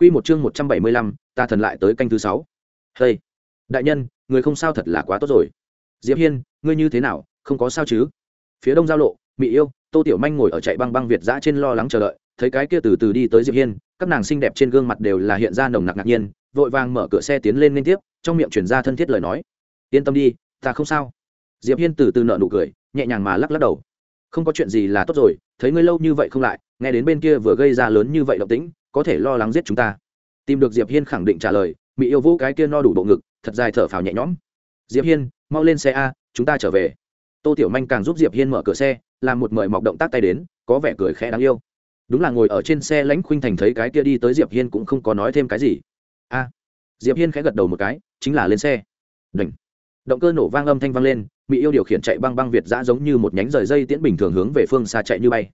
Quy một chương 175, ta thần lại tới canh thứ 6. Hey, đại nhân, người không sao thật là quá tốt rồi. Diệp Hiên, ngươi như thế nào, không có sao chứ? Phía đông giao lộ, Mị Yêu, Tô Tiểu Manh ngồi ở chạy băng băng Việt dã trên lo lắng chờ đợi, thấy cái kia từ từ đi tới Diệp Hiên, các nàng xinh đẹp trên gương mặt đều là hiện ra nồng nặc ngạc nhiên, vội vàng mở cửa xe tiến lên liên tiếp, trong miệng truyền ra thân thiết lời nói. Yên tâm đi, ta không sao. Diệp Hiên từ từ nở nụ cười, nhẹ nhàng mà lắc lắc đầu. Không có chuyện gì là tốt rồi, thấy ngươi lâu như vậy không lại, nghe đến bên kia vừa gây ra lớn như vậy động tĩnh, có thể lo lắng giết chúng ta. Tìm được diệp hiên khẳng định trả lời mỹ yêu vũ cái kia no đủ bộ ngực thật dài thở phào nhẹ nhõm. Diệp hiên mau lên xe a chúng ta trở về. Tô tiểu manh càng giúp diệp hiên mở cửa xe làm một mời mọc động tác tay đến có vẻ cười khẽ đáng yêu. Đúng là ngồi ở trên xe lãnh khuynh thành thấy cái kia đi tới diệp hiên cũng không có nói thêm cái gì. A. Diệp hiên khẽ gật đầu một cái chính là lên xe. Đỉnh. Động cơ nổ vang âm thanh vang lên mỹ yêu điều khiển chạy băng băng việt giã giống như một nhánh rời dây tiễn bình thường hướng về phương xa chạy như bay.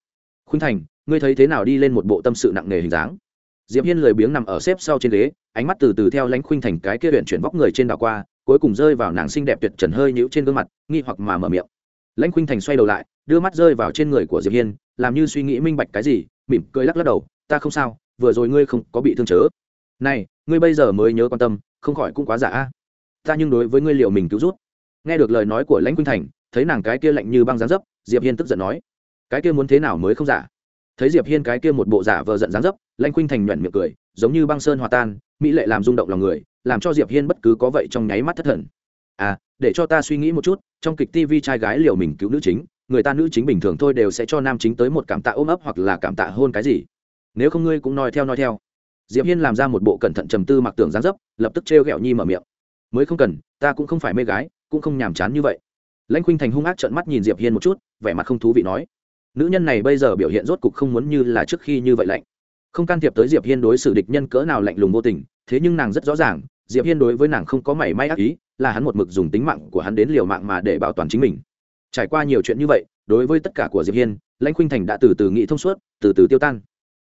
Khuynh thành, ngươi thấy thế nào đi lên một bộ tâm sự nặng nề hình dáng? Diệp hiên lười biếng nằm ở xếp sau trên ghế, ánh mắt từ từ theo lãnh khuynh thành cái kia huyện chuyển vóc người trên đảo qua, cuối cùng rơi vào nàng xinh đẹp tuyệt trần hơi nhũ trên gương mặt, nghi hoặc mà mở miệng. Lãnh khuynh thành xoay đầu lại, đưa mắt rơi vào trên người của diệp hiên, làm như suy nghĩ minh bạch cái gì, mỉm cười lắc lắc đầu, ta không sao, vừa rồi ngươi không có bị thương chớ. Này, ngươi bây giờ mới nhớ quan tâm, không khỏi cũng quá giả a. Ta nhưng đối với ngươi liệu mình cứu rút nghe được lời nói của lãnh quynh thành, thấy nàng cái kia lạnh như băng dáng dấp, diệp hiên tức giận nói, cái kia muốn thế nào mới không giả? Thấy diệp hiên cái kia một bộ giả vờ giận dáng dấp, lãnh quynh thành nhuận miệng cười, giống như băng sơn hòa tan, mỹ lệ làm rung động lòng người, làm cho diệp hiên bất cứ có vậy trong nháy mắt thất thần. À để cho ta suy nghĩ một chút, trong kịch tv trai gái liều mình cứu nữ chính, người ta nữ chính bình thường thôi đều sẽ cho nam chính tới một cảm tạ ôm ấp hoặc là cảm tạ hôn cái gì? Nếu không ngươi cũng nói theo nói theo. Diệp hiên làm ra một bộ cẩn thận trầm tư mặc tưởng dáng dấp, lập tức trêu ghẹo nhi mở miệng, mới không cần, ta cũng không phải mê gái cũng không nhàm chán như vậy. Lãnh khuynh thành hung ác trợn mắt nhìn diệp hiên một chút, vẻ mặt không thú vị nói, nữ nhân này bây giờ biểu hiện rốt cục không muốn như là trước khi như vậy lạnh. Không can thiệp tới diệp hiên đối xử địch nhân cỡ nào lạnh lùng vô tình, thế nhưng nàng rất rõ ràng, diệp hiên đối với nàng không có mảy may ác ý, là hắn một mực dùng tính mạng của hắn đến liều mạng mà để bảo toàn chính mình. Trải qua nhiều chuyện như vậy, đối với tất cả của diệp hiên, lãnh khuynh thành đã từ từ nghĩ thông suốt, từ từ tiêu tan.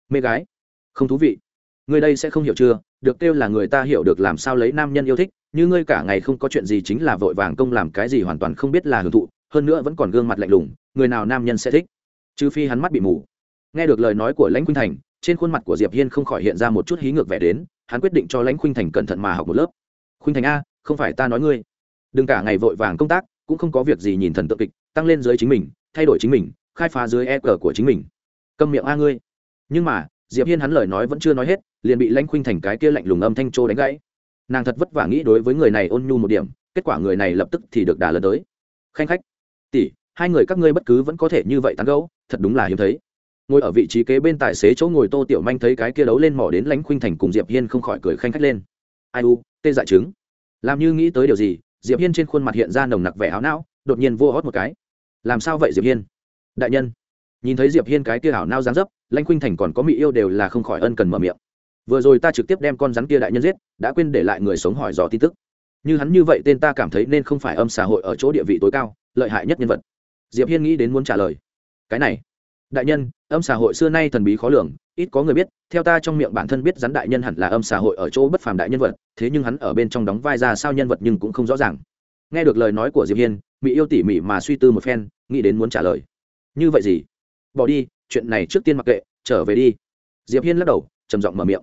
Mê gái, không thú vị. Người đây sẽ không hiểu chưa? Được kêu là người ta hiểu được làm sao lấy nam nhân yêu thích như ngươi cả ngày không có chuyện gì chính là vội vàng công làm cái gì hoàn toàn không biết là hưởng thụ, hơn nữa vẫn còn gương mặt lạnh lùng, người nào nam nhân sẽ thích? Trừ phi hắn mắt bị mù. Nghe được lời nói của lãnh khuynh thành, trên khuôn mặt của diệp hiên không khỏi hiện ra một chút hí ngược vẻ đến, hắn quyết định cho lãnh khuynh thành cẩn thận mà học một lớp. Khuynh thành a, không phải ta nói ngươi. Đừng cả ngày vội vàng công tác, cũng không có việc gì nhìn thần tượng kịch, tăng lên dưới chính mình, thay đổi chính mình, khai phá dưới e cờ của chính mình. Câm miệng a ngươi. Nhưng mà, diệp hiên hắn lời nói vẫn chưa nói hết, liền bị lãnh khuynh thành cái kia lạnh lùng âm thanh trô đánh gãy nàng thật vất vả nghĩ đối với người này ôn nhu một điểm, kết quả người này lập tức thì được đà lần tới. Khanh khách, tỷ, hai người các ngươi bất cứ vẫn có thể như vậy tán gẫu, thật đúng là hiếm thấy. Ngồi ở vị trí kế bên tài xế chỗ ngồi tô tiểu manh thấy cái kia đấu lên mỏ đến lãnh khuynh thành cùng diệp hiên không khỏi cười khanh khách lên. Ai u, tê dại chứng làm như nghĩ tới điều gì, diệp hiên trên khuôn mặt hiện ra nồng nặc vẻ áo não, đột nhiên vô hót một cái. Làm sao vậy diệp hiên? Đại nhân. Nhìn thấy diệp hiên cái kia ảo nao dáng dấp, lãnh khuynh thành còn có mỹ yêu đều là không khỏi ân cần mở miệng vừa rồi ta trực tiếp đem con rắn kia đại nhân giết, đã quên để lại người sống hỏi dò tin tức. Như hắn như vậy tên ta cảm thấy nên không phải âm xã hội ở chỗ địa vị tối cao, lợi hại nhất nhân vật. Diệp hiên nghĩ đến muốn trả lời. Cái này, đại nhân, âm xã hội xưa nay thần bí khó lường, ít có người biết, theo ta trong miệng bản thân biết rắn đại nhân hẳn là âm xã hội ở chỗ bất phàm đại nhân vật, thế nhưng hắn ở bên trong đóng vai ra sao nhân vật nhưng cũng không rõ ràng. Nghe được lời nói của diệp hiên mỹ yêu tỉ mỉ mà suy tư một phen, nghĩ đến muốn trả lời. Như vậy gì? Bỏ đi, chuyện này trước tiên mặc kệ, trở về đi. Diệp hiên lắc đầu, trầm giọng mở miệng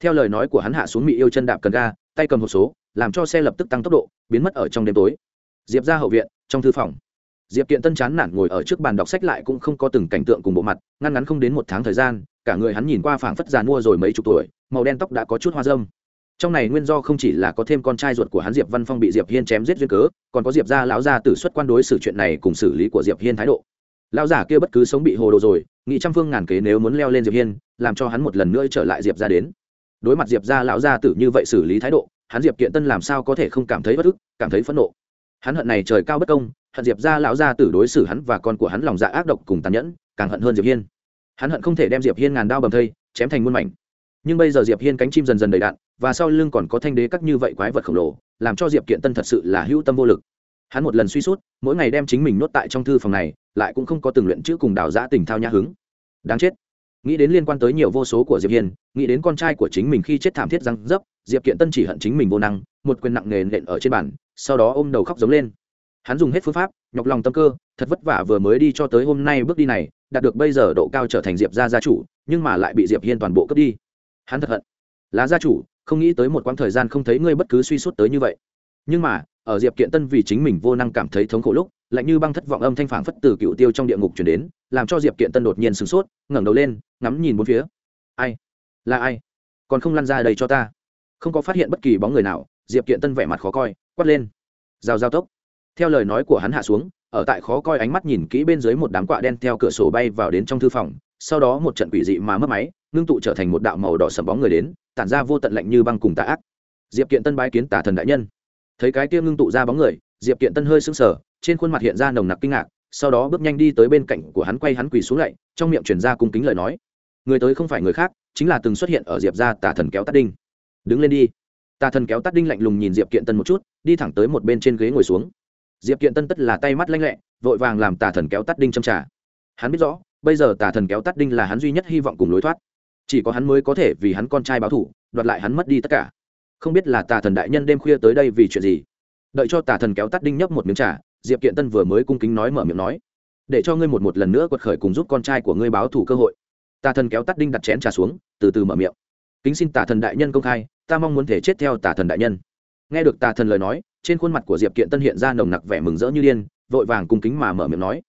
theo lời nói của hắn hạ xuống mỹ yêu chân đạp cần ga, tay cầm hộp số, làm cho xe lập tức tăng tốc độ, biến mất ở trong đêm tối. Diệp ra hậu viện, trong thư phòng. Diệp kiện tân chán nản ngồi ở trước bàn đọc sách lại cũng không có từng cảnh tượng cùng bộ mặt, ngăn ngắn không đến một tháng thời gian, cả người hắn nhìn qua phảng phất già mua rồi mấy chục tuổi, màu đen tóc đã có chút hoa dâm. Trong này nguyên do không chỉ là có thêm con trai ruột của hắn diệp văn phong bị diệp hiên chém giết duyên cớ, còn có diệp gia lão gia tử xuất quan đối xử chuyện này cùng xử lý của diệp hiên thái độ. Lão giả kia bất cứ sống bị hồ đồ rồi, nghĩ trăm phương ngàn kế nếu muốn leo lên diệp hiên, làm cho hắn một lần nữa trở lại diệp gia đến đối mặt diệp gia lão gia tử như vậy xử lý thái độ, hắn diệp kiện tân làm sao có thể không cảm thấy bất ức, cảm thấy phẫn nộ. Hắn hận này trời cao bất công, hận diệp ra lão gia tử đối xử hắn và con của hắn lòng dạ ác độc cùng tàn nhẫn, càng hận hơn diệp hiên. Hắn hận không thể đem diệp hiên ngàn đao bầm thây, chém thành muôn mảnh. Nhưng bây giờ diệp hiên cánh chim dần dần đầy đạn, và sau lưng còn có thanh đế các như vậy quái vật khổng lồ, làm cho diệp kiện tân thật sự là hữu tâm vô lực. Hắn một lần suy sút, mỗi ngày đem chính mình nuốt tại trong thư phòng này, lại cũng không có từng luyện chữ cùng đào giã tình thao nhã hứng. Đáng chết nghĩ đến liên quan tới nhiều vô số của diệp hiên, nghĩ đến con trai của chính mình khi chết thảm thiết răng dấp, diệp kiện tân chỉ hận chính mình vô năng, một quyền nặng nề nện ở trên bàn, sau đó ôm đầu khóc giống lên. Hắn dùng hết phương pháp, nhọc lòng tâm cơ, thật vất vả vừa mới đi cho tới hôm nay bước đi này, đạt được bây giờ độ cao trở thành diệp gia gia chủ, nhưng mà lại bị diệp hiên toàn bộ cướp đi. Hắn thật hận. Lá gia chủ, không nghĩ tới một quãng thời gian không thấy ngươi bất cứ suy suốt tới như vậy. Nhưng mà, ở diệp kiện tân vì chính mình vô năng cảm thấy thống khổ lúc lạnh như băng thất vọng âm thanh phản phất từ cựu tiêu trong địa ngục chuyển đến, làm cho diệp kiện tân đột nhiên sửng sốt, ngẩng đầu lên, ngắm nhìn bốn phía. Ai? Là ai? Còn không lăn ra đây cho ta. Không có phát hiện bất kỳ bóng người nào, diệp kiện tân vẻ mặt khó coi, quát lên. Rào giao tốc. Theo lời nói của hắn hạ xuống, ở tại khó coi ánh mắt nhìn kỹ bên dưới một đám quạ đen theo cửa sổ bay vào đến trong thư phòng, sau đó một trận quỷ dị mà mất máy, ngưng tụ trở thành một đạo màu đỏ sầm bóng người đến, tản ra vô tận lạnh như băng cùng tà ác. Diệp kiện tân bái kiến tả thần đại nhân. Thấy cái kia ngưng tụ ra bóng người, diệp kiện tân hơi sững sờ trên khuôn mặt hiện ra nồng nặc kinh ngạc, sau đó bước nhanh đi tới bên cạnh của hắn quay hắn quỳ xuống lạy trong miệng chuyển ra cung kính lời nói. Người tới không phải người khác, chính là từng xuất hiện ở diệp gia tà thần kéo tắt đinh. Đứng lên đi. Tà thần kéo tắt đinh lạnh lùng nhìn diệp kiện tân một chút, đi thẳng tới một bên trên ghế ngồi xuống. Diệp kiện tân tất là tay mắt lanh lẹ, vội vàng làm tà thần kéo tắt đinh châm trả hắn biết rõ, bây giờ tà thần kéo tắt đinh là hắn duy nhất hy vọng cùng lối thoát. Chỉ có hắn mới có thể vì hắn con trai báo thủ đoạt lại hắn mất đi tất cả. Không biết là tà thần đại nhân đêm khuya tới đây vì chuyện gì. Đợi cho tà thần kéo tắt đinh nhấp một miếng trà diệp kiện tân vừa mới cung kính nói mở miệng nói, để cho ngươi một một lần nữa quật khởi cùng giúp con trai của ngươi báo thủ cơ hội. Tà thần kéo tắt đinh đặt chén trà xuống, từ từ mở miệng. Kính xin tà thần đại nhân công khai, ta mong muốn thể chết theo tà thần đại nhân. Nghe được tà thần lời nói, trên khuôn mặt của diệp kiện tân hiện ra nồng nặc vẻ mừng rỡ như điên, vội vàng cung kính mà mở miệng nói,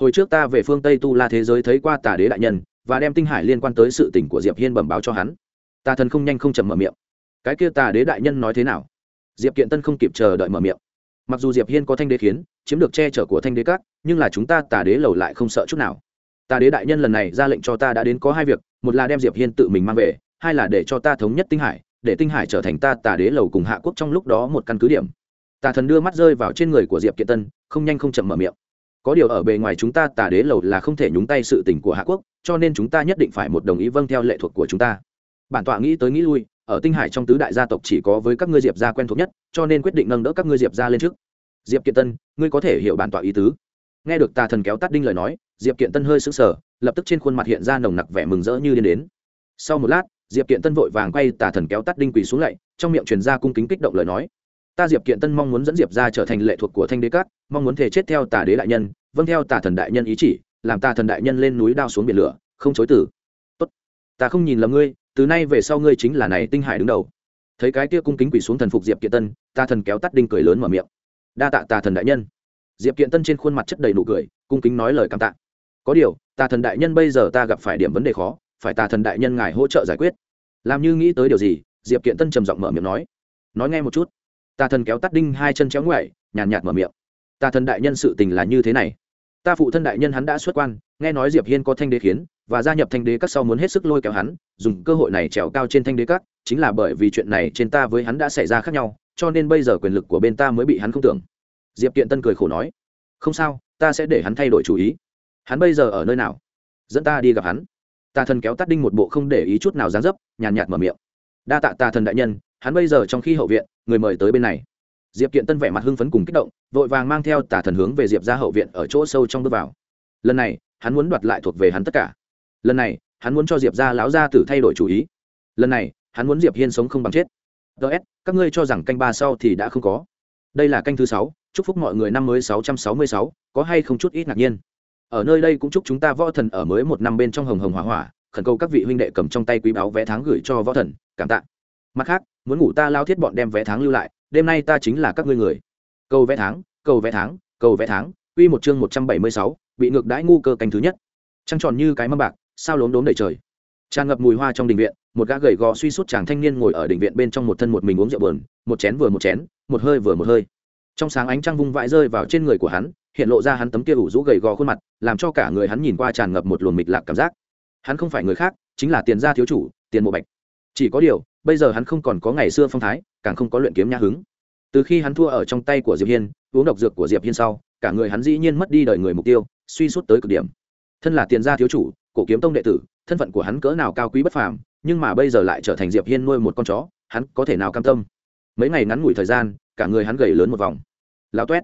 hồi trước ta về phương tây tu la thế giới thấy qua tà đế đại nhân, và đem tinh hải liên quan tới sự tình của diệp hiên bẩm báo cho hắn. Tà thần không nhanh không chậm mở miệng, cái kia tà đế đại nhân nói thế nào? Diệp kiện tân không kịp chờ đợi mở miệng mặc dù diệp hiên có thanh đế khiến chiếm được che chở của thanh đế các, nhưng là chúng ta tà đế lầu lại không sợ chút nào. Tà đế đại nhân lần này ra lệnh cho ta đã đến có hai việc, một là đem diệp hiên tự mình mang về, hai là để cho ta thống nhất tinh hải, để tinh hải trở thành ta tà đế lầu cùng hạ quốc trong lúc đó một căn cứ điểm. Tà thần đưa mắt rơi vào trên người của diệp kiện tân, không nhanh không chậm mở miệng. Có điều ở bề ngoài chúng ta tà đế lầu là không thể nhúng tay sự tình của hạ quốc, cho nên chúng ta nhất định phải một đồng ý vâng theo lệ thuộc của chúng ta bản tọa nghĩ tới nghĩ lui, ở tinh hải trong tứ đại gia tộc chỉ có với các ngươi diệp gia quen thuộc nhất, cho nên quyết định nâng đỡ các ngươi diệp gia lên trước. Diệp kiện tân, ngươi có thể hiểu bản tọa ý tứ. Nghe được tà thần kéo tắt đinh lời nói, diệp kiện tân hơi sững sờ, lập tức trên khuôn mặt hiện ra nồng nặc vẻ mừng rỡ như điên đến. Sau một lát, diệp kiện tân vội vàng quay tà thần kéo tắt đinh quỳ xuống lạy trong miệng truyền ra cung kính kích động lời nói. Ta diệp kiện tân mong muốn dẫn diệp ra trở thành lệ thuộc của thanh đế cát mong muốn thể chết theo tà đế đại nhân vâng theo tà thần đại nhân ý chỉ, làm tà thần đại nhân lên núi đao xuống biển lửa, không chối tử tốt, ta không nhìn lầm ngươi từ nay về sau ngươi chính là này tinh hải đứng đầu. Thấy cái kia cung kính quỳ xuống thần phục diệp kiện tân, ta thần kéo tắt đinh cười lớn mở miệng. Đa tạ tà thần đại nhân. Diệp kiện tân trên khuôn mặt chất đầy nụ cười, cung kính nói lời cảm tạ. Có điều, tà thần đại nhân bây giờ ta gặp phải điểm vấn đề khó, phải tà thần đại nhân ngài hỗ trợ giải quyết. Làm như nghĩ tới điều gì, diệp kiện tân trầm giọng mở miệng nói. Nói nghe một chút. Tà thần kéo tắt đinh hai chân chéo ngoại nhàn nhạt mở miệng. Tà thần đại nhân sự tình là như thế này ta phụ thân đại nhân hắn đã xuất quan, nghe nói diệp hiên có thanh đế khiến, và gia nhập thanh đế các sau muốn hết sức lôi kéo hắn, dùng cơ hội này trèo cao trên thanh đế các, chính là bởi vì chuyện này trên ta với hắn đã xảy ra khác nhau, cho nên bây giờ quyền lực của bên ta mới bị hắn không tưởng. Diệp kiện tân cười khổ nói. Không sao, ta sẽ để hắn thay đổi chủ ý. Hắn bây giờ ở nơi nào? Dẫn ta đi gặp hắn. Tà thần kéo tắt đinh một bộ không để ý chút nào dán dấp, nhàn nhạt mở miệng. Đa tạ tà thần đại nhân, hắn bây giờ trong khi hậu viện, người mời tới bên này diệp kiện tân vẻ mặt hưng phấn cùng kích động, vội vàng mang theo tả thần hướng về diệp ra hậu viện ở chỗ sâu trong bước vào. Lần này, hắn muốn đoạt lại thuộc về hắn tất cả. Lần này, hắn muốn cho diệp ra láo ra tử thay đổi chủ ý. Lần này, hắn muốn diệp hiên sống không bằng chết. Ts các ngươi cho rằng canh ba sau thì đã không có. Đây là canh thứ sáu, chúc phúc mọi người năm mới sáu trăm sáu mươi sáu, có hay không chút ít ngạc nhiên. Ở nơi đây cũng chúc chúng ta võ thần ở mới một năm bên trong hồng hồng hỏa hỏa, khẩn cầu các vị huynh đệ cầm trong tay quý báo vé tháng gửi cho võ thần, cảm tạ. Mặt khác, muốn ngủ ta lao thiết bọn đem vé tháng lưu lại đêm nay ta chính là các ngươi người. Cầu vé tháng, cầu vé tháng, cầu vé tháng, quy một chương một trăm bảy mươi sáu, bị ngược đãi ngu cơ canh thứ nhất. Trăng tròn như cái mâm bạc, sao lốm đốm đầy trời. Tràn ngập mùi hoa trong đình viện, một gã gầy gò suy sút chàng thanh niên ngồi ở đình viện bên trong một thân một mình uống rượu buồn, một chén vừa một chén, một hơi vừa một hơi. Trong sáng ánh trăng vung vãi rơi vào trên người của hắn, hiện lộ ra hắn tấm kia ủ rũ gầy gò khuôn mặt, làm cho cả người hắn nhìn qua tràn ngập một luồng mịch lạc cảm giác. Hắn không phải người khác, chính là tiền gia thiếu chủ, tiền mộ bạch. Chỉ có điều, bây giờ hắn không còn có ngày xưa phong thái càng không có luyện kiếm nhã hứng. Từ khi hắn thua ở trong tay của diệp hiên, uống độc dược của diệp hiên sau, cả người hắn dĩ nhiên mất đi đời người mục tiêu, suy suốt tới cực điểm. Thân là tiền gia thiếu chủ, cổ kiếm tông đệ tử, thân phận của hắn cỡ nào cao quý bất phàm, nhưng mà bây giờ lại trở thành diệp hiên nuôi một con chó, hắn có thể nào cam tâm? Mấy ngày ngắn ngủi thời gian, cả người hắn gầy lớn một vòng. Lao toét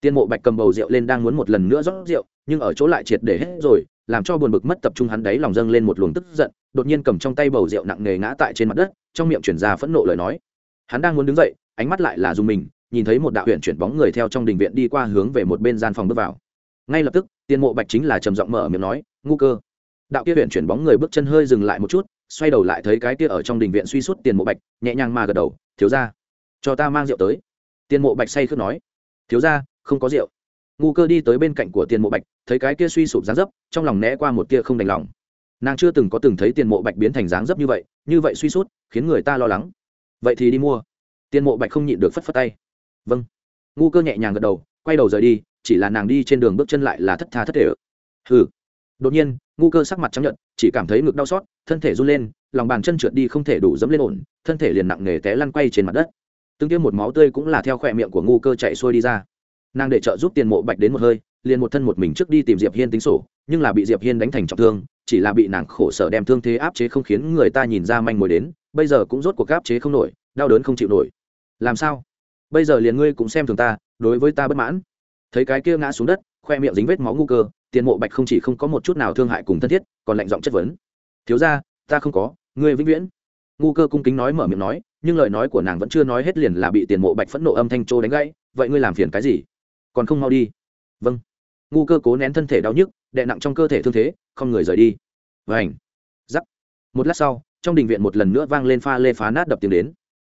tiên mộ bạch cầm bầu rượu lên đang muốn một lần nữa rót rượu, nhưng ở chỗ lại triệt để hết rồi, làm cho buồn bực mất tập trung hắn đấy lòng dâng lên một luồng tức giận, đột nhiên cầm trong tay bầu rượu nặng nề ngã tại trên mặt đất, trong miệng chuyển ra phẫn nộ lời nói hắn đang muốn đứng dậy, ánh mắt lại là dùng mình, nhìn thấy một đạo huyện chuyển bóng người theo trong đình viện đi qua hướng về một bên gian phòng bước vào. Ngay lập tức, tiên mộ bạch chính là trầm giọng mở miệng nói, ngu cơ. Đạo kia huyện chuyển bóng người bước chân hơi dừng lại một chút, xoay đầu lại thấy cái kia ở trong đình viện suy suốt tiền mộ bạch, nhẹ nhàng mà gật đầu, thiếu ra cho ta mang rượu tới. Tiền mộ bạch say khước nói, thiếu ra không có rượu. Ngu cơ đi tới bên cạnh của tiền mộ bạch, thấy cái kia suy sụp dáng dấp, trong lòng né qua một kia không đành lòng. Nàng chưa từng có từng thấy tiền mộ bạch biến thành dáng dấp như vậy như vậy suy sút, khiến người ta lo lắng vậy thì đi mua. Tiền mộ bạch không nhịn được phất phất tay. Vâng. Ngu cơ nhẹ nhàng gật đầu, quay đầu rời đi, chỉ là nàng đi trên đường bước chân lại là thất tha thất thể. Ừ đột nhiên, ngu cơ sắc mặt trắng nhận chỉ cảm thấy ngực đau xót, thân thể run lên, lòng bàn chân trượt đi không thể đủ dẫm lên ổn, thân thể liền nặng nề té lăn quay trên mặt đất. Tương tiêu một máu tươi cũng là theo khỏe miệng của ngu cơ chạy xuôi đi ra. Nàng để trợ giúp tiền mộ bạch đến một hơi, liền một thân một mình trước đi tìm diệp hiên tính sổ, nhưng là bị diệp hiên đánh thành trọng thương, chỉ là bị nàng khổ sở đem thương thế áp chế không khiến người ta nhìn ra manh mối đến bây giờ cũng rốt cuộc áp chế không nổi, đau đớn không chịu nổi. Làm sao? Bây giờ liền ngươi cũng xem thường ta, đối với ta bất mãn. Thấy cái kia ngã xuống đất, khoe miệng dính vết máu ngu cơ, tiền mộ bạch không chỉ không có một chút nào thương hại cùng thân thiết, còn lạnh giọng chất vấn. Thiếu ra ta không có, ngươi vĩnh viễn. Ngu cơ cung kính nói mở miệng nói, nhưng lời nói của nàng vẫn chưa nói hết liền là bị tiền mộ bạch phẫn nộ âm thanh trô đánh gãy, vậy ngươi làm phiền cái gì? Còn không mau đi. Vâng. Ngu cơ cố nén thân thể đau nhức, đè nặng trong cơ thể thương thế, không người rời đi. Vảnh giắc một lát sau trong đình viện một lần nữa vang lên pha lê phá nát đập tiếng đến.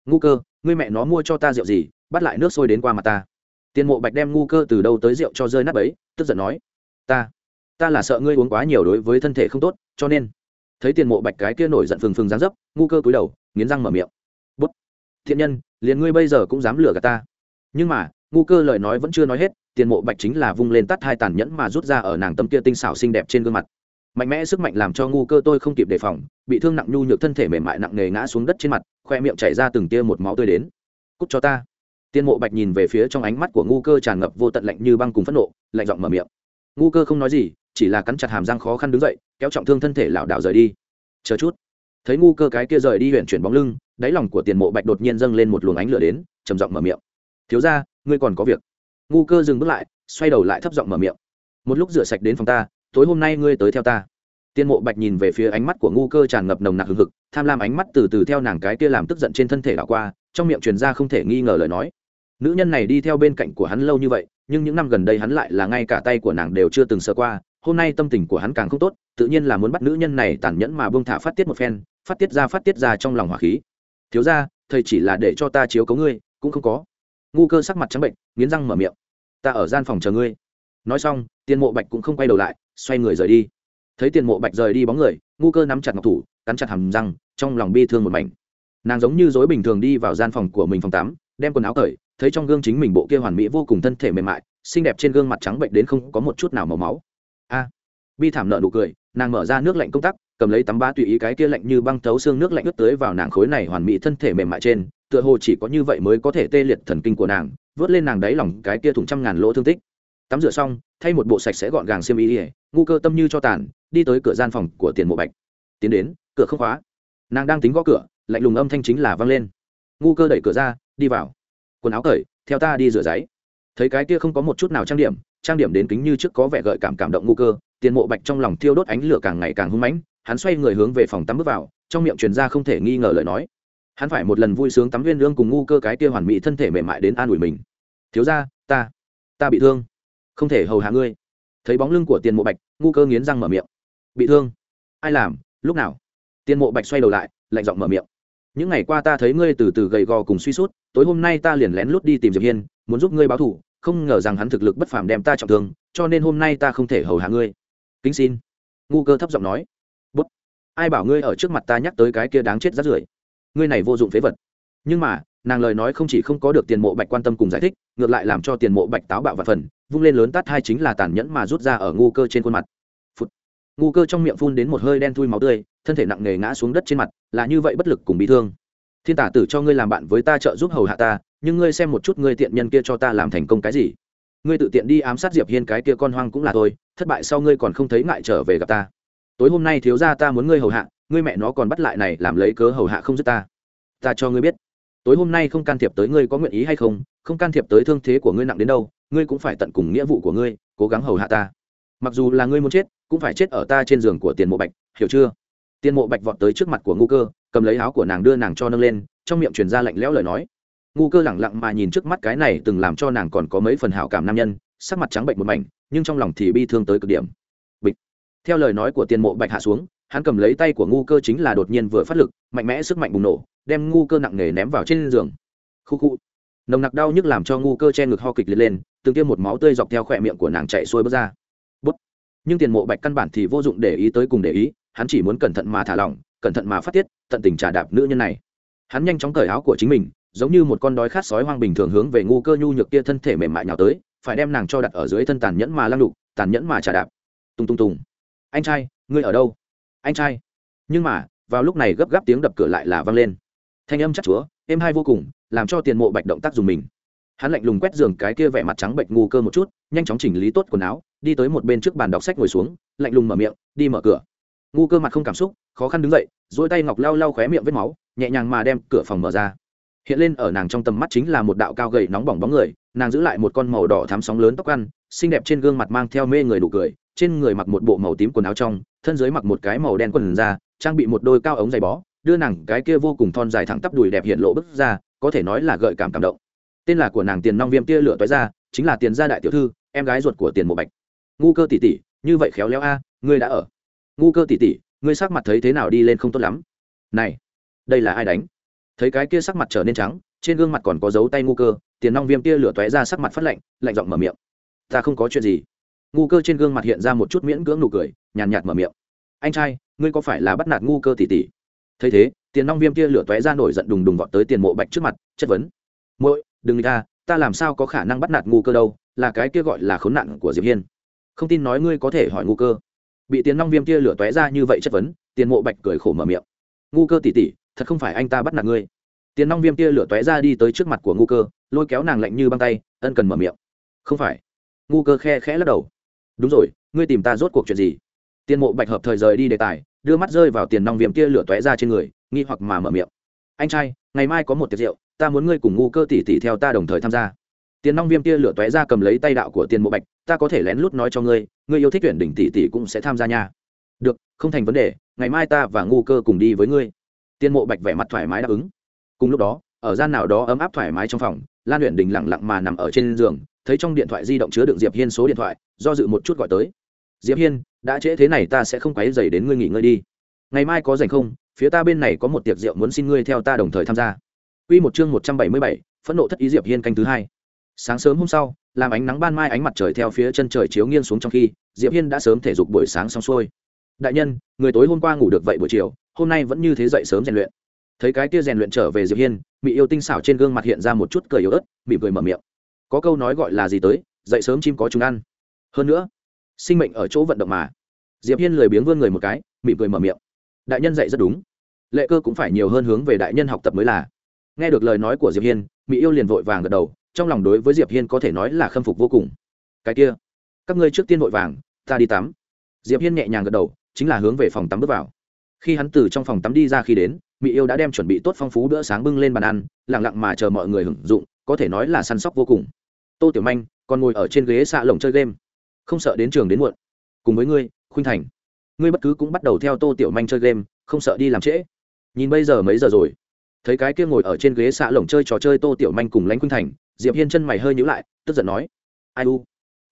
Ngu cơ, ngươi mẹ nó mua cho ta rượu gì, bắt lại nước sôi đến qua mặt ta. Tiền mộ bạch đem ngu cơ từ đâu tới rượu cho rơi nát ấy tức giận nói. Ta ta là sợ ngươi uống quá nhiều đối với thân thể không tốt, cho nên. Thấy tiền mộ bạch cái kia nổi giận phừng phừng dán dấp, ngu cơ cúi đầu, nghiến răng mở miệng. Bút. Thiện nhân, liền ngươi bây giờ cũng dám lừa gạt ta. Nhưng mà, ngu cơ lời nói vẫn chưa nói hết tiền mộ bạch chính là vung lên tắt hai tàn nhẫn mà rút ra ở nàng tâm kia tinh xảo xinh đẹp trên gương mặt mạnh mẽ sức mạnh làm cho ngu cơ tôi không kịp đề phòng, bị thương nặng nhu nhược thân thể mềm mại nặng nề ngã xuống đất trên mặt, khoe miệng chảy ra từng tia một máu tươi đến. Cúc cho ta. Tiên mộ bạch nhìn về phía trong ánh mắt của ngu cơ tràn ngập vô tận lạnh như băng cùng phẫn nộ, lạnh giọng mở miệng. Ngu cơ không nói gì, chỉ là cắn chặt hàm răng khó khăn đứng dậy, kéo trọng thương thân thể lảo đảo rời đi. Chờ chút. Thấy ngu cơ cái kia rời đi huyện chuyển bóng lưng, đáy lòng của tiền mộ bạch đột nhiên dâng lên một luồng ánh lửa đến, trầm giọng mở miệng. Thiếu ra ngươi còn có việc. Ngu cơ dừng bước lại, xoay đầu lại thấp giọng mở miệng. Một lúc rửa sạch đến phòng ta tối hôm nay ngươi tới theo ta. Tiên mộ bạch nhìn về phía ánh mắt của ngu cơ tràn ngập nồng nặc hừng hực, tham lam ánh mắt từ từ theo nàng cái kia làm tức giận trên thân thể đảo qua, trong miệng truyền ra không thể nghi ngờ lời nói. Nữ nhân này đi theo bên cạnh của hắn lâu như vậy, nhưng những năm gần đây hắn lại là ngay cả tay của nàng đều chưa từng sơ qua, hôm nay tâm tình của hắn càng không tốt, tự nhiên là muốn bắt nữ nhân này tàn nhẫn mà bông thả phát tiết một phen, phát tiết ra phát tiết ra trong lòng hỏa khí. Thiếu ra thầy chỉ là để cho ta chiếu cấu ngươi, cũng không có. Ngu cơ sắc mặt trắng bệnh, nghiến răng mở miệng. Ta ở gian phòng chờ ngươi nói xong, tiền mộ bạch cũng không quay đầu lại, xoay người rời đi. Thấy tiền mộ bạch rời đi bóng người, ngu cơ nắm chặt ngọc thủ, cắn chặt hầm răng, trong lòng bi thương một mảnh. Nàng giống như dối bình thường đi vào gian phòng của mình phòng tắm, đem quần áo cởi, thấy trong gương chính mình bộ kia hoàn mỹ vô cùng thân thể mềm mại, xinh đẹp trên gương mặt trắng bệnh đến không có một chút nào màu máu. A! Bi thảm nợ nụ cười, nàng mở ra nước lạnh công tắc, cầm lấy tắm ba tùy ý cái kia lạnh như băng thấu xương nước lạnh ướt tới vào nàng khối này hoàn mỹ thân thể mềm mại trên, tựa hồ chỉ có như vậy mới có thể tê liệt thần kinh của nàng, vớt lên nàng đáy lòng cái kia thủng trăm ngàn lỗ thương tích tắm rửa xong, thay một bộ sạch sẽ gọn gàng xiêm y ỉa ngu cơ tâm như cho tàn, đi tới cửa gian phòng của tiền mộ bạch. Tiến đến, cửa không khóa. Nàng đang tính gõ cửa, lạnh lùng âm thanh chính là vang lên. Ngu cơ đẩy cửa ra, đi vào. Quần áo cởi, theo ta đi rửa giấy. Thấy cái kia không có một chút nào trang điểm trang điểm đến kính như trước có vẻ gợi cảm cảm động ngu cơ, tiền mộ bạch trong lòng thiêu đốt ánh lửa càng ngày càng hung mãnh, hắn xoay người hướng về phòng tắm bước vào, trong miệng truyền ra không thể nghi ngờ lời nói. Hắn phải một lần vui sướng tắm viên lương cùng ngu cơ cái kia hoàn mỹ thân thể mềm mại đến an ủi mình. Thiếu ra ta ta bị thương không thể hầu hạ ngươi. Thấy bóng lưng của tiền mộ bạch, ngu cơ nghiến răng mở miệng. Bị thương? Ai làm? Lúc nào? Tiền mộ bạch xoay đầu lại, lạnh giọng mở miệng. Những ngày qua ta thấy ngươi từ từ gầy gò cùng suy sút, tối hôm nay ta liền lén lút đi tìm diệp hiên, muốn giúp ngươi báo thù, không ngờ rằng hắn thực lực bất phàm đem ta trọng thương, cho nên hôm nay ta không thể hầu hạ ngươi. Kính xin. Ngu cơ thấp giọng nói. Bút. Ai bảo ngươi ở trước mặt ta nhắc tới cái kia đáng chết rát rưởi? Ngươi này vô dụng phế vật. Nhưng mà, nàng lời nói không chỉ không có được tiền mộ bạch quan tâm cùng giải thích, ngược lại làm cho tiền mộ bạch táo bạo và phần vung lên lớn tát hai chính là tàn nhẫn mà rút ra ở ngu cơ trên khuôn mặt. Phụt. ngu cơ trong miệng phun đến một hơi đen thui máu tươi, thân thể nặng nề ngã xuống đất trên mặt, là như vậy bất lực cùng bị thương. Thiên tả tử cho ngươi làm bạn với ta trợ giúp hầu hạ ta, nhưng ngươi xem một chút ngươi tiện nhân kia cho ta làm thành công cái gì. Ngươi tự tiện đi ám sát diệp hiên cái kia con hoang cũng là thôi, thất bại sau ngươi còn không thấy ngại trở về gặp ta. Tối hôm nay thiếu gia ta muốn ngươi hầu hạ, ngươi mẹ nó còn bắt lại này làm lấy cớ hầu hạ không giúp ta. Ta cho ngươi biết. Tối hôm nay không can thiệp tới ngươi có nguyện ý hay không không can thiệp tới thương thế của ngươi nặng đến đâu ngươi cũng phải tận cùng nghĩa vụ của ngươi, cố gắng hầu hạ ta. Mặc dù là ngươi muốn chết, cũng phải chết ở ta trên giường của tiền mộ bạch, hiểu chưa? Tiền mộ bạch vọt tới trước mặt của ngu cơ, cầm lấy áo của nàng đưa nàng cho nâng lên, trong miệng truyền ra lạnh lẽo lời nói. Ngu cơ lẳng lặng mà nhìn trước mắt cái này từng làm cho nàng còn có mấy phần hảo cảm nam nhân, sắc mặt trắng bệnh một mảnh, nhưng trong lòng thì bi thương tới cực điểm. Bịch. Theo lời nói của tiền mộ bạch hạ xuống, hắn cầm lấy tay của ngu cơ chính là đột nhiên vừa phát lực, mạnh mẽ sức mạnh bùng nổ, đem ngu cơ nặng nề ném vào trên giường. Khu khu. Nồng nặc đau nhức làm cho ngu cơ che ngực ho kịch liệt lên từng tiêm một máu tươi dọc theo khỏe miệng của nàng chạy xuôi bước ra. Bút. nhưng tiền mộ bạch căn bản thì vô dụng để ý tới cùng để ý, hắn chỉ muốn cẩn thận mà thả lỏng, cẩn thận mà phát tiết, tận tình trả đạp nữ nhân này. Hắn nhanh chóng cởi áo của chính mình, giống như một con đói khát sói hoang bình thường hướng về ngu cơ nhu nhược kia thân thể mềm mại nhào tới, phải đem nàng cho đặt ở dưới thân tàn nhẫn mà lăng đục tàn nhẫn mà trả đạp. Tung tung tùng. Anh trai, ngươi ở đâu? Anh trai. Nhưng mà, vào lúc này gấp gáp tiếng đập cửa lại là vang lên. Thanh âm chắc chúa, êm hai vô cùng, làm cho tiền mộ bạch động tác dùng mình hắn lạnh lùng quét giường cái kia vẻ mặt trắng bệnh ngu cơ một chút, nhanh chóng chỉnh lý tốt quần áo, đi tới một bên trước bàn đọc sách ngồi xuống, lạnh lùng mở miệng, đi mở cửa. Ngu cơ mặt không cảm xúc, khó khăn đứng dậy dỗi tay ngọc lau lau khóe miệng vết máu, nhẹ nhàng mà đem cửa phòng mở ra. Hiện lên ở nàng trong tầm mắt chính là một đạo cao gầy nóng bỏng bóng người, nàng giữ lại một con màu đỏ thắm sóng lớn tóc ăn, xinh đẹp trên gương mặt mang theo mê người đủ cười, trên người mặc một bộ màu tím quần áo trong, thân dưới mặc một cái màu đen quần da, trang bị một đôi cao ống giày bó, đưa nàng cái kia vô cùng thon dài thẳng tắp đùi đẹp hiện lộ bức ra, có thể nói là gợi cảm cảm động tên là của nàng tiền nong viêm tia lửa toái ra, chính là tiền gia đại tiểu thư, em gái ruột của tiền mộ bạch. Ngu cơ tỷ tỷ, như vậy khéo léo a, ngươi đã ở. Ngu cơ tỷ tỷ, ngươi sắc mặt thấy thế nào đi lên không tốt lắm. Này, đây là ai đánh? Thấy cái kia sắc mặt trở nên trắng, trên gương mặt còn có dấu tay ngu cơ, tiền nong viêm tia lửa toái ra sắc mặt phát lạnh lạnh giọng mở miệng. Ta không có chuyện gì. Ngu cơ trên gương mặt hiện ra một chút miễn cưỡng nụ cười, nhàn nhạt mở miệng. Anh trai, ngươi có phải là bắt nạt ngu cơ tỷ tỷ? Thấy thế, tiền nong viêm tia lửa toái ra nổi giận đùng đùng vọt tới tiền mộ bạch trước mặt, chất vấn. Muội đừng ra, ta làm sao có khả năng bắt nạt ngu cơ đâu, là cái kia gọi là khốn nạn của diệp hiên. Không tin nói ngươi có thể hỏi ngu cơ. Bị tiền long viêm kia lửa tóe ra như vậy chất vấn, tiền mộ bạch cười khổ mở miệng. Ngu cơ tỷ tỷ thật không phải anh ta bắt nạt ngươi. Tiền long viêm kia lửa tóe ra đi tới trước mặt của ngu cơ, lôi kéo nàng lạnh như băng tay, ân cần mở miệng. Không phải. Ngu cơ khe khẽ lắc đầu. Đúng rồi, ngươi tìm ta rốt cuộc chuyện gì? Tiền mộ bạch hợp thời rời đi đề tài, đưa mắt rơi vào tiền long viêm kia lửa tóe ra trên người, nghi hoặc mà mở miệng. Anh trai, ngày mai có một tiệc rượu ta muốn ngươi cùng ngu cơ tỷ tỷ theo ta đồng thời tham gia. Tiền nong viêm kia lửa tóe ra cầm lấy tay đạo của tiền mộ bạch, ta có thể lén lút nói cho ngươi ngươi yêu thích tuyển đỉnh tỷ tỷ cũng sẽ tham gia nha. Được, không thành vấn đề, ngày mai ta và ngu cơ cùng đi với ngươi. Tiên mộ bạch vẻ mặt thoải mái đáp ứng. Cùng lúc đó, ở gian nào đó ấm áp thoải mái trong phòng, lan luyện đình lặng lặng mà nằm ở trên giường, thấy trong điện thoại di động chứa đựng diệp hiên số điện thoại, do dự một chút gọi tới. Diệp hiên, đã trễ thế này ta sẽ không quấy dày đến ngươi nghỉ ngơi đi. Ngày mai có rảnh không? Phía ta bên này có một tiệc rượu muốn xin ngươi theo ta đồng thời tham gia. Quy một chương 177, phẫn nộ thất ý Diệp Hiên canh thứ hai. Sáng sớm hôm sau, làm ánh nắng ban mai ánh mặt trời theo phía chân trời chiếu nghiêng xuống trong khi, Diệp Hiên đã sớm thể dục buổi sáng xong xuôi. Đại nhân, người tối hôm qua ngủ được vậy buổi chiều, hôm nay vẫn như thế dậy sớm rèn luyện. Thấy cái kia rèn luyện trở về diệp hiên mỹ yêu tinh xảo trên gương mặt hiện ra một chút cười yếu ớt mỉm cười mở miệng. Có câu nói gọi là gì tới dậy sớm chim có chúng ăn. Hơn nữa sinh mệnh ở chỗ vận động mà. Diệp hiên lười biếng vươn người một cái mỉm cười mở miệng. Đại nhân dạy rất đúng. Lệ cơ cũng phải nhiều hơn hướng về đại nhân học tập mới là nghe được lời nói của diệp hiên mỹ yêu liền vội vàng gật đầu, trong lòng đối với diệp hiên có thể nói là khâm phục vô cùng. Cái kia, các ngươi trước tiên vội vàng, ta đi tắm. Diệp hiên nhẹ nhàng gật đầu, chính là hướng về phòng tắm bước vào. Khi hắn từ trong phòng tắm đi ra khi đến mỹ yêu đã đem chuẩn bị tốt phong phú bữa sáng bưng lên bàn ăn lẳng lặng mà chờ mọi người hưởng dụng, có thể nói là săn sóc vô cùng. Tô tiểu manh, còn ngồi ở trên ghế xạ lồng chơi game. Không sợ đến trường đến muộn. Cùng với ngươi, khuynh thành, ngươi bất cứ cũng bắt đầu theo tô tiểu manh chơi game, không sợ đi làm trễ. Nhìn bây giờ mấy giờ rồi? Thấy cái kia ngồi ở trên ghế xạ lồng chơi trò chơi tô tiểu manh cùng lãnh khuynh thành, diệp hiên chân mày hơi nhữ lại, tức giận nói, ai u?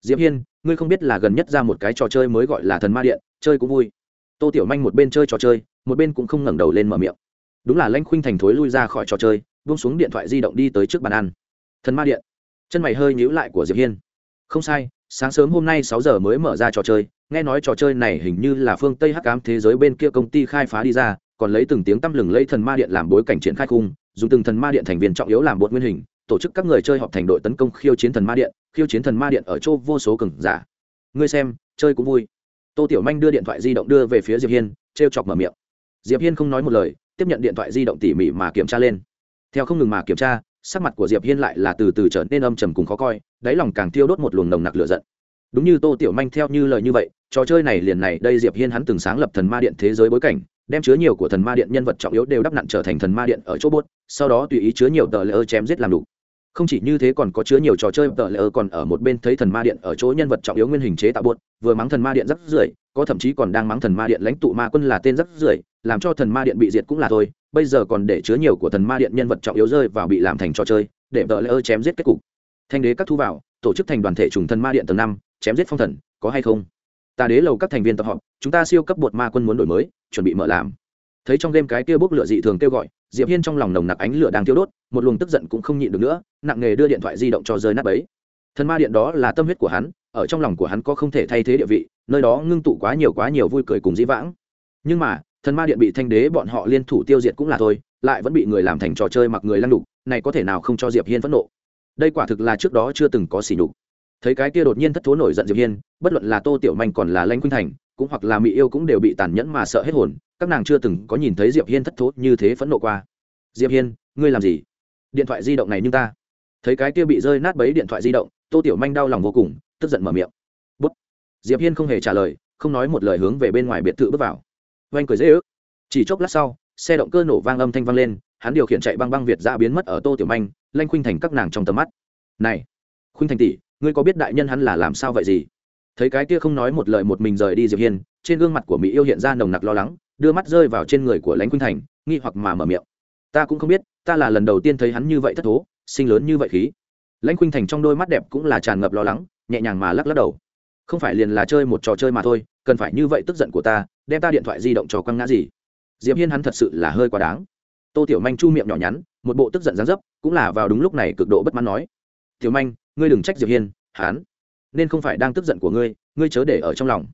Diệp hiên, ngươi không biết là gần nhất ra một cái trò chơi mới gọi là thần ma điện, chơi cũng vui. Tô tiểu manh một bên chơi trò chơi, một bên cũng không ngẩng đầu lên mở miệng. Đúng là lãnh khuynh thành thối lui ra khỏi trò chơi, buông xuống điện thoại di động đi tới trước bàn ăn. Thần ma điện. Chân mày hơi nhíu lại của diệp hiên. Không sai, sáng sớm hôm nay sáu giờ mới mở ra trò chơi, nghe nói trò chơi này hình như là phương tây hắc ám thế giới bên kia công ty khai phá đi ra còn lấy từng tiếng tăm lừng lấy thần ma điện làm bối cảnh triển khai khung, dùng từng thần ma điện thành viên trọng yếu làm bột nguyên hình, tổ chức các người chơi họp thành đội tấn công khiêu chiến thần ma điện, khiêu chiến thần ma điện ở chỗ vô số cường giả. Ngươi xem, chơi cũng vui. Tô tiểu manh đưa điện thoại di động đưa về phía diệp hiên t r e o chọc mở miệng. Diệp hiên không nói một lời, tiếp nhận điện thoại di động tỉ mỉ mà kiểm tra lên. Theo không ngừng mà kiểm tra, sắc mặt của diệp hiên lại là từ từ trở nên âm trầm cùng khó coi, đáy lòng càng thiêu đốt một luồng nồng nặc lửa giận. Đúng như tô tiểu manh theo như lời như vậy, trò chơi này liền này, đây diệp hiên hắn từng sáng lập thần ma điện thế giới bối cảnh đem chứa nhiều của thần ma điện nhân vật trọng yếu đều đắp nặn trở thành thần ma điện ở chỗ bốt, sau đó tùy ý chứa nhiều tờ lỡ chém giết làm đủ. Không chỉ như thế còn có chứa nhiều trò chơi tờ lỡ còn ở một bên thấy thần ma điện ở chỗ nhân vật trọng yếu nguyên hình chế tạo bốt, vừa mắng thần ma điện rất rưởi, có thậm chí còn đang mắng thần ma điện lãnh tụ ma quân là tên rất rưởi, làm cho thần ma điện bị diệt cũng là thôi, bây giờ còn để chứa nhiều của thần ma điện nhân vật trọng yếu rơi vào bị làm thành trò chơi, để tờ lỡ chém giết kết cục. Thanh đế các thu vào, tổ chức thành đoàn thể trùng thần ma điện tầng năm, chém giết phong thần, có hay không? Tà đế lầu các thành viên tập họp, chúng ta siêu cấp bột ma quân muốn đổi mới, chuẩn bị mở làm. Thấy trong đêm cái kia bốc lửa dị thường kêu gọi, diệp hiên trong lòng nồng nặc ánh lửa đang thiêu đốt, một luồng tức giận cũng không nhịn được nữa, nặng nghề đưa điện thoại di động cho rơi nát bấy. Thần ma điện đó là tâm huyết của hắn, ở trong lòng của hắn có không thể thay thế địa vị, nơi đó ngưng tụ quá nhiều quá nhiều vui cười cùng dĩ vãng. Nhưng mà, thần ma điện bị thanh đế bọn họ liên thủ tiêu diệt cũng là thôi, lại vẫn bị người làm thành trò chơi mặc người lăng đục, này có thể nào không cho diệp hiên phẫn nộ? Đây quả thực là trước đó chưa từng có xỉ nhục thấy cái kia đột nhiên thất thố nổi giận diệp hiên, bất luận là tô tiểu manh còn là lanh khuynh thành, cũng hoặc là mỹ yêu cũng đều bị tàn nhẫn mà sợ hết hồn, các nàng chưa từng có nhìn thấy diệp hiên thất thố như thế phẫn nộ qua. Diệp hiên, ngươi làm gì? Điện thoại di động này nhưng ta. Thấy cái kia bị rơi nát bấy điện thoại di động, tô tiểu manh đau lòng vô cùng, tức giận mở miệng. Bút. Diệp hiên không hề trả lời, không nói một lời hướng về bên ngoài biệt thự bước vào. Oanh cười dễ ước. Chỉ chốc lát sau, xe động cơ nổ vang âm thanh vang lên, hắn điều khiển chạy băng băng việt ra biến mất ở tô tiểu manh, lanh khuynh thành các nàng trong tầm mắt. Này, khuynh thành tỷ ngươi có biết đại nhân hắn là làm sao vậy gì? Thấy cái kia không nói một lời một mình rời đi diệp hiên, trên gương mặt của mỹ yêu hiện ra nồng nặc lo lắng, đưa mắt rơi vào trên người của lãnh khuynh thành, nghi hoặc mà mở miệng. Ta cũng không biết, ta là lần đầu tiên thấy hắn như vậy thất thố, sinh lớn như vậy khí. Lãnh khuynh thành trong đôi mắt đẹp cũng là tràn ngập lo lắng, nhẹ nhàng mà lắc lắc đầu. Không phải liền là chơi một trò chơi mà thôi, cần phải như vậy tức giận của ta, đem ta điện thoại di động cho quăng ngã gì? Diệp hiên hắn thật sự là hơi quá đáng. Tô tiểu manh chu miệng nhỏ nhắn, một bộ tức giận dán dấp, cũng là vào đúng lúc này cực độ bất mãn nói. Tiểu manh ngươi đừng trách diệp hiên hắn nên không phải đang tức giận của ngươi ngươi chớ để ở trong lòng.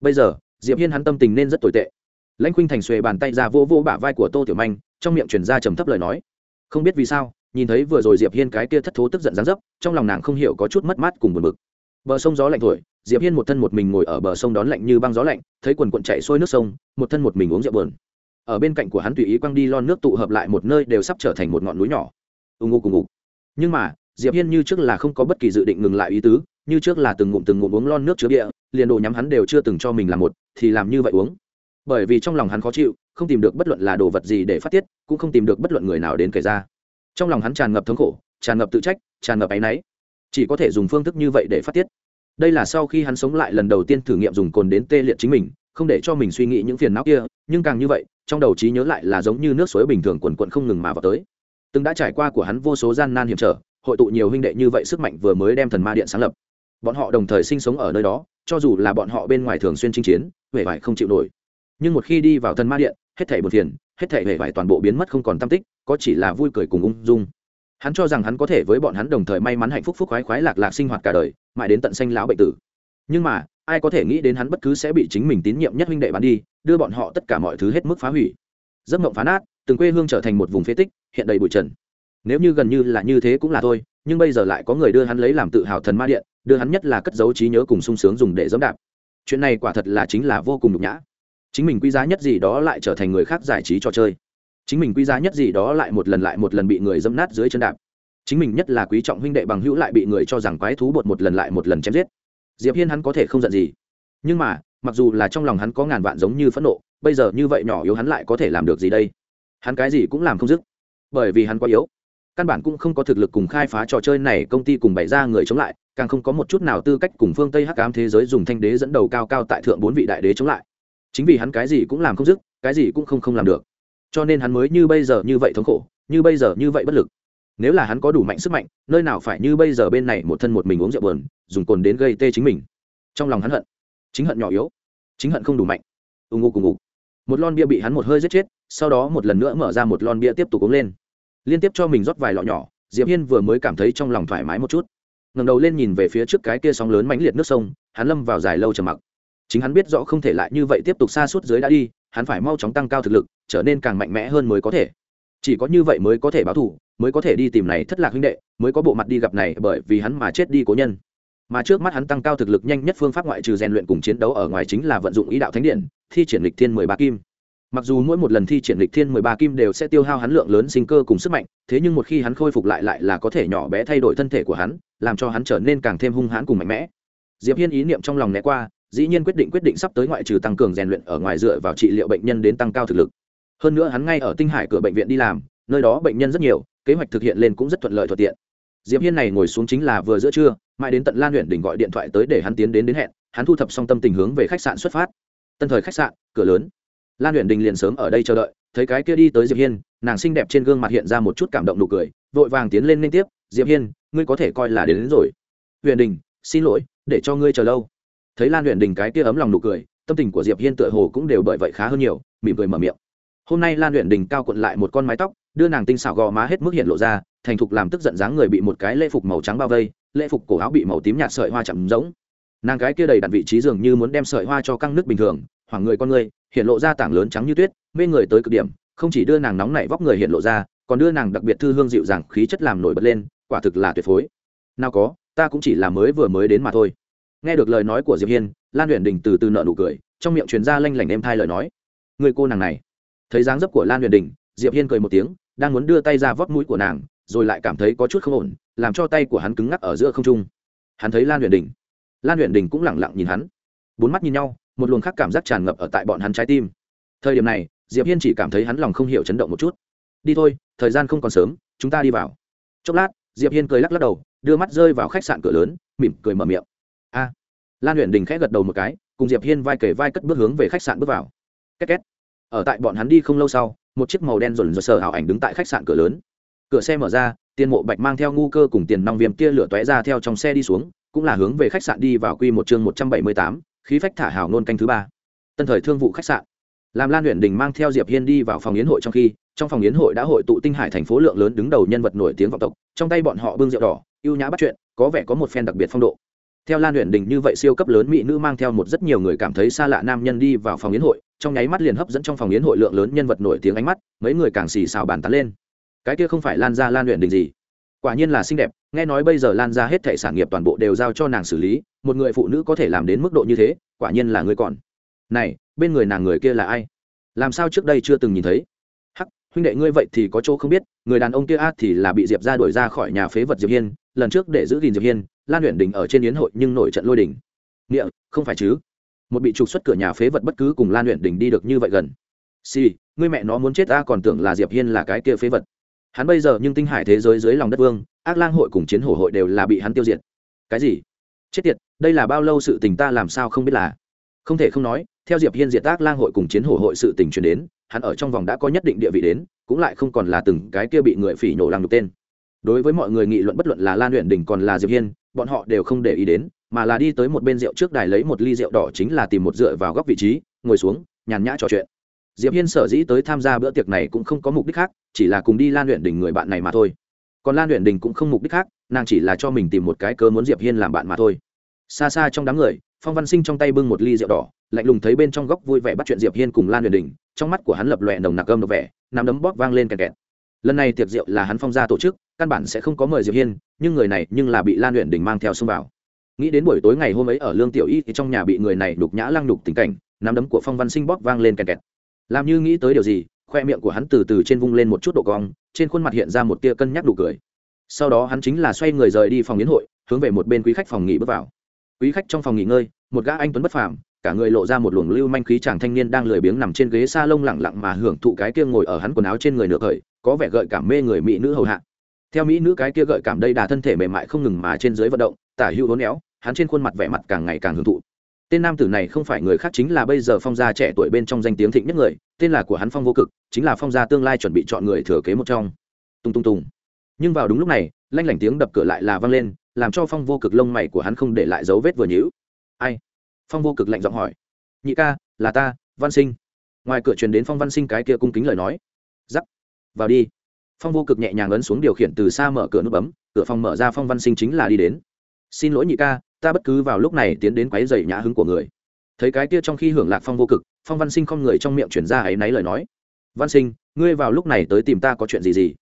Bây giờ, diệp hiên hắn tâm tình nên rất tồi tệ. Lãnh khuynh thành xuề bàn tay ra vô vô bả vai của tô tiểu manh, trong miệng truyền ra trầm thấp lời nói. Không biết vì sao, nhìn thấy vừa rồi diệp hiên cái kia thất thố tức giận dán dấp, trong lòng nàng không hiểu có chút mất mát cùng buồn bực. Bờ sông gió lạnh thổi, diệp hiên một thân một mình ngồi ở bờ sông đón lạnh như băng gió lạnh, thấy quần quận chạy xuôi nước sông, một thân một mình uống rượu bờn ở bên cạnh của hắn tùy ý quăng đi lon nước tụ hợp lại một nơi đều sắp trở thành một ngọn núi nhỏ. Ù ngụ cùng ngụ nhưng mà diệp hiên như trước là không có bất kỳ dự định ngừng lại ý tứ, như trước là từng ngụm từng ngụm uống lon nước chứa địa liền đồ nhắm hắn đều chưa từng cho mình làm một, thì làm như vậy uống. Bởi vì trong lòng hắn khó chịu, không tìm được bất luận là đồ vật gì để phát tiết, cũng không tìm được bất luận người nào đến kể ra. Trong lòng hắn tràn ngập thống khổ, tràn ngập tự trách, tràn ngập áy náy. Chỉ có thể dùng phương thức như vậy để phát tiết. Đây là sau khi hắn sống lại lần đầu tiên thử nghiệm dùng cồn đến tê liệt chính mình, không để cho mình suy nghĩ những phiền não kia, nhưng càng như vậy, trong đầu trí nhớ lại là giống như nước suối bình thường quần quận không ngừng mà vào tới. Từng đã trải qua của hắn vô số gian nan hiểm trở hội tụ nhiều huynh đệ như vậy sức mạnh vừa mới đem thần ma điện sáng lập. Bọn họ đồng thời sinh sống ở nơi đó, cho dù là bọn họ bên ngoài thường xuyên chinh chiến huệ vải không chịu nổi. Nhưng một khi đi vào thần ma điện, hết thảy một phiền, hết thảy huệ vải toàn bộ biến mất không còn tâm tích, có chỉ là vui cười cùng ung dung. Hắn cho rằng hắn có thể với bọn hắn đồng thời may mắn hạnh phúc phúc khoái khoái lạc lạc sinh hoạt cả đời, mãi đến tận sanh lão bệnh tử. Nhưng mà, ai có thể nghĩ đến hắn bất cứ sẽ bị chính mình tín nhiệm nhất huynh đệ bán đi, đưa bọn họ tất cả mọi thứ hết mức phá hủy. Giấc mộng phá nát, từng quê hương trở thành một vùng phế tích, hiện đầy bụi trần nếu như gần như là như thế cũng là thôi, nhưng bây giờ lại có người đưa hắn lấy làm tự hào thần ma điện, đưa hắn nhất là cất giấu trí nhớ cùng sung sướng dùng để dẫm đạp. Chuyện này quả thật là chính là vô cùng nhục nhã. Chính mình quý giá nhất gì đó lại trở thành người khác giải trí trò chơi. Chính mình quý giá nhất gì đó lại một lần lại một lần bị người dẫm nát dưới chân đạp. Chính mình nhất là quý trọng huynh đệ bằng hữu lại bị người cho rằng quái thú bột một lần lại một lần chém giết. Diệp hiên hắn có thể không giận gì. Nhưng mà, mặc dù là trong lòng hắn có ngàn vạn giống như phẫn nộ, bây giờ như vậy nhỏ yếu hắn lại có thể làm được gì đây? Hắn cái gì cũng làm không dứt. Bởi vì hắn quá yếu căn bản cũng không có thực lực cùng khai phá trò chơi này, công ty cùng bày ra người chống lại, càng không có một chút nào tư cách cùng phương tây hắc ám thế giới dùng thanh đế dẫn đầu cao cao tại thượng bốn vị đại đế chống lại. Chính vì hắn cái gì cũng làm không dứt, cái gì cũng không không làm được. Cho nên hắn mới như bây giờ như vậy thống khổ, như bây giờ như vậy bất lực. Nếu là hắn có đủ mạnh sức mạnh, nơi nào phải như bây giờ bên này một thân một mình uống rượu bờn dùng cồn đến gây tê chính mình. Trong lòng hắn hận, chính hận nhỏ yếu, chính hận không đủ mạnh. Ù ngụ cùng ngụ một lon bia bị hắn một hơi giết chết, sau đó một lần nữa mở ra một lon bia tiếp tục uống lên liên tiếp cho mình rót vài lọ nhỏ, diệp hiên vừa mới cảm thấy trong lòng thoải mái một chút. Ngẩng đầu lên nhìn về phía trước cái kia sóng lớn mãnh liệt nước sông, hắn lâm vào dài lâu trầm mặc. Chính hắn biết rõ không thể lại như vậy tiếp tục xa suốt dưới đã đi, hắn phải mau chóng tăng cao thực lực, trở nên càng mạnh mẽ hơn mới có thể. Chỉ có như vậy mới có thể báo thù, mới có thể đi tìm này thất lạc huynh đệ, mới có bộ mặt đi gặp này bởi vì hắn mà chết đi cố nhân. Mà trước mắt hắn tăng cao thực lực nhanh nhất phương pháp ngoại trừ rèn luyện cùng chiến đấu ở ngoài chính là vận dụng ý đạo thánh điện, thi triển lịch thiên mười ba kim mặc dù mỗi một lần thi triển lịch thiên mười ba kim đều sẽ tiêu hao hắn lượng lớn sinh cơ cùng sức mạnh, thế nhưng một khi hắn khôi phục lại lại là có thể nhỏ bé thay đổi thân thể của hắn, làm cho hắn trở nên càng thêm hung hãn cùng mạnh mẽ. Diệp hiên ý niệm trong lòng né qua, dĩ nhiên quyết định quyết định sắp tới ngoại trừ tăng cường rèn luyện ở ngoài dựa vào trị liệu bệnh nhân đến tăng cao thực lực. Hơn nữa hắn ngay ở tinh hải cửa bệnh viện đi làm, nơi đó bệnh nhân rất nhiều, kế hoạch thực hiện lên cũng rất thuận lợi thuận tiện. Diệp hiên này ngồi xuống chính là vừa giữa trưa, mãi đến tận lan huyện đỉnh gọi điện thoại tới để hắn tiến đến đến hẹn, hắn thu thập xong tâm tình hướng về khách sạn xuất phát. Tân thời khách sạn, cửa lớn lan huyện đình liền sớm ở đây chờ đợi thấy cái kia đi tới diệp hiên nàng xinh đẹp trên gương mặt hiện ra một chút cảm động nụ cười vội vàng tiến lên liên tiếp diệp hiên ngươi có thể coi là đến, đến rồi. Huyện đình xin lỗi để cho ngươi chờ lâu. Thấy lan luyện đình cái kia ấm lòng nụ cười tâm tình của diệp hiên tựa hồ cũng đều bởi vậy khá hơn nhiều mỉm cười mở miệng. Hôm nay lan luyện đình cao cuộn lại một con mái tóc đưa nàng tinh xảo gò má hết mức hiện lộ ra thành thục làm tức giận dáng người bị một cái lễ phục màu trắng bao vây lễ phục cổ áo bị màu tím nhạt sợi hoa chậm giống nàng cái kia đầy đặt vị trí dường như muốn đem sợi hoa cho căng nước bình thường hoàng người con người hiện lộ ra tảng lớn trắng như tuyết, mê người tới cực điểm, không chỉ đưa nàng nóng nảy vóc người hiện lộ ra, còn đưa nàng đặc biệt thư hương dịu dàng, khí chất làm nổi bật lên, quả thực là tuyệt phối. Nào có, ta cũng chỉ là mới vừa mới đến mà thôi. Nghe được lời nói của diệp hiên, lan Huyền đình từ từ nợ nụ cười, trong miệng truyền ra lanh lảnh êm thai lời nói. Người cô nàng này. Thấy dáng dấp của lan Huyền đình, diệp hiên cười một tiếng, đang muốn đưa tay ra vót mũi của nàng, rồi lại cảm thấy có chút không ổn, làm cho tay của hắn cứng ngắc ở giữa không trung. Hắn thấy lan Huyền đình. Lan Huyền đình cũng lẳng lặng nhìn hắn. Bốn mắt nhìn nhau một luồng khác cảm giác tràn ngập ở tại bọn hắn trái tim. Thời điểm này, diệp hiên chỉ cảm thấy hắn lòng không hiểu chấn động một chút. Đi thôi, thời gian không còn sớm, chúng ta đi vào. Chốc lát, diệp hiên cười lắc lắc đầu, đưa mắt rơi vào khách sạn cửa lớn, mỉm cười mở miệng. A. Lan Huyền đình khẽ gật đầu một cái, cùng diệp hiên vai kề vai cất bước hướng về khách sạn bước vào. Két két. Ở tại bọn hắn đi không lâu sau, một chiếc màu đen rồn rồn sờ ảo ảnh đứng tại khách sạn cửa lớn. Cửa xe mở ra, tiền mộ bạch mang theo ngu cơ cùng tiền nong viêm kia lửa tóe ra theo trong xe đi xuống, cũng là hướng về khách sạn đi vào quy một chương một trăm bảy mươi tám khí phách thả hào nôn canh thứ ba. Tân thời thương vụ khách sạn. Làm lan luyện đình mang theo diệp hiên đi vào phòng yến hội trong khi, trong phòng yến hội đã hội tụ tinh hải thành phố lượng lớn đứng đầu nhân vật nổi tiếng vọng tộc, trong tay bọn họ bưng rượu đỏ, ưu nhã bắt chuyện, có vẻ có một phen đặc biệt phong độ. Theo lan luyện đình như vậy siêu cấp lớn mỹ nữ mang theo một rất nhiều người cảm thấy xa lạ nam nhân đi vào phòng yến hội, trong nháy mắt liền hấp dẫn trong phòng yến hội lượng lớn nhân vật nổi tiếng ánh mắt, mấy người càng xì xào bàn tán lên. Cái kia không phải lan ra lan luyện đình gì? Quả nhiên là xinh đẹp, nghe nói bây giờ lan ra hết thẻ sản nghiệp toàn bộ đều giao cho nàng xử lý, một người phụ nữ có thể làm đến mức độ như thế, quả nhiên là người còn. Này, bên người nàng người kia là ai? Làm sao trước đây chưa từng nhìn thấy? Hắc, huynh đệ ngươi vậy thì có chỗ không biết, người đàn ông kia a thì là bị diệp ra đuổi ra khỏi nhà phế vật diệp hiên, lần trước để giữ gìn diệp hiên, lan luyện đình ở trên yến hội nhưng nổi trận lôi đình. Nghĩa, không phải chứ? Một bị trục xuất cửa nhà phế vật bất cứ cùng lan luyện đình đi được như vậy gần. Si ngươi mẹ nó muốn chết ta còn tưởng là diệp hiên là cái kia phế vật hắn bây giờ nhưng tinh hải thế giới dưới lòng đất vương, ác lang hội cùng chiến hổ hội đều là bị hắn tiêu diệt. Cái gì? Chết tiệt, đây là bao lâu sự tình ta làm sao không biết là? Không thể không nói, theo diệp hiên diệt ác lang hội cùng chiến hổ hội sự tình truyền đến, hắn ở trong vòng đã có nhất định địa vị đến, cũng lại không còn là từng cái kia bị người phỉ nhổ lăng đục tên. Đối với mọi người nghị luận bất luận là lan luyện đình còn là diệp hiên, bọn họ đều không để ý đến, mà là đi tới một bên rượu trước đài lấy một ly rượu đỏ chính là tìm một dựa vào góc vị trí, ngồi xuống, nhàn nhã trò chuyện diệp hiên sở dĩ tới tham gia bữa tiệc này cũng không có mục đích khác, chỉ là cùng đi lan luyện đình người bạn này mà thôi. Còn lan luyện đình cũng không mục đích khác, nàng chỉ là cho mình tìm một cái cớ muốn diệp hiên làm bạn mà thôi. Xa xa trong đám người, phong văn sinh trong tay bưng một ly rượu đỏ, lạnh lùng thấy bên trong góc vui vẻ bắt chuyện diệp hiên cùng lan luyện đình, trong mắt của hắn lập lòe nồng nặc âm độc vẻ nằm đấm bóp vang lên kẹt kẹt. Lần này tiệc rượu là hắn phong gia tổ chức, căn bản sẽ không có mời diệp hiên, nhưng người này nhưng là bị lan luyện đình mang theo xông vào. Nghĩ đến buổi tối ngày hôm ấy ở lương tiểu y thì trong nhà bị người này đục nhã lăng đục tình cảnh, nắm đấm của phong văn sinh bóp vang lên kẹt kẹt làm như nghĩ tới điều gì, khoe miệng của hắn từ từ trên vung lên một chút độ cong, trên khuôn mặt hiện ra một tia cân nhắc đủ cười. Sau đó hắn chính là xoay người rời đi phòng yến hội, hướng về một bên quý khách phòng nghỉ bước vào. Quý khách trong phòng nghỉ ngơi, một gã anh tuấn bất phàm, cả người lộ ra một luồng lưu manh khí chàng thanh niên đang lười biếng nằm trên ghế s a lông lẳng lặng mà hưởng thụ cái kia ngồi ở hắn quần áo trên người nửa khởi, có vẻ gợi cảm mê người mỹ nữ hầu hạ. Theo mỹ nữ cái kia gợi cảm đây đà thân thể mềm mại không ngừng mà trên dưới vận động, tả hữu hố néo hắn trên khuôn mặt vẻ mặt càng ngày càng hưởng thụ tên nam tử này không phải người khác chính là bây giờ phong gia trẻ tuổi bên trong danh tiếng thịnh nhất người, tên là của hắn phong vô cực, chính là phong gia tương lai chuẩn bị chọn người thừa kế một trong. Tung tung tung. Nhưng vào đúng lúc này, lanh lảnh tiếng đập cửa lại là vang lên, làm cho phong vô cực lông mày của hắn không để lại dấu vết vừa nhữ ai? Phong vô cực lạnh giọng hỏi. Nhị ca, là ta, văn sinh. Ngoài cửa truyền đến phong văn sinh cái kia cung kính lời nói. Giắc, vào đi. Phong vô cực nhẹ nhàng ấn xuống điều khiển từ xa mở cửa nút bấm, cửa phòng mở ra phong văn sinh chính là đi đến. Xin lỗi nhị ca ta bất cứ vào lúc này tiến đến quấy dày nhã hứng của người. Thấy cái kia trong khi hưởng lạc phong vô cực, phong văn sinh không người trong miệng chuyển ra ấy náy lời nói. Văn sinh, ngươi vào lúc này tới tìm ta có chuyện gì gì?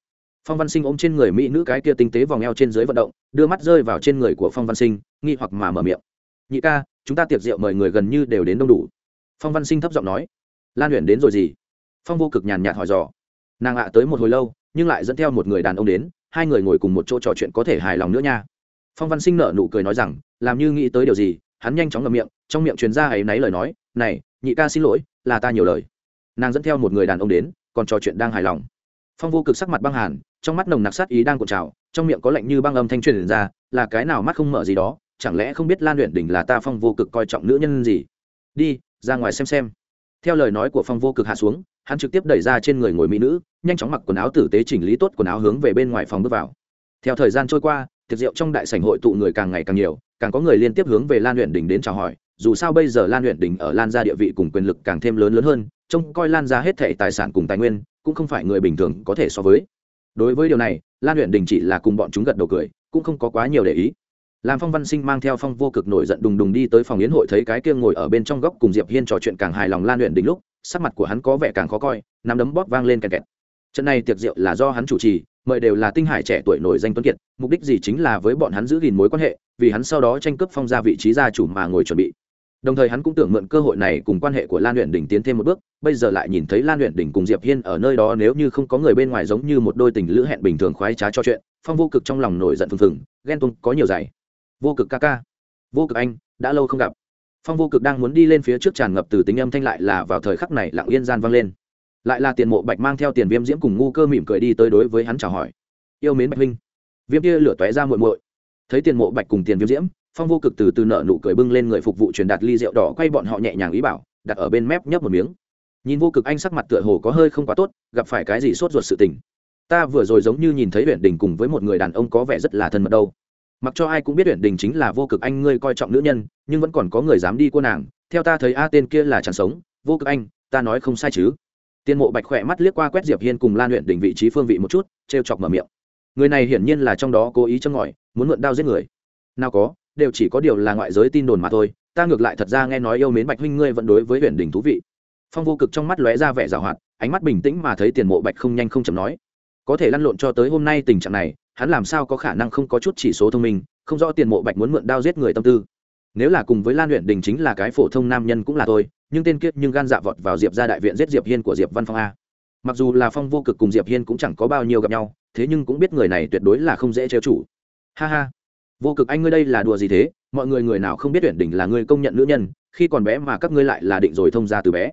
Phong văn sinh ôm trên người mỹ nữ cái kia tinh tế vòng eo trên dưới vận động, đưa mắt rơi vào trên người của phong văn sinh, nghi hoặc mà mở miệng. Nhị ca, chúng ta tiệc rượu mời người gần như đều đến đông đủ. Phong văn sinh thấp giọng nói. Lan luyện đến rồi gì? Phong vô cực nhàn nhạt hỏi dò. Nàng ạ tới một hồi lâu, nhưng lại dẫn theo một người đàn ông đến, hai người ngồi cùng một chỗ trò chuyện có thể hài lòng nữa nha phong văn sinh nở nụ cười nói rằng, làm như nghĩ tới điều gì, hắn nhanh chóng ngậm miệng, trong miệng truyền ra ấy náy lời nói, này, nhị ca xin lỗi, là ta nhiều lời. Nàng dẫn theo một người đàn ông đến, còn trò chuyện đang hài lòng. Phong vô cực sắc mặt băng hàn, trong mắt nồng nặc sát ý đang cuộn trào, trong miệng có lạnh như băng âm thanh truyền ra, là cái nào mắt không mở gì đó, chẳng lẽ không biết lan luyện đỉnh là ta phong vô cực coi trọng nữ nhân gì? Đi, ra ngoài xem xem. Theo lời nói của phong vô cực hạ xuống, hắn trực tiếp đẩy ra trên người ngồi mỹ nữ, nhanh chóng mặc quần áo tử tế chỉnh lý tốt quần áo hướng về bên ngoài phòng bước vào. Theo thời gian trôi qua tiệc rượu trong đại sảnh hội tụ người càng ngày càng nhiều, càng có người liên tiếp hướng về lan luyện đỉnh đến chào hỏi. Dù sao bây giờ lan huyện đình ở lan gia địa vị cùng quyền lực càng thêm lớn lớn hơn, trông coi lan gia hết thệ tài sản cùng tài nguyên, cũng không phải người bình thường có thể so với. Đối với điều này, lan huyện đình chỉ là cùng bọn chúng gật đầu cười, cũng không có quá nhiều để ý. Làm phong văn sinh mang theo phong vô cực nổi giận đùng đùng đi tới phòng yến hội thấy cái kia ngồi ở bên trong góc cùng diệp hiên trò chuyện càng hài lòng lan luyện đỉnh lúc, sắc mặt của hắn có vẻ càng khó coi, nắm đấm bóp vang lên kẹt kẹt. Trận này tiệc rượu là do hắn chủ trì mời đều là tinh hải trẻ tuổi nổi danh tuấn kiệt, mục đích gì chính là với bọn hắn giữ gìn mối quan hệ, vì hắn sau đó tranh cướp phong ra vị trí gia chủ mà ngồi chuẩn bị. Đồng thời hắn cũng tưởng mượn cơ hội này cùng quan hệ của lan luyện đỉnh tiến thêm một bước, bây giờ lại nhìn thấy lan luyện đỉnh cùng diệp hiên ở nơi đó nếu như không có người bên ngoài giống như một đôi tình lữ hẹn bình thường khoái trá cho chuyện, phong vô cực trong lòng nổi giận phừng phừng, ghen tuông, có nhiều giải vô cực ca ca, vô cực anh, đã lâu không gặp. Phong vô cực đang muốn đi lên phía trước tràn ngập từ tính âm thanh lại là vào thời khắc này lặng yên gian vang lên lại là tiền mộ bạch mang theo tiền viêm diễm cùng ngu cơ mỉm cười đi tới đối với hắn chào hỏi. Yêu mến bạch huynh. Viêm kia lửa tóe ra muội muội. Thấy tiền mộ bạch cùng tiền viêm diễm, phong vô cực từ từ nợ nụ cười bưng lên người phục vụ truyền đạt ly rượu đỏ, quay bọn họ nhẹ nhàng ý bảo, đặt ở bên mép nhấp một miếng. Nhìn vô cực anh sắc mặt tựa hồ có hơi không quá tốt, gặp phải cái gì sốt ruột sự tình. Ta vừa rồi giống như nhìn thấy huyện đình cùng với một người đàn ông có vẻ rất là thân mật đâu. Mặc cho ai cũng biết huyện đình chính là vô cực anh ngươi coi trọng nữ nhân, nhưng vẫn còn có người dám đi cô nàng. Theo ta thấy a tên kia là chẳng sống. Vô cực anh, ta nói không sai chứ tiên mộ bạch khỏe mắt liếc qua quét diệp hiên cùng lan huyện đỉnh vị trí phương vị một chút, trêu chọc mở miệng. Người này hiển nhiên là trong đó cố ý châm ngòi, muốn mượn đao giết người. Nào có, đều chỉ có điều là ngoại giới tin đồn mà thôi, ta ngược lại thật ra nghe nói yêu mến bạch huynh ngươi vẫn đối với Huyền đỉnh thú vị. Phong vô cực trong mắt lóe ra vẻ giảo hoạt, ánh mắt bình tĩnh mà thấy tiền mộ bạch không nhanh không chậm nói, có thể lăn lộn cho tới hôm nay tình trạng này, hắn làm sao có khả năng không có chút chỉ số thông minh, không rõ tiền mộ bạch muốn mượn đao giết người tâm tư. Nếu là cùng với lan luyện đình chính là cái phổ thông nam nhân cũng là tôi nhưng tên kiết nhưng gan dạ vọt vào diệp ra đại viện giết diệp hiên của diệp văn phong a. Mặc dù là phong vô cực cùng diệp hiên cũng chẳng có bao nhiêu gặp nhau, thế nhưng cũng biết người này tuyệt đối là không dễ trêu chủ ha ha. Vô cực anh ngươi đây là đùa gì thế? Mọi người người nào không biết tuyển đỉnh là người công nhận nữ nhân, khi còn bé mà các ngươi lại là định rồi thông ra từ bé.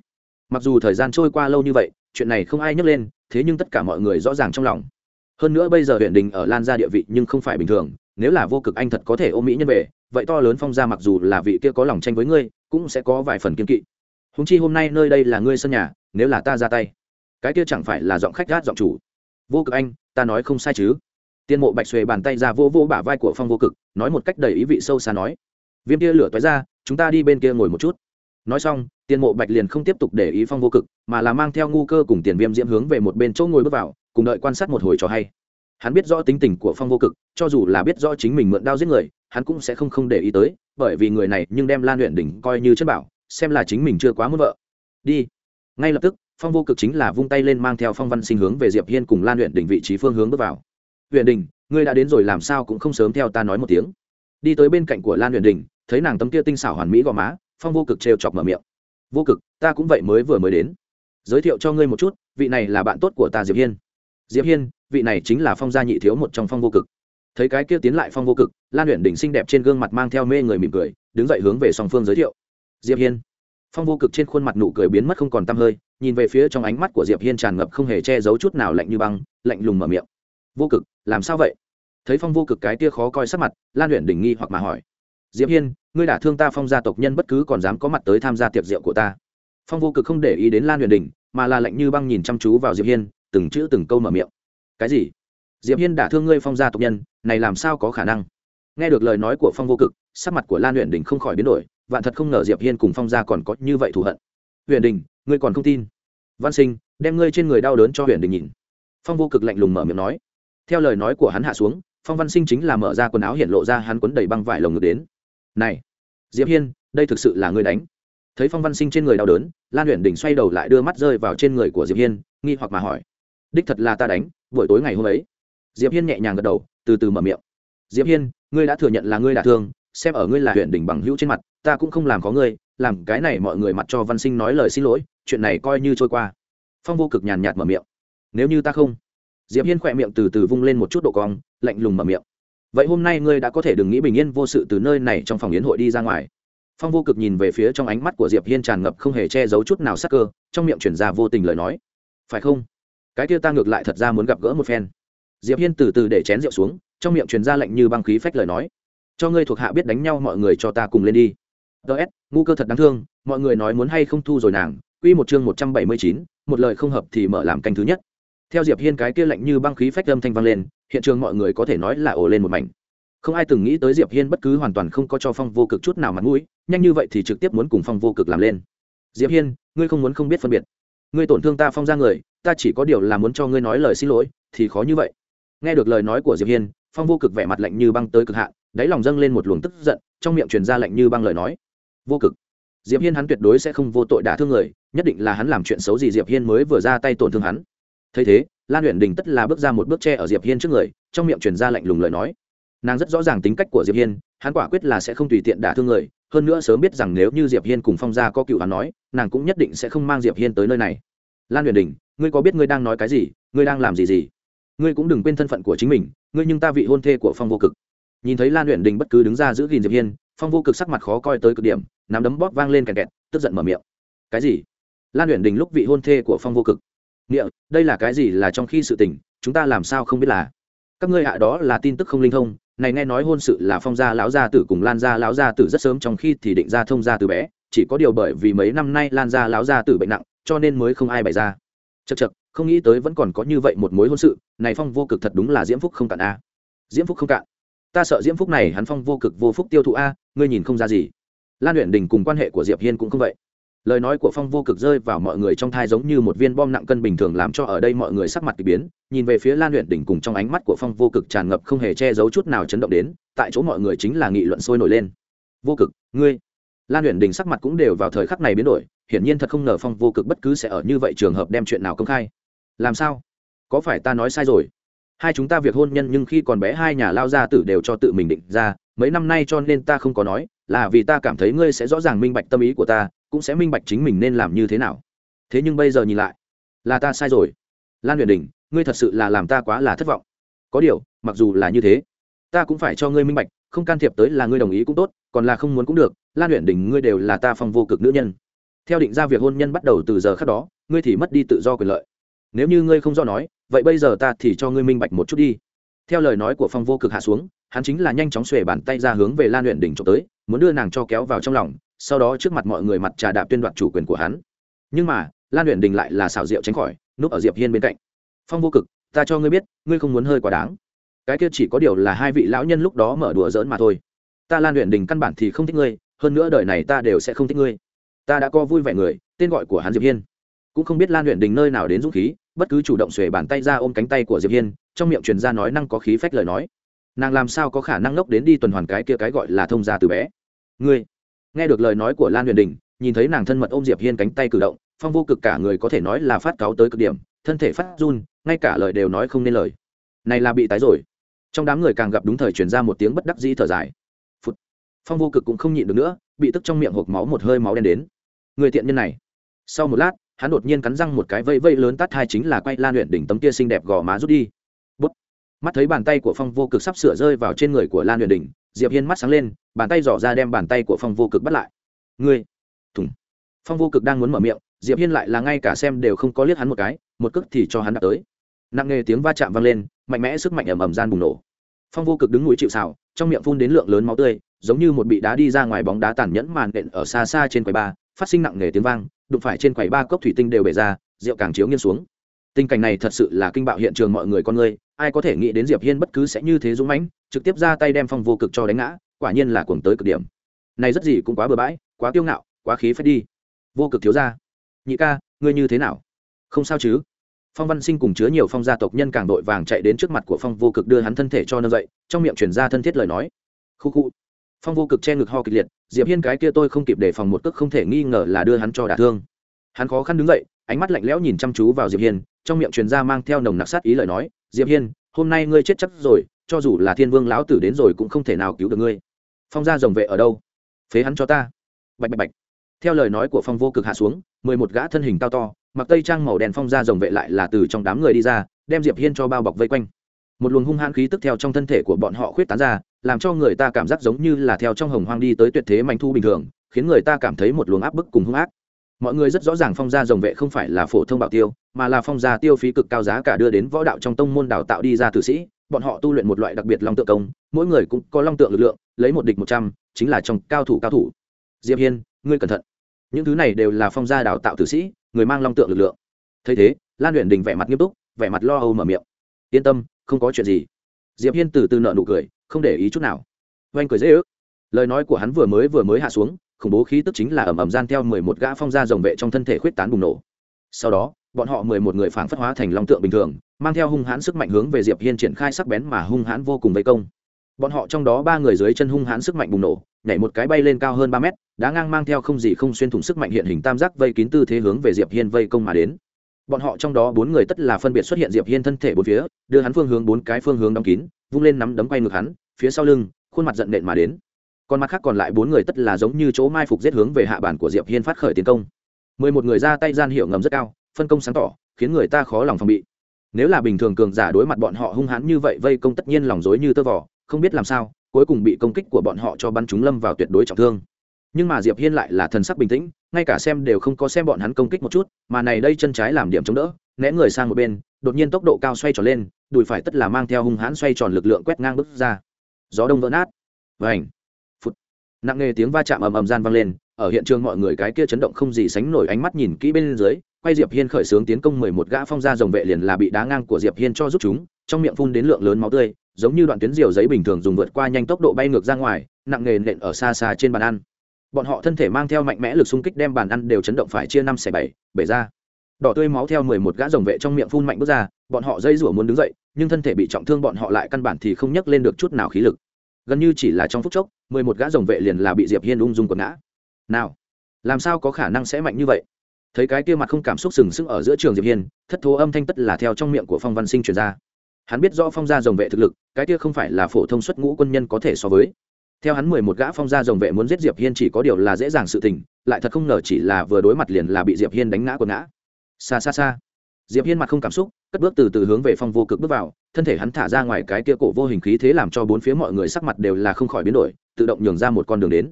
Mặc dù thời gian trôi qua lâu như vậy, chuyện này không ai nhắc lên, thế nhưng tất cả mọi người rõ ràng trong lòng. Hơn nữa bây giờ huyện đình ở lan gia địa vị nhưng không phải bình thường, nếu là vô cực anh thật có thể ôm mỹ nhân về, vậy to lớn phong gia mặc dù là vị kia có lòng tranh với ngươi, cũng sẽ có vài phần kiên kỵ húng chi hôm nay nơi đây là ngươi sân nhà, nếu là ta ra tay, cái kia chẳng phải là giọng khách gát giọng chủ. Vô cực anh, ta nói không sai chứ. Tiên mộ bạch xuề bàn tay ra vô vô bả vai của phong vô cực, nói một cách đầy ý vị sâu xa nói, viêm kia lửa toái ra, chúng ta đi bên kia ngồi một chút. Nói xong, tiên mộ bạch liền không tiếp tục để ý phong vô cực, mà là mang theo ngu cơ cùng tiền viêm diễm hướng về một bên chỗ ngồi bước vào, cùng đợi quan sát một hồi trò hay. Hắn biết rõ tính tình của phong vô cực, cho dù là biết rõ chính mình mượn đao giết người, hắn cũng sẽ không không để ý tới, bởi vì người này nhưng đem lan luyện đỉnh coi như chất bảo xem là chính mình chưa quá muốn vợ. Đi. Ngay lập tức, phong vô cực chính là vung tay lên mang theo phong văn sinh hướng về diệp hiên cùng lan uyển đỉnh vị trí phương hướng bước vào. Huyện đình, ngươi đã đến rồi, làm sao cũng không sớm theo ta nói một tiếng. Đi tới bên cạnh của lan uyển đình, thấy nàng tấm kia tinh xảo hoàn mỹ gò má, phong vô cực trêu chọc mở miệng. Vô cực, ta cũng vậy mới vừa mới đến. Giới thiệu cho ngươi một chút, vị này là bạn tốt của ta diệp hiên. Diệp hiên, vị này chính là phong gia nhị thiếu một trong phong vô cực. Thấy cái kia tiến lại phong vô cực, lan uyển đỉnh xinh đẹp trên gương mặt mang theo mê người mỉm cười, đứng dậy hướng về song phương giới thiệu diệp hiên. Phong vô cực trên khuôn mặt nụ cười biến mất không còn tăm hơi, nhìn về phía trong ánh mắt của diệp hiên tràn ngập không hề che giấu chút nào lạnh như băng, lạnh lùng mở miệng. Vô cực, làm sao vậy? Thấy phong vô cực cái tia khó coi sắc mặt, lan luyện đỉnh nghi hoặc mà hỏi. Diệp hiên, ngươi đả thương ta phong gia tộc nhân bất cứ còn dám có mặt tới tham gia tiệc rượu của ta. Phong vô cực không để ý đến lan luyện đỉnh mà là lạnh như băng nhìn chăm chú vào diệp hiên, từng chữ từng câu mở miệng. Cái gì? Diệp hiên đả thương ngươi phong gia tộc nhân, này làm sao có khả năng? Nghe được lời nói của phong vô cực, sắc mặt của lan luyện Đỉnh không khỏi biến đổi vạn thật không ngờ diệp hiên cùng phong gia còn có như vậy thù hận. Huyền đình, ngươi còn không tin? Văn sinh, đem ngươi trên người đau đớn cho huyền đình nhìn. Phong vô cực lạnh lùng mở miệng nói. Theo lời nói của hắn hạ xuống, phong văn sinh chính là mở ra quần áo hiện lộ ra hắn quấn đầy băng vải lồng ngực đến. Này, diệp hiên, đây thực sự là ngươi đánh. Thấy phong văn sinh trên người đau đớn, lan huyền đình xoay đầu lại đưa mắt rơi vào trên người của diệp hiên, nghi hoặc mà hỏi. Đích thật là ta đánh, buổi tối ngày hôm ấy. Diệp hiên nhẹ nhàng gật đầu, từ từ mở miệng. Diệp hiên, ngươi đã thừa nhận là ngươi đả thương xem ở ngươi là huyện đỉnh bằng hữu trên mặt, ta cũng không làm có ngươi, làm cái này mọi người mặt cho văn sinh nói lời xin lỗi, chuyện này coi như trôi qua. Phong vô cực nhàn nhạt mở miệng. Nếu như ta không? Diệp hiên khỏe miệng từ từ vung lên một chút độ cong, lạnh lùng mở miệng. Vậy hôm nay ngươi đã có thể đừng nghĩ bình yên vô sự từ nơi này trong phòng yến hội đi ra ngoài. Phong vô cực nhìn về phía trong ánh mắt của diệp hiên tràn ngập không hề che giấu chút nào sắc cơ, trong miệng chuyển ra vô tình lời nói. Phải không? Cái kia ta ngược lại thật ra muốn gặp gỡ một phen. Diệp hiên từ từ để chén rượu xuống, trong miệng truyền ra lệnh như băng khí phách lời nói cho ngươi thuộc hạ biết đánh nhau mọi người cho ta cùng lên đi. Ts ngu cơ thật đáng thương mọi người nói muốn hay không thu rồi nàng. Quy một chương một trăm bảy mươi chín, một lời không hợp thì mở làm canh thứ nhất. Theo diệp hiên cái kia lạnh như băng khí phách âm thanh vang lên hiện trường mọi người có thể nói là ồ lên một mảnh. Không ai từng nghĩ tới diệp hiên bất cứ hoàn toàn không có cho phong vô cực chút nào mặt mũi nhanh như vậy thì trực tiếp muốn cùng phong vô cực làm lên. Diệp hiên ngươi không muốn không biết phân biệt. Ngươi tổn thương ta phong ra người ta chỉ có điều là muốn cho ngươi nói lời xin lỗi thì khó như vậy. Nghe được lời nói của diệp hiên phong vô cực vẻ mặt lạnh như băng tới cực hạn đáy lòng dâng lên một luồng tức giận, trong miệng truyền ra lạnh như băng lời nói. Vô cực. Diệp hiên hắn tuyệt đối sẽ không vô tội đả thương người, nhất định là hắn làm chuyện xấu gì diệp hiên mới vừa ra tay tổn thương hắn. Thấy thế, lan luyện đình tất là bước ra một bước tre ở diệp hiên trước người, trong miệng truyền ra lạnh lùng lời nói. Nàng rất rõ ràng tính cách của diệp hiên, hắn quả quyết là sẽ không tùy tiện đả thương người, hơn nữa sớm biết rằng nếu như diệp hiên cùng phong gia có cựu hắn nói, nàng cũng nhất định sẽ không mang diệp hiên tới nơi này. Lan huyền đình, ngươi có biết ngươi đang nói cái gì, ngươi đang làm gì gì? Ngươi cũng đừng quên thân phận của chính mình, ngươi nhưng ta vị hôn thê của phong vô cực nhìn thấy lan luyện đình bất cứ đứng ra giữ gìn diệp hiên, phong vô cực sắc mặt khó coi tới cực điểm, nắm đấm bóp vang lên kẹt kẹt, tức giận mở miệng. Cái gì? Lan luyện đình lúc vị hôn thê của phong vô cực. Nghĩa, đây là cái gì là trong khi sự tình, chúng ta làm sao không biết là? Các ngươi hạ đó là tin tức không linh thông, này nghe nói hôn sự là phong gia lão gia tử cùng lan gia lão gia tử rất sớm trong khi thì định ra thông gia từ bé, chỉ có điều bởi vì mấy năm nay lan gia lão gia tử bệnh nặng, cho nên mới không ai bày ra. Chật chật không nghĩ tới vẫn còn có như vậy một mối hôn sự, này phong vô cực thật đúng là diễm phúc không cạn a. Diễm phúc không cạn ta sợ diễm phúc này hắn phong vô cực vô phúc tiêu thụ a, ngươi nhìn không ra gì. Lan luyện đình cùng quan hệ của diệp hiên cũng không vậy. Lời nói của phong vô cực rơi vào mọi người trong thai giống như một viên bom nặng cân bình thường làm cho ở đây mọi người sắc mặt k ỳ biến. Nhìn về phía lan luyện đỉnh cùng trong ánh mắt của phong vô cực tràn ngập không hề che giấu chút nào chấn động đến, tại chỗ mọi người chính là nghị luận sôi nổi lên. Vô cực, ngươi. Lan luyện đỉnh sắc mặt cũng đều vào thời khắc này biến đổi, hiển nhiên thật không ngờ phong vô cực bất cứ sẽ ở như vậy trường hợp đem chuyện nào công khai. Làm sao? Có phải ta nói sai rồi? Hai chúng ta việc hôn nhân nhưng khi còn bé hai nhà lao gia tử đều cho tự mình định ra, mấy năm nay cho nên ta không có nói, là vì ta cảm thấy ngươi sẽ rõ ràng minh bạch tâm ý của ta, cũng sẽ minh bạch chính mình nên làm như thế nào. Thế nhưng bây giờ nhìn lại, là ta sai rồi. Lan huyền đình, ngươi thật sự là làm ta quá là thất vọng. Có điều, mặc dù là như thế, ta cũng phải cho ngươi minh bạch, không can thiệp tới là ngươi đồng ý cũng tốt, còn là không muốn cũng được, lan huyền đình, ngươi đều là ta phong vô cực nữ nhân. Theo định ra việc hôn nhân bắt đầu từ giờ khác đó, ngươi thì mất đi tự do quyền lợi. Nếu như ngươi không do nói vậy bây giờ ta thì cho ngươi minh bạch một chút đi. Theo lời nói của phong vô cực hạ xuống, hắn chính là nhanh chóng xuề bàn tay ra hướng về lan luyện đỉnh trộm tới, muốn đưa nàng cho kéo vào trong lòng, sau đó trước mặt mọi người mặt trà đạp tuyên đoạt chủ quyền của hắn. Nhưng mà, lan luyện đình lại là xảo diệu tránh khỏi, núp ở diệp hiên bên cạnh. Phong vô cực, ta cho ngươi biết, ngươi không muốn hơi quá đáng. Cái kia chỉ có điều là hai vị lão nhân lúc đó mở đùa giỡn mà thôi. Ta lan luyện đình căn bản thì không thích ngươi, hơn nữa đời này ta đều sẽ không thích ngươi. Ta đã co vui vẻ người, tên gọi của hắn diệp hiên. Cũng không biết lan luyện đình nơi nào đến dũng khí bất cứ chủ động xuề bàn tay ra ôm cánh tay của diệp hiên, trong miệng truyền ra nói năng có khí phách lời nói. Nàng làm sao có khả năng ngốc đến đi tuần hoàn cái kia cái gọi là thông gia từ bé? Ngươi, nghe được lời nói của lan huyền đình, nhìn thấy nàng thân mật ôm diệp hiên cánh tay cử động, phong vô cực cả người có thể nói là phát cáo tới cực điểm, thân thể phát run, ngay cả lời đều nói không nên lời. Này là bị tái rồi. Trong đám người càng gặp đúng thời truyền ra một tiếng bất đắc dĩ thở dài. Phụt. phong vô cực cũng không nhịn được nữa, bị tức trong miệng hộp máu một hơi máu đen đến. Người tiện nhân này. Sau một lát hắn đột nhiên cắn răng một cái vây vây lớn tát hai chính là quay lan luyện đỉnh tấm kia xinh đẹp gò má rút đi. Bút. mắt thấy bàn tay của phong vô cực sắp sửa rơi vào trên người của lan luyện đỉnh, diệp hiên mắt sáng lên, bàn tay dò ra đem bàn tay của phong vô cực bắt lại. Ngươi! Thùng. Phong vô cực đang muốn mở miệng, diệp hiên lại là ngay cả xem đều không có liếc hắn một cái, một cước thì cho hắn đã tới. Nặng nề tiếng va chạm vang lên, mạnh mẽ sức mạnh ầm ầm gian bùng nổ. Phong vô cực đứng núi chịu xào trong miệng phun đến lượng lớn máu tươi, giống như một bị đá đi ra ngoài bóng đá tàn nhẫn màn đện ở xa xa trên quầy ba phát sinh nặng nề tiếng vang đụng phải trên quầy ba cốc thủy tinh đều bể ra, rượu càng chiếu nghiêng xuống. Tình cảnh này thật sự là kinh bạo hiện trường mọi người con người, ai có thể nghĩ đến diệp hiên bất cứ sẽ như thế dũng mãnh, trực tiếp ra tay đem phong vô cực cho đánh ngã, quả nhiên là cuồng tới cực điểm. Này rất gì cũng quá bừa bãi, quá kiêu ngạo, quá khí phách đi. Vô cực thiếu gia. Nhị ca, ngươi như thế nào? Không sao chứ? Phong văn sinh cùng chứa nhiều phong gia tộc nhân càng đội vàng chạy đến trước mặt của phong vô cực đưa hắn thân thể cho nâng dậy, trong miệng chuyển ra thân thiết lời nói. Khu khu phong vô cực che ngực ho kịch liệt, diệp hiên cái kia tôi không kịp đề phòng một cước không thể nghi ngờ là đưa hắn cho đả thương. Hắn khó khăn đứng dậy, ánh mắt lạnh lẽo nhìn chăm chú vào diệp hiên, trong miệng truyền ra mang theo nồng nặc sát ý lời nói, diệp hiên, hôm nay ngươi chết chắc rồi, cho dù là thiên vương lão tử đến rồi cũng không thể nào cứu được ngươi. Phong gia rồng vệ ở đâu? Phế hắn cho ta. Bạch bạch bạch. Theo lời nói của phong vô cực hạ xuống, mười một gã thân hình cao to, mặc tây trang màu đen phong gia rồng vệ lại là từ trong đám người đi ra, đem diệp hiên cho bao bọc vây quanh. Một luồng hung hãn khí tức theo trong thân thể của bọn họ khuyết tán ra làm cho người ta cảm giác giống như là theo trong hồng hoang đi tới tuyệt thế manh thu bình thường, khiến người ta cảm thấy một luồng áp bức cùng hung ác. Mọi người rất rõ ràng phong gia rồng vệ không phải là phổ thông bảo tiêu, mà là phong gia tiêu phí cực cao giá cả đưa đến võ đạo trong tông môn đào tạo đi ra tử sĩ, bọn họ tu luyện một loại đặc biệt long tượng công, mỗi người cũng có long tượng lực lượng, lấy một địch một trăm, chính là trong cao thủ cao thủ. Diệp hiên, ngươi cẩn thận. Những thứ này đều là phong gia đào tạo tử sĩ, người mang long tượng lực lượng. Thấy thế, lan luyện đình vẻ mặt nghiêm túc, vẻ mặt lo âu mở miệng. Yên tâm, không có chuyện gì. Diệp hiên từ từ nợ nụ cười không để ý chút nào. Oanh cười dễ ước. Lời nói của hắn vừa mới vừa mới hạ xuống, khủng bố khí tức chính là ẩm ẩm gian theo mười một gã phong gia rồng vệ trong thân thể khuyết tán bùng nổ. Sau đó, bọn họ mười một người phảng phất hóa thành long tượng bình thường, mang theo hung hãn sức mạnh hướng về diệp hiên triển khai sắc bén mà hung hãn vô cùng vây công. Bọn họ trong đó ba người dưới chân hung hãn sức mạnh bùng nổ, nhảy một cái bay lên cao hơn ba mét, đá ngang mang theo không gì không xuyên thủng sức mạnh hiện hình tam giác vây kín tư thế hướng về diệp hiên vây công mà đến bọn họ trong đó bốn người tất là phân biệt xuất hiện diệp hiên thân thể bốn phía, đưa hắn phương hướng bốn cái phương hướng đóng kín, vung lên nắm đấm quay ngược hắn, phía sau lưng, khuôn mặt giận nện mà đến. Còn mặt khác còn lại bốn người tất là giống như chỗ mai phục giết hướng về hạ bản của diệp hiên phát khởi tiến công. Mười một người ra tay gian hiệu ngầm rất cao, phân công sáng tỏ, khiến người ta khó lòng phòng bị. Nếu là bình thường cường giả đối mặt bọn họ hung hãn như vậy vây công tất nhiên lòng dối như tơ vỏ không biết làm sao, cuối cùng bị công kích của bọn họ cho bắn chúng lâm vào tuyệt đối trọng thương nhưng mà diệp hiên lại là thần sắc bình tĩnh, ngay cả xem đều không có xem bọn hắn công kích một chút, mà này đây chân trái làm điểm chống đỡ, né người sang một bên, đột nhiên tốc độ cao xoay tròn lên, đùi phải tất là mang theo hung hãn xoay tròn lực lượng quét ngang bước ra. Gió đông vỡ nát. Vảnh phút nặng nề tiếng va chạm ầm ầm gian vang lên, ở hiện trường mọi người cái kia chấn động không gì sánh nổi ánh mắt nhìn kỹ bên dưới, quay diệp hiên khởi sướng tiến công mười một gã phong gia rồng vệ liền là bị đá ngang của diệp hiên cho giúp chúng, trong miệng phun đến lượng lớn máu tươi, giống như đoạn tuyến diều giấy bình thường dùng vượt qua nhanh tốc độ bay ngược ra ngoài, nặng nề nện ở xa xa trên bàn ăn bọn họ thân thể mang theo mạnh mẽ lực xung kích đem bàn ăn đều chấn động phải chia năm xẻ bảy, bể ra. Đỏ tươi máu theo mười một gã rồng vệ trong miệng phun mạnh bước ra, bọn họ dây rủa muốn đứng dậy, nhưng thân thể bị trọng thương bọn họ lại căn bản thì không nhấc lên được chút nào khí lực. Gần như chỉ là trong phút chốc, mười một gã rồng vệ liền là bị diệp hiên ung dung quật ngã. Nào, làm sao có khả năng sẽ mạnh như vậy? Thấy cái kia mặt không cảm xúc sừng sững ở giữa trường diệp hiên, thất thố âm thanh tất là theo trong miệng của phong văn sinh truyền ra. Hắn biết rõ phong gia rồng vệ thực lực, cái kia không phải là phổ thông xuất ngũ quân nhân có thể so với theo hắn mười một gã phong gia rồng vệ muốn giết diệp hiên chỉ có điều là dễ dàng sự tình, lại thật không ngờ chỉ là vừa đối mặt liền là bị diệp hiên đánh ngã quần ngã. Xa xa xa diệp hiên mặt không cảm xúc, cất bước từ từ hướng về phong vô cực bước vào, thân thể hắn thả ra ngoài cái kia cổ vô hình khí thế làm cho bốn phía mọi người sắc mặt đều là không khỏi biến đổi, tự động nhường ra một con đường đến.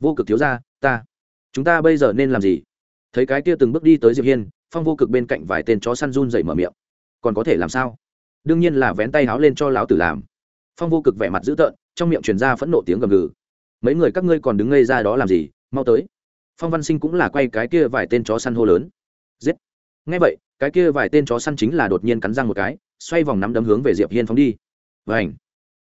Vô cực thiếu ra ta. Chúng ta bây giờ nên làm gì? Thấy cái kia từng bước đi tới diệp hiên, phong vô cực bên cạnh vài tên chó săn run dậy mở miệng. Còn có thể làm sao? Đương nhiên là vén tay háo lên cho lão tử làm. Phong vô cực vẻ mặt dữ tợn trong miệng truyền ra phẫn nộ tiếng gầm gừ. Mấy người các ngươi còn đứng ngây ra đó làm gì? Mau tới. Phong văn sinh cũng là quay cái kia vài tên chó săn hô lớn. Giết. Ngay vậy, cái kia vài tên chó săn chính là đột nhiên cắn răng một cái, xoay vòng nắm đấm hướng về diệp hiên phóng đi. Vảnh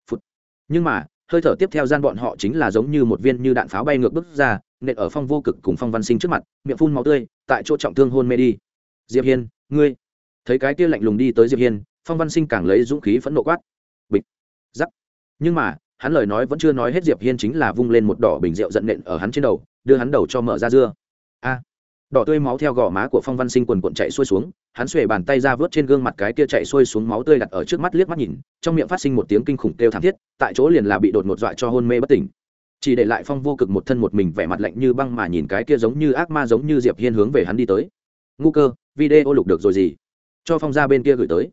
phút nhưng mà, hơi thở tiếp theo gian bọn họ chính là giống như một viên như đạn pháo bay ngược bước ra, nện ở phong vô cực cùng phong văn sinh trước mặt, miệng phun máu tươi, tại chỗ trọng thương hôn mê đi. Diệp hiên, ngươi. Thấy cái kia lạnh lùng đi tới diệp hiên, phong văn sinh càng lấy dũng khí phẫn nộ quát. Bịch. Giắc. Nhưng mà hắn lời nói vẫn chưa nói hết diệp hiên chính là vung lên một đỏ bình rượu giận nện ở hắn trên đầu, đưa hắn đầu cho mở ra dưa. A! Đỏ tươi máu theo gò má của phong văn sinh quần quận chạy xuôi xuống, hắn xuề bàn tay ra vớt trên gương mặt cái kia chạy xuôi xuống máu tươi đặt ở trước mắt liếc mắt nhìn, trong miệng phát sinh một tiếng kinh khủng kêu thảm thiết, tại chỗ liền là bị đột ngột dọa cho hôn mê bất tỉnh. Chỉ để lại phong vô cực một thân một mình vẻ mặt lạnh như băng mà nhìn cái kia giống như ác ma giống như diệp hiên hướng về hắn đi tới. Ngu cơ, video lục được rồi gì? Cho phong ra bên kia gửi tới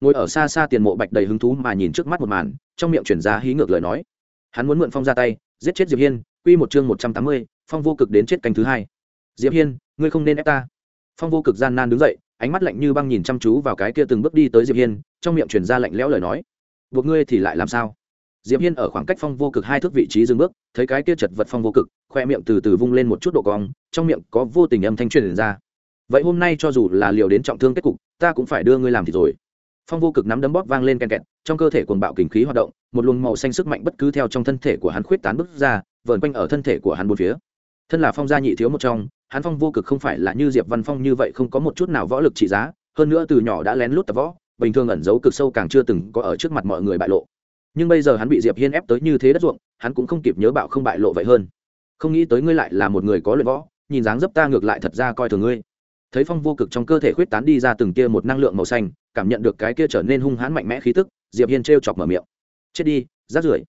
ngồi ở xa xa tiền mộ bạch đầy hứng thú mà nhìn trước mắt một màn, trong miệng chuyển ra hí ngược lời nói. Hắn muốn mượn phong ra tay, giết chết diệp hiên, quy một chương một trăm tám mươi, phong vô cực đến chết canh thứ hai. Diệp hiên, ngươi không nên ép ta. Phong vô cực gian nan đứng dậy, ánh mắt lạnh như băng nhìn chăm chú vào cái kia từng bước đi tới diệp hiên, trong miệng truyền ra lạnh lẽo lời nói. Buộc ngươi thì lại làm sao? Diệp hiên ở khoảng cách phong vô cực hai thước vị trí dừng bước, thấy cái kia chật vật phong vô cực, khoe miệng từ từ vung lên một chút độ cong, trong miệng có vô tình âm thanh truyền ra. Vậy hôm nay cho dù là liều đến trọng thương kết cục, ta cũng phải đưa ngươi làm thì rồi phong vô cực nắm đấm bóp vang lên ken kẹt, trong cơ thể cuồng bạo kình khí hoạt động, một luồng màu xanh sức mạnh bất cứ theo trong thân thể của hắn khuyết tán bứt ra, vờn quanh ở thân thể của hắn bốn phía. Thân là phong gia nhị thiếu một trong, hắn phong vô cực không phải là như diệp văn phong như vậy không có một chút nào võ lực trị giá, hơn nữa từ nhỏ đã lén lút tập võ, bình thường ẩn giấu cực sâu càng chưa từng có ở trước mặt mọi người bại lộ. Nhưng bây giờ hắn bị diệp hiên ép tới như thế đất ruộng, hắn cũng không kịp nhớ bạo không bại lộ vậy hơn. Không nghĩ tới ngươi lại là một người có luyện võ, nhìn dáng dấp ta ngược lại thật ra coi thường ngươi thấy phong vô cực trong cơ thể khuyết tán đi ra từng tia một năng lượng màu xanh, cảm nhận được cái kia trở nên hung hãn mạnh mẽ khí tức, diệp hiên treo chọc mở miệng. Chết đi rát rưởi.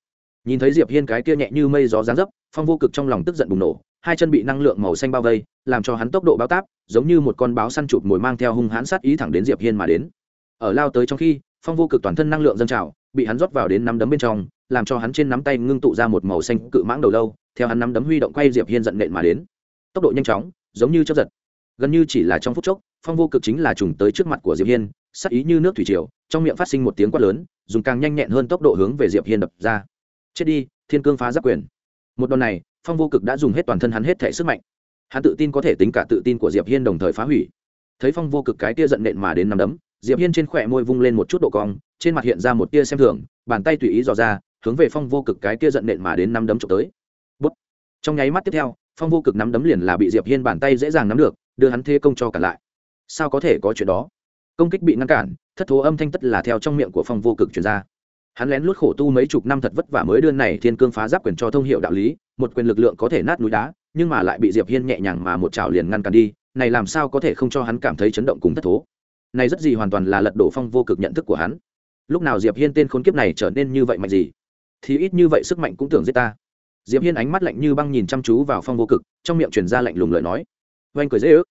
Nhìn thấy diệp hiên cái kia nhẹ như mây gió dáng dấp, phong vô cực trong lòng tức giận bùng nổ, hai chân bị năng lượng màu xanh bao vây, làm cho hắn tốc độ báo táp, giống như một con báo săn chụp mồi mang theo hung hãn sát ý thẳng đến diệp hiên mà đến. Ở lao tới trong khi, phong vô cực toàn thân năng lượng dâng trào, bị hắn rót vào đến nắm đấm bên trong, làm cho hắn trên nắm tay ngưng tụ ra một màu xanh cự mãng đầu lâu, theo hắn nắm đấm huy động quay diệp hiên giận nện mà đến. Tốc độ nhanh chóng, giống như chớp giật gần như chỉ là trong phút chốc, phong vô cực chính là trùng tới trước mặt của diệp hiên, sắc ý như nước thủy triều, trong miệng phát sinh một tiếng quát lớn, dùng càng nhanh nhẹn hơn tốc độ hướng về diệp hiên đập ra. Chết đi, thiên cương phá giáp quyền. Một đòn này, phong vô cực đã dùng hết toàn thân hắn hết thể sức mạnh. Hắn tự tin có thể tính cả tự tin của diệp hiên đồng thời phá hủy. Thấy phong vô cực cái tia giận nện mà đến nằm đấm, diệp hiên trên khỏe môi vung lên một chút độ cong, trên mặt hiện ra một tia xem thường, bàn tay tùy ý dò ra, hướng về phong vô cực cái tia giận nện mà đến năm đấm trộm tới. Bút. trong nháy mắt tiếp theo, phong vô cực nắm đấm liền là bị diệp hiên bàn tay dễ dàng nắm được đưa hắn thế công cho cả lại. Sao có thể có chuyện đó? Công kích bị ngăn cản, thất thố âm thanh tất là theo trong miệng của phong vô cực truyền ra. Hắn lén lút khổ tu mấy chục năm thật vất vả mới đưa này thiên cương phá giáp quyền cho thông hiệu đạo lý, một quyền lực lượng có thể nát núi đá, nhưng mà lại bị diệp hiên nhẹ nhàng mà một chảo liền ngăn cản đi, này làm sao có thể không cho hắn cảm thấy chấn động cùng thất thố? Này rất gì hoàn toàn là lật đổ phong vô cực nhận thức của hắn. Lúc nào diệp hiên tên khốn kiếp này trở nên như vậy mạnh gì? Thì ít như vậy sức mạnh cũng tưởng giết ta. Diệp hiên ánh mắt lạnh như băng nhìn chăm chú vào phong vô cực, trong miệng truyền ra lạnh lùng lời nói oanh cười dễ ước.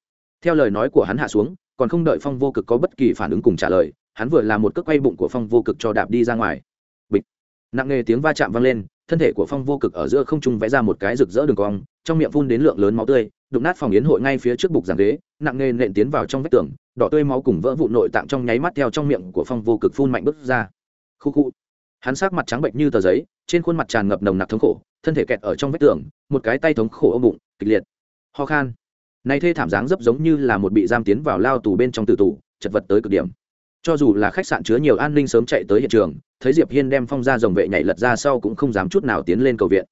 Theo lời nói của hắn hạ xuống, còn không đợi phong vô cực có bất kỳ phản ứng cùng trả lời, hắn vừa làm một cước quay bụng của phong vô cực cho đạp đi ra ngoài. Bịch. Nặng nề tiếng va chạm vang lên, thân thể của phong vô cực ở giữa không trung vẽ ra một cái rực rỡ đường cong, trong miệng phun đến lượng lớn máu tươi, đụng nát phòng yến hội ngay phía trước bục giảng ghế, nặng nề nện tiến vào trong vách tường, đỏ tươi máu cùng vỡ vụ nội tạng trong nháy mắt theo trong miệng của phong vô cực phun mạnh bước ra. Khu khu. Hắn sắc mặt trắng bệnh như tờ giấy, trên khuôn mặt tràn ngập nồng nặc thống khổ, thân thể kẹt ở trong vách tường, một cái tay thống khổ ôm bụng, kịch liệt. Ho khan nay thê thảm dáng dấp giống như là một bị giam tiến vào lao tù bên trong tử tù, chật vật tới cực điểm. Cho dù là khách sạn chứa nhiều an ninh sớm chạy tới hiện trường, thấy diệp hiên đem phong ra dòng vệ nhảy lật ra sau cũng không dám chút nào tiến lên cầu viện.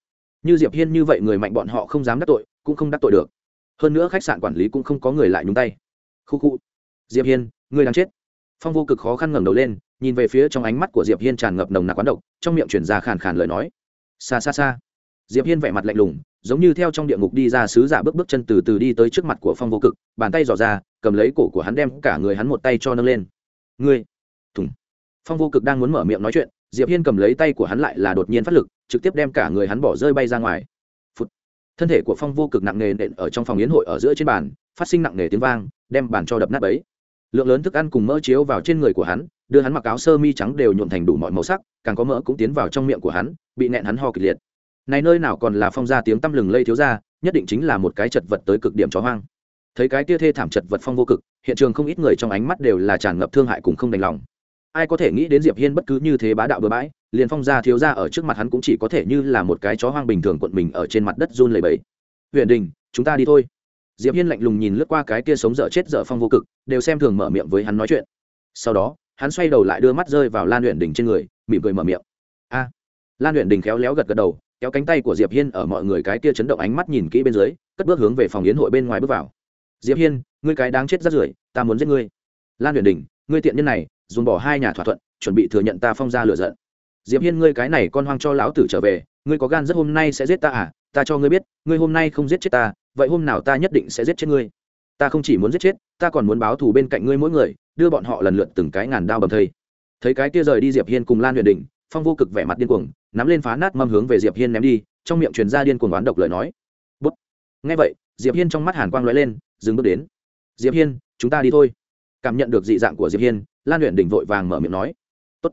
Như diệp hiên như vậy người mạnh bọn họ không dám đắc tội, cũng không đắc tội được. Hơn nữa khách sạn quản lý cũng không có người lại nhúng tay. Khu khu. Diệp hiên người đang chết. Phong vô cực khó khăn ngẩng đầu lên, nhìn về phía trong ánh mắt của diệp hiên tràn ngập nồng nặc quán độc, trong miệng chuyển ra khàn khàn lời nói. Xa xa xa diệp hiên vẻ mặt lạnh lùng, giống như theo trong địa ngục đi ra sứ giả bước bước chân từ từ đi tới trước mặt của phong vô cực, bàn tay dò ra, cầm lấy cổ của hắn đem cả người hắn một tay cho nâng lên. Ngươi! Thùng. Phong vô cực đang muốn mở miệng nói chuyện, diệp hiên cầm lấy tay của hắn lại là đột nhiên phát lực, trực tiếp đem cả người hắn bỏ rơi bay ra ngoài. Phụt. thân thể của phong vô cực nặng nề nện ở trong phòng yến hội ở giữa trên bàn, phát sinh nặng nề tiếng vang, đem bàn cho đập nát ấy lượng lớn thức ăn cùng mỡ chiếu vào trên người của hắn, đưa hắn mặc áo sơ mi trắng đều nhuộn thành đủ mọi màu sắc, càng có mỡ cũng tiến vào trong miệng của hắn, bị nẹn hắn ho kịch liệt này nơi nào còn là phong gia tiếng tăm lừng lây thiếu gia, nhất định chính là một cái chật vật tới cực điểm chó hoang. Thấy cái tia thê thảm chật vật phong vô cực, hiện trường không ít người trong ánh mắt đều là tràn ngập thương hại cùng không đành lòng. Ai có thể nghĩ đến diệp hiên bất cứ như thế bá đạo bừa bãi, liền phong gia thiếu gia ở trước mặt hắn cũng chỉ có thể như là một cái chó hoang bình thường quận mình ở trên mặt đất run lẩy bẩy. Huyền đình, chúng ta đi thôi. Diệp hiên lạnh lùng nhìn lướt qua cái kia sống dở chết dở phong vô cực, đều xem thường mở miệng với hắn nói chuyện. Sau đó, hắn xoay đầu lại đưa mắt rơi vào lan huyền đình trên người, mỉm cười mở miệng. A. Lan huyền đình khéo léo gật gật đầu kéo cánh tay của diệp hiên ở mọi người cái kia chấn động ánh mắt nhìn kỹ bên dưới, cất bước hướng về phòng yến hội bên ngoài bước vào. Diệp hiên, ngươi cái đáng chết rất rưởi, ta muốn giết ngươi. Lan huyền đình, ngươi tiện nhân này dùng bỏ hai nhà thỏa thuận, chuẩn bị thừa nhận ta phong ra lừa giận. Diệp hiên, ngươi cái này con hoang cho lão tử trở về, ngươi có gan rất hôm nay sẽ giết ta à? Ta cho ngươi biết, ngươi hôm nay không giết chết ta, vậy hôm nào ta nhất định sẽ giết chết ngươi. Ta không chỉ muốn giết chết, ta còn muốn báo thù bên cạnh ngươi mỗi người, đưa bọn họ lần lượt từng cái ngàn đao bầm thây. Thấy cái kia rời đi diệp hiên cùng lan huyền đình, phong vô cực vẻ mặt điên cuồng nắm lên phá nát mâm hướng về diệp hiên ném đi, trong miệng truyền ra điên cuồng oán độc lời nói. Bút. Nghe vậy, diệp hiên trong mắt hàn quang lóe lên, dừng bước đến. Diệp hiên, chúng ta đi thôi. Cảm nhận được dị dạng của diệp hiên, lan luyện đỉnh vội vàng mở miệng nói. Tốt.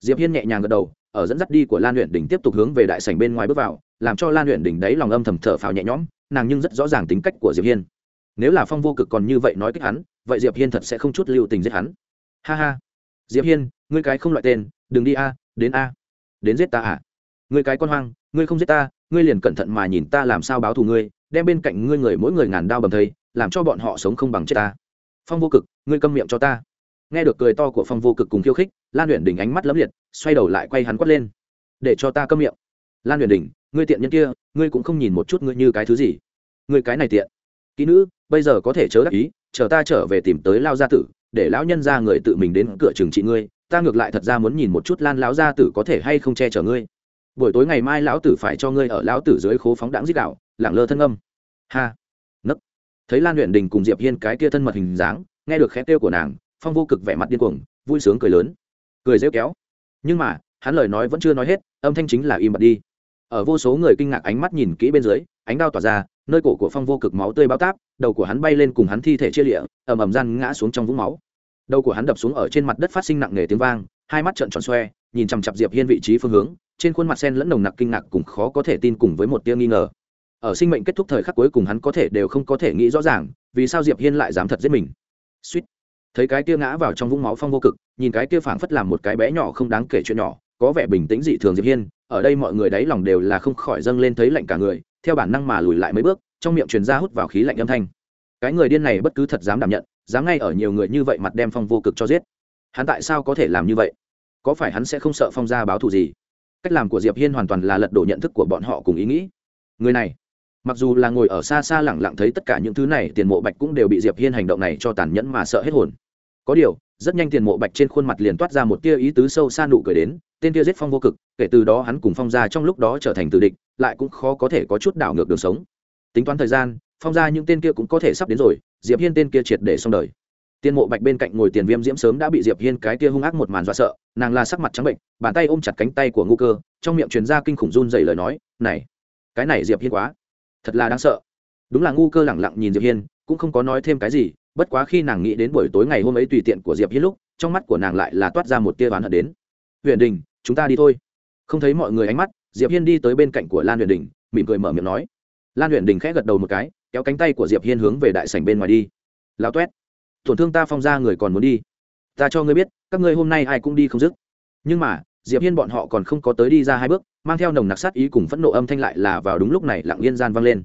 diệp hiên nhẹ nhàng gật đầu, ở dẫn dắt đi của lan luyện đỉnh tiếp tục hướng về đại sảnh bên ngoài bước vào, làm cho lan luyện đỉnh đấy lòng âm thầm thở phào nhẹ nhõm, nàng nhưng rất rõ ràng tính cách của diệp hiên. Nếu là phong vô cực còn như vậy nói kích hắn, vậy diệp hiên thật sẽ không chút lưu tình giết hắn. Ha ha. Diệp hiên, ngươi cái không loại tên, đừng đi a, đến a đến giết ta à? Ngươi cái con hoang, ngươi không giết ta, ngươi liền cẩn thận mà nhìn ta làm sao báo thù ngươi, đem bên cạnh ngươi người mỗi người ngàn đao bầm thây, làm cho bọn họ sống không bằng chết ta. Phong vô cực, ngươi câm miệng cho ta. Nghe được cười to của phong vô cực cùng khiêu khích, lan luyện đỉnh ánh mắt lấm liệt, xoay đầu lại quay hắn quát lên. Để cho ta câm miệng. Lan luyện đỉnh ngươi tiện nhân kia, ngươi cũng không nhìn một chút ngươi như cái thứ gì. Ngươi cái này tiện. Kỹ nữ, bây giờ có thể chớ đắc ý, chờ ta trở về tìm tới lao gia tử, để lão nhân ra người tự mình đến cửa trường trị ngươi ta ngược lại thật ra muốn nhìn một chút lan lão gia tử có thể hay không che chở ngươi. Buổi tối ngày mai lão tử phải cho ngươi ở lão tử dưới khố phóng đãng giết đạo, lẳng lơ thân âm. Ha. Nấc. Thấy lan luyện đình cùng diệp hiên cái kia thân mật hình dáng, nghe được khẽ kêu của nàng, phong vô cực vẻ mặt điên cuồng, vui sướng cười lớn. Cười rêu kéo. Nhưng mà, hắn lời nói vẫn chưa nói hết, âm thanh chính là im bặt đi. Ở vô số người kinh ngạc ánh mắt nhìn kỹ bên dưới, ánh đao tỏa ra, nơi cổ của phong vô cực máu tươi bao táp, đầu của hắn bay lên cùng hắn thi thể chia lịa, ầm ầm gian ngã xuống trong vũng máu đầu của hắn đập xuống ở trên mặt đất phát sinh nặng nề tiếng vang, hai mắt trợn tròn xoe, nhìn chằm chặp diệp hiên vị trí phương hướng, trên khuôn mặt sen lẫn nồng nặc kinh ngạc cùng khó có thể tin cùng với một tia nghi ngờ. Ở sinh mệnh kết thúc thời khắc cuối cùng hắn có thể đều không có thể nghĩ rõ ràng, vì sao diệp hiên lại dám thật giết mình. Suýt. Thấy cái tia ngã vào trong vũng máu phong vô cực, nhìn cái tia phảng phất làm một cái bé nhỏ không đáng kể chuyện nhỏ, có vẻ bình tĩnh dị thường diệp hiên, ở đây mọi người đáy lòng đều là không khỏi dâng lên thấy lạnh cả người, theo bản năng mà lùi lại mấy bước, trong miệng truyền ra hút vào khí lạnh âm thanh. Cái người điên này bất cứ thật dám đảm nhận dám ngay ở nhiều người như vậy mặt đem phong vô cực cho giết. Hắn tại sao có thể làm như vậy? Có phải hắn sẽ không sợ phong gia báo thù gì? Cách làm của diệp hiên hoàn toàn là lật đổ nhận thức của bọn họ cùng ý nghĩ. Người này, mặc dù là ngồi ở xa xa lẳng lặng thấy tất cả những thứ này, tiền mộ bạch cũng đều bị diệp hiên hành động này cho tàn nhẫn mà sợ hết hồn. Có điều, rất nhanh tiền mộ bạch trên khuôn mặt liền toát ra một tia ý tứ sâu xa nụ cười đến, tên tia giết phong vô cực, kể từ đó hắn cùng phong gia trong lúc đó trở thành tử địch, lại cũng khó có thể có chút đảo ngược đường sống. Tính toán thời gian phong gia những tên kia cũng có thể sắp đến rồi, diệp hiên tên kia triệt để xong đời. Tiên mộ bạch bên cạnh ngồi tiền viêm diễm sớm đã bị diệp hiên cái kia hung ác một màn dọa sợ, nàng la sắc mặt trắng bệnh, bàn tay ôm chặt cánh tay của ngô cơ, trong miệng truyền ra kinh khủng run dày lời nói, này, cái này diệp hiên quá, thật là đáng sợ. Đúng là ngu cơ lẳng lặng nhìn diệp hiên, cũng không có nói thêm cái gì, bất quá khi nàng nghĩ đến buổi tối ngày hôm ấy tùy tiện của diệp hiên lúc, trong mắt của nàng lại là toát ra một tia oán hận đến. Huyền đình, chúng ta đi thôi. Không thấy mọi người ánh mắt, diệp hiên đi tới bên cạnh của lan huyền đình, mỉm cười mở miệng nói. Lan huyền đình khẽ gật đầu một cái kéo cánh tay của diệp hiên hướng về đại sảnh bên ngoài đi. Lao toét tổn thương ta phong ra người còn muốn đi. Ta cho ngươi biết, các ngươi hôm nay ai cũng đi không dứt. Nhưng mà, diệp hiên bọn họ còn không có tới đi ra hai bước, mang theo nồng nặc sát ý cùng phẫn nộ âm thanh lại là vào đúng lúc này lặng yên gian vang lên.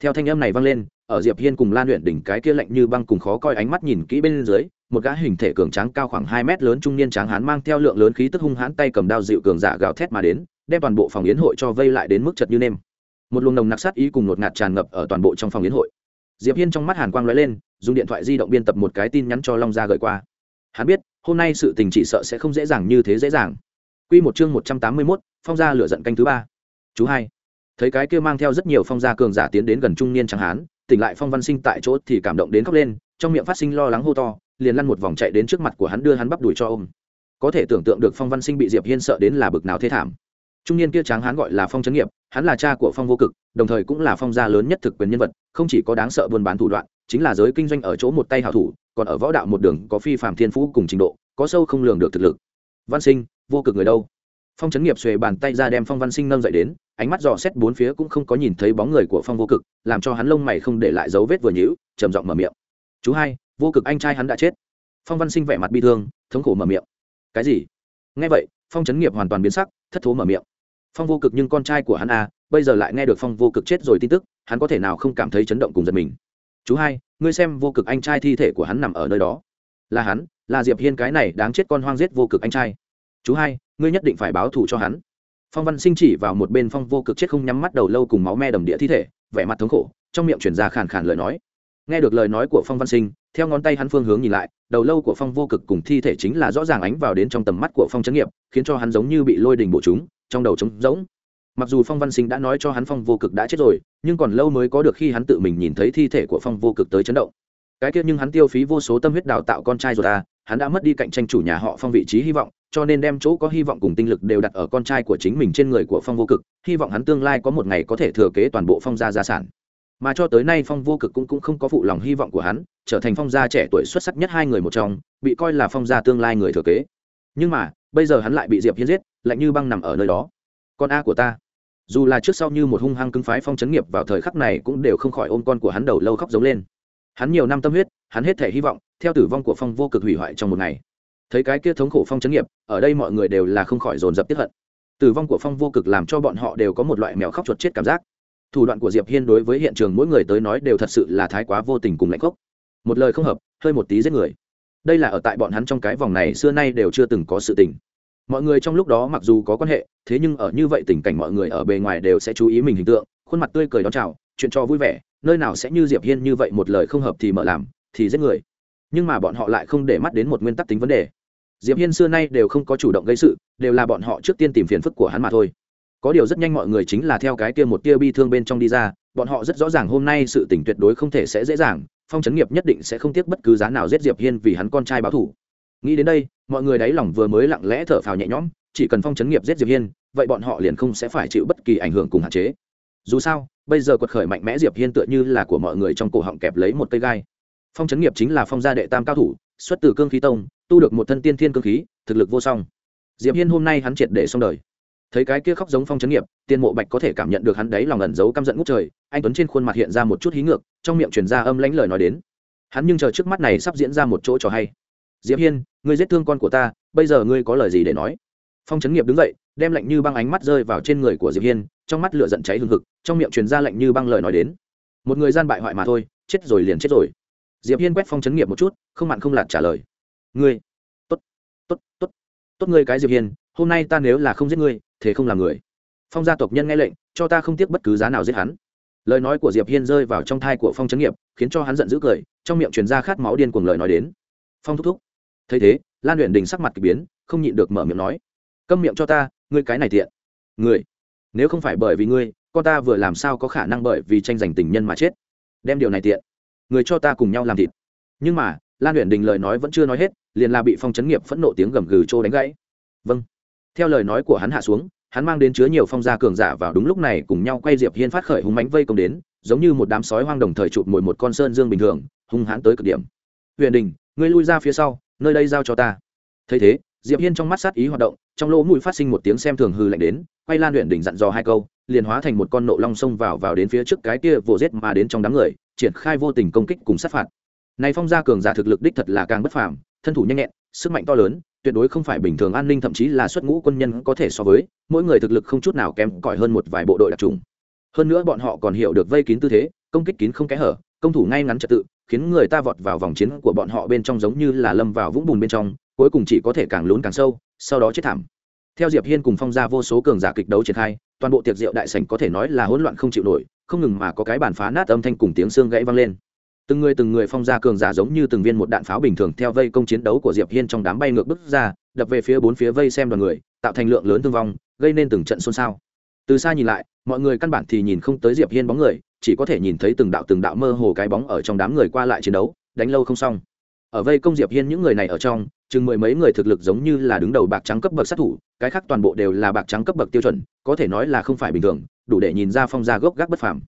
Theo thanh âm này vang lên, ở diệp hiên cùng lan luyện đỉnh cái kia lạnh như băng cùng khó coi ánh mắt nhìn kỹ bên dưới, một gã hình thể cường tráng cao khoảng hai mét lớn trung niên tráng hán mang theo lượng lớn khí tức hung hãn tay cầm đao dịu cường giả gào thét mà đến, đem toàn bộ phòng yến hội cho vây lại đến mức chật như nêm một luồng nồng nặc sát ý cùng ngột ngạt tràn ngập ở toàn bộ trong phòng yến hội. Diệp hiên trong mắt hàn quang lóe lên dùng điện thoại di động biên tập một cái tin nhắn cho long gia gửi qua. Hắn biết hôm nay sự tình chỉ sợ sẽ không dễ dàng như thế dễ dàng. Quy một chương một trăm tám mươi 181, phong gia lửa giận canh thứ ba. Chú hai. Thấy cái kia mang theo rất nhiều phong gia cường giả tiến đến gần trung niên chẳng hán tỉnh lại phong văn sinh tại chỗ thì cảm động đến khóc lên trong miệng phát sinh lo lắng hô to liền lăn một vòng chạy đến trước mặt của hắn đưa hắn bắp đuổi cho ôm. Có thể tưởng tượng được phong văn sinh bị diệp hiên sợ đến là bực nào thế thảm trung niên kia tráng hán gọi là phong trấn nghiệp, hắn là cha của phong vô cực, đồng thời cũng là phong gia lớn nhất thực quyền nhân vật, không chỉ có đáng sợ buôn bán thủ đoạn, chính là giới kinh doanh ở chỗ một tay hảo thủ, còn ở võ đạo một đường có phi phạm thiên phú cùng trình độ, có sâu không lường được thực lực. Văn sinh, vô cực người đâu? Phong trấn nghiệp xuề bàn tay ra đem phong văn sinh nâng dậy đến, ánh mắt dò xét bốn phía cũng không có nhìn thấy bóng người của phong vô cực, làm cho hắn lông mày không để lại dấu vết vừa nhữ trầm giọng mở miệng. Chú hai, vô cực anh trai hắn đã chết. Phong văn sinh vẻ mặt bi thương, thống khổ mở miệng. Cái gì? Nghe vậy, phong trấn nghiệp hoàn toàn biến sắc, thất thố mở miệng phong vô cực nhưng con trai của hắn à, bây giờ lại nghe được phong vô cực chết rồi tin tức hắn có thể nào không cảm thấy chấn động cùng giật mình. Chú hai ngươi xem vô cực anh trai thi thể của hắn nằm ở nơi đó. Là hắn là diệp hiên cái này đáng chết con hoang giết vô cực anh trai. Chú hai ngươi nhất định phải báo thù cho hắn. Phong văn sinh chỉ vào một bên phong vô cực chết không nhắm mắt đầu lâu cùng máu me đầm địa thi thể vẻ mặt thống khổ trong miệng chuyển ra khàn khàn lời nói nghe được lời nói của phong văn sinh, theo ngón tay hắn phương hướng nhìn lại, đầu lâu của phong vô cực cùng thi thể chính là rõ ràng ánh vào đến trong tầm mắt của phong trấn nghiệp, khiến cho hắn giống như bị lôi đình bổ chúng, trong đầu trống rỗng. Mặc dù phong văn sinh đã nói cho hắn phong vô cực đã chết rồi, nhưng còn lâu mới có được khi hắn tự mình nhìn thấy thi thể của phong vô cực tới chấn động. Cái kia nhưng hắn tiêu phí vô số tâm huyết đào tạo con trai rồi ta, hắn đã mất đi cạnh tranh chủ nhà họ phong vị trí hy vọng, cho nên đem chỗ có hy vọng cùng tinh lực đều đặt ở con trai của chính mình trên người của phong vô cực, hy vọng hắn tương lai có một ngày có thể thừa kế toàn bộ phong gia gia sản mà cho tới nay phong vô cực cũng, cũng không có phụ lòng hy vọng của hắn trở thành phong gia trẻ tuổi xuất sắc nhất hai người một trong bị coi là phong gia tương lai người thừa kế. Nhưng mà bây giờ hắn lại bị diệp hiên giết lạnh như băng nằm ở nơi đó. Con a của ta. Dù là trước sau như một hung hăng cứng phái phong chấn nghiệp vào thời khắc này cũng đều không khỏi ôm con của hắn đầu lâu khóc giống lên. Hắn nhiều năm tâm huyết hắn hết thể hy vọng theo tử vong của phong vô cực hủy hoại trong một ngày. Thấy cái kia thống khổ phong chấn nghiệp ở đây mọi người đều là không khỏi dồn dập tiếp hận. Tử vong của phong vô cực làm cho bọn họ đều có một loại mèo khóc chuột chết cảm giác thủ đoạn của diệp hiên đối với hiện trường mỗi người tới nói đều thật sự là thái quá vô tình cùng lạnh khốc. Một lời không hợp, hơi một tí giết người. Đây là ở tại bọn hắn trong cái vòng này xưa nay đều chưa từng có sự tình. Mọi người trong lúc đó mặc dù có quan hệ, thế nhưng ở như vậy tình cảnh mọi người ở bề ngoài đều sẽ chú ý mình hình tượng, khuôn mặt tươi cười đón chào, chuyện cho vui vẻ, nơi nào sẽ như diệp hiên như vậy một lời không hợp thì mở làm, thì giết người. Nhưng mà bọn họ lại không để mắt đến một nguyên tắc tính vấn đề. Diệp hiên xưa nay đều không có chủ động gây sự, đều là bọn họ trước tiên tìm phiền phức của hắn mà thôi có điều rất nhanh mọi người chính là theo cái kia một tia bi thương bên trong đi ra, bọn họ rất rõ ràng hôm nay sự tình tuyệt đối không thể sẽ dễ dàng, phong trấn nghiệp nhất định sẽ không tiếc bất cứ giá nào giết diệp hiên vì hắn con trai báo thủ. Nghĩ đến đây, mọi người đáy lòng vừa mới lặng lẽ thở phào nhẹ nhõm, chỉ cần phong trấn nghiệp giết diệp hiên, vậy bọn họ liền không sẽ phải chịu bất kỳ ảnh hưởng cùng hạn chế. Dù sao, bây giờ quật khởi mạnh mẽ diệp hiên tựa như là của mọi người trong cổ họng kẹp lấy một cây gai. Phong trấn nghiệp chính là phong gia đệ tam cao thủ, xuất từ cương khí tông, tu được một thân tiên thiên cương khí, thực lực vô song. Diệp hiên hôm nay hắn triệt để xong đời thấy cái kia khóc giống phong chấn nghiệp, tiên mộ bạch có thể cảm nhận được hắn đấy lòng ẩn giấu căm giận ngút trời, anh tuấn trên khuôn mặt hiện ra một chút hí ngược, trong miệng truyền ra âm lãnh lời nói đến. Hắn nhưng chờ trước mắt này sắp diễn ra một chỗ trò hay. Diệp hiên, ngươi giết thương con của ta, bây giờ ngươi có lời gì để nói? Phong chấn nghiệp đứng dậy, đem lạnh như băng ánh mắt rơi vào trên người của diệp hiên, trong mắt lửa giận cháy hừng hực, trong miệng truyền ra lạnh như băng lời nói đến. Một người gian bại hoại mà thôi, chết rồi liền chết rồi. Diệp hiên quét phong chấn nghiệp một chút, không mặn không lạt trả lời. Ngươi, tốt tốt tốt tốt ngươi cái diệp hiên, hôm nay ta nếu là không giết ngươi thế không làm người. Phong gia tộc nhân nghe lệnh, cho ta không tiếc bất cứ giá nào giết hắn. Lời nói của diệp hiên rơi vào trong thai của phong trấn nghiệp, khiến cho hắn giận dữ cười, trong miệng truyền ra khát máu điên cuồng lời nói đến. Phong thúc thúc. Thấy thế, lan luyện đình sắc mặt k ỳ biến, không nhịn được mở miệng nói. Câm miệng cho ta, ngươi cái này tiện. Người, nếu không phải bởi vì ngươi, con ta vừa làm sao có khả năng bởi vì tranh giành tình nhân mà chết? Đem điều này tiện. Người cho ta cùng nhau làm thịt. Nhưng mà, lan luyện đình lời nói vẫn chưa nói hết, liền là bị phong chấn nghiệp phẫn nộ tiếng gầm gừ trô đánh gãy. Vâng theo lời nói của hắn hạ xuống, hắn mang đến chứa nhiều phong gia cường giả vào đúng lúc này cùng nhau quay diệp hiên phát khởi hung mánh vây công đến, giống như một đám sói hoang đồng thời chụp mồi một con sơn dương bình thường, hung hãn tới cực điểm. Huyền đình, ngươi lui ra phía sau, nơi đây giao cho ta. Thấy thế, diệp hiên trong mắt sát ý hoạt động, trong lỗ mũi phát sinh một tiếng xem thường hư lạnh đến, quay lan Huyền Đình dặn dò hai câu, liền hóa thành một con nộ long xông vào vào đến phía trước cái kia vồ giết mà đến trong đám người, triển khai vô tình công kích cùng sát phạt. Này phong gia cường giả thực lực đích thật là càng bất phàm, thân thủ nhanh nhẹn, sức mạnh to lớn tuyệt đối không phải bình thường an ninh, thậm chí là xuất ngũ quân nhân có thể so với, mỗi người thực lực không chút nào kém cỏi hơn một vài bộ đội đặc trùng. Hơn nữa bọn họ còn hiểu được vây kín tư thế, công kích kín không kẽ hở, công thủ ngay ngắn trật tự, khiến người ta vọt vào vòng chiến của bọn họ bên trong giống như là lâm vào vũng bùn bên trong, cuối cùng chỉ có thể càng lún càng sâu, sau đó chết thảm. Theo diệp hiên cùng phong gia vô số cường giả kịch đấu triển khai, toàn bộ tiệc rượu đại sảnh có thể nói là hỗn loạn không chịu nổi, không ngừng mà có cái bàn phá nát âm thanh cùng tiếng xương gãy vang lên từng người từng người phong gia cường giả giống như từng viên một đạn pháo bình thường theo vây công chiến đấu của diệp hiên trong đám bay ngược bước ra, đập về phía bốn phía vây xem đoàn người, tạo thành lượng lớn thương vong, gây nên từng trận xôn xao. Từ xa nhìn lại, mọi người căn bản thì nhìn không tới diệp hiên bóng người, chỉ có thể nhìn thấy từng đạo từng đạo mơ hồ cái bóng ở trong đám người qua lại chiến đấu, đánh lâu không xong. Ở vây công diệp hiên những người này ở trong, chừng mười mấy người thực lực giống như là đứng đầu bạc trắng cấp bậc sát thủ, cái khác toàn bộ đều là bạc trắng cấp bậc tiêu chuẩn, có thể nói là không phải bình thường, đủ để nhìn ra phong gia gốc gác bất phàm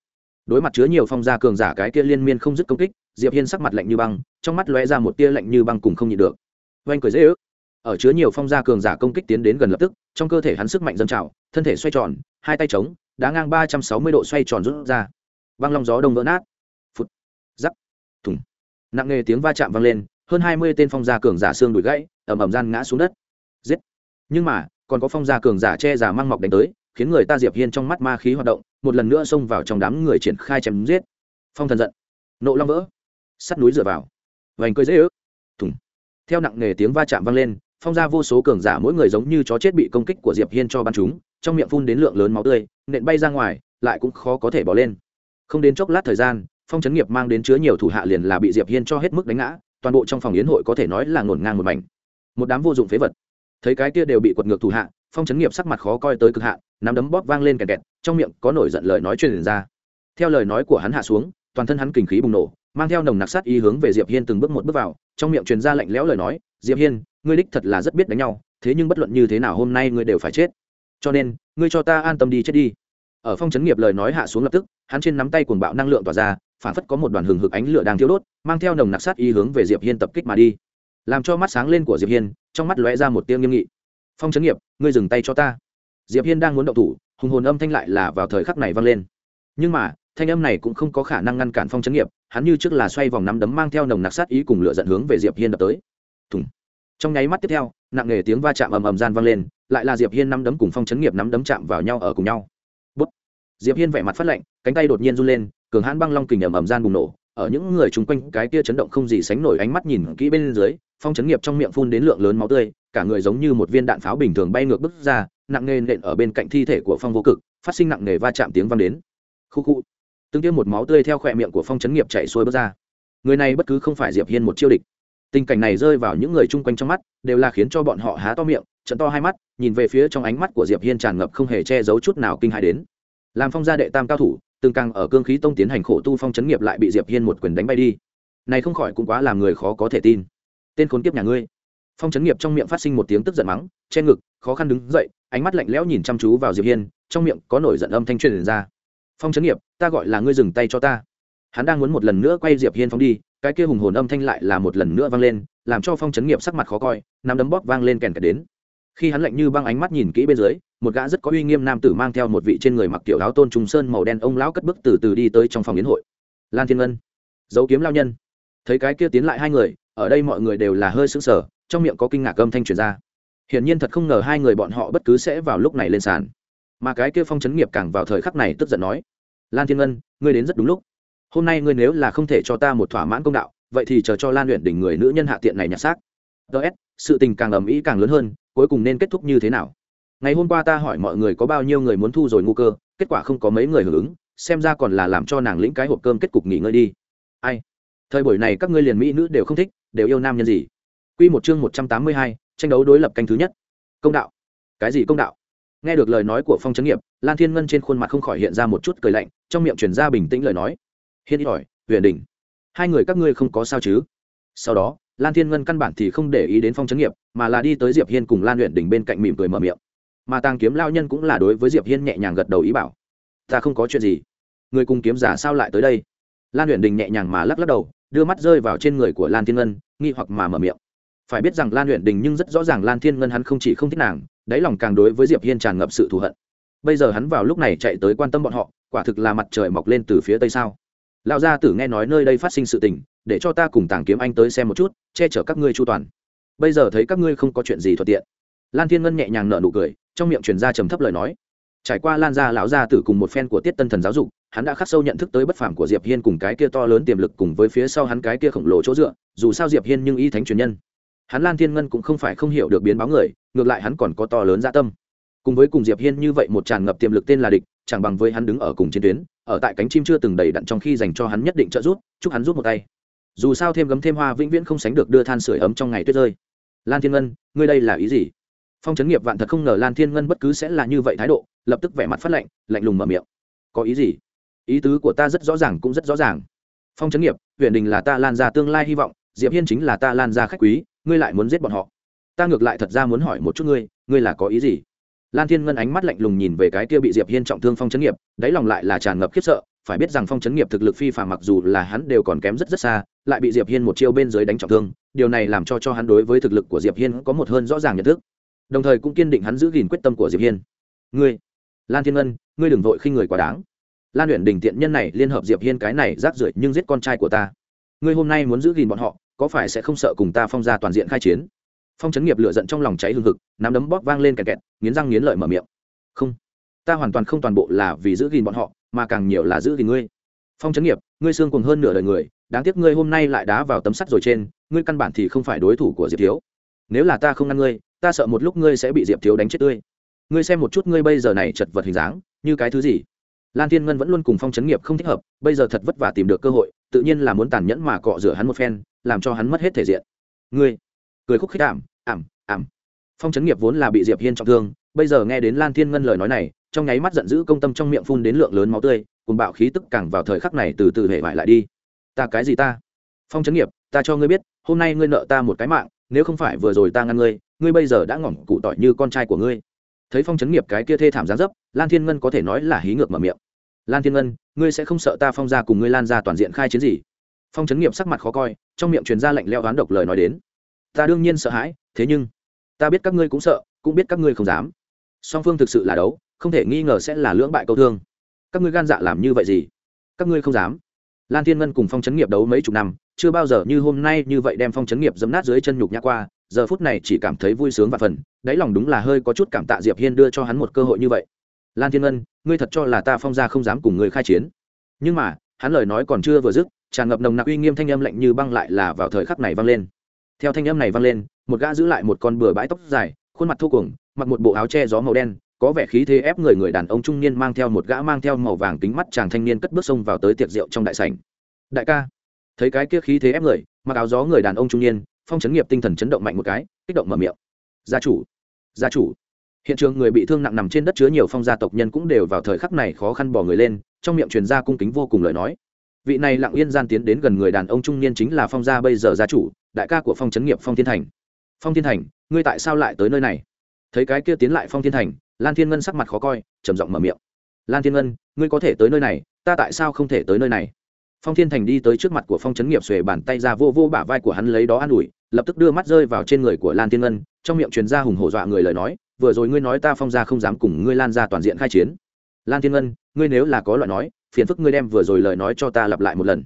đối mặt chứa nhiều phong gia cường giả cái kia liên miên không dứt công kích, diệp hiên sắc mặt lạnh như băng, trong mắt lóe ra một tia lạnh như băng cùng không nhịn được. Oanh cười dễ ước. Ở chứa nhiều phong gia cường giả công kích tiến đến gần lập tức, trong cơ thể hắn sức mạnh dâng trào, thân thể xoay tròn, hai tay trống đá ngang ba trăm sáu mươi độ xoay tròn rút ra. Băng long gió đông vỡ nát. Phút giắc. Thùng. Nặng nề tiếng va chạm vang lên, hơn hai mươi tên phong gia cường giả xương đùi gãy, ầm ầm gian ngã xuống đất. Giết. Nhưng mà, còn có phong gia cường giả che giả mang mọc đánh tới, khiến người ta diệp hiên trong mắt ma khí hoạt động một lần nữa xông vào trong đám người triển khai chém giết. Phong thần giận. Nộ long vỡ. Sắt núi dựa vào. Vành cười dễ ước. Thùng. Theo nặng nề tiếng va chạm vang lên, phong ra vô số cường giả mỗi người giống như chó chết bị công kích của diệp hiên cho bắn chúng, trong miệng phun đến lượng lớn máu tươi, nện bay ra ngoài, lại cũng khó có thể bỏ lên. Không đến chốc lát thời gian, phong chấn nghiệp mang đến chứa nhiều thủ hạ liền là bị diệp hiên cho hết mức đánh ngã, toàn bộ trong phòng yến hội có thể nói là ngổn ngang một mảnh. Một đám vô dụng phế vật. Thấy cái kia đều bị quật ngược thủ hạ phong chấn nghiệp sắc mặt khó coi tới cực hạn, nắm đấm bóp vang lên kẹt kẹt trong miệng có nổi giận lời nói truyền ra. Theo lời nói của hắn hạ xuống toàn thân hắn kình khí bùng nổ mang theo nồng nặc sát ý hướng về diệp hiên từng bước một bước vào trong miệng truyền ra lạnh lẽo lời nói diệp hiên ngươi đích thật là rất biết đánh nhau thế nhưng bất luận như thế nào hôm nay ngươi đều phải chết. Cho nên ngươi cho ta an tâm đi chết đi. Ở phong chấn nghiệp lời nói hạ xuống lập tức hắn trên nắm tay cuồng bạo năng lượng tỏa ra phản phất có một đoàn hừng hực ánh lửa đang thiêu đốt mang theo nồng nặc sát ý hướng về diệp hiên tập kích mà đi. Làm cho mắt sáng lên của diệp hiên trong mắt lóe ra một tia nghiêm nghị phong Trấn nghiệp, ngươi dừng tay cho ta. Diệp hiên đang muốn động thủ, hùng hồn âm thanh lại là vào thời khắc này vang lên. Nhưng mà, thanh âm này cũng không có khả năng ngăn cản phong Trấn nghiệp, hắn như trước là xoay vòng nắm đấm mang theo nồng nặc sát ý cùng lửa dẫn hướng về diệp hiên đập tới. Thùng. Trong nháy mắt tiếp theo, nặng nề tiếng va chạm ầm ầm gian vang lên, lại là diệp hiên nắm đấm cùng phong Trấn nghiệp nắm đấm chạm vào nhau ở cùng nhau. Bút. diệp hiên vẻ mặt phát lạnh, cánh tay đột nhiên run lên, cường hãn băng long kình ầm ầm gian bùng nổ, ở những người chung quanh cái kia chấn động không gì sánh nổi ánh mắt nhìn kỹ bên dưới phong chấn nghiệp trong miệng phun đến lượng lớn máu tươi, cả người giống như một viên đạn pháo bình thường bay ngược bước ra, nặng nề nện ở bên cạnh thi thể của phong vô cực, phát sinh nặng nề va chạm tiếng vang đến. Khu khu. Tương tiêm một máu tươi theo khỏe miệng của phong chấn nghiệp chạy xuôi bước ra. Người này bất cứ không phải diệp hiên một chiêu địch. Tình cảnh này rơi vào những người chung quanh trong mắt, đều là khiến cho bọn họ há to miệng, trận to hai mắt, nhìn về phía trong ánh mắt của diệp hiên tràn ngập không hề che giấu chút nào kinh hãi đến. Làm phong gia đệ tam cao thủ, từng càng ở cương khí tông tiến hành khổ tu phong chấn nghiệp lại bị diệp hiên một quyền đánh bay đi. Này không khỏi cũng quá làm người khó có thể tin tên khốn kiếp nhà ngươi. Phong chấn nghiệp trong miệng phát sinh một tiếng tức giận mắng, che ngực, khó khăn đứng dậy, ánh mắt lạnh lẽo nhìn chăm chú vào diệp hiên, trong miệng có nổi giận âm thanh truyền ra. Phong chấn nghiệp, ta gọi là ngươi dừng tay cho ta. Hắn đang muốn một lần nữa quay diệp hiên phóng đi, cái kia hùng hồn âm thanh lại là một lần nữa vang lên, làm cho phong chấn nghiệp sắc mặt khó coi, nắm đấm bóp vang lên kèn kẹt đến. Khi hắn lạnh như băng ánh mắt nhìn kỹ bên dưới, một gã rất có uy nghiêm nam tử mang theo một vị trên người mặc tiểu áo tôn trùng sơn màu đen ông lão cất bước từ từ đi tới trong phòng yến hội. Lan thiên ngân dấu kiếm lao nhân. Thấy cái kia tiến lại hai người ở đây mọi người đều là hơi sững sờ, trong miệng có kinh ngạc âm thanh truyền ra. Hiển nhiên thật không ngờ hai người bọn họ bất cứ sẽ vào lúc này lên sàn. Mà cái kia phong chấn nghiệp càng vào thời khắc này tức giận nói, lan thiên ngân, ngươi đến rất đúng lúc. Hôm nay ngươi nếu là không thể cho ta một thỏa mãn công đạo, vậy thì chờ cho lan luyện đỉnh người nữ nhân hạ tiện này nhặt xác. Ts sự tình càng ầm ĩ càng lớn hơn, cuối cùng nên kết thúc như thế nào? Ngày hôm qua ta hỏi mọi người có bao nhiêu người muốn thu rồi ngu cơ, kết quả không có mấy người hưởng ứng, xem ra còn là làm cho nàng lĩnh cái hộp cơm kết cục nghỉ ngơi đi. Ai? Thời buổi này các ngươi liền mỹ nữ đều không thích đều yêu nam nhân gì? Quy một chương một trăm tám mươi hai, tranh đấu đối lập canh thứ nhất. Công đạo. Cái gì công đạo? Nghe được lời nói của phong trấn nghiệp lan thiên ngân trên khuôn mặt không khỏi hiện ra một chút cười lạnh trong miệng chuyển ra bình tĩnh lời nói. Hiên ít ỏi huyền đình hai người các ngươi không có sao chứ? Sau đó lan thiên ngân căn bản thì không để ý đến phong trấn nghiệp mà là đi tới diệp hiên cùng lan luyện đỉnh bên cạnh mỉm cười mở miệng. Mà tàng kiếm lao nhân cũng là đối với diệp hiên nhẹ nhàng gật đầu ý bảo ta không có chuyện gì. Người cùng kiếm giả sao lại tới đây? Lan luyện đình nhẹ nhàng mà lắc lắc đầu đưa mắt rơi vào trên người của lan thiên ngân, nghi hoặc mà mở miệng. Phải biết rằng lan luyện đình nhưng rất rõ ràng lan thiên ngân hắn không chỉ không thích nàng, đáy lòng càng đối với diệp hiên tràn ngập sự thù hận. Bây giờ hắn vào lúc này chạy tới quan tâm bọn họ, quả thực là mặt trời mọc lên từ phía tây sao. Lão gia tử nghe nói nơi đây phát sinh sự tình, để cho ta cùng tàng kiếm anh tới xem một chút, che chở các ngươi chu toàn. Bây giờ thấy các ngươi không có chuyện gì thuận tiện. Lan thiên ngân nhẹ nhàng nở nụ cười, trong miệng truyền ra trầm thấp lời nói. Trải qua lan gia lão gia tử cùng một phen của tiết tân thần giáo dục hắn đã khắc sâu nhận thức tới bất phàm của diệp hiên cùng cái kia to lớn tiềm lực cùng với phía sau hắn cái kia khổng lồ chỗ dựa, dù sao diệp hiên nhưng y thánh truyền nhân. Hắn lan thiên ngân cũng không phải không hiểu được biến báo người, ngược lại hắn còn có to lớn gia dạ tâm. Cùng với cùng diệp hiên như vậy một tràn ngập tiềm lực tên là địch, chẳng bằng với hắn đứng ở cùng chiến tuyến, ở tại cánh chim chưa từng đầy đặn trong khi dành cho hắn nhất định trợ giúp, chúc hắn giúp một tay. Dù sao thêm gấm thêm hoa vĩnh viễn không sánh được đưa than sửa ấm trong ngày tuyết rơi. Lan thiên ngân, ngươi đây là ý gì? Phong trấn nghiệp vạn thật không ngờ lan thiên ngân bất cứ sẽ là như vậy thái độ, lập tức vẻ mặt phát lạnh lạnh lùng mở miệng. Có ý gì? Ý tứ của ta rất rõ ràng cũng rất rõ ràng. Phong trấn nghiệp huyện đình là ta lan ra tương lai hy vọng, diệp hiên chính là ta lan ra khách quý, ngươi lại muốn giết bọn họ. Ta ngược lại thật ra muốn hỏi một chút ngươi ngươi là có ý gì? Lan thiên ngân ánh mắt lạnh lùng nhìn về cái kia bị diệp hiên trọng thương phong trấn nghiệp, đáy lòng lại là tràn ngập khiếp sợ, phải biết rằng phong trấn nghiệp thực lực phi phàm mặc dù là hắn đều còn kém rất rất xa, lại bị diệp hiên một chiêu bên dưới đánh trọng thương, điều này làm cho cho hắn đối với thực lực của diệp hiên có một hơn rõ ràng nhận thức. Đồng thời cũng kiên định hắn giữ gìn quyết tâm của diệp hiên. Ngươi, lan thiên ngân, ngươi đừng vội khinh người quá đáng lan luyện đình tiện nhân này liên hợp diệp hiên cái này rác rưởi nhưng giết con trai của ta. Ngươi hôm nay muốn giữ gìn bọn họ, có phải sẽ không sợ cùng ta phong ra toàn diện khai chiến? Phong chấn nghiệp lửa giận trong lòng cháy hừng hực, nắm đấm bóp vang lên kẹt kẹt, nghiến răng nghiến lợi mở miệng. Không, ta hoàn toàn không toàn bộ là vì giữ gìn bọn họ, mà càng nhiều là giữ gìn ngươi. Phong chấn nghiệp, ngươi xương cùng hơn nửa đời người, đáng tiếc ngươi hôm nay lại đá vào tấm sắt rồi trên, ngươi căn bản thì không phải đối thủ của diệp thiếu. Nếu là ta không ngăn ngươi, ta sợ một lúc ngươi sẽ bị diệp thiếu đánh chết tươi. Ngươi xem một chút ngươi bây giờ này chật vật hình dáng, như cái thứ gì? Lan thiên ngân vẫn luôn cùng phong chấn nghiệp không thích hợp, bây giờ thật vất vả tìm được cơ hội, tự nhiên là muốn tàn nhẫn mà cọ rửa hắn một phen, làm cho hắn mất hết thể diện. Ngươi, cười khúc khích ảm ảm ảm. Phong chấn nghiệp vốn là bị diệp hiên trọng thương, bây giờ nghe đến lan thiên ngân lời nói này, trong nháy mắt giận dữ công tâm trong miệng phun đến lượng lớn máu tươi cùng bạo khí tức càng vào thời khắc này từ từ hệ vải lại đi. Ta cái gì ta? Phong chấn nghiệp, ta cho ngươi biết, hôm nay ngươi nợ ta một cái mạng, nếu không phải vừa rồi ta ngăn ngươi ngươi bây giờ đã ngỏm cụ tỏi như con trai của ngươi thấy phong chấn nghiệp cái kia thê thảm gián dấp, lan thiên ngân có thể nói là hí ngược mở miệng. Lan thiên ngân, ngươi sẽ không sợ ta phong ra cùng ngươi lan ra toàn diện khai chiến gì? Phong chấn nghiệp sắc mặt khó coi, trong miệng truyền ra lệnh leo đoán độc lời nói đến. Ta đương nhiên sợ hãi, thế nhưng ta biết các ngươi cũng sợ, cũng biết các ngươi không dám. Song phương thực sự là đấu, không thể nghi ngờ sẽ là lưỡng bại câu thương. Các ngươi gan dạ làm như vậy gì? Các ngươi không dám. Lan thiên ngân cùng phong chấn nghiệp đấu mấy chục năm, chưa bao giờ như hôm nay như vậy đem phong chấn nghiệp dấm nát dưới chân nhục nhã qua giờ phút này chỉ cảm thấy vui sướng và phần, đáy lòng đúng là hơi có chút cảm tạ diệp hiên đưa cho hắn một cơ hội như vậy. Lan thiên Ân ngươi thật cho là ta phong gia không dám cùng ngươi khai chiến. Nhưng mà, hắn lời nói còn chưa vừa dứt, tràn ngập nồng nặc uy nghiêm thanh âm lạnh như băng lại là vào thời khắc này vang lên. Theo thanh âm này vang lên, một gã giữ lại một con bừa bãi tóc dài, khuôn mặt thô cuồng, mặc một bộ áo che gió màu đen, có vẻ khí thế ép người người đàn ông trung niên mang theo một gã mang theo màu vàng kính mắt chàng thanh niên cất bước xông vào tới tiệc rượu trong đại sảnh. Đại ca. Thấy cái kia khí thế ép người, mặc áo gió người đàn ông trung niên phong chấn nghiệp tinh thần chấn động mạnh một cái, kích động mở miệng. Gia chủ gia chủ. Hiện trường người bị thương nặng nằm trên đất chứa nhiều phong gia tộc nhân cũng đều vào thời khắc này khó khăn bỏ người lên, trong miệng truyền ra cung kính vô cùng lời nói. Vị này lặng yên gian tiến đến gần người đàn ông trung niên chính là phong gia bây giờ gia chủ, đại ca của phong trấn nghiệp phong thiên thành. Phong thiên thành, ngươi tại sao lại tới nơi này? Thấy cái kia tiến lại phong thiên thành, lan thiên ngân sắc mặt khó coi, trầm giọng mở miệng. Lan thiên ngân, ngươi có thể tới nơi này, ta tại sao không thể tới nơi này? Phong thiên thành đi tới trước mặt của phong trấn nghiệp xuề bàn tay ra vô vô bả vai của hắn lấy đó an ủi lập tức đưa mắt rơi vào trên người của lan thiên ngân, trong miệng truyền ra hùng hổ dọa người lời nói, vừa rồi ngươi nói ta phong ra không dám cùng ngươi lan ra toàn diện khai chiến. Lan thiên ngân, ngươi nếu là có loại nói, phiền phức ngươi đem vừa rồi lời nói cho ta lặp lại một lần.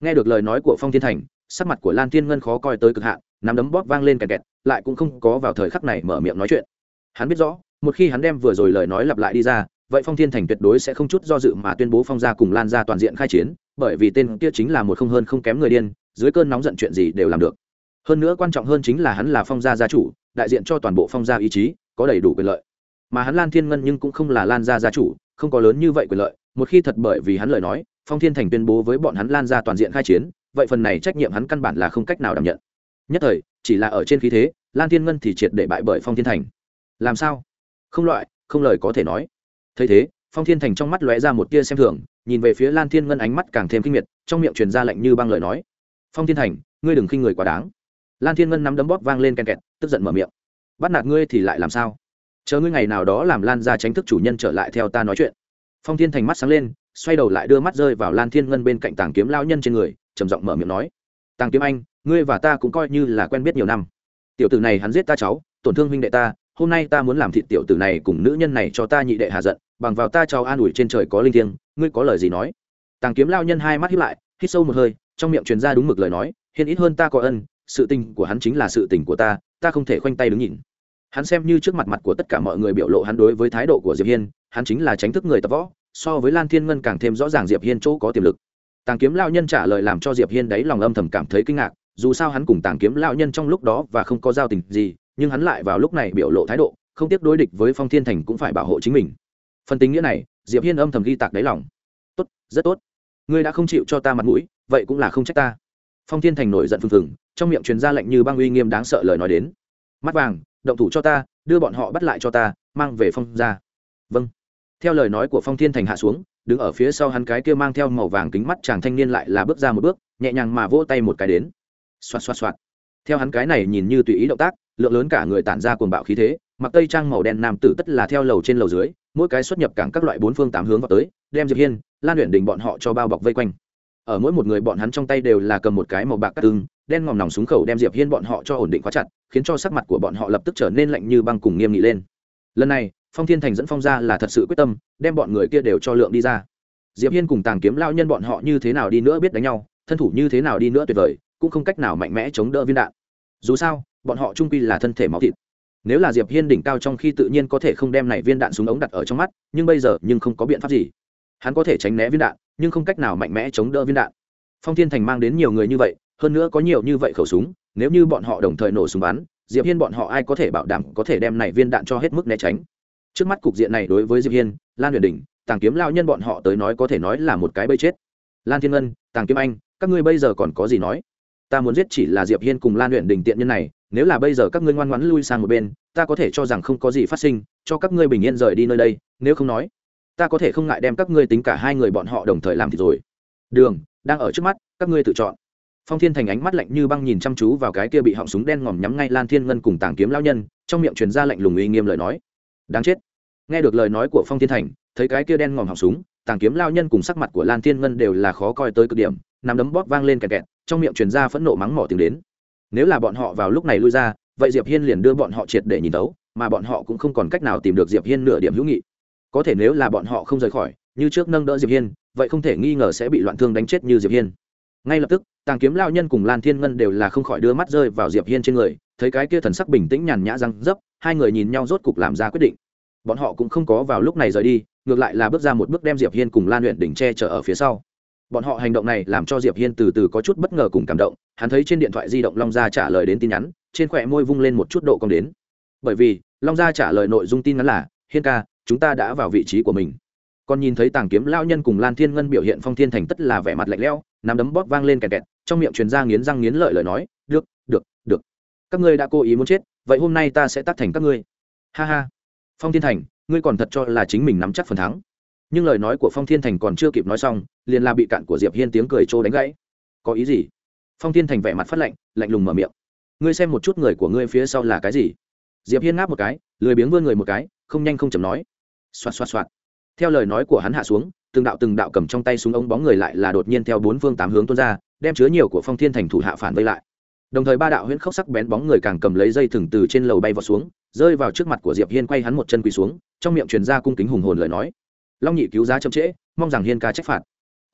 Nghe được lời nói của phong thiên thành, sắc mặt của lan thiên ngân khó coi tới cực hạn, nắm đấm bóp vang lên kẹt kẹt, lại cũng không có vào thời khắc này mở miệng nói chuyện. Hắn biết rõ, một khi hắn đem vừa rồi lời nói lặp lại đi ra, vậy phong thiên thành tuyệt đối sẽ không chút do dự mà tuyên bố phong gia cùng lan ra toàn diện khai chiến, bởi vì tên kia chính là một không hơn không kém người điên, dưới cơn nóng giận chuyện gì đều làm được hơn nữa quan trọng hơn chính là hắn là phong gia gia chủ, đại diện cho toàn bộ phong gia ý chí, có đầy đủ quyền lợi. Mà hắn lan thiên ngân nhưng cũng không là lan gia gia chủ, không có lớn như vậy quyền lợi, một khi thật bởi vì hắn lời nói, phong thiên thành tuyên bố với bọn hắn lan gia toàn diện khai chiến, vậy phần này trách nhiệm hắn căn bản là không cách nào đảm nhận. Nhất thời, chỉ là ở trên khí thế, lan thiên ngân thì triệt để bại bởi phong thiên thành. Làm sao? Không loại, không lời có thể nói. Thấy thế, phong thiên thành trong mắt lóe ra một tia xem thường, nhìn về phía lan thiên ngân ánh mắt càng thêm kinh miệt, trong miệng truyền ra lệnh như băng lời nói. Phong thiên thành, ngươi đừng khinh người quá đáng lan thiên ngân nắm đấm bóp vang lên ken kẹt, tức giận mở miệng. Bắt nạt ngươi thì lại làm sao? Chờ ngươi ngày nào đó làm lan ra tránh thức chủ nhân trở lại theo ta nói chuyện. Phong thiên thành mắt sáng lên, xoay đầu lại đưa mắt rơi vào lan thiên ngân bên cạnh tàng kiếm lao nhân trên người, trầm giọng mở miệng nói, tàng kiếm anh, ngươi và ta cũng coi như là quen biết nhiều năm. Tiểu tử này hắn giết ta cháu, tổn thương huynh đệ ta, hôm nay ta muốn làm thịt tiểu tử này cùng nữ nhân này cho ta nhị đệ hạ giận, bằng vào ta cháu an ủi trên trời có linh thiêng, ngươi có lời gì nói? Tàng kiếm lao nhân hai mắt hiếp lại, hít sâu một hơi, trong miệng truyền ra đúng mực lời nói hiền ít hơn ta có ân sự tình của hắn chính là sự tình của ta ta không thể khoanh tay đứng nhìn. Hắn xem như trước mặt mặt của tất cả mọi người biểu lộ hắn đối với thái độ của diệp hiên, hắn chính là tránh thức người tập võ, so với lan thiên ngân càng thêm rõ ràng diệp hiên chỗ có tiềm lực. Tàng kiếm lao nhân trả lời làm cho diệp hiên đáy lòng âm thầm cảm thấy kinh ngạc, dù sao hắn cùng tàng kiếm lao nhân trong lúc đó và không có giao tình gì, nhưng hắn lại vào lúc này biểu lộ thái độ, không tiếc đối địch với phong thiên thành cũng phải bảo hộ chính mình. Phần tính nghĩa này, diệp hiên âm thầm ghi tạc đáy lòng. Tốt, rất tốt. Ngươi đã không chịu cho ta mặt mũi, vậy cũng là không trách ta. Phong thiên thành nổi giận phừng phừng trong miệng truyền ra lệnh như băng uy nghiêm đáng sợ lời nói đến. Mắt vàng, động thủ cho ta, đưa bọn họ bắt lại cho ta, mang về phong ra vâng. Theo lời nói của phong thiên thành hạ xuống, đứng ở phía sau hắn cái kia mang theo màu vàng kính mắt chàng thanh niên lại là bước ra một bước, nhẹ nhàng mà vỗ tay một cái đến. Xoạt xoạt xoạt. Theo hắn cái này nhìn như tùy ý động tác, lượng lớn cả người tản ra cuồng bạo khí thế, mặc tây trang màu đen nam tử tất là theo lầu trên lầu dưới, mỗi cái xuất nhập cảng các loại bốn phương tám hướng vào tới, đem diệp hiên, lan luyện đình bọn họ cho bao bọc vây quanh. Ở mỗi một người bọn hắn trong tay đều là cầm một cái màu bạc cắt tương đen ngòm nòng súng khẩu đem diệp hiên bọn họ cho ổn định quá chặt, khiến cho sắc mặt của bọn họ lập tức trở nên lạnh như băng cùng nghiêm nghị lên. Lần này, phong thiên thành dẫn phong ra là thật sự quyết tâm, đem bọn người kia đều cho lượng đi ra. Diệp hiên cùng tàng kiếm lao nhân bọn họ như thế nào đi nữa biết đánh nhau, thân thủ như thế nào đi nữa tuyệt vời, cũng không cách nào mạnh mẽ chống đỡ viên đạn. Dù sao, bọn họ trung quy là thân thể máu thịt. Nếu là diệp hiên đỉnh cao trong khi tự nhiên có thể không đem này viên đạn súng ống đặt ở trong mắt, nhưng bây giờ nhưng không có biện pháp gì. Hắn có thể tránh né viên đạn, nhưng không cách nào mạnh mẽ chống đỡ viên đạn. Phong thiên thành mang đến nhiều người như vậy hơn nữa có nhiều như vậy khẩu súng, nếu như bọn họ đồng thời nổ súng bắn, diệp hiên bọn họ ai có thể bảo đảm có thể đem này viên đạn cho hết mức né tránh? Trước mắt cục diện này đối với diệp hiên, lan huyền đỉnh tàng kiếm lao nhân bọn họ tới nói có thể nói là một cái bây chết. Lan thiên ngân, tàng kiếm anh, các ngươi bây giờ còn có gì nói? Ta muốn giết chỉ là diệp hiên cùng lan luyện đình tiện nhân này, nếu là bây giờ các ngươi ngoan ngoãn lui sang một bên, ta có thể cho rằng không có gì phát sinh, cho các ngươi bình yên rời đi nơi đây, nếu không nói, ta có thể không ngại đem các ngươi tính cả hai người bọn họ đồng thời làm thì rồi. Đường, đang ở trước mắt, các ngươi tự chọn phong thiên thành ánh mắt lạnh như băng nhìn chăm chú vào cái kia bị họng súng đen ngòm nhắm ngay lan thiên ngân cùng tàng kiếm lao nhân, trong miệng truyền ra lạnh lùng uy nghiêm lời nói. Đáng chết. Nghe được lời nói của phong thiên thành, thấy cái kia đen ngòm họng súng, tàng kiếm lao nhân cùng sắc mặt của lan thiên ngân đều là khó coi tới cực điểm nằm đấm bóp vang lên kẹt kẹt, trong miệng truyền ra phẫn nộ mắng mỏ tiếng đến. Nếu là bọn họ vào lúc này lui ra, vậy diệp hiên liền đưa bọn họ triệt để nhìn tấu, mà bọn họ cũng không còn cách nào tìm được diệp hiên nửa điểm hữu nghị. Có thể nếu là bọn họ không rời khỏi, như trước nâng đỡ diệp hiên, vậy không thể nghi ngờ sẽ bị loạn thương đánh chết như diệp hiên ngay lập tức, tàng kiếm lao nhân cùng lan thiên ngân đều là không khỏi đưa mắt rơi vào diệp hiên trên người, thấy cái kia thần sắc bình tĩnh nhàn nhã răng dấp, hai người nhìn nhau rốt cục làm ra quyết định. Bọn họ cũng không có vào lúc này rời đi, ngược lại là bước ra một bước đem diệp hiên cùng lan luyện đỉnh che chở ở phía sau. Bọn họ hành động này làm cho diệp hiên từ từ có chút bất ngờ cùng cảm động, hắn thấy trên điện thoại di động long gia trả lời đến tin nhắn, trên khỏe môi vung lên một chút độ cong đến. Bởi vì, long gia trả lời nội dung tin nhắn là, hiên ca, chúng ta đã vào vị trí của mình còn nhìn thấy tàng kiếm lao nhân cùng lan thiên ngân biểu hiện phong thiên thành tất là vẻ mặt lạnh lẽo, nắm đấm bóp vang lên kẹt kẹt, trong miệng truyền ra nghiến răng nghiến lợi lời nói, được được được. Các ngươi đã cố ý muốn chết, vậy hôm nay ta sẽ tác thành các ngươi. Ha ha. Phong thiên thành, ngươi còn thật cho là chính mình nắm chắc phần thắng. Nhưng lời nói của phong thiên thành còn chưa kịp nói xong, liền là bị cạn của diệp hiên tiếng cười trô đánh gãy. Có ý gì? Phong thiên thành vẻ mặt phát lạnh lạnh lùng mở miệng. Ngươi xem một chút người của ngươi phía sau là cái gì? Diệp hiên ngáp một cái, lười biếng vươn người một cái, không nhanh không chầm nói. Xoạt xoạt xoạt theo lời nói của hắn hạ xuống từng đạo từng đạo cầm trong tay súng ống bóng người lại là đột nhiên theo bốn phương tám hướng tuôn ra đem chứa nhiều của phong thiên thành thủ hạ phản vây lại. Đồng thời ba đạo huyễn khốc sắc bén bóng người càng cầm lấy dây thừng từ trên lầu bay vào xuống rơi vào trước mặt của diệp hiên quay hắn một chân quỳ xuống trong miệng truyền ra cung kính hùng hồn lời nói. Long nhị cứu giá chậm trễ mong rằng hiên ca trách phạt.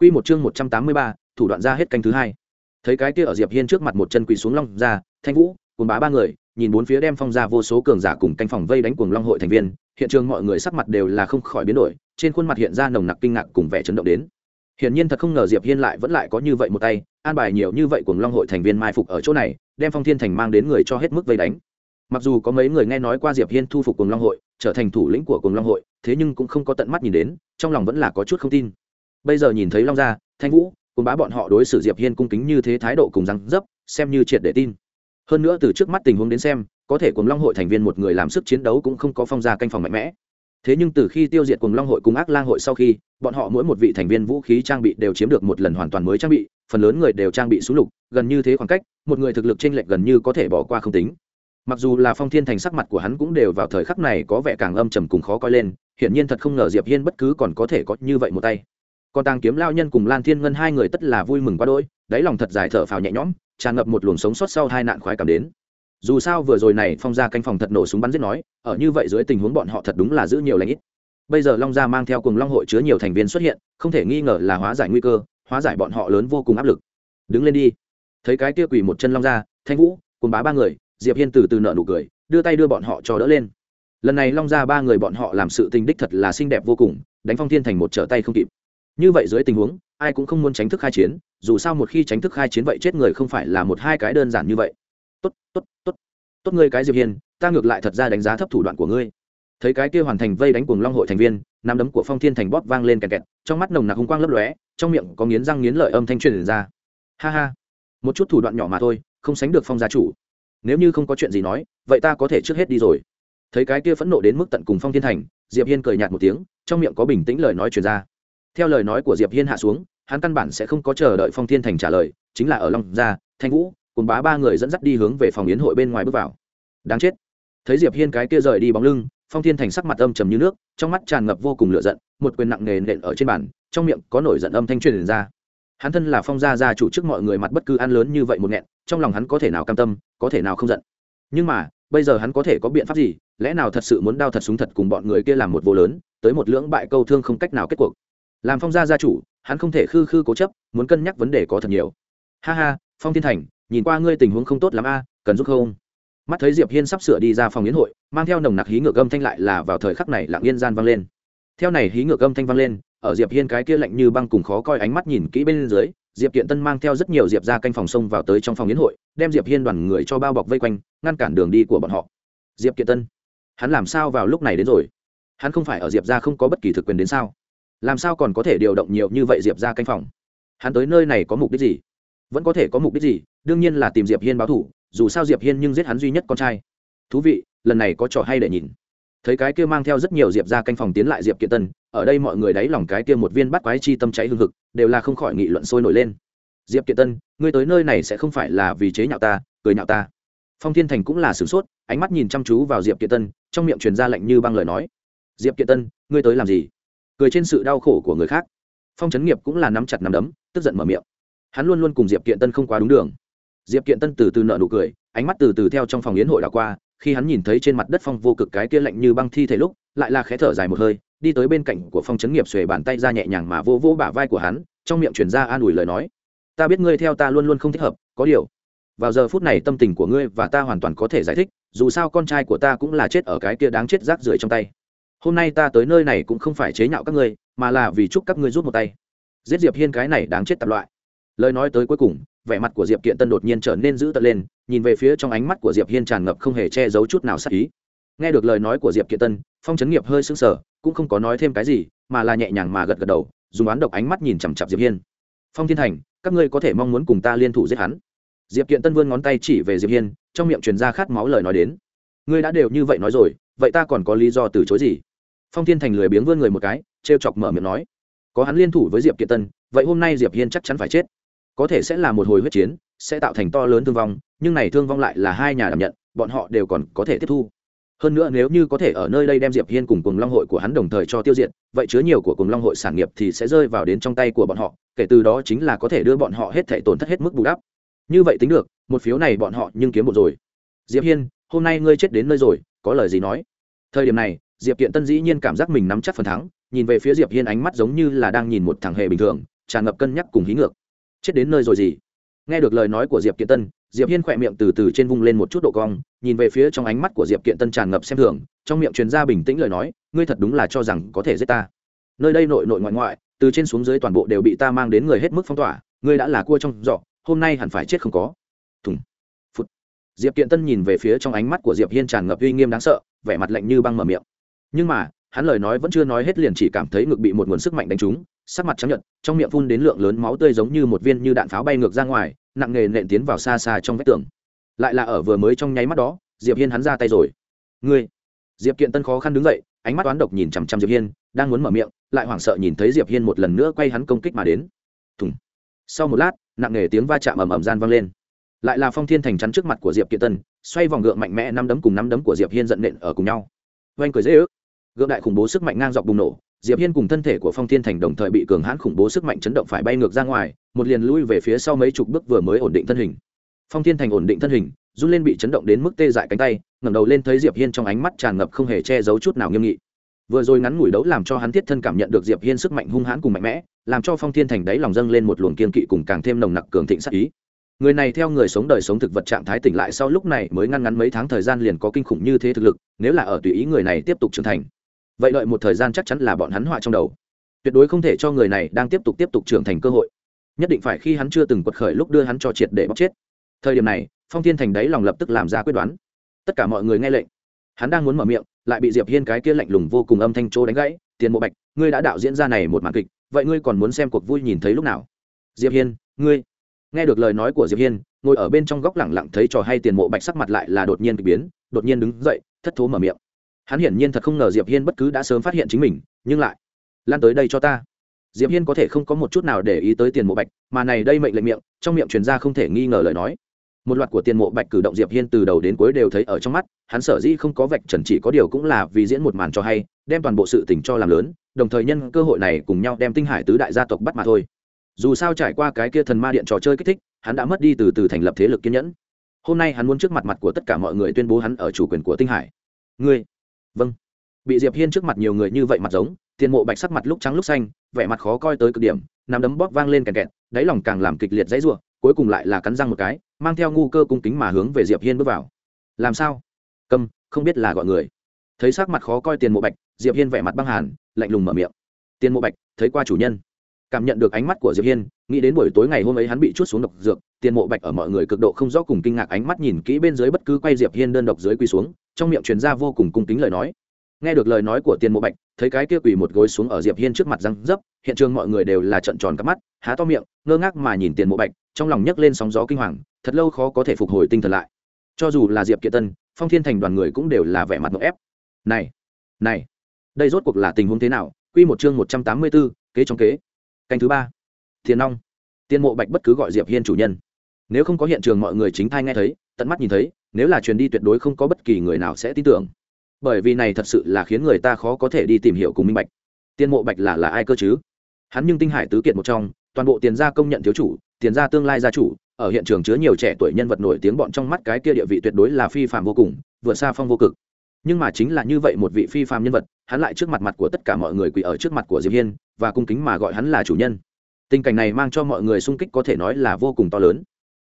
Quy một chương một trăm tám mươi ba, thủ đoạn ra hết canh thứ hai. Thấy cái kia ở diệp hiên trước mặt một chân quỳ xuống long ra thanh vũ cùng bá ba người nhìn bốn phía đem phong ra vô số cường giả cùng canh phòng vây đánh cuồng long hội thành viên hiện trường mọi người sắc mặt đều là không khỏi biến đổi, trên khuôn mặt hiện ra nồng nặc kinh ngạc cùng vẻ chấn động đến. Hiển nhiên thật không ngờ diệp hiên lại vẫn lại có như vậy một tay, an bài nhiều như vậy cuồng long hội thành viên mai phục ở chỗ này, đem phong thiên thành mang đến người cho hết mức vây đánh. Mặc dù có mấy người nghe nói qua diệp hiên thu phục cuồng long hội, trở thành thủ lĩnh của cùng long hội, thế nhưng cũng không có tận mắt nhìn đến, trong lòng vẫn là có chút không tin. Bây giờ nhìn thấy long gia, thanh vũ cùng bá bọn họ đối xử diệp hiên cung kính như thế thái độ cùng răng dấp, xem như triệt để tin. Hơn nữa từ trước mắt tình huống đến xem có thể cùng long hội thành viên một người làm sức chiến đấu cũng không có phong gia canh phòng mạnh mẽ. Thế nhưng từ khi tiêu diệt cùng long hội cùng ác lang hội sau khi, bọn họ mỗi một vị thành viên vũ khí trang bị đều chiếm được một lần hoàn toàn mới trang bị, phần lớn người đều trang bị súng lục, gần như thế khoảng cách, một người thực lực trên lệch gần như có thể bỏ qua không tính. Mặc dù là phong thiên thành sắc mặt của hắn cũng đều vào thời khắc này có vẻ càng âm trầm cùng khó coi lên, hiển nhiên thật không ngờ diệp hiên bất cứ còn có thể có như vậy một tay. Còn tàng kiếm lao nhân cùng lan thiên ngân hai người tất là vui mừng quá đôi đáy lòng thật dài thở phào nhẹ nhõm, tràn ngập một luồng sống sót sau hai nạn khoái cảm đến dù sao vừa rồi này phong ra canh phòng thật nổ súng bắn giết nói, ở như vậy dưới tình huống bọn họ thật đúng là giữ nhiều lãnh ít. Bây giờ long gia mang theo cùng long hội chứa nhiều thành viên xuất hiện, không thể nghi ngờ là hóa giải nguy cơ, hóa giải bọn họ lớn vô cùng áp lực. Đứng lên đi. Thấy cái kia quỳ một chân long gia, thanh vũ, cùng bá ba người, diệp hiên từ từ nợ nụ cười, đưa tay đưa bọn họ cho đỡ lên. Lần này long gia ba người bọn họ làm sự tình đích thật là xinh đẹp vô cùng, đánh phong thiên thành một trở tay không kịp. Như vậy dưới tình huống, ai cũng không muốn tránh thức khai chiến, dù sao một khi tránh thức khai chiến vậy chết người không phải là một hai cái đơn giản như vậy tốt tốt tốt. Tốt ngươi cái diệp hiên, ta ngược lại thật ra đánh giá thấp thủ đoạn của ngươi. Thấy cái kia hoàn thành vây đánh cuồng long hội thành viên, nắm đấm của phong thiên thành bóp vang lên kẹt kẹt, trong mắt nồng nặc hung quang lấp lóe, trong miệng có nghiến răng nghiến lợi âm thanh truyền ra. Ha ha, một chút thủ đoạn nhỏ mà thôi, không sánh được phong gia chủ. Nếu như không có chuyện gì nói, vậy ta có thể trước hết đi rồi. Thấy cái kia phẫn nộ đến mức tận cùng phong thiên thành, diệp hiên cười nhạt một tiếng, trong miệng có bình tĩnh lời nói truyền ra. Theo lời nói của diệp hiên hạ xuống, hắn căn bản sẽ không có chờ đợi phong thiên thành trả lời, chính là ở long gia, thanh vũ cùng bá ba người dẫn dắt đi hướng về phòng yến hội bên ngoài bước vào. Đáng chết. Thấy diệp hiên cái kia rời đi bóng lưng, phong thiên thành sắc mặt âm trầm như nước, trong mắt tràn ngập vô cùng lửa giận, một quyền nặng nề nện ở trên bàn, trong miệng có nổi giận âm thanh truyền ra. Hắn thân là phong gia gia chủ trước mọi người mặt bất cứ ăn lớn như vậy một nghẹn, trong lòng hắn có thể nào cam tâm, có thể nào không giận. Nhưng mà, bây giờ hắn có thể có biện pháp gì, lẽ nào thật sự muốn đao thật súng thật cùng bọn người kia làm một vô lớn, tới một lưỡng bại câu thương không cách nào kết cuộc. Làm phong gia gia chủ, hắn không thể khư khư cố chấp, muốn cân nhắc vấn đề có thật nhiều. Ha ha, phong thiên thành nhìn qua ngươi tình huống không tốt lắm a, cần giúp không? Mắt thấy diệp hiên sắp sửa đi ra phòng yến hội, mang theo nồng nặc hí ngược âm thanh lại là vào thời khắc này lặng yên gian vang lên. Theo này hí ngược âm thanh vang lên, ở diệp hiên cái kia lạnh như băng cùng khó coi ánh mắt nhìn kỹ bên dưới, diệp kiện tân mang theo rất nhiều diệp ra canh phòng sông vào tới trong phòng yến hội, đem diệp hiên đoàn người cho bao bọc vây quanh, ngăn cản đường đi của bọn họ. Diệp kiện tân, hắn làm sao vào lúc này đến rồi? Hắn không phải ở diệp ra không có bất kỳ thực quyền đến sao? Làm sao còn có thể điều động nhiều như vậy diệp ra canh phòng? Hắn tới nơi này có mục đích gì? Vẫn có thể có mục đích gì? Đương nhiên là tìm diệp hiên báo thủ, dù sao diệp hiên nhưng giết hắn duy nhất con trai. Thú vị, lần này có trò hay để nhìn. Thấy cái kia mang theo rất nhiều diệp ra canh phòng tiến lại diệp kiện tân, ở đây mọi người đáy lòng cái kia một viên bắt quái chi tâm cháy hương hực, đều là không khỏi nghị luận sôi nổi lên. Diệp kiện tân, ngươi tới nơi này sẽ không phải là vì chế nhạo ta, cười nhạo ta. Phong thiên thành cũng là sửng sốt, ánh mắt nhìn chăm chú vào diệp kiện tân, trong miệng truyền ra lệnh như băng lời nói. Diệp kiện tân, ngươi tới làm gì? Cười trên sự đau khổ của người khác. Phong trấn nghiệp cũng là nắm chặt nắm đấm, tức giận mở miệng. Hắn luôn luôn cùng diệp kiện tân không quá đúng đường diệp kiện tân từ từ nợ nụ cười, ánh mắt từ từ theo trong phòng yến hội đảo qua, khi hắn nhìn thấy trên mặt đất phong vô cực cái kia lạnh như băng thi thể lúc, lại là khé thở dài một hơi, đi tới bên cạnh của phong trấn nghiệp xuề bàn tay ra nhẹ nhàng mà vô vô bả vai của hắn, trong miệng truyền ra an ủi lời nói. Ta biết ngươi theo ta luôn luôn không thích hợp, có điều, vào giờ phút này tâm tình của ngươi và ta hoàn toàn có thể giải thích, dù sao con trai của ta cũng là chết ở cái kia đáng chết rác rưởi trong tay. Hôm nay ta tới nơi này cũng không phải chế nhạo các ngươi, mà là vì chúc các ngươi rút một tay. Giết diệp hiên cái này đáng chết tạp loại. Lời nói tới cuối cùng vẻ mặt của diệp kiện tân đột nhiên trở nên dữ tợn lên, nhìn về phía trong ánh mắt của diệp hiên tràn ngập không hề che giấu chút nào sắc ý. Nghe được lời nói của diệp kiện tân, phong trấn nghiệp hơi sững sờ, cũng không có nói thêm cái gì, mà là nhẹ nhàng mà gật gật đầu, dùng oán độc ánh mắt nhìn chằm chặp diệp hiên. Phong thiên thành, các ngươi có thể mong muốn cùng ta liên thủ giết hắn? Diệp kiện tân vươn ngón tay chỉ về diệp hiên, trong miệng truyền ra khát máu lời nói đến. Ngươi đã đều như vậy nói rồi, vậy ta còn có lý do từ chối gì? Phong thiên thành lười biếng vươn người một cái, trêu chọc mở miệng nói. Có hắn liên thủ với diệp kiện tân, vậy hôm nay diệp hiên chắc chắn phải chết có thể sẽ là một hồi huyết chiến, sẽ tạo thành to lớn thương vong, nhưng này thương vong lại là hai nhà đảm nhận, bọn họ đều còn có thể tiếp thu. Hơn nữa nếu như có thể ở nơi đây đem diệp hiên cùng cùng long hội của hắn đồng thời cho tiêu diệt, vậy chứa nhiều của cùng long hội sản nghiệp thì sẽ rơi vào đến trong tay của bọn họ, kể từ đó chính là có thể đưa bọn họ hết thể tổn thất hết mức bù đắp. Như vậy tính được, một phiếu này bọn họ nhưng kiếm một rồi. Diệp hiên, hôm nay ngươi chết đến nơi rồi, có lời gì nói? Thời điểm này, diệp kiện tân dĩ nhiên cảm giác mình nắm chắc phần thắng, nhìn về phía diệp hiên ánh mắt giống như là đang nhìn một thằng hề bình thường, tràn ngập cân nhắc cùng hí ngược chết đến nơi rồi gì? Nghe được lời nói của diệp kiện tân, diệp hiên khỏe miệng từ từ trên vung lên một chút độ cong, nhìn về phía trong ánh mắt của diệp kiện tân tràn ngập xem thường, trong miệng truyền ra bình tĩnh lời nói, ngươi thật đúng là cho rằng có thể giết ta. Nơi đây nội nội ngoại ngoại, từ trên xuống dưới toàn bộ đều bị ta mang đến người hết mức phong tỏa, ngươi đã là cua trong giỏ, hôm nay hẳn phải chết không có. Thùng. Phút diệp kiện tân nhìn về phía trong ánh mắt của diệp hiên tràn ngập uy nghiêm đáng sợ, vẻ mặt lạnh như băng mở miệng. Nhưng mà hắn lời nói vẫn chưa nói hết liền chỉ cảm thấy ngực bị một nguồn sức mạnh đánh trúng, sắc mặt trắng nhợt, trong miệng phun đến lượng lớn máu tươi giống như một viên như đạn pháo bay ngược ra ngoài, nặng nề nện tiến vào xa xa trong vách tường. Lại là ở vừa mới trong nháy mắt đó, diệp hiên hắn ra tay rồi. Ngươi! Diệp kiện tân khó khăn đứng dậy, ánh mắt toán độc nhìn chằm chằm diệp hiên, đang muốn mở miệng, lại hoảng sợ nhìn thấy diệp hiên một lần nữa quay hắn công kích mà đến. Thùng! Sau một lát, nặng nề tiếng va chạm ầm ầm gian vang lên. Lại là phong thiên thành chắn trước mặt của diệp kiện tân, xoay vòng gượng mạnh mẽ năm đấm cùng năm đấm của diệp hiên giận nện ở cùng nhau. Oanh cười dễ ước! Gượng đại khủng bố sức mạnh ngang dọc bùng nổ, diệp hiên cùng thân thể của phong thiên thành đồng thời bị cường hãn khủng bố sức mạnh chấn động phải bay ngược ra ngoài, một liền lui về phía sau mấy chục bước vừa mới ổn định thân hình. Phong thiên thành ổn định thân hình, run lên bị chấn động đến mức tê dại cánh tay, ngẩng đầu lên thấy diệp hiên trong ánh mắt tràn ngập không hề che giấu chút nào nghiêm nghị. Vừa rồi ngắn ngủi đấu làm cho hắn thiết thân cảm nhận được diệp hiên sức mạnh hung hãn cùng mạnh mẽ, làm cho phong thiên thành đáy lòng dâng lên một luồng kiên kỵ cùng càng thêm nồng nặc cường thịnh sát ý. Người này theo người sống đời sống thực vật trạng thái tỉnh lại sau lúc này mới ngăn ngắn mấy tháng thời gian liền có kinh khủng như thế thực lực, nếu là ở tùy ý người này tiếp tục trưởng thành vậy đợi một thời gian chắc chắn là bọn hắn họa trong đầu. Tuyệt đối không thể cho người này đang tiếp tục tiếp tục trưởng thành cơ hội. Nhất định phải khi hắn chưa từng quật khởi lúc đưa hắn cho triệt để bóc chết. Thời điểm này, phong thiên thành đáy lòng lập tức làm ra quyết đoán. Tất cả mọi người nghe lệnh. Hắn đang muốn mở miệng, lại bị diệp hiên cái kia lạnh lùng vô cùng âm thanh chỗ đánh gãy. Tiền mộ bạch, ngươi đã đạo diễn ra này một màn kịch, vậy ngươi còn muốn xem cuộc vui nhìn thấy lúc nào? Diệp hiên, ngươi. Nghe được lời nói của diệp hiên, ngồi ở bên trong góc lẳng lặng thấy trò hay tiền mộ bạch sắc mặt lại là đột nhiên bị biến, đột nhiên đứng dậy, thất thố mở miệng hắn hiển nhiên thật không ngờ diệp hiên bất cứ đã sớm phát hiện chính mình, nhưng lại lan tới đây cho ta. Diệp hiên có thể không có một chút nào để ý tới tiền mộ bạch, mà này đây mệnh lệnh miệng, trong miệng truyền ra không thể nghi ngờ lời nói. Một loạt của tiền mộ bạch cử động diệp hiên từ đầu đến cuối đều thấy ở trong mắt, hắn sở dĩ không có vạch trần chỉ có điều cũng là vì diễn một màn cho hay, đem toàn bộ sự tình cho làm lớn, đồng thời nhân cơ hội này cùng nhau đem tinh hải tứ đại gia tộc bắt mà thôi. Dù sao trải qua cái kia thần ma điện trò chơi kích thích, hắn đã mất đi từ từ thành lập thế lực kiên nhẫn. Hôm nay hắn muốn trước mặt mặt của tất cả mọi người tuyên bố hắn ở chủ quyền của tinh hải. Ngươi vâng. Bị diệp hiên trước mặt nhiều người như vậy mặt giống tiền mộ bạch sắc mặt lúc trắng lúc xanh, vẻ mặt khó coi tới cực điểm, nắm đấm bóp vang lên kẹt kẹt, đáy lòng càng làm kịch liệt dãy rủa, cuối cùng lại là cắn răng một cái, mang theo ngu cơ cung kính mà hướng về diệp hiên bước vào. Làm sao? Câm, không biết là gọi người. Thấy sắc mặt khó coi tiền mộ bạch, diệp hiên vẻ mặt băng hàn, lạnh lùng mở miệng. Tiền mộ bạch, thấy qua chủ nhân. Cảm nhận được ánh mắt của diệp hiên, nghĩ đến buổi tối ngày hôm ấy hắn bị chút xuống độc dược tiền mộ bạch ở mọi người cực độ không rõ cùng kinh ngạc ánh mắt nhìn kỹ bên dưới bất cứ quay diệp hiên đơn độc dưới quỳ xuống trong miệng truyền ra vô cùng cung kính lời nói. Nghe được lời nói của tiền mộ bạch thấy cái kia quỳ một gối xuống ở diệp hiên trước mặt răng dấp hiện trường mọi người đều là trận tròn cắp mắt há to miệng ngơ ngác mà nhìn tiền mộ bạch trong lòng nhấc lên sóng gió kinh hoàng thật lâu khó có thể phục hồi tinh thần lại. Cho dù là diệp kiệt tân phong thiên thành đoàn người cũng đều là vẻ mặt ngộ ép. Này này đây rốt cuộc là tình huống thế nào? Quy một chương một trăm tám mươi 184, kế trong kế. Canh thứ ba. Thiên long. Tiên mộ bạch bất cứ gọi diệp hiên chủ nhân. Nếu không có hiện trường mọi người chính thai nghe thấy tận mắt nhìn thấy, nếu là truyền đi tuyệt đối không có bất kỳ người nào sẽ tin tưởng. Bởi vì này thật sự là khiến người ta khó có thể đi tìm hiểu cùng minh bạch. Tiên mộ bạch là là ai cơ chứ? Hắn nhưng tinh hải tứ kiệt một trong, toàn bộ tiền gia công nhận thiếu chủ, tiền gia tương lai gia chủ, ở hiện trường chứa nhiều trẻ tuổi nhân vật nổi tiếng bọn trong mắt cái kia địa vị tuyệt đối là phi phạm vô cùng, vừa xa phong vô cực. Nhưng mà chính là như vậy một vị phi phạm nhân vật, hắn lại trước mặt mặt của tất cả mọi người quỳ ở trước mặt của diệp hiên, và cung kính mà gọi hắn là chủ nhân. Tình cảnh này mang cho mọi người sung kích có thể nói là vô cùng to lớn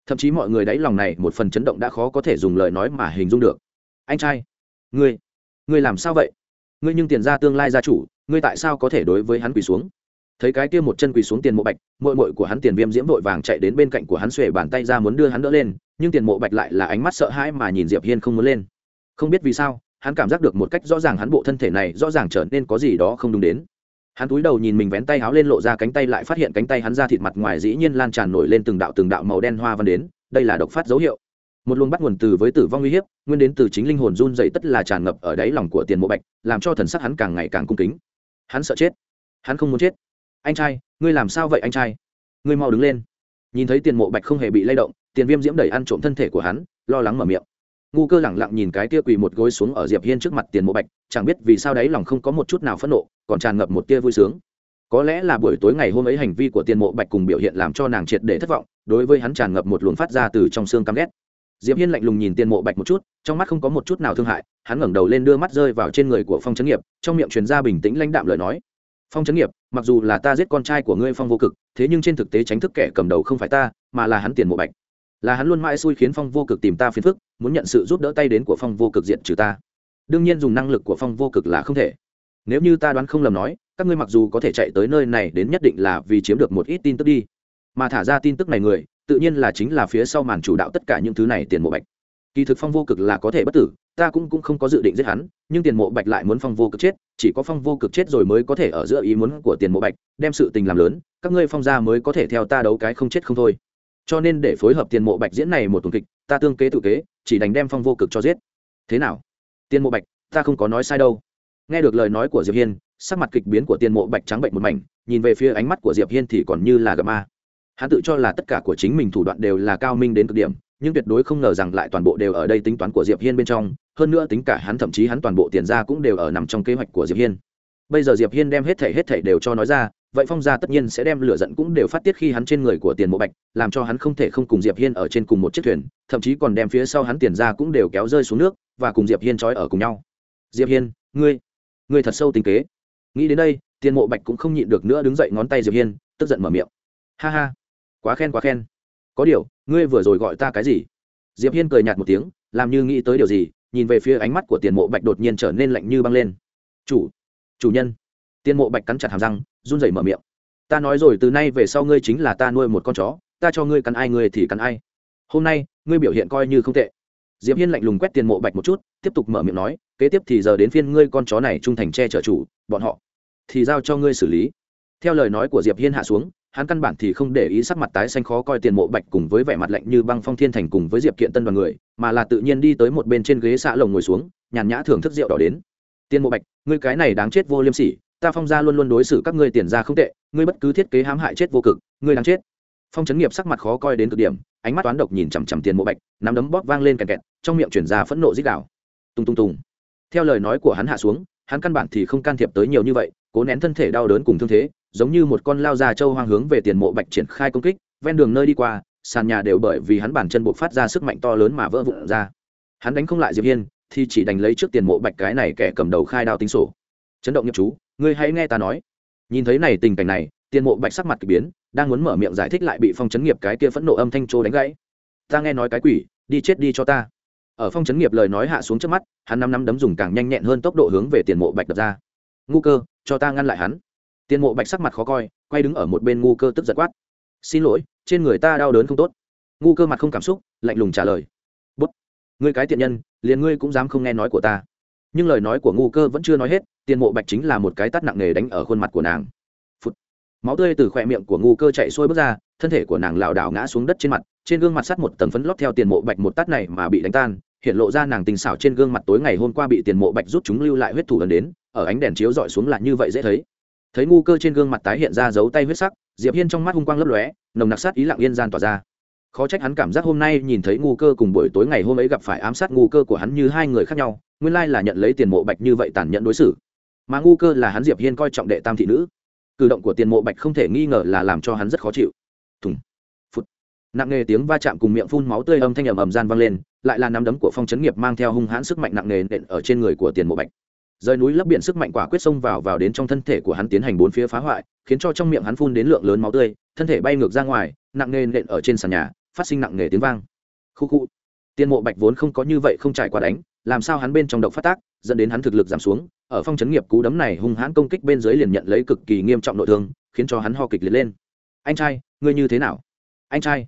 thậm chí mọi người đáy lòng này một phần chấn động đã khó có thể dùng lời nói mà hình dung được. Anh trai, ngươi ngươi làm sao vậy? Ngươi nhưng tiền ra tương lai gia chủ, ngươi tại sao có thể đối với hắn quỳ xuống? Thấy cái kia một chân quỳ xuống tiền mộ bạch mội mội của hắn tiền viêm diễm vội vàng chạy đến bên cạnh của hắn xuể bàn tay ra muốn đưa hắn đỡ lên, nhưng tiền mộ bạch lại là ánh mắt sợ hãi mà nhìn diệp hiên không muốn lên. Không biết vì sao, hắn cảm giác được một cách rõ ràng hắn bộ thân thể này rõ ràng trở nên có gì đó không đúng đến hắn túi đầu nhìn mình vén tay háo lên lộ ra cánh tay lại phát hiện cánh tay hắn ra thịt mặt ngoài dĩ nhiên lan tràn nổi lên từng đạo từng đạo màu đen hoa văn đến, đây là độc phát dấu hiệu. Một luồng bắt nguồn từ với tử vong uy hiếp, nguyên đến từ chính linh hồn run dậy tất là tràn ngập ở đáy lòng của tiền mộ bạch, làm cho thần sắc hắn càng ngày càng cung kính. Hắn sợ chết. Hắn không muốn chết. Anh trai, ngươi làm sao vậy anh trai? Ngươi mau đứng lên. Nhìn thấy tiền mộ bạch không hề bị lay động, tiền viêm diễm đẩy ăn trộm thân thể của hắn, lo lắng mở miệng ngu cơ lẳng lặng nhìn cái kia quỳ một gối xuống ở diệp hiên trước mặt tiền mộ bạch, chẳng biết vì sao đấy lòng không có một chút nào phẫn nộ, còn tràn ngập một tia vui sướng. Có lẽ là buổi tối ngày hôm ấy hành vi của tiền mộ bạch cùng biểu hiện làm cho nàng triệt để thất vọng, đối với hắn tràn ngập một luồng phát ra từ trong xương căm ghét. Diệp hiên lạnh lùng nhìn tiền mộ bạch một chút, trong mắt không có một chút nào thương hại, hắn ngẩng đầu lên đưa mắt rơi vào trên người của phong trấn nghiệp, trong miệng truyền ra bình tĩnh lãnh đạm lời nói. Phong trấn nghiệp, mặc dù là ta giết con trai của ngươi phong vô cực, thế nhưng trên thực tế tránh thức kẻ cầm đầu không phải ta, mà là hắn tiền mộ bạch là hắn luôn mãi xui khiến phong vô cực tìm ta phiền phức, muốn nhận sự giúp đỡ tay đến của phong vô cực diện trừ ta. Đương nhiên dùng năng lực của phong vô cực là không thể. Nếu như ta đoán không lầm nói, các ngươi mặc dù có thể chạy tới nơi này đến nhất định là vì chiếm được một ít tin tức đi, mà thả ra tin tức này người, tự nhiên là chính là phía sau màn chủ đạo tất cả những thứ này tiền mộ bạch. Kỳ thực phong vô cực là có thể bất tử, ta cũng cũng không có dự định giết hắn, nhưng tiền mộ bạch lại muốn phong vô cực chết, chỉ có phong vô cực chết rồi mới có thể ở giữa ý muốn của tiền mộ bạch, đem sự tình làm lớn, các ngươi phong gia mới có thể theo ta đấu cái không chết không thôi cho nên để phối hợp tiền mộ bạch diễn này một tuần kịch, ta tương kế tự kế, chỉ đánh đem phong vô cực cho giết. Thế nào? Tiền mộ bạch, ta không có nói sai đâu. Nghe được lời nói của diệp hiên, sắc mặt kịch biến của tiền mộ bạch trắng bệnh một mảnh, nhìn về phía ánh mắt của diệp hiên thì còn như là gà ma. Hắn tự cho là tất cả của chính mình thủ đoạn đều là cao minh đến cực điểm, nhưng tuyệt đối không ngờ rằng lại toàn bộ đều ở đây tính toán của diệp hiên bên trong, hơn nữa tính cả hắn thậm chí hắn toàn bộ tiền ra cũng đều ở nằm trong kế hoạch của diệp hiên. Bây giờ diệp hiên đem hết thảy hết thảy đều cho nói ra vậy phong gia tất nhiên sẽ đem lửa giận cũng đều phát tiết khi hắn trên người của tiền mộ bạch, làm cho hắn không thể không cùng diệp hiên ở trên cùng một chiếc thuyền, thậm chí còn đem phía sau hắn tiền ra cũng đều kéo rơi xuống nước, và cùng diệp hiên trói ở cùng nhau. Diệp hiên, ngươi ngươi thật sâu tính kế. Nghĩ đến đây, tiền mộ bạch cũng không nhịn được nữa đứng dậy ngón tay diệp hiên, tức giận mở miệng. Ha ha, quá khen quá khen. Có điều, ngươi vừa rồi gọi ta cái gì? Diệp hiên cười nhạt một tiếng, làm như nghĩ tới điều gì, nhìn về phía ánh mắt của tiền mộ bạch đột nhiên trở nên lạnh như băng lên. Chủ chủ nhân. Tiền mộ bạch cắn chặt hàm răng run rẩy mở miệng. Ta nói rồi, từ nay về sau ngươi chính là ta nuôi một con chó, ta cho ngươi cắn ai ngươi thì cắn ai. Hôm nay, ngươi biểu hiện coi như không tệ. Diệp hiên lạnh lùng quét tiền mộ bạch một chút, tiếp tục mở miệng nói, kế tiếp thì giờ đến phiên ngươi con chó này trung thành che chở chủ, bọn họ thì giao cho ngươi xử lý. Theo lời nói của diệp hiên hạ xuống, hắn căn bản thì không để ý sắc mặt tái xanh khó coi tiền mộ bạch cùng với vẻ mặt lạnh như băng phong thiên thành cùng với diệp kiện tân đoàn người, mà là tự nhiên đi tới một bên trên ghế xạ lồng ngồi xuống, nhàn nhã thưởng thức rượu đỏ đến. Tiền mộ bạch, ngươi cái này đáng chết vô liêm sỉ ta phong gia luôn luôn đối xử các ngươi tiền ra không tệ, ngươi bất cứ thiết kế hãm hại chết vô cực, ngươi đáng chết. Phong chấn nghiệp sắc mặt khó coi đến cực điểm, ánh mắt toán độc nhìn chằm chằm tiền mộ bạch, nắm đấm bóp vang lên kẹt kẹt, trong miệng chuyển ra phẫn nộ dích đạo tung tung tung theo lời nói của hắn hạ xuống, hắn căn bản thì không can thiệp tới nhiều như vậy, cố nén thân thể đau đớn cùng thương thế, giống như một con lao già trâu hoang hướng về tiền mộ bạch triển khai công kích, ven đường nơi đi qua, sàn nhà đều bởi vì hắn bản chân buộc phát ra sức mạnh to lớn mà vỡ vụn ra. Hắn đánh không lại diệp hiên, thì chỉ đánh lấy trước tiền mộ bạch cái này kẻ cầm đầu khai đao tính sổ. Chấn động nghiệp chú ngươi hãy nghe ta nói. Nhìn thấy này tình cảnh này tiền mộ bạch sắc mặt k ỳ biến, đang muốn mở miệng giải thích lại bị phong chấn nghiệp cái kia phẫn nộ âm thanh trô đánh gãy. Ta nghe nói cái quỷ, đi chết đi cho ta. Ở phong chấn nghiệp lời nói hạ xuống trước mắt, hắn năm năm đấm dùng càng nhanh nhẹn hơn tốc độ hướng về tiền mộ bạch đập ra. Ngu cơ, cho ta ngăn lại hắn. Tiền mộ bạch sắc mặt khó coi, quay đứng ở một bên ngu cơ tức giật quát. Xin lỗi, trên người ta đau đớn không tốt. Ngu cơ mặt không cảm xúc, lạnh lùng trả lời. Bút. Ngươi cái tiện nhân, liền ngươi cũng dám không nghe nói của ta. Nhưng lời nói của ngu cơ vẫn chưa nói hết tiền mộ bạch chính là một cái tắt nặng nề đánh ở khuôn mặt của nàng. Phụt. máu tươi từ khỏe miệng của ngu cơ chạy xuôi bước ra, thân thể của nàng lảo đảo ngã xuống đất trên mặt, trên gương mặt sắt một tầng phấn lót theo tiền mộ bạch một tát này mà bị đánh tan, hiện lộ ra nàng tình xảo trên gương mặt tối ngày hôm qua bị tiền mộ bạch rút chúng lưu lại huyết thủ gần đến, ở ánh đèn chiếu dọi xuống là như vậy dễ thấy. Thấy ngu cơ trên gương mặt tái hiện ra dấu tay huyết sắc, diệp hiên trong mắt hung quang lấp lóe, nồng nặc sát ý lặng yên gian tỏa ra. Khó trách hắn cảm giác hôm nay nhìn thấy ngu cơ cùng buổi tối ngày hôm ấy gặp phải ám sát ngu cơ của hắn như hai người khác nhau, nguyên lai là nhận lấy tiền mộ bạch như vậy tàn nhẫn đối xử mà ngu cơ là hắn diệp hiên coi trọng đệ tam thị nữ. Cử động của tiền mộ bạch không thể nghi ngờ là làm cho hắn rất khó chịu. Thùng phút nặng nề tiếng va chạm cùng miệng phun máu tươi âm thanh ầm ầm gian vang lên, lại là nắm đấm của phong chấn nghiệp mang theo hung hãn sức mạnh nặng nề nện ở trên người của tiền mộ bạch. Rời núi lấp biển sức mạnh quả quyết xông vào vào đến trong thân thể của hắn tiến hành bốn phía phá hoại, khiến cho trong miệng hắn phun đến lượng lớn máu tươi, thân thể bay ngược ra ngoài, nặng nề nện ở trên sàn nhà, phát sinh nặng nề tiếng vang. Khu khu. Tiền mộ bạch vốn không có như vậy không trải qua đánh làm sao hắn bên trong độc phát tác, dẫn đến hắn thực lực giảm xuống, ở phong chấn nghiệp cú đấm này hung hãn công kích bên dưới liền nhận lấy cực kỳ nghiêm trọng nội thương, khiến cho hắn ho kịch liệt lên. Anh trai, ngươi như thế nào? Anh trai.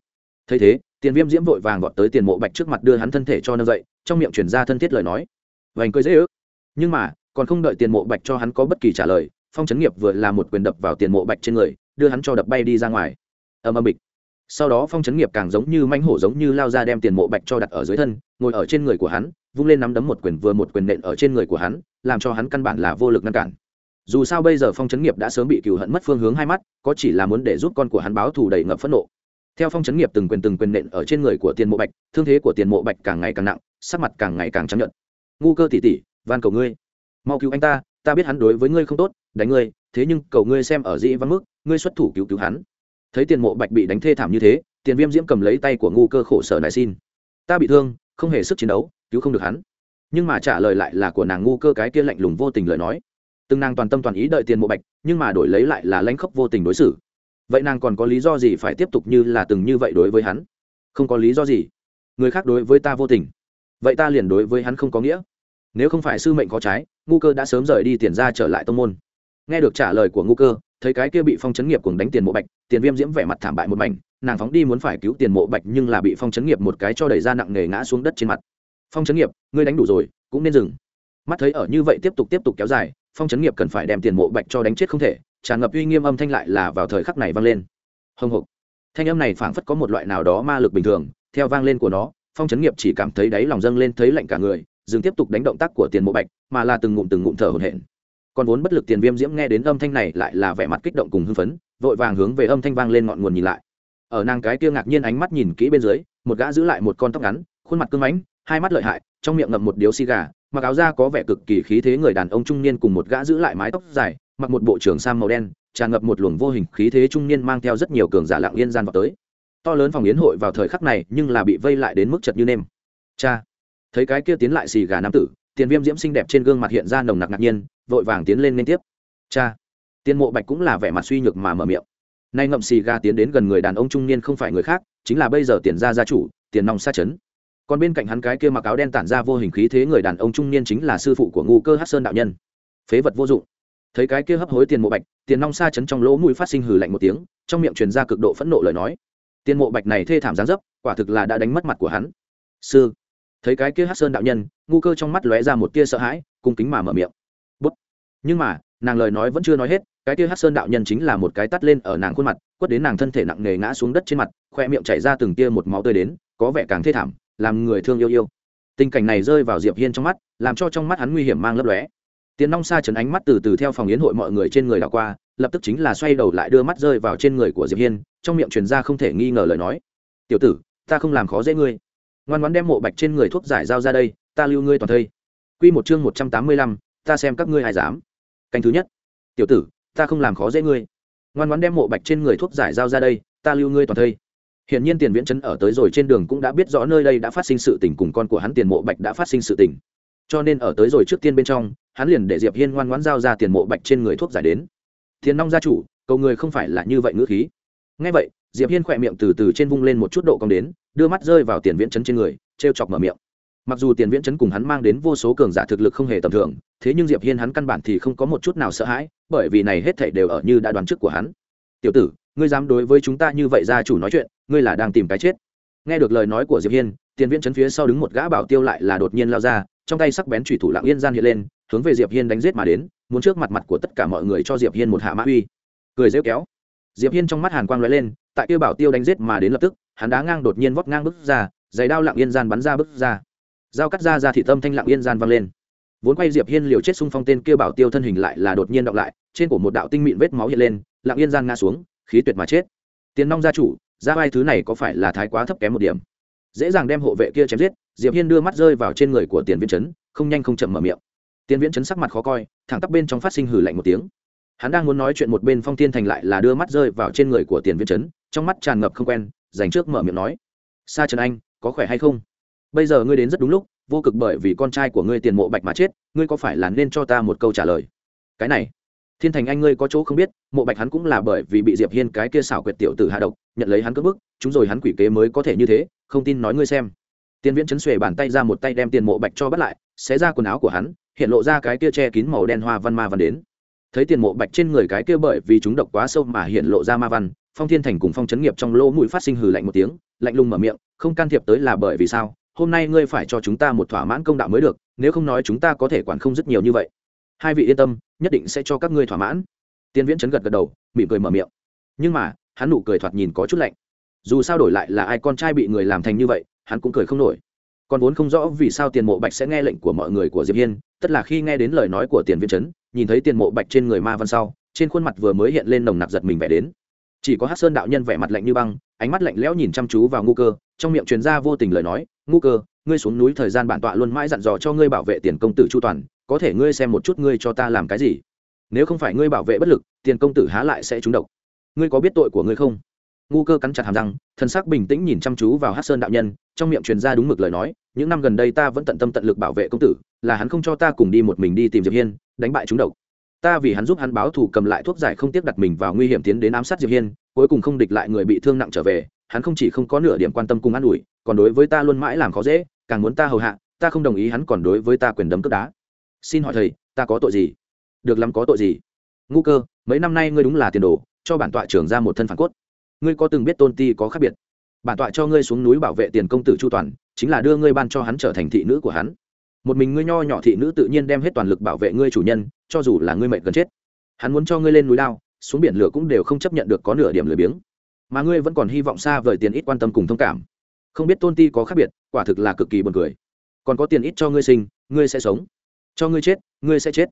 Thấy thế, tiền viêm diễm vội vàng gọt tới tiền mộ bạch trước mặt đưa hắn thân thể cho nâng dậy, trong miệng chuyển ra thân thiết lời nói. Vành cười dễ ước. Nhưng mà, còn không đợi tiền mộ bạch cho hắn có bất kỳ trả lời, phong chấn nghiệp vừa là một quyền đập vào tiền mộ bạch trên người, đưa hắn cho đập bay đi ra ngoài. Ầm ầm bịch. Sau đó phong chấn nghiệp càng giống như manh hổ giống như lao ra đem tiền mộ bạch cho đặt ở dưới thân, ngồi ở trên người của hắn vung lên nắm đấm một quyền vừa một quyền nện ở trên người của hắn, làm cho hắn căn bản là vô lực ngăn cản. Dù sao bây giờ phong chấn nghiệp đã sớm bị cừu hận mất phương hướng hai mắt, có chỉ là muốn để giúp con của hắn báo thù đầy ngập phẫn nộ. Theo phong chấn nghiệp từng quyền từng quyền nện ở trên người của tiền mộ bạch, thương thế của tiền mộ bạch càng ngày càng nặng, sắc mặt càng ngày càng trắng nhận ngu cơ tỉ tỉ van cầu ngươi. Mau cứu anh ta ta biết hắn đối với ngươi không tốt, đánh ngươi, thế nhưng cầu ngươi xem ở dĩ văn mức, ngươi xuất thủ cứu cứu hắn. Thấy tiền mộ bạch bị đánh thê thảm như thế, tiền viêm diễm cầm lấy tay của ngu cơ khổ sở nại xin. Ta bị thương, không hề sức chiến đấu cứu không được hắn. Nhưng mà trả lời lại là của nàng ngu cơ cái kia lạnh lùng vô tình lời nói. Từng nàng toàn tâm toàn ý đợi tiền mộ bạch, nhưng mà đổi lấy lại là lãnh khốc vô tình đối xử. Vậy nàng còn có lý do gì phải tiếp tục như là từng như vậy đối với hắn? Không có lý do gì. Người khác đối với ta vô tình. Vậy ta liền đối với hắn không có nghĩa. Nếu không phải sư mệnh có trái, ngu cơ đã sớm rời đi tiền ra trở lại tông môn. Nghe được trả lời của ngu cơ, thấy cái kia bị phong chấn nghiệp cùng đánh tiền mộ bạch, tiền viêm diễm vẻ mặt thảm bại một mảnh, nàng phóng đi muốn phải cứu tiền mộ bạch nhưng là bị phong chấn nghiệp một cái cho đẩy ra nặng nề ngã xuống đất trên mặt phong trấn nghiệp, ngươi đánh đủ rồi, cũng nên dừng. Mắt thấy ở như vậy tiếp tục tiếp tục kéo dài, phong trấn nghiệp cần phải đem tiền mộ bạch cho đánh chết không thể, tràn ngập uy nghiêm âm thanh lại là vào thời khắc này vang lên. Hồng hộc thanh âm này phảng phất có một loại nào đó ma lực bình thường, theo vang lên của nó, phong trấn nghiệp chỉ cảm thấy đáy lòng dâng lên thấy lạnh cả người, dừng tiếp tục đánh động tác của tiền mộ bạch, mà là từng ngụm từng ngụm thở hổn hển. Còn vốn bất lực tiền viêm diễm nghe đến âm thanh này lại là vẻ mặt kích động cùng hưng phấn, vội vàng hướng về âm thanh vang lên ngọn nguồn nhìn lại. Ở nàng cái kia ngạc nhiên ánh mắt nhìn kỹ bên dưới, một gã giữ lại một con tóc ngắn, khuôn mặt cưng ánh hai mắt lợi hại, trong miệng ngậm một điếu xì gà, mặc áo da có vẻ cực kỳ khí thế người đàn ông trung niên cùng một gã giữ lại mái tóc dài, mặc một bộ trưởng sam màu đen, tràn ngập một luồng vô hình khí thế trung niên mang theo rất nhiều cường giả lạng yên gian vào tới. To lớn phòng yến hội vào thời khắc này nhưng là bị vây lại đến mức chật như nêm. Cha, thấy cái kia tiến lại xì gà nam tử, tiền viêm diễm xinh đẹp trên gương mặt hiện ra nồng nặc ngạc nhiên, vội vàng tiến lên liên tiếp. Cha tiền mộ bạch cũng là vẻ mặt suy nhược mà mở miệng. Nay ngậm xì gà tiến đến gần người đàn ông trung niên không phải người khác, chính là bây giờ tiền gia gia chủ, tiền nòng xa chấn còn bên cạnh hắn cái kia mặc áo đen tản ra vô hình khí thế người đàn ông trung niên chính là sư phụ của ngu cơ hát sơn đạo nhân. Phế vật vô dụng. Thấy cái kia hấp hối tiền mộ bạch, tiền nong xa chấn trong lỗ mũi phát sinh hừ lạnh một tiếng, trong miệng truyền ra cực độ phẫn nộ lời nói. Tiền mộ bạch này thê thảm gián dấp, quả thực là đã đánh mất mặt của hắn. Sư, thấy cái kia hát sơn đạo nhân, ngu cơ trong mắt lóe ra một tia sợ hãi, cung kính mà mở miệng. Bút. Nhưng mà, nàng lời nói vẫn chưa nói hết, cái kia hát sơn đạo nhân chính là một cái tắt lên ở nàng khuôn mặt, quất đến nàng thân thể nặng nề ngã xuống đất trên mặt, khoe miệng chảy ra từng tia một máu tươi đến, có vẻ càng thê thảm làm người thương yêu yêu. Tình cảnh này rơi vào diệp hiên trong mắt làm cho trong mắt hắn nguy hiểm mang lấp lóe. Tiền nong sa trần ánh mắt từ từ theo phòng yến hội mọi người trên người đảo qua lập tức chính là xoay đầu lại đưa mắt rơi vào trên người của diệp hiên trong miệng truyền ra không thể nghi ngờ lời nói. Tiểu tử ta không làm khó dễ ngươi. Ngoan ngoãn đem mộ bạch trên người thuốc giải giao ra đây ta lưu ngươi toàn thây. Quy một chương một trăm tám mươi lăm, ta xem các ngươi ai dám. Canh thứ nhất. Tiểu tử ta không làm khó dễ ngươi. Ngoan ngoãn đem mộ bạch trên người thuốc giải giao ra đây ta lưu ngươi toàn thây. Hiện nhiên Tiền Viễn Chấn ở tới rồi trên đường cũng đã biết rõ nơi đây đã phát sinh sự tình cùng con của hắn Tiền Mộ Bạch đã phát sinh sự tình. Cho nên ở tới rồi trước tiên bên trong, hắn liền để Diệp Hiên ngoan ngoãn giao ra Tiền Mộ Bạch trên người thuốc giải đến. Tiền Nong gia chủ, cầu người không phải là như vậy ngữ khí. Nghe vậy, Diệp Hiên khỏe miệng từ từ trên vung lên một chút độ cong đến, đưa mắt rơi vào Tiền Viễn Chấn trên người, trêu chọc mở miệng. Mặc dù Tiền Viễn Chấn cùng hắn mang đến vô số cường giả thực lực không hề tầm thường, thế nhưng Diệp Hiên hắn căn bản thì không có một chút nào sợ hãi, bởi vì này hết thảy đều ở như đã đoán trước của hắn. "Tiểu tử, ngươi dám đối với chúng ta như vậy gia chủ nói chuyện, ngươi là đang tìm cái chết. Nghe được lời nói của diệp hiên tiền viễn chấn phía sau đứng một gã bảo tiêu lại là đột nhiên lao ra trong tay sắc bén chủy thủ lặng yên gian hiện lên hướng về diệp hiên đánh giết mà đến muốn trước mặt mặt của tất cả mọi người cho diệp hiên một hạ mã uy. Cười rêu kéo. Diệp hiên trong mắt hàn quang lóe lên tại kia bảo tiêu đánh giết mà đến lập tức hắn đá ngang đột nhiên vót ngang bước ra giày đao lặng yên gian bắn ra bước ra. Dao cắt ra ra thị tâm thanh lặng yên gian văng lên. Vốn quay diệp hiên liều chết xung phong tên kia bảo tiêu thân hình lại là đột nhiên động lại trên cổ một đạo tinh mịn vết máu hiện lên lặng yên gian ngã xuống khí tuyệt mà chết. Tiền nong gia chủ, ra vai thứ này có phải là thái quá thấp kém một điểm? Dễ dàng đem hộ vệ kia chém giết, diệp hiên đưa mắt rơi vào trên người của tiền viễn chấn, không nhanh không chậm mở miệng. Tiền viễn chấn sắc mặt khó coi, thẳng tắp bên trong phát sinh hử lạnh một tiếng. Hắn đang muốn nói chuyện một bên phong tiên thành lại là đưa mắt rơi vào trên người của tiền viễn chấn, trong mắt tràn ngập không quen, dành trước mở miệng nói. Sa trần anh, có khỏe hay không? Bây giờ ngươi đến rất đúng lúc, vô cực bởi vì con trai của ngươi tiền mộ bạch mà chết, ngươi có phải là nên cho ta một câu trả lời? Cái này thiên thành anh ngươi có chỗ không biết, mộ bạch hắn cũng là bởi vì bị diệp hiên cái kia xảo quyệt tiểu tử hạ độc, nhận lấy hắn cướp bức, chúng rồi hắn quỷ kế mới có thể như thế, không tin nói ngươi xem. Tiên viễn chấn xuề bàn tay ra một tay đem tiền mộ bạch cho bắt lại, xé ra quần áo của hắn, hiện lộ ra cái kia che kín màu đen hoa văn ma văn đến. Thấy tiền mộ bạch trên người cái kia bởi vì chúng độc quá sâu mà hiện lộ ra ma văn, phong thiên thành cùng phong chấn nghiệp trong lỗ mũi phát sinh hừ lạnh một tiếng, lạnh lùng mở miệng, không can thiệp tới là bởi vì sao? Hôm nay ngươi phải cho chúng ta một thỏa mãn công đạo mới được, nếu không nói chúng ta có thể quản không rất nhiều như vậy hai vị yên tâm, nhất định sẽ cho các ngươi thỏa mãn. Tiên viễn chấn gật gật đầu, mỉm cười mở miệng. Nhưng mà, hắn nụ cười thoạt nhìn có chút lạnh. Dù sao đổi lại là ai con trai bị người làm thành như vậy, hắn cũng cười không nổi. Còn vốn không rõ vì sao tiền mộ bạch sẽ nghe lệnh của mọi người của diệp hiên, tất là khi nghe đến lời nói của tiền viễn chấn, nhìn thấy tiền mộ bạch trên người ma văn sau, trên khuôn mặt vừa mới hiện lên nồng nặc giật mình vẻ đến. Chỉ có hát sơn đạo nhân vẻ mặt lạnh như băng, ánh mắt lạnh lẽo nhìn chăm chú vào ngu cơ, trong miệng truyền ra vô tình lời nói, ngu cơ, ngươi xuống núi thời gian bản tọa luôn mãi dặn dò cho ngươi bảo vệ tiền công tử chu toàn có thể ngươi xem một chút ngươi cho ta làm cái gì. Nếu không phải ngươi bảo vệ bất lực, tiền công tử há lại sẽ trúng độc. Ngươi có biết tội của ngươi không? Ngu cơ cắn chặt hàm răng thân sắc bình tĩnh nhìn chăm chú vào hát sơn đạo nhân, trong miệng truyền ra đúng mực lời nói, những năm gần đây ta vẫn tận tâm tận lực bảo vệ công tử, là hắn không cho ta cùng đi một mình đi tìm diệp hiên, đánh bại chúng độc. Ta vì hắn giúp hắn báo thù cầm lại thuốc giải không tiếc đặt mình vào nguy hiểm tiến đến ám sát diệp hiên, cuối cùng không địch lại người bị thương nặng trở về, hắn không chỉ không có nửa điểm quan tâm cùng an ủi, còn đối với ta luôn mãi làm khó dễ, càng muốn ta hầu hạ, ta không đồng ý hắn còn đối với ta quyền đấm cướp đá xin hỏi thầy, ta có tội gì? Được lắm có tội gì? Ngu cơ, mấy năm nay ngươi đúng là tiền đồ, cho bản tọa trưởng ra một thân phản cốt. Ngươi có từng biết tôn ti có khác biệt? Bản tọa cho ngươi xuống núi bảo vệ tiền công tử chu toàn, chính là đưa ngươi ban cho hắn trở thành thị nữ của hắn. Một mình ngươi nho nhỏ thị nữ tự nhiên đem hết toàn lực bảo vệ ngươi chủ nhân, cho dù là ngươi mệnh gần chết. Hắn muốn cho ngươi lên núi lao, xuống biển lửa cũng đều không chấp nhận được có nửa điểm lười biếng. Mà ngươi vẫn còn hy vọng xa vời tiền ít quan tâm cùng thông cảm. Không biết tôn ti có khác biệt, quả thực là cực kỳ buồn cười. Còn có tiền ít cho ngươi sinh, ngươi sẽ sống cho ngươi chết, ngươi sẽ chết.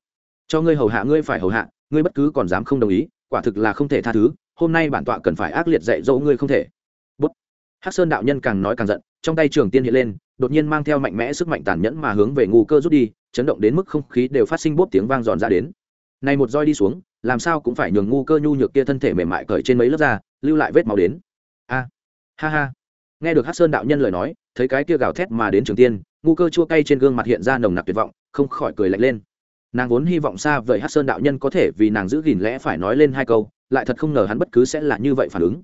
Cho ngươi hầu hạ, ngươi phải hầu hạ, ngươi bất cứ còn dám không đồng ý, quả thực là không thể tha thứ, hôm nay bản tọa cần phải ác liệt dạy dỗ ngươi không thể. Bút. Hắc sơn đạo nhân càng nói càng giận, trong tay trường tiên hiện lên, đột nhiên mang theo mạnh mẽ sức mạnh tàn nhẫn mà hướng về ngu cơ rút đi, chấn động đến mức không khí đều phát sinh bốp tiếng vang giòn ra đến. Này một roi đi xuống, làm sao cũng phải nhường ngu cơ nhu nhược kia thân thể mềm mại cởi trên mấy lớp da, lưu lại vết máu đến. A. Ha ha. Nghe được hát sơn đạo nhân lời nói, thấy cái kia gào thét mà đến trường tiên, ngu cơ chua cay trên gương mặt hiện ra nồng nặc tuyệt vọng không khỏi cười lạnh lên. Nàng vốn hy vọng xa vời hát sơn đạo nhân có thể vì nàng giữ gìn lẽ phải nói lên hai câu lại thật không ngờ hắn bất cứ sẽ là như vậy phản ứng.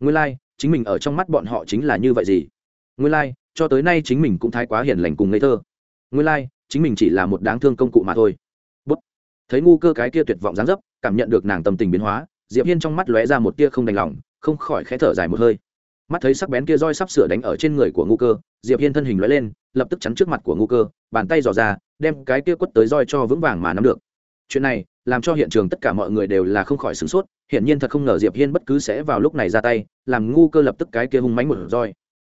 Nguyên lai、like, chính mình ở trong mắt bọn họ chính là như vậy gì? Nguyên lai、like, cho tới nay chính mình cũng thái quá hiền lành cùng ngây thơ. Nguyên lai、like, chính mình chỉ là một đáng thương công cụ mà thôi. Bút. Thấy ngu cơ cái kia tuyệt vọng dáng dấp cảm nhận được nàng tâm tình biến hóa diệp hiên trong mắt lóe ra một tia không đành lòng không khỏi khẽ thở dài một hơi mắt thấy sắc bén kia roi sắp sửa đánh ở trên người của ngu cơ, diệp hiên thân hình lóe lên, lập tức chắn trước mặt của ngu cơ, bàn tay dò ra, đem cái kia quất tới roi cho vững vàng mà nắm được. Chuyện này, làm cho hiện trường tất cả mọi người đều là không khỏi sửng sốt hiện nhiên thật không ngờ diệp hiên bất cứ sẽ vào lúc này ra tay, làm ngu cơ lập tức cái kia hung mánh một roi.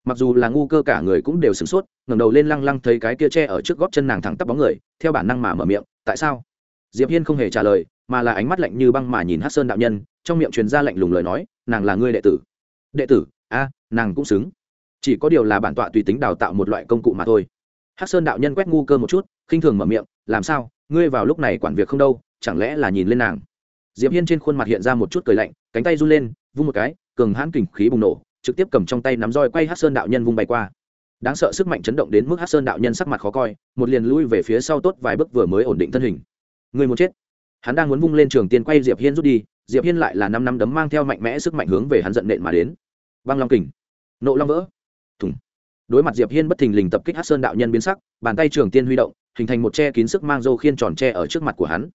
Mặc dù là ngu cơ cả người cũng đều sửng sốt, ngẩng đầu lên lăng lăng thấy cái kia che ở trước gót chân nàng thẳng tắp bóng người, theo bản năng mà mở miệng, tại sao? Diệp hiên không hề trả lời, mà là ánh mắt lạnh như băng mà nhìn hát sơn đạo nhân, trong miệng truyền ra lạnh lùng lời nói, nàng là ngươi đệ tử. Đệ tử? A, nàng cũng xứng. Chỉ có điều là bản tọa tùy tính đào tạo một loại công cụ mà thôi. Hắc sơn đạo nhân quét ngu cơ một chút, khinh thường mở miệng, làm sao? Ngươi vào lúc này quản việc không đâu, chẳng lẽ là nhìn lên nàng? Diệp hiên trên khuôn mặt hiện ra một chút cười lạnh, cánh tay run lên, vung một cái, cường hãn kình khí bùng nổ, trực tiếp cầm trong tay nắm roi quay Hắc sơn đạo nhân vung bay qua. Đáng sợ sức mạnh chấn động đến mức Hắc sơn đạo nhân sắc mặt khó coi, một liền lui về phía sau tốt vài bước vừa mới ổn định thân hình. Người muốn chết? Hắn đang muốn vung lên trường tiên quay diệp hiên rút đi, diệp hiên lại là năm năm đấm mang theo mạnh mẽ sức mạnh hướng về hắn giận nện mà đến băng long kình. Nộ long vỡ. Thùng. Đối mặt diệp hiên bất thình lình tập kích hát sơn đạo nhân biến sắc, bàn tay trường tiên huy động, hình thành một che kín sức mang dâu khiên tròn tre ở trước mặt của hắn.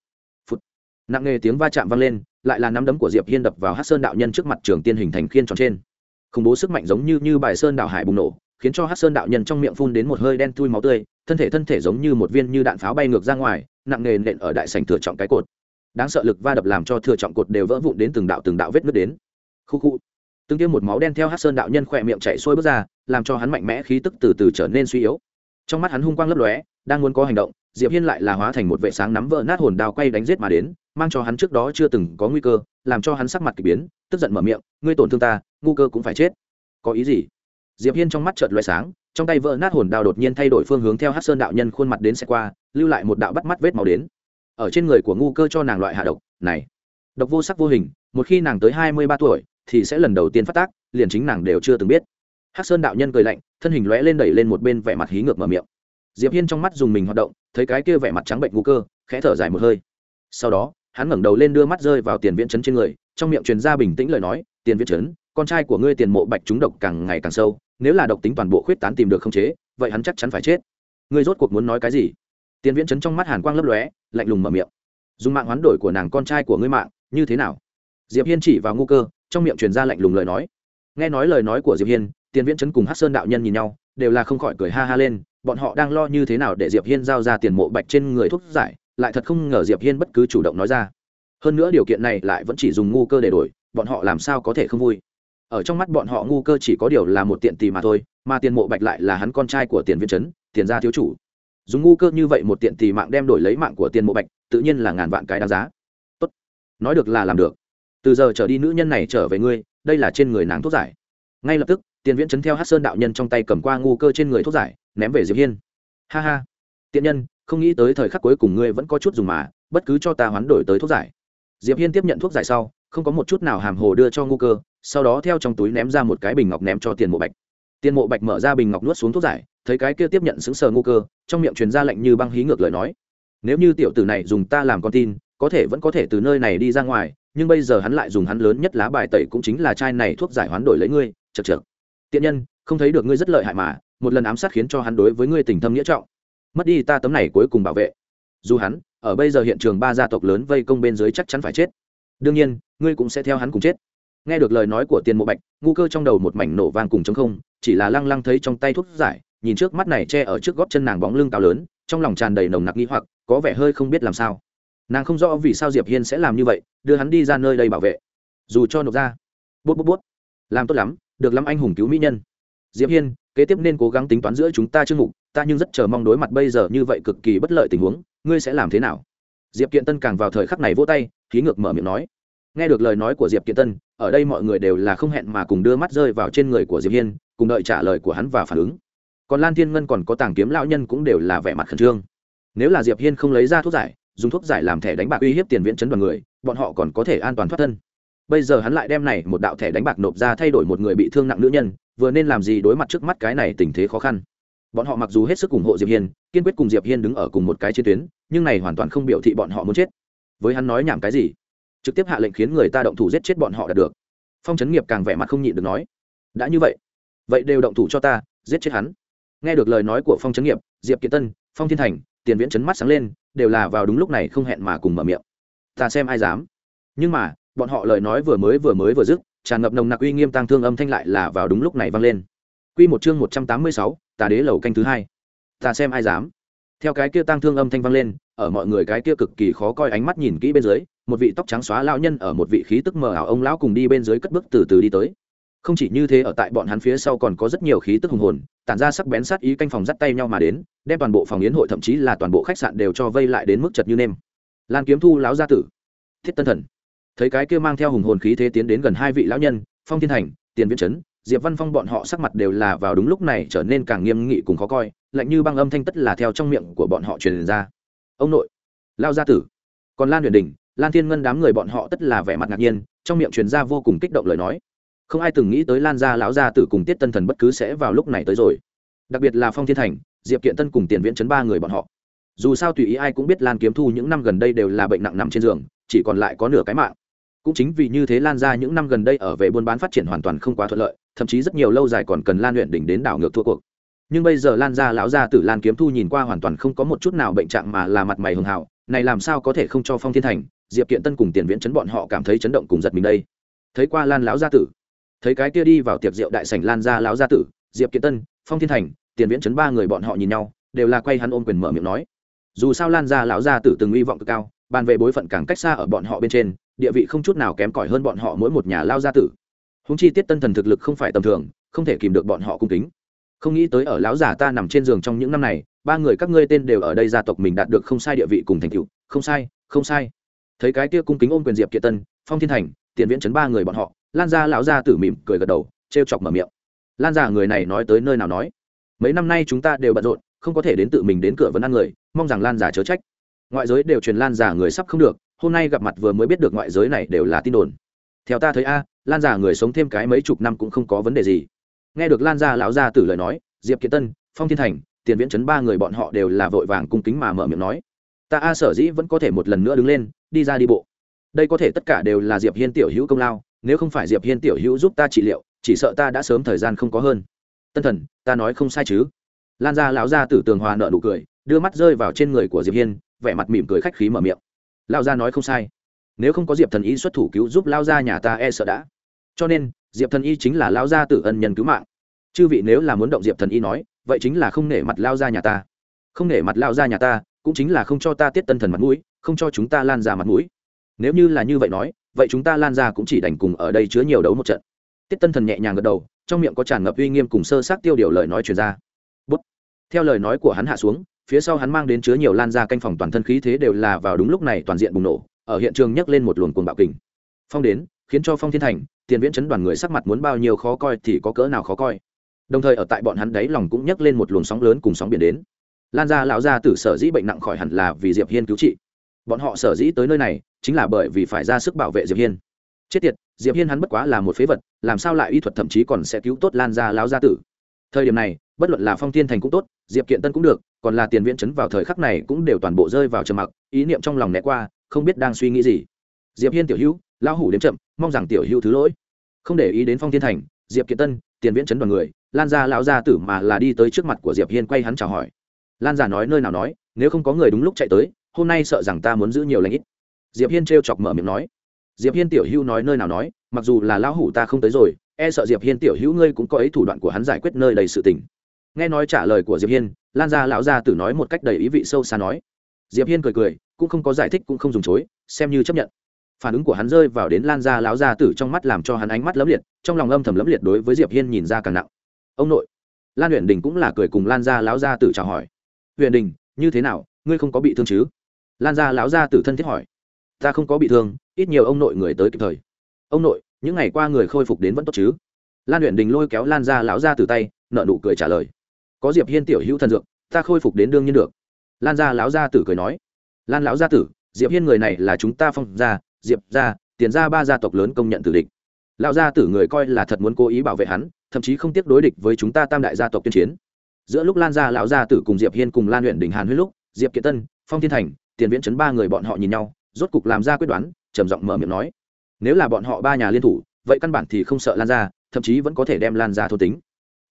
Phụt. nặng nề tiếng va chạm vang lên, lại là nắm đấm của diệp hiên đập vào hát sơn đạo nhân trước mặt trường tiên hình thành khiên tròn trên. Khủng bố sức mạnh giống như như bài sơn đạo hải bùng nổ, khiến cho hát sơn đạo nhân trong miệng phun đến một hơi đen thui máu tươi, thân thể thân thể giống như một viên như đạn pháo bay ngược ra ngoài, nặng nề nện ở đại sảnh thừa trọng cái cột. Đáng sợ lực va đập làm cho thừa trọng cột đều vỡ vụn đến từng đạo từng đạo vết nứt đến. Khu khu từng tiêm một máu đen theo hát sơn đạo nhân khỏe miệng chạy xuôi bước ra, làm cho hắn mạnh mẽ khí tức từ từ trở nên suy yếu. Trong mắt hắn hung quang lấp lóe, đang muốn có hành động, diệp hiên lại là hóa thành một vệ sáng nắm vỡ nát hồn đao quay đánh giết mà đến, mang cho hắn trước đó chưa từng có nguy cơ, làm cho hắn sắc mặt kỳ biến, tức giận mở miệng, ngươi tổn thương ta, ngu cơ cũng phải chết. Có ý gì? Diệp hiên trong mắt chợt lóe sáng, trong tay vỡ nát hồn đao đột nhiên thay đổi phương hướng theo hát sơn đạo nhân khuôn mặt đến xe qua, lưu lại một đạo bắt mắt vết màu đến. Ở trên người của ngu cơ cho nàng loại hạ độc, này, độc vô sắc vô hình, một khi nàng tới hai mươi ba tuổi thì sẽ lần đầu tiên phát tác, liền chính nàng đều chưa từng biết. Hắc sơn đạo nhân cười lạnh, thân hình lóe lên đẩy lên một bên vẻ mặt hí ngược mở miệng. Diệp hiên trong mắt dùng mình hoạt động, thấy cái kia vẻ mặt trắng bệnh ngu cơ, khẽ thở dài một hơi. Sau đó, hắn ngẩng đầu lên đưa mắt rơi vào tiền viễn chấn trên người, trong miệng truyền ra bình tĩnh lời nói, tiền viễn chấn, con trai của ngươi tiền mộ bạch trúng độc càng ngày càng sâu, nếu là độc tính toàn bộ khuyết tán tìm được không chế, vậy hắn chắc chắn phải chết. Ngươi rốt cuộc muốn nói cái gì? Tiền viễn chấn trong mắt hàn quang lấp lóe, lạnh lùng mở miệng. Dùng mạng hoán đổi của nàng con trai của ngươi mạng, như thế nào? Diệp hiên chỉ vào ngu cơ trong miệng truyền ra lạnh lùng lời nói. Nghe nói lời nói của diệp hiên, tiền viễn chấn cùng hát sơn đạo nhân nhìn nhau, đều là không khỏi cười ha ha lên, bọn họ đang lo như thế nào để diệp hiên giao ra tiền mộ bạch trên người thuốc giải, lại thật không ngờ diệp hiên bất cứ chủ động nói ra. Hơn nữa điều kiện này lại vẫn chỉ dùng ngu cơ để đổi, bọn họ làm sao có thể không vui? Ở trong mắt bọn họ ngu cơ chỉ có điều là một tiện tì mà thôi, mà tiền mộ bạch lại là hắn con trai của tiền viên chấn, tiền gia thiếu chủ. Dùng ngu cơ như vậy một tiện tì mạng đem đổi lấy mạng của tiền mộ bạch, tự nhiên là ngàn vạn cái đáng giá. Tốt. Nói được là làm được từ giờ trở đi nữ nhân này trở về ngươi, đây là trên người nàng thuốc giải. Ngay lập tức, tiền viễn chấn theo hát sơn đạo nhân trong tay cầm qua ngu cơ trên người thuốc giải, ném về diệp hiên. Ha ha. Tiện nhân, không nghĩ tới thời khắc cuối cùng ngươi vẫn có chút dùng mà, bất cứ cho ta hoán đổi tới thuốc giải. Diệp hiên tiếp nhận thuốc giải sau, không có một chút nào hàm hồ đưa cho ngu cơ, sau đó theo trong túi ném ra một cái bình ngọc ném cho tiền mộ bạch. Tiền mộ bạch mở ra bình ngọc nuốt xuống thuốc giải, thấy cái kia tiếp nhận xứng sờ ngu cơ, trong miệng truyền ra lệnh như băng hí ngược lời nói. Nếu như tiểu tử này dùng ta làm con tin, có thể vẫn có thể từ nơi này đi ra ngoài nhưng bây giờ hắn lại dùng hắn lớn nhất lá bài tẩy cũng chính là chai này thuốc giải hoán đổi lấy ngươi chật chật tiện nhân, không thấy được ngươi rất lợi hại mà, một lần ám sát khiến cho hắn đối với ngươi tình thâm nghĩa trọng. Mất đi ta tấm này cuối cùng bảo vệ. Dù hắn, ở bây giờ hiện trường ba gia tộc lớn vây công bên dưới chắc chắn phải chết. Đương nhiên, ngươi cũng sẽ theo hắn cùng chết. Nghe được lời nói của tiền mộ bạch, ngu cơ trong đầu một mảnh nổ vang cùng chống không, chỉ là lăng lăng thấy trong tay thuốc giải, nhìn trước mắt này che ở trước gót chân nàng bóng lưng cao lớn, trong lòng tràn đầy nồng nặc nghi hoặc, có vẻ hơi không biết làm sao nàng không rõ vì sao diệp hiên sẽ làm như vậy, đưa hắn đi ra nơi đây bảo vệ. Dù cho nộp ra. Bút bút bút. Làm tốt lắm, được lắm anh hùng cứu mỹ nhân. Diệp hiên, kế tiếp nên cố gắng tính toán giữa chúng ta chương mục, ta nhưng rất chờ mong đối mặt bây giờ như vậy cực kỳ bất lợi tình huống, ngươi sẽ làm thế nào? Diệp kiện tân càng vào thời khắc này vỗ tay, khí ngược mở miệng nói. Nghe được lời nói của diệp kiện tân, ở đây mọi người đều là không hẹn mà cùng đưa mắt rơi vào trên người của diệp hiên, cùng đợi trả lời của hắn và phản ứng. Còn lan thiên ngân còn có tàng kiếm lão nhân cũng đều là vẻ mặt khẩn trương. Nếu là diệp hiên không lấy ra thuốc giải dùng thuốc giải làm thẻ đánh bạc uy hiếp tiền viễn chấn đoàn người, bọn họ còn có thể an toàn thoát thân. Bây giờ hắn lại đem này một đạo thẻ đánh bạc nộp ra thay đổi một người bị thương nặng nữ nhân, vừa nên làm gì đối mặt trước mắt cái này tình thế khó khăn. Bọn họ mặc dù hết sức ủng hộ diệp hiên, kiên quyết cùng diệp hiên đứng ở cùng một cái chiến tuyến, nhưng này hoàn toàn không biểu thị bọn họ muốn chết. Với hắn nói nhảm cái gì? Trực tiếp hạ lệnh khiến người ta động thủ giết chết bọn họ đạt được. Phong trấn nghiệp càng vẻ mặt không nhịn được nói, đã như vậy vậy đều động thủ cho ta, giết chết hắn. Nghe được lời nói của phong trấn nghiệp, diệp kiệt tân, phong thiên thành tiền viễn chấn mắt sáng lên đều là vào đúng lúc này không hẹn mà cùng mở miệng. Ta xem ai dám. Nhưng mà bọn họ lời nói vừa mới vừa mới vừa dứt tràn ngập nồng nặc uy nghiêm tăng thương âm thanh lại là vào đúng lúc này vang lên. Quy một chương một trăm tám mươi sáu, tà đế lầu canh thứ hai. Ta xem ai dám. Theo cái kia tăng thương âm thanh vang lên ở mọi người cái kia cực kỳ khó coi ánh mắt nhìn kỹ bên dưới một vị tóc trắng xóa lão nhân ở một vị khí tức mờ ảo ông lão cùng đi bên dưới cất bước từ từ đi tới không chỉ như thế, ở tại bọn hắn phía sau còn có rất nhiều khí tức hùng hồn, tản ra sắc bén sát ý canh phòng dắt tay nhau mà đến, đem toàn bộ phòng yến hội thậm chí là toàn bộ khách sạn đều cho vây lại đến mức chật như nêm. Lan kiếm thu lão gia tử, thiết tân thần. Thấy cái kia mang theo hùng hồn khí thế tiến đến gần hai vị lão nhân, phong thiên thành tiền viễn trấn diệp văn phong bọn họ sắc mặt đều là vào đúng lúc này trở nên càng nghiêm nghị cùng khó coi, lạnh như băng âm thanh tất là theo trong miệng của bọn họ truyền ra. Ông nội lao gia tử. Còn lan huyền đình, lan thiên ngân đám người bọn họ tất là vẻ mặt ngạc nhiên, trong miệng truyền ra vô cùng kích động lời nói không ai từng nghĩ tới lan gia lão gia tử cùng tiết tân thần bất cứ sẽ vào lúc này tới rồi. Đặc biệt là phong thiên thành, diệp kiện tân cùng tiền viễn chấn ba người bọn họ. Dù sao tùy ý ai cũng biết lan kiếm thu những năm gần đây đều là bệnh nặng nằm trên giường, chỉ còn lại có nửa cái mạng. Cũng chính vì như thế lan ra những năm gần đây ở về buôn bán phát triển hoàn toàn không quá thuận lợi, thậm chí rất nhiều lâu dài còn cần lan luyện đỉnh đến đảo ngược thua cuộc. Nhưng bây giờ lan ra lão gia tử lan kiếm thu nhìn qua hoàn toàn không có một chút nào bệnh trạng mà là mặt mày hường hảo, này làm sao có thể không cho phong thiên thành, diệp kiện tân cùng tiền viễn chấn bọn họ cảm thấy chấn động cùng giật mình đây. Thấy qua lan lão gia tử thấy cái kia đi vào tiệc rượu đại sảnh lan ra lão gia tử, diệp kiệt tân, phong thiên thành, tiền viễn chấn ba người bọn họ nhìn nhau, đều là quay hắn ôm quyền mở miệng nói. Dù sao lan ra lão gia tử từng uy vọng cực cao, bàn về bối phận càng cách xa ở bọn họ bên trên, địa vị không chút nào kém cỏi hơn bọn họ mỗi một nhà lao gia tử. Húng chi tiết tân thần thực lực không phải tầm thường, không thể kìm được bọn họ cung kính. Không nghĩ tới ở lão già ta nằm trên giường trong những năm này, ba người các ngươi tên đều ở đây gia tộc mình đạt được không sai địa vị cùng thành tựu. Không sai không sai. Thấy cái kia cung kính ôm quyền diệp kiệt tân, phong thiên thành tiền viễn chấn ba người bọn họ, lan ra lão gia tử mỉm cười gật đầu, trêu chọc mở miệng. Lan ra người này nói tới nơi nào nói? Mấy năm nay chúng ta đều bận rộn, không có thể đến tự mình đến cửa vấn ăn người, mong rằng lan giả chớ trách. Ngoại giới đều truyền lan giả người sắp không được, hôm nay gặp mặt vừa mới biết được ngoại giới này đều là tin đồn. Theo ta thấy a, lan giả người sống thêm cái mấy chục năm cũng không có vấn đề gì. Nghe được lan gia lão gia tử lời nói, diệp kiệt tân, phong thiên thành, tiền viễn chấn ba người bọn họ đều là vội vàng cung kính mà mở miệng nói. Ta a sở dĩ vẫn có thể một lần nữa đứng lên, đi ra đi bộ đây có thể tất cả đều là diệp hiên tiểu hữu công lao, nếu không phải diệp hiên tiểu hữu giúp ta trị liệu, chỉ sợ ta đã sớm thời gian không có hơn. Tân thần, ta nói không sai chứ? Lan gia lão gia tử tường hòa nợ nụ cười, đưa mắt rơi vào trên người của diệp hiên, vẻ mặt mỉm cười khách khí mở miệng. Lao gia nói không sai. Nếu không có diệp thần y xuất thủ cứu giúp lao gia nhà ta e sợ đã. Cho nên, diệp thần y chính là lao gia tử ân nhân cứu mạng. Chư vị nếu là muốn động diệp thần y nói, vậy chính là không nể mặt lao gia nhà ta. Không nể mặt lao gia nhà ta, cũng chính là không cho ta tiết tân thần mặt mũi, không cho chúng ta lan ra mặt mũi nếu như là như vậy nói, vậy chúng ta lan ra cũng chỉ đành cùng ở đây chứa nhiều đấu một trận. Tiết tân thần nhẹ nhàng gật đầu, trong miệng có tràn ngập uy nghiêm cùng sơ sát tiêu điều lời nói truyền ra. Bút. theo lời nói của hắn hạ xuống, phía sau hắn mang đến chứa nhiều lan ra canh phòng toàn thân khí thế đều là vào đúng lúc này toàn diện bùng nổ, ở hiện trường nhấc lên một luồng cuồng bạo kình. Phong đến, khiến cho phong thiên thành, tiền viễn chấn đoàn người sắc mặt muốn bao nhiêu khó coi thì có cỡ nào khó coi. Đồng thời ở tại bọn hắn đấy lòng cũng nhấc lên một luồng sóng lớn cùng sóng biển đến. Lan ra lão gia tử sở dĩ bệnh nặng khỏi hẳn là vì diệp hiên cứu trị. Bọn họ sở dĩ tới nơi này chính là bởi vì phải ra sức bảo vệ diệp hiên. Chết tiệt, diệp hiên hắn bất quá là một phế vật, làm sao lại y thuật thậm chí còn sẽ cứu tốt lan ra lão gia tử. Thời điểm này, bất luận là phong thiên thành cũng tốt, diệp kiện tân cũng được, còn là tiền viễn chấn vào thời khắc này cũng đều toàn bộ rơi vào trầm mặc, ý niệm trong lòng né qua, không biết đang suy nghĩ gì. Diệp hiên tiểu hữu, lão hủ đếm chậm, mong rằng tiểu hữu thứ lỗi. Không để ý đến phong thiên thành, diệp kiện tân, tiền viễn chấn đoàn người, lan ra lão gia tử mà là đi tới trước mặt của diệp hiên quay hắn chào hỏi. Lan giả nói nơi nào nói, nếu không có người đúng lúc chạy tới, hôm nay sợ rằng ta muốn giữ nhiều lãnh ít diệp hiên trêu chọc mở miệng nói. Diệp hiên tiểu hữu nói nơi nào nói, mặc dù là lão hủ ta không tới rồi e sợ diệp hiên tiểu hữu ngươi cũng có ấy thủ đoạn của hắn giải quyết nơi đầy sự tình. Nghe nói trả lời của diệp hiên, lan gia lão gia tử nói một cách đầy ý vị sâu xa nói. Diệp hiên cười cười, cũng không có giải thích, cũng không dùng chối, xem như chấp nhận. Phản ứng của hắn rơi vào đến lan gia lão gia tử trong mắt làm cho hắn ánh mắt lấm liệt, trong lòng âm thầm lấm liệt đối với diệp hiên nhìn ra càng nặng. Ông nội. Lan huyện đình cũng là cười cùng lan gia lão gia tử chào hỏi. Huyện đình, như thế nào? Ngươi không có bị thương chứ? Lan gia lão gia tử thân thiết hỏi ta không có bị thương, ít nhiều ông nội người tới kịp thời. Ông nội, những ngày qua người khôi phục đến vẫn tốt chứ? Lan luyện đình lôi kéo lan gia lão gia tử tay nợ nụ cười trả lời. Có diệp hiên tiểu hữu thần dược, ta khôi phục đến đương nhiên được. Lan gia lão gia tử cười nói. Lan lão gia tử, diệp hiên người này là chúng ta phong gia, diệp gia, tiền gia ba gia tộc lớn công nhận tử địch. Lão gia tử người coi là thật muốn cố ý bảo vệ hắn, thậm chí không tiếc đối địch với chúng ta tam đại gia tộc tuyên chiến. Giữa lúc lan gia lão gia tử cùng diệp hiên cùng lan luyện đình hàn huyết lúc, diệp kiệt tân, phong thiên thành, tiền viễn chấn ba người bọn họ nhìn nhau rốt cục làm ra quyết đoán, trầm giọng mở miệng nói, nếu là bọn họ ba nhà liên thủ, vậy căn bản thì không sợ lan gia, thậm chí vẫn có thể đem lan gia thôn tính.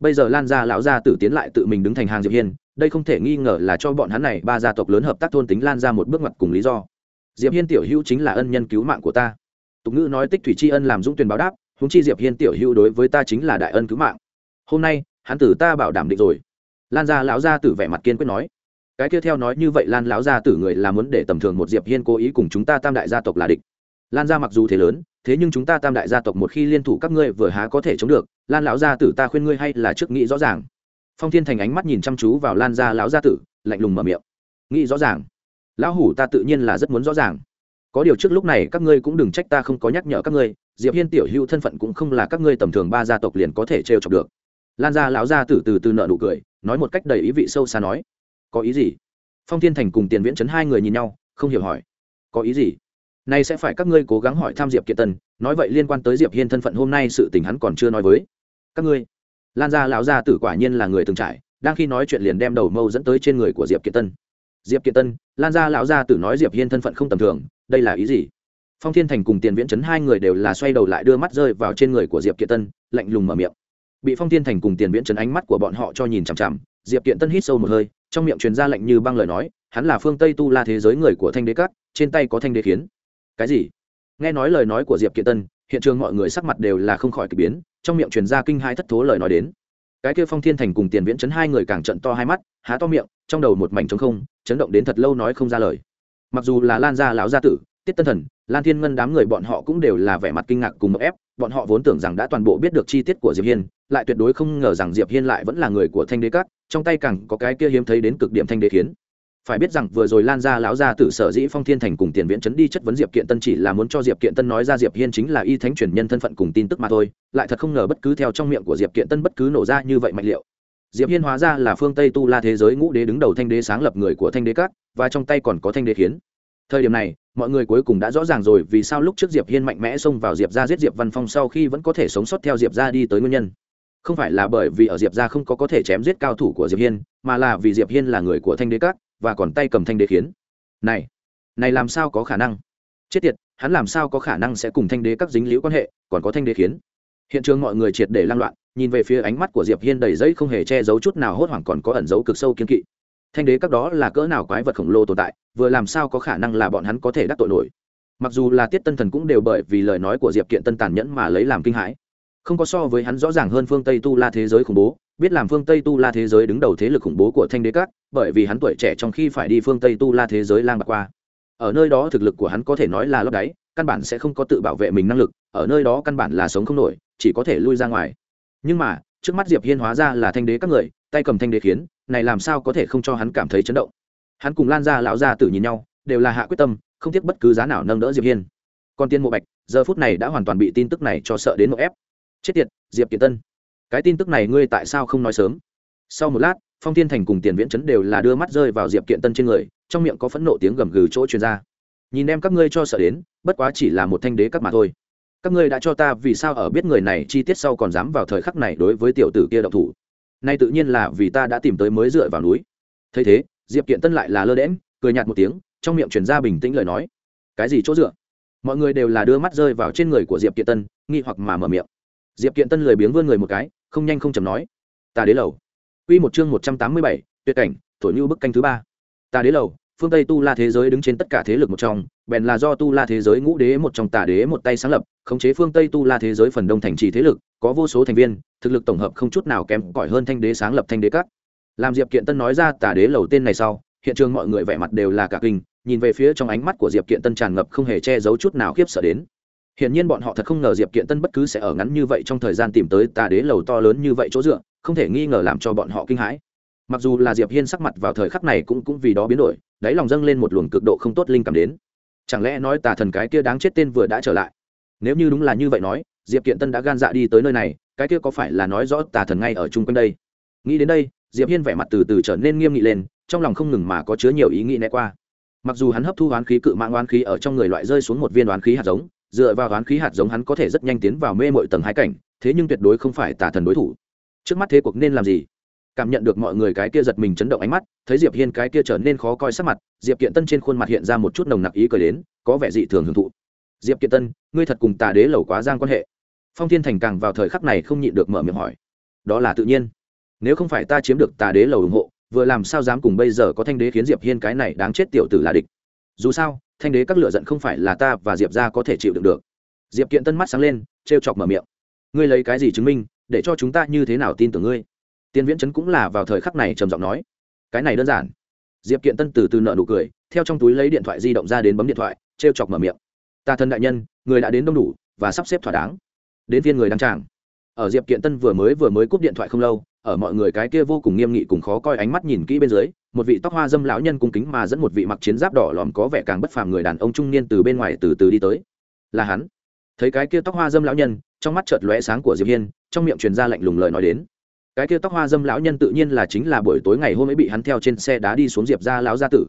Bây giờ lan gia lão gia tử tiến lại tự mình đứng thành hàng diệp hiên, đây không thể nghi ngờ là cho bọn hắn này ba gia tộc lớn hợp tác thôn tính lan ra một bước ngoặt cùng lý do. Diệp hiên tiểu hữu chính là ân nhân cứu mạng của ta. Tục ngữ nói tích thủy tri ân làm dũng Tuyền báo đáp húng chi diệp hiên tiểu hữu đối với ta chính là đại ân cứu mạng. Hôm nay, hắn tử ta bảo đảm định rồi. Lan gia lão gia tử vẻ mặt kiên quyết nói cái kia theo nói như vậy lan lão gia tử người là muốn để tầm thường một diệp hiên cố ý cùng chúng ta tam đại gia tộc là địch. Lan gia mặc dù thế lớn, thế nhưng chúng ta tam đại gia tộc một khi liên thủ các ngươi vừa há có thể chống được, lan lão gia tử ta khuyên ngươi hay là trước nghĩ rõ ràng. Phong thiên thành ánh mắt nhìn chăm chú vào lan gia lão gia tử, lạnh lùng mở miệng. Nghĩ rõ ràng. Lão hủ ta tự nhiên là rất muốn rõ ràng. Có điều trước lúc này các ngươi cũng đừng trách ta không có nhắc nhở các ngươi, diệp hiên tiểu hữu thân phận cũng không là các ngươi tầm thường ba gia tộc liền có thể trêu chọc được. Lan gia lão gia tử từ từ nợ nụ cười, nói một cách đầy ý vị sâu xa nói có ý gì? Phong thiên thành cùng tiền viễn chấn hai người nhìn nhau, không hiểu hỏi. Có ý gì? Nay sẽ phải các ngươi cố gắng hỏi tham diệp kiệt tân, nói vậy liên quan tới diệp hiên thân phận hôm nay sự tình hắn còn chưa nói với các ngươi. Lan gia lão gia tử quả nhiên là người từng trải, đang khi nói chuyện liền đem đầu mâu dẫn tới trên người của diệp kiệt tân. Diệp kiệt tân, lan gia lão gia tử nói diệp hiên thân phận không tầm thường, đây là ý gì? Phong thiên thành cùng tiền viễn chấn hai người đều là xoay đầu lại đưa mắt rơi vào trên người của diệp kiệt tân, lạnh lùng mở miệng. Bị phong thiên thành cùng tiền viễn chấn ánh mắt của bọn họ cho nhìn chằm chằm, diệp kiệt tân hít sâu một hơi trong miệng truyền ra lệnh như băng lời nói, hắn là phương tây tu la thế giới người của thanh đế cát trên tay có thanh đế khiến cái gì? Nghe nói lời nói của diệp kiện tân, hiện trường mọi người sắc mặt đều là không khỏi k ỳ biến, trong miệng truyền ra kinh hai thất thố lời nói đến. Cái kia phong thiên thành cùng tiền viễn chấn hai người càng trận to hai mắt, há to miệng, trong đầu một mảnh trống không, chấn động đến thật lâu nói không ra lời. Mặc dù là lan gia lão gia tử, tiết tân thần, lan thiên ngân đám người bọn họ cũng đều là vẻ mặt kinh ngạc cùng một ép bọn họ vốn tưởng rằng đã toàn bộ biết được chi tiết của diệp hiên, lại tuyệt đối không ngờ rằng diệp hiên lại vẫn là người của thanh đế cát trong tay càng có cái kia hiếm thấy đến cực điểm thanh đế khiến phải biết rằng vừa rồi lan ra lão gia tử sở dĩ phong thiên thành cùng tiền viễn chấn đi chất vấn diệp kiện tân chỉ là muốn cho diệp kiện tân nói ra diệp hiên chính là y thánh truyền nhân thân phận cùng tin tức mà thôi, lại thật không ngờ bất cứ theo trong miệng của diệp kiện tân bất cứ nổ ra như vậy mạnh liệu. Diệp hiên hóa ra là phương tây tu la thế giới ngũ đế đứng đầu thanh đế sáng lập người của thanh đế các, và trong tay còn có thanh đế khiến thời điểm này mọi người cuối cùng đã rõ ràng rồi vì sao lúc trước diệp hiên mạnh mẽ xông vào diệp ra giết diệp văn phong sau khi vẫn có thể sống sót theo diệp ra đi tới nguyên nhân. Không phải là bởi vì ở diệp ra không có có thể chém giết cao thủ của diệp hiên, mà là vì diệp hiên là người của thanh đế các, và còn tay cầm thanh đế khiến. Này này làm sao có khả năng? Chết tiệt, hắn làm sao có khả năng sẽ cùng thanh đế các dính liễu quan hệ, còn có thanh đế khiến? Hiện trường mọi người triệt để lan loạn, nhìn về phía ánh mắt của diệp hiên đầy giấy không hề che giấu chút nào hốt hoảng còn có ẩn giấu cực sâu kiên kỵ thanh đế các đó là cỡ nào quái vật khổng lồ tồn tại, vừa làm sao có khả năng là bọn hắn có thể đắc tội nổi? Mặc dù là tiết tân thần cũng đều bởi vì lời nói của diệp kiện tân tàn nhẫn mà lấy làm kinh hãi. Không có so với hắn rõ ràng hơn phương tây tu la thế giới khủng bố, biết làm phương tây tu la thế giới đứng đầu thế lực khủng bố của thanh đế các, bởi vì hắn tuổi trẻ trong khi phải đi phương tây tu la thế giới lang bạc qua. Ở nơi đó thực lực của hắn có thể nói là lấp đáy, căn bản sẽ không có tự bảo vệ mình năng lực, ở nơi đó căn bản là sống không nổi, chỉ có thể lui ra ngoài. Nhưng mà, trước mắt diệp hiên hóa ra là thanh đế các người, tay cầm thanh đế khiến này làm sao có thể không cho hắn cảm thấy chấn động? Hắn cùng lan ra lão gia tử nhìn nhau, đều là hạ quyết tâm, không tiếc bất cứ giá nào nâng đỡ diệp hiên. Còn tiên mộ bạch, giờ phút này đã hoàn toàn bị tin tức này cho sợ đến một ép. Chết tiệt, diệp kiệt tân. Cái tin tức này ngươi tại sao không nói sớm? Sau một lát, phong thiên thành cùng tiền viễn chấn đều là đưa mắt rơi vào diệp kiện tân trên người, trong miệng có phẫn nộ tiếng gầm gừ chỗ truyền ra. Nhìn em các ngươi cho sợ đến, bất quá chỉ là một thanh đế các mà thôi. Các ngươi đã cho ta vì sao ở biết người này chi tiết sau còn dám vào thời khắc này đối với tiểu tử kia động thủ? Nay tự nhiên là vì ta đã tìm tới mới dựa vào núi. Thấy thế diệp kiện tân lại là lơ đễm cười nhạt một tiếng trong miệng truyền ra bình tĩnh lời nói. Cái gì chỗ dựa? Mọi người đều là đưa mắt rơi vào trên người của diệp kiện tân nghi hoặc mà mở miệng. Diệp kiện tân lười biếng vươn người một cái không nhanh không chầm nói. Ta đế lầu. Q một chương một trăm tám mươi bảy, tuyệt cảnh, thổi như bức canh thứ ba. Ta đế lầu, phương Tây tu La thế giới đứng trên tất cả thế lực một trong, bèn là do tu La thế giới ngũ đế một trong tà đế một tay sáng lập, khống chế phương Tây tu La thế giới phần đông thành trì thế lực, có vô số thành viên, thực lực tổng hợp không chút nào kém cỏi hơn thanh đế sáng lập thanh đế các. làm diệp kiện tân nói ra tà đế lầu tên này sau hiện trường mọi người vẻ mặt đều là cả kinh nhìn về phía trong ánh mắt của diệp kiện tân tràn ngập không hề che giấu chút nào khiếp sợ đến hiển nhiên bọn họ thật không ngờ diệp kiện tân bất cứ sẽ ở ngắn như vậy trong thời gian tìm tới tà đế lầu to lớn như vậy chỗ dựa không thể nghi ngờ làm cho bọn họ kinh hãi mặc dù là diệp hiên sắc mặt vào thời khắc này cũng cũng vì đó biến đổi đáy lòng dâng lên một luồng cực độ không tốt linh cảm đến. Chẳng lẽ nói tà thần cái kia đáng chết tên vừa đã trở lại? Nếu như đúng là như vậy nói, diệp kiện tân đã gan dạ đi tới nơi này, cái kia có phải là nói rõ tà thần ngay ở chung quanh đây? Nghĩ đến đây, diệp hiên vẻ mặt từ từ trở nên nghiêm nghị lên, trong lòng không ngừng mà có chứa nhiều ý nghĩ né qua. Mặc dù hắn hấp thu oán khí cự mạng oán khí ở trong người loại rơi xuống một viên oán khí hạt giống, dựa vào oán khí hạt giống hắn có thể rất nhanh tiến vào mê mội tầng hai cảnh, thế nhưng tuyệt đối không phải tà thần đối thủ. Trước mắt thế cuộc nên làm gì? Cảm nhận được mọi người cái kia giật mình chấn động ánh mắt, thấy diệp hiên cái kia trở nên khó coi sắc mặt, diệp kiện tân trên khuôn mặt hiện ra một chút nồng nặc ý cười đến, có vẻ dị thường hưởng thụ. Diệp kiện tân, ngươi thật cùng tà đế lầu quá giang quan hệ. Phong thiên thành càng vào thời khắc này không nhịn được mở miệng hỏi. Đó là tự nhiên. Nếu không phải ta chiếm được tà đế lầu ủng hộ, vừa làm sao dám cùng bây giờ có thanh đế khiến diệp hiên cái này đáng chết tiểu tử là địch? Dù sao, thanh đế các lựa giận không phải là ta và diệp gia có thể chịu đựng được. Diệp kiện tân mắt sáng lên, trêu chọc mở miệng. Ngươi lấy cái gì chứng minh, để cho chúng ta như thế nào tin tưởng ngươi? Tiên viễn chấn cũng là vào thời khắc này trầm giọng nói, cái này đơn giản. Diệp kiện tân từ từ nợ nụ cười, theo trong túi lấy điện thoại di động ra đến bấm điện thoại, trêu chọc mở miệng. Ta thân đại nhân, người đã đến đông đủ và sắp xếp thỏa đáng. Đến viên người đăng tràng. Ở diệp kiện tân vừa mới vừa mới cúp điện thoại không lâu, ở mọi người cái kia vô cùng nghiêm nghị cùng khó coi ánh mắt nhìn kỹ bên dưới, một vị tóc hoa dâm lão nhân cung kính mà dẫn một vị mặc chiến giáp đỏ lòm có vẻ càng bất phàm người đàn ông trung niên từ bên ngoài từ từ đi tới. Là hắn. Thấy cái kia tóc hoa dâm lão nhân, trong mắt chợt lóe sáng của diệp hiên, trong miệng truyền ra lạnh lùng lời nói đến cái kia tóc hoa dâm lão nhân tự nhiên là chính là buổi tối ngày hôm ấy bị hắn theo trên xe đá đi xuống diệp ra lão gia tử.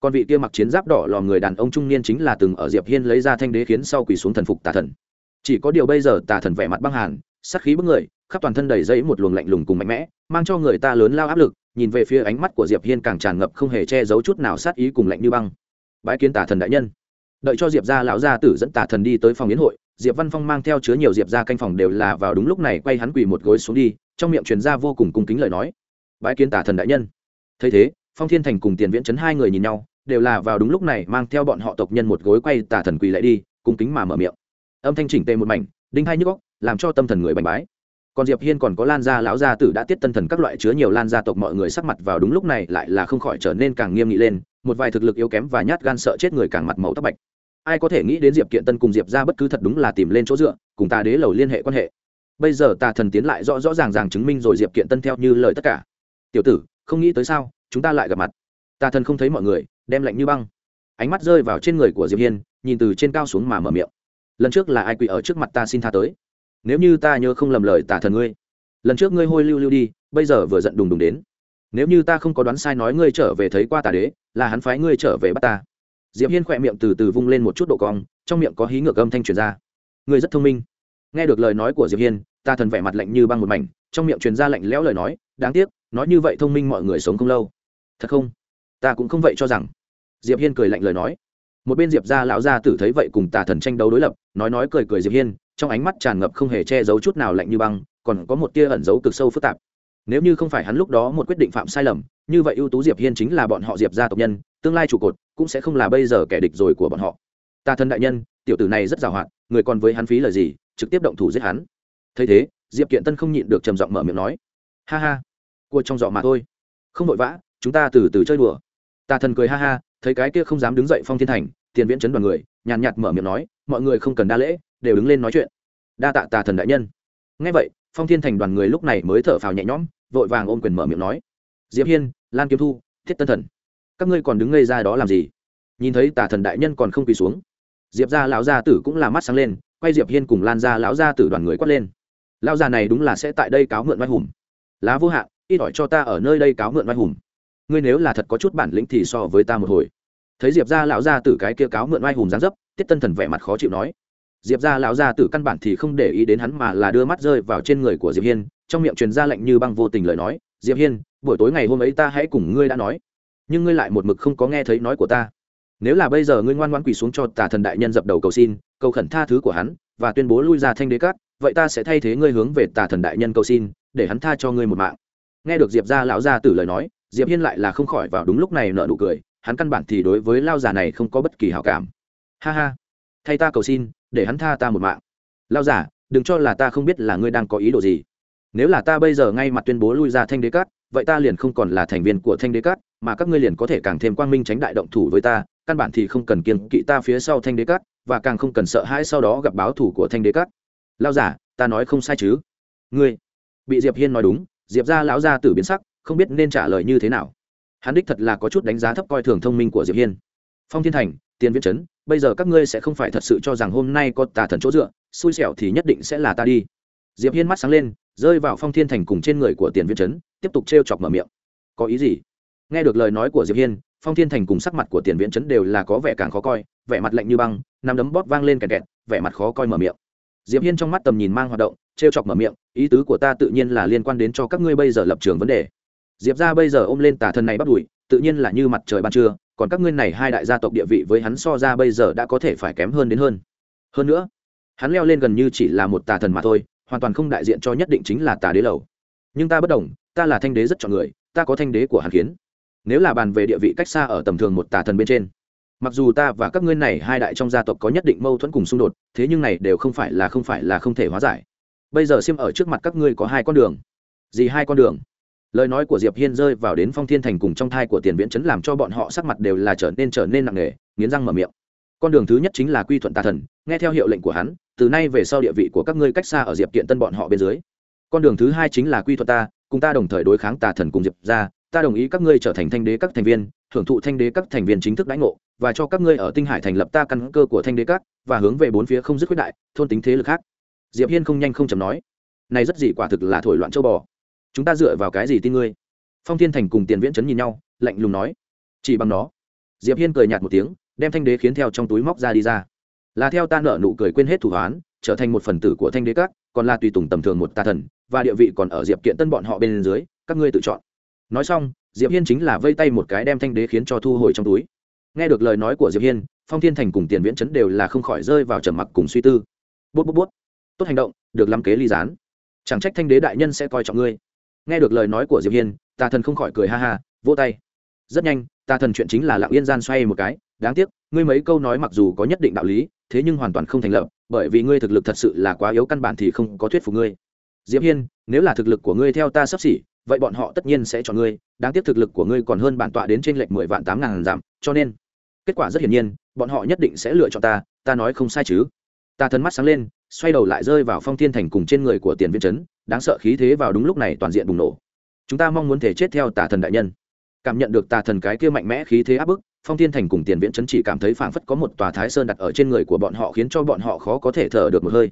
Còn vị kia mặc chiến giáp đỏ lò người đàn ông trung niên chính là từng ở diệp hiên lấy ra thanh đế khiến sau quỳ xuống thần phục tà thần. Chỉ có điều bây giờ tà thần vẻ mặt băng hàn sát khí bức người, khắp toàn thân đầy dẫy một luồng lạnh lùng cùng mạnh mẽ, mang cho người ta lớn lao áp lực, nhìn về phía ánh mắt của diệp hiên càng tràn ngập không hề che giấu chút nào sát ý cùng lạnh như băng. Bái kiến tà thần đại nhân. Đợi cho diệp gia lão gia tử dẫn tà thần đi tới phòng yến hội, diệp văn phong mang theo chứa nhiều diệp gia canh phòng đều là vào đúng lúc này quay hắn quỳ một gối xuống đi trong miệng truyền ra vô cùng cung kính lời nói. Bái kiến tả thần đại nhân. Thấy thế, phong thiên thành cùng tiền viễn chấn hai người nhìn nhau, đều là vào đúng lúc này mang theo bọn họ tộc nhân một gối quay tả thần quỳ lại đi, cung kính mà mở miệng. Âm thanh chỉnh tề một mảnh, đinh hai nhức góc làm cho tâm thần người bành bái. Còn diệp hiên còn có lan gia lão gia tử đã tiết tân thần các loại chứa nhiều lan gia tộc mọi người sắc mặt vào đúng lúc này lại là không khỏi trở nên càng nghiêm nghị lên, một vài thực lực yếu kém và nhát gan sợ chết người càng mặt màu tóc bạch. Ai có thể nghĩ đến diệp kiện tân cùng diệp ra bất cứ thật đúng là tìm lên chỗ dựa, cùng ta đế lầu liên hệ quan hệ bây giờ tà thần tiến lại rõ rõ ràng ràng chứng minh rồi diệp kiện tân theo như lời tất cả. Tiểu tử, không nghĩ tới sao, chúng ta lại gặp mặt. Tà thần không thấy mọi người, đem lạnh như băng. Ánh mắt rơi vào trên người của diệp hiên, nhìn từ trên cao xuống mà mở miệng. Lần trước là ai quỳ ở trước mặt ta xin tha tới? Nếu như ta nhớ không lầm lời tà thần ngươi. Lần trước ngươi hôi lưu lưu đi, bây giờ vừa giận đùng đùng đến. Nếu như ta không có đoán sai nói ngươi trở về thấy qua tà đế, là hắn phái ngươi trở về bắt ta. Diệp hiên khỏe miệng từ từ vung lên một chút độ cong, trong miệng có hí ngược âm thanh truyền ra. Ngươi rất thông minh nghe được lời nói của diệp hiên, ta thần vẻ mặt lạnh như băng một mảnh, trong miệng truyền ra lạnh lẽo lời nói, đáng tiếc, nói như vậy thông minh mọi người sống không lâu. Thật không? Ta cũng không vậy cho rằng. Diệp hiên cười lạnh lời nói. Một bên diệp gia lão gia tử thấy vậy cùng tà thần tranh đấu đối lập, nói nói cười cười diệp hiên, trong ánh mắt tràn ngập không hề che giấu chút nào lạnh như băng, còn có một tia ẩn giấu cực sâu phức tạp. Nếu như không phải hắn lúc đó một quyết định phạm sai lầm, như vậy ưu tú diệp hiên chính là bọn họ diệp gia tộc nhân, tương lai trụ cột cũng sẽ không là bây giờ kẻ địch rồi của bọn họ. Tà thần đại nhân, tiểu tử này rất giàu hạn, người còn với hắn phí lời gì? Trực tiếp động thủ giết hắn. Thấy thế, diệp kiện tân không nhịn được trầm giọng mở miệng nói, ha ha cua trong giỏ mà thôi. Không vội vã, chúng ta từ từ chơi đùa. Tà thần cười ha ha, thấy cái kia không dám đứng dậy phong thiên thành, tiền viễn chấn đoàn người, nhàn nhạt mở miệng nói, mọi người không cần đa lễ, đều đứng lên nói chuyện. Đa tạ tà thần đại nhân. Ngay vậy, phong thiên thành đoàn người lúc này mới thở phào nhẹ nhõm, vội vàng ôm quyền mở miệng nói, diệp hiên, lan kiếm thu, thiết tân thần, các ngươi còn đứng ngây ra đó làm gì? Nhìn thấy tà thần đại nhân còn không quỳ xuống, diệp gia lão gia tử cũng là mắt sáng lên quay diệp hiên cùng lan gia lão gia tử đoàn người quát lên. Lão già này đúng là sẽ tại đây cáo mượn vai hùng. Lá vô hạn, ít ỏi cho ta ở nơi đây cáo mượn vai hùng. Ngươi nếu là thật có chút bản lĩnh thì so với ta một hồi. Thấy diệp gia lão gia tử cái kia cáo mượn vai hùng dáng dấp, tiết tân thần vẻ mặt khó chịu nói. Diệp gia lão gia tử căn bản thì không để ý đến hắn mà là đưa mắt rơi vào trên người của diệp hiên, trong miệng truyền ra lệnh như băng vô tình lời nói. Diệp hiên, buổi tối ngày hôm ấy ta hãy cùng ngươi đã nói. Nhưng ngươi lại một mực không có nghe thấy nói của ta nếu là bây giờ ngươi ngoan ngoãn quỳ xuống cho tà thần đại nhân dập đầu cầu xin, cầu khẩn tha thứ của hắn và tuyên bố lui ra thanh đế cát, vậy ta sẽ thay thế ngươi hướng về tà thần đại nhân cầu xin, để hắn tha cho ngươi một mạng. Nghe được diệp gia lão gia tử lời nói, diệp hiên lại là không khỏi vào đúng lúc này nở nụ cười, hắn căn bản thì đối với lao già này không có bất kỳ hảo cảm. Ha ha, thay ta cầu xin, để hắn tha ta một mạng. Lao giả đừng cho là ta không biết là ngươi đang có ý đồ gì. Nếu là ta bây giờ ngay mặt tuyên bố lui ra thanh đế cát, vậy ta liền không còn là thành viên của thanh đế cát, mà các ngươi liền có thể càng thêm quang minh tránh đại động thủ với ta căn bản thì không cần kiên kỵ ta phía sau thanh đế cát, và càng không cần sợ hãi sau đó gặp báo thủ của thanh đế cát. Lao giả, ta nói không sai chứ? Ngươi, bị diệp hiên nói đúng, diệp ra lão gia tử biến sắc, không biết nên trả lời như thế nào. Hắn đích thật là có chút đánh giá thấp coi thường thông minh của diệp hiên. Phong thiên thành, tiền viễn chấn, bây giờ các ngươi sẽ không phải thật sự cho rằng hôm nay có tà thần chỗ dựa, xui xẻo thì nhất định sẽ là ta đi. Diệp hiên mắt sáng lên, rơi vào phong thiên thành cùng trên người của tiền viễn chấn, tiếp tục trêu chọc mở miệng. Có ý gì? Nghe được lời nói của diệp hiên phong thiên thành cùng sắc mặt của tiền viễn chấn đều là có vẻ càng khó coi, vẻ mặt lạnh như băng, nắm đấm bóp vang lên kẹt kẹt, vẻ mặt khó coi mở miệng. Diệp hiên trong mắt tầm nhìn mang hoạt động, trêu chọc mở miệng, ý tứ của ta tự nhiên là liên quan đến cho các ngươi bây giờ lập trường vấn đề. Diệp ra bây giờ ôm lên tà thần này bắt đùi tự nhiên là như mặt trời ban trưa, còn các ngươi này hai đại gia tộc địa vị với hắn so ra bây giờ đã có thể phải kém hơn đến hơn. Hơn nữa, hắn leo lên gần như chỉ là một tà thần mà thôi, hoàn toàn không đại diện cho nhất định chính là tà đế lầu. Nhưng ta bất đồng, ta là thanh đế rất chọn người, ta có thanh đế của hàn kiến nếu là bàn về địa vị cách xa ở tầm thường một tà thần bên trên. Mặc dù ta và các ngươi này hai đại trong gia tộc có nhất định mâu thuẫn cùng xung đột, thế nhưng này đều không phải là không phải là không thể hóa giải. Bây giờ xiêm ở trước mặt các ngươi có hai con đường. Gì hai con đường? Lời nói của diệp hiên rơi vào đến phong thiên thành cùng trong thai của tiền viễn chấn làm cho bọn họ sắc mặt đều là trở nên trở nên nặng nề, nghiến răng mở miệng. Con đường thứ nhất chính là quy thuận tà thần, nghe theo hiệu lệnh của hắn, từ nay về sau địa vị của các ngươi cách xa ở diệp kiện tân bọn họ bên dưới. Con đường thứ hai chính là quy thuận ta, cùng ta đồng thời đối kháng tà thần cùng diệp ra ta đồng ý các ngươi trở thành thanh đế các thành viên, hưởng thụ thanh đế các thành viên chính thức đãi ngộ, và cho các ngươi ở tinh hải thành lập ta căn cơ của thanh đế các, và hướng về bốn phía không dứt quyết đại, thôn tính thế lực khác. Diệp hiên không nhanh không chầm nói. Này rất gì quả thực là thổi loạn châu bò. Chúng ta dựa vào cái gì tin ngươi? Phong thiên thành cùng tiền viễn chấn nhìn nhau, lạnh lùng nói. Chỉ bằng nó. Diệp hiên cười nhạt một tiếng, đem thanh đế khiến theo trong túi móc ra đi ra. Là theo ta nợ nụ cười quên hết thủ hoán, trở thành một phần tử của thanh đế các, còn là tùy tùng tầm thường một tà thần, và địa vị còn ở diệp kiện tân bọn họ bên dưới, các ngươi tự chọn nói xong, diệp hiên chính là vây tay một cái đem thanh đế khiến cho thu hồi trong túi. Nghe được lời nói của diệp hiên, phong thiên thành cùng tiền viễn chấn đều là không khỏi rơi vào trầm mặc cùng suy tư. Bút bút bút. Tốt hành động, được lắm kế ly gián. Chẳng trách thanh đế đại nhân sẽ coi trọng ngươi. Nghe được lời nói của diệp hiên, tà thần không khỏi cười ha ha, vỗ tay. Rất nhanh, tà thần chuyện chính là lặng yên gian xoay một cái. Đáng tiếc, ngươi mấy câu nói mặc dù có nhất định đạo lý, thế nhưng hoàn toàn không thành lập, bởi vì ngươi thực lực thật sự là quá yếu, căn bản thì không có thuyết phục ngươi. Diệp hiên, nếu là thực lực của ngươi theo ta sắp xỉ vậy bọn họ tất nhiên sẽ chọn ngươi, đáng tiếc thực lực của ngươi còn hơn bản tọa đến trên lệch mười vạn tám ngàn giảm, cho nên, kết quả rất hiển nhiên, bọn họ nhất định sẽ lựa chọn ta ta nói không sai chứ. Ta thần mắt sáng lên, xoay đầu lại rơi vào phong thiên thành cùng trên người của tiền viên chấn, đáng sợ khí thế vào đúng lúc này toàn diện bùng nổ. Chúng ta mong muốn thể chết theo tà thần đại nhân. Cảm nhận được tà thần cái kia mạnh mẽ khí thế áp bức, phong thiên thành cùng tiền viễn chấn chỉ cảm thấy phảng phất có một tòa thái sơn đặt ở trên người của bọn họ khiến cho bọn họ khó có thể thở được một hơi.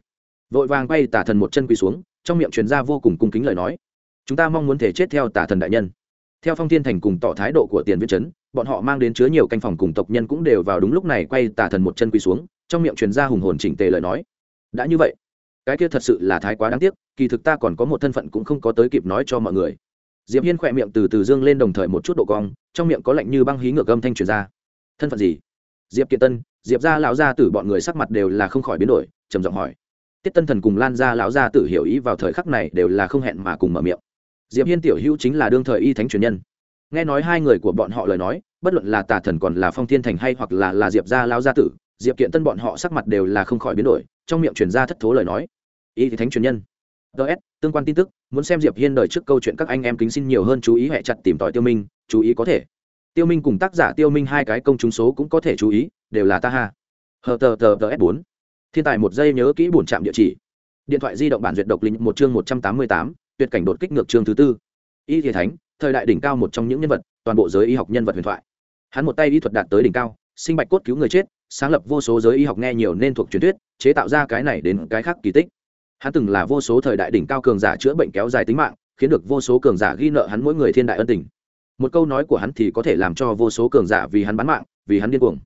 Vội vàng quay tà thần một chân quỳ xuống, trong miệng truyền ra vô cùng cung kính lời nói chúng ta mong muốn thể chết theo tả thần đại nhân. Theo phong thiên thành cùng tỏ thái độ của tiền viết chấn, bọn họ mang đến chứa nhiều canh phòng cùng tộc nhân cũng đều vào đúng lúc này quay tả thần một chân quỳ xuống, trong miệng truyền ra hùng hồn chỉnh tề lời nói. Đã như vậy, cái kia thật sự là thái quá đáng tiếc, kỳ thực ta còn có một thân phận cũng không có tới kịp nói cho mọi người. Diệp hiên khỏe miệng từ từ dương lên đồng thời một chút độ cong, trong miệng có lạnh như băng hí ngược âm thanh truyền ra. Thân phận gì? Diệp kiệt tân, diệp gia lão gia tử bọn người sắc mặt đều là không khỏi biến đổi, trầm giọng hỏi. Tiết tân thần cùng lan gia lão gia tử hiểu ý vào thời khắc này đều là không hẹn mà cùng mở miệng diệp hiên tiểu hữu chính là đương thời y thánh truyền nhân. Nghe nói hai người của bọn họ lời nói, bất luận là tà thần còn là phong thiên thành hay hoặc là là diệp gia lao gia tử, diệp kiện tân bọn họ sắc mặt đều là không khỏi biến đổi, trong miệng truyền ra thất thố lời nói. Y thánh truyền nhân. Ts tương quan tin tức, muốn xem diệp hiên đời trước câu chuyện các anh em kính xin nhiều hơn chú ý hệ chặt tìm tòi tiêu minh, chú ý có thể. Tiêu minh cùng tác giả tiêu minh hai cái công chúng số cũng có thể chú ý, đều là ta ha. Hờ tờ tờ tờ s bốn. Thiên tài một giây nhớ kỹ bổn trạm địa chỉ. Điện thoại di động bản duyệt độc linh một chương một trăm tám mươi tám tuyệt cảnh đột kích ngược chương thứ tư. Y thế thánh, thời đại đỉnh cao một trong những nhân vật, toàn bộ giới y học nhân vật huyền thoại. Hắn một tay y thuật đạt tới đỉnh cao, sinh bạch cốt cứu người chết, sáng lập vô số giới y học nghe nhiều nên thuộc truyền thuyết, chế tạo ra cái này đến cái khác kỳ tích. Hắn từng là vô số thời đại đỉnh cao cường giả chữa bệnh kéo dài tính mạng, khiến được vô số cường giả ghi nợ hắn mỗi người thiên đại ân tình. Một câu nói của hắn thì có thể làm cho vô số cường giả vì hắn bán mạng, vì hắn điên cuồng.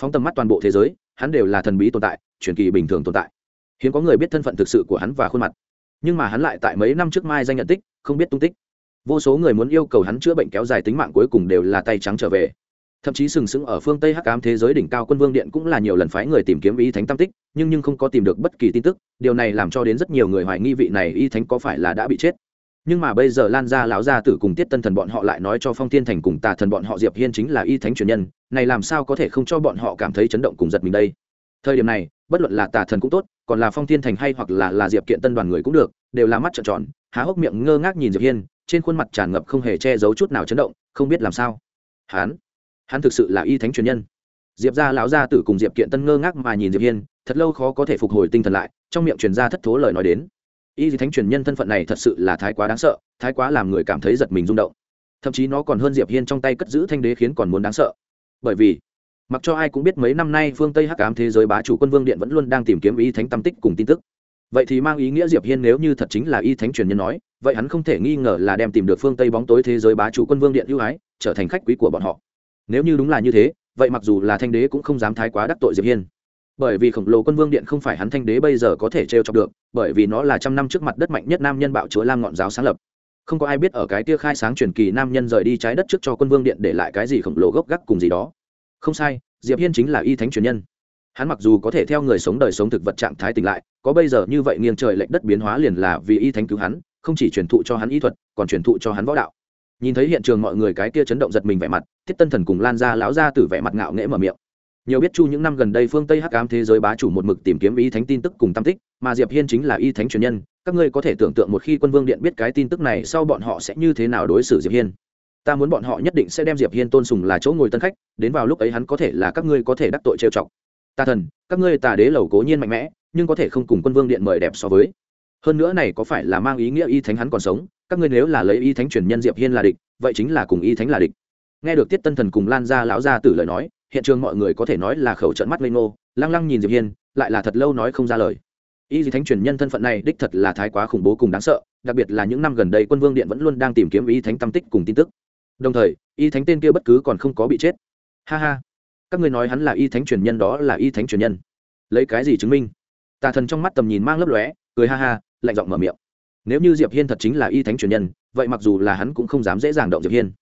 Phóng tầm mắt toàn bộ thế giới, hắn đều là thần bí tồn tại, truyền kỳ bình thường tồn tại. Hiếm có người biết thân phận thực sự của hắn và khuôn mặt nhưng mà hắn lại tại mấy năm trước mai danh nhận tích, không biết tung tích. Vô số người muốn yêu cầu hắn chữa bệnh kéo dài tính mạng cuối cùng đều là tay trắng trở về. Thậm chí sừng sững ở phương tây hắc ám thế giới đỉnh cao quân vương điện cũng là nhiều lần phái người tìm kiếm y thánh tam tích, nhưng nhưng không có tìm được bất kỳ tin tức, điều này làm cho đến rất nhiều người hoài nghi vị này y thánh có phải là đã bị chết. Nhưng mà bây giờ lan ra lão gia tử cùng tiết tân thần bọn họ lại nói cho phong thiên thành cùng tà thần bọn họ diệp hiên chính là y thánh truyền nhân, này làm sao có thể không cho bọn họ cảm thấy chấn động cùng giật mình đây? Thời điểm này, bất luận là tà thần cũng tốt còn là phong thiên thành hay hoặc là là diệp kiện tân đoàn người cũng được, đều là mắt trợn tròn, há hốc miệng ngơ ngác nhìn diệp hiên, trên khuôn mặt tràn ngập không hề che giấu chút nào chấn động, không biết làm sao. Hắn hắn thực sự là y thánh truyền nhân. Diệp gia lão gia tử cùng diệp kiện tân ngơ ngác mà nhìn diệp hiên, thật lâu khó có thể phục hồi tinh thần lại, trong miệng truyền ra thất thố lời nói đến. Y thánh truyền nhân thân phận này thật sự là thái quá đáng sợ, thái quá làm người cảm thấy giật mình rung động. Thậm chí nó còn hơn diệp hiên trong tay cất giữ thanh đế khiến còn muốn đáng sợ. Bởi vì mặc cho ai cũng biết mấy năm nay phương tây hắc ám thế giới bá chủ quân vương điện vẫn luôn đang tìm kiếm y thánh tâm tích cùng tin tức. Vậy thì mang ý nghĩa diệp hiên nếu như thật chính là y thánh truyền nhân nói, vậy hắn không thể nghi ngờ là đem tìm được phương tây bóng tối thế giới bá chủ quân vương điện ưu ái, trở thành khách quý của bọn họ. Nếu như đúng là như thế, vậy mặc dù là thanh đế cũng không dám thái quá đắc tội diệp hiên. Bởi vì khổng lồ quân vương điện không phải hắn thanh đế bây giờ có thể treo chọc được, bởi vì nó là trăm năm trước mặt đất mạnh nhất nam nhân bạo chúa lam ngọn giáo sáng lập. Không có ai biết ở cái tia khai sáng truyền kỳ nam nhân rời đi trái đất trước cho quân vương điện để lại cái gì khổng lồ gốc gác cùng gì đó không sai, diệp hiên chính là y thánh truyền nhân. Hắn mặc dù có thể theo người sống đời sống thực vật trạng thái tỉnh lại, có bây giờ như vậy nghiêng trời lệch đất biến hóa liền là vì y thánh cứu hắn, không chỉ truyền thụ cho hắn y thuật, còn truyền thụ cho hắn võ đạo. Nhìn thấy hiện trường mọi người cái kia chấn động giật mình vẻ mặt, thiết tân thần cùng lan ra láo ra từ vẻ mặt ngạo nghễ mở miệng. Nhiều biết chu những năm gần đây phương tây hắc ám thế giới bá chủ một mực tìm kiếm y thánh tin tức cùng tam tích, mà diệp hiên chính là y thánh truyền nhân, các ngươi có thể tưởng tượng một khi quân vương điện biết cái tin tức này sau bọn họ sẽ như thế nào đối xử diệp hiên ta muốn bọn họ nhất định sẽ đem diệp hiên tôn sùng là chỗ ngồi tân khách, đến vào lúc ấy hắn có thể là các ngươi có thể đắc tội trêu chọc. Ta thần, các ngươi tà đế lầu cố nhiên mạnh mẽ, nhưng có thể không cùng quân vương điện mời đẹp so với. Hơn nữa này có phải là mang ý nghĩa y thánh hắn còn sống, các ngươi nếu là lấy y thánh truyền nhân diệp hiên là địch, vậy chính là cùng y thánh là địch. Nghe được tiết tân thần cùng lan ra lão ra tử lời nói, hiện trường mọi người có thể nói là khẩu trận mắt lên ngô, lăng lăng nhìn diệp hiên, lại là thật lâu nói không ra lời. Y thánh truyền nhân thân phận này đích thật là thái quá khủng bố cùng đáng sợ, đặc biệt là những năm gần đây quân vương điện vẫn luôn đang tìm kiếm y thánh tâm tích cùng tin tức đồng thời, y thánh tên kia bất cứ còn không có bị chết. Ha ha. Các ngươi nói hắn là y thánh truyền nhân đó là y thánh truyền nhân. Lấy cái gì chứng minh? Tà thần trong mắt tầm nhìn mang lấp lóe, cười ha ha, lạnh giọng mở miệng. Nếu như diệp hiên thật chính là y thánh truyền nhân, vậy mặc dù là hắn cũng không dám dễ dàng động diệp hiên.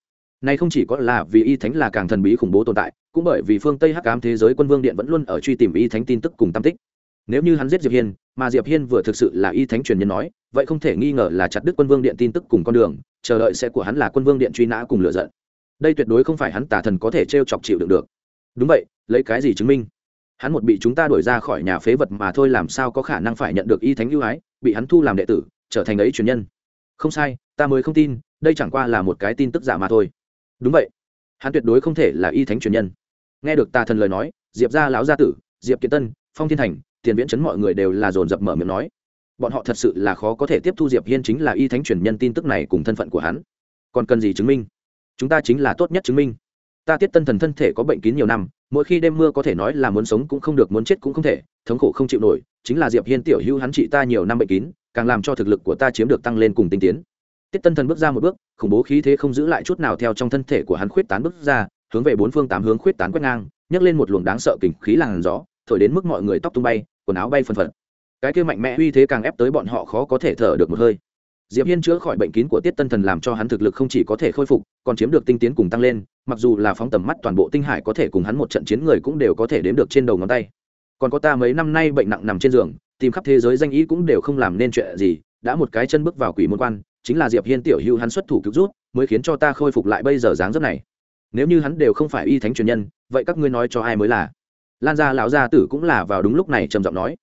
Này không chỉ có là vì y thánh là càng thần bí khủng bố tồn tại, cũng bởi vì phương tây hắc ám thế giới quân vương điện vẫn luôn ở truy tìm y thánh tin tức cùng tam tích. Nếu như hắn giết diệp hiên, mà diệp hiên vừa thực sự là y thánh truyền nhân nói vậy không thể nghi ngờ là chặt đứt quân vương điện tin tức cùng con đường, chờ đợi sẽ của hắn là quân vương điện truy nã cùng lựa giận. Đây tuyệt đối không phải hắn tà thần có thể t chọc chịu đựng được. Đúng vậy, lấy cái gì chứng minh? Hắn một bị chúng ta đuổi ra khỏi nhà phế vật mà thôi làm sao có khả năng phải nhận được y thánh ưu ái, bị hắn thu làm đệ tử, trở thành ấy truyền nhân. Không sai, ta mới không tin, đây chẳng qua là một cái tin tức giả mà thôi. Đúng vậy, hắn tuyệt đối không thể là y thánh truyền nhân. Nghe được tà thần lời nói, diệp gia lão gia tử, diệp kiến tân, phong thiên thành, tiền viễn chấn mọi người đều là dồn dập mở miệng nói bọn họ thật sự là khó có thể tiếp thu diệp hiên chính là y thánh truyền nhân tin tức này cùng thân phận của hắn. Còn cần gì chứng minh? Chúng ta chính là tốt nhất chứng minh. Ta tiết tân thần thân thể có bệnh kín nhiều năm, mỗi khi đêm mưa có thể nói là muốn sống cũng không được, muốn chết cũng không thể, thống khổ không chịu nổi, chính là diệp hiên tiểu hữu hắn trị ta nhiều năm bệnh kín, càng làm cho thực lực của ta chiếm được tăng lên cùng tinh tiến. Tiết tân thần bước ra một bước, khủng bố khí thế không giữ lại chút nào theo trong thân thể của hắn khuyết tán bước ra, hướng về bốn phương tám hướng khuyết tán quét ngang, nhấc lên một luồng đáng sợ kình khí làn gió, thổi đến mức mọi người tóc tung bay, quần áo bay phân phật cái kia mạnh mẽ uy thế càng ép tới bọn họ khó có thể thở được một hơi. Diệp hiên chữa khỏi bệnh kín của tiết tân thần làm cho hắn thực lực không chỉ có thể khôi phục, còn chiếm được tinh tiến cùng tăng lên, mặc dù là phóng tầm mắt toàn bộ tinh hải có thể cùng hắn một trận chiến người cũng đều có thể đếm được trên đầu ngón tay. Còn có ta mấy năm nay bệnh nặng nằm trên giường, tìm khắp thế giới danh ý cũng đều không làm nên chuyện gì, đã một cái chân bước vào quỷ môn quan, chính là diệp hiên tiểu hưu hắn xuất thủ cứu rút mới khiến cho ta khôi phục lại bây giờ dáng dấp này. Nếu như hắn đều không phải y thánh truyền nhân, vậy các ngươi nói cho ai mới là? Lan gia lão gia tử cũng là vào đúng lúc này trầm giọng nói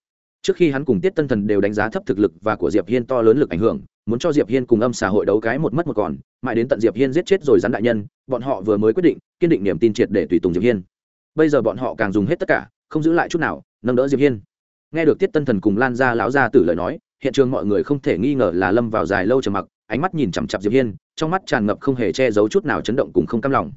trước khi hắn cùng tiết tân thần đều đánh giá thấp thực lực và của diệp hiên to lớn lực ảnh hưởng, muốn cho diệp hiên cùng âm xã hội đấu cái một mất một còn, mãi đến tận diệp hiên giết chết rồi rắn đại nhân, bọn họ vừa mới quyết định, kiên định niềm tin triệt để tùy tùng diệp hiên. Bây giờ bọn họ càng dùng hết tất cả, không giữ lại chút nào, nâng đỡ diệp hiên. Nghe được tiết tân thần cùng lan gia lão gia tử lời nói, hiện trường mọi người không thể nghi ngờ là lâm vào dài lâu trầm mặc, ánh mắt nhìn chằm chặp diệp hiên, trong mắt tràn ngập không hề che giấu chút nào chấn động cùng không cam lòng.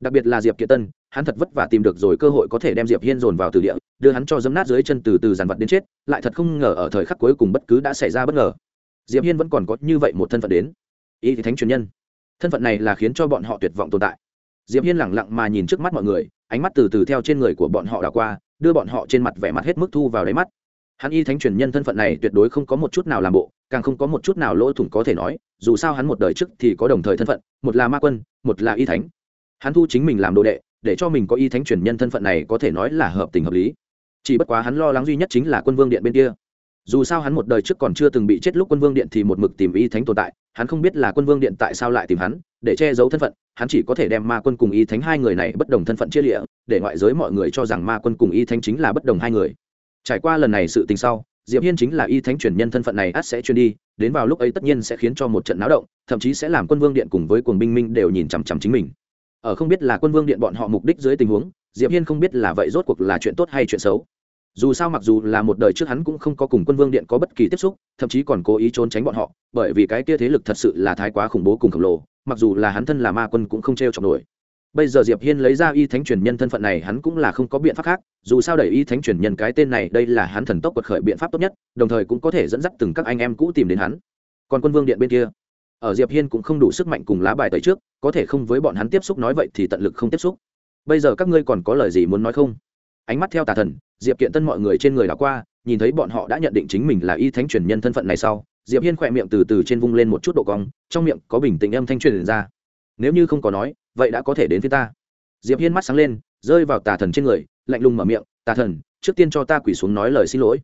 Đặc biệt là diệp kiệt tân hắn thật vất vả tìm được rồi cơ hội có thể đem diệp hiên dồn vào từ địa, đưa hắn cho dấm nát dưới chân từ từ dàn vật đến chết, lại thật không ngờ ở thời khắc cuối cùng bất cứ đã xảy ra bất ngờ. Diệp hiên vẫn còn có như vậy một thân phận đến. Ý thì thánh truyền nhân. Thân phận này là khiến cho bọn họ tuyệt vọng tồn tại. Diệp hiên lẳng lặng mà nhìn trước mắt mọi người, ánh mắt từ từ theo trên người của bọn họ đảo qua, đưa bọn họ trên mặt vẻ mặt hết mức thu vào đáy mắt. Hắn y thánh truyền nhân thân phận này tuyệt đối không có một chút nào làm bộ, càng không có một chút nào lỗ thủng có thể nói, dù sao hắn một đời trước thì có đồng thời thân phận, một là ma quân, một là y thánh. Hắn thu chính mình làm đồ đệ để cho mình có y thánh truyền nhân thân phận này có thể nói là hợp tình hợp lý. Chỉ bất quá hắn lo lắng duy nhất chính là quân vương điện bên kia. Dù sao hắn một đời trước còn chưa từng bị chết lúc quân vương điện thì một mực tìm y thánh tồn tại, hắn không biết là quân vương điện tại sao lại tìm hắn, để che giấu thân phận, hắn chỉ có thể đem ma quân cùng y thánh hai người này bất đồng thân phận chia lịa, để ngoại giới mọi người cho rằng ma quân cùng y thánh chính là bất đồng hai người. Trải qua lần này sự tình sau, diệp hiên chính là y thánh truyền nhân thân phận này ắt sẽ truyền đi, đến vào lúc ấy tất nhiên sẽ khiến cho một trận náo động, thậm chí sẽ làm quân vương điện cùng với cuồng binh minh đều nhìn chằm chằm chính mình ở không biết là quân vương điện bọn họ mục đích dưới tình huống, diệp hiên không biết là vậy rốt cuộc là chuyện tốt hay chuyện xấu. Dù sao mặc dù là một đời trước hắn cũng không có cùng quân vương điện có bất kỳ tiếp xúc, thậm chí còn cố ý trốn tránh bọn họ, bởi vì cái kia thế lực thật sự là thái quá khủng bố cùng khổng lồ, mặc dù là hắn thân là ma quân cũng không t r e o chọc nổi. Bây giờ diệp hiên lấy ra y thánh truyền nhân thân phận này, hắn cũng là không có biện pháp khác, dù sao đẩy y thánh truyền nhân cái tên này, đây là hắn thần tốc quật khởi biện pháp tốt nhất, đồng thời cũng có thể dẫn dắt từng các anh em cũ tìm đến hắn. Còn quân vương điện bên kia, ở diệp hiên cũng không đủ sức mạnh cùng lá bài tới trước có thể không với bọn hắn tiếp xúc nói vậy thì tận lực không tiếp xúc. Bây giờ các ngươi còn có lời gì muốn nói không? Ánh mắt theo tà thần, diệp kiện tân mọi người trên người đã qua, nhìn thấy bọn họ đã nhận định chính mình là y thánh truyền nhân thân phận này sau, diệp hiên khỏe miệng từ từ trên vung lên một chút độ cong, trong miệng có bình tĩnh âm thanh truyền ra. Nếu như không có nói, vậy đã có thể đến phía ta. Diệp hiên mắt sáng lên, rơi vào tà thần trên người, lạnh lùng mở miệng, tà thần, trước tiên cho ta quỳ xuống nói lời xin lỗi.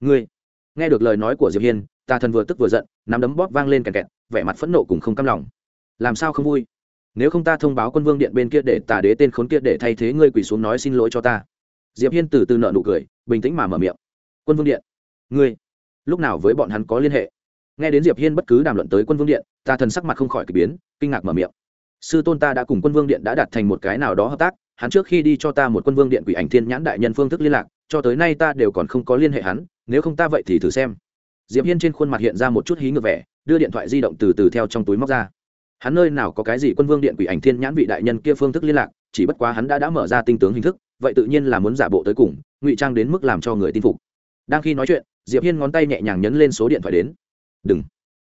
Ngươi? Nghe được lời nói của diệp hiên, tà thần vừa tức vừa giận, nắm đấm bóp vang lên kẹt kẹt, vẻ mặt phẫn nộ cùng không cam lòng. Làm sao không vui? Nếu không ta thông báo quân vương điện bên kia để tà đế tên khốn kia để thay thế ngươi quỳ xuống nói xin lỗi cho ta. Diệp hiên từ từ nợ nụ cười, bình tĩnh mà mở miệng. Quân vương điện, ngươi, lúc nào với bọn hắn có liên hệ? Nghe đến diệp hiên bất cứ đàm luận tới quân vương điện, ta thần sắc mặt không khỏi kỳ biến, kinh ngạc mở miệng. Sư tôn ta đã cùng quân vương điện đã đạt thành một cái nào đó hợp tác, hắn trước khi đi cho ta một quân vương điện quỷ ảnh thiên nhãn đại nhân phương thức liên lạc, cho tới nay ta đều còn không có liên hệ hắn, nếu không ta vậy thì thử xem. Diệp hiên trên khuôn mặt hiện ra một chút hí ngược vẻ, đưa điện thoại di động từ từ theo trong túi móc ra hắn nơi nào có cái gì quân vương điện quỷ ảnh thiên nhãn vị đại nhân kia phương thức liên lạc, chỉ bất quá hắn đã đã mở ra tinh tướng hình thức, vậy tự nhiên là muốn giả bộ tới cùng, ngụy trang đến mức làm cho người tin phục. Đang khi nói chuyện, diệp hiên ngón tay nhẹ nhàng nhấn lên số điện thoại đến. Đừng.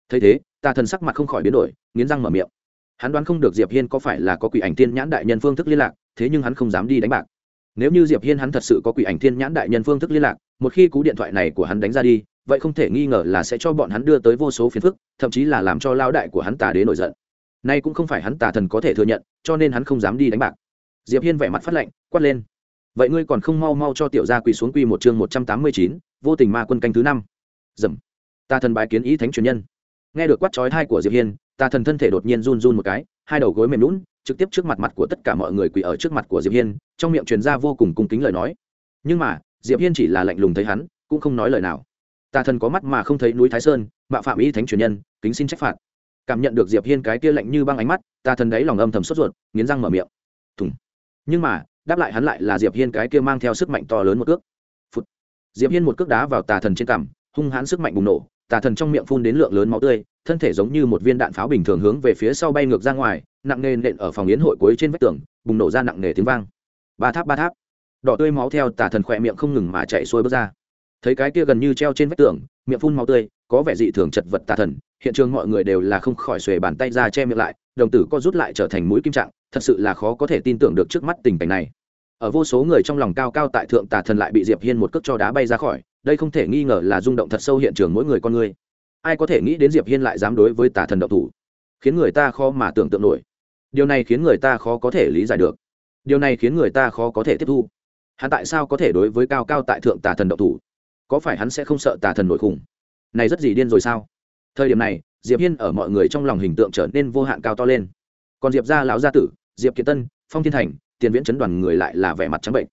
Thấy thế, ta thần sắc mặt không khỏi biến đổi, nghiến răng mở miệng. Hắn đoán không được diệp hiên có phải là có quỷ ảnh thiên nhãn đại nhân phương thức liên lạc, thế nhưng hắn không dám đi đánh bạc. Nếu như diệp hiên hắn thật sự có quỷ ảnh thiên nhãn đại nhân phương thức liên lạc, một khi cú điện thoại này của hắn đánh ra đi, vậy không thể nghi ngờ là sẽ cho bọn hắn đưa tới vô số phiền phức, thậm chí là làm cho lao đại của hắn tà đế nổi giận nay cũng không phải hắn tà thần có thể thừa nhận, cho nên hắn không dám đi đánh bạc. Diệp hiên vẻ mặt phát lạnh, quát lên. Vậy ngươi còn không mau mau cho tiểu gia quỳ xuống quy một chương một trăm tám mươi chín, vô tình ma quân canh thứ năm. Dầm. Tà thần bái kiến ý thánh truyền nhân. Nghe được quát chói thai của diệp hiên, tà thần thân thể đột nhiên run run một cái, hai đầu gối mềm lún trực tiếp trước mặt mặt của tất cả mọi người quỳ ở trước mặt của diệp hiên, trong miệng truyền ra vô cùng cung kính lời nói. Nhưng mà, diệp hiên chỉ là lạnh lùng thấy hắn, cũng không nói lời nào. Tà thần có mắt mà không thấy núi thái sơn bạo phạm ý thánh truyền nhân, kính xin trách phạt cảm nhận được diệp hiên cái kia lạnh như băng ánh mắt tà thần đấy lòng âm thầm sốt ruột, nghiến răng mở miệng. Thùng. Nhưng mà, đáp lại hắn lại là diệp hiên cái kia mang theo sức mạnh to lớn một cước. Phụt. diệp hiên một cước đá vào tà thần trên cằm, hung hãn sức mạnh bùng nổ, tà thần trong miệng phun đến lượng lớn máu tươi, thân thể giống như một viên đạn pháo bình thường hướng về phía sau bay ngược ra ngoài, nặng nề nện ở phòng yến hội cuối trên vách tường, bùng nổ ra nặng nề tiếng vang. Ba tháp ba tháp. Đỏ tươi máu theo tà thần khỏe miệng không ngừng mà chạy xuôi bước ra. Thấy cái kia gần như treo trên vách tường, miệng phun máu tươi, có vẻ dị thường chật vật tà thần hiện trường mọi người đều là không khỏi xuề bàn tay ra che miệng lại, đồng tử co rút lại trở thành mũi kim trạng, thật sự là khó có thể tin tưởng được trước mắt tình cảnh này. Ở vô số người trong lòng cao cao tại thượng tà thần lại bị diệp hiên một cước cho đá bay ra khỏi, đây không thể nghi ngờ là rung động thật sâu hiện trường mỗi người con người. Ai có thể nghĩ đến diệp hiên lại dám đối với tà thần động thủ? Khiến người ta khó mà tưởng tượng nổi. Điều này khiến người ta khó có thể lý giải được. Điều này khiến người ta khó có thể tiếp thu. Hắn tại sao có thể đối với cao cao tại thượng tà thần động thủ? Có phải hắn sẽ không sợ tà thần nổi khủng? Này rất gì điên rồi sao? Thời điểm này, diệp hiên ở mọi người trong lòng hình tượng trở nên vô hạn cao to lên. Còn diệp gia lão gia tử, diệp kiệt tân, phong thiên thành, tiền viễn chấn đoàn người lại là vẻ mặt trắng bệnh.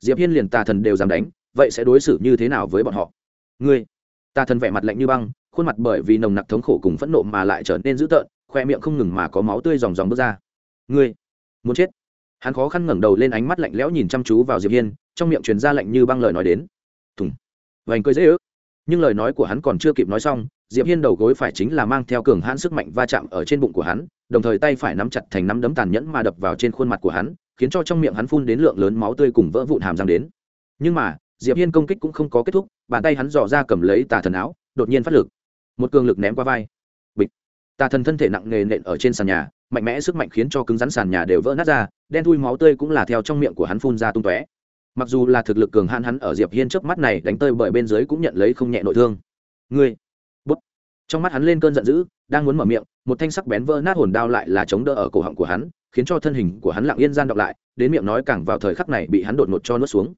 Diệp hiên liền tà thần đều dám đánh, vậy sẽ đối xử như thế nào với bọn họ? Ngươi, tà thần vẻ mặt lạnh như băng, khuôn mặt bởi vì nồng nặc thống khổ cùng phẫn nộ mà lại trở nên dữ tợn, khoe miệng không ngừng mà có máu tươi ròng ròng bước ra. Ngươi, muốn chết? Hắn khó khăn ngẩng đầu lên ánh mắt lạnh lẽo nhìn chăm chú vào diệp hiên, trong miệng truyền ra lạnh như băng lời nói đến. Thùng. Vành cười dễ ước. Nhưng lời nói của hắn còn chưa kịp nói xong diệp hiên đầu gối phải chính là mang theo cường hãn sức mạnh va chạm ở trên bụng của hắn, đồng thời tay phải nắm chặt thành nắm đấm tàn nhẫn mà đập vào trên khuôn mặt của hắn, khiến cho trong miệng hắn phun đến lượng lớn máu tươi cùng vỡ vụn hàm răng đến. Nhưng mà, diệp hiên công kích cũng không có kết thúc, bàn tay hắn dò ra cầm lấy tà thần áo, đột nhiên phát lực. Một cường lực ném qua vai. Bịch. Tà thần thân thể nặng nề nện ở trên sàn nhà, mạnh mẽ sức mạnh khiến cho cứng rắn sàn nhà đều vỡ nát ra, đen thui máu tươi cũng là theo trong miệng của hắn phun ra tung tóe. Mặc dù là thực lực cường hãn hắn ở diệp hiên trước mắt này đánh tơi bởi bên dưới cũng nhận lấy không nhẹ nội thương. Ngươi trong mắt hắn lên cơn giận dữ, đang muốn mở miệng, một thanh sắc bén vỡ nát hồn đao lại là chống đỡ ở cổ họng của hắn, khiến cho thân hình của hắn lặng yên gian đọc lại, đến miệng nói càng vào thời khắc này bị hắn đột ngột cho nuốt xuống.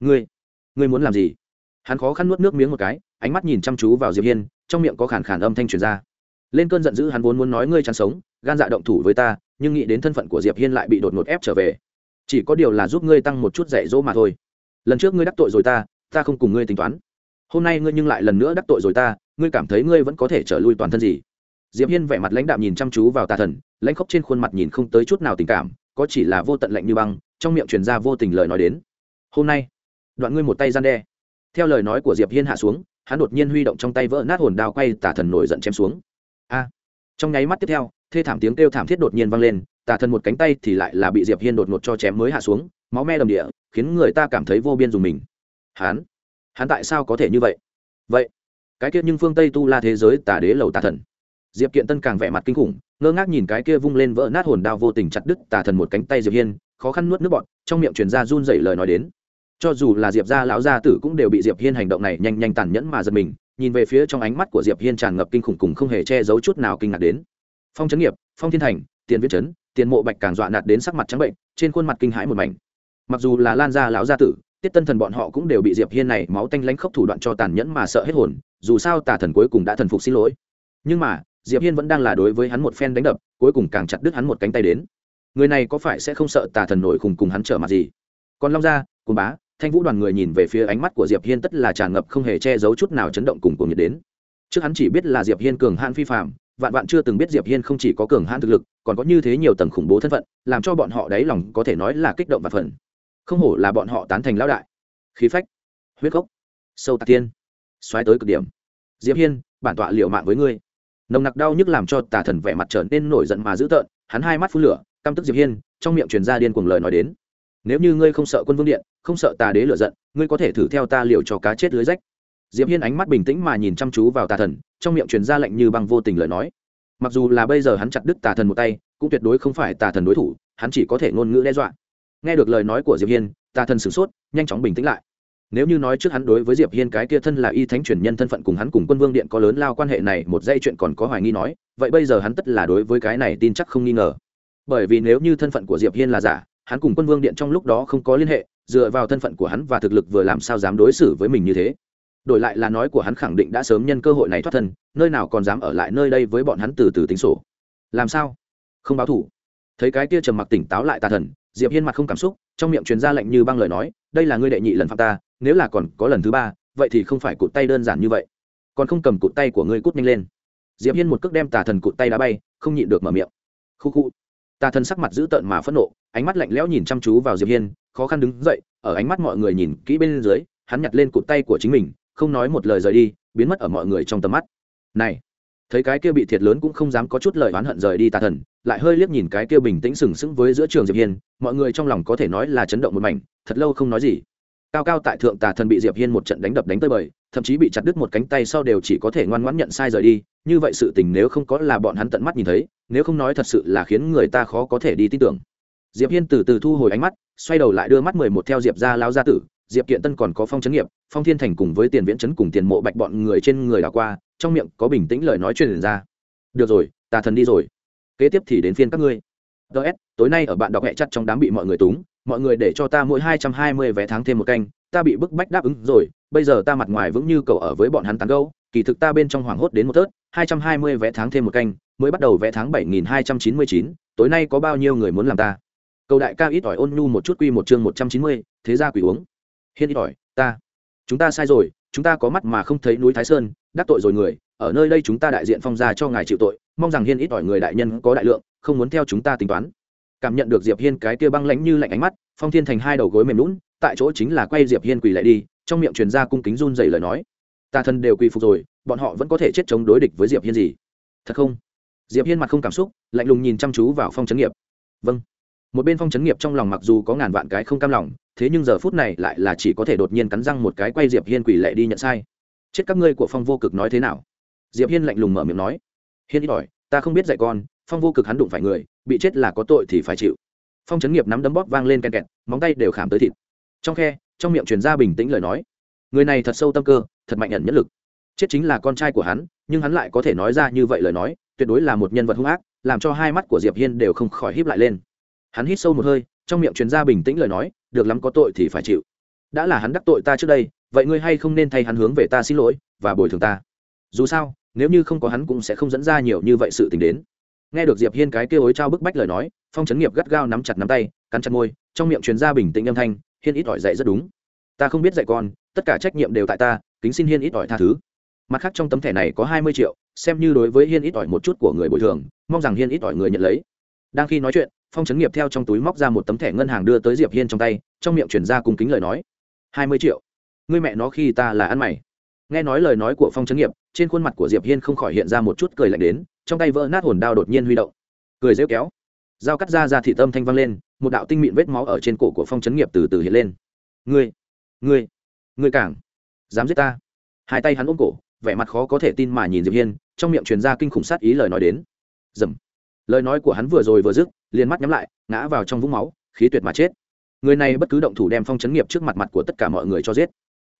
Ngươi ngươi muốn làm gì? Hắn khó khăn nuốt nước miếng một cái, ánh mắt nhìn chăm chú vào diệp hiên, trong miệng có khản khàn âm thanh truyền ra. Lên cơn giận dữ hắn vốn muốn nói ngươi chăn sống, gan dạ động thủ với ta, nhưng nghĩ đến thân phận của diệp hiên lại bị đột ngột ép trở về. Chỉ có điều là giúp ngươi tăng một chút dạy dỗ mà thôi. Lần trước ngươi đắc tội rồi ta ta không cùng ngươi tính toán. Hôm nay ngươi nhưng lại lần nữa đắc tội rồi ta ngươi cảm thấy ngươi vẫn có thể trở lui toàn thân gì? Diệp hiên vẻ mặt lãnh đạm nhìn chăm chú vào tà thần, lãnh khóc trên khuôn mặt nhìn không tới chút nào tình cảm, có chỉ là vô tận lạnh như băng, trong miệng truyền ra vô tình lời nói đến. Hôm nay, đoạn ngươi một tay gian đe. Theo lời nói của diệp hiên hạ xuống, hắn đột nhiên huy động trong tay vỡ nát hồn đao quay tà thần nổi giận chém xuống. A! Trong nháy mắt tiếp theo, thê thảm tiếng kêu thảm thiết đột nhiên vang lên, tà thần một cánh tay thì lại là bị diệp hiên đột ngột cho chém mới hạ xuống, máu me đầm địa, khiến người ta cảm thấy vô biên dùng mình. Hắn? Hắn tại sao có thể như vậy? Vậy cái kia nhưng phương tây tu la thế giới tà đế lầu tà thần. Diệp kiện tân càng vẻ mặt kinh khủng, ngơ ngác nhìn cái kia vung lên vỡ nát hồn đao vô tình chặt đứt tà thần một cánh tay diệp hiên, khó khăn nuốt nước bọt, trong miệng truyền ra run dậy lời nói đến. Cho dù là diệp gia lão gia tử cũng đều bị diệp hiên hành động này nhanh nhanh tàn nhẫn mà giật mình, nhìn về phía trong ánh mắt của diệp hiên tràn ngập kinh khủng cùng không hề che giấu chút nào kinh ngạc đến. Phong chấn nghiệp, phong thiên thành, tiền viết chấn, tiền mộ bạch càng dọa nạt đến sắc mặt trắng bệnh, trên khuôn mặt kinh hãi một mảnh. Mặc dù là lan gia lão gia tử tiết tân thần bọn họ cũng đều bị diệp hiên này máu tanh lánh khốc thủ đoạn cho tàn nhẫn mà sợ hết hồn, dù sao tà thần cuối cùng đã thần phục xin lỗi. Nhưng mà, diệp hiên vẫn đang là đối với hắn một phen đánh đập, cuối cùng càng chặt đứt hắn một cánh tay đến. Người này có phải sẽ không sợ tà thần nổi khùng cùng hắn trở mặt gì? Còn long gia, cùng bá, thanh vũ đoàn người nhìn về phía ánh mắt của diệp hiên tất là tràn ngập không hề che giấu chút nào chấn động cùng cuồng nhiệt đến. Trước hắn chỉ biết là diệp hiên cường hãn phi phàm, vạn vạn chưa từng biết diệp hiên không chỉ có cường hãn thực lực, còn có như thế nhiều tầng khủng bố thân phận, làm cho bọn họ đáy lòng có thể nói là kích động và phần không hổ là bọn họ tán thành lão đại. Khí phách, huyết gốc, sâu tạc tiên xoáy tới cực điểm. Diệp hiên, bản tọa liệu mạng với ngươi. Nồng nặc đau nhức làm cho tà thần vẻ mặt trở nên nổi giận mà dữ tợn, hắn hai mắt phun lửa, căm tức diệp hiên, trong miệng truyền ra điên cuồng lời nói đến. Nếu như ngươi không sợ quân vương điện, không sợ tà đế lửa giận, ngươi có thể thử theo ta liều cho cá chết lưới rách. Diệp hiên ánh mắt bình tĩnh mà nhìn chăm chú vào tà thần, trong miệng truyền ra lệnh như băng vô tình lời nói. Mặc dù là bây giờ hắn chặt đứt tà thần một tay, cũng tuyệt đối không phải tà thần đối thủ, hắn chỉ có thể ngôn ngữ đe dọa nghe được lời nói của diệp hiên, tà thần sửng sốt, nhanh chóng bình tĩnh lại. Nếu như nói trước hắn đối với diệp hiên cái kia thân là y thánh truyền nhân thân phận cùng hắn cùng quân vương điện có lớn lao quan hệ này một dây chuyện còn có hoài nghi nói, vậy bây giờ hắn tất là đối với cái này tin chắc không nghi ngờ. Bởi vì nếu như thân phận của diệp hiên là giả, hắn cùng quân vương điện trong lúc đó không có liên hệ, dựa vào thân phận của hắn và thực lực vừa làm sao dám đối xử với mình như thế. Đổi lại là nói của hắn khẳng định đã sớm nhân cơ hội này thoát thân, nơi nào còn dám ở lại nơi đây với bọn hắn từ từ tính sổ. Làm sao? Không báo thủ. Thấy cái kia trầm mặc tỉnh táo lại tà thần diệp hiên mặt không cảm xúc, trong miệng truyền ra lệnh như băng lời nói, đây là ngươi đệ nhị lần phạm ta, nếu là còn có lần thứ ba, vậy thì không phải cụt tay đơn giản như vậy. Còn không cầm cụt tay của ngươi cút nhanh lên. Diệp hiên một cước đem tà thần cụt tay đá bay, không nhịn được mở miệng. Khu khu. Tà thần sắc mặt dữ tợn mà phẫn nộ, ánh mắt lạnh lẽo nhìn chăm chú vào diệp hiên, khó khăn đứng dậy, ở ánh mắt mọi người nhìn kỹ bên dưới, hắn nhặt lên cụt tay của chính mình, không nói một lời rời đi, biến mất ở mọi người trong tầm mắt. Này, thấy cái kia bị thiệt lớn cũng không dám có chút lời oán hận rời đi tà thần lại hơi liếc nhìn cái kia bình tĩnh sừng sững với giữa trường diệp hiên, mọi người trong lòng có thể nói là chấn động một mảnh, thật lâu không nói gì. Cao cao tại thượng tà thần bị diệp hiên một trận đánh đập đánh tới bời, thậm chí bị chặt đứt một cánh tay sau đều chỉ có thể ngoan ngoãn nhận sai rời đi, như vậy sự tình nếu không có là bọn hắn tận mắt nhìn thấy, nếu không nói thật sự là khiến người ta khó có thể đi tin tưởng. Diệp hiên từ từ thu hồi ánh mắt, xoay đầu lại đưa mắt mười một theo diệp ra lao gia tử, diệp kiện tân còn có phong chấn nghiệp, phong thiên thành cùng với tiền viễn chấn cùng tiền mộ bạch bọn người trên người đảo qua, trong miệng có bình tĩnh lời nói truyền ra. Được rồi, tà thần đi rồi kế tiếp thì đến phiên các ngươi. Ts tối nay ở bạn đọc hẹ chặt trong đám bị mọi người túng, mọi người để cho ta mỗi hai trăm hai mươi vé tháng thêm một canh, ta bị bức bách đáp ứng rồi, bây giờ ta mặt ngoài vững như cầu ở với bọn hắn tán gâu kỳ thực ta bên trong hoảng hốt đến một tớt, hai trăm hai mươi vé tháng thêm một canh, mới bắt đầu vé tháng bảy nghìn hai trăm chín mươi chín, tối nay có bao nhiêu người muốn làm ta? Cầu đại ca ít ỏi ôn nhu một chút quy một chương một trăm chín mươi, thế ra quỷ uống. Hiên ít ỏi, ta. Chúng ta sai rồi, chúng ta có mắt mà không thấy núi thái sơn, đắc tội rồi người, ở nơi đây chúng ta đại diện phong ra cho ngài chịu tội mong rằng hiên ít ỏi người đại nhân có đại lượng, không muốn theo chúng ta tính toán. Cảm nhận được diệp hiên cái kia băng lãnh như lạnh ánh mắt, phong thiên thành hai đầu gối mềm lún tại chỗ chính là quay diệp hiên quỳ lại đi, trong miệng truyền ra cung kính run dày lời nói. Ta thân đều quỳ phục rồi, bọn họ vẫn có thể chết chống đối địch với diệp hiên gì? Thật không? Diệp hiên mặt không cảm xúc, lạnh lùng nhìn chăm chú vào phong chấn nghiệp. Vâng. Một bên phong chấn nghiệp trong lòng mặc dù có ngàn vạn cái không cam lòng, thế nhưng giờ phút này lại là chỉ có thể đột nhiên cắn răng một cái quay diệp hiên quỳ lệ đi nhận sai. Chết các ngươi của phong vô cực nói thế nào? Diệp hiên lạnh lùng mở miệng nói hiên ít ỏi, ta không biết dạy con, phong vô cực hắn đụng phải người, bị chết là có tội thì phải chịu. Phong trấn nghiệp nắm đấm bóp vang lên ken kẹt, móng tay đều khảm tới thịt. Trong khe, trong miệng truyền ra bình tĩnh lời nói. Người này thật sâu tâm cơ, thật mạnh nhận nhất lực. Chết chính là con trai của hắn, nhưng hắn lại có thể nói ra như vậy lời nói, tuyệt đối là một nhân vật hung ác, làm cho hai mắt của diệp hiên đều không khỏi híp lại lên. Hắn hít sâu một hơi, trong miệng truyền ra bình tĩnh lời nói, được lắm có tội thì phải chịu. Đã là hắn đắc tội ta trước đây, vậy ngươi hay không nên thay hắn hướng về ta xin lỗi và bồi thường ta. Dù sao nếu như không có hắn cũng sẽ không dẫn ra nhiều như vậy sự tình đến. Nghe được diệp hiên cái kêu ối trao bức bách lời nói, phong chấn nghiệp gắt gao nắm chặt nắm tay, cắn chặt môi, trong miệng truyền ra bình tĩnh âm thanh, hiên ít ỏi dạy rất đúng. Ta không biết dạy con, tất cả trách nhiệm đều tại ta, kính xin hiên ít ỏi tha thứ. Mặt khác trong tấm thẻ này có hai mươi triệu, xem như đối với hiên ít ỏi một chút của người bồi thường, mong rằng hiên ít ỏi người nhận lấy. Đang khi nói chuyện, phong trấn nghiệp theo trong túi móc ra một tấm thẻ ngân hàng đưa tới diệp hiên trong tay, trong miệng chuyển ra cùng kính lời nói. Hai mươi triệu. Người mẹ nó khi ta là ăn mày nghe nói lời nói của phong trấn nghiệp, trên khuôn mặt của diệp hiên không khỏi hiện ra một chút cười lạnh đến, trong tay vỡ nát hồn đao đột nhiên huy động. Cười rêu kéo. Dao cắt ra ra thị tâm thanh vang lên, một đạo tinh mịn vết máu ở trên cổ của phong trấn nghiệp từ từ hiện lên. Ngươi ngươi ngươi càng dám giết ta. Hai tay hắn ôm cổ, vẻ mặt khó có thể tin mà nhìn diệp hiên, trong miệng truyền ra kinh khủng sát ý lời nói đến. Dầm. Lời nói của hắn vừa rồi vừa dứt, liền mắt nhắm lại, ngã vào trong vũng máu, khí tuyệt mà chết. Người này bất cứ động thủ đem phong chấn nghiệp trước mặt mặt của tất cả mọi người cho giết.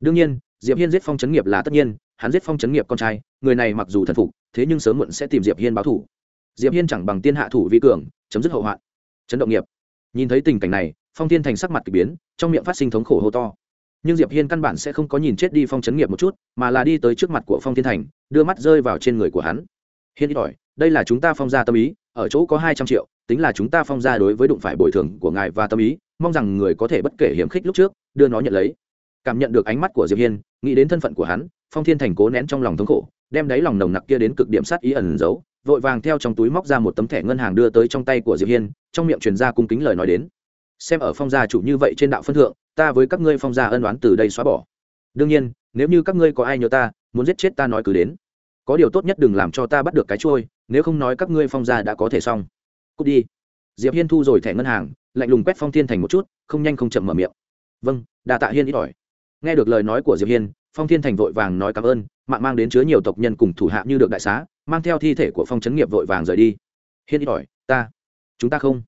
Đương nhiên diệp hiên giết phong chấn nghiệp là tất nhiên, hắn giết phong chấn nghiệp con trai, người này mặc dù thần phục, thế nhưng sớm muộn sẽ tìm diệp hiên báo thủ. Diệp hiên chẳng bằng tiên hạ thủ vi cường, chấm dứt hậu hoạn. Chấn động nghiệp. Nhìn thấy tình cảnh này, phong thiên thành sắc mặt kỳ biến, trong miệng phát sinh thống khổ hô to. Nhưng diệp hiên căn bản sẽ không có nhìn chết đi phong chấn nghiệp một chút, mà là đi tới trước mặt của phong thiên thành, đưa mắt rơi vào trên người của hắn. Hiên ít ỏi đây là chúng ta phong gia tâm ý, ở chỗ có hai trăm triệu, tính là chúng ta phong gia đối với đụng phải bồi thường của ngài và tâm ý, mong rằng người có thể bất kể hiểm khích lúc trước, đưa nó nhận lấy cảm nhận được ánh mắt của diệp hiên, nghĩ đến thân phận của hắn, phong thiên thành cố nén trong lòng thống khổ, đem đáy lòng nồng nặc kia đến cực điểm sát ý ẩn giấu, vội vàng theo trong túi móc ra một tấm thẻ ngân hàng đưa tới trong tay của diệp hiên, trong miệng truyền ra cung kính lời nói đến. Xem ở phong gia chủ như vậy trên đạo phân thượng, ta với các ngươi phong gia ân oán từ đây xóa bỏ. Đương nhiên, nếu như các ngươi có ai nhớ ta, muốn giết chết ta nói cứ đến. Có điều tốt nhất đừng làm cho ta bắt được cái trôi nếu không nói các ngươi phong gia đã có thể xong. Cút đi. Diệp hiên thu rồi thẻ ngân hàng, lạnh lùng quét phong thiên thành một chút, không nhanh không chậm mở miệng. Vâng đà tạ hiên ít ỏi nghe được lời nói của diệp hiên, phong thiên thành vội vàng nói cảm ơn, mạng mang đến chứa nhiều tộc nhân cùng thủ hạ như được đại xá, mang theo thi thể của phong chấn nghiệp vội vàng rời đi. Hiên ít ỏi ta, chúng ta không?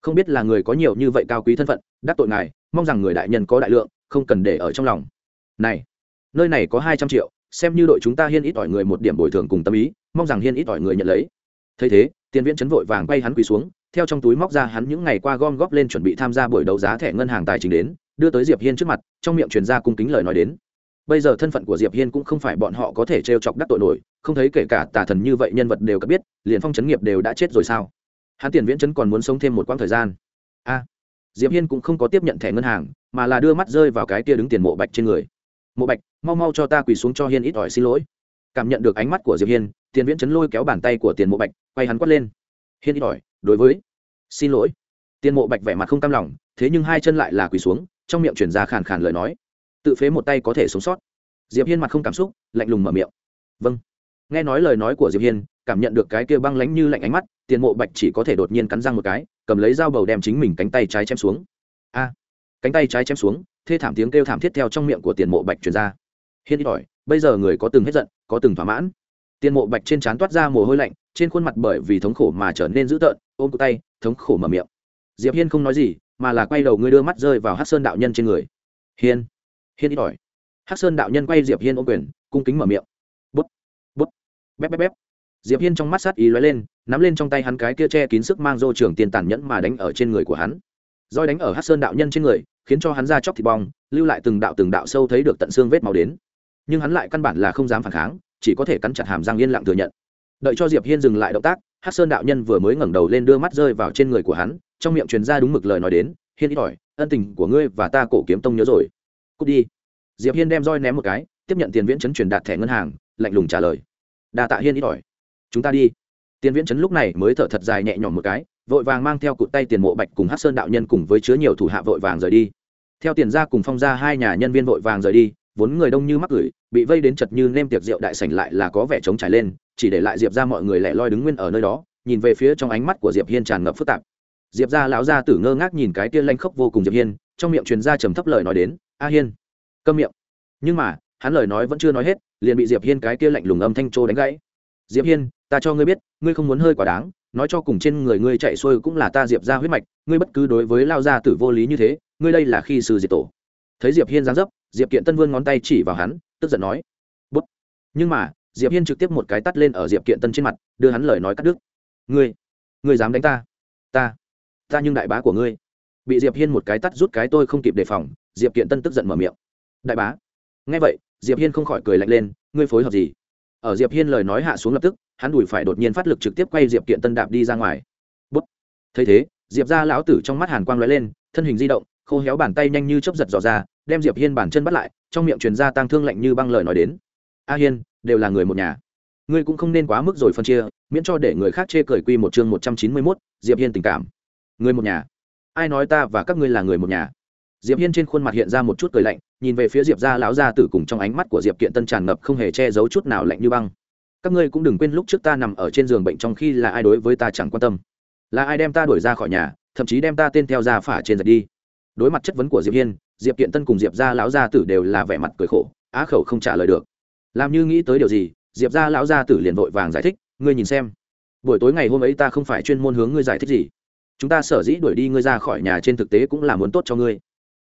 Không biết là người có nhiều như vậy cao quý thân phận, đắc tội ngài, mong rằng người đại nhân có đại lượng, không cần để ở trong lòng. Này, nơi này có hai trăm triệu, xem như đội chúng ta hiên ít ỏi người một điểm bồi thường cùng tâm ý, mong rằng hiên ít ỏi người nhận lấy. Thấy thế, tiền viễn chấn vội vàng bay hắn quỳ xuống, theo trong túi móc ra hắn những ngày qua gom góp lên chuẩn bị tham gia buổi đấu giá thẻ ngân hàng tài chính đến đưa tới diệp hiên trước mặt, trong miệng truyền ra cung kính lời nói đến. Bây giờ thân phận của diệp hiên cũng không phải bọn họ có thể trêu chọc đắc tội nổi, không thấy kể cả tà thần như vậy nhân vật đều có biết, liền phong chấn nghiệp đều đã chết rồi sao? Hắn tiền viễn chấn còn muốn sống thêm một quãng thời gian. A, diệp hiên cũng không có tiếp nhận thẻ ngân hàng, mà là đưa mắt rơi vào cái kia đứng tiền mộ bạch trên người. Mộ bạch, mau mau cho ta quỳ xuống cho hiên ít ỏi xin lỗi. Cảm nhận được ánh mắt của diệp hiên, tiền viễn chấn lôi kéo bàn tay của tiền mộ bạch, quay hắn quát lên. Hiên ít ỏi, đối với, xin lỗi. Tiền mộ bạch vẻ mặt không cam lòng, thế nhưng hai chân lại là quỳ xuống trong miệng chuyển ra khàn khàn lời nói. Tự phế một tay có thể sống sót. Diệp hiên mặt không cảm xúc, lạnh lùng mở miệng. Vâng. Nghe nói lời nói của diệp hiên, cảm nhận được cái kia băng lánh như lạnh ánh mắt, tiền mộ bạch chỉ có thể đột nhiên cắn răng một cái, cầm lấy dao bầu đem chính mình cánh tay trái chém xuống. A. Cánh tay trái chém xuống, thê thảm tiếng kêu thảm thiết theo trong miệng của tiền mộ bạch truyền ra. Hiên ít ỏi bây giờ người có từng hết giận, có từng thỏa mãn? Tiền mộ bạch trên trán toát ra mồ hôi lạnh, trên khuôn mặt bởi vì thống khổ mà trở nên dữ tợn, ôm cụ tay, thống khổ mở miệng. Diệp hiên không nói gì mà là quay đầu ngươi đưa mắt rơi vào hát sơn đạo nhân trên người. Hiên hiên ít ỏi. Hát sơn đạo nhân quay diệp hiên ô quyền, cung kính mở miệng. Bút bút. Bép bép bép. Diệp hiên trong mắt sát ý lóe lên, nắm lên trong tay hắn cái kia che kín sức mang dô trưởng tiền tàn nhẫn mà đánh ở trên người của hắn. Roi đánh ở hát sơn đạo nhân trên người, khiến cho hắn ra chóc thịt bong, lưu lại từng đạo từng đạo sâu thấy được tận xương vết máu đến. Nhưng hắn lại căn bản là không dám phản kháng, chỉ có thể cắn chặt hàm răng yên lặng thừa nhận. Đợi cho diệp hiên dừng lại động tác hát sơn đạo nhân vừa mới ngẩng đầu lên đưa mắt rơi vào trên người của hắn trong miệng truyền ra đúng mực lời nói đến, hiên ít ỏi, ân tình của ngươi và ta cổ kiếm tông nhớ rồi. Cút đi. Diệp hiên đem roi ném một cái, tiếp nhận tiền viễn chấn truyền đạt thẻ ngân hàng, lạnh lùng trả lời. Đa tạ hiên ít ỏi. Chúng ta đi. Tiền viễn chấn lúc này mới thở thật dài nhẹ nhõm một cái, vội vàng mang theo cụt tay tiền mộ bạch cùng hát sơn đạo nhân cùng với chứa nhiều thủ hạ vội vàng rời đi. Theo tiền ra cùng phong ra hai nhà nhân viên vội vàng rời đi, vốn người đông như mắc gửi, bị vây đến chật như nêm tiệc rượu đại sảnh lại là có vẻ trống trải lên, chỉ để lại diệp ra mọi người lẻ loi đứng nguyên ở nơi đó, nhìn về phía trong ánh mắt của diệp hiên tràn ngập phức tạp diệp ra lão gia tử ngơ ngác nhìn cái tia lanh khốc vô cùng diệp hiên, trong miệng truyền ra trầm thấp lời nói đến, a hiên, câm miệng. Nhưng mà, hắn lời nói vẫn chưa nói hết, liền bị diệp hiên cái kia lạnh lùng âm thanh trô đánh gãy. Diệp hiên, ta cho ngươi biết, ngươi không muốn hơi quá đáng, nói cho cùng trên người ngươi chạy xuôi cũng là ta diệp ra huyết mạch, ngươi bất cứ đối với lao gia tử vô lý như thế, ngươi đây là khi sư diệt tổ. Thấy diệp hiên giáng dấp, diệp kiện tân vươn ngón tay chỉ vào hắn, tức giận nói, bút. Nhưng mà, diệp hiên trực tiếp một cái tắt lên ở diệp kiện tân trên mặt, đưa hắn lời nói cắt đứt. Ngươi ngươi dám đánh ta ta ta nhưng đại bá của ngươi. Bị diệp hiên một cái tắt rút cái tôi không kịp đề phòng, diệp kiện tân tức giận mở miệng. Đại bá. Nghe vậy, diệp hiên không khỏi cười lạnh lên, ngươi phối hợp gì? Ở diệp hiên lời nói hạ xuống lập tức, hắn đùi phải đột nhiên phát lực trực tiếp quay diệp kiện tân đạp đi ra ngoài. Bút. Thấy thế, diệp ra lão tử trong mắt hàn quang lóe lên, thân hình di động, khô héo bàn tay nhanh như chớp giật dò ra, đem diệp hiên bàn chân bắt lại, trong miệng truyền ra tang thương lạnh như băng lời nói đến. A hiên, đều là người một nhà. Ngươi cũng không nên quá mức rồi phân chia, miễn cho để người khác chê cười quy một chương một trăm chín mươi mốt, diệp hiên tình cảm người một nhà. Ai nói ta và các ngươi là người một nhà? Diệp hiên trên khuôn mặt hiện ra một chút cười lạnh, nhìn về phía diệp gia lão gia tử cùng trong ánh mắt của diệp kiện tân tràn ngập không hề che giấu chút nào lạnh như băng. Các ngươi cũng đừng quên lúc trước ta nằm ở trên giường bệnh trong khi là ai đối với ta chẳng quan tâm. Là ai đem ta đuổi ra khỏi nhà, thậm chí đem ta tên theo ra phả trên giật đi. Đối mặt chất vấn của diệp hiên, diệp kiện tân cùng diệp gia lão gia tử đều là vẻ mặt cười khổ, á khẩu không trả lời được. Làm như nghĩ tới điều gì, diệp gia lão gia tử liền vội vàng giải thích, ngươi nhìn xem, buổi tối ngày hôm ấy ta không phải chuyên môn hướng ngươi giải thích gì chúng ta sở dĩ đuổi đi ngươi ra khỏi nhà trên thực tế cũng là muốn tốt cho ngươi.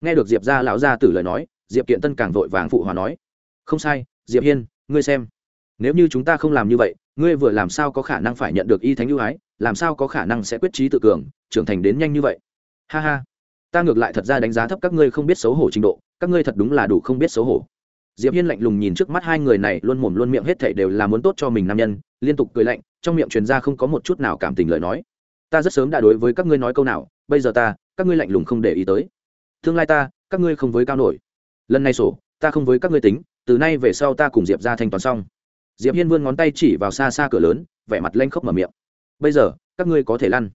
Nghe được diệp gia lão gia tử lời nói, diệp kiện tân càng vội vàng phụ hòa nói, không sai, diệp hiên, ngươi xem. Nếu như chúng ta không làm như vậy, ngươi vừa làm sao có khả năng phải nhận được y thánh ưu ái, làm sao có khả năng sẽ quyết trí tự cường, trưởng thành đến nhanh như vậy? Ha ha. Ta ngược lại thật ra đánh giá thấp các ngươi không biết xấu hổ trình độ, các ngươi thật đúng là đủ không biết xấu hổ. Diệp hiên lạnh lùng nhìn trước mắt hai người này, luôn mồm luôn miệng hết thảy đều là muốn tốt cho mình nam nhân, liên tục cười lạnh, trong miệng truyền ra không có một chút nào cảm tình lời nói ta rất sớm đã đối với các ngươi nói câu nào, bây giờ ta, các ngươi lạnh lùng không để ý tới. Tương lai ta, các ngươi không với cao nổi. Lần này sổ, ta không với các ngươi tính, từ nay về sau ta cùng diệp ra thanh toán xong. Diệp hiên vươn ngón tay chỉ vào xa xa cửa lớn, vẻ mặt lanh khóc mở miệng. Bây giờ, các ngươi có thể lăn.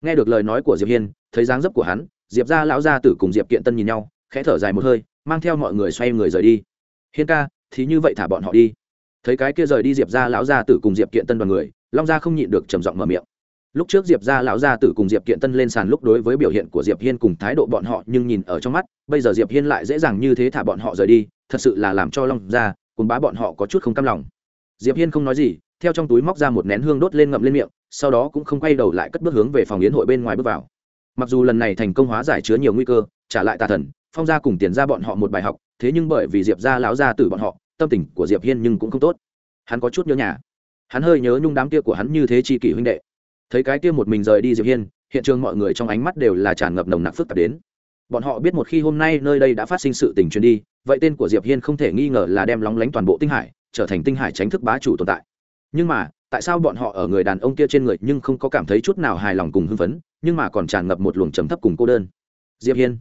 Nghe được lời nói của diệp hiên, thấy dáng dấp của hắn, diệp ra lão gia tử cùng diệp kiện tân nhìn nhau, khẽ thở dài một hơi, mang theo mọi người xoay người rời đi. Hiên ca, thì như vậy thả bọn họ đi. Thấy cái kia rời đi diệp ra lão gia tử cùng diệp kiện tân đoàn người, long gia không nhịn được trầm giọng mở miệng lúc trước diệp ra lão gia tử cùng diệp kiện tân lên sàn lúc đối với biểu hiện của diệp hiên cùng thái độ bọn họ nhưng nhìn ở trong mắt, bây giờ diệp hiên lại dễ dàng như thế thả bọn họ rời đi, thật sự là làm cho long gia cùng bá bọn họ có chút không cam lòng. Diệp hiên không nói gì, theo trong túi móc ra một nén hương đốt lên ngậm lên miệng, sau đó cũng không quay đầu lại cất bước hướng về phòng yến hội bên ngoài bước vào. Mặc dù lần này thành công hóa giải chứa nhiều nguy cơ, trả lại tà thần, phong gia cùng tiền ra bọn họ một bài học, thế nhưng bởi vì diệp gia lão gia tử bọn họ, tâm tình của diệp hiên nhưng cũng không tốt. Hắn có chút nhớ nhà. Hắn hơi nhớ nhung đám kia của hắn như thế chi kỷ huynh đệ thấy cái kia một mình rời đi diệp hiên, hiện trường mọi người trong ánh mắt đều là tràn ngập nồng nặc phức tạp đến. Bọn họ biết một khi hôm nay nơi đây đã phát sinh sự tình truyền đi, vậy tên của diệp hiên không thể nghi ngờ là đem lóng lánh toàn bộ tinh hải, trở thành tinh hải tránh thức bá chủ tồn tại. Nhưng mà, tại sao bọn họ ở người đàn ông kia trên người nhưng không có cảm thấy chút nào hài lòng cùng hưng phấn, nhưng mà còn tràn ngập một luồng trầm thấp cùng cô đơn? Diệp hiên.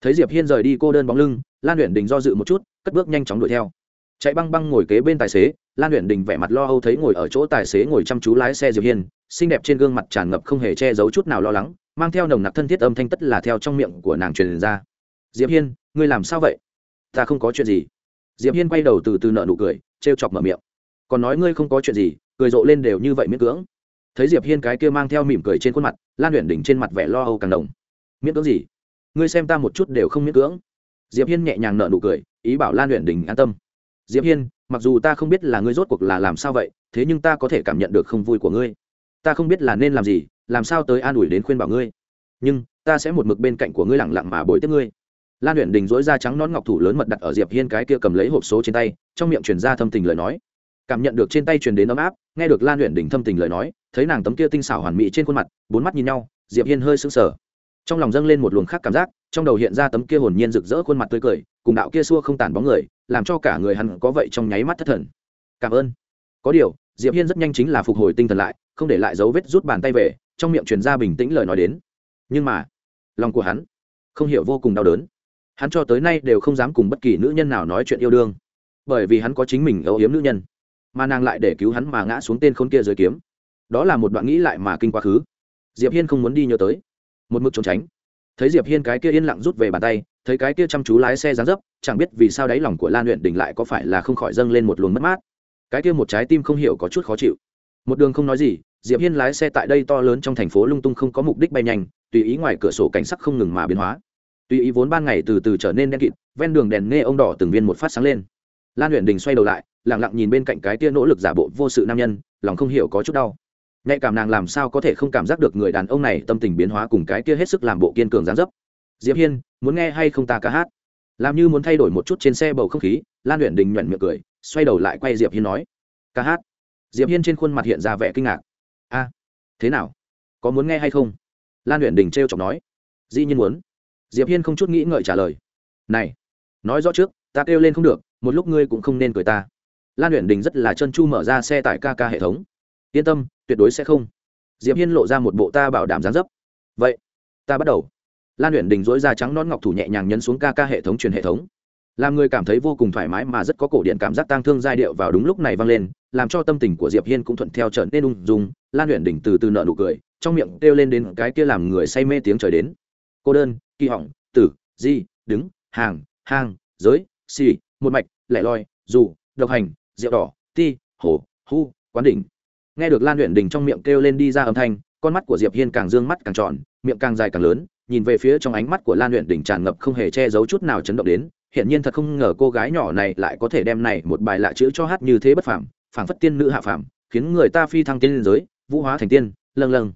Thấy diệp hiên rời đi cô đơn bóng lưng, lan luyện đình do dự một chút, cất bước nhanh chóng đuổi theo. Chạy băng băng ngồi kế bên tài xế, lan luyện đình vẻ mặt lo âu thấy ngồi ở chỗ tài xế ngồi chăm chú lái xe diệp hiên xinh đẹp trên gương mặt tràn ngập không hề che giấu chút nào lo lắng, mang theo nồng nặc thân thiết âm thanh tất là theo trong miệng của nàng truyền ra. Diệp hiên, ngươi làm sao vậy? Ta không có chuyện gì. Diệp hiên quay đầu từ từ nợ nụ cười, trêu chọc mở miệng. Còn nói ngươi không có chuyện gì, cười rộ lên đều như vậy miễn cưỡng. Thấy diệp hiên cái kia mang theo mỉm cười trên khuôn mặt, lan luyện đỉnh trên mặt vẻ lo âu càng đồng miễn cưỡng gì? Ngươi xem ta một chút đều không miễn cưỡng. Diệp hiên nhẹ nhàng nở nụ cười, ý bảo lan luyện đỉnh an tâm. Diệp hiên, mặc dù ta không biết là ngươi rốt cuộc là làm sao vậy, thế nhưng ta có thể cảm nhận được không vui của ngươi ta không biết là nên làm gì, làm sao tới an ủi đến khuyên bảo ngươi. Nhưng, ta sẽ một mực bên cạnh của ngươi lẳng lặng mà bồi tiếp ngươi. Lan huyện đình dối da trắng nón ngọc thủ lớn mật đặt ở diệp hiên cái kia cầm lấy hộp số trên tay, trong miệng truyền ra thâm tình lời nói. Cảm nhận được trên tay truyền đến ấm áp, nghe được lan huyện đình thâm tình lời nói, thấy nàng tấm kia tinh xảo hoàn mỹ trên khuôn mặt, bốn mắt nhìn nhau, diệp hiên hơi sững sờ. Trong lòng dâng lên một luồng khác cảm giác, trong đầu hiện ra tấm kia hồn nhiên rực rỡ khuôn mặt tươi cười, cùng đạo kia xua không tàn bóng người, làm cho cả người hắn có vậy trong nháy mắt thất thần. Cảm ơn. Có điều, diệp hiên rất nhanh chính là phục hồi tinh thần lại không để lại dấu vết rút bàn tay về, trong miệng truyền ra bình tĩnh lời nói đến. Nhưng mà, lòng của hắn không hiểu vô cùng đau đớn. Hắn cho tới nay đều không dám cùng bất kỳ nữ nhân nào nói chuyện yêu đương, bởi vì hắn có chính mình âu hiếm nữ nhân, mà nàng lại để cứu hắn mà ngã xuống tên khốn kia dưới kiếm. Đó là một đoạn nghĩ lại mà kinh quá khứ. Diệp hiên không muốn đi nhớ tới. Một mực trốn tránh. Thấy diệp hiên cái kia yên lặng rút về bàn tay, thấy cái kia chăm chú lái xe dán dấp, chẳng biết vì sao đáy lòng của lan luyện đỉnh lại có phải là không khỏi dâng lên một luồng mất mát. Cái kia một trái tim không hiểu có chút khó chịu một đường không nói gì, diệp hiên lái xe tại đây to lớn trong thành phố lung tung không có mục đích bay nhanh, tùy ý ngoài cửa sổ cảnh sắc không ngừng mà biến hóa. Tùy ý vốn ban ngày từ từ trở nên đen kịt, ven đường đèn nghe ông đỏ từng viên một phát sáng lên. Lan huyện đình xoay đầu lại lẳng lặng nhìn bên cạnh cái tia nỗ lực giả bộ vô sự nam nhân, lòng không hiểu có chút đau. Nhạy cảm nàng làm sao có thể không cảm giác được người đàn ông này tâm tình biến hóa cùng cái kia hết sức làm bộ kiên cường gián dấp. Diệp hiên, muốn nghe hay không ta ca hát? Làm như muốn thay đổi một chút trên xe bầu không khí, lan luyện đình nhuận miệng cười, xoay đầu lại quay diệp hiên nói, ca hát diệp hiên trên khuôn mặt hiện ra vẻ kinh ngạc a à, thế nào có muốn nghe hay không lan luyện đình treo chọc nói dĩ nhiên muốn diệp hiên không chút nghĩ ngợi trả lời này nói rõ trước ta kêu lên không được một lúc ngươi cũng không nên cười ta lan luyện đình rất là chân chu mở ra xe tải ca ca hệ thống yên tâm tuyệt đối sẽ không diệp hiên lộ ra một bộ ta bảo đảm gián dấp vậy ta bắt đầu lan luyện đình dối ra trắng non ngọc thủ nhẹ nhàng nhấn xuống ca ca hệ thống truyền hệ thống làm người cảm thấy vô cùng thoải mái mà rất có cổ điện cảm giác tang thương giai điệu vào đúng lúc này vang lên, làm cho tâm tình của diệp hiên cũng thuận theo trở nên ung dung. Lan luyện đỉnh từ từ nợ nụ cười, trong miệng kêu lên đến cái kia làm người say mê tiếng trời đến. Cô đơn, kỳ hỏng tử, di, đứng, hàng, hang, giới, xì, một mạch, lẻ loi, dù, độc hành, rượu đỏ, ti, hổ, hu, quán đỉnh. Nghe được lan luyện đỉnh trong miệng kêu lên đi ra âm thanh, con mắt của diệp hiên càng dương mắt càng tròn, miệng càng dài càng lớn, nhìn về phía trong ánh mắt của lan luyện đỉnh tràn ngập không hề che giấu chút nào chấn động đến hiện nhiên thật không ngờ cô gái nhỏ này lại có thể đem này một bài lạ chữ cho hát như thế bất phàm, phảng phất tiên nữ hạ phàm, khiến người ta phi thăng tiên giới, vũ hóa thành tiên, lâng lâng.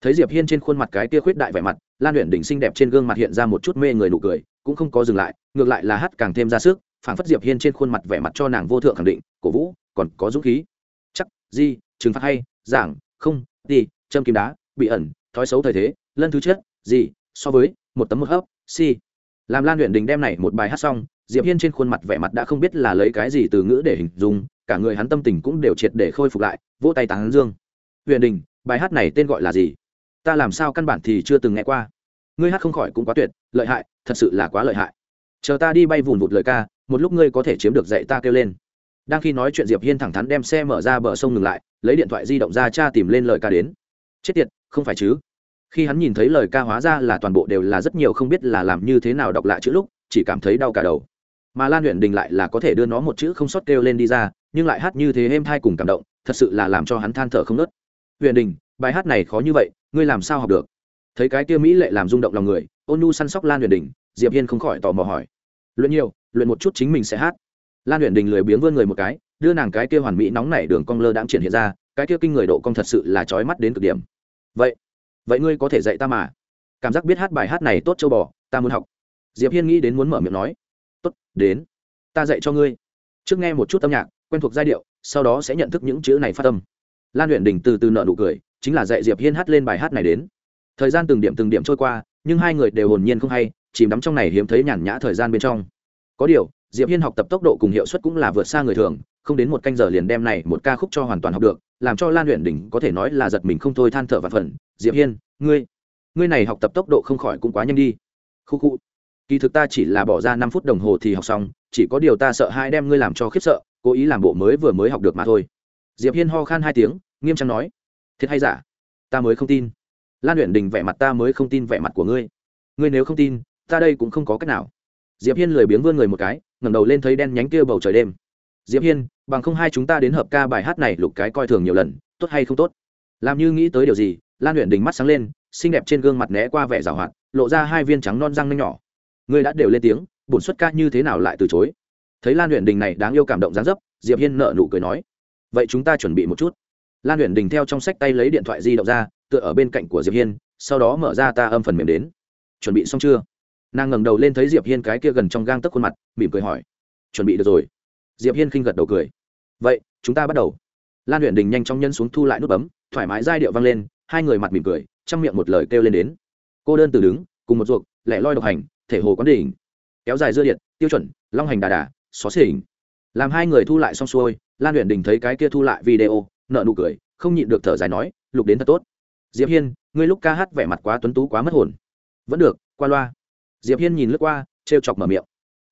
Thấy diệp hiên trên khuôn mặt cái tia khuyết đại vẻ mặt, lan Uyển đỉnh xinh đẹp trên gương mặt hiện ra một chút mê người nụ cười, cũng không có dừng lại, ngược lại là hát càng thêm ra sức, phảng phất diệp hiên trên khuôn mặt vẻ mặt cho nàng vô thượng khẳng định, cổ vũ, còn có dũng khí. Chắc gì trừng phạt hay, giảng, không đi châm kim đá, bị ẩn, thói xấu thời thế, lân thứ chết gì so với, một tấm một hấp si làm lan luyện đình đem này một bài hát xong, diệp hiên trên khuôn mặt vẻ mặt đã không biết là lấy cái gì từ ngữ để hình dung, cả người hắn tâm tình cũng đều triệt để khôi phục lại, vỗ tay tán dương. Huyền đình, bài hát này tên gọi là gì? Ta làm sao căn bản thì chưa từng nghe qua. Ngươi hát không khỏi cũng quá tuyệt, lợi hại, thật sự là quá lợi hại. Chờ ta đi bay vùn vụt lời ca, một lúc ngươi có thể chiếm được dạy ta kêu lên. Đang khi nói chuyện, diệp hiên thẳng thắn đem xe mở ra bờ sông ngừng lại, lấy điện thoại di động ra cha tìm lên lời ca đến. Chết tiệt, không phải chứ? Khi hắn nhìn thấy lời ca hóa ra là toàn bộ đều là rất nhiều không biết là làm như thế nào đọc lại chữ lúc, chỉ cảm thấy đau cả đầu. Mà lan luyện đình lại là có thể đưa nó một chữ không sót kêu lên đi ra, nhưng lại hát như thế êm thai cùng cảm động, thật sự là làm cho hắn than thở không nớt. Huyền đình, bài hát này khó như vậy, ngươi làm sao học được? Thấy cái kia mỹ lệ làm rung động lòng người, ôn nu săn sóc lan huyền đình, diệp hiên không khỏi tò mò hỏi. Luyện nhiều, luyện một chút chính mình sẽ hát. Lan huyền đình lười biếng vươn người một cái, đưa nàng cái kia hoàn mỹ nóng nảy đường cong lơ đãng triển hiện ra, cái kia kinh người độ cong thật sự là trói mắt đến cực điểm. Vậy vậy ngươi có thể dạy ta mà? Cảm giác biết hát bài hát này tốt châu bò, ta muốn học. Diệp hiên nghĩ đến muốn mở miệng nói. Tốt, đến. Ta dạy cho ngươi. Trước nghe một chút âm nhạc, quen thuộc giai điệu, sau đó sẽ nhận thức những chữ này phát âm. Lan luyện đình từ từ nợ nụ cười, chính là dạy diệp hiên hát lên bài hát này đến. Thời gian từng điểm từng điểm trôi qua, nhưng hai người đều hồn nhiên không hay, chìm đắm trong này hiếm thấy nhàn nhã thời gian bên trong. Có điều, diệp hiên học tập tốc độ cùng hiệu suất cũng là vượt xa người thường, không đến một canh giờ liền đem này một ca khúc cho hoàn toàn học được làm cho lan luyện đỉnh có thể nói là giật mình không thôi, than thở và phần. Diệp hiên, ngươi ngươi này học tập tốc độ không khỏi cũng quá nhanh đi. Khu khu. Kỳ thực ta chỉ là bỏ ra năm phút đồng hồ thì học xong, chỉ có điều ta sợ hai đem ngươi làm cho khiếp sợ, cố ý làm bộ mới vừa mới học được mà thôi. Diệp hiên ho khan hai tiếng, nghiêm trang nói, thiệt hay giả? Ta mới không tin. Lan luyện đình vẻ mặt ta mới không tin vẻ mặt của ngươi. Ngươi nếu không tin, ta đây cũng không có cách nào. Diệp hiên lười biếng vươn người một cái, ngẩng đầu lên thấy đen nhánh kia bầu trời đêm diệp hiên, bằng không hai chúng ta đến hợp ca bài hát này lục cái coi thường nhiều lần, tốt hay không tốt? Làm như nghĩ tới điều gì, lan luyện đình mắt sáng lên, xinh đẹp trên gương mặt né qua vẻ rào hoạt, lộ ra hai viên trắng non răng nanh nhỏ. Ngươi đã đều lên tiếng, bổn xuất ca như thế nào lại từ chối? Thấy lan luyện đình này đáng yêu cảm động dáng dấp, diệp hiên nợ nụ cười nói, vậy chúng ta chuẩn bị một chút. Lan luyện đình theo trong sách tay lấy điện thoại di động ra, tựa ở bên cạnh của diệp hiên, sau đó mở ra ta âm phần mềm đến. Chuẩn bị xong chưa? Nàng ngẩng đầu lên thấy diệp hiên cái kia gần trong gang tấc khuôn mặt, mỉm cười hỏi, chuẩn bị được rồi diệp hiên khinh gật đầu cười. Vậy, chúng ta bắt đầu. Lan luyện đình nhanh chóng nhân xuống thu lại nút bấm, thoải mái giai điệu vang lên, hai người mặt mỉm cười, trong miệng một lời kêu lên đến. Cô đơn từ đứng, cùng một ruột, lẻ loi độc hành, thể hồ quán đỉnh. Kéo dài dưa điện, tiêu chuẩn, long hành đà đà xóa xỉnh. Làm hai người thu lại xong xuôi, lan luyện đình thấy cái kia thu lại video nợ nụ cười, không nhịn được thở dài nói, lục đến thật tốt. Diệp hiên, ngươi lúc ca hát vẻ mặt quá tuấn tú quá mất hồn. Vẫn được, qua loa. Diệp hiên nhìn lướt qua, trêu chọc mở miệng.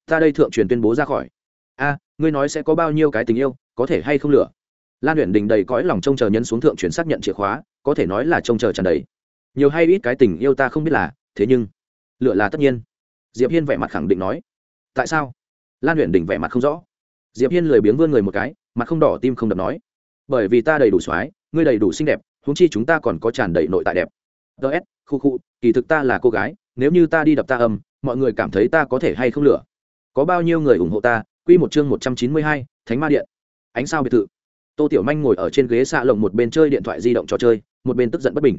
Ta đây thượng truyền tuyên bố ra khỏi a, ngươi nói sẽ có bao nhiêu cái tình yêu, có thể hay không lửa lan luyện đình đầy cõi lòng trông chờ nhân xuống thượng chuyển xác nhận chìa khóa, có thể nói là trông chờ tràn đầy. Nhiều hay ít cái tình yêu ta không biết là, thế nhưng, lựa là tất nhiên. Diệp hiên vẻ mặt khẳng định nói. Tại sao? Lan luyện đình vẻ mặt không rõ. Diệp hiên lười biếng vươn người một cái, mặt không đỏ tim không đập nói. Bởi vì ta đầy đủ soái, ngươi đầy đủ xinh đẹp, huống chi chúng ta còn có tràn đầy nội tại đẹp. Ts khu khu, kỳ thực ta là cô gái, nếu như ta đi đập ta âm, mọi người cảm thấy ta có thể hay không lửa có bao nhiêu người ủng hộ ta quy một chương một trăm chín mươi hai, thánh ma điện. Ánh sao biệt thự. Tô tiểu manh ngồi ở trên ghế xạ lồng một bên chơi điện thoại di động trò chơi một bên tức giận bất bình.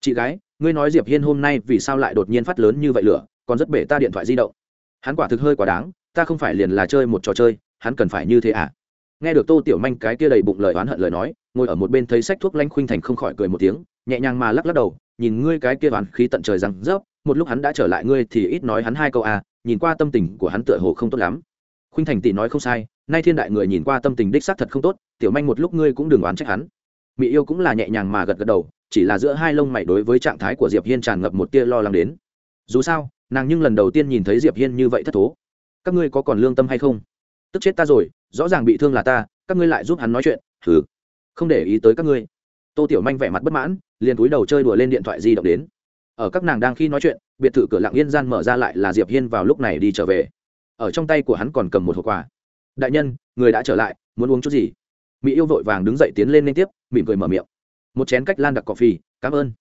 Chị gái ngươi nói diệp hiên hôm nay vì sao lại đột nhiên phát lớn như vậy lửa còn rất bể ta điện thoại di động. Hắn quả thực hơi quá đáng ta không phải liền là chơi một trò chơi hắn cần phải như thế à? Nghe được tô tiểu manh cái kia đầy bụng lời oán hận lời nói ngồi ở một bên thấy sách thuốc lanh khuynh thành không khỏi cười một tiếng nhẹ nhàng mà lắc lắc đầu nhìn ngươi cái kia oán khí tận trời rằng dốc. một lúc hắn đã trở lại ngươi thì ít nói hắn hai câu à nhìn qua tâm tình của hắn tựa hồ không tốt lắm khuynh thành tỷ nói không sai, nay thiên đại người nhìn qua tâm tình đích xác thật không tốt, tiểu manh một lúc ngươi cũng đừng oán trách hắn. Mỹ yêu cũng là nhẹ nhàng mà gật gật đầu, chỉ là giữa hai lông mày đối với trạng thái của diệp hiên tràn ngập một tia lo lắng đến. Dù sao, nàng nhưng lần đầu tiên nhìn thấy diệp hiên như vậy thất thố. Các ngươi có còn lương tâm hay không? Tức chết ta rồi, rõ ràng bị thương là ta, các ngươi lại giúp hắn nói chuyện thử không để ý tới các ngươi. Tô tiểu manh vẻ mặt bất mãn, liền cúi đầu chơi đùa lên điện thoại di động đến. Ở các nàng đang khi nói chuyện, biệt thự cửa lặng yên gian mở ra lại là diệp hiên vào lúc này đi trở về ở trong tay của hắn còn cầm một hộp quà. Đại nhân, người đã trở lại, muốn uống chút gì? Mỹ yêu vội vàng đứng dậy tiến lên liên tiếp, mỉm cười mở miệng. Một chén cách lan đặc cà phê, cảm ơn.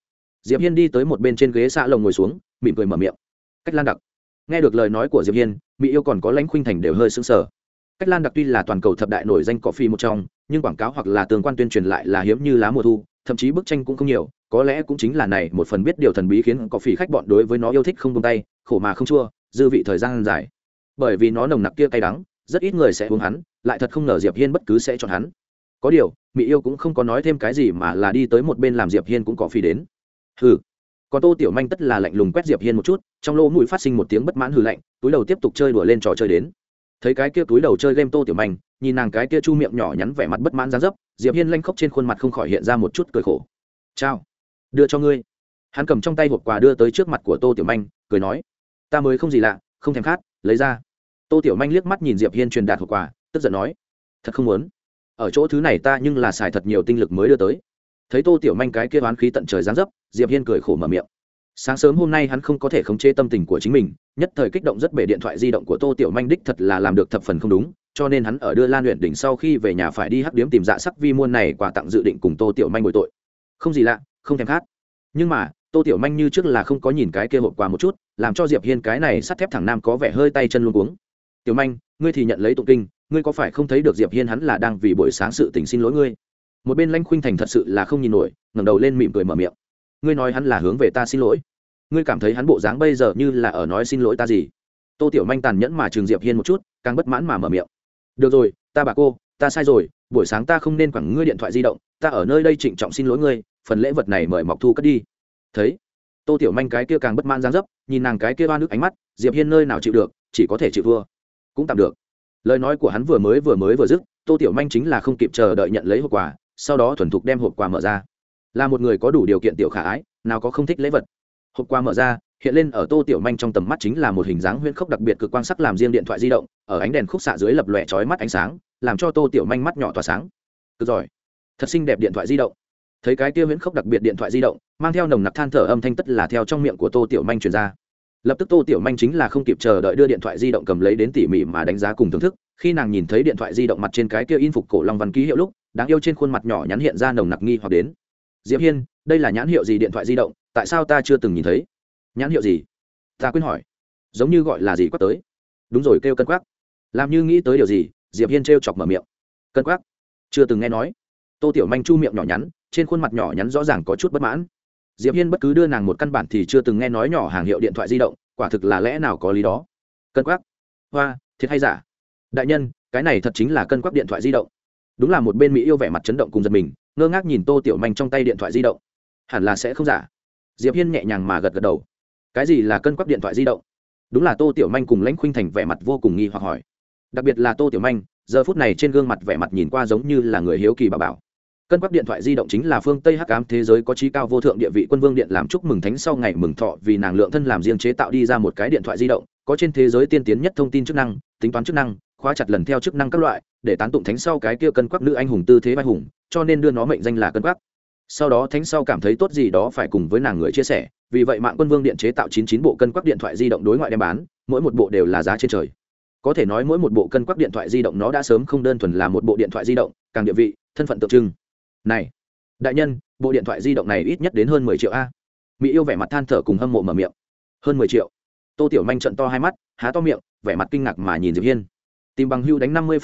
Diệp hiên đi tới một bên trên ghế xạ lồng ngồi xuống, mỉm cười mở miệng. Cách lan đặc. Nghe được lời nói của diệp hiên, mỹ yêu còn có lãnh khuynh thành đều hơi sững sờ. Cách lan đặc tuy là toàn cầu thập đại nổi danh cà phê một trong, nhưng quảng cáo hoặc là tương quan tuyên truyền lại là hiếm như lá mùa thu, thậm chí bức tranh cũng không nhiều, có lẽ cũng chính là này một phần biết điều thần bí khiến có phỉ khách bọn đối với nó yêu thích không buông tay, khổ mà không chua, dư vị thời gian dài bởi vì nó nồng nặc kia cay đắng, rất ít người sẽ uống hắn, lại thật không ngờ diệp hiên bất cứ sẽ chọn hắn. Có điều mỹ yêu cũng không có nói thêm cái gì mà là đi tới một bên làm diệp hiên cũng có phi đến. Hừ. Còn tô tiểu manh tất là lạnh lùng quét diệp hiên một chút, trong lỗ mũi phát sinh một tiếng bất mãn hừ lạnh, túi đầu tiếp tục chơi đùa lên trò chơi đến. Thấy cái kia túi đầu chơi game tô tiểu manh, nhìn nàng cái kia chu miệng nhỏ nhắn vẻ mặt bất mãn ra dấp, diệp hiên lanh khóc trên khuôn mặt không khỏi hiện ra một chút cười khổ. Chào. Đưa cho ngươi. Hắn cầm trong tay hộp quà đưa tới trước mặt của tô tiểu manh, cười nói, ta mới không gì lạ, không thèm khát lấy ra. Tô tiểu manh liếc mắt nhìn diệp hiên truyền đạt hộp quà tức giận nói, thật không muốn. Ở chỗ thứ này ta nhưng là xài thật nhiều tinh lực mới đưa tới. Thấy tô tiểu manh cái kia oán khí tận trời giáng dấp, diệp hiên cười khổ mở miệng. Sáng sớm hôm nay hắn không có thể khống chế tâm tình của chính mình, nhất thời kích động rất bể điện thoại di động của tô tiểu manh đích thật là làm được thập phần không đúng, cho nên hắn ở đưa lan luyện đỉnh sau khi về nhà phải đi hắc điếm tìm dạ sắc vi muôn này quà tặng dự định cùng tô tiểu manh bồi tội. Không gì lạ, không thèm khát. Nhưng mà tô tiểu manh như trước là không có nhìn cái kia hộp quà một chút, làm cho diệp hiên cái này sắt thép thẳng nam có vẻ hơi tay chân luôn uống tiểu manh, ngươi thì nhận lấy tụng kinh, ngươi có phải không thấy được diệp hiên hắn là đang vì buổi sáng sự tình xin lỗi ngươi? Một bên lanh khuynh thành thật sự là không nhìn nổi, ngẩng đầu lên mỉm cười mở miệng. Ngươi nói hắn là hướng về ta xin lỗi. Ngươi cảm thấy hắn bộ dáng bây giờ như là ở nói xin lỗi ta gì? Tô tiểu manh tàn nhẫn mà trường diệp hiên một chút, càng bất mãn mà mở miệng. Được rồi, ta bà cô, ta sai rồi, buổi sáng ta không nên quẳng ngươi điện thoại di động, ta ở nơi đây trịnh trọng xin lỗi ngươi, phần lễ vật này mời mọc thu cất đi thấy. Tô tiểu manh cái kia càng bất mãn dáng dấp, nhìn nàng cái kia ba nước ánh mắt, diệp hiên nơi nào chịu được, chỉ có thể chịu thua. Cũng tạm được. Lời nói của hắn vừa mới vừa mới vừa dứt, tô tiểu manh chính là không kịp chờ đợi nhận lấy hộp quà, sau đó thuần thục đem hộp quà mở ra. Là một người có đủ điều kiện tiểu khả ái, nào có không thích lễ vật. Hộp quà mở ra, hiện lên ở tô tiểu manh trong tầm mắt chính là một hình dáng huyễn khốc đặc biệt cực quan sắc làm riêng điện thoại di động, ở ánh đèn khúc xạ dưới lập lòe chói mắt ánh sáng, làm cho tô tiểu manh mắt nhỏ tỏa sáng. Cực giỏi. Thật xinh đẹp điện thoại di động. Thấy cái kia huyễn khốc đặc biệt điện thoại di động mang theo nồng nặc than thở âm thanh tất là theo trong miệng của tô tiểu manh truyền ra. Lập tức tô tiểu manh chính là không kịp chờ đợi đưa điện thoại di động cầm lấy đến tỉ mỉ mà đánh giá cùng thưởng thức. Khi nàng nhìn thấy điện thoại di động mặt trên cái kia in phục cổ long văn ký hiệu lúc, đáng yêu trên khuôn mặt nhỏ nhắn hiện ra nồng nặc nghi hoặc đến. Diệp hiên, đây là nhãn hiệu gì điện thoại di động? Tại sao ta chưa từng nhìn thấy? Nhãn hiệu gì? Ta quên hỏi. Giống như gọi là gì quắc tới? Đúng rồi, kêu cân quắc. Làm như nghĩ tới điều gì? Diệp hiên trêu chọc mở miệng. Cân quắc, chưa từng nghe nói. Tô tiểu manh chu miệng nhỏ nhắn, trên khuôn mặt nhỏ nhắn rõ ràng có chút bất mãn diệp hiên bất cứ đưa nàng một căn bản thì chưa từng nghe nói nhỏ hàng hiệu điện thoại di động, quả thực là lẽ nào có lý đó. Cân quắc. Hoa, thiệt hay giả? Đại nhân, cái này thật chính là cân quắc điện thoại di động. Đúng là một bên mỹ yêu vẻ mặt chấn động cùng giật mình, ngơ ngác nhìn tô tiểu manh trong tay điện thoại di động. Hẳn là sẽ không giả. Diệp hiên nhẹ nhàng mà gật gật đầu. Cái gì là cân quắc điện thoại di động? Đúng là tô tiểu manh cùng lãnh khuynh thành vẻ mặt vô cùng nghi hoặc hỏi. Đặc biệt là tô tiểu manh, giờ phút này trên gương mặt vẻ mặt nhìn qua giống như là người hiếu kỳ bà bảo cân quắc điện thoại di động chính là phương tây hắc ám thế giới có trí cao vô thượng địa vị quân vương điện làm chúc mừng thánh sau ngày mừng thọ vì nàng lượng thân làm riêng chế tạo đi ra một cái điện thoại di động, có trên thế giới tiên tiến nhất thông tin chức năng, tính toán chức năng, khóa chặt lần theo chức năng các loại, để tán tụng thánh sau cái kia cân quắc nữ anh hùng tư thế vai hùng, cho nên đưa nó mệnh danh là cân quắc. Sau đó thánh sau cảm thấy tốt gì đó phải cùng với nàng người chia sẻ, vì vậy mạng quân vương điện chế tạo chín chín bộ cân quắc điện thoại di động đối ngoại đem bán, mỗi một bộ đều là giá trên trời. Có thể nói mỗi một bộ cân quắc điện thoại di động nó đã sớm không đơn thuần là một bộ điện thoại di động, càng địa vị, thân phận tượng trưng này, đại nhân, bộ điện thoại di động này ít nhất đến hơn mười triệu a. Mỹ yêu vẻ mặt than thở cùng hâm mộ mở miệng. Hơn mười triệu? Tô tiểu manh trận to hai mắt, há to miệng, vẻ mặt kinh ngạc mà nhìn diệp hiên. Tìm bằng hưu đánh năm mươi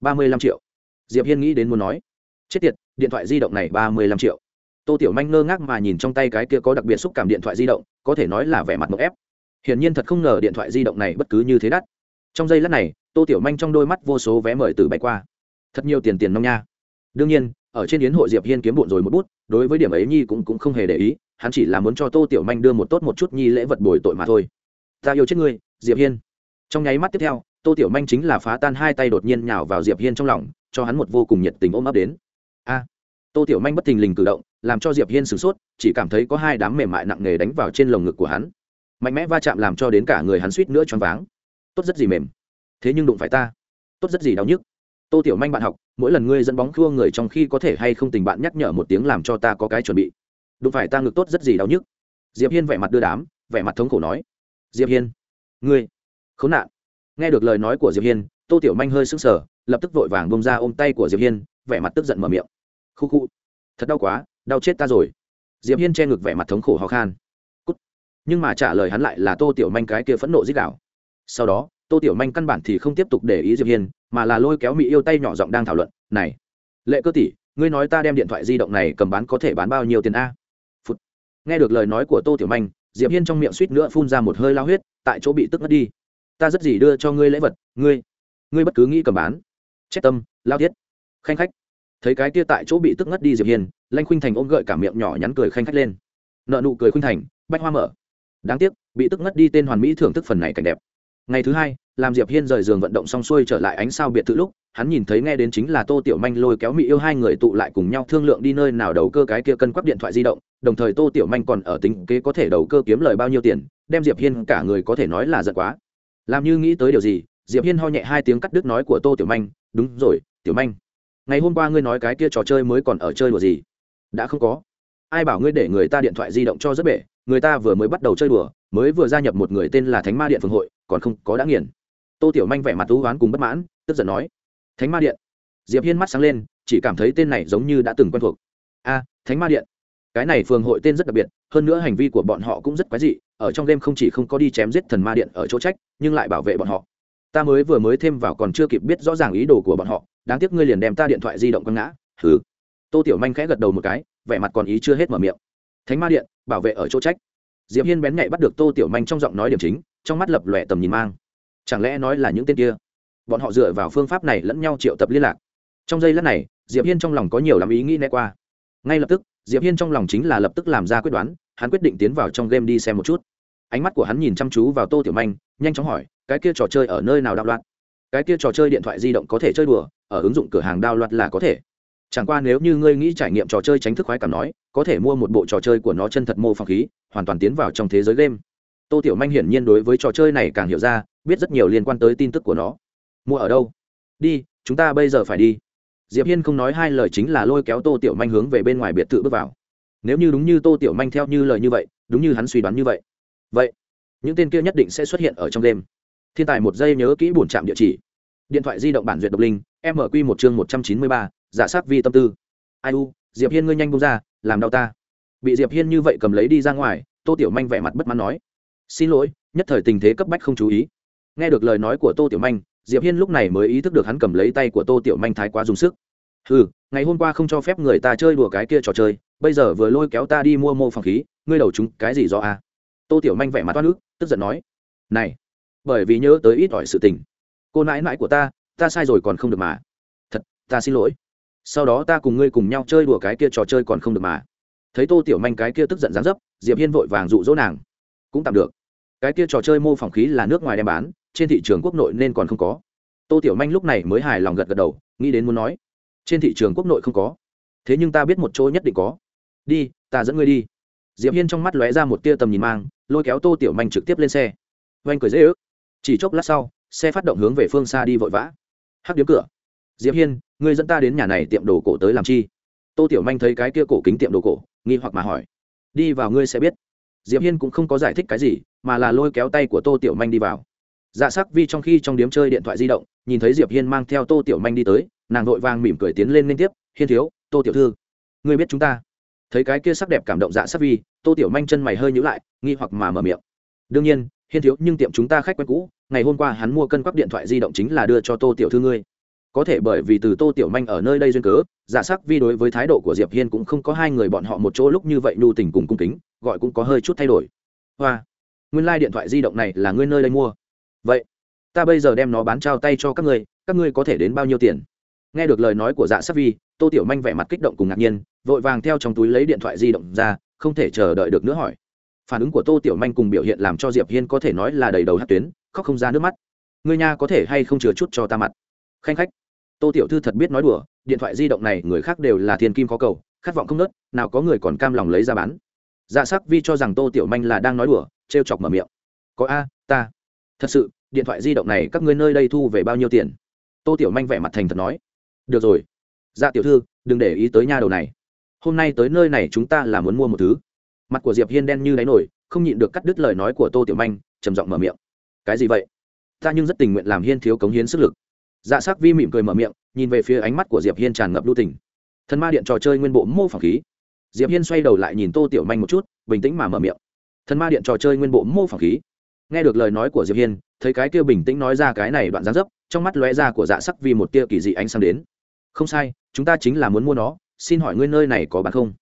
ba mươi lăm triệu. Diệp hiên nghĩ đến muốn nói. Chết tiệt, điện thoại di động này ba mươi lăm triệu. Tô tiểu manh ngơ ngác mà nhìn trong tay cái kia có đặc biệt xúc cảm điện thoại di động, có thể nói là vẻ mặt mộng ép. Hiển nhiên thật không ngờ điện thoại di động này bất cứ như thế đắt. Trong giây lát này, tô tiểu manh trong đôi mắt vô số vé mời từ bay qua. Thật nhiều tiền tiền nông nha. Đương nhiên ở trên yến hội diệp hiên kiếm bộn rồi một bút, đối với điểm ấy nhi cũng cũng không hề để ý, hắn chỉ là muốn cho tô tiểu manh đưa một tốt một chút nhi lễ vật bồi tội mà thôi. Ta yêu chết ngươi, diệp hiên. Trong nháy mắt tiếp theo, tô tiểu manh chính là phá tan hai tay đột nhiên nhào vào diệp hiên trong lòng, cho hắn một vô cùng nhiệt tình ôm ấp đến. A! Tô tiểu manh bất thình lình cử động, làm cho diệp hiên sửng sốt, chỉ cảm thấy có hai đám mềm mại nặng nề đánh vào trên lồng ngực của hắn. Mạnh mẽ va chạm làm cho đến cả người hắn suýt nữa choáng váng. Tốt rất gì mềm, thế nhưng đụng phải ta. Tốt rất gì đau nhức. Tô tiểu manh bạn học mỗi lần ngươi dẫn bóng thua người trong khi có thể hay không tình bạn nhắc nhở một tiếng làm cho ta có cái chuẩn bị. Đụng phải ta ngực tốt rất gì đau nhức. Diệp hiên vẻ mặt đưa đám, vẻ mặt thống khổ nói. Diệp hiên, ngươi, khốn nạn. Nghe được lời nói của diệp hiên, tô tiểu manh hơi sững sờ, lập tức vội vàng bông ra ôm tay của diệp hiên, vẻ mặt tức giận mở miệng. Khu khu, thật đau quá, đau chết ta rồi. Diệp hiên che ngực vẻ mặt thống khổ ho khan. Cút. nhưng mà trả lời hắn lại là tô tiểu manh cái kia phẫn nộ dích đạo. Sau đó tô tiểu manh căn bản thì không tiếp tục để ý diệp hiên, mà là lôi kéo mỹ yêu tay nhỏ giọng đang thảo luận, này, lệ cơ tỷ, ngươi nói ta đem điện thoại di động này cầm bán có thể bán bao nhiêu tiền a? Phụt. nghe được lời nói của tô tiểu manh, diệp hiên trong miệng suýt nữa phun ra một hơi lao huyết, tại chỗ bị tức mất đi. Ta rất gì đưa cho ngươi lễ vật, ngươi ngươi bất cứ nghĩ cầm bán. Chết tâm, lao thiết. Khanh khách. Thấy cái kia tại chỗ bị tức ngất đi diệp hiên, lanh khuynh thành ôm gợi cả miệng nhỏ nhắn cười khanh khách lên. Nợ nụ cười khuynh thành, bách hoa mở. Đáng tiếc, bị tức ngất đi tên hoàn mỹ thưởng thức phần này cảnh đẹp ngày thứ hai làm diệp hiên rời giường vận động xong xuôi trở lại ánh sao biệt thự lúc, hắn nhìn thấy nghe đến chính là tô tiểu manh lôi kéo mỹ yêu hai người tụ lại cùng nhau thương lượng đi nơi nào đầu cơ cái kia cân quắp điện thoại di động, đồng thời tô tiểu manh còn ở tính kế có thể đầu cơ kiếm lời bao nhiêu tiền, đem diệp hiên cả người có thể nói là giận quá. Làm như nghĩ tới điều gì, diệp hiên ho nhẹ hai tiếng cắt đứt nói của tô tiểu manh, đúng rồi, tiểu manh, ngày hôm qua ngươi nói cái kia trò chơi mới còn ở chơi đùa gì? Đã không có. Ai bảo ngươi để người ta điện thoại di động cho rất bể, người ta vừa mới bắt đầu chơi đùa, mới vừa gia nhập một người tên là thánh ma điện phường hội còn không có đã nghiền. Tô tiểu manh vẻ mặt thú oán cùng bất mãn, tức giận nói, thánh ma điện. Diệp hiên mắt sáng lên, chỉ cảm thấy tên này giống như đã từng quen thuộc. A, thánh ma điện. Cái này phường hội tên rất đặc biệt, hơn nữa hành vi của bọn họ cũng rất quái dị, ở trong đêm không chỉ không có đi chém giết thần ma điện ở chỗ trách, nhưng lại bảo vệ bọn họ. Ta mới vừa mới thêm vào còn chưa kịp biết rõ ràng ý đồ của bọn họ, đáng tiếc ngươi liền đem ta điện thoại di động quăng ngã. Hừ. Tô tiểu manh khẽ gật đầu một cái, vẻ mặt còn ý chưa hết mở miệng. Thánh ma điện, bảo vệ ở chỗ trách. Diệp hiên bén nhạy bắt được tô tiểu manh trong giọng nói điểm chính trong mắt lập lòe tầm nhìn mang. Chẳng lẽ nói là những tên kia? Bọn họ dựa vào phương pháp này lẫn nhau triệu tập liên lạc. Trong giây lát này, diệp hiên trong lòng có nhiều lắm ý nghĩ né qua. Ngay lập tức, diệp hiên trong lòng chính là lập tức làm ra quyết đoán, hắn quyết định tiến vào trong game đi xem một chút. Ánh mắt của hắn nhìn chăm chú vào tô tiểu manh, nhanh chóng hỏi, cái kia trò chơi ở nơi nào đạo loạn cái kia trò chơi điện thoại di động có thể chơi đùa, ở ứng dụng cửa hàng đao loạt là có thể. Chẳng qua nếu như ngươi nghĩ trải nghiệm trò chơi tránh thức khoái cảm nói, có thể mua một bộ trò chơi của nó chân thật mô phỏng khí, hoàn toàn tiến vào trong thế giới game tô tiểu manh hiển nhiên đối với trò chơi này càng hiểu ra, biết rất nhiều liên quan tới tin tức của nó. Mua ở đâu? Đi, chúng ta bây giờ phải đi. Diệp hiên không nói hai lời chính là lôi kéo tô tiểu manh hướng về bên ngoài biệt thự bước vào. Nếu như đúng như tô tiểu manh theo như lời như vậy, đúng như hắn suy đoán như vậy vậy, những tên kia nhất định sẽ xuất hiện ở trong đêm. Thiên tài một giây nhớ kỹ bổn trạm địa chỉ. Điện thoại di động bản duyệt độc linh mq một chương một trăm chín mươi ba, giả sát vi tâm tư. Ai u, diệp hiên ngươi nhanh bông ra, làm đau ta. Bị diệp hiên như vậy cầm lấy đi ra ngoài, tô tiểu manh vẻ mặt bất mãn nói xin lỗi, nhất thời tình thế cấp bách không chú ý. Nghe được lời nói của tô tiểu manh, diệp hiên lúc này mới ý thức được hắn cầm lấy tay của tô tiểu manh thái quá dùng sức. Ừ ngày hôm qua không cho phép người ta chơi đùa cái kia trò chơi, bây giờ vừa lôi kéo ta đi mua mô phòng khí, ngươi đầu chúng cái gì do a? Tô tiểu manh vẻ mặt toát nước tức giận nói, này, bởi vì nhớ tới ít ỏi sự tình. Cô nãi nãi của ta ta sai rồi còn không được mà. Thật, ta xin lỗi. Sau đó ta cùng ngươi cùng nhau chơi đùa cái kia trò chơi còn không được mà. Thấy tô tiểu manh cái kia tức giận dán dấp, diệp hiên vội vàng dụ dỗ nàng. Cũng tạm được cái kia trò chơi mô phỏng khí là nước ngoài đem bán, trên thị trường quốc nội nên còn không có. Tô tiểu manh lúc này mới hài lòng gật gật đầu, nghĩ đến muốn nói, trên thị trường quốc nội không có. Thế nhưng ta biết một chỗ nhất định có. Đi, ta dẫn ngươi đi. Diệp hiên trong mắt lóe ra một tia tầm nhìn mang, lôi kéo tô tiểu manh trực tiếp lên xe. Oanh cười dễ ước. Chỉ chốc lát sau, xe phát động hướng về phương xa đi vội vã. Hắc điếm cửa. Diệp hiên, ngươi dẫn ta đến nhà này tiệm đồ cổ tới làm chi? Tô tiểu manh thấy cái kia cổ kính tiệm đồ cổ, nghi hoặc mà hỏi. Đi vào ngươi sẽ biết diệp hiên cũng không có giải thích cái gì, mà là lôi kéo tay của tô tiểu manh đi vào. Dạ sắc vi trong khi trong điếm chơi điện thoại di động, nhìn thấy diệp hiên mang theo tô tiểu manh đi tới, nàng vội vàng mỉm cười tiến lên liên tiếp, hiên thiếu, tô tiểu thư, ngươi biết chúng ta? Thấy cái kia sắc đẹp cảm động dạ sắc vi, tô tiểu manh chân mày hơi nhíu lại, nghi hoặc mà mở miệng. Đương nhiên, hiên thiếu, nhưng tiệm chúng ta khách quen cũ, ngày hôm qua hắn mua cân quắc điện thoại di động chính là đưa cho tô tiểu thư ngươi. Có thể bởi vì từ tô tiểu manh ở nơi đây duyên cớ giả sắc vi đối với thái độ của diệp hiên cũng không có hai người bọn họ một chỗ lúc như vậy nhu tình cùng cung kính gọi cũng có hơi chút thay đổi. Hoa, nguyên lai、like、điện thoại di động này là ngươi nơi đây mua. Vậy, ta bây giờ đem nó bán trao tay cho các ngươi các ngươi có thể đến bao nhiêu tiền? Nghe được lời nói của dạ sắc vi, tô tiểu manh vẻ mặt kích động cùng ngạc nhiên, vội vàng theo trong túi lấy điện thoại di động ra, không thể chờ đợi được nữa hỏi. Phản ứng của tô tiểu manh cùng biểu hiện làm cho diệp hiên có thể nói là đầy đầu hát tuyến, khóc không ra nước mắt. Ngươi nha có thể hay không chừa chút cho ta mặt? Khanh khách, tô tiểu thư thật biết nói đùa, điện thoại di động này người khác đều là thiên kim có cầu, khát vọng không nớt, nào có người còn cam lòng lấy ra bán dạ sắc vi cho rằng tô tiểu manh là đang nói đùa t chọc mở miệng. Có a, ta. Thật sự, điện thoại di động này các ngươi nơi đây thu về bao nhiêu tiền? Tô tiểu manh vẻ mặt thành thật nói. Được rồi. Dạ tiểu thư, đừng để ý tới nha đầu này. Hôm nay tới nơi này chúng ta là muốn mua một thứ. Mặt của diệp hiên đen như đáy nổi, không nhịn được cắt đứt lời nói của tô tiểu manh, trầm giọng mở miệng. Cái gì vậy? Ta nhưng rất tình nguyện làm hiên thiếu cống hiến sức lực. Dạ sắc vi mỉm cười mở miệng, nhìn về phía ánh mắt của diệp hiên tràn ngập lưu tình. Thần ma điện trò chơi nguyên bộ mô phỏng khí diệp hiên xoay đầu lại nhìn tô tiểu manh một chút, bình tĩnh mà mở miệng. Thần ma điện trò chơi nguyên bộ mô phỏng khí. Nghe được lời nói của diệp hiên, thấy cái kia bình tĩnh nói ra cái này đoạn gián dấp, trong mắt lóe ra của dạ sắc vi một tia kỳ dị ánh sáng đến. Không sai, chúng ta chính là muốn mua nó, xin hỏi ngươi nơi này có bán không?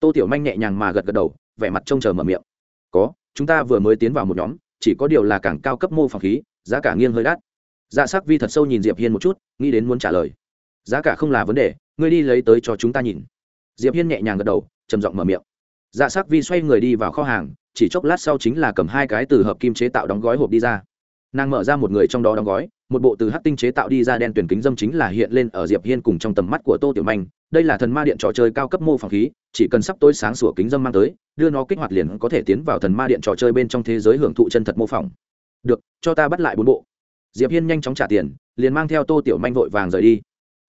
Tô tiểu manh nhẹ nhàng mà gật gật đầu, vẻ mặt trông chờ mở miệng. Có, chúng ta vừa mới tiến vào một nhóm, chỉ có điều là càng cao cấp mô phỏng khí, giá cả nghiêng hơi đắt. Dạ sắc vi thật sâu nhìn diệp hiên một chút, nghĩ đến muốn trả lời. Giá cả không là vấn đề, ngươi đi lấy tới cho chúng ta nhìn diệp hiên nhẹ nhàng gật đầu, trầm giọng mở miệng. Dạ sắc vi xoay người đi vào kho hàng, chỉ chốc lát sau chính là cầm hai cái từ hợp kim chế tạo đóng gói hộp đi ra. Nàng mở ra một người trong đó đóng gói, một bộ từ hát tinh chế tạo đi ra đen tuyển kính dâm chính là hiện lên ở diệp hiên cùng trong tầm mắt của tô tiểu manh. Đây là thần ma điện trò chơi cao cấp mô phỏng khí, chỉ cần sắp tối sáng sủa kính dâm mang tới, đưa nó kích hoạt liền có thể tiến vào thần ma điện trò chơi bên trong thế giới hưởng thụ chân thật mô phỏng. Được, cho ta bắt lại bốn bộ. Diệp hiên nhanh chóng trả tiền, liền mang theo tô tiểu manh vội vàng rời đi.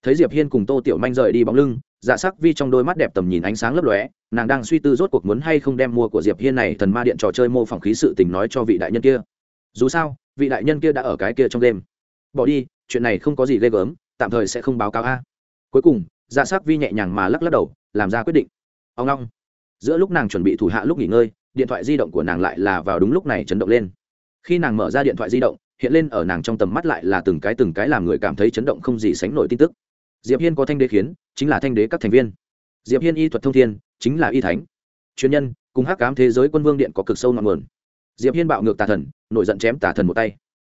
Thấy diệp hiên cùng tô tiểu manh rời đi bóng lưng dạ sắc vi trong đôi mắt đẹp tầm nhìn ánh sáng lấp lóe, nàng đang suy tư rốt cuộc muốn hay không đem mua của diệp hiên này thần ma điện trò chơi mô phỏng khí sự tình nói cho vị đại nhân kia. Dù sao, vị đại nhân kia đã ở cái kia trong đêm. Bỏ đi, chuyện này không có gì ghê gớm, tạm thời sẽ không báo cáo a. Cuối cùng dạ sắc vi nhẹ nhàng mà lắc lắc đầu, làm ra quyết định. Ông long giữa lúc nàng chuẩn bị thủ hạ lúc nghỉ ngơi, điện thoại di động của nàng lại là vào đúng lúc này chấn động lên. Khi nàng mở ra điện thoại di động, hiện lên ở nàng trong tầm mắt lại là từng cái từng cái làm người cảm thấy chấn động không gì sánh nổi tin tức. Diệp hiên có thanh đế khiến chính là thanh đế các thành viên. Diệp hiên y thuật thông thiên, chính là y thánh. Chuyên nhân, cùng hắc cám thế giới quân vương điện có cực sâu ngọn nguồn. Diệp hiên bạo ngược tà thần, nổi giận chém tà thần một tay.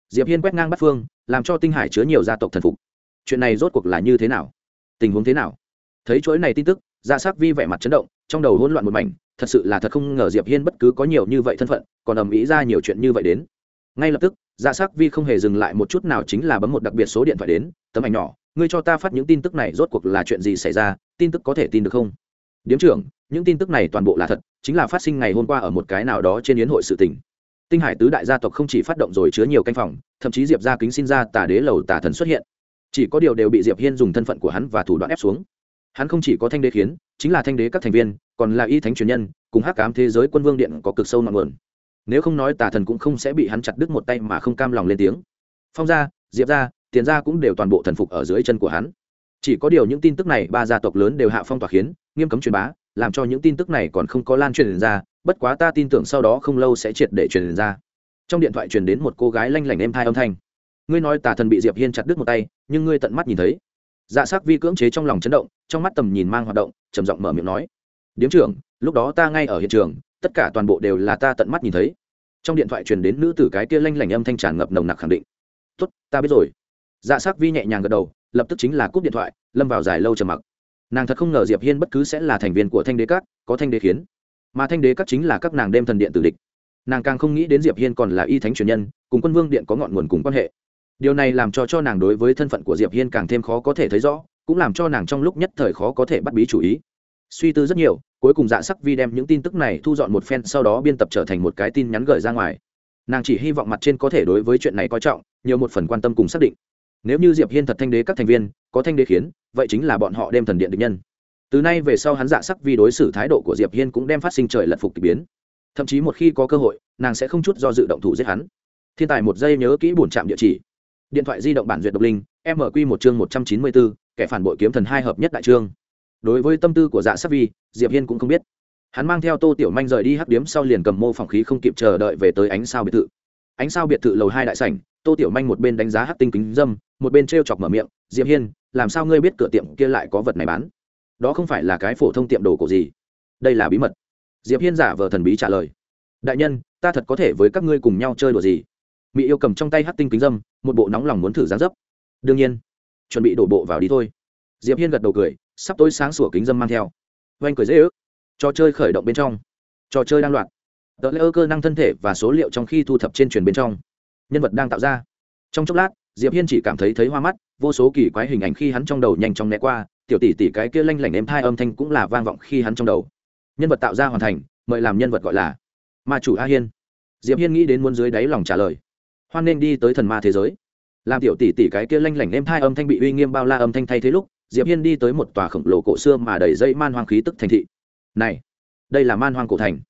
Diệp hiên quét ngang bắt phương, làm cho tinh hải chứa nhiều gia tộc thần phục. Chuyện này rốt cuộc là như thế nào? Tình huống thế nào? Thấy chuỗi này tin tức gia sắc vi vẻ mặt chấn động, trong đầu hỗn loạn một mảnh, thật sự là thật không ngờ diệp hiên bất cứ có nhiều như vậy thân phận, còn ầm ĩ ra nhiều chuyện như vậy đến. Ngay lập tức gia sắc vi không hề dừng lại một chút nào chính là bấm một đặc biệt số điện thoại đến, tấm ảnh nhỏ ngươi cho ta phát những tin tức này rốt cuộc là chuyện gì xảy ra, tin tức có thể tin được không? Điếm trưởng, những tin tức này toàn bộ là thật, chính là phát sinh ngày hôm qua ở một cái nào đó trên yến hội sự tình. Tinh hải tứ đại gia tộc không chỉ phát động rồi chứa nhiều canh phòng, thậm chí diệp gia kính xin ra tà đế lầu tà thần xuất hiện. Chỉ có điều đều bị diệp hiên dùng thân phận của hắn và thủ đoạn ép xuống. Hắn không chỉ có thanh đế khiến chính là thanh đế các thành viên, còn là y thánh truyền nhân, cùng hắc cám thế giới quân vương điện có cực sâu nặng nguồn. Nếu không nói tà thần cũng không sẽ bị hắn chặt đứt một tay mà không cam lòng lên tiếng. Phong gia, diệp gia tiền gia cũng đều toàn bộ thần phục ở dưới chân của hắn. Chỉ có điều những tin tức này, ba gia tộc lớn đều hạ phong tỏa khiến, nghiêm cấm truyền bá, làm cho những tin tức này còn không có lan truyền ra, bất quá ta tin tưởng sau đó không lâu sẽ triệt để truyền ra. Trong điện thoại truyền đến một cô gái lanh lảnh êm thai âm thanh. Ngươi nói tà thần bị diệp hiên chặt đứt một tay, nhưng ngươi tận mắt nhìn thấy. Dạ sắc vi cưỡng chế trong lòng chấn động, trong mắt tầm nhìn mang hoạt động, trầm giọng mở miệng nói. Điếm trưởng, lúc đó ta ngay ở hiện trường, tất cả toàn bộ đều là ta tận mắt nhìn thấy. Trong điện thoại truyền đến nữ tử cái kia lanh lảnh âm thanh tràn ngập nồng nặc khẳng định. Tốt, ta biết rồi dạ sắc vi nhẹ nhàng gật đầu, lập tức chính là cúp điện thoại, lâm vào dài lâu trầm mặc. Nàng thật không ngờ diệp hiên bất cứ sẽ là thành viên của thanh đế các, có thanh đế khiến. Mà thanh đế các chính là các nàng đem thần điện tử địch. Nàng càng không nghĩ đến diệp hiên còn là y thánh truyền nhân, cùng quân vương điện có ngọn nguồn cùng quan hệ. Điều này làm cho cho nàng đối với thân phận của diệp hiên càng thêm khó có thể thấy rõ, cũng làm cho nàng trong lúc nhất thời khó có thể bắt bí chủ ý. Suy tư rất nhiều, cuối cùng dạ sắc vi đem những tin tức này thu dọn một phen, sau đó biên tập trở thành một cái tin nhắn gửi ra ngoài. Nàng chỉ hy vọng mặt trên có thể đối với chuyện này coi trọng, nhiều một phần quan tâm cùng xác định nếu như diệp hiên thật thanh đế các thành viên, có thanh đế khiến, vậy chính là bọn họ đem thần điện địch nhân. Từ nay về sau hắn dạ sắc vi đối xử thái độ của diệp hiên cũng đem phát sinh trời lật phục k ỳ biến. Thậm chí một khi có cơ hội, nàng sẽ không chút do dự động thủ giết hắn. Thiên tài một giây nhớ kỹ bổn trạm địa chỉ. Điện thoại di động bản duyệt độc linh mq một chương một trăm chín mươi bốn, kẻ phản bội kiếm thần hai hợp nhất đại trương. Đối với tâm tư của dạ sắc vi, diệp hiên cũng không biết. Hắn mang theo tô tiểu manh rời đi hắc điếm sau liền cầm mô phòng khí không kịp chờ đợi về tới ánh sao biệt thự. Ánh sao biệt thự lầu hai đại sảnh tô tiểu manh một bên đánh giá hát tinh kính dâm, một bên t chọc mở miệng, diệp hiên, làm sao ngươi biết cửa tiệm kia lại có vật này bán? Đó không phải là cái phổ thông tiệm đồ cổ gì? Đây là bí mật. Diệp hiên giả vờ thần bí trả lời, đại nhân, ta thật có thể với các ngươi cùng nhau chơi đùa gì? Mỹ yêu cầm trong tay hát tinh kính dâm, một bộ nóng lòng muốn thử gián dấp. Đương nhiên, chuẩn bị đổ bộ vào đi thôi. Diệp hiên gật đầu cười, sắp tối sáng sủa kính dâm mang theo. Oanh cười dễ ước. Trò chơi khởi động bên trong. Trò chơi đang loạt tờ lễ ơ cơ năng thân thể và số liệu trong khi thu thập trên truyền bên trong nhân vật đang tạo ra. Trong chốc lát, diệp hiên chỉ cảm thấy thấy hoa mắt, vô số kỳ quái hình ảnh khi hắn trong đầu nhanh chóng né qua, tiểu tỷ tỷ cái kia lanh lảnh êm thai âm thanh cũng là vang vọng khi hắn trong đầu. Nhân vật tạo ra hoàn thành, mời làm nhân vật gọi là ma chủ a hiên. Diệp hiên nghĩ đến muốn dưới đáy lòng trả lời. Hoan nên đi tới thần ma thế giới. Làm tiểu tỷ tỷ cái kia lanh lảnh êm thai âm thanh bị uy nghiêm bao la âm thanh thay thế lúc, diệp hiên đi tới một tòa khổng lồ cổ xưa mà đầy dây man hoang khí tức thành thị. Này, đây là man hoang cổ thành.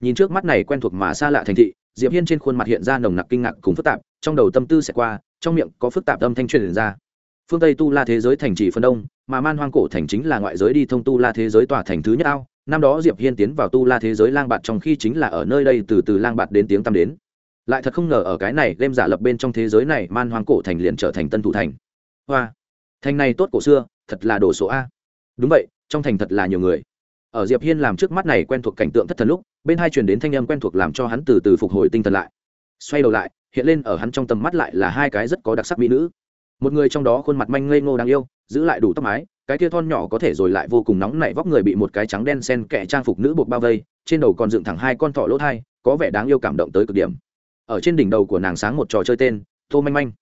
Nhìn trước mắt này quen thuộc mà xa lạ thành thị diệp hiên trên khuôn mặt hiện ra nồng nặc kinh ngạc cùng phức tạp, trong đầu tâm tư sẽ qua, trong miệng có phức tạp âm thanh truyền ra. Phương tây tu la thế giới thành trì phân đông, mà man hoang cổ thành chính là ngoại giới đi thông tu la thế giới tòa thành thứ nhất ao. Năm đó diệp hiên tiến vào tu la thế giới lang bạt trong khi chính là ở nơi đây từ từ lang bạt đến tiếng tăm đến. Lại thật không ngờ ở cái này đem giả lập bên trong thế giới này, man hoang cổ thành liền trở thành tân thủ thành. Hoa, thành này tốt cổ xưa, thật là đồ số a. Đúng vậy, trong thành thật là nhiều người ở diệp hiên làm trước mắt này quen thuộc cảnh tượng thất thần lúc, bên hai truyền đến thanh âm quen thuộc làm cho hắn từ từ phục hồi tinh thần lại. Xoay đầu lại, hiện lên ở hắn trong tầm mắt lại là hai cái rất có đặc sắc mỹ nữ. Một người trong đó khuôn mặt manh ngây ngô đáng yêu, giữ lại đủ tóc mái, cái kia thon nhỏ có thể rồi lại vô cùng nóng nảy vóc người bị một cái trắng đen sen kẻ trang phục nữ buộc bao vây, trên đầu còn dựng thẳng hai con thỏ lỗ thai, có vẻ đáng yêu cảm động tới cực điểm. Ở trên đỉnh đầu của nàng sáng một trò chơi tên, tô manh manh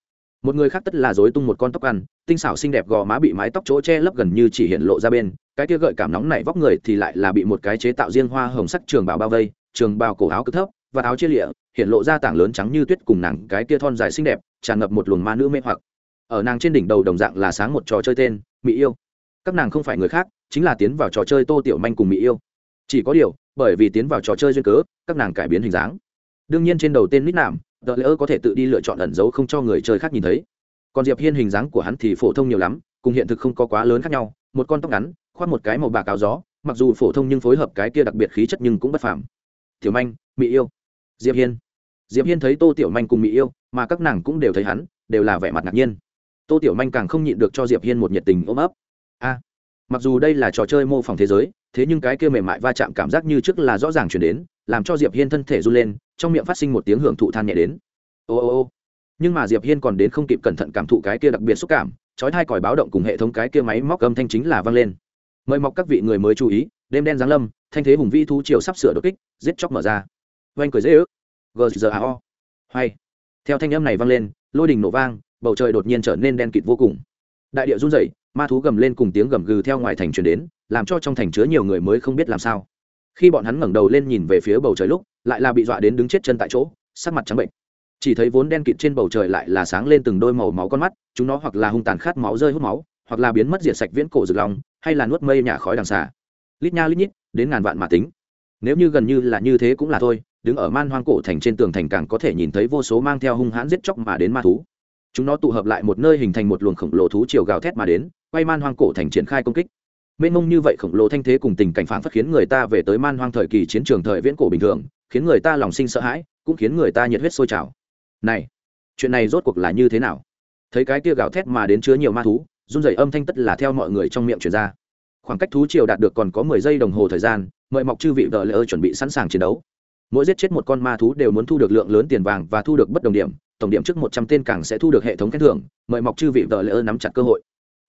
một người khác tất là dối tung một con tóc ăn, tinh xảo xinh đẹp gò má bị mái tóc chỗ che lấp gần như chỉ hiện lộ ra bên, cái kia gợi cảm nóng này vóc người thì lại là bị một cái chế tạo riêng hoa hồng sắc trường bào bao vây, trường bào cổ áo cực thấp, và áo chia lịa, hiện lộ ra tảng lớn trắng như tuyết cùng nàng cái kia thon dài xinh đẹp, tràn ngập một luồng ma nữ mê hoặc. Ở nàng trên đỉnh đầu đồng dạng là sáng một trò chơi tên, mỹ yêu. Các nàng không phải người khác, chính là tiến vào trò chơi tô tiểu manh cùng mỹ yêu. Chỉ có điều, bởi vì tiến vào trò chơi duyên cớ, các nàng cải biến hình dáng. Đương nhiên trên đầu tên nít nạm tờ lỡ có thể tự đi lựa chọn ẩn giấu không cho người chơi khác nhìn thấy. Còn diệp hiên hình dáng của hắn thì phổ thông nhiều lắm, cùng hiện thực không có quá lớn khác nhau. Một con tóc ngắn, khoác một cái màu bạc áo gió, mặc dù phổ thông nhưng phối hợp cái kia đặc biệt khí chất nhưng cũng bất phàm. Tiểu manh mỹ yêu. Diệp hiên. Diệp hiên thấy tô tiểu manh cùng mỹ yêu, mà các nàng cũng đều thấy hắn, đều là vẻ mặt ngạc nhiên. Tô tiểu manh càng không nhịn được cho diệp hiên một nhiệt tình ôm ấp. A, mặc dù đây là trò chơi mô phỏng thế giới, thế nhưng cái kia mềm mại va chạm cảm giác như trước là rõ ràng chuyển đến làm cho diệp hiên thân thể run lên, trong miệng phát sinh một tiếng hưởng thụ than nhẹ đến. Ô ô ô. Nhưng mà diệp hiên còn đến không kịp cẩn thận cảm thụ cái kia đặc biệt xúc cảm, chói thai còi báo động cùng hệ thống cái kia máy móc âm thanh chính là vang lên. Mời mọc các vị người mới chú ý, đêm đen giáng lâm, thanh thế hùng vi thú triều sắp sửa đột kích, giết chóc mở ra. Oanh cười dễ ước. Gzao hay. Theo thanh âm này vang lên, lôi đình nổ vang, bầu trời đột nhiên trở nên đen kịt vô cùng. Đại địa run rẩy, ma thú gầm lên cùng tiếng gầm gừ theo ngoài thành truyền đến, làm cho trong thành chứa nhiều người mới không biết làm sao khi bọn hắn ngẩng đầu lên nhìn về phía bầu trời lúc, lại là bị dọa đến đứng chết chân tại chỗ, sắc mặt trắng bệnh. Chỉ thấy vốn đen kịt trên bầu trời lại là sáng lên từng đôi màu máu con mắt, chúng nó hoặc là hung tàn khát máu rơi hút máu, hoặc là biến mất diệt sạch viễn cổ rực lòng, hay là nuốt mây nhả khói đằng xà lít nha lít nhít, đến ngàn vạn mà tính. Nếu như gần như là như thế cũng là thôi, đứng ở man hoang cổ thành trên tường thành càng có thể nhìn thấy vô số mang theo hung hãn giết chóc mà đến ma thú. Chúng nó tụ hợp lại một nơi hình thành một luồng khổng lồ thú chiều gào thét mà đến, quay man hoang cổ thành triển khai công kích mênh mông như vậy khổng lồ thanh thế cùng tình cảnh phản phất khiến người ta về tới man hoang thời kỳ chiến trường thời viễn cổ bình thường, khiến người ta lòng sinh sợ hãi, cũng khiến người ta nhiệt huyết sôi trào. Này, chuyện này rốt cuộc là như thế nào? Thấy cái kia gào thét mà đến chứa nhiều ma thú, run rẩy âm thanh tất là theo mọi người trong miệng truyền ra. Khoảng cách thú triều đạt được còn có mười giây đồng hồ thời gian, mời mọc chư vị vợ lỡ chuẩn bị sẵn sàng chiến đấu. Mỗi giết chết một con ma thú đều muốn thu được lượng lớn tiền vàng và thu được bất đồng điểm, tổng điểm trước một trăm tên càng sẽ thu được hệ thống khen thưởng, mời mọc chư vị vợ lỡ nắm chặt cơ hội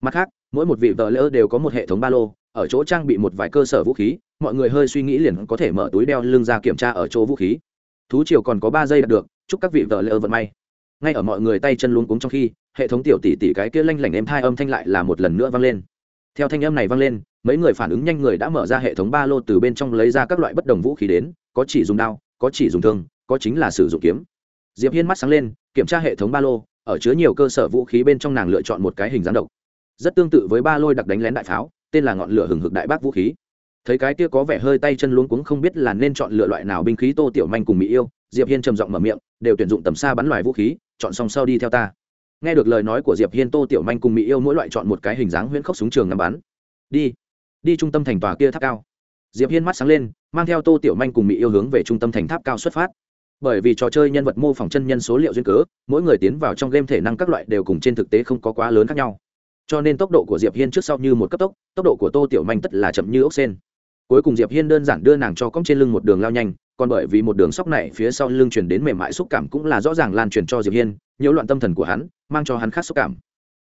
mặt khác, mỗi một vị vợ lỡ đều có một hệ thống ba lô, ở chỗ trang bị một vài cơ sở vũ khí, mọi người hơi suy nghĩ liền có thể mở túi đeo lưng ra kiểm tra ở chỗ vũ khí. Thú chiều còn có ba giây đạt được, chúc các vị vợ lỡ vận may. Ngay ở mọi người tay chân luống cuống trong khi, hệ thống tiểu tỷ tỷ cái kia lanh lảnh êm thai âm thanh lại là một lần nữa vang lên. Theo thanh âm này vang lên, mấy người phản ứng nhanh người đã mở ra hệ thống ba lô từ bên trong lấy ra các loại bất đồng vũ khí đến, có chỉ dùng đao, có chỉ dùng thương, có chính là sử dụng kiếm. Diệp hiên mắt sáng lên, kiểm tra hệ thống ba lô, ở chứa nhiều cơ sở vũ khí bên trong nàng lựa chọn một cái hình dáng độc rất tương tự với ba lôi đặc đánh lén đại pháo, tên là ngọn lửa hừng hực đại bác vũ khí. Thấy cái kia có vẻ hơi tay chân luống cuống không biết là nên chọn lựa loại nào binh khí tô tiểu manh cùng mỹ yêu, diệp hiên trầm giọng mở miệng, đều tuyển dụng tầm xa bắn loài vũ khí, chọn xong sau đi theo ta. Nghe được lời nói của diệp hiên, tô tiểu manh cùng mỹ yêu mỗi loại chọn một cái hình dáng huyễn khốc súng trường ngắm bắn. Đi đi trung tâm thành tòa kia tháp cao. Diệp hiên mắt sáng lên, mang theo tô tiểu manh cùng mỹ yêu hướng về trung tâm thành tháp cao xuất phát. Bởi vì trò chơi nhân vật mô phỏng chân nhân số liệu duyên cớ, mỗi người tiến vào trong game thể năng các loại đều cùng trên thực tế không có quá lớn khác nhau cho nên tốc độ của diệp hiên trước sau như một cấp tốc tốc độ của tô tiểu manh tất là chậm như ốc sen. Cuối cùng diệp hiên đơn giản đưa nàng cho cong trên lưng một đường lao nhanh, còn bởi vì một đường sóc này phía sau lưng truyền đến mềm mại xúc cảm cũng là rõ ràng lan truyền cho diệp hiên, nhiễu loạn tâm thần của hắn, mang cho hắn khác xúc cảm.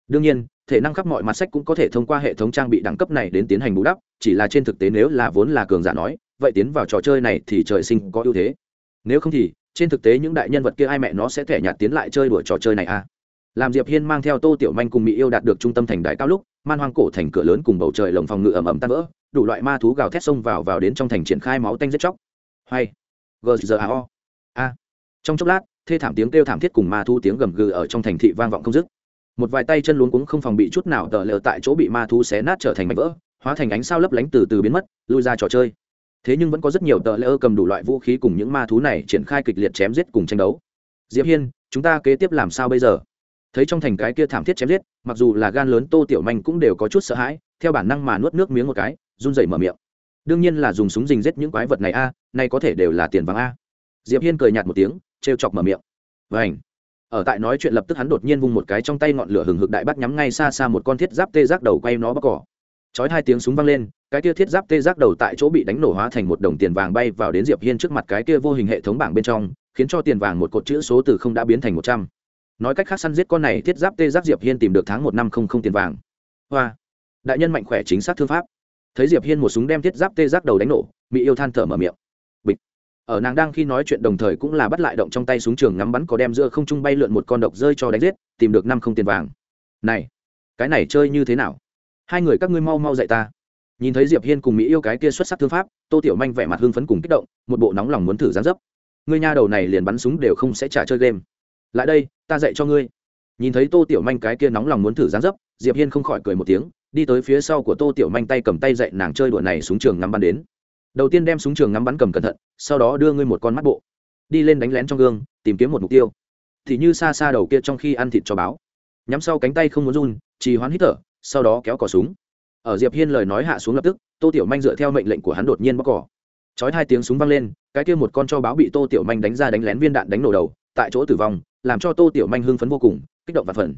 Đương nhiên, thể năng khắp mọi mặt sách cũng có thể thông qua hệ thống trang bị đẳng cấp này đến tiến hành bù đắp, chỉ là trên thực tế nếu là vốn là cường giả nói, vậy tiến vào trò chơi này thì trời sinh có ưu thế. Nếu không thì, trên thực tế những đại nhân vật kia ai mẹ nó sẽ thẻ nhạt tiến lại chơi đuổi trò chơi này à? Làm diệp hiên mang theo tô tiểu manh cùng mỹ yêu đạt được trung tâm thành đại cao lúc, man hoang cổ thành cửa lớn cùng bầu trời lồng phòng ngự ẩm ẩm tan vỡ, đủ loại ma thú gào thét xông vào vào đến trong thành triển khai máu tanh giết chóc. Hay. Gzao a trong chốc lát, thê thảm tiếng kêu thảm thiết cùng ma thú tiếng gầm gừ ở trong thành thị vang vọng không dứt. Một vài tay chân luống cuống không phòng bị chút nào tờ lờ tại chỗ bị ma thú xé nát trở thành mảnh vỡ, hóa thành ánh sao lấp lánh từ từ biến mất, lui ra trò chơi. Thế nhưng vẫn có rất nhiều tờ lỡ cầm đủ loại vũ khí cùng những ma thú này triển khai kịch liệt chém giết cùng tranh đấu. Diệp hiên, chúng ta kế tiếp làm sao bây giờ? Thấy trong thành cái kia thảm thiết chém giết, mặc dù là gan lớn tô tiểu manh cũng đều có chút sợ hãi, theo bản năng mà nuốt nước miếng một cái, run rẩy mở miệng. Đương nhiên là dùng súng dình giết những quái vật này a, nay có thể đều là tiền vàng a. Diệp hiên cười nhạt một tiếng, trêu chọc mở miệng. Vảnh ở tại nói chuyện lập tức hắn đột nhiên vung một cái trong tay ngọn lửa hừng hực đại bác nhắm ngay xa xa một con thiết giáp tê giác đầu quay nó bóc cỏ. Chói hai tiếng súng vang lên, cái kia thiết giáp tê giác đầu tại chỗ bị đánh nổ hóa thành một đồng tiền vàng bay vào đến diệp hiên trước mặt cái kia vô hình hệ thống bảng bên trong, khiến cho tiền vàng một cột chữ số từ không đã biến thành một trăm nói cách khác săn giết con này thiết giáp tê giác diệp hiên tìm được tháng một năm không không tiền vàng. Hoa. Đại nhân mạnh khỏe chính xác thương pháp. Thấy diệp hiên một súng đem thiết giáp tê giác đầu đánh nổ mỹ yêu than thở mở miệng. Bịch. Ở nàng đang khi nói chuyện đồng thời cũng là bắt lại động trong tay súng trường ngắm bắn có đem giữa không trung bay lượn một con độc rơi cho đánh giết, tìm được năm không tiền vàng. Này, cái này chơi như thế nào? Hai người các ngươi mau mau dạy ta. Nhìn thấy diệp hiên cùng mỹ yêu cái kia xuất sắc thương pháp, tô tiểu manh vẻ mặt hưng phấn cùng kích động, một bộ nóng lòng muốn thử gián dấp. Ngươi nha đầu này liền bắn súng đều không sẽ trả chơi game lại đây, ta dạy cho ngươi. Nhìn thấy tô tiểu manh cái kia nóng lòng muốn thử dán dấp, diệp hiên không khỏi cười một tiếng, đi tới phía sau của tô tiểu manh tay cầm tay dạy nàng chơi đùa này súng trường ngắm bắn đến. Đầu tiên đem súng trường ngắm bắn cầm cẩn thận, sau đó đưa ngươi một con mắt bộ. Đi lên đánh lén trong gương, tìm kiếm một mục tiêu. Thì như xa xa đầu kia trong khi ăn thịt cho báo. Nhắm sau cánh tay không muốn run, trì hoãn hít thở, sau đó kéo cỏ súng. Ở diệp hiên lời nói hạ xuống lập tức, tô tiểu manh dựa theo mệnh lệnh của hắn đột nhiên bóc cỏ chói hai tiếng súng vang lên, cái kia một con cho báo bị tô tiểu manh đánh ra đánh lén viên đạn đánh nổ đầu, tại chỗ tử vong làm cho tô tiểu manh hưng phấn vô cùng, kích động và phần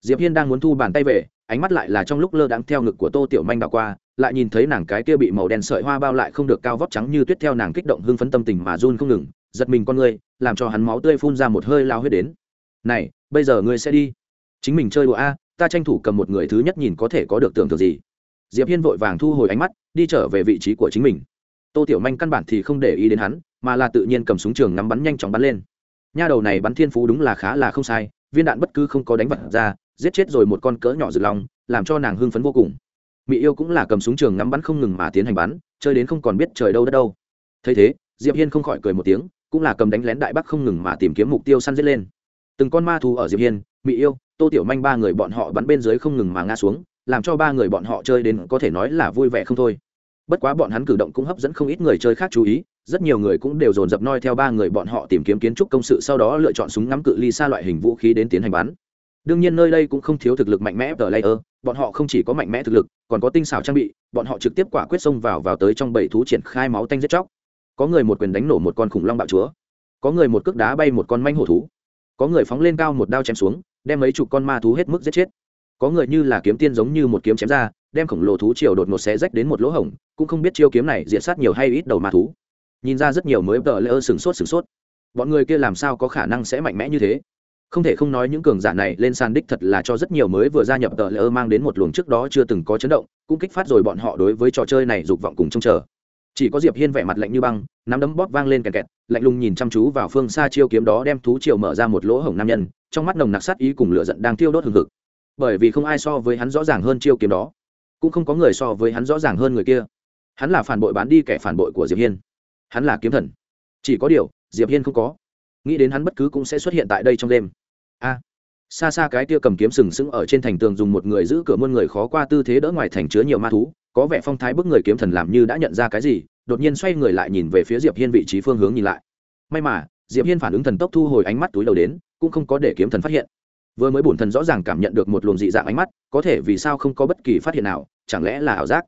diệp hiên đang muốn thu bàn tay về, ánh mắt lại là trong lúc lơ đãng theo ngực của tô tiểu manh đảo qua, lại nhìn thấy nàng cái kia bị màu đen sợi hoa bao lại không được cao vóc trắng như tuyết theo nàng kích động hưng phấn tâm tình mà run không ngừng, giật mình con ngươi làm cho hắn máu tươi phun ra một hơi lao huyết đến. Này, bây giờ ngươi sẽ đi. Chính mình chơi đùa a, ta tranh thủ cầm một người thứ nhất nhìn có thể có được tưởng tượng gì. Diệp hiên vội vàng thu hồi ánh mắt, đi trở về vị trí của chính mình. Tô tiểu manh căn bản thì không để ý đến hắn, mà là tự nhiên cầm súng trường nắm bắn nhanh chóng bắn lên nha đầu này bắn thiên phú đúng là khá là không sai, viên đạn bất cứ không có đánh vật ra, giết chết rồi một con cỡ nhỏ rực lòng, làm cho nàng hưng phấn vô cùng. Mỹ yêu cũng là cầm súng trường ngắm bắn không ngừng mà tiến hành bắn, chơi đến không còn biết trời đâu đất đâu. Thấy thế, diệp hiên không khỏi cười một tiếng, cũng là cầm đánh lén đại bắc không ngừng mà tìm kiếm mục tiêu săn giết lên. Từng con ma thú ở diệp hiên mỹ yêu, tô tiểu manh ba người bọn họ bắn bên dưới không ngừng mà ngã xuống, làm cho ba người bọn họ chơi đến có thể nói là vui vẻ không thôi. Bất quá bọn hắn cử động cũng hấp dẫn không ít người chơi khác chú ý rất nhiều người cũng đều dồn dập noi theo ba người bọn họ tìm kiếm kiến trúc công sự, sau đó lựa chọn súng ngắm cự ly xa loại hình vũ khí đến tiến hành bắn. Đương nhiên nơi đây cũng không thiếu thực lực mạnh mẽ tờ layer, bọn họ không chỉ có mạnh mẽ thực lực, còn có tinh xảo trang bị, bọn họ trực tiếp quả quyết xông vào vào tới trong bảy thú triển khai máu tanh giết chóc. Có người một quyền đánh nổ một con khủng long bạo chúa, có người một cước đá bay một con manh hổ thú, có người phóng lên cao một đao chém xuống, đem mấy chục con ma thú hết mức giết chết. Có người như là kiếm tiên giống như một kiếm chém ra, đem khổng lồ thú triều đột ngột xé rách đến một lỗ hổng, cũng không biết chiêu kiếm này diện sát nhiều hay ít đầu ma thú nhìn ra rất nhiều mới tờ lỡ sửng sốt sửng sốt. Bọn người kia làm sao có khả năng sẽ mạnh mẽ như thế? Không thể không nói những cường giả này lên sàn đích thật là cho rất nhiều mới vừa gia nhập tờ lỡ mang đến một luồng trước đó chưa từng có chấn động, cũng kích phát rồi bọn họ đối với trò chơi này dục vọng cùng trông chờ. Chỉ có diệp hiên vẻ mặt lạnh như băng, nắm đấm bóp vang lên kẹt kẹt, lạnh lùng nhìn chăm chú vào phương xa chiêu kiếm đó đem thú triều mở ra một lỗ hổng nam nhân, trong mắt nồng nặc sát ý cùng lửa giận đang thiêu đốt hừng hực. Bởi vì không ai so với hắn rõ ràng hơn chiêu kiếm đó, cũng không có người so với hắn rõ ràng hơn người kia. Hắn là phản bội bán đi kẻ phản bội của diệp hiên hắn là kiếm thần. Chỉ có điều, diệp hiên không có. Nghĩ đến hắn bất cứ cũng sẽ xuất hiện tại đây trong đêm. A. Xa xa cái tia cầm kiếm sừng sững ở trên thành tường dùng một người giữ cửa muôn người khó qua tư thế đỡ ngoài thành chứa nhiều ma thú, có vẻ phong thái bức người kiếm thần làm như đã nhận ra cái gì, đột nhiên xoay người lại nhìn về phía diệp hiên vị trí phương hướng nhìn lại. May mà, diệp hiên phản ứng thần tốc thu hồi ánh mắt túi đầu đến, cũng không có để kiếm thần phát hiện. Vừa mới bổn thần rõ ràng cảm nhận được một luồng dị dạng ánh mắt, có thể vì sao không có bất kỳ phát hiện nào, chẳng lẽ là ảo giác?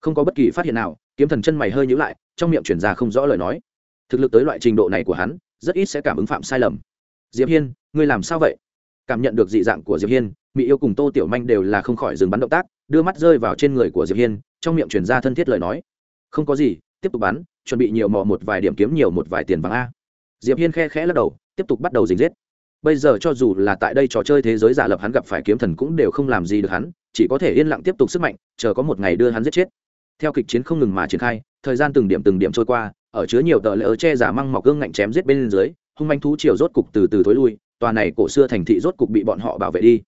Không có bất kỳ phát hiện nào, kiếm thần chân mày hơi nhíu lại trong miệng chuyển ra không rõ lời nói. Thực lực tới loại trình độ này của hắn, rất ít sẽ cảm ứng phạm sai lầm. Diệp hiên, ngươi làm sao vậy? Cảm nhận được dị dạng của diệp hiên, mỹ yêu cùng tô tiểu manh đều là không khỏi dừng bắn động tác, đưa mắt rơi vào trên người của diệp hiên, trong miệng chuyển ra thân thiết lời nói. Không có gì, tiếp tục bắn, chuẩn bị nhiều mò một vài điểm kiếm nhiều một vài tiền vàng a. Diệp hiên khe khẽ lắc đầu, tiếp tục bắt đầu dình giết bây giờ cho dù là tại đây trò chơi thế giới giả lập hắn gặp phải kiếm thần cũng đều không làm gì được hắn, chỉ có thể yên lặng tiếp tục sức mạnh, chờ có một ngày đưa hắn giết chết. Theo kịch chiến không ngừng mà triển khai thời gian từng điểm từng điểm trôi qua, ở chứa nhiều tờ lỡ che giả măng mọc gương ngạnh chém giết bên dưới, hung manh thú chiều rốt cục từ từ thối lui, tòa này cổ xưa thành thị rốt cục bị bọn họ bảo vệ đi.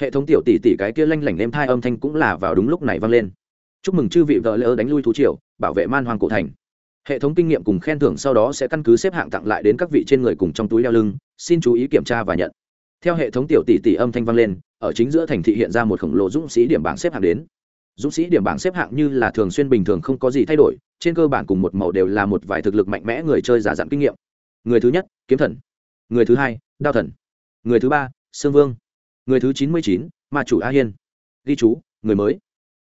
Hệ thống tiểu tỷ tỷ cái kia lanh lảnh êm thai âm thanh cũng là vào đúng lúc này vang lên. Chúc mừng chư vị vợ lỡ đánh lui thú triều, bảo vệ man hoàng cổ thành. Hệ thống kinh nghiệm cùng khen thưởng sau đó sẽ căn cứ xếp hạng tặng lại đến các vị trên người cùng trong túi đeo lưng, xin chú ý kiểm tra và nhận. Theo hệ thống tiểu tỷ tỷ âm thanh vang lên, ở chính giữa thành thị hiện ra một khổng lồ dũng sĩ điểm bảng xếp hạng đến dũng sĩ điểm bảng xếp hạng như là thường xuyên bình thường không có gì thay đổi, trên cơ bản cùng một màu đều là một vài thực lực mạnh mẽ người chơi giả dặn kinh nghiệm. Người thứ nhất, kiếm thần. Người thứ hai, đao thần. Người thứ ba, sương vương. Người thứ chín mươi chín, ma chủ a hiên. Ghi chú, người mới.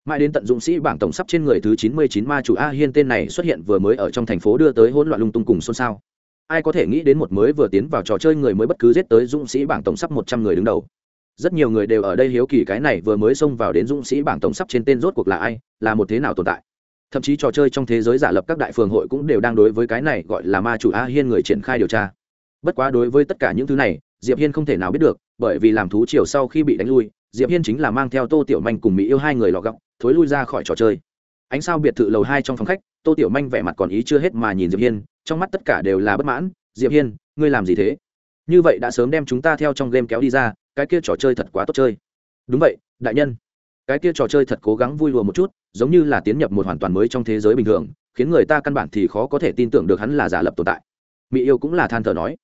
Mãi đến tận dũng sĩ bảng tổng sắp trên người thứ chín mươi chín, ma chủ a hiên tên này xuất hiện vừa mới ở trong thành phố đưa tới hỗn loạn lung tung cùng xôn xao. Ai có thể nghĩ đến một mới vừa tiến vào trò chơi người mới bất cứ giết tới dũng sĩ bảng tổng sắp một trăm người đứng đầu rất nhiều người đều ở đây hiếu kỳ cái này vừa mới xông vào đến dũng sĩ bảng tổng sắp trên tên rốt cuộc là ai, là một thế nào tồn tại. Thậm chí trò chơi trong thế giới giả lập các đại phường hội cũng đều đang đối với cái này gọi là ma chủ a hiên người triển khai điều tra. Bất quá đối với tất cả những thứ này, diệp hiên không thể nào biết được, bởi vì làm thú chiều sau khi bị đánh lui, diệp hiên chính là mang theo tô tiểu manh cùng mỹ yêu hai người lọ gọng, thối lui ra khỏi trò chơi. Ánh sao biệt thự lầu hai trong phòng khách, tô tiểu manh vẻ mặt còn ý chưa hết mà nhìn diệp hiên, trong mắt tất cả đều là bất mãn. Diệp hiên, ngươi làm gì thế? Như vậy đã sớm đem chúng ta theo trong game kéo đi ra cái kia trò chơi thật quá tốt chơi. Đúng vậy, đại nhân. Cái kia trò chơi thật cố gắng vui lùa một chút, giống như là tiến nhập một hoàn toàn mới trong thế giới bình thường, khiến người ta căn bản thì khó có thể tin tưởng được hắn là giả lập tồn tại. Mỹ yêu cũng là than thở nói.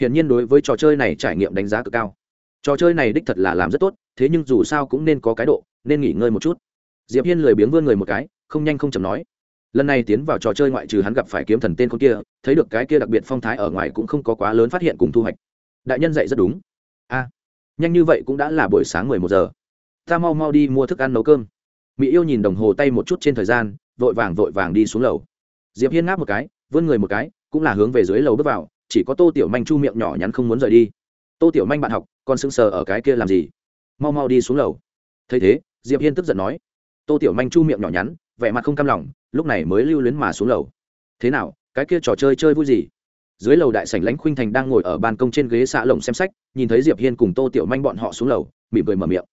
Hiển nhiên đối với trò chơi này trải nghiệm đánh giá cực cao. Trò chơi này đích thật là làm rất tốt, thế nhưng dù sao cũng nên có cái độ, nên nghỉ ngơi một chút. Diệp hiên lười biếng vươn người một cái, không nhanh không chậm nói. Lần này tiến vào trò chơi ngoại trừ hắn gặp phải kiếm thần tên con kia, thấy được cái kia đặc biệt phong thái ở ngoài cũng không có quá lớn phát hiện cùng thu hoạch. Đại nhân dạy rất đúng. A nhanh như vậy cũng đã là buổi sáng mười một giờ. Ta mau mau đi mua thức ăn nấu cơm. Mỹ yêu nhìn đồng hồ tay một chút trên thời gian, vội vàng vội vàng đi xuống lầu. Diệp hiên ngáp một cái, vươn người một cái, cũng là hướng về dưới lầu bước vào, chỉ có tô tiểu manh chu miệng nhỏ nhắn không muốn rời đi. Tô tiểu manh bạn học, còn sững sờ ở cái kia làm gì? Mau mau đi xuống lầu. Thấy thế, diệp hiên tức giận nói. Tô tiểu manh chu miệng nhỏ nhắn, vẻ mặt không cam lòng, lúc này mới lưu luyến mà xuống lầu. Thế nào, cái kia trò chơi chơi vui gì? Dưới lầu đại sảnh lãnh khuynh thành đang ngồi ở ban công trên ghế xạ lồng xem sách, nhìn thấy diệp hiên cùng tô tiểu manh bọn họ xuống lầu, mỉm cười mở miệng.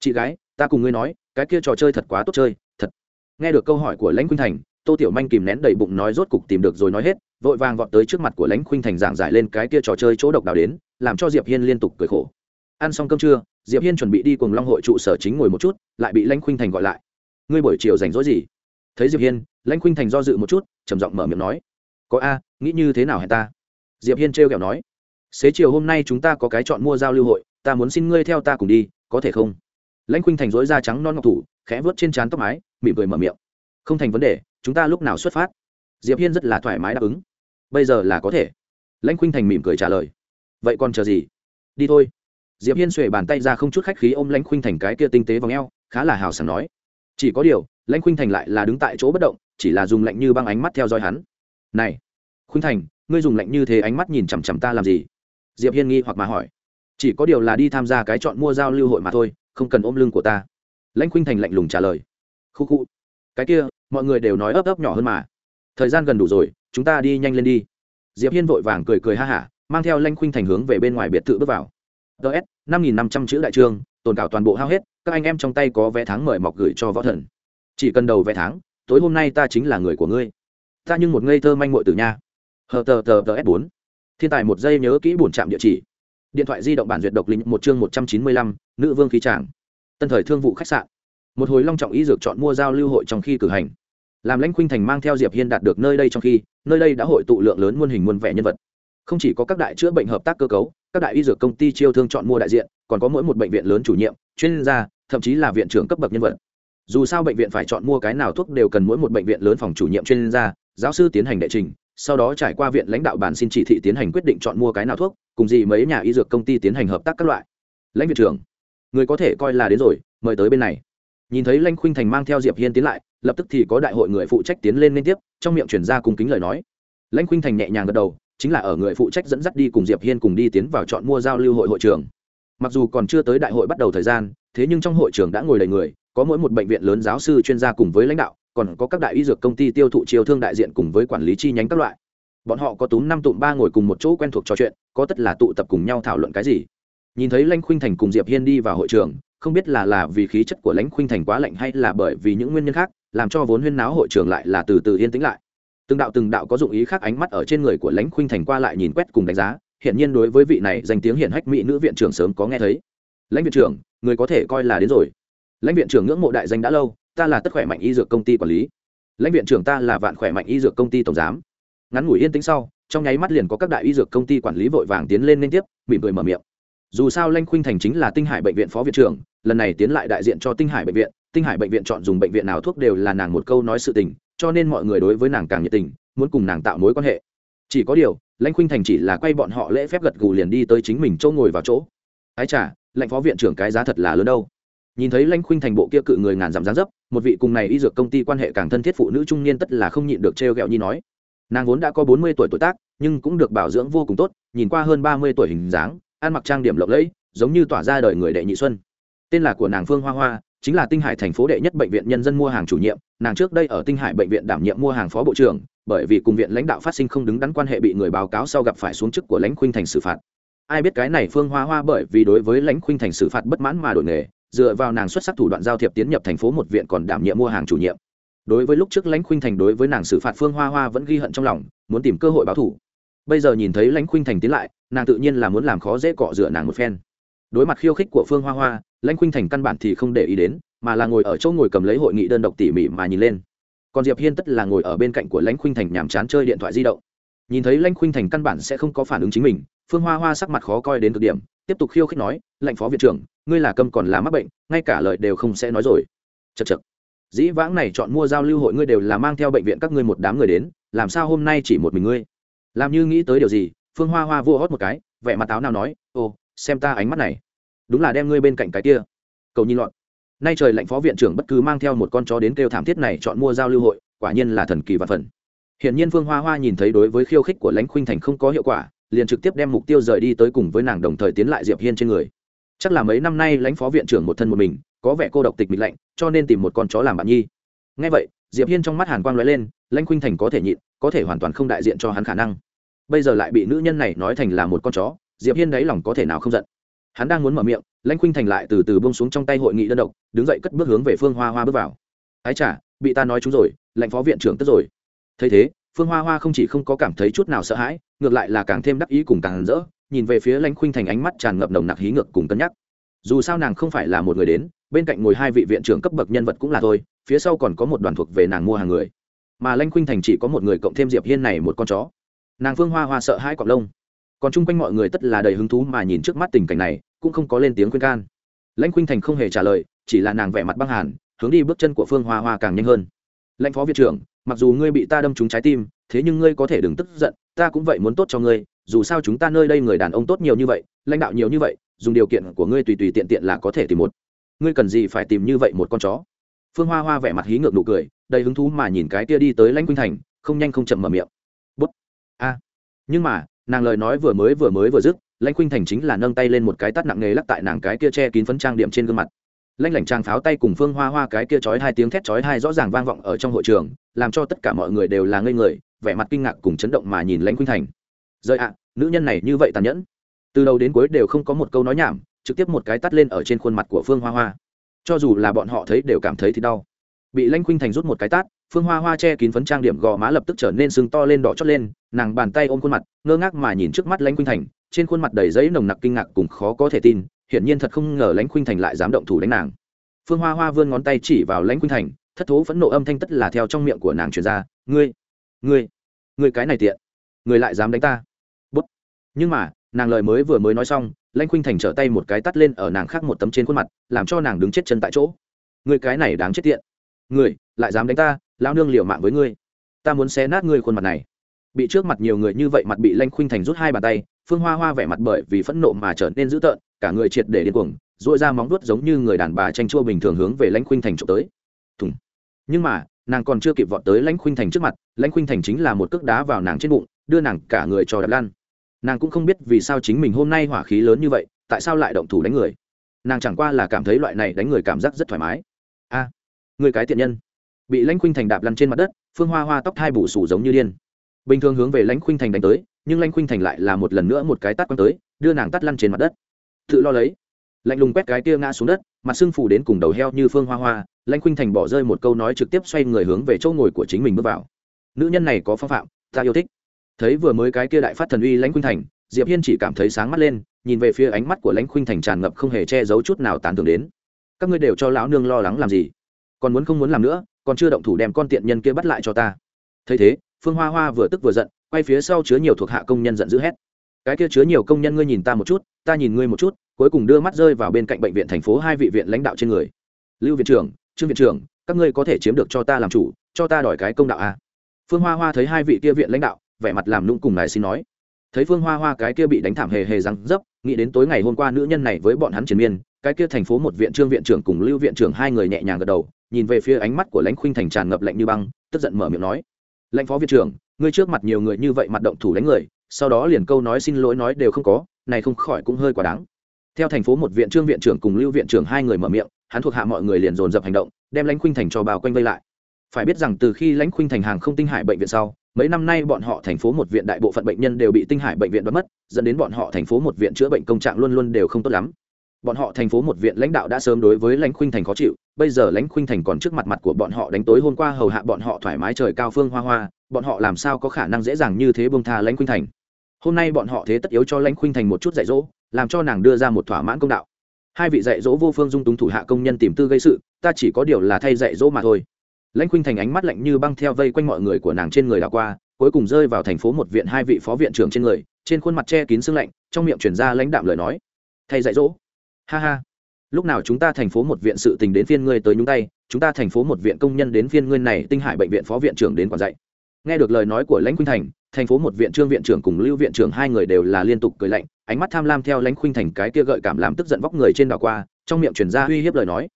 Chị gái, ta cùng ngươi nói, cái kia trò chơi thật quá tốt chơi, thật. Nghe được câu hỏi của lãnh khuynh thành, tô tiểu manh kìm nén đầy bụng nói rốt cục tìm được rồi nói hết, vội vàng vọt tới trước mặt của lãnh khuynh thành giảng giải lên cái kia trò chơi chỗ độc đáo đến, làm cho diệp hiên liên tục cười khổ. Ăn xong cơm trưa, diệp hiên chuẩn bị đi cùng long hội trụ sở chính ngồi một chút, lại bị lãnh khuynh thành gọi lại. Ngươi buổi chiều rảnh rỗi gì? Thấy diệp hiên, lãnh khuynh thành do dự một chút, trầm giọng mở miệng nói. Có a, nghĩ như thế nào hả ta? Diệp hiên trêu kẹo nói, xế chiều hôm nay chúng ta có cái chọn mua giao lưu hội, ta muốn xin ngươi theo ta cùng đi, có thể không? Lãnh khuynh thành dối da trắng non ngọc thủ, khẽ vớt trên trán tóc mái, mỉm cười mở miệng, không thành vấn đề, chúng ta lúc nào xuất phát? Diệp hiên rất là thoải mái đáp ứng, bây giờ là có thể. Lãnh khuynh thành mỉm cười trả lời, vậy còn chờ gì? Đi thôi. Diệp hiên xuề bàn tay ra không chút khách khí ôm lãnh khuynh thành cái kia tinh tế vòng eo, khá là hào sảng nói, chỉ có điều, lãnh khuynh thành lại là đứng tại chỗ bất động, chỉ là dùng lạnh như băng ánh mắt theo dõi hắn. Này, khuynh thành ngươi dùng lạnh như thế ánh mắt nhìn chằm chằm ta làm gì? Diệp hiên nghi hoặc mà hỏi. Chỉ có điều là đi tham gia cái chọn mua giao lưu hội mà thôi, không cần ôm lưng của ta. Lãnh khuynh thành lạnh lùng trả lời. Khu khu. Cái kia, mọi người đều nói ấp ấp nhỏ hơn mà. Thời gian gần đủ rồi, chúng ta đi nhanh lên đi. Diệp hiên vội vàng cười cười ha hả, mang theo lãnh khuynh thành hướng về bên ngoài biệt thự bước vào. Ts năm nghìn năm trăm chữ đại trương, tồn cảo toàn bộ hao hết, các anh em trong tay có vé tháng mời mọc gửi cho võ thần. Chỉ cần đầu vé tháng, tối hôm nay ta chính là người của ngươi. Ta nhưng một ngây thơ manh mội tử nha hờ tờ tờ tờ s bốn. Thiên tài một giây nhớ kỹ bổn trạm địa chỉ. Điện thoại di động bản duyệt độc linh một chương một trăm chín mươi lăm, nữ vương khí tràng. Tân thời thương vụ khách sạn. Một hồi long trọng ý dược chọn mua giao lưu hội trong khi cử hành. Làm lãnh khuynh thành mang theo diệp hiên đạt được nơi đây trong khi, nơi đây đã hội tụ lượng lớn muôn hình muôn vẻ nhân vật. Không chỉ có các đại chữa bệnh hợp tác cơ cấu, các đại y dược công ty chiêu thương chọn mua đại diện, còn có mỗi một bệnh viện lớn chủ nhiệm, chuyên gia, thậm chí là viện trưởng cấp bậc nhân vật. Dù sao bệnh viện phải chọn mua cái nào thuốc đều cần mỗi một bệnh viện lớn phòng chủ nhiệm chuyên gia, giáo sư tiến hành đệ trình sau đó trải qua viện lãnh đạo bản xin chỉ thị tiến hành quyết định chọn mua cái nào thuốc, cùng gì mấy nhà y dược công ty tiến hành hợp tác các loại. Lãnh viện trưởng, người có thể coi là đến rồi, mời tới bên này. Nhìn thấy lãnh khuynh thành mang theo diệp hiên tiến lại, lập tức thì có đại hội người phụ trách tiến lên liên tiếp, trong miệng chuyển ra cùng kính lời nói. Lãnh khuynh thành nhẹ nhàng gật đầu, chính là ở người phụ trách dẫn dắt đi cùng diệp hiên cùng đi tiến vào chọn mua giao lưu hội hội trường. Mặc dù còn chưa tới đại hội bắt đầu thời gian, thế nhưng trong hội trường đã ngồi đầy người, có mỗi một bệnh viện lớn giáo sư chuyên gia cùng với lãnh đạo còn có các đại y dược công ty tiêu thụ chiêu thương đại diện cùng với quản lý chi nhánh các loại. Bọn họ có túm năm tụm ba ngồi cùng một chỗ quen thuộc trò chuyện, có tất là tụ tập cùng nhau thảo luận cái gì. Nhìn thấy lãnh khuynh thành cùng diệp hiên đi vào hội trường, không biết là là vì khí chất của lãnh khuynh thành quá lạnh hay là bởi vì những nguyên nhân khác, làm cho vốn huyên náo hội trường lại là từ từ yên tĩnh lại. Từng đạo từng đạo có dụng ý khác ánh mắt ở trên người của lãnh khuynh thành qua lại nhìn quét cùng đánh giá hiện nhiên đối với vị này danh tiếng hiển hách mỹ nữ viện trưởng sớm có nghe thấy. Lãnh viện trưởng, người có thể coi là đến rồi. Lãnh viện trưởng ngưỡng mộ đại danh đã lâu ta là tất khỏe mạnh y dược công ty quản lý. Lãnh viện trưởng ta là vạn khỏe mạnh y dược công ty tổng giám. Ngắn ngủi yên tĩnh sau, trong nháy mắt liền có các đại y dược công ty quản lý vội vàng tiến lên liên tiếp, mỉm cười mở miệng. Dù sao lanh khuynh thành chính là tinh hải bệnh viện phó viện trưởng, lần này tiến lại đại diện cho tinh hải bệnh viện, tinh hải bệnh viện chọn dùng bệnh viện nào thuốc đều là nàng một câu nói sự tình, cho nên mọi người đối với nàng càng nhiệt tình, muốn cùng nàng tạo mối quan hệ. Chỉ có điều, lãnh khuynh thành chỉ là quay bọn họ lễ phép gật gù liền đi tới chính mình chỗ ngồi vào chỗ. Ái chả lãnh phó viện trưởng cái giá thật là lớn đâu. Nhìn thấy lãnh khuynh thành bộ kia cự người ngàn dặm dáng dấp một vị cùng này y dược công ty quan hệ càng thân thiết phụ nữ trung niên tất là không nhịn được trêu ghẹo nhi nói. Nàng vốn đã có bốn mươi tuổi tuổi tác, nhưng cũng được bảo dưỡng vô cùng tốt, nhìn qua hơn ba mươi tuổi hình dáng, ăn mặc trang điểm lộng lẫy, giống như tỏa ra đời người đệ nhị xuân. Tên là của nàng phương hoa hoa, chính là tinh hải thành phố đệ nhất bệnh viện nhân dân mua hàng chủ nhiệm, nàng trước đây ở tinh hải bệnh viện đảm nhiệm mua hàng phó bộ trưởng, bởi vì cùng viện lãnh đạo phát sinh không đứng đắn quan hệ bị người báo cáo sau gặp phải xuống chức của lãnh khuynh thành xử phạt. Ai biết cái này phương hoa hoa bởi vì đối với lãnh khuynh thành xử phạt bất mãn mà đổi nghề dựa vào nàng xuất sắc thủ đoạn giao thiệp tiến nhập thành phố một viện còn đảm nhiệm mua hàng chủ nhiệm. Đối với lúc trước lãnh khuynh thành đối với nàng xử phạt phương hoa hoa vẫn ghi hận trong lòng, muốn tìm cơ hội báo thủ bây giờ nhìn thấy lãnh khuynh thành tiến lại, nàng tự nhiên là muốn làm khó dễ cọ dựa nàng một phen. Đối mặt khiêu khích của phương hoa hoa, lãnh khuynh thành căn bản thì không để ý đến, mà là ngồi ở chỗ ngồi cầm lấy hội nghị đơn độc tỉ mỉ mà nhìn lên. Còn diệp hiên tất là ngồi ở bên cạnh của lãnh khuynh thành nhàm chán chơi điện thoại di động. Nhìn thấy lãnh khuynh thành căn bản sẽ không có phản ứng chính mình, phương hoa hoa sắc mặt khó coi đến cực điểm, tiếp tục khiêu khích nói lãnh phó viện trưởng ngươi là câm còn là mắc bệnh, ngay cả lời đều không sẽ nói rồi. Chật chật dĩ vãng này chọn mua giao lưu hội ngươi đều là mang theo bệnh viện các ngươi một đám người đến, làm sao hôm nay chỉ một mình ngươi? Làm như nghĩ tới điều gì, phương hoa hoa vua hót một cái, vẻ mặt áo nào nói ô xem ta ánh mắt này. Đúng là đem ngươi bên cạnh cái kia. Cầu nhìn loạn. nay trời lạnh phó viện trưởng bất cứ mang theo một con chó đến kêu thảm thiết này chọn mua giao lưu hội, quả nhiên là thần kỳ và phần. Hiện nhiên phương hoa hoa nhìn thấy đối với khiêu khích của lãnh khuynh thành không có hiệu quả, liền trực tiếp đem mục tiêu rời đi tới cùng với nàng đồng thời tiến lại diệp hiên trên người chắc là mấy năm nay lãnh phó viện trưởng một thân một mình, có vẻ cô độc tịch mịch lạnh, cho nên tìm một con chó làm bạn nhi. Ngay vậy, diệp hiên trong mắt hàn quang lóe lên, lãnh khuynh thành có thể nhịn, có thể hoàn toàn không đại diện cho hắn khả năng. Bây giờ lại bị nữ nhân này nói thành là một con chó, diệp hiên đáy lòng có thể nào không giận. Hắn đang muốn mở miệng, lãnh khuynh thành lại từ từ bông xuống trong tay hội nghị đơn độc, đứng dậy cất bước hướng về phương hoa hoa bước vào. Ái chả bị ta nói chúng rồi, lãnh phó viện trưởng tức rồi. Thấy thế, phương hoa hoa không chỉ không có cảm thấy chút nào sợ hãi, ngược lại là càng thêm đắc ý cùng càng rỡ nhìn về phía lãnh khuynh thành ánh mắt tràn ngập nồng nặc hí ngược cùng cân nhắc. Dù sao nàng không phải là một người đến, bên cạnh ngồi hai vị viện trưởng cấp bậc nhân vật cũng là thôi phía sau còn có một đoàn thuộc về nàng mua hàng người. Mà lãnh khuynh thành chỉ có một người cộng thêm diệp hiên này một con chó. Nàng phương hoa hoa sợ hai cọp lông. Còn chung quanh mọi người tất là đầy hứng thú mà nhìn trước mắt tình cảnh này, cũng không có lên tiếng khuyên can. Lãnh khuynh thành không hề trả lời, chỉ là nàng vẻ mặt băng hàn, hướng đi bước chân của phương hoa hoa càng nhanh hơn. Lãnh phó viện trưởng, mặc dù ngươi bị ta đâm trúng trái tim, thế nhưng ngươi có thể đừng tức giận, ta cũng vậy muốn tốt cho ngươi dù sao chúng ta nơi đây người đàn ông tốt nhiều như vậy, lãnh đạo nhiều như vậy, dùng điều kiện của ngươi tùy tùy tiện tiện là có thể tìm một. Ngươi cần gì phải tìm như vậy một con chó? Phương hoa hoa vẻ mặt hí ngược nụ cười, đầy hứng thú mà nhìn cái kia đi tới lãnh quynh thành, không nhanh không chậm mở miệng. Bút. A. Nhưng mà, nàng lời nói vừa mới vừa mới vừa dứt, lãnh khuynh thành chính là nâng tay lên một cái tắt nặng nề lắc tại nàng cái kia che kín phấn trang điểm trên gương mặt. Lanh lảnh trang pháo tay cùng phương hoa hoa cái kia chói hai tiếng thét chói hai rõ ràng vang vọng ở trong hội trường, làm cho tất cả mọi người đều là ngây người, vẻ mặt kinh ngạc cùng chấn động mà nhìn lãnh khuynh thành rời ạ, nữ nhân này như vậy tàn nhẫn. Từ đầu đến cuối đều không có một câu nói nhảm, trực tiếp một cái tắt lên ở trên khuôn mặt của phương hoa hoa. Cho dù là bọn họ thấy đều cảm thấy thì đau. Bị lanh khuynh thành rút một cái tát, phương hoa hoa che kín phấn trang điểm gò má lập tức trở nên sưng to lên đỏ chót lên, nàng bàn tay ôm khuôn mặt, ngơ ngác mà nhìn trước mắt lanh khuynh thành, trên khuôn mặt đầy giấy nồng nặc kinh ngạc cùng khó có thể tin, hiển nhiên thật không ngờ lãnh khuynh thành lại dám động thủ đánh nàng. Phương hoa hoa vươn ngón tay chỉ vào lãnh khuynh thành, thất thố phẫn nộ âm thanh tất là theo trong miệng của nàng truyền ra, ngươi ngươi ngươi cái này tiện ngươi lại dám đánh ta nhưng mà, nàng lời mới vừa mới nói xong Lanh khuynh thành trở tay một cái tắt lên ở nàng khác một tấm trên khuôn mặt, làm cho nàng đứng chết chân tại chỗ. Người cái này đáng chết tiện. Ngươi lại dám đánh ta lao nương liều mạng với ngươi. Ta muốn xé nát ngươi khuôn mặt này. Bị trước mặt nhiều người như vậy mặt bị lanh khuynh thành rút hai bàn tay, phương hoa hoa vẻ mặt bởi vì phẫn nộ mà trở nên dữ tợn, cả người triệt để điên cuồng dội ra móng vuốt giống như người đàn bà tranh chua bình thường hướng về lãnh khuynh thành trộm tới. Thùng. Nhưng mà, nàng còn chưa kịp vọt tới lãnh khuynh thành trước mặt, lãnh khuynh thành chính là một cước đá vào nàng trên bụng, đưa nàng cả người cho đập lan nàng cũng không biết vì sao chính mình hôm nay hỏa khí lớn như vậy, tại sao lại động thủ đánh người. Nàng chẳng qua là cảm thấy loại này đánh người cảm giác rất thoải mái. A, người cái tiện nhân. Bị lãnh khuynh thành đạp lăn trên mặt đất, phương hoa hoa tóc hai bù sủ giống như điên. Bình thường hướng về lãnh khuynh thành đánh tới, nhưng lãnh khuynh thành lại là một lần nữa một cái tắt quăng tới, đưa nàng tắt lăn trên mặt đất. Tự lo lấy. Lạnh lùng quét cái kia ngã xuống đất, mặt sưng phủ đến cùng đầu heo như phương hoa hoa, lãnh khuynh thành bỏ rơi một câu nói trực tiếp xoay người hướng về chỗ ngồi của chính mình bước vào. Nữ nhân này có phong phạm, ta yêu thích thấy vừa mới cái kia đại phát thần uy lãnh khuynh thành, diệp hiên chỉ cảm thấy sáng mắt lên, nhìn về phía ánh mắt của lãnh khuynh thành tràn ngập không hề che giấu chút nào tán tưởng đến. Các ngươi đều cho lão nương lo lắng làm gì? Còn muốn không muốn làm nữa, còn chưa động thủ đem con tiện nhân kia bắt lại cho ta. Thấy thế, phương hoa hoa vừa tức vừa giận, quay phía sau chứa nhiều thuộc hạ công nhân giận dữ hét. Cái kia chứa nhiều công nhân ngươi nhìn ta một chút, ta nhìn ngươi một chút, cuối cùng đưa mắt rơi vào bên cạnh bệnh viện thành phố hai vị viện lãnh đạo trên người. Lưu viện trưởng, trương viện trưởng, các ngươi có thể chiếm được cho ta làm chủ, cho ta đòi cái công đạo à? Phương hoa hoa thấy hai vị kia viện lãnh đạo vẻ mặt làm nũng cùng ngài xin nói. Thấy phương hoa hoa cái kia bị đánh thảm hề hề răng dấp, nghĩ đến tối ngày hôm qua nữ nhân này với bọn hắn triền miên, cái kia thành phố một viện trương viện trưởng cùng lưu viện trưởng hai người nhẹ nhàng gật đầu, nhìn về phía ánh mắt của lãnh khuynh thành tràn ngập lạnh như băng, tức giận mở miệng nói, lãnh phó viện trưởng, ngươi trước mặt nhiều người như vậy mặt động thủ đánh người, sau đó liền câu nói xin lỗi nói đều không có, này không khỏi cũng hơi quá đáng. Theo thành phố một viện trương viện trưởng cùng lưu viện trưởng hai người mở miệng, hắn thuộc hạ mọi người liền dồn dập hành động, đem lãnh khuynh thành cho bao quanh vây lại. Phải biết rằng từ khi lãnh khuynh thành hàng không tinh hải bệnh viện sau mấy năm nay bọn họ thành phố một viện đại bộ phận bệnh nhân đều bị tinh hải bệnh viện bắt mất, dẫn đến bọn họ thành phố một viện chữa bệnh công trạng luôn luôn đều không tốt lắm. Bọn họ thành phố một viện lãnh đạo đã sớm đối với lãnh khuynh thành khó chịu, bây giờ lãnh khuynh thành còn trước mặt mặt của bọn họ đánh tối hôm qua hầu hạ bọn họ thoải mái trời cao phương hoa hoa, bọn họ làm sao có khả năng dễ dàng như thế bông tha lãnh khuynh thành? Hôm nay bọn họ thế tất yếu cho lãnh khuynh thành một chút dạy dỗ, làm cho nàng đưa ra một thỏa mãn công đạo. Hai vị dạy dỗ vô phương dung túng thủ hạ công nhân tìm tư gây sự, ta chỉ có điều là thay dạy dỗ mà thôi lãnh khuynh thành ánh mắt lạnh như băng theo vây quanh mọi người của nàng trên người đảo qua, cuối cùng rơi vào thành phố một viện hai vị phó viện trưởng trên người, trên khuôn mặt che kín sưng lạnh, trong miệng chuyển ra lãnh đạm lời nói. Thay dạy dỗ. Ha ha. Lúc nào chúng ta thành phố một viện sự tình đến phiên ngươi tới nhúng tay, chúng ta thành phố một viện công nhân đến phiên ngươi này tinh hải bệnh viện phó viện trưởng đến quản dạy. Nghe được lời nói của lãnh khuynh thành thành phố một viện trương viện trưởng cùng lưu viện trưởng hai người đều là liên tục cười lạnh, ánh mắt tham lam theo lãnh khuynh thành cái kia gợi cảm làm tức giận vóc người trên đảo qua, trong miệng chuyển ra uy hiếp lời nói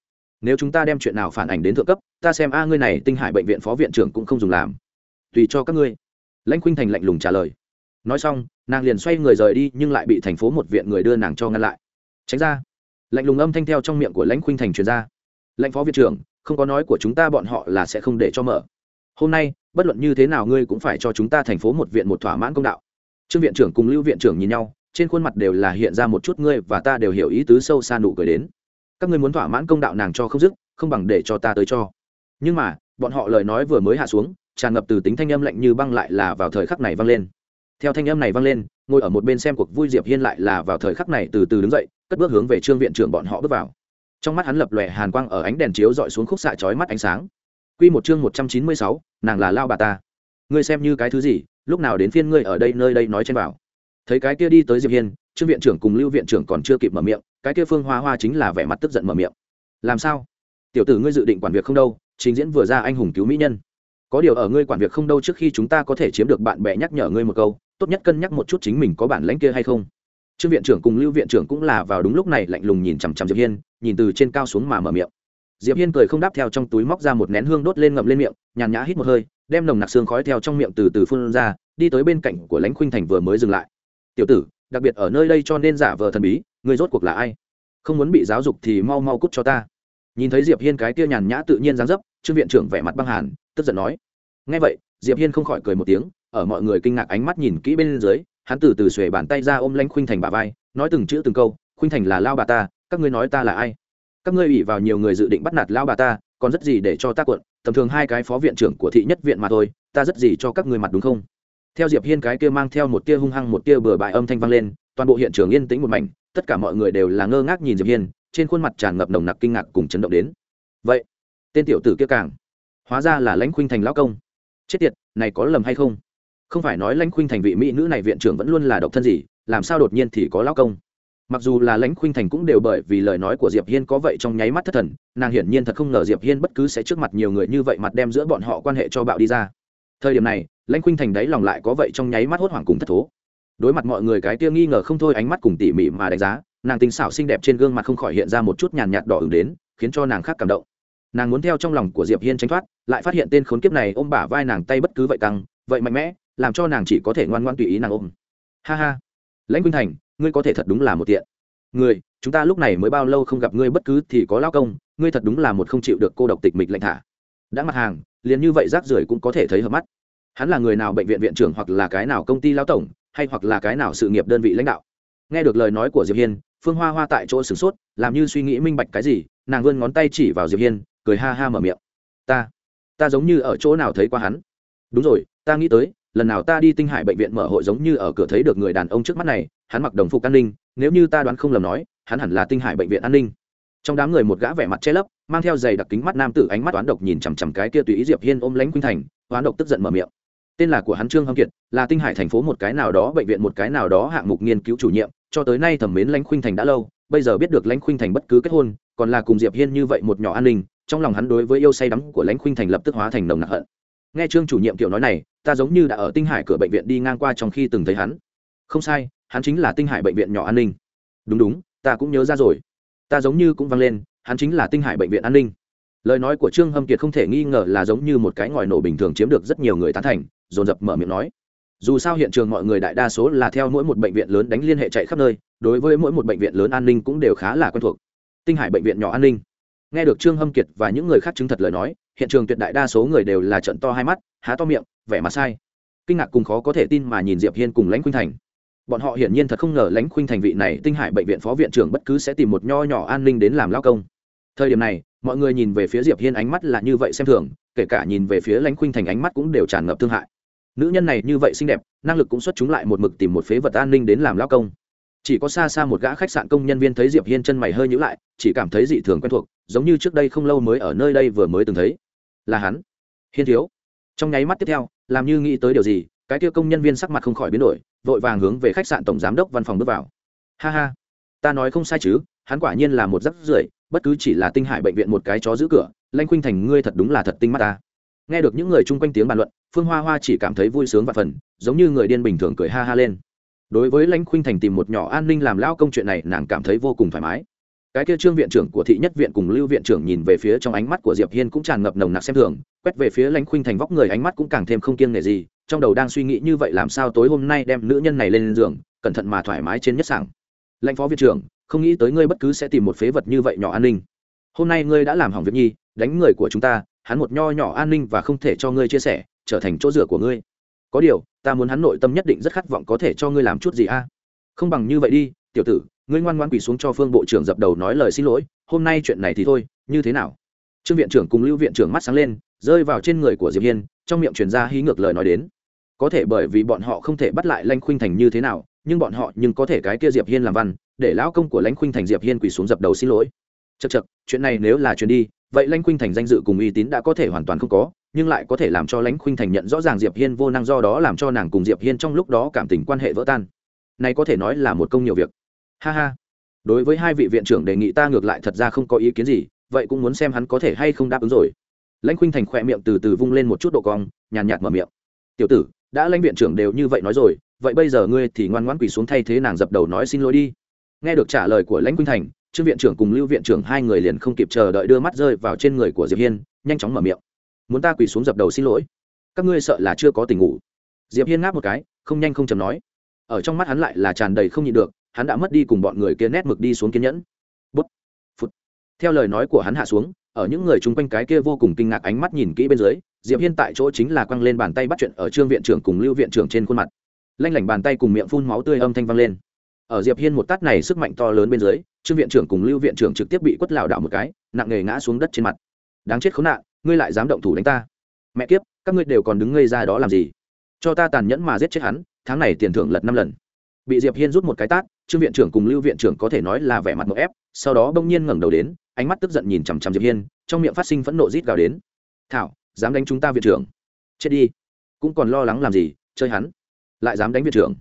nếu chúng ta đem chuyện nào phản ảnh đến thượng cấp, ta xem a, ngươi này tinh hải bệnh viện phó viện trưởng cũng không dùng làm. Tùy cho các ngươi. Lãnh khuynh thành lạnh lùng trả lời. Nói xong, nàng liền xoay người rời đi, nhưng lại bị thành phố một viện người đưa nàng cho ngăn lại. Tránh ra. Lạnh lùng âm thanh theo trong miệng của lãnh khuynh thành truyền ra. Lãnh phó viện trưởng, không có nói của chúng ta bọn họ là sẽ không để cho mở. Hôm nay, bất luận như thế nào ngươi cũng phải cho chúng ta thành phố một viện một thỏa mãn công đạo. Trương viện trưởng cùng lưu viện trưởng nhìn nhau, trên khuôn mặt đều là hiện ra một chút ngươi và ta đều hiểu ý tứ sâu xa nụ cười đến các ngươi muốn thỏa mãn công đạo nàng cho không dứt không bằng để cho ta tới cho. Nhưng mà bọn họ lời nói vừa mới hạ xuống tràn ngập từ tính thanh âm lạnh như băng lại là vào thời khắc này vang lên. Theo thanh âm này vang lên ngồi ở một bên xem cuộc vui diệp hiên lại là vào thời khắc này từ từ đứng dậy cất bước hướng về trương viện trưởng bọn họ bước vào. Trong mắt hắn lập lòe hàn quang ở ánh đèn chiếu dọi xuống khúc xạ chói mắt ánh sáng. Quy một chương một trăm chín mươi sáu, nàng là lao bà ta. Ngươi xem như cái thứ gì lúc nào đến phiên ngươi ở đây nơi đây nói trên bảo. Thấy cái kia đi tới diệp hiên trương viện trưởng cùng lưu viện trưởng còn chưa kịp mở miệng cái kia phương hoa hoa chính là vẻ mặt tức giận mở miệng. Làm sao? Tiểu tử ngươi dự định quản việc không đâu, trình diễn vừa ra anh hùng cứu mỹ nhân. Có điều ở ngươi quản việc không đâu trước khi chúng ta có thể chiếm được bạn bè nhắc nhở ngươi một câu, tốt nhất cân nhắc một chút chính mình có bản lãnh kia hay không. Trương viện trưởng cùng lưu viện trưởng cũng là vào đúng lúc này lạnh lùng nhìn chằm chằm diệp hiên, nhìn từ trên cao xuống mà mở miệng. Diệp hiên cười không đáp theo trong túi móc ra một nén hương đốt lên ngậm lên miệng, nhàn nhã hít một hơi, đem nồng nặc xương khói theo trong miệng từ từ phun ra, đi tới bên cạnh của lãnh khuynh thành vừa mới dừng lại. Tiểu tử, đặc biệt ở nơi đây cho nên giả vờ thần bí người rốt cuộc là ai? Không muốn bị giáo dục thì mau mau cút cho ta. Nhìn thấy diệp hiên cái kia nhàn nhã tự nhiên dáng dấp, trương viện trưởng vẻ mặt băng hàn, tức giận nói. Ngay vậy, diệp hiên không khỏi cười một tiếng, ở mọi người kinh ngạc ánh mắt nhìn kỹ bên dưới, hắn từ từ xuề bàn tay ra ôm lanh khuynh thành bà vai, nói từng chữ từng câu, khuynh thành là lao bà ta, các ngươi nói ta là ai? Các ngươi ủy vào nhiều người dự định bắt nạt lao bà ta, còn rất gì để cho ta cuộn, tầm thường hai cái phó viện trưởng của thị nhất viện mà thôi, ta rất gì cho các ngươi mặt đúng không? Theo diệp hiên cái kia mang theo một tia hung hăng một tia bừa bãi âm thanh vang lên, toàn bộ hiện trường yên tĩnh một mảnh tất cả mọi người đều là ngơ ngác nhìn diệp hiên, trên khuôn mặt tràn ngập nồng nặc kinh ngạc cùng chấn động đến. Vậy, tên tiểu tử kia càng, hóa ra là lãnh khuynh thành lão công. Chết tiệt, này có lầm hay không? Không phải nói lãnh khuynh thành vị mỹ nữ này viện trưởng vẫn luôn là độc thân gì, làm sao đột nhiên thì có lão công? Mặc dù là lãnh khuynh thành cũng đều bởi vì lời nói của diệp hiên có vậy trong nháy mắt thất thần, nàng hiển nhiên thật không ngờ diệp hiên bất cứ sẽ trước mặt nhiều người như vậy mặt đem giữa bọn họ quan hệ cho bạo đi ra. Thời điểm này, lãnh khuynh thành đấy lòng lại có vậy trong nháy mắt hốt hoảng cùng thất thố đối mặt mọi người cái kia nghi ngờ không thôi, ánh mắt cùng tỉ mỉ mà đánh giá, nàng tinh xảo xinh đẹp trên gương mặt không khỏi hiện ra một chút nhàn nhạt đỏ ửng đến, khiến cho nàng khác cảm động. Nàng muốn theo trong lòng của diệp hiên tránh thoát, lại phát hiện tên khốn kiếp này ôm bả vai nàng tay bất cứ vậy căng, vậy mạnh mẽ, làm cho nàng chỉ có thể ngoan ngoan tùy ý nàng ôm. Ha ha. Lãnh quynh thành, ngươi có thể thật đúng là một tiện. Người chúng ta lúc này mới bao lâu không gặp ngươi bất cứ thì có lao công, ngươi thật đúng là một không chịu được cô độc tịch mịch lạnh thả. Đã mặt hàng, liền như vậy rác rưởi cũng có thể thấy hợp mắt. Hắn là người nào bệnh viện viện trưởng hoặc là cái nào công ty lao tổng hay hoặc là cái nào sự nghiệp đơn vị lãnh đạo. Nghe được lời nói của diệp hiên, phương hoa hoa tại chỗ sửng sốt, làm như suy nghĩ minh bạch cái gì, nàng vươn ngón tay chỉ vào diệp hiên, cười ha ha mở miệng. Ta ta giống như ở chỗ nào thấy qua hắn. Đúng rồi, ta nghĩ tới, lần nào ta đi tinh hải bệnh viện mở hội giống như ở cửa thấy được người đàn ông trước mắt này, hắn mặc đồng phục an ninh, nếu như ta đoán không lầm nói, hắn hẳn là tinh hải bệnh viện an ninh. Trong đám người một gã vẻ mặt che lấp, mang theo giày đặc kính mắt nam tử ánh mắt toán độc nhìn chằm chằm cái kia tùy ý diệp hiên ôm lãnh khuynh thành toán độc tức giận mở miệng tên là của hắn trương hâm kiệt, là tinh hải thành phố một cái nào đó, bệnh viện một cái nào đó hạng mục nghiên cứu chủ nhiệm, cho tới nay thẩm mến lãnh khuynh thành đã lâu, bây giờ biết được lãnh khuynh thành bất cứ kết hôn, còn là cùng diệp hiên như vậy một nhỏ an ninh, trong lòng hắn đối với yêu say đắm của lãnh khuynh thành lập tức hóa thành nồng nặc hận. Nghe trương chủ nhiệm kiểu nói này, ta giống như đã ở tinh hải cửa bệnh viện đi ngang qua trong khi từng thấy hắn. Không sai, hắn chính là tinh hải bệnh viện nhỏ an ninh. Đúng đúng, ta cũng nhớ ra rồi. Ta giống như cũng vang lên, hắn chính là tinh hải bệnh viện an ninh lời nói của trương hâm kiệt không thể nghi ngờ là giống như một cái ngòi nổ bình thường chiếm được rất nhiều người tán thành, dồn dập mở miệng nói. Dù sao hiện trường mọi người đại đa số là theo mỗi một bệnh viện lớn đánh liên hệ chạy khắp nơi, đối với mỗi một bệnh viện lớn an ninh cũng đều khá là quen thuộc. Tinh hải bệnh viện nhỏ an ninh. Nghe được trương hâm kiệt và những người khác chứng thật lời nói, hiện trường tuyệt đại đa số người đều là trận to hai mắt, há to miệng, vẻ mặt sai. Kinh ngạc cùng khó có thể tin mà nhìn diệp hiên cùng lãnh khuynh thành. Bọn họ hiển nhiên thật không ngờ lãnh khuynh thành vị này tinh hải bệnh viện phó viện trưởng bất cứ sẽ tìm một nho nhỏ an ninh đến làm lao công. Thời điểm này mọi người nhìn về phía diệp hiên ánh mắt là như vậy xem thường, kể cả nhìn về phía lãnh khuynh thành ánh mắt cũng đều tràn ngập thương hại. Nữ nhân này như vậy xinh đẹp, năng lực cũng xuất chúng lại một mực tìm một phế vật an ninh đến làm lao công. Chỉ có xa xa một gã khách sạn công nhân viên thấy diệp hiên chân mày hơi nhíu lại, chỉ cảm thấy dị thường quen thuộc, giống như trước đây không lâu mới ở nơi đây vừa mới từng thấy. Là hắn. Hiên thiếu. Trong nháy mắt tiếp theo, làm như nghĩ tới điều gì, cái kia công nhân viên sắc mặt không khỏi biến đổi, vội vàng hướng về khách sạn tổng giám đốc văn phòng bước vào. Ha ha. Ta nói không sai chứ, hắn quả nhiên là một rắc rưởi bất cứ chỉ là tinh hải bệnh viện một cái chó giữ cửa, lanh khuynh thành, ngươi thật đúng là thật tinh mắt ta. Nghe được những người chung quanh tiếng bàn luận, phương hoa hoa chỉ cảm thấy vui sướng và phần, giống như người điên bình thường cười ha ha lên. Đối với lãnh khuynh thành tìm một nhỏ an ninh làm lao công chuyện này, nàng cảm thấy vô cùng thoải mái. Cái kia trương viện trưởng của thị nhất viện cùng lưu viện trưởng nhìn về phía trong ánh mắt của diệp hiên cũng tràn ngập nồng nặc xem thường, quét về phía lãnh khuynh thành vóc người ánh mắt cũng càng thêm không kiêng nể gì, trong đầu đang suy nghĩ như vậy làm sao tối hôm nay đem nữ nhân này lên giường, cẩn thận mà thoải mái trên nhất sảng. Lãnh phó viện trưởng không nghĩ tới ngươi bất cứ sẽ tìm một phế vật như vậy nhỏ an ninh. Hôm nay ngươi đã làm hỏng việc nhi, đánh người của chúng ta, hắn một nho nhỏ an ninh và không thể cho ngươi chia sẻ, trở thành chỗ dựa của ngươi. Có điều, ta muốn hắn nội tâm nhất định rất khát vọng có thể cho ngươi làm chút gì a. Không bằng như vậy đi, tiểu tử, ngươi ngoan ngoan quỳ xuống cho phương bộ trưởng dập đầu nói lời xin lỗi, hôm nay chuyện này thì thôi, như thế nào? Trương viện trưởng cùng lưu viện trưởng mắt sáng lên, rơi vào trên người của diệp hiên, trong miệng truyền ra hí ngược lời nói đến. Có thể bởi vì bọn họ không thể bắt lại lanh khuynh thành như thế nào, nhưng bọn họ nhưng có thể cái kia diệp hiên làm văn để lão công của lãnh khuynh thành diệp hiên quỳ xuống dập đầu xin lỗi. Chật chật chuyện này nếu là chuyện đi, vậy lãnh khuynh thành danh dự cùng uy tín đã có thể hoàn toàn không có, nhưng lại có thể làm cho lãnh khuynh thành nhận rõ ràng diệp hiên vô năng do đó làm cho nàng cùng diệp hiên trong lúc đó cảm tình quan hệ vỡ tan. Này có thể nói là một công nhiều việc. Ha ha. Đối với hai vị viện trưởng đề nghị ta ngược lại thật ra không có ý kiến gì, vậy cũng muốn xem hắn có thể hay không đáp ứng rồi. Lãnh khuynh thành khỏe miệng từ từ vung lên một chút độ cong, nhàn nhạt mở miệng. Tiểu tử, đã lãnh viện trưởng đều như vậy nói rồi, vậy bây giờ ngươi thì ngoan ngoãn quỳ xuống thay thế nàng dập đầu nói xin lỗi đi nghe được trả lời của lãnh quynh thành, trương viện trưởng cùng lưu viện trưởng hai người liền không kịp chờ đợi đưa mắt rơi vào trên người của diệp hiên, nhanh chóng mở miệng. Muốn ta quỳ xuống dập đầu xin lỗi? Các ngươi sợ là chưa có tình ngủ. Diệp hiên ngáp một cái, không nhanh không chầm nói. Ở trong mắt hắn lại là tràn đầy không nhịn được, hắn đã mất đi cùng bọn người kia nét mực đi xuống kiên nhẫn. Bút phút theo lời nói của hắn hạ xuống, ở những người chung quanh cái kia vô cùng kinh ngạc ánh mắt nhìn kỹ bên dưới, diệp hiên tại chỗ chính là quăng lên bàn tay bắt chuyện ở trương viện trưởng cùng lưu viện trưởng trên khuôn mặt. Lanh lảnh bàn tay cùng miệng phun máu tươi âm thanh vang lên ở diệp hiên một tát này sức mạnh to lớn bên dưới, trương viện trưởng cùng lưu viện trưởng trực tiếp bị quất lảo đảo một cái, nặng nề ngã xuống đất trên mặt. Đáng chết khốn nạn, ngươi lại dám động thủ đánh ta. Mẹ kiếp, các ngươi đều còn đứng ngây ra đó làm gì? Cho ta tàn nhẫn mà giết chết hắn, tháng này tiền thưởng lật năm lần. Bị diệp hiên rút một cái tát, trương viện trưởng cùng lưu viện trưởng có thể nói là vẻ mặt ngộ ép, sau đó bỗng nhiên ngẩng đầu đến, ánh mắt tức giận nhìn chằm chằm diệp hiên, trong miệng phát sinh phẫn nộ rít gào đến. Thảo, dám đánh chúng ta viện trưởng? Chết đi. Cũng còn lo lắng làm gì, chơi hắn. Lại dám đánh viện trưởng?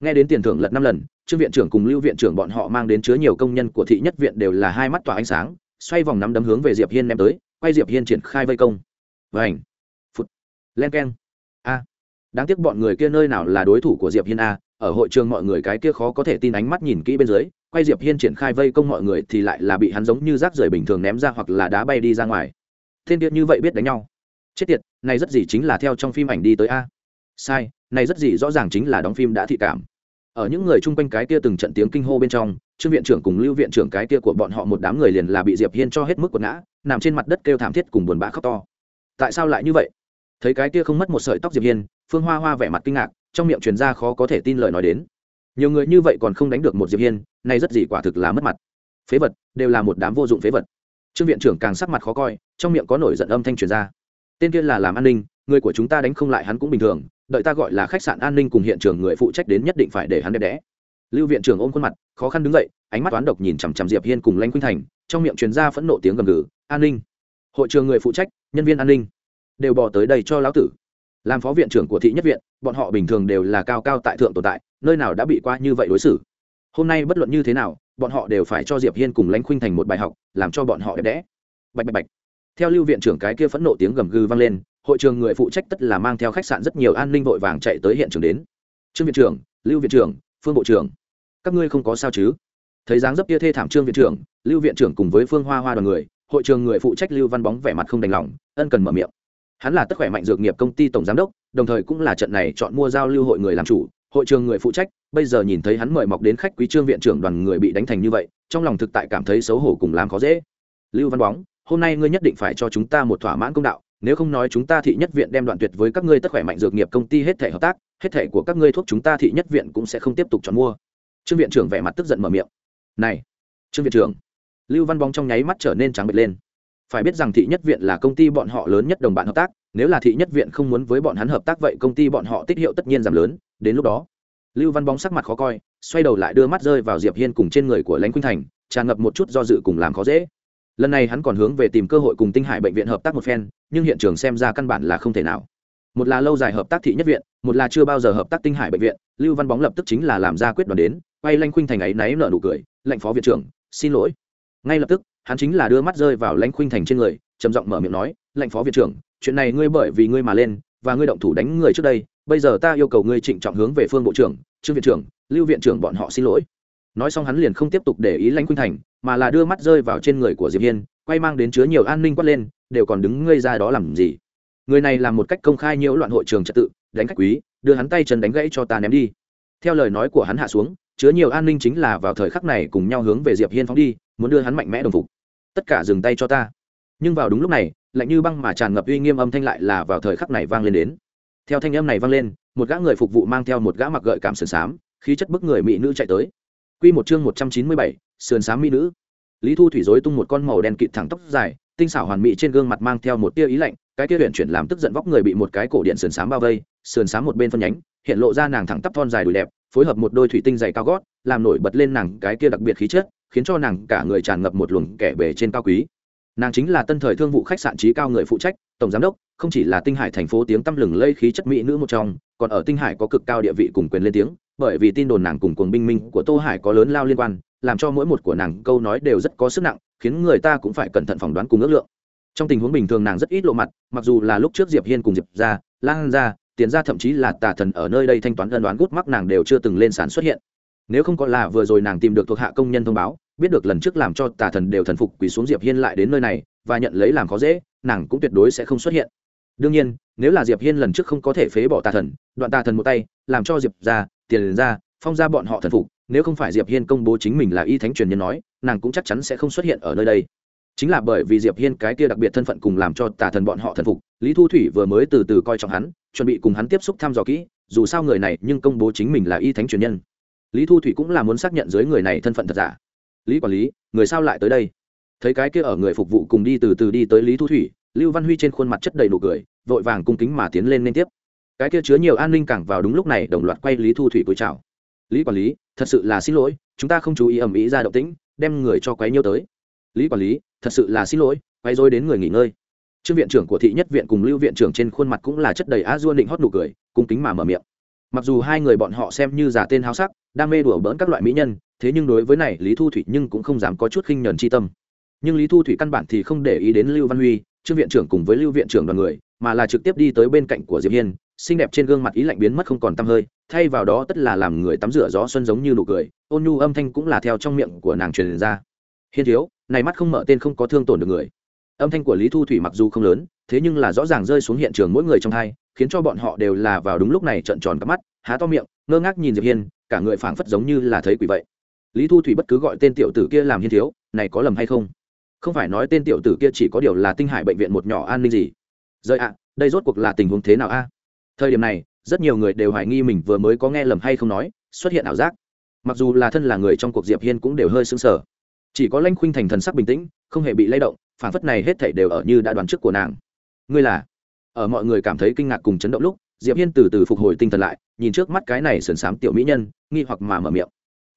Nghe đến tiền thưởng lật năm lần trương viện trưởng cùng lưu viện trưởng bọn họ mang đến chứa nhiều công nhân của thị nhất viện đều là hai mắt tỏa ánh sáng, xoay vòng nắm đấm hướng về diệp hiên ném tới, quay diệp hiên triển khai vây công. Vảnh phút, len keng. A, đáng tiếc bọn người kia nơi nào là đối thủ của diệp hiên a, ở hội trường mọi người cái kia khó có thể tin ánh mắt nhìn kỹ bên dưới, quay diệp hiên triển khai vây công mọi người thì lại là bị hắn giống như rác rưởi bình thường ném ra hoặc là đá bay đi ra ngoài. Thiên tiết như vậy biết đánh nhau. Chết tiệt, này rất gì chính là theo trong phim ảnh đi tới a. Sai, này rất gì rõ ràng chính là đóng phim đã thị cảm ở những người chung quanh cái kia từng trận tiếng kinh hô bên trong, trương viện trưởng cùng lưu viện trưởng cái kia của bọn họ một đám người liền là bị diệp hiên cho hết mức quần ngã, nằm trên mặt đất kêu thảm thiết cùng buồn bã khóc to. Tại sao lại như vậy? Thấy cái kia không mất một sợi tóc diệp hiên, phương hoa hoa vẻ mặt kinh ngạc, trong miệng truyền ra khó có thể tin lời nói đến. Nhiều người như vậy còn không đánh được một diệp hiên này rất gì quả thực là mất mặt. Phế vật, đều là một đám vô dụng phế vật. Trương viện trưởng càng sắc mặt khó coi, trong miệng có nổi giận âm thanh truyền ra. Tên kia là làm an ninh, người của chúng ta đánh không lại hắn cũng bình thường đợi ta gọi là khách sạn an ninh cùng hiện trường người phụ trách đến nhất định phải để hắn đẹp đẽ. Lưu viện trưởng ôm khuôn mặt, khó khăn đứng dậy, ánh mắt toán độc nhìn chằm chằm diệp hiên cùng lãnh khuynh thành, trong miệng truyền ra phẫn nộ tiếng gầm gừ, an ninh. Hội trường người phụ trách, nhân viên an ninh, đều bỏ tới đây cho lão tử. Làm phó viện trưởng của thị nhất viện, bọn họ bình thường đều là cao cao tại thượng tồn tại, nơi nào đã bị qua như vậy đối xử. Hôm nay bất luận như thế nào, bọn họ đều phải cho diệp hiên cùng lãnh khuynh thành một bài học, làm cho bọn họ đẹp đẽ. Bạch bạch bạch. Theo lưu viện trưởng cái kia phẫn nộ tiếng gầm gừ vang lên hội trường người phụ trách tất là mang theo khách sạn rất nhiều an ninh vội vàng chạy tới hiện trường đến. Trương viện trưởng, lưu viện trưởng, phương bộ trưởng. Các ngươi không có sao chứ? Thấy dáng dấp kia thê thảm trương viện trưởng, lưu viện trưởng cùng với phương hoa hoa đoàn người, hội trường người phụ trách lưu văn bóng vẻ mặt không đành lòng, ân cần mở miệng. Hắn là tất khỏe mạnh dược nghiệp công ty tổng giám đốc, đồng thời cũng là trận này chọn mua giao lưu hội người làm chủ. Hội trường người phụ trách, bây giờ nhìn thấy hắn mời mọc đến khách quý trương viện trưởng đoàn người bị đánh thành như vậy, trong lòng thực tại cảm thấy xấu hổ cùng làm khó dễ. Lưu văn bóng, hôm nay ngươi nhất định phải cho chúng ta một thỏa mãn công đạo nếu không nói chúng ta thị nhất viện đem đoạn tuyệt với các ngươi tất khỏe mạnh dược nghiệp công ty hết thể hợp tác, hết thể của các ngươi thuốc chúng ta thị nhất viện cũng sẽ không tiếp tục chọn mua. Trương viện trưởng vẻ mặt tức giận mở miệng. Này, trương viện trưởng, lưu văn bóng trong nháy mắt trở nên trắng bệch lên. Phải biết rằng thị nhất viện là công ty bọn họ lớn nhất đồng bạn hợp tác, nếu là thị nhất viện không muốn với bọn hắn hợp tác vậy công ty bọn họ tích hiệu tất nhiên giảm lớn. Đến lúc đó, lưu văn bóng sắc mặt khó coi, xoay đầu lại đưa mắt rơi vào diệp hiên cùng trên người của lãnh khuynh thành, tràn ngập một chút do dự cùng làm khó dễ. Lần này hắn còn hướng về tìm cơ hội cùng tinh hải bệnh viện hợp tác một phen nhưng hiện trường xem ra căn bản là không thể nào. Một là lâu dài hợp tác thị nhất viện, một là chưa bao giờ hợp tác tinh hải bệnh viện, lưu văn bóng lập tức chính là làm ra quyết đoán đến, quay lanh khuynh thành ấy náy nở nụ cười, lệnh phó viện trưởng, xin lỗi. Ngay lập tức, hắn chính là đưa mắt rơi vào lãnh khuynh thành trên người, trầm giọng mở miệng nói, lệnh phó viện trưởng, chuyện này ngươi bởi vì ngươi mà lên, và ngươi động thủ đánh người trước đây, bây giờ ta yêu cầu ngươi trịnh trọng hướng về phương bộ trưởng trương viện trưởng, lưu viện trưởng bọn họ xin lỗi. Nói xong hắn liền không tiếp tục để ý lãnh khuynh thành, mà là đưa mắt rơi vào trên người của diệp hiên, quay mang đến chứa nhiều an ninh quát lên đều còn đứng ngây ra đó làm gì? Người này làm một cách công khai nhiễu loạn hội trường trật tự, đánh khách quý, đưa hắn tay chân đánh gãy cho ta ném đi. Theo lời nói của hắn hạ xuống, chứa nhiều an ninh chính là vào thời khắc này cùng nhau hướng về diệp hiên phóng đi, muốn đưa hắn mạnh mẽ đồng phục. Tất cả dừng tay cho ta. Nhưng vào đúng lúc này, lạnh như băng mà tràn ngập uy nghiêm âm thanh lại là vào thời khắc này vang lên đến. Theo thanh âm này vang lên, một gã người phục vụ mang theo một gã mặc gợi cảm sườn xám, khí chất bức người mỹ nữ chạy tới. Quy một chương một trăm chín mươi bảy, sườn xám mỹ nữ lý thu thủy dối tung một con màu đen kịt thẳng tóc dài, tinh xảo hoàn mỹ trên gương mặt mang theo một tia ý lạnh, cái tia huyện chuyển làm tức giận vóc người bị một cái cổ điện sườn xám bao vây, sườn xám một bên phân nhánh, hiện lộ ra nàng thẳng tắp thon dài đùi đẹp, phối hợp một đôi thủy tinh dày cao gót, làm nổi bật lên nàng cái kia đặc biệt khí chất, khiến cho nàng cả người tràn ngập một luồng kẻ bề trên cao quý. Nàng chính là tân thời thương vụ khách sạn trí cao người phụ trách, tổng giám đốc, không chỉ là tinh hải thành phố tiếng tăm lừng lây khí chất mỹ nữ một trong, còn ở tinh hải có cực cao địa vị cùng quyền lên tiếng, bởi vì tin đồn nàng cùng cuồng binh minh của tô hải có lớn lao liên quan làm cho mỗi một của nàng câu nói đều rất có sức nặng, khiến người ta cũng phải cẩn thận phỏng đoán cùng ước lượng. Trong tình huống bình thường nàng rất ít lộ mặt, mặc dù là lúc trước diệp hiên cùng diệp ra lan ra tiền ra thậm chí là tà thần ở nơi đây thanh toán ân đoán gút mắc nàng đều chưa từng lên sàn xuất hiện. Nếu không có là vừa rồi nàng tìm được thuộc hạ công nhân thông báo, biết được lần trước làm cho tà thần đều thần phục quỳ xuống diệp hiên lại đến nơi này, và nhận lấy làm khó dễ, nàng cũng tuyệt đối sẽ không xuất hiện. Đương nhiên, nếu là diệp hiên lần trước không có thể phế bỏ tà thần, đoạn tà thần một tay, làm cho diệp ra tiền ra phong ra bọn họ thần phục nếu không phải diệp hiên công bố chính mình là y thánh truyền nhân nói, nàng cũng chắc chắn sẽ không xuất hiện ở nơi đây. Chính là bởi vì diệp hiên cái kia đặc biệt thân phận cùng làm cho tà thần bọn họ thần phục, lý thu thủy vừa mới từ từ coi trọng hắn, chuẩn bị cùng hắn tiếp xúc thăm dò kỹ, dù sao người này nhưng công bố chính mình là y thánh truyền nhân. Lý thu thủy cũng là muốn xác nhận dưới người này thân phận thật giả. Lý quản lý, người sao lại tới đây? Thấy cái kia ở người phục vụ cùng đi từ từ đi tới lý thu thủy, lưu văn huy trên khuôn mặt chất đầy nụ cười, vội vàng cung kính mà tiến lên liên tiếp. Cái kia chứa nhiều an ninh cảng vào đúng lúc này đồng loạt quay lý thu thủy cúi chào lý quản lý, thật sự là xin lỗi, chúng ta không chú ý ầm ĩ ra động tĩnh, đem người cho quấy nhiêu tới. Lý quản lý, thật sự là xin lỗi, quấy dối đến người nghỉ ngơi. Trương viện trưởng của thị nhất viện cùng lưu viện trưởng trên khuôn mặt cũng là chất đầy á dua định hót nụ cười, cung kính mà mở miệng. Mặc dù hai người bọn họ xem như giả tên háo sắc, đam mê đùa bỡn các loại mỹ nhân, thế nhưng đối với này lý thu thủy nhưng cũng không dám có chút khinh nhờn chi tâm. Nhưng lý thu thủy căn bản thì không để ý đến lưu văn huy, trương viện trưởng cùng với lưu viện trưởng đoàn người, mà là trực tiếp đi tới bên cạnh của diệp hiên xinh đẹp trên gương mặt ý lạnh biến mất không còn tăm hơi, thay vào đó tất là làm người tắm rửa gió xuân giống như nụ cười, ôn nhu âm thanh cũng là theo trong miệng của nàng truyền ra. Hiên thiếu, này mắt không mở tên không có thương tổn được người. Âm thanh của lý thu thủy mặc dù không lớn, thế nhưng là rõ ràng rơi xuống hiện trường mỗi người trong hai, khiến cho bọn họ đều là vào đúng lúc này trợn tròn cắp mắt, há to miệng, ngơ ngác nhìn diệp hiên, cả người phảng phất giống như là thấy quỷ vậy. Lý thu thủy bất cứ gọi tên tiểu tử kia làm hiên thiếu, này có lầm hay không? Không phải nói tên tiểu tử kia chỉ có điều là tinh hải bệnh viện một nhỏ an ninh gì? Rời ạ, đây rốt cuộc là tình huống thế nào a? Thời điểm này, rất nhiều người đều hoài nghi mình vừa mới có nghe lầm hay không nói, xuất hiện ảo giác. Mặc dù là thân là người trong cuộc diệp hiên cũng đều hơi sững sờ. Chỉ có lanh khuynh thành thần sắc bình tĩnh, không hề bị lay động phản phất này hết thảy đều ở như đã đoán trước của nàng. Ngươi là? Ở mọi người cảm thấy kinh ngạc cùng chấn động lúc, diệp hiên từ từ phục hồi tinh thần lại, nhìn trước mắt cái này sườn xám tiểu mỹ nhân, nghi hoặc mà mở miệng.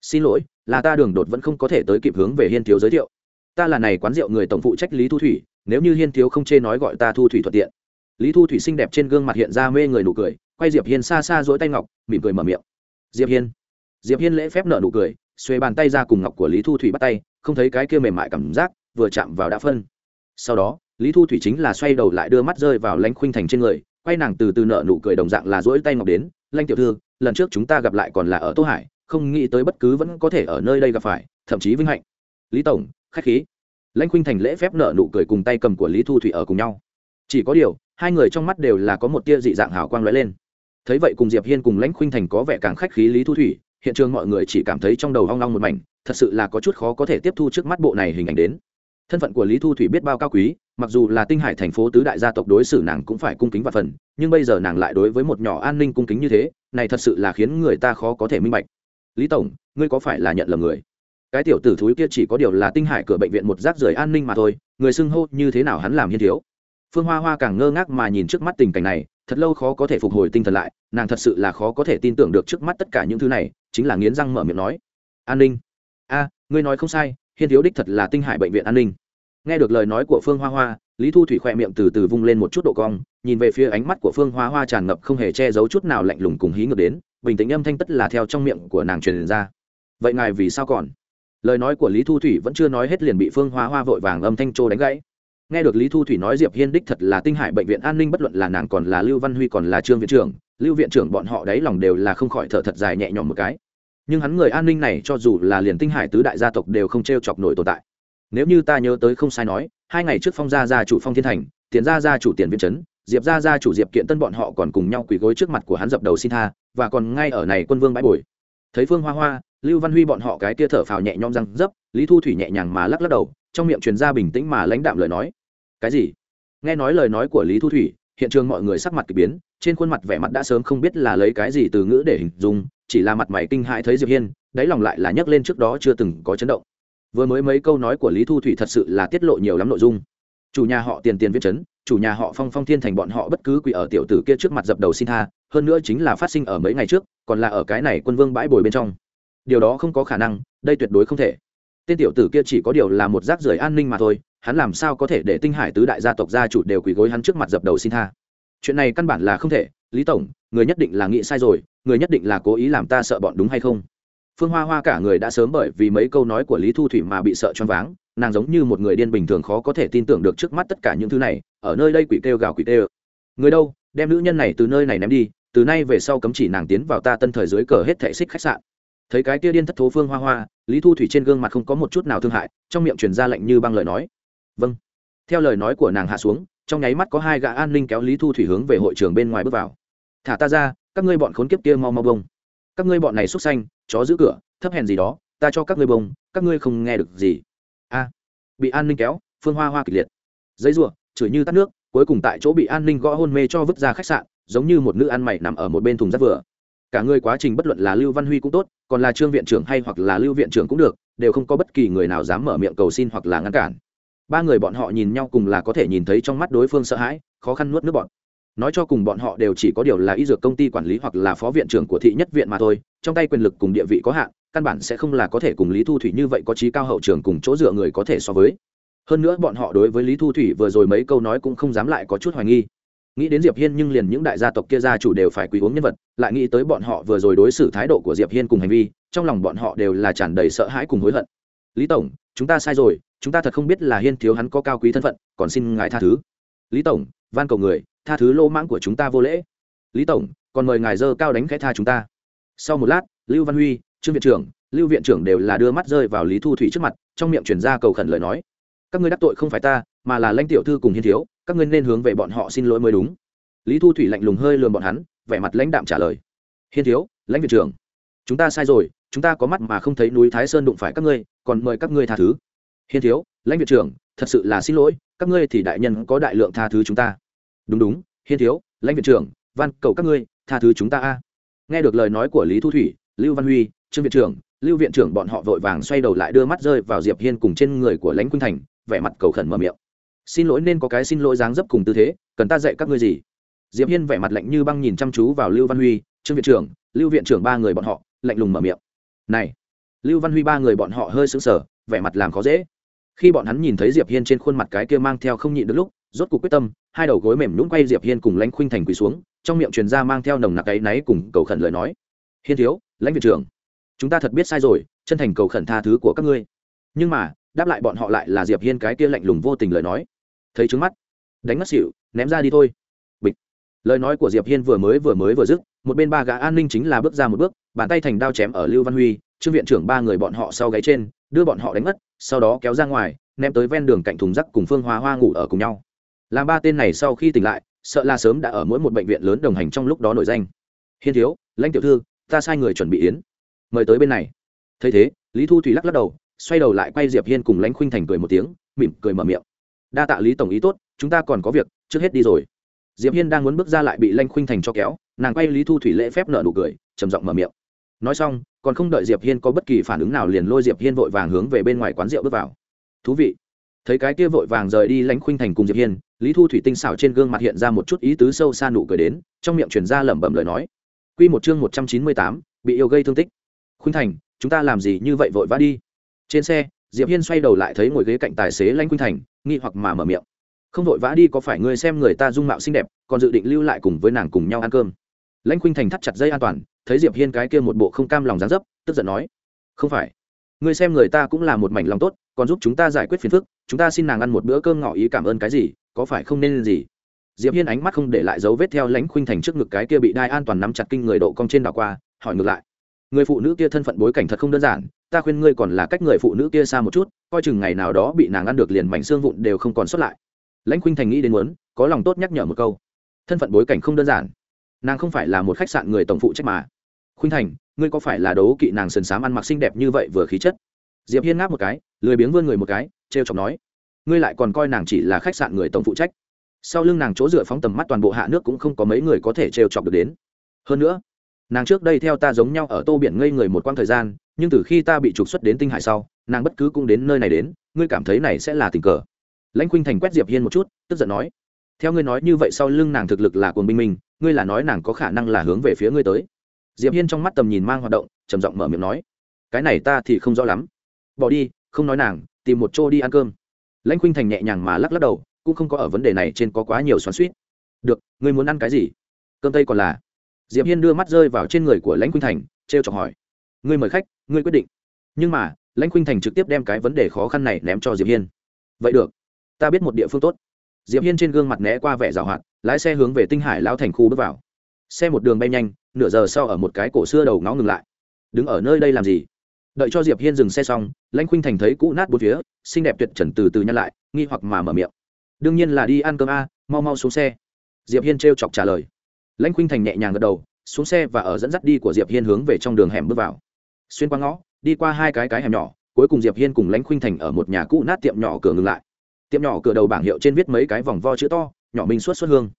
Xin lỗi, là ta đường đột vẫn không có thể tới kịp hướng về hiên thiếu giới thiệu. Ta là này quán rượu người tổng phụ trách lý thu thủy, nếu như hiên thiếu không chê nói gọi ta thu thủy thuận tiện lý thu thủy xinh đẹp trên gương mặt hiện ra mê người nụ cười, quay diệp hiên xa xa dỗi tay ngọc, mỉm cười mở miệng. Diệp hiên. Diệp hiên lễ phép nợ nụ cười xuê bàn tay ra cùng ngọc của lý thu thủy bắt tay, không thấy cái kia mềm mại cảm giác, vừa chạm vào đã phân. Sau đó, lý thu thủy chính là xoay đầu lại đưa mắt rơi vào lãnh khuynh thành trên người, quay nàng từ từ nợ nụ cười đồng dạng là dỗi tay ngọc đến, lãnh tiểu thư, lần trước chúng ta gặp lại còn là ở tô hải, không nghĩ tới bất cứ vẫn có thể ở nơi đây gặp phải, thậm chí vinh hạnh. Lý tổng, khách khí. Lãnh khuynh thành lễ phép nợ nụ cười cùng tay cầm của lý thu thủy ở cùng nhau chỉ có điều, hai người trong mắt đều là có một tia dị dạng hào quang lóe lên. Thấy vậy cùng diệp hiên cùng lãnh khuynh thành có vẻ càng khách khí lý thu thủy, hiện trường mọi người chỉ cảm thấy trong đầu hoang long một mảnh, thật sự là có chút khó có thể tiếp thu trước mắt bộ này hình ảnh đến. Thân phận của lý thu thủy biết bao cao quý, mặc dù là tinh hải thành phố tứ đại gia tộc đối xử nàng cũng phải cung kính và phần, nhưng bây giờ nàng lại đối với một nhỏ an ninh cung kính như thế, này thật sự là khiến người ta khó có thể minh bạch. Lý tổng, ngươi có phải là nhận lầm người? Cái tiểu tử thúi kia chỉ có điều là tinh hải cửa bệnh viện một rác rưởi an ninh mà thôi, người xưng hô như thế nào hắn làm hiên thiếu? Phương hoa hoa càng ngơ ngác mà nhìn trước mắt tình cảnh này, thật lâu khó có thể phục hồi tinh thần lại, nàng thật sự là khó có thể tin tưởng được trước mắt tất cả những thứ này, chính là nghiến răng mở miệng nói. An ninh. A, ngươi nói không sai, hiên thiếu đích thật là tinh hải bệnh viện an ninh. Nghe được lời nói của phương hoa hoa, lý thu thủy khoe miệng từ từ vung lên một chút độ cong, nhìn về phía ánh mắt của phương hoa hoa tràn ngập không hề che giấu chút nào lạnh lùng cùng hí ngược đến, bình tĩnh âm thanh tất là theo trong miệng của nàng truyền ra. Vậy ngài vì sao còn? Lời nói của lý thu thủy vẫn chưa nói hết liền bị phương hoa hoa vội vàng âm thanh trô đánh gãy nghe được lý thu thủy nói diệp hiên đích thật là tinh hải bệnh viện an ninh, bất luận là nàng còn là lưu văn huy còn là trương viện trưởng, lưu viện trưởng bọn họ đấy lòng đều là không khỏi thở thật dài nhẹ nhõm một cái. Nhưng hắn người an ninh này cho dù là liền tinh hải tứ đại gia tộc đều không t r e o chọc nổi tồn tại. Nếu như ta nhớ tới không sai nói, hai ngày trước phong gia gia chủ phong thiên thành tiền gia gia chủ tiền viên trấn diệp gia gia chủ diệp kiện tân bọn họ còn cùng nhau quỳ gối trước mặt của hắn dập đầu xin tha, và còn ngay ở này quân vương bãi bồi. Thấy phương hoa hoa, lưu văn huy bọn họ cái kia thở phào nhẹ nhõm răng dấp, lý thu thủy nhẹ nhàng mà lắc lắc đầu, trong miệng truyền ra bình tĩnh mà lãnh đạm lời nói cái gì? Nghe nói lời nói của lý thu thủy, hiện trường mọi người sắc mặt k ỳ biến, trên khuôn mặt vẻ mặt đã sớm không biết là lấy cái gì từ ngữ để hình dung, chỉ là mặt mày kinh hãi thấy diệp hiên, đáy lòng lại là nhấc lên trước đó chưa từng có chấn động. Vừa mới mấy câu nói của lý thu thủy thật sự là tiết lộ nhiều lắm nội dung. Chủ nhà họ tiền tiền viết chấn, chủ nhà họ phong phong thiên thành bọn họ bất cứ quỷ ở tiểu tử kia trước mặt dập đầu xin tha, hơn nữa chính là phát sinh ở mấy ngày trước, còn là ở cái này quân vương bãi bồi bên trong. Điều đó không có khả năng, đây tuyệt đối không thể. Tên tiểu tử kia chỉ có điều là một rác rưởi an ninh mà thôi hắn làm sao có thể để tinh hải tứ đại gia tộc gia chủ đều quỳ gối hắn trước mặt dập đầu xin tha? Chuyện này căn bản là không thể, lý tổng, người nhất định là nghĩ sai rồi, người nhất định là cố ý làm ta sợ bọn đúng hay không? Phương hoa hoa cả người đã sớm bởi vì mấy câu nói của lý thu thủy mà bị sợ choáng váng, nàng giống như một người điên bình thường khó có thể tin tưởng được trước mắt tất cả những thứ này, ở nơi đây quỷ kêu gào quỷ kêu. Người đâu, đem nữ nhân này từ nơi này ném đi, từ nay về sau cấm chỉ nàng tiến vào ta tân thời dưới cờ hết thệ xích khách sạn. Thấy cái kia điên thất thố phương hoa hoa, lý thu thủy trên gương mặt không có một chút nào thương hại, trong miệng truyền ra lệnh như băng lời nói vâng. Theo lời nói của nàng hạ xuống, trong nháy mắt có hai gã an ninh kéo lý thu thủy hướng về hội trường bên ngoài bước vào. Thả ta ra, các ngươi bọn khốn kiếp kia mau mau bông. Các ngươi bọn này xúc xanh, chó giữ cửa, thấp hèn gì đó, ta cho các ngươi bông, các ngươi không nghe được gì. A. Bị an ninh kéo, phương hoa hoa kịch liệt. Giấy rùa, chửi như tắt nước, cuối cùng tại chỗ bị an ninh gõ hôn mê cho vứt ra khách sạn, giống như một nữ ăn mày nằm ở một bên thùng rác vừa. Cả người quá trình bất luận là lưu văn huy cũng tốt, còn là trương viện trưởng hay hoặc là lưu viện trưởng cũng được, đều không có bất kỳ người nào dám mở miệng cầu xin hoặc là ngăn cản ba người bọn họ nhìn nhau cùng là có thể nhìn thấy trong mắt đối phương sợ hãi, khó khăn nuốt nước bọn nói cho cùng bọn họ đều chỉ có điều là y dược công ty quản lý hoặc là phó viện trưởng của thị nhất viện mà thôi, trong tay quyền lực cùng địa vị có hạn, căn bản sẽ không là có thể cùng lý thu thủy như vậy có trí cao hậu trường cùng chỗ dựa người có thể so với. Hơn nữa bọn họ đối với lý thu thủy vừa rồi mấy câu nói cũng không dám lại có chút hoài nghi. Nghĩ đến diệp hiên nhưng liền những đại gia tộc kia gia chủ đều phải quý uống nhân vật, lại nghĩ tới bọn họ vừa rồi đối xử thái độ của diệp hiên cùng hành vi, trong lòng bọn họ đều là tràn đầy sợ hãi cùng hối hận. Lý tổng, chúng ta sai rồi chúng ta thật không biết là hiên thiếu hắn có cao quý thân phận, còn xin ngài tha thứ. Lý tổng, van cầu người, tha thứ lô mãng của chúng ta vô lễ. Lý tổng, còn mời ngài dơ cao đánh khẽ tha chúng ta. Sau một lát, lưu văn huy, trương viện trưởng, lưu viện trưởng đều là đưa mắt rơi vào lý thu thủy trước mặt, trong miệng chuyển ra cầu khẩn lời nói. Các ngươi đắc tội không phải ta, mà là lãnh tiểu thư cùng hiên thiếu, các ngươi nên hướng về bọn họ xin lỗi mới đúng. Lý thu thủy lạnh lùng hơi lườm bọn hắn, vẻ mặt lãnh đạm trả lời. Hiên thiếu, lãnh viện trưởng, chúng ta sai rồi, chúng ta có mắt mà không thấy núi thái sơn đụng phải các ngươi, còn mời các ngươi tha thứ hiên thiếu, lãnh viện trưởng, thật sự là xin lỗi, các ngươi thì đại nhân có đại lượng tha thứ chúng ta. Đúng đúng, hiên thiếu, lãnh viện trưởng, van, cầu các ngươi, tha thứ chúng ta a. Nghe được lời nói của lý thu thủy, lưu văn huy, trương viện trưởng, lưu viện trưởng bọn họ vội vàng xoay đầu lại đưa mắt rơi vào diệp hiên cùng trên người của lãnh quynh thành, vẻ mặt cầu khẩn mở miệng. Xin lỗi nên có cái xin lỗi dáng dấp cùng tư thế, cần ta dạy các ngươi gì? Diệp hiên vẻ mặt lạnh như băng nhìn chăm chú vào lưu văn huy, trương viện trưởng, lưu viện trưởng ba người bọn họ, lạnh lùng mở miệng. Này, lưu văn huy ba người bọn họ hơi sững sờ, vẻ mặt làm khó dễ khi bọn hắn nhìn thấy diệp hiên trên khuôn mặt cái kia mang theo không nhịn được lúc, rốt cuộc quyết tâm, hai đầu gối mềm nhún quay diệp hiên cùng lãnh khuynh thành quỳ xuống, trong miệng truyền ra mang theo nồng nặc ấy náy cùng cầu khẩn lời nói. Hiên thiếu, lãnh viện trưởng, chúng ta thật biết sai rồi, chân thành cầu khẩn tha thứ của các ngươi. Nhưng mà, đáp lại bọn họ lại là diệp hiên cái kia lạnh lùng vô tình lời nói. Thấy trứng mắt, đánh mất xỉu, ném ra đi thôi. Bịch. Lời nói của diệp hiên vừa mới vừa mới vừa dứt, một bên ba gã an ninh chính là bước ra một bước bàn tay thành đao chém ở lưu văn huy, trương viện trưởng ba người bọn họ sau gáy trên, đưa bọn họ đánh mất, sau đó kéo ra ngoài, ném tới ven đường cạnh thùng rác cùng phương hoa hoa ngủ ở cùng nhau. Làm ba tên này sau khi tỉnh lại, sợ là sớm đã ở mỗi một bệnh viện lớn đồng hành trong lúc đó nổi danh. Hiên thiếu, lãnh tiểu thư, ta sai người chuẩn bị yến. Mời tới bên này. Thấy thế, lý thu thủy lắc lắc đầu, xoay đầu lại quay diệp hiên cùng lãnh khuynh thành cười một tiếng, mỉm cười mở miệng. Đa tạ lý tổng ý tốt, chúng ta còn có việc, trước hết đi rồi. Diệp hiên đang muốn bước ra lại bị lãnh khuynh thành cho kéo, nàng quay lý thu thủy lễ phép nợ nụ cười, trầm giọng mở miệng nói xong còn không đợi diệp hiên có bất kỳ phản ứng nào liền lôi diệp hiên vội vàng hướng về bên ngoài quán rượu bước vào. Thú vị. Thấy cái kia vội vàng rời đi lãnh khuynh thành cùng diệp hiên lý thu thủy tinh xảo trên gương mặt hiện ra một chút ý tứ sâu xa nụ cười đến trong miệng truyền ra lẩm bẩm lời nói. Quy một chương một trăm chín mươi tám, bị yêu gây thương tích. Khuynh thành chúng ta làm gì như vậy vội vã đi? Trên xe diệp hiên xoay đầu lại thấy ngồi ghế cạnh tài xế lãnh khuynh thành nghi hoặc mà mở miệng. Không vội vã đi có phải ngươi xem người ta dung mạo xinh đẹp còn dự định lưu lại cùng với nàng cùng nhau ăn cơm? Lãnh khuynh thành thắt chặt dây an toàn thấy diệp hiên cái kia một bộ không cam lòng dáng dấp, tức giận nói, không phải, ngươi xem người ta cũng là một mảnh lòng tốt, còn giúp chúng ta giải quyết phiền phức, chúng ta xin nàng ăn một bữa cơm ngỏ ý cảm ơn cái gì, có phải không nên gì? Diệp hiên ánh mắt không để lại dấu vết theo lãnh khuynh thành trước ngực cái kia bị đai an toàn nắm chặt kinh người độ cong trên đảo qua, hỏi ngược lại, người phụ nữ kia thân phận bối cảnh thật không đơn giản, ta khuyên ngươi còn là cách người phụ nữ kia xa một chút, coi chừng ngày nào đó bị nàng ăn được liền mảnh xương vụn đều không còn sót lại. Lãnh khuynh thành nghĩ đến muốn, có lòng tốt nhắc nhở một câu, thân phận bối cảnh không đơn giản, nàng không phải là một khách sạn người tổng phụ trách mà khuynh thành, ngươi có phải là đấu kỵ nàng sần sám ăn mặc xinh đẹp như vậy vừa khí chất? Diệp hiên ngáp một cái, lười biếng vươn người một cái, trêu chọc nói, ngươi lại còn coi nàng chỉ là khách sạn người tổng phụ trách. Sau lưng nàng chỗ dựa phóng tầm mắt toàn bộ hạ nước cũng không có mấy người có thể trêu chọc được đến. Hơn nữa, nàng trước đây theo ta giống nhau ở tô biển ngây người một quãng thời gian, nhưng từ khi ta bị trục xuất đến tinh hải sau, nàng bất cứ cũng đến nơi này đến, ngươi cảm thấy này sẽ là tình cờ. Lãnh khuynh thành quét diệp hiên một chút, tức giận nói, theo ngươi nói như vậy sau lưng nàng thực lực là cuồng binh minh ngươi là nói nàng có khả năng là hướng về phía ngươi tới diệp hiên trong mắt tầm nhìn mang hoạt động, trầm giọng mở miệng nói, cái này ta thì không rõ lắm. Bỏ đi, không nói nàng, tìm một chỗ đi ăn cơm. Lãnh khuynh thành nhẹ nhàng mà lắc lắc đầu, cũng không có ở vấn đề này trên có quá nhiều xoắn suýt được, ngươi muốn ăn cái gì? Cơm tây còn là. Diệp hiên đưa mắt rơi vào trên người của lãnh khuynh thành, trêu chọc hỏi, ngươi mời khách, ngươi quyết định. Nhưng mà, lãnh khuynh thành trực tiếp đem cái vấn đề khó khăn này ném cho diệp hiên. Vậy được, ta biết một địa phương tốt. Diệp hiên trên gương mặt né qua vẻ giảo hoạt, lái xe hướng về tinh hải lao thành khu bước vào. Xe một đường bay nhanh nửa giờ sau ở một cái cổ xưa đầu ngó ngừng lại. Đứng ở nơi đây làm gì? Đợi cho diệp hiên dừng xe xong, lãnh khuynh thành thấy cũ nát bốn phía, xinh đẹp tuyệt trần từ từ nhăn lại, nghi hoặc mà mở miệng. Đương nhiên là đi ăn cơm a, mau mau xuống xe. Diệp hiên trêu chọc trả lời. Lãnh khuynh thành nhẹ nhàng gật đầu, xuống xe và ở dẫn dắt đi của diệp hiên hướng về trong đường hẻm bước vào. Xuyên qua ngõ, đi qua hai cái cái hẻm nhỏ, cuối cùng diệp hiên cùng lãnh khuynh thành ở một nhà cũ nát tiệm nhỏ cửa ngừng lại. Tiệm nhỏ cửa đầu bảng hiệu trên viết mấy cái vòng vo chữ to, nhỏ minh suốt xuất hương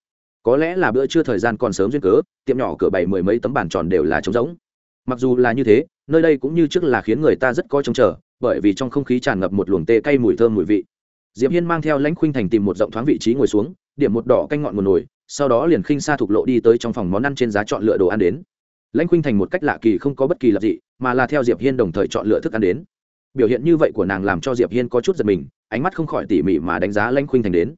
có lẽ là bữa trưa thời gian còn sớm duyên cớ, tiệm nhỏ cửa bày mười mấy tấm bàn tròn đều là trống rỗng. Mặc dù là như thế, nơi đây cũng như trước là khiến người ta rất coi trông chờ, bởi vì trong không khí tràn ngập một luồng tê cay mùi thơm mùi vị. Diệp hiên mang theo lãnh khuynh thành tìm một rộng thoáng vị trí ngồi xuống, điểm một đỏ canh ngọn một nồi, sau đó liền khinh xa thục lộ đi tới trong phòng món ăn trên giá chọn lựa đồ ăn đến. Lãnh khuynh thành một cách lạ kỳ không có bất kỳ lập dị, mà là theo diệp hiên đồng thời chọn lựa thức ăn đến. Biểu hiện như vậy của nàng làm cho diệp hiên có chút giật mình, ánh mắt không khỏi tỉ mỉ mà đánh giá lãnh khuynh thành đến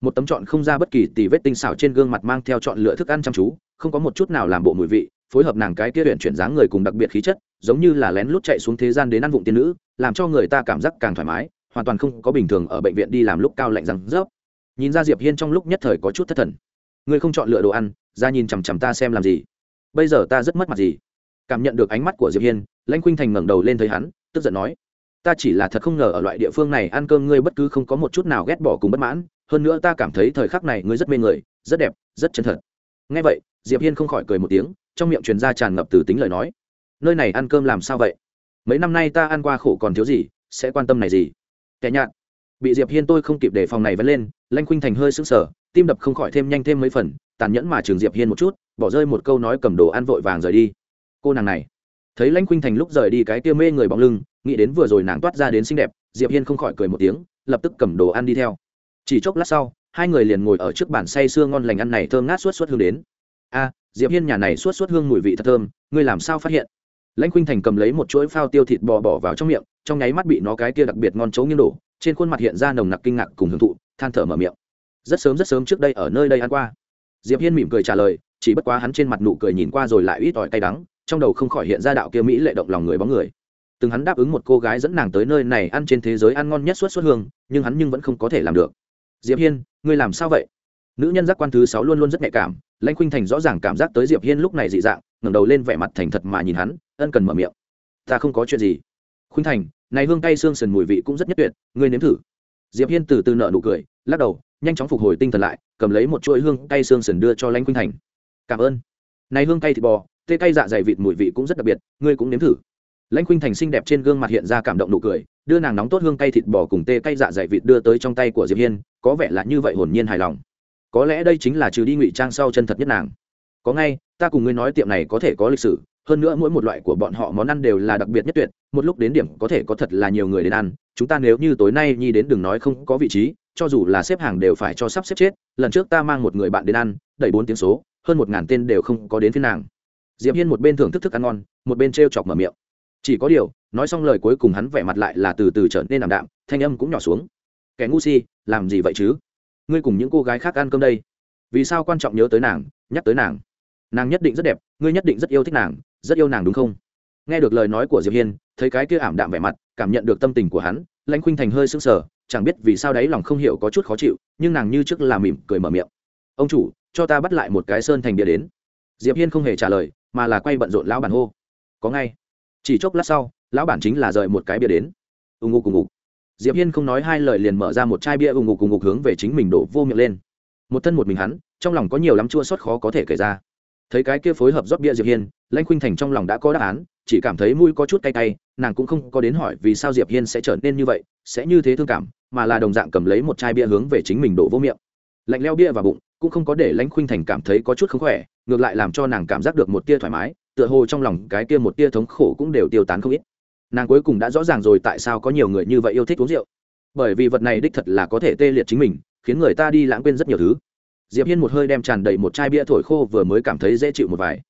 một tấm chọn không ra bất kỳ tì vết tinh xảo trên gương mặt mang theo chọn lựa thức ăn chăm chú, không có một chút nào làm bộ mùi vị, phối hợp nàng cái kia huyện chuyển dáng người cùng đặc biệt khí chất, giống như là lén lút chạy xuống thế gian đến ăn vụng tiên nữ, làm cho người ta cảm giác càng thoải mái, hoàn toàn không có bình thường ở bệnh viện đi làm lúc cao lạnh răng rớp. Nhìn ra diệp hiên trong lúc nhất thời có chút thất thần. Ngươi không chọn lựa đồ ăn, ra nhìn chằm chằm ta xem làm gì. Bây giờ ta rất mất mặt gì. Cảm nhận được ánh mắt của diệp hiên, lãnh khuynh thành ngẩng đầu lên thấy hắn, tức giận nói ta chỉ là thật không ngờ ở loại địa phương này ăn cơm ngươi bất cứ không có một chút nào ghét bỏ cùng bất mãn, hơn nữa ta cảm thấy thời khắc này ngươi rất mê người, rất đẹp, rất chân thật. Nghe vậy, diệp hiên không khỏi cười một tiếng, trong miệng truyền ra tràn ngập từ tính lời nói. Nơi này ăn cơm làm sao vậy? Mấy năm nay ta ăn qua khổ còn thiếu gì, sẽ quan tâm này gì? Kẻ nhạt. Bị diệp hiên tôi không kịp để phòng này vẫn lên, lanh khuynh thành hơi sững sờ, tim đập không khỏi thêm nhanh thêm mấy phần, tàn nhẫn mà trường diệp hiên một chút, bỏ rơi một câu nói cầm đồ ăn vội vàng rời đi. Cô nàng này. Thấy lãnh khuynh thành lúc rời đi cái kia mê người bóng lưng nghĩ đến vừa rồi nàng toát ra đến xinh đẹp, diệp hiên không khỏi cười một tiếng, lập tức cầm đồ ăn đi theo. Chỉ chốc lát sau, hai người liền ngồi ở trước bàn say sưa ngon lành ăn này thơm ngát suốt suốt hương đến. A, diệp hiên nhà này suốt suốt hương mùi vị thật thơm, ngươi làm sao phát hiện? Lãnh khuynh thành cầm lấy một chuỗi phao tiêu thịt bò bỏ vào trong miệng, trong nháy mắt bị nó cái kia đặc biệt ngon chấu nghiêng đổ, trên khuôn mặt hiện ra nồng nặc kinh ngạc cùng hưởng thụ, than thở mở miệng. Rất sớm rất sớm trước đây ở nơi đây ăn qua. Diệp hiên mỉm cười trả lời, chỉ bất quá hắn trên mặt nụ cười nhìn qua rồi lại ít ỏi cay đắng, trong đầu không khỏi hiện ra đạo kia mỹ lệ động lòng người bóng người từng hắn đáp ứng một cô gái dẫn nàng tới nơi này ăn trên thế giới ăn ngon nhất suốt suốt hương, nhưng hắn nhưng vẫn không có thể làm được. Diệp hiên, ngươi làm sao vậy? Nữ nhân giác quan thứ sáu luôn luôn rất nhạy cảm, lãnh khuynh thành rõ ràng cảm giác tới diệp hiên lúc này dị dạng, ngẩng đầu lên vẻ mặt thành thật mà nhìn hắn, ân cần mở miệng. Ta không có chuyện gì. Khuynh thành, này hương cay xương sườn mùi vị cũng rất nhất tuyệt, ngươi nếm thử. Diệp hiên từ từ nở nụ cười, lắc đầu, nhanh chóng phục hồi tinh thần lại, cầm lấy một chuỗi hương cay xương sườn đưa cho lãnh khuynh thành. Cảm ơn. Này hương cay thịt bò, tê cay dạ dày vịt mùi vị cũng rất đặc biệt, ngươi cũng nếm thử lãnh khuynh thành xinh đẹp trên gương mặt hiện ra cảm động nụ cười, đưa nàng nóng tốt hương cay thịt bò cùng tê cay dạ dày vịt đưa tới trong tay của diệp hiên, có vẻ là như vậy hồn nhiên hài lòng. Có lẽ đây chính là trừ đi ngụy trang sau chân thật nhất nàng. Có ngay, ta cùng ngươi nói tiệm này có thể có lịch sử, hơn nữa mỗi một loại của bọn họ món ăn đều là đặc biệt nhất tuyệt, một lúc đến điểm có thể có thật là nhiều người đến ăn, chúng ta nếu như tối nay nhi đến đừng nói không có vị trí, cho dù là xếp hàng đều phải cho sắp xếp chết, lần trước ta mang một người bạn đến ăn, đẩy bốn tiếng số, hơn một ngàn tên đều không có đến phía nàng. Diệp hiên một bên thưởng thức thức ăn ngon, một bên t chọc mở miệng chỉ có điều, nói xong lời cuối cùng hắn vẻ mặt lại là từ từ trở nên làm đạm, thanh âm cũng nhỏ xuống. Kẻ ngu si, làm gì vậy chứ? Ngươi cùng những cô gái khác ăn cơm đây. Vì sao quan trọng nhớ tới nàng, nhắc tới nàng? Nàng nhất định rất đẹp, ngươi nhất định rất yêu thích nàng, rất yêu nàng đúng không? Nghe được lời nói của diệp hiên, thấy cái kia ảm đạm vẻ mặt, cảm nhận được tâm tình của hắn, lãnh khuynh thành hơi sững sờ, chẳng biết vì sao đấy lòng không hiểu có chút khó chịu, nhưng nàng như trước là mỉm cười mở miệng. Ông chủ, cho ta bắt lại một cái sơn thành địa đến. Diệp hiên không hề trả lời, mà là quay bận rộn lão bản hô. Có ngay chỉ chốc lát sau, lão bản chính là rời một cái bia đến. Ù ngục cùng ngục. Diệp hiên không nói hai lời liền mở ra một chai bia ù ngục cùng ngục hướng về chính mình đổ vô miệng lên. Một thân một mình hắn, trong lòng có nhiều lắm chua xót khó có thể kể ra. Thấy cái kia phối hợp rót bia diệp hiên, lãnh khuynh thành trong lòng đã có đáp án, chỉ cảm thấy mũi có chút cay cay, nàng cũng không có đến hỏi vì sao diệp hiên sẽ trở nên như vậy, sẽ như thế thương cảm, mà là đồng dạng cầm lấy một chai bia hướng về chính mình đổ vô miệng. Lạnh leo bia vào bụng, cũng không có để lãnh khuynh thành cảm thấy có chút không khỏe, ngược lại làm cho nàng cảm giác được một tia thoải mái tựa hồ trong lòng cái kia một tia thống khổ cũng đều tiêu tán không ít. Nàng cuối cùng đã rõ ràng rồi tại sao có nhiều người như vậy yêu thích uống rượu. Bởi vì vật này đích thật là có thể tê liệt chính mình, khiến người ta đi lãng quên rất nhiều thứ. Diệp hiên một hơi đem tràn đầy một chai bia thổi khô vừa mới cảm thấy dễ chịu một vài.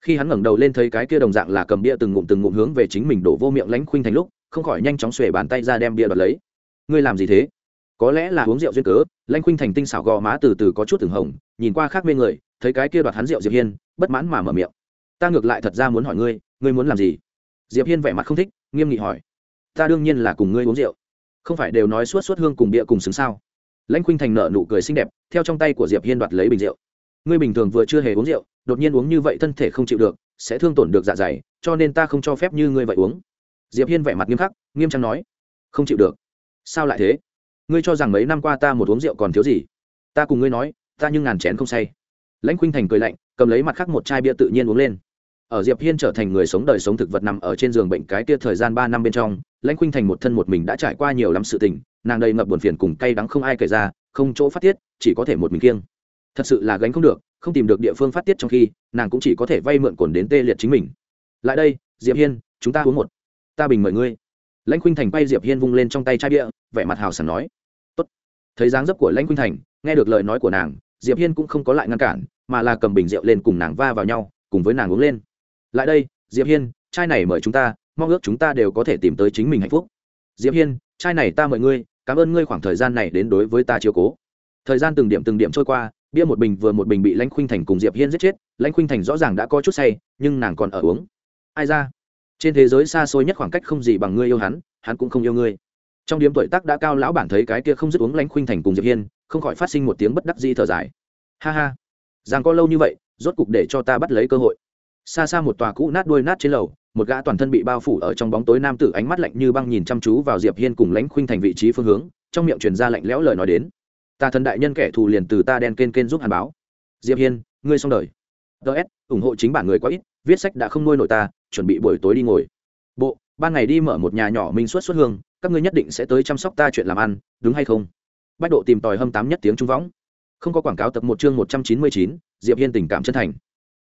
Khi hắn ngẩng đầu lên thấy cái kia đồng dạng là cầm bia từng ngụm từng ngụm hướng về chính mình đổ vô miệng lánh khuynh thành lúc, không khỏi nhanh chóng xuề bàn tay ra đem bia đoạt lấy. Ngươi làm gì thế? Có lẽ là uống rượu duyên cớ. Lãnh khuynh thành tinh xảo gò má từ từ có chút từng hồng, nhìn qua khác bên người, thấy cái kia đoạt hắn rượu diệp hiên, bất mãn mà mở miệng ta ngược lại thật ra muốn hỏi ngươi ngươi muốn làm gì? Diệp hiên vẻ mặt không thích, nghiêm nghị hỏi. Ta đương nhiên là cùng ngươi uống rượu. Không phải đều nói suốt suốt hương cùng bia cùng xứng sao? Lãnh khuynh thành nợ nụ cười xinh đẹp, theo trong tay của diệp hiên đoạt lấy bình rượu. Ngươi bình thường vừa chưa hề uống rượu, đột nhiên uống như vậy thân thể không chịu được, sẽ thương tổn được dạ dày, cho nên ta không cho phép như ngươi vậy uống. Diệp hiên vẻ mặt nghiêm khắc, nghiêm trang nói. Không chịu được. Sao lại thế? Ngươi cho rằng mấy năm qua ta một uống rượu còn thiếu gì? Ta cùng ngươi nói, ta nhưng ngàn chén không say. Lãnh khuynh thành cười lạnh, cầm lấy mặt khác một chai bia tự nhiên uống lên ở diệp hiên trở thành người sống đời sống thực vật nằm ở trên giường bệnh cái kia thời gian ba năm bên trong, lãnh khuynh thành một thân một mình đã trải qua nhiều lắm sự tình, nàng đầy ngập buồn phiền cùng cay đắng không ai kể ra, không chỗ phát tiết, chỉ có thể một mình kiêng. Thật sự là gánh không được, không tìm được địa phương phát tiết trong khi, nàng cũng chỉ có thể vay mượn cồn đến tê liệt chính mình. Lại đây, diệp hiên, chúng ta uống một. Ta bình mời ngươi. Lãnh khuynh thành bay diệp hiên vung lên trong tay chai bia, vẻ mặt hào sảng nói. Tốt. Thấy dáng dấp của lãnh khuynh thành, nghe được lời nói của nàng, diệp hiên cũng không có lại ngăn cản, mà là cầm bình rượu lên cùng nàng va vào nhau, cùng với nàng uống lên lại đây, diệp hiên trai này mời chúng ta, mong ước chúng ta đều có thể tìm tới chính mình hạnh phúc. Diệp hiên trai này ta mời ngươi, cảm ơn ngươi khoảng thời gian này đến đối với ta chiếu cố. Thời gian từng điểm từng điểm trôi qua, bia một bình vừa một bình bị lãnh khuynh thành cùng diệp hiên giết chết, lãnh khuynh thành rõ ràng đã có chút say, nhưng nàng còn ở uống. Ai ra? Trên thế giới xa xôi nhất khoảng cách không gì bằng ngươi yêu hắn hắn cũng không yêu ngươi. Trong điếm tuổi tác đã cao, lão bản thấy cái kia không dứt uống lãnh khuynh thành cùng diệp hiên, không khỏi phát sinh một tiếng bất đắc dĩ thở dài. Ha ha. Rằng có lâu như vậy, rốt cục để cho ta bắt lấy cơ hội xa xa một tòa cũ nát đuôi nát trên lầu, một gã toàn thân bị bao phủ ở trong bóng tối nam tử ánh mắt lạnh như băng nhìn chăm chú vào diệp hiên cùng lãnh khuynh thành vị trí phương hướng, trong miệng truyền ra lạnh lẽo lời nói đến. Ta thần đại nhân kẻ thù liền từ ta đen kên kên giúp hàn báo. Diệp hiên, ngươi xong đời. Ts ủng hộ chính bản người quá ít, viết sách đã không nuôi nổi ta, chuẩn bị buổi tối đi ngồi. Bộ, ban ngày đi mở một nhà nhỏ minh xuất xuất hương, các ngươi nhất định sẽ tới chăm sóc ta chuyện làm ăn, đúng hay không? Bách độ tìm tòi hâm tám nhất tiếng trung võng không có quảng cáo tập một chương một trăm chín mươi chín, diệp hiên tình cảm chân thành.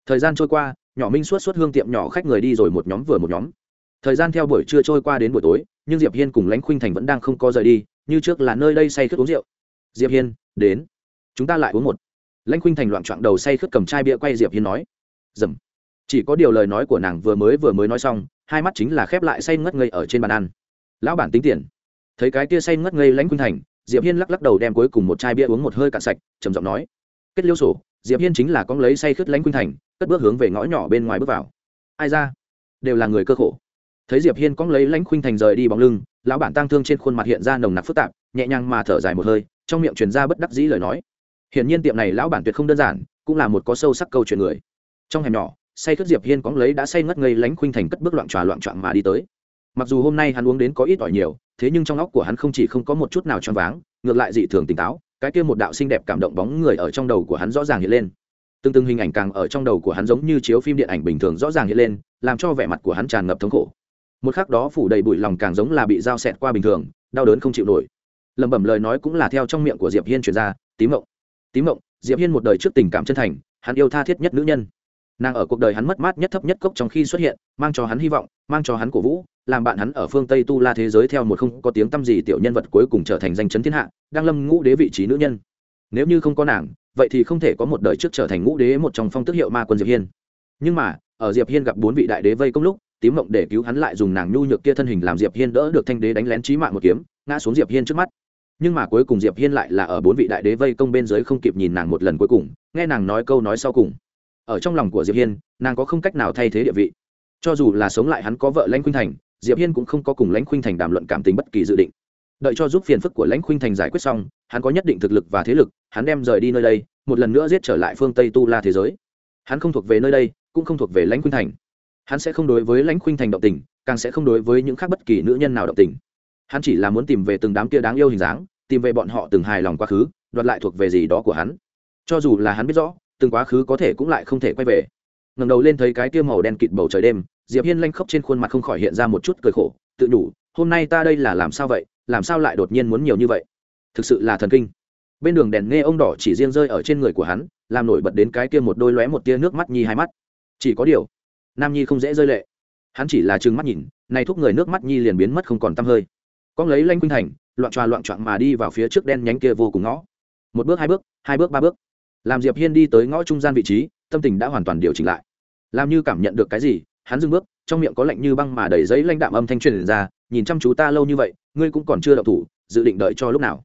Thời gian trôi qua nhỏ minh suốt suốt hương tiệm nhỏ khách người đi rồi một nhóm vừa một nhóm. Thời gian theo buổi trưa trôi qua đến buổi tối, nhưng diệp hiên cùng lãnh khuynh thành vẫn đang không có rời đi, như trước là nơi đây say khướt uống rượu. Diệp hiên, đến. Chúng ta lại uống một. Lãnh khuynh thành loạn trọn đầu say khướt cầm chai bia quay diệp hiên nói. Dầm. Chỉ có điều lời nói của nàng vừa mới vừa mới nói xong, hai mắt chính là khép lại say ngất ngây ở trên bàn ăn. Lão bản tính tiền. Thấy cái kia say ngất ngây lãnh khuynh thành, diệp hiên lắc lắc đầu đem cuối cùng một chai bia uống một hơi cạn sạch, trầm giọng nói. Kết liêu sổ, diệp hiên chính là con lấy say khướt lãnh khuynh thành cất bước hướng về ngõ nhỏ bên ngoài bước vào. Ai ra? Đều là người cơ khổ. Thấy diệp hiên cóng lấy lãnh khuynh thành rời đi bóng lưng, lão bản tăng thương trên khuôn mặt hiện ra nồng nặc phức tạp, nhẹ nhàng mà thở dài một hơi, trong miệng truyền ra bất đắc dĩ lời nói. Hiển nhiên tiệm này lão bản tuyệt không đơn giản, cũng là một có sâu sắc câu chuyện người. Trong hẻm nhỏ, say khướt diệp hiên cóng lấy đã say ngất ngây lãnh khuynh thành cất bước loạn tròa loạn trọn mà đi tới. Mặc dù hôm nay hắn uống đến có ít ỏi nhiều, thế nhưng trong óc của hắn không chỉ không có một chút nào choáng váng, ngược lại dị thường tỉnh táo, cái kia một đạo xinh đẹp cảm động bóng người ở trong đầu của hắn rõ ràng hiện lên từng từng hình ảnh càng ở trong đầu của hắn giống như chiếu phim điện ảnh bình thường rõ ràng hiện lên, làm cho vẻ mặt của hắn tràn ngập thống khổ. Một khắc đó phủ đầy bụi lòng càng giống là bị dao xẹt qua bình thường, đau đớn không chịu nổi. Lẩm bẩm lời nói cũng là theo trong miệng của diệp hiên truyền ra, tím mộng tím mộng diệp hiên một đời trước tình cảm chân thành, hắn yêu tha thiết nhất nữ nhân. Nàng ở cuộc đời hắn mất mát nhất thấp nhất cốc trong khi xuất hiện, mang cho hắn hy vọng, mang cho hắn cổ vũ, làm bạn hắn ở phương tây tu la thế giới theo một không có tiếng tâm gì tiểu nhân vật cuối cùng trở thành danh chấn thiên hạ, đang lâm ngũ đế vị trí nữ nhân. Nếu như không có nàng vậy thì không thể có một đời trước trở thành ngũ đế một trong phong tước hiệu ma quân diệp hiên. Nhưng mà, ở diệp hiên gặp bốn vị đại đế vây công lúc, tím mộng để cứu hắn lại dùng nàng nhu nhược kia thân hình làm diệp hiên đỡ được thanh đế đánh lén chí mạng một kiếm, ngã xuống diệp hiên trước mắt. Nhưng mà cuối cùng diệp hiên lại là ở bốn vị đại đế vây công bên dưới không kịp nhìn nàng một lần cuối cùng, nghe nàng nói câu nói sau cùng. Ở trong lòng của diệp hiên, nàng có không cách nào thay thế địa vị. Cho dù là sống lại hắn có vợ lãnh khuynh thành, diệp hiên cũng không có cùng lãnh khuynh thành đàm luận cảm tình bất kỳ dự định. Đợi cho giúp phiền phức của lãnh khuynh thành giải quyết xong hắn có nhất định thực lực và thế lực, hắn đem rời đi nơi đây, một lần nữa giết trở lại phương tây tu la thế giới. Hắn không thuộc về nơi đây, cũng không thuộc về lãnh khuynh thành. Hắn sẽ không đối với lãnh khuynh thành động tình, càng sẽ không đối với những khác bất kỳ nữ nhân nào động tình. Hắn chỉ là muốn tìm về từng đám kia đáng yêu hình dáng, tìm về bọn họ từng hài lòng quá khứ, đoạt lại thuộc về gì đó của hắn. Cho dù là hắn biết rõ, từng quá khứ có thể cũng lại không thể quay về. Ngẩng đầu lên thấy cái kia màu đen kịt bầu trời đêm, diệp hiên lanh khóc trên khuôn mặt không khỏi hiện ra một chút cười khổ, tự nhủ, hôm nay ta đây là làm sao vậy? Làm sao lại đột nhiên muốn nhiều như vậy? Thực sự là thần kinh. Bên đường đèn nghe ông đỏ chỉ riêng rơi ở trên người của hắn, làm nổi bật đến cái kia một đôi lóe một tia nước mắt nhi hai mắt. Chỉ có điều, nam nhi không dễ rơi lệ. Hắn chỉ là trừng mắt nhìn nay thúc người nước mắt nhi liền biến mất không còn tăm hơi. Con lấy lanh quynh thành, loạn tròa loạn trọn mà đi vào phía trước đen nhánh kia vô cùng ngõ. Một bước hai bước hai bước ba bước. Làm diệp hiên đi tới ngõ trung gian vị trí, tâm tình đã hoàn toàn điều chỉnh lại. Làm như cảm nhận được cái gì, hắn dừng bước, trong miệng có lạnh như băng mà đầy giấy lãnh đạm âm thanh truyền ra, nhìn chăm chú ta lâu như vậy, ngươi cũng còn chưa đậu thủ, dự định đợi cho lúc nào?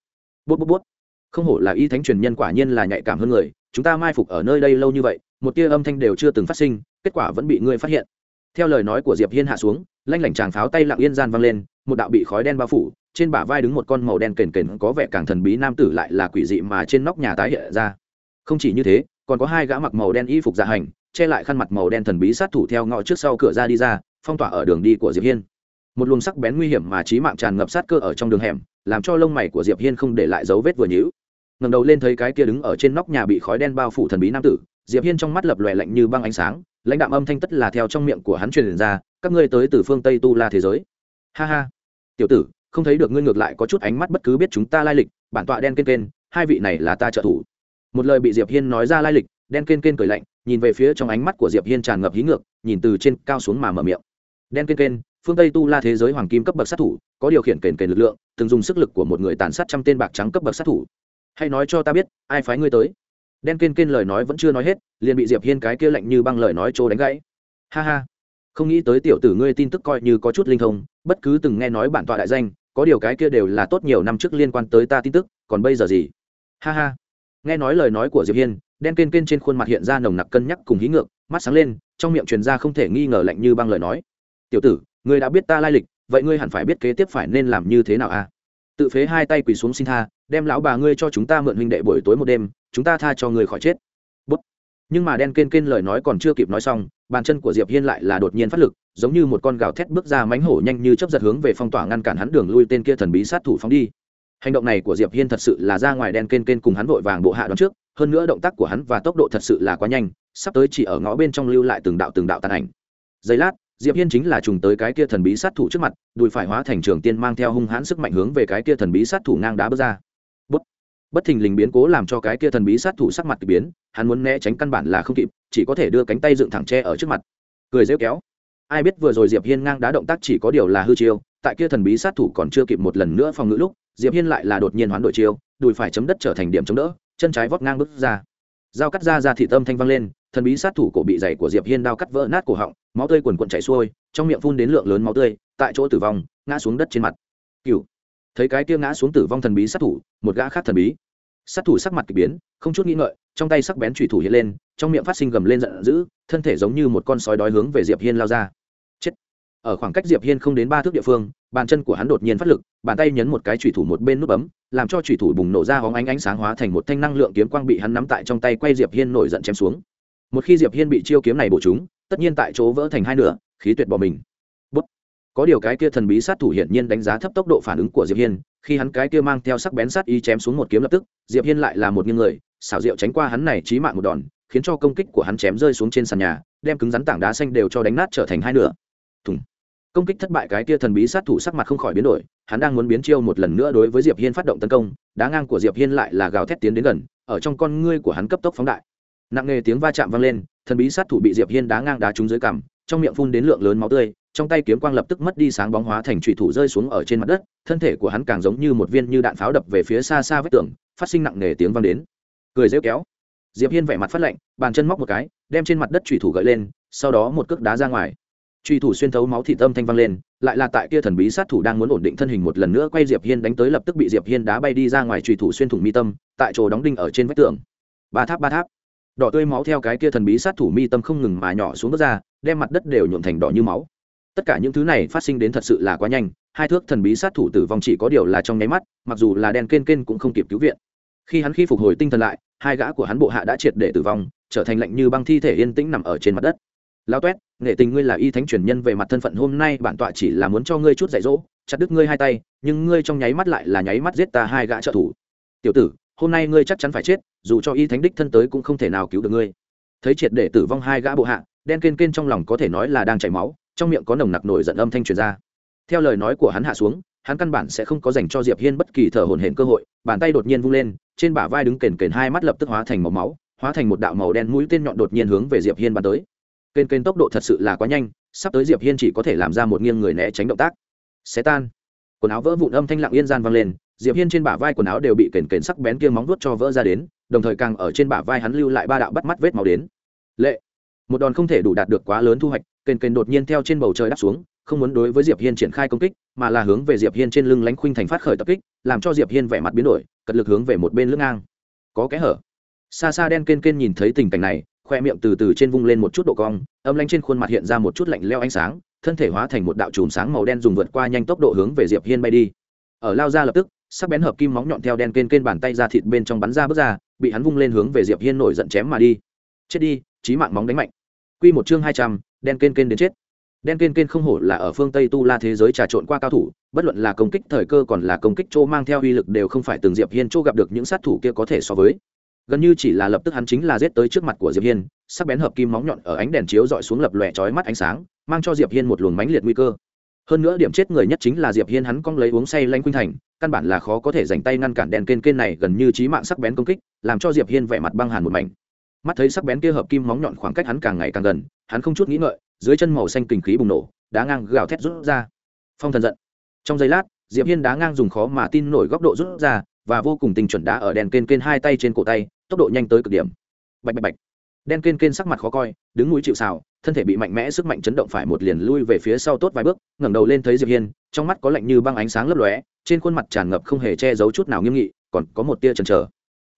Bút bút bút. Không hổ là y thánh truyền nhân quả nhiên là nhạy cảm hơn người, chúng ta mai phục ở nơi đây lâu như vậy, một tia âm thanh đều chưa từng phát sinh, kết quả vẫn bị ngươi phát hiện. Theo lời nói của diệp hiên hạ xuống, lanh lảnh tràng pháo tay lặng yên gian vang lên, một đạo bị khói đen bao phủ, trên bả vai đứng một con màu đen kền kền, có vẻ càng thần bí nam tử lại là quỷ dị mà trên nóc nhà tái hiện ra. Không chỉ như thế, còn có hai gã mặc màu đen y phục dạ hành, che lại khăn mặt màu đen thần bí sát thủ theo ngõ trước sau cửa ra đi ra, phong tỏa ở đường đi của diệp hiên một luồng sắc bén nguy hiểm mà trí mạng tràn ngập sát cơ ở trong đường hẻm, làm cho lông mày của diệp hiên không để lại dấu vết vừa nhíu. Ngẩng đầu lên thấy cái kia đứng ở trên nóc nhà bị khói đen bao phủ thần bí nam tử, diệp hiên trong mắt lập lòe lạnh như băng ánh sáng, lãnh đạm âm thanh tất là theo trong miệng của hắn truyền ra, các ngươi tới từ phương tây tu la thế giới. Ha ha. Tiểu tử, không thấy được ngươi ngược lại có chút ánh mắt bất cứ biết chúng ta lai lịch, bản tọa đen kên kên, hai vị này là ta trợ thủ. Một lời bị diệp hiên nói ra lai lịch, đen kên kên cười lạnh, nhìn về phía trong ánh mắt của diệp hiên tràn ngập hí ngược, nhìn từ trên cao xuống mà mở miệng. Đen kên kên phương tây tu la thế giới hoàng kim cấp bậc sát thủ, có điều khiển kền kền lực lượng, từng dùng sức lực của một người tàn sát trăm tên bạc trắng cấp bậc sát thủ. Hãy nói cho ta biết, ai phái ngươi tới? Đen kên kên lời nói vẫn chưa nói hết, liền bị diệp hiên cái kia lạnh như băng lời nói trô đánh gãy. Ha ha. Không nghĩ tới tiểu tử ngươi tin tức coi như có chút linh thông, bất cứ từng nghe nói bản tọa đại danh, có điều cái kia đều là tốt nhiều năm trước liên quan tới ta tin tức, còn bây giờ gì? Ha ha. Nghe nói lời nói của diệp hiên, đen kên kên trên khuôn mặt hiện ra nồng nặc cân nhắc cùng hí ngược, mắt sáng lên, trong miệng truyền ra không thể nghi ngờ lạnh như băng lời nói. Tiểu tử ngươi đã biết ta lai lịch, vậy ngươi hẳn phải biết kế tiếp phải nên làm như thế nào à? tự phế hai tay quỳ xuống xin tha, đem lão bà ngươi cho chúng ta mượn huynh đệ buổi tối một đêm, chúng ta tha cho ngươi khỏi chết Bút. nhưng mà đen kên kên lời nói còn chưa kịp nói xong, bàn chân của diệp hiên lại là đột nhiên phát lực, giống như một con gào thét bước ra mánh hổ nhanh như chấp giật hướng về phong tỏa ngăn cản hắn đường lui tên kia thần bí sát thủ phóng đi hành động này của diệp hiên thật sự là ra ngoài đen kên kên cùng hắn vội vàng bộ hạ đón trước, hơn nữa động tác của hắn và tốc độ thật sự là quá nhanh, sắp tới chỉ ở ngõ bên trong lưu lại từng đạo từng đạo tàn ảnh giây lát diệp hiên chính là trùng tới cái kia thần bí sát thủ trước mặt đùi phải hóa thành trường tiên mang theo hung hãn sức mạnh hướng về cái kia thần bí sát thủ ngang đá bước ra. Bất, bất thình lình biến cố làm cho cái kia thần bí sát thủ sắc mặt kỳ biến hắn muốn né tránh căn bản là không kịp chỉ có thể đưa cánh tay dựng thẳng tre ở trước mặt. Cười rêu kéo. Ai biết vừa rồi diệp hiên ngang đá động tác chỉ có điều là hư chiêu tại kia thần bí sát thủ còn chưa kịp một lần nữa phòng ngự lúc diệp hiên lại là đột nhiên hoán đổi chiêu đùi phải chấm đất trở thành điểm chống đỡ chân trái vót ngang bước ra. Dao cắt ra ra thị tâm thanh văng lên thần bí sát thủ cổ bị dày của diệp hiên đao cắt vỡ nát cổ họng máu tươi quần quần chảy xuôi, trong miệng phun đến lượng lớn máu tươi, tại chỗ tử vong, ngã xuống đất trên mặt. Cựu thấy cái kia ngã xuống tử vong thần bí sát thủ, một gã khác thần bí. Sát thủ sắc mặt k ỳ biến, không chút nghĩ ngợi, trong tay sắc bén trùy thủ hiện lên, trong miệng phát sinh gầm lên giận dữ, thân thể giống như một con sói đói hướng về diệp hiên lao ra. Chết. Ở khoảng cách diệp hiên không đến ba thước địa phương, bàn chân của hắn đột nhiên phát lực, bàn tay nhấn một cái trùy thủ một bên nút bấm, làm cho trùy thủ bùng nổ ra hóng ánh ánh sáng hóa thành một thanh năng lượng kiếm quang bị hắn nắm tại trong tay quay diệp hiên nổi giận chém xuống. Một khi diệp hiên bị chiêu kiếm này bổ trúng tất nhiên tại chỗ vỡ thành hai nửa, khí tuyệt bỏ mình. Bút. có điều cái kia thần bí sát thủ hiển nhiên đánh giá thấp tốc độ phản ứng của diệp hiên, khi hắn cái kia mang theo sắc bén sát y chém xuống một kiếm lập tức, diệp hiên lại là một nghiêng người, xảo diệu tránh qua hắn này chí mạng một đòn, khiến cho công kích của hắn chém rơi xuống trên sàn nhà, đem cứng rắn tảng đá xanh đều cho đánh nát trở thành hai nửa. Thùng. Công kích thất bại cái kia thần bí sát thủ sắc mặt không khỏi biến đổi, hắn đang muốn biến chiêu một lần nữa đối với diệp hiên phát động tấn công, đá ngang của diệp hiên lại là gào thét tiến đến gần, ở trong con ngươi của hắn cấp tốc phóng đại. Nặng nề tiếng va chạm vang lên thần bí sát thủ bị diệp hiên đá ngang đá trúng dưới cằm, trong miệng phun đến lượng lớn máu tươi, trong tay kiếm quang lập tức mất đi sáng bóng hóa thành trụy thủ rơi xuống ở trên mặt đất, thân thể của hắn càng giống như một viên như đạn pháo đập về phía xa xa vách tường, phát sinh nặng nề tiếng vang đến. Cười rêu kéo. Diệp hiên vẻ mặt phát lạnh, bàn chân móc một cái, đem trên mặt đất trụy thủ gợi lên, sau đó một cước đá ra ngoài. Truy thủ xuyên thấu máu thị tâm thanh vang lên, lại là tại kia thần bí sát thủ đang muốn ổn định thân hình một lần nữa quay diệp hiên đánh tới lập tức bị diệp hiên đá bay đi ra ngoài truy thủ xuyên thủng mi tâm, tại chỗ đóng đinh ở trên vách tường. Ba tháp ba tháp đỏ tươi máu theo cái kia thần bí sát thủ mi tâm không ngừng mà nhỏ xuống đất ra, đem mặt đất đều nhuộm thành đỏ như máu. Tất cả những thứ này phát sinh đến thật sự là quá nhanh, hai thước thần bí sát thủ tử vong chỉ có điều là trong nháy mắt, mặc dù là đen kên kên cũng không kịp cứu viện. Khi hắn khi phục hồi tinh thần lại, hai gã của hắn bộ hạ đã triệt để tử vong, trở thành lạnh như băng thi thể yên tĩnh nằm ở trên mặt đất. Lao toét nghệ tình ngươi là y thánh truyền nhân về mặt thân phận hôm nay bản tọa chỉ là muốn cho ngươi chút dạy dỗ, chặt đứt ngươi hai tay, nhưng ngươi trong nháy mắt lại là nháy mắt giết ta hai gã trợ thủ. Tiểu tử hôm nay ngươi chắc chắn phải chết, dù cho y thánh đích thân tới cũng không thể nào cứu được ngươi. Thấy triệt để tử vong hai gã bộ hạ, đen kên kên trong lòng có thể nói là đang chảy máu, trong miệng có nồng nặc nổi giận âm thanh truyền ra. Theo lời nói của hắn hạ xuống, hắn căn bản sẽ không có dành cho diệp hiên bất kỳ thở hổn hển cơ hội, bàn tay đột nhiên vung lên, trên bả vai đứng kền kền hai mắt lập tức hóa thành màu máu, hóa thành một đạo màu đen mũi tên nhọn đột nhiên hướng về diệp hiên bắn tới. Kền kền tốc độ thật sự là quá nhanh, sắp tới diệp hiên chỉ có thể làm ra một nghiêng người né tránh động tác. Xé tan. Quần áo vỡ vụn âm thanh lặng yên gian vang lên diệp hiên trên bả vai quần áo đều bị kền kền sắc bén kia móng vuốt cho vỡ ra đến, đồng thời càng ở trên bả vai hắn lưu lại ba đạo bắt mắt vết máu đến. Lệ! Một đòn không thể đủ đạt được quá lớn thu hoạch, kền kền đột nhiên theo trên bầu trời đáp xuống, không muốn đối với diệp hiên triển khai công kích, mà là hướng về diệp hiên trên lưng lánh khuynh thành phát khởi tập kích, làm cho diệp hiên vẻ mặt biến đổi, cật lực hướng về một bên lưng ngang. Có kẽ hở. Xa xa đen kên kên nhìn thấy tình cảnh này, khoe miệng từ từ trên vung lên một chút độ cong, âm lanh trên khuôn mặt hiện ra một chút lạnh leo ánh sáng, thân thể hóa thành một đạo chùm sáng màu đen dùng vượt qua nhanh tốc độ hướng về diệp hiên bay đi. Ở lao ra lập tức sắc bén hợp kim móng nhọn theo đen kên kên bàn tay ra thịt bên trong bắn ra bước ra, bị hắn vung lên hướng về diệp hiên nổi giận chém mà đi. Chết đi, chí mạng móng đánh mạnh. Quy một chương hai trăm, đen kên kên đến chết. Đen kên kên không hổ là ở phương tây tu la thế giới trà trộn qua cao thủ, bất luận là công kích thời cơ còn là công kích chỗ mang theo uy lực đều không phải từng diệp hiên chỗ gặp được những sát thủ kia có thể so với. Gần như chỉ là lập tức hắn chính là giết tới trước mặt của diệp hiên, sắc bén hợp kim móng nhọn ở ánh đèn chiếu dọi xuống lập lòe chói mắt ánh sáng, mang cho diệp hiên một luồng mãnh liệt nguy cơ hơn nữa điểm chết người nhất chính là diệp hiên hắn cong lấy uống say lanh khuynh thành, căn bản là khó có thể dành tay ngăn cản đèn kên kên này gần như chí mạng sắc bén công kích, làm cho diệp hiên vẻ mặt băng hàn một mảnh. Mắt thấy sắc bén kia hợp kim móng nhọn khoảng cách hắn càng ngày càng gần, hắn không chút nghĩ ngợi, dưới chân màu xanh kình khí bùng nổ, đá ngang gào thét rút ra. Phong thần giận. Trong giây lát, diệp hiên đá ngang dùng khó mà tin nổi góc độ rút ra, và vô cùng tình chuẩn đá ở đèn kên kên hai tay trên cổ tay, tốc độ nhanh tới cực điểm. Bạch bạch bạch đen kên kên sắc mặt khó coi, đứng núi chịu xào thân thể bị mạnh mẽ sức mạnh chấn động phải một liền lui về phía sau tốt vài bước, ngẩng đầu lên thấy diệp hiên, trong mắt có lạnh như băng ánh sáng lấp lóe, trên khuôn mặt tràn ngập không hề che giấu chút nào nghiêm nghị, còn có một tia chần chờ.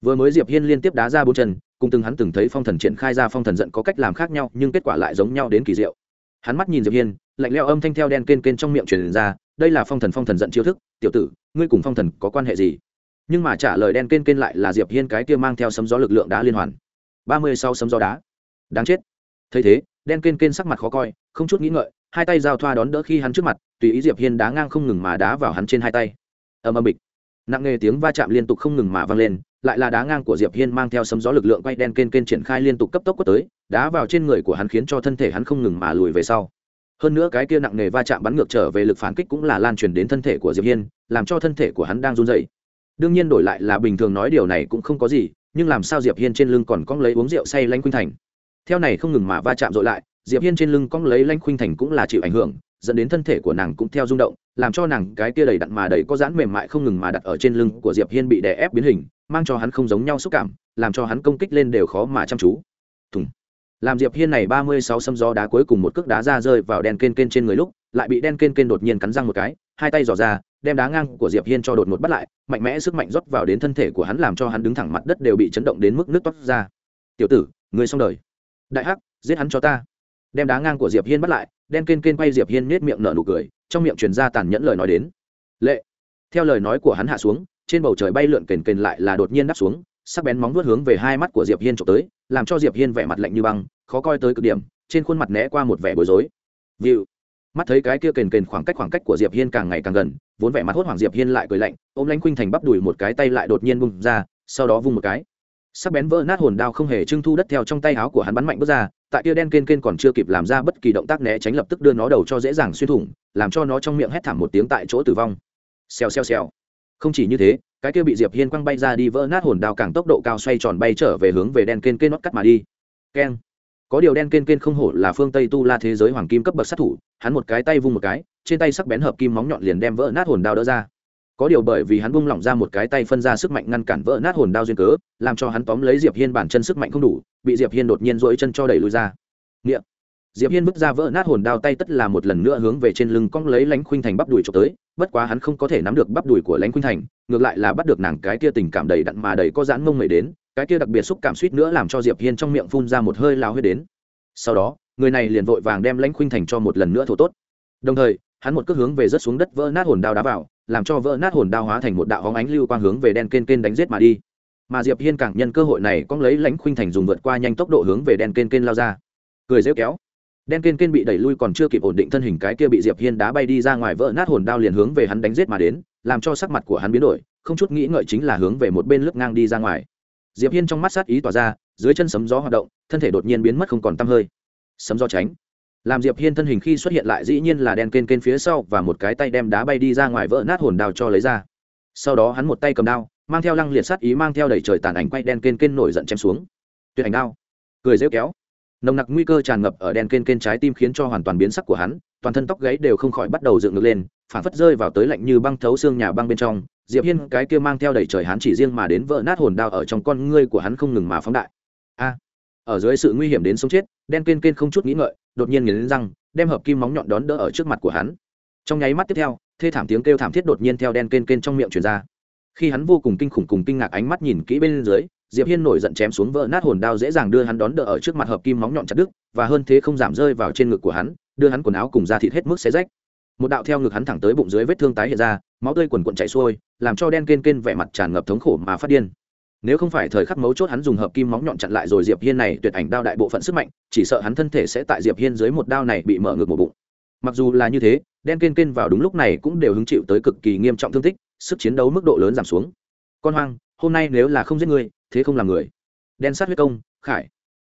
Vừa mới diệp hiên liên tiếp đá ra bốn chân, cùng từng hắn từng thấy phong thần triển khai ra phong thần giận có cách làm khác nhau, nhưng kết quả lại giống nhau đến kỳ diệu. Hắn mắt nhìn diệp hiên, lạnh lẽo âm thanh theo đen kên kên trong miệng truyền ra, đây là phong thần phong thần giận chiêu thức, tiểu tử, ngươi cùng phong thần có quan hệ gì? Nhưng mà trả lời đen kên kên lại là diệp hiên cái kia mang theo sấm gió lực lượng đá liên hoàn ba mươi sau sấm gió đá. Đáng chết. Thấy thế, đen kên kên sắc mặt khó coi, không chút nghĩ ngợi, hai tay giao thoa đón đỡ khi hắn trước mặt, tùy ý diệp hiên đá ngang không ngừng mà đá vào hắn trên hai tay. Ầm ầm bịch. Nặng nề tiếng va chạm liên tục không ngừng mà vang lên, lại là đá ngang của diệp hiên mang theo sấm gió lực lượng quay đen kên kên triển khai liên tục cấp tốc quất tới, đá vào trên người của hắn khiến cho thân thể hắn không ngừng mà lùi về sau. Hơn nữa cái kia nặng nề va chạm bắn ngược trở về lực phản kích cũng là lan truyền đến thân thể của diệp hiên, làm cho thân thể của hắn đang run rẩy. Đương nhiên đổi lại là bình thường nói điều này cũng không có gì nhưng làm sao diệp hiên trên lưng còn cong lấy uống rượu say lanh khuynh thành? Theo này không ngừng mà va chạm dội lại, diệp hiên trên lưng cong lấy lanh khuynh thành cũng là chịu ảnh hưởng, dẫn đến thân thể của nàng cũng theo rung động, làm cho nàng cái kia đầy đặn mà đầy có dãn mềm mại không ngừng mà đặt ở trên lưng của diệp hiên bị đè ép biến hình, mang cho hắn không giống nhau xúc cảm, làm cho hắn công kích lên đều khó mà chăm chú. Thùng. Làm diệp hiên này ba mươi sáu xâm gió đá cuối cùng một cước đá ra rơi vào đen kên kên trên người lúc, lại bị đen kên kên đột nhiên cắn răng một cái, hai tay dò ra đem đá ngang của diệp hiên cho đột ngột bắt lại, mạnh mẽ sức mạnh rót vào đến thân thể của hắn làm cho hắn đứng thẳng mặt đất đều bị chấn động đến mức nước toát ra. Tiểu tử người xong đời. Đại hắc, giết hắn cho ta. Đem đá ngang của diệp hiên bắt lại, đen kên kên quay diệp hiên nết miệng nở nụ cười, trong miệng truyền ra tàn nhẫn lời nói đến. Lệ. Theo lời nói của hắn hạ xuống, trên bầu trời bay lượn kền kền lại là đột nhiên đáp xuống, sắc bén móng vuốt hướng về hai mắt của diệp hiên trộm tới, làm cho diệp hiên vẻ mặt lạnh như băng, khó coi tới cực điểm, trên khuôn mặt né qua một vẻ bối rối. View mắt thấy cái kia kền kền khoảng cách khoảng cách của diệp hiên càng ngày càng gần, vốn vẻ mặt hốt hoảng diệp hiên lại cười lạnh, ôm lãnh khuynh thành bắp đùi một cái tay lại đột nhiên bung ra, sau đó vung một cái. Sắc bén vỡ nát hồn đao không hề trưng thu đất theo trong tay áo của hắn bắn mạnh bước ra, tại kia đen kên kên còn chưa kịp làm ra bất kỳ động tác né tránh lập tức đưa nó đầu cho dễ dàng xuyên thủng, làm cho nó trong miệng hét thảm một tiếng tại chỗ tử vong. Xèo xèo xèo. Không chỉ như thế, cái kia bị diệp hiên quăng bay ra đi vỡ nát hồn đao càng tốc độ cao xoay tròn bay trở về hướng về đen kên kên nót cắt mà đi. Keng có điều đen kên kên không hổ là phương tây tu la thế giới hoàng kim cấp bậc sát thủ, hắn một cái tay vung một cái, trên tay sắc bén hợp kim móng nhọn liền đem vỡ nát hồn đao đỡ ra có điều bởi vì hắn bung lỏng ra một cái tay phân ra sức mạnh ngăn cản vỡ nát hồn đao duyên cớ, làm cho hắn tóm lấy diệp hiên bản chân sức mạnh không đủ, bị diệp hiên đột nhiên dỗi chân cho đẩy lùi ra Niệm. diệp hiên bước ra vỡ nát hồn đao tay tất là một lần nữa hướng về trên lưng cong lấy lánh khuynh thành bắp đùi trộm tới, bất quá hắn không có thể nắm được bắp đùi của lánh khuynh thành, ngược lại là bắt được nàng cái kia tình cảm đầy đặn mà đầy có giãn mông mẩy đến cái kia đặc biệt xúc cảm suýt nữa làm cho diệp hiên trong miệng phun ra một hơi lao huyết đến. Sau đó, người này liền vội vàng đem lãnh khuynh thành cho một lần nữa thổ tốt. Đồng thời, hắn một cước hướng về rất xuống đất vỡ nát hồn đao đá vào, làm cho vỡ nát hồn đao hóa thành một đạo hóng ánh lưu quang hướng về đen kên kên đánh giết mà đi. Mà diệp hiên càng nhân cơ hội này cóng lấy lãnh khuynh thành dùng vượt qua nhanh tốc độ hướng về đen kên kên lao ra. Cười rêu kéo. Đen kên kên bị đẩy lui còn chưa kịp ổn định thân hình cái kia bị diệp hiên đá bay đi ra ngoài vỡ nát hồn đao liền hướng về hắn đánh giết mà đến, làm cho sắc mặt của hắn biến đổi, không chút nghĩ ngợi chính là hướng về một bên lướt ngang đi ra ngoài diệp hiên trong mắt sát ý tỏa ra, dưới chân sấm gió hoạt động, thân thể đột nhiên biến mất không còn tăm hơi. Sấm gió tránh. Làm diệp hiên thân hình khi xuất hiện lại dĩ nhiên là đen kên kên phía sau và một cái tay đem đá bay đi ra ngoài vỡ nát hồn đào cho lấy ra. Sau đó hắn một tay cầm đao, mang theo lăng liệt sát ý mang theo đẩy trời tàn ảnh quay đen kên kên nổi giận chém xuống. Tuyệt ảnh đao. Cười rêu kéo. Nồng nặc nguy cơ tràn ngập ở đen kên kên trái tim khiến cho hoàn toàn biến sắc của hắn, toàn thân tóc gáy đều không khỏi bắt đầu dựng ngược lên phản phất rơi vào tới lạnh như băng thấu xương nhà băng bên trong diệp hiên cái kia mang theo đầy trời hắn chỉ riêng mà đến vỡ nát hồn đao ở trong con ngươi của hắn không ngừng mà phóng đại. A, ở dưới sự nguy hiểm đến sống chết, đen kên kên không chút nghĩ ngợi, đột nhiên nghiến răng, đem hợp kim móng nhọn đón đỡ ở trước mặt của hắn. Trong nháy mắt tiếp theo, thê thảm tiếng kêu thảm thiết đột nhiên theo đen kên kên trong miệng truyền ra. Khi hắn vô cùng kinh khủng cùng kinh ngạc ánh mắt nhìn kỹ bên dưới, diệp hiên nổi giận chém xuống vỡ nát hồn đao dễ dàng đưa hắn đón đỡ ở trước mặt hợp kim móng nhọn chặt đứt, và hơn thế không giảm rơi vào trên ngực của hắn, đưa hắn quần áo cùng da thịt hết mức xé rách. Một đạo theo ngực hắn thẳng tới bụng dưới vết thương tái hiện ra máu tươi quần quần chảy xuôi, làm cho đen kên kên vẻ mặt tràn ngập thống khổ mà phát điên. Nếu không phải thời khắc mấu chốt hắn dùng hợp kim móng nhọn chặn lại rồi diệp hiên này, tuyệt ảnh đao đại bộ phận sức mạnh, chỉ sợ hắn thân thể sẽ tại diệp hiên dưới một đao này bị mở ngược một bụng. Mặc dù là như thế, đen kên kên vào đúng lúc này cũng đều hứng chịu tới cực kỳ nghiêm trọng thương tích, sức chiến đấu mức độ lớn giảm xuống. Con hoang, hôm nay nếu là không giết người thế không làm người. Đen sát huyết công, khải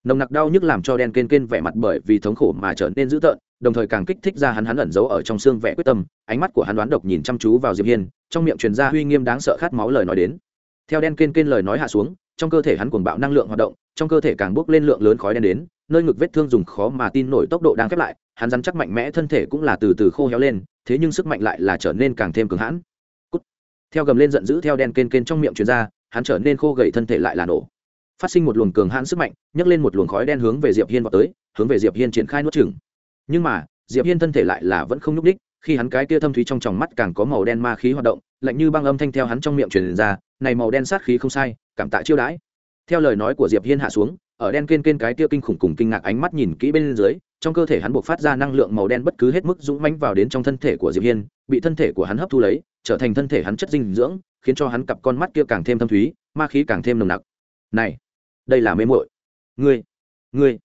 nồng nặc đau nhức làm cho đen kên kên vẻ mặt bởi vì thống khổ mà trở nên dữ tợn, đồng thời càng kích thích ra hắn hắn ẩn giấu ở trong xương vẻ quyết tâm, ánh mắt của hắn đoán độc nhìn chăm chú vào diệp hiên, trong miệng truyền ra uy nghiêm đáng sợ khát máu lời nói đến. Theo đen kên kên lời nói hạ xuống, trong cơ thể hắn cuồng bạo năng lượng hoạt động, trong cơ thể càng bốc lên lượng lớn khói đen đến, nơi ngực vết thương dùng khó mà tin nổi tốc độ đang khép lại, hắn rắn chắc mạnh mẽ thân thể cũng là từ từ khô héo lên, thế nhưng sức mạnh lại là trở nên càng thêm cứng hãn. Cút. theo gầm lên giận dữ theo đen kên kên trong miệng truyền ra, hắn trở nên khô gầy thân thể lại là nổ phát sinh một luồng cường hãn sức mạnh, nhấc lên một luồng khói đen hướng về diệp hiên vào tới, hướng về diệp hiên triển khai nuốt chửng. Nhưng mà, diệp hiên thân thể lại là vẫn không nhúc đích khi hắn cái kia thâm thúy trong tròng mắt càng có màu đen ma khí hoạt động, lạnh như băng âm thanh theo hắn trong miệng truyền ra, này màu đen sát khí không sai, cảm tạ chiêu đãi. Theo lời nói của diệp hiên hạ xuống, ở đen kên kên cái kia kinh khủng cùng kinh ngạc ánh mắt nhìn kỹ bên dưới, trong cơ thể hắn buộc phát ra năng lượng màu đen bất cứ hết mức dũng mãnh vào đến trong thân thể của diệp hiên, bị thân thể của hắn hấp thu lấy, trở thành thân thể hắn chất dinh dưỡng, khiến cho hắn cặp con mắt kia càng thêm thâm thúy, ma khí càng thêm nồng nặc. Này đây là mê muội. Ngươi ngươi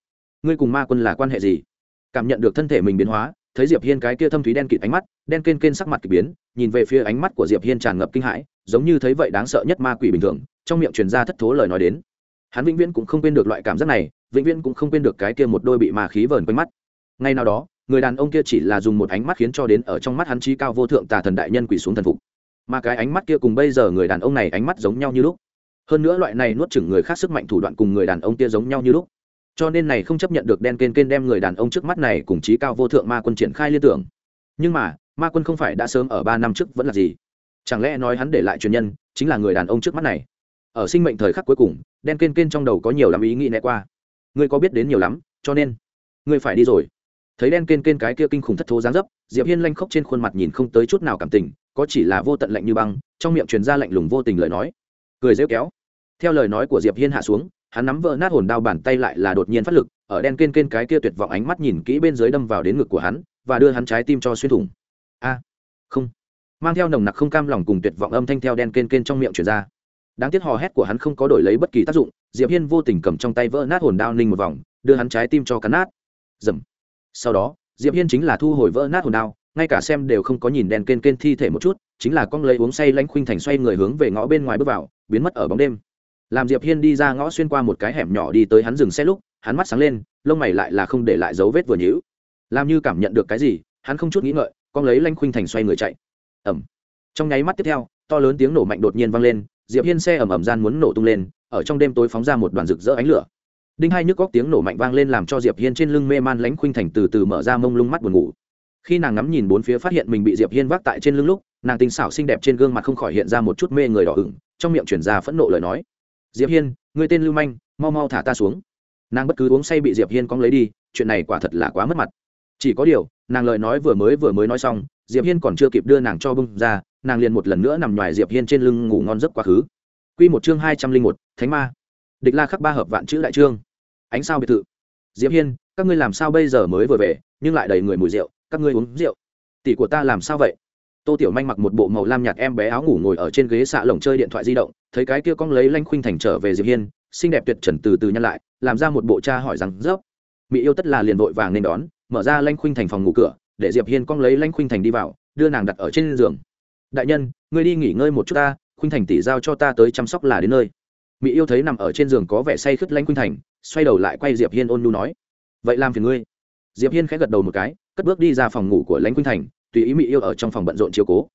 ngươi cùng ma quân là quan hệ gì? Cảm nhận được thân thể mình biến hóa, thấy diệp hiên cái kia thâm thúy đen kịt ánh mắt, đen kên kên sắc mặt kỳ biến, nhìn về phía ánh mắt của diệp hiên tràn ngập kinh hãi, giống như thấy vậy đáng sợ nhất ma quỷ bình thường, trong miệng truyền ra thất thố lời nói đến. Hắn vĩnh viễn cũng không quên được loại cảm giác này, vĩnh viễn cũng không quên được cái kia một đôi bị ma khí vờn quanh mắt. Ngay nào đó, người đàn ông kia chỉ là dùng một ánh mắt khiến cho đến ở trong mắt hắn trí cao vô thượng tà thần đại nhân quỷ xuống thần phục. Mà cái ánh mắt kia cùng bây giờ người đàn ông này ánh mắt giống nhau như lúc hơn nữa loại này nuốt chửng người khác sức mạnh thủ đoạn cùng người đàn ông kia giống nhau như lúc. Cho nên này không chấp nhận được đen kên kên đem người đàn ông trước mắt này cùng trí cao vô thượng ma quân triển khai liên tưởng. Nhưng mà, ma quân không phải đã sớm ở ba năm trước vẫn là gì? Chẳng lẽ nói hắn để lại truyền nhân chính là người đàn ông trước mắt này? Ở sinh mệnh thời khắc cuối cùng, đen kên kên trong đầu có nhiều lắm ý nghĩ né qua. Ngươi có biết đến nhiều lắm, cho nên, ngươi phải đi rồi. Thấy đen kên kên cái kia kinh khủng thất thố dáng dấp, diệp hiên lanh khóc trên khuôn mặt nhìn không tới chút nào cảm tình, có chỉ là vô tận lạnh như băng, trong miệng truyền ra lạnh lùng vô tình lời nói cười rêu kéo. Theo lời nói của diệp hiên hạ xuống, hắn nắm vỡ nát hồn đao bàn tay lại là đột nhiên phát lực, ở đen kên kên cái kia tuyệt vọng ánh mắt nhìn kỹ bên dưới đâm vào đến ngực của hắn, và đưa hắn trái tim cho xuyên thủng. A, không. Mang theo nồng nặc không cam lòng cùng tuyệt vọng âm thanh theo đen kên kên trong miệng truyền ra. Đáng tiếc hò hét của hắn không có đổi lấy bất kỳ tác dụng, diệp hiên vô tình cầm trong tay vỡ nát hồn đao ninh một vòng, đưa hắn trái tim cho cắn nát. Dầm. Sau đó, diệp hiên chính là thu hồi vỡ nát hồn đao, ngay cả xem đều không có nhìn đen kên kên thi thể một chút chính là con lấy uống say lanh khuynh thành xoay người hướng về ngõ bên ngoài bước vào, biến mất ở bóng đêm. Làm diệp hiên đi ra ngõ xuyên qua một cái hẻm nhỏ đi tới hắn dừng xe lúc, hắn mắt sáng lên, lông mày lại là không để lại dấu vết vừa nhíu. Làm như cảm nhận được cái gì, hắn không chút nghĩ ngợi, con lấy lanh khuynh thành xoay người chạy. Ẩm trong nháy mắt tiếp theo, to lớn tiếng nổ mạnh đột nhiên vang lên, diệp hiên xe ầm ầm gian muốn nổ tung lên, ở trong đêm tối phóng ra một đoàn rực rỡ ánh lửa. Đinh hai nhức góc tiếng nổ mạnh vang lên làm cho diệp hiên trên lưng mê man lánh khuynh thành từ từ mở ra mông lung mắt buồn ngủ. Khi nàng ngắm nhìn bốn phía phát hiện mình bị diệp hiên vác tại trên lưng lúc nàng tinh xảo xinh đẹp trên gương mặt không khỏi hiện ra một chút mê người đỏ ửng, trong miệng chuyển ra phẫn nộ lời nói. Diệp hiên, người tên lưu manh, mau mau thả ta xuống. Nàng bất cứ uống say bị diệp hiên cóng lấy đi, chuyện này quả thật là quá mất mặt. Chỉ có điều, nàng lời nói vừa mới vừa mới nói xong, diệp hiên còn chưa kịp đưa nàng cho bưng ra, nàng liền một lần nữa nằm ngoài diệp hiên trên lưng ngủ ngon giấc quá khứ. Quy một chương hai trăm linh một, thánh ma. Địch la khắc ba hợp vạn chữ đại trương. Ánh sao biệt thự. Diệp hiên, các ngươi làm sao bây giờ mới vừa về, nhưng lại đầy người mùi rượu, các ngươi uống rượu. Tỷ của ta làm sao vậy? Tô tiểu manh mặc một bộ màu lam nhạt em bé áo ngủ ngồi ở trên ghế xạ lồng chơi điện thoại di động, thấy cái kia cong lấy lanh khuynh thành trở về diệp hiên, xinh đẹp tuyệt trần từ từ nhăn lại, làm ra một bộ cha hỏi rằng, dốc mỹ yêu tất là liền vội vàng nên đón, mở ra lanh khuynh thành phòng ngủ cửa, để diệp hiên cong lấy lanh khuynh thành đi vào, đưa nàng đặt ở trên giường. Đại nhân, ngươi đi nghỉ ngơi một chút ta, khuynh thành tỷ giao cho ta tới chăm sóc là đến nơi. Mỹ yêu thấy nằm ở trên giường có vẻ say khướt lanh khuynh thành, xoay đầu lại quay diệp hiên ôn nhu nói, vậy làm phiền ngươi. Diệp hiên khẽ gật đầu một cái, cất bước đi ra phòng ngủ của lãnh khuynh thành tùy ý mỹ yêu ở trong phòng bận rộn chiếu cố.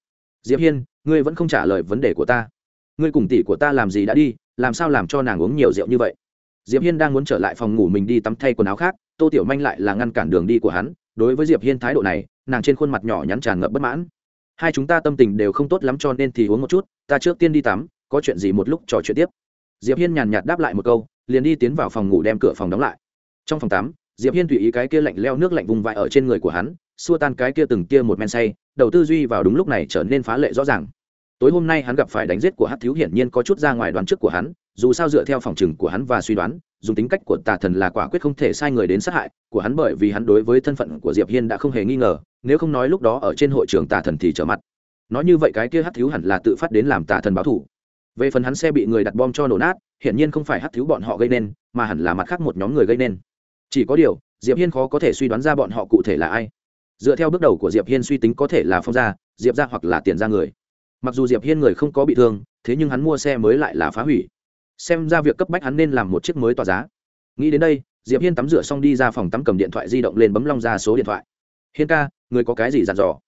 Diệp hiên, ngươi vẫn không trả lời vấn đề của ta. Ngươi cùng tỷ của ta làm gì đã đi, làm sao làm cho nàng uống nhiều rượu như vậy? Diệp hiên đang muốn trở lại phòng ngủ mình đi tắm thay quần áo khác, tô tiểu manh lại là ngăn cản đường đi của hắn. Đối với diệp hiên thái độ này, nàng trên khuôn mặt nhỏ nhắn tràn ngập bất mãn. Hai chúng ta tâm tình đều không tốt lắm cho nên thì uống một chút, ta trước tiên đi tắm, có chuyện gì một lúc trò chuyện tiếp. Diệp hiên nhàn nhạt đáp lại một câu, liền đi tiến vào phòng ngủ đem cửa phòng đóng lại. Trong phòng tắm diệp hiên tùy ý cái kia lạnh leo nước lạnh vùng vãi ở trên người của hắn, xua tan cái kia từng kia một men say, đầu tư duy vào đúng lúc này trở nên phá lệ rõ ràng. Tối hôm nay hắn gặp phải đánh giết của hát thiếu hiển nhiên có chút ra ngoài đoán trước của hắn, dù sao dựa theo phòng trừng của hắn và suy đoán, dùng tính cách của tà thần là quả quyết không thể sai người đến sát hại của hắn bởi vì hắn đối với thân phận của diệp hiên đã không hề nghi ngờ, nếu không nói lúc đó ở trên hội trường tà thần thì trở mặt. Nói như vậy cái kia hát thiếu hẳn là tự phát đến làm tà thần báo thủ về phần hắn xe bị người đặt bom cho nổ nát, hiển nhiên không phải hát thiếu bọn họ gây nên, mà hẳn là mặt khác một nhóm người gây nên chỉ có điều, diệp hiên khó có thể suy đoán ra bọn họ cụ thể là ai. Dựa theo bước đầu của diệp hiên suy tính có thể là phong gia, diệp Gia hoặc là tiền Gia người. Mặc dù diệp hiên người không có bị thương, thế nhưng hắn mua xe mới lại là phá hủy. Xem ra việc cấp bách hắn nên làm một chiếc mới tỏa giá. Nghĩ đến đây, diệp hiên tắm rửa xong đi ra phòng tắm cầm điện thoại di động lên bấm long ra số điện thoại. Hiên ca, người có cái gì dặn dò?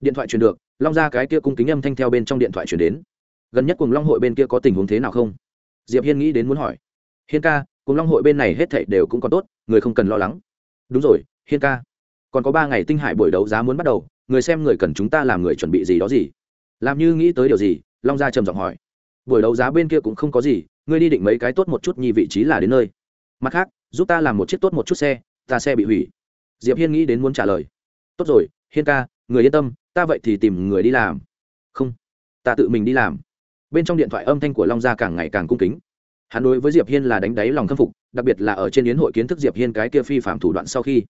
Điện thoại truyền được, long ra cái kia cung kính âm thanh theo bên trong điện thoại truyền đến. Gần nhất cùng long hội bên kia có tình huống thế nào không? Diệp hiên nghĩ đến muốn hỏi. Hiên ca cùng long hội bên này hết thảy đều cũng còn tốt, người không cần lo lắng. Đúng rồi, hiên ca. Còn có ba ngày tinh hải buổi đấu giá muốn bắt đầu, người xem người cần chúng ta làm người chuẩn bị gì đó gì. Làm như nghĩ tới điều gì, long gia trầm giọng hỏi. Buổi đấu giá bên kia cũng không có gì, ngươi đi định mấy cái tốt một chút nhi vị trí là đến nơi. Mặt khác, giúp ta làm một chiếc tốt một chút xe, ta xe bị hủy. Diệp hiên nghĩ đến muốn trả lời. Tốt rồi, hiên ca, người yên tâm, ta vậy thì tìm người đi làm. Không, ta tự mình đi làm. Bên trong điện thoại âm thanh của long gia càng ngày càng cung kính hắn đối với diệp hiên là đánh đáy lòng khâm phục, đặc biệt là ở trên yến hội kiến thức diệp hiên cái kia phi phạm thủ đoạn sau khi.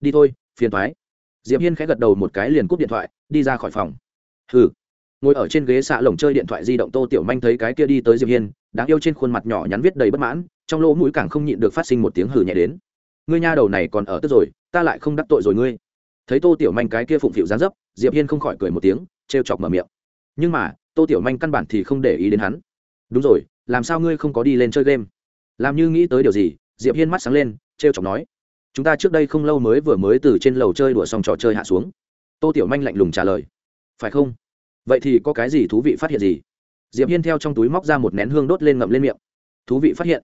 Đi thôi, phiền thoái diệp hiên khẽ gật đầu một cái liền cúp điện thoại, đi ra khỏi phòng. Hừ. Ngồi ở trên ghế xạ lồng chơi điện thoại di động tô tiểu manh thấy cái kia đi tới diệp hiên, đáng yêu trên khuôn mặt nhỏ nhắn viết đầy bất mãn, trong lỗ mũi càng không nhịn được phát sinh một tiếng hừ nhẹ đến. Ngươi nha đầu này còn ở tức rồi, ta lại không đắc tội rồi ngươi. Thấy tô tiểu manh cái kia phụng phịu gián dấp, diệp hiên không khỏi cười một tiếng, trêu chọc mở miệng. Nhưng mà, tô tiểu manh căn bản thì không để ý đến hắn. Đúng rồi làm sao ngươi không có đi lên chơi game? Làm như nghĩ tới điều gì, diệp hiên mắt sáng lên, trêu chọc nói. Chúng ta trước đây không lâu mới vừa mới từ trên lầu chơi đùa xong trò chơi hạ xuống. Tô tiểu manh lạnh lùng trả lời. Phải không? Vậy thì có cái gì thú vị phát hiện gì? Diệp hiên theo trong túi móc ra một nén hương đốt lên ngậm lên miệng. Thú vị phát hiện?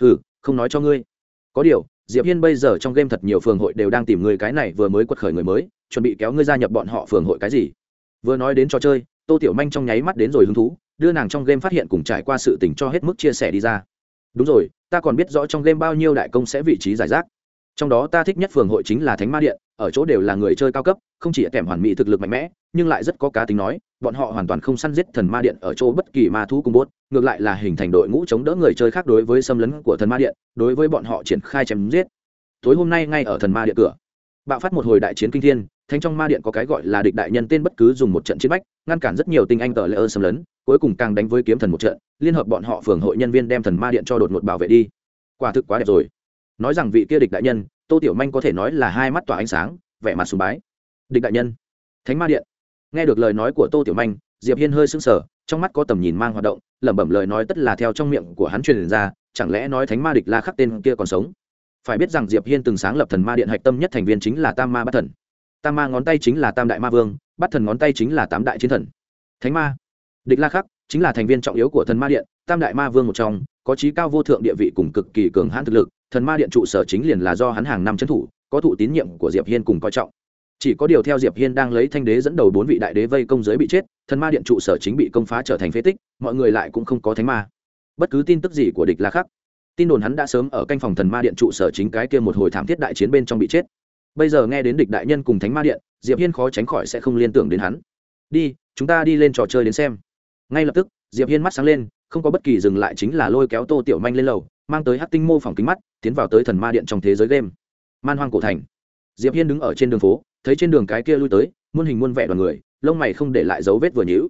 Hừ, không nói cho ngươi. Có điều, diệp hiên bây giờ trong game thật nhiều phường hội đều đang tìm người cái này vừa mới quật khởi người mới, chuẩn bị kéo ngươi gia nhập bọn họ phường hội cái gì? Vừa nói đến trò chơi, tô tiểu manh trong nháy mắt đến rồi hứng thú đưa nàng trong game phát hiện cùng trải qua sự tình cho hết mức chia sẻ đi ra. Đúng rồi, ta còn biết rõ trong game bao nhiêu đại công sẽ vị trí giải rác. Trong đó ta thích nhất phường hội chính là thánh ma điện, ở chỗ đều là người chơi cao cấp, không chỉ kèm hoàn mỹ thực lực mạnh mẽ, nhưng lại rất có cá tính nói, bọn họ hoàn toàn không săn giết thần ma điện ở chỗ bất kỳ ma thú cung bốt, ngược lại là hình thành đội ngũ chống đỡ người chơi khác đối với xâm lấn của thần ma điện, đối với bọn họ triển khai chém giết. Tối hôm nay ngay ở thần ma điện cửa, bạo phát một hồi đại chiến kinh thiên, thánh trong ma điện có cái gọi là địch đại nhân tên bất cứ dùng một trận chiến bách, ngăn cản rất nhiều tinh anh tờ lễ xâm lấn cuối cùng càng đánh với kiếm thần một trận, liên hợp bọn họ phường hội nhân viên đem thần ma điện cho đột ngột bảo vệ đi. Quả thực quá đẹp rồi. Nói rằng vị kia địch đại nhân, tô tiểu manh có thể nói là hai mắt tỏa ánh sáng, vẻ mặt sùng bái. Địch đại nhân, thánh ma điện. Nghe được lời nói của tô tiểu manh, diệp hiên hơi sững sờ, trong mắt có tầm nhìn mang hoạt động, lẩm bẩm lời nói tất là theo trong miệng của hắn truyền ra, chẳng lẽ nói thánh ma địch la khắc tên kia còn sống? Phải biết rằng diệp hiên từng sáng lập thần ma điện hạch tâm nhất thành viên chính là tam ma bát thần. Tam ma ngón tay chính là tam đại ma vương, bát thần ngón tay chính là tám đại chiến thần. Thánh ma địch la khắc chính là thành viên trọng yếu của thần ma điện, tam đại ma vương một trong, có trí cao vô thượng địa vị cùng cực kỳ cường hãn thực lực, thần ma điện trụ sở chính liền là do hắn hàng năm trấn thủ, có thụ tín nhiệm của diệp hiên cùng coi trọng. Chỉ có điều theo diệp hiên đang lấy thanh đế dẫn đầu bốn vị đại đế vây công giới bị chết, thần ma điện trụ sở chính bị công phá trở thành phế tích, mọi người lại cũng không có thánh ma. Bất cứ tin tức gì của địch la khắc, tin đồn hắn đã sớm ở canh phòng thần ma điện trụ sở chính cái kia một hồi thảm thiết đại chiến bên trong bị chết. Bây giờ nghe đến địch đại nhân cùng thánh ma điện, diệp hiên khó tránh khỏi sẽ không liên tưởng đến hắn. Đi, chúng ta đi lên trò chơi đến xem ngay lập tức, diệp hiên mắt sáng lên, không có bất kỳ dừng lại chính là lôi kéo tô tiểu manh lên lầu, mang tới hát tinh mô phỏng kính mắt, tiến vào tới thần ma điện trong thế giới game. Man hoang cổ thành. Diệp hiên đứng ở trên đường phố, thấy trên đường cái kia lui tới, muôn hình muôn vẻ đoàn người, lông mày không để lại dấu vết vừa nhữ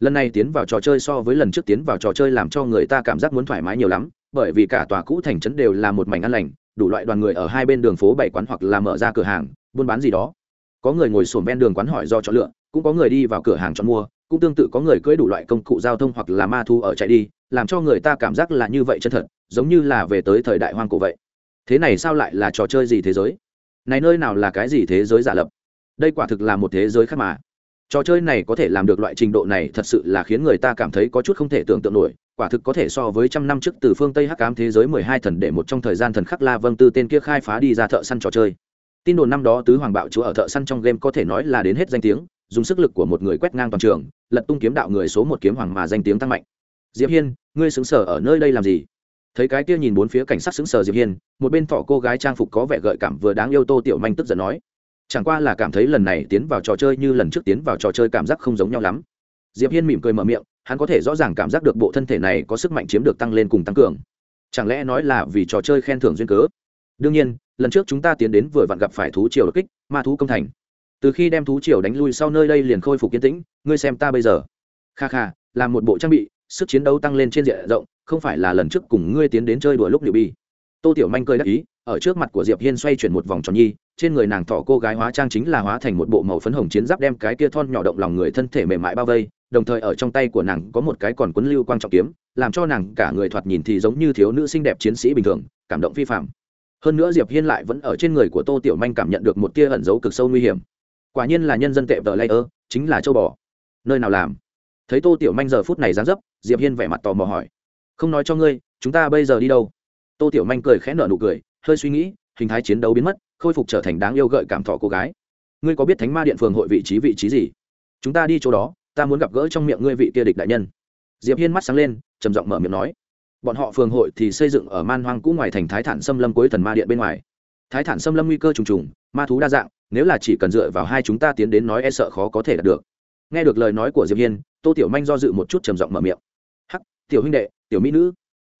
lần này tiến vào trò chơi so với lần trước tiến vào trò chơi làm cho người ta cảm giác muốn thoải mái nhiều lắm, bởi vì cả tòa cũ thành trấn đều là một mảnh ăn lành, đủ loại đoàn người ở hai bên đường phố bày quán hoặc là mở ra cửa hàng, buôn bán gì đó. Có người ngồi sổm ven đường quán hỏi do chọn lựa, cũng có người đi vào cửa hàng chọn mua cũng tương tự có người cưỡi đủ loại công cụ giao thông hoặc là ma thu ở chạy đi, làm cho người ta cảm giác là như vậy chân thật, giống như là về tới thời đại hoang cổ vậy. Thế này sao lại là trò chơi gì thế giới? Này nơi nào là cái gì thế giới giả lập? Đây quả thực là một thế giới khác mà. Trò chơi này có thể làm được loại trình độ này thật sự là khiến người ta cảm thấy có chút không thể tưởng tượng nổi, quả thực có thể so với trăm năm trước từ phương tây hắc ám thế giới mười hai thần để một trong thời gian thần khắc la vâng tư tên kia khai phá đi ra thợ săn trò chơi. Tin đồn năm đó tứ hoàng bạo chúa ở thợ săn trong game có thể nói là đến hết danh tiếng dùng sức lực của một người quét ngang toàn trường, lật tung kiếm đạo người số một kiếm hoàng mà danh tiếng tăng mạnh. Diệp hiên, ngươi xứng sở ở nơi đây làm gì? Thấy cái kia nhìn bốn phía cảnh sát xứng sở diệp hiên, một bên thỏ cô gái trang phục có vẻ gợi cảm vừa đáng yêu tô tiểu manh tức giận nói, chẳng qua là cảm thấy lần này tiến vào trò chơi như lần trước tiến vào trò chơi cảm giác không giống nhau lắm. Diệp hiên mỉm cười mở miệng, hắn có thể rõ ràng cảm giác được bộ thân thể này có sức mạnh chiếm được tăng lên cùng tăng cường. Chẳng lẽ nói là vì trò chơi khen thưởng duyên cớ? Đương nhiên, lần trước chúng ta tiến đến vừa vặn gặp phải thú triều đột kích, ma thú công thành từ khi đem thú triều đánh lui sau nơi đây liền khôi phục kiến tĩnh, ngươi xem ta bây giờ. Kha kha, làm một bộ trang bị, sức chiến đấu tăng lên trên diện rộng, không phải là lần trước cùng ngươi tiến đến chơi đùa lúc liệu bi. Tô tiểu manh cười đắc ý, ở trước mặt của diệp hiên xoay chuyển một vòng tròn nhi, trên người nàng thỏ cô gái hóa trang chính là hóa thành một bộ màu phấn hồng chiến giáp đem cái kia thon nhỏ động lòng người thân thể mềm mại bao vây, đồng thời ở trong tay của nàng có một cái còn quấn lưu quang trọng kiếm, làm cho nàng cả người thoạt nhìn thì giống như thiếu nữ xinh đẹp chiến sĩ bình thường, cảm động phi phạm hơn nữa diệp hiên lại vẫn ở trên người của tô tiểu manh cảm nhận được một tia ẩn dấu cực sâu nguy hiểm quả nhiên là nhân dân tệ vợ lây ơ, chính là châu bò. Nơi nào làm? Thấy tô tiểu manh giờ phút này dán dấp, diệp hiên vẻ mặt tò mò hỏi. Không nói cho ngươi, chúng ta bây giờ đi đâu? Tô tiểu manh cười khẽ nở nụ cười, hơi suy nghĩ, hình thái chiến đấu biến mất, khôi phục trở thành đáng yêu gợi cảm thọ cô gái. Ngươi có biết thánh ma điện phường hội vị trí vị trí gì? Chúng ta đi chỗ đó, ta muốn gặp gỡ trong miệng ngươi vị kia địch đại nhân. Diệp hiên mắt sáng lên, trầm giọng mở miệng nói. Bọn họ phường hội thì xây dựng ở man hoang cũ ngoài thành thái thản xâm lâm cuối thần ma điện bên ngoài. Thái thản xâm lâm nguy cơ trùng trùng, ma thú đa dạng nếu là chỉ cần dựa vào hai chúng ta tiến đến nói e sợ khó có thể đạt được. Nghe được lời nói của diệp hiên, tô tiểu manh do dự một chút trầm giọng mở miệng. Hắc, tiểu huynh đệ, tiểu mỹ nữ,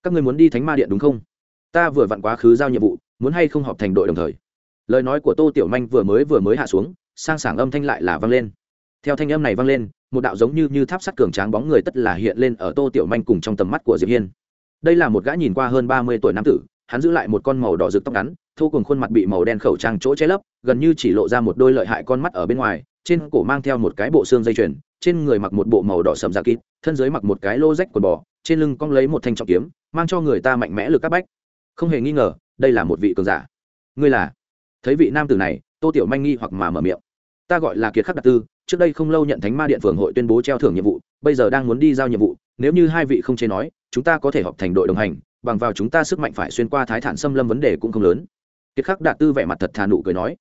các ngươi muốn đi thánh ma điện đúng không? Ta vừa vặn quá khứ giao nhiệm vụ, muốn hay không họp thành đội đồng thời? Lời nói của tô tiểu manh vừa mới vừa mới hạ xuống, sang sảng âm thanh lại là vang lên. Theo thanh âm này vang lên, một đạo giống như như tháp sắt cường tráng bóng người tất là hiện lên ở tô tiểu manh cùng trong tầm mắt của diệp hiên. Đây là một gã nhìn qua hơn ba mươi tuổi nam tử, hắn giữ lại một con màu đỏ rực tóc ngắn thu cùng khuôn mặt bị màu đen khẩu trang chỗ che lấp, gần như chỉ lộ ra một đôi lợi hại con mắt ở bên ngoài, trên cổ mang theo một cái bộ xương dây chuyền, trên người mặc một bộ màu đỏ sầm da kít thân dưới mặc một cái lô rách quần bò, trên lưng cong lấy một thanh trọng kiếm, mang cho người ta mạnh mẽ lực các bách. Không hề nghi ngờ, đây là một vị cường giả. Ngươi là? Thấy vị nam tử này, tô tiểu manh nghi hoặc mà mở miệng. Ta gọi là kiệt khắc đặc tư, trước đây không lâu nhận thánh ma điện phường hội tuyên bố treo thưởng nhiệm vụ, bây giờ đang muốn đi giao nhiệm vụ, nếu như hai vị không chế nói, chúng ta có thể họp thành đội đồng hành, bằng vào chúng ta sức mạnh phải xuyên qua thái thản xâm lâm vấn đề cũng không lớn kiệt khắc đạt tư vẻ mặt thật thà nụ cười nói,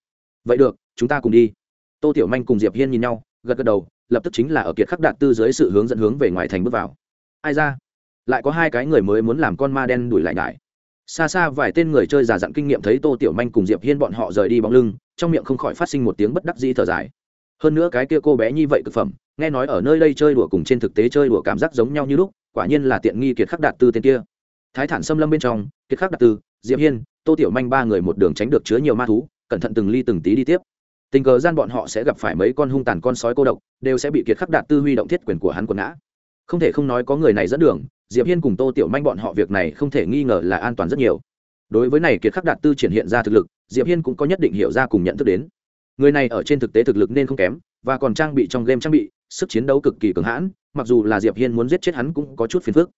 vậy được, chúng ta cùng đi. Tô tiểu manh cùng diệp hiên nhìn nhau, gật gật đầu, lập tức chính là ở kiệt khắc đạt tư dưới sự hướng dẫn hướng về ngoài thành bước vào. Ai ra? Lại có hai cái người mới muốn làm con ma đen đuổi lại ngại xa xa vài tên người chơi giả dặn kinh nghiệm thấy tô tiểu manh cùng diệp hiên bọn họ rời đi bóng lưng, trong miệng không khỏi phát sinh một tiếng bất đắc dĩ thở dài. Hơn nữa cái kia cô bé như vậy cực phẩm, nghe nói ở nơi đây chơi đùa cùng trên thực tế chơi đùa cảm giác giống nhau như lúc, quả nhiên là tiện nghi kiệt khắc đạt tư tên kia. Thái thản xâm lâm bên trong, kiệt khắc đạt tư, diệp hiên tô tiểu manh ba người một đường tránh được chứa nhiều ma thú, cẩn thận từng ly từng tí đi tiếp. Tình cờ gian bọn họ sẽ gặp phải mấy con hung tàn con sói cô độc, đều sẽ bị kiệt khắc đạt tư huy động thiết quyền của hắn quần ngã. Không thể không nói có người này dẫn đường, diệp hiên cùng tô tiểu manh bọn họ việc này không thể nghi ngờ là an toàn rất nhiều. Đối với này kiệt khắc đạt tư triển hiện ra thực lực, diệp hiên cũng có nhất định hiểu ra cùng nhận thức đến. Người này ở trên thực tế thực lực nên không kém, và còn trang bị trong game trang bị, sức chiến đấu cực kỳ cường hãn, mặc dù là diệp hiên muốn giết chết hắn cũng có chút phiền phức.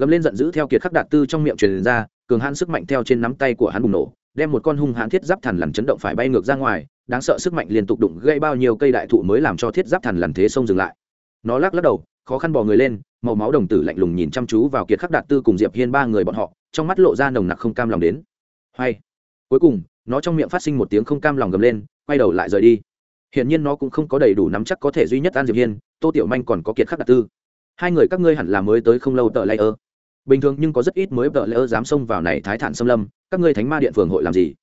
Gầm lên giận dữ theo kiệt khắc đạt tư trong miệng truyền ra cường hãn sức mạnh theo trên nắm tay của hắn bùng nổ, đem một con hung hãn thiết giáp thần lằn chấn động phải bay ngược ra ngoài, đáng sợ sức mạnh liên tục đụng gây bao nhiêu cây đại thụ mới làm cho thiết giáp thần lằn thế sông dừng lại. Nó lắc lắc đầu, khó khăn bò người lên, màu máu đồng tử lạnh lùng nhìn chăm chú vào kiệt khắc đạt tư cùng diệp hiên ba người bọn họ, trong mắt lộ ra nồng nặc không cam lòng đến. Hay. Cuối cùng, nó trong miệng phát sinh một tiếng không cam lòng gầm lên, quay đầu lại rời đi. Hiển nhiên nó cũng không có đầy đủ nắm chắc có thể duy nhất an diệp hiên, tô tiểu manh còn có kiệt khắc đạt tư. Hai người các ngươi hẳn là mới tới không lâu tờ layer bình thường nhưng có rất ít mới vợ lỡ dám xông vào này thái thản xâm lâm, các ngươi thánh ma điện phường hội làm gì?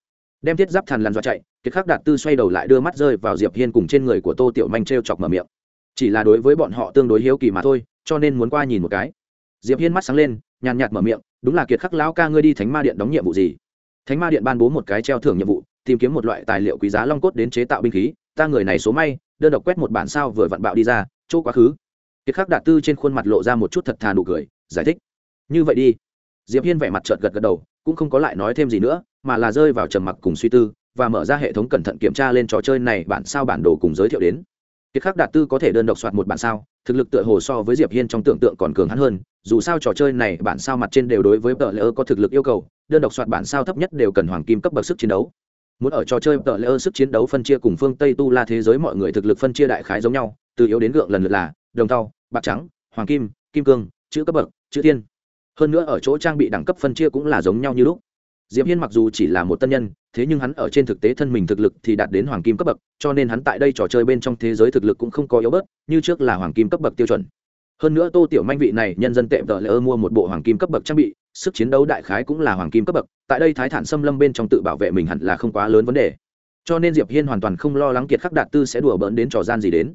Đem thiết giáp thần lăn dọa chạy, kiệt khắc đạt tư xoay đầu lại đưa mắt rơi vào diệp hiên cùng trên người của tô tiểu manh t chọc mở miệng. Chỉ là đối với bọn họ tương đối hiếu kỳ mà thôi, cho nên muốn qua nhìn một cái. Diệp hiên mắt sáng lên, nhàn nhạt mở miệng, đúng là kiệt khắc lão ca ngươi đi thánh ma điện đóng nhiệm vụ gì? Thánh ma điện ban bố một cái treo thưởng nhiệm vụ, tìm kiếm một loại tài liệu quý giá long cốt đến chế tạo binh khí, ta người này số may, đơn độc quét một bản sao vừa vặn bạo đi ra, chỗ quá khứ. Kiệt khắc đạt tư trên khuôn mặt lộ ra một chút thật thà nụ cười, giải thích như vậy đi. Diệp hiên vẻ mặt trợt gật gật đầu, cũng không có lại nói thêm gì nữa, mà là rơi vào trầm mặc cùng suy tư, và mở ra hệ thống cẩn thận kiểm tra lên trò chơi này bản sao bản đồ cùng giới thiệu đến. Kiệt khắc đạt tư có thể đơn độc soạt một bản sao, thực lực tựa hồ so với diệp hiên trong tưởng tượng còn cường hắn hơn, dù sao trò chơi này bản sao mặt trên đều đối với tờ lỡ có thực lực yêu cầu, đơn độc soạt bản sao thấp nhất đều cần hoàng kim cấp bậc sức chiến đấu. Muốn ở trò chơi tờ lỡ sức chiến đấu phân chia cùng phương tây tu la thế giới mọi người thực lực phân chia đại khái giống nhau, từ yếu đến gượng lần lượt là đồng thau, bạc trắng, hoàng kim kim cương, chữ cấp bậc, chữ tiên hơn nữa ở chỗ trang bị đẳng cấp phân chia cũng là giống nhau như lúc. Diệp hiên mặc dù chỉ là một tân nhân, thế nhưng hắn ở trên thực tế thân mình thực lực thì đạt đến hoàng kim cấp bậc, cho nên hắn tại đây trò chơi bên trong thế giới thực lực cũng không có yếu bớt, như trước là hoàng kim cấp bậc tiêu chuẩn. Hơn nữa tô tiểu manh vị này nhân dân tệ vợ lỡ mua một bộ hoàng kim cấp bậc trang bị, sức chiến đấu đại khái cũng là hoàng kim cấp bậc, tại đây thái thản xâm lâm bên trong tự bảo vệ mình hẳn là không quá lớn vấn đề. Cho nên diệp hiên hoàn toàn không lo lắng kiệt khắc đạt tư sẽ đùa bỡn đến trò gian gì đến.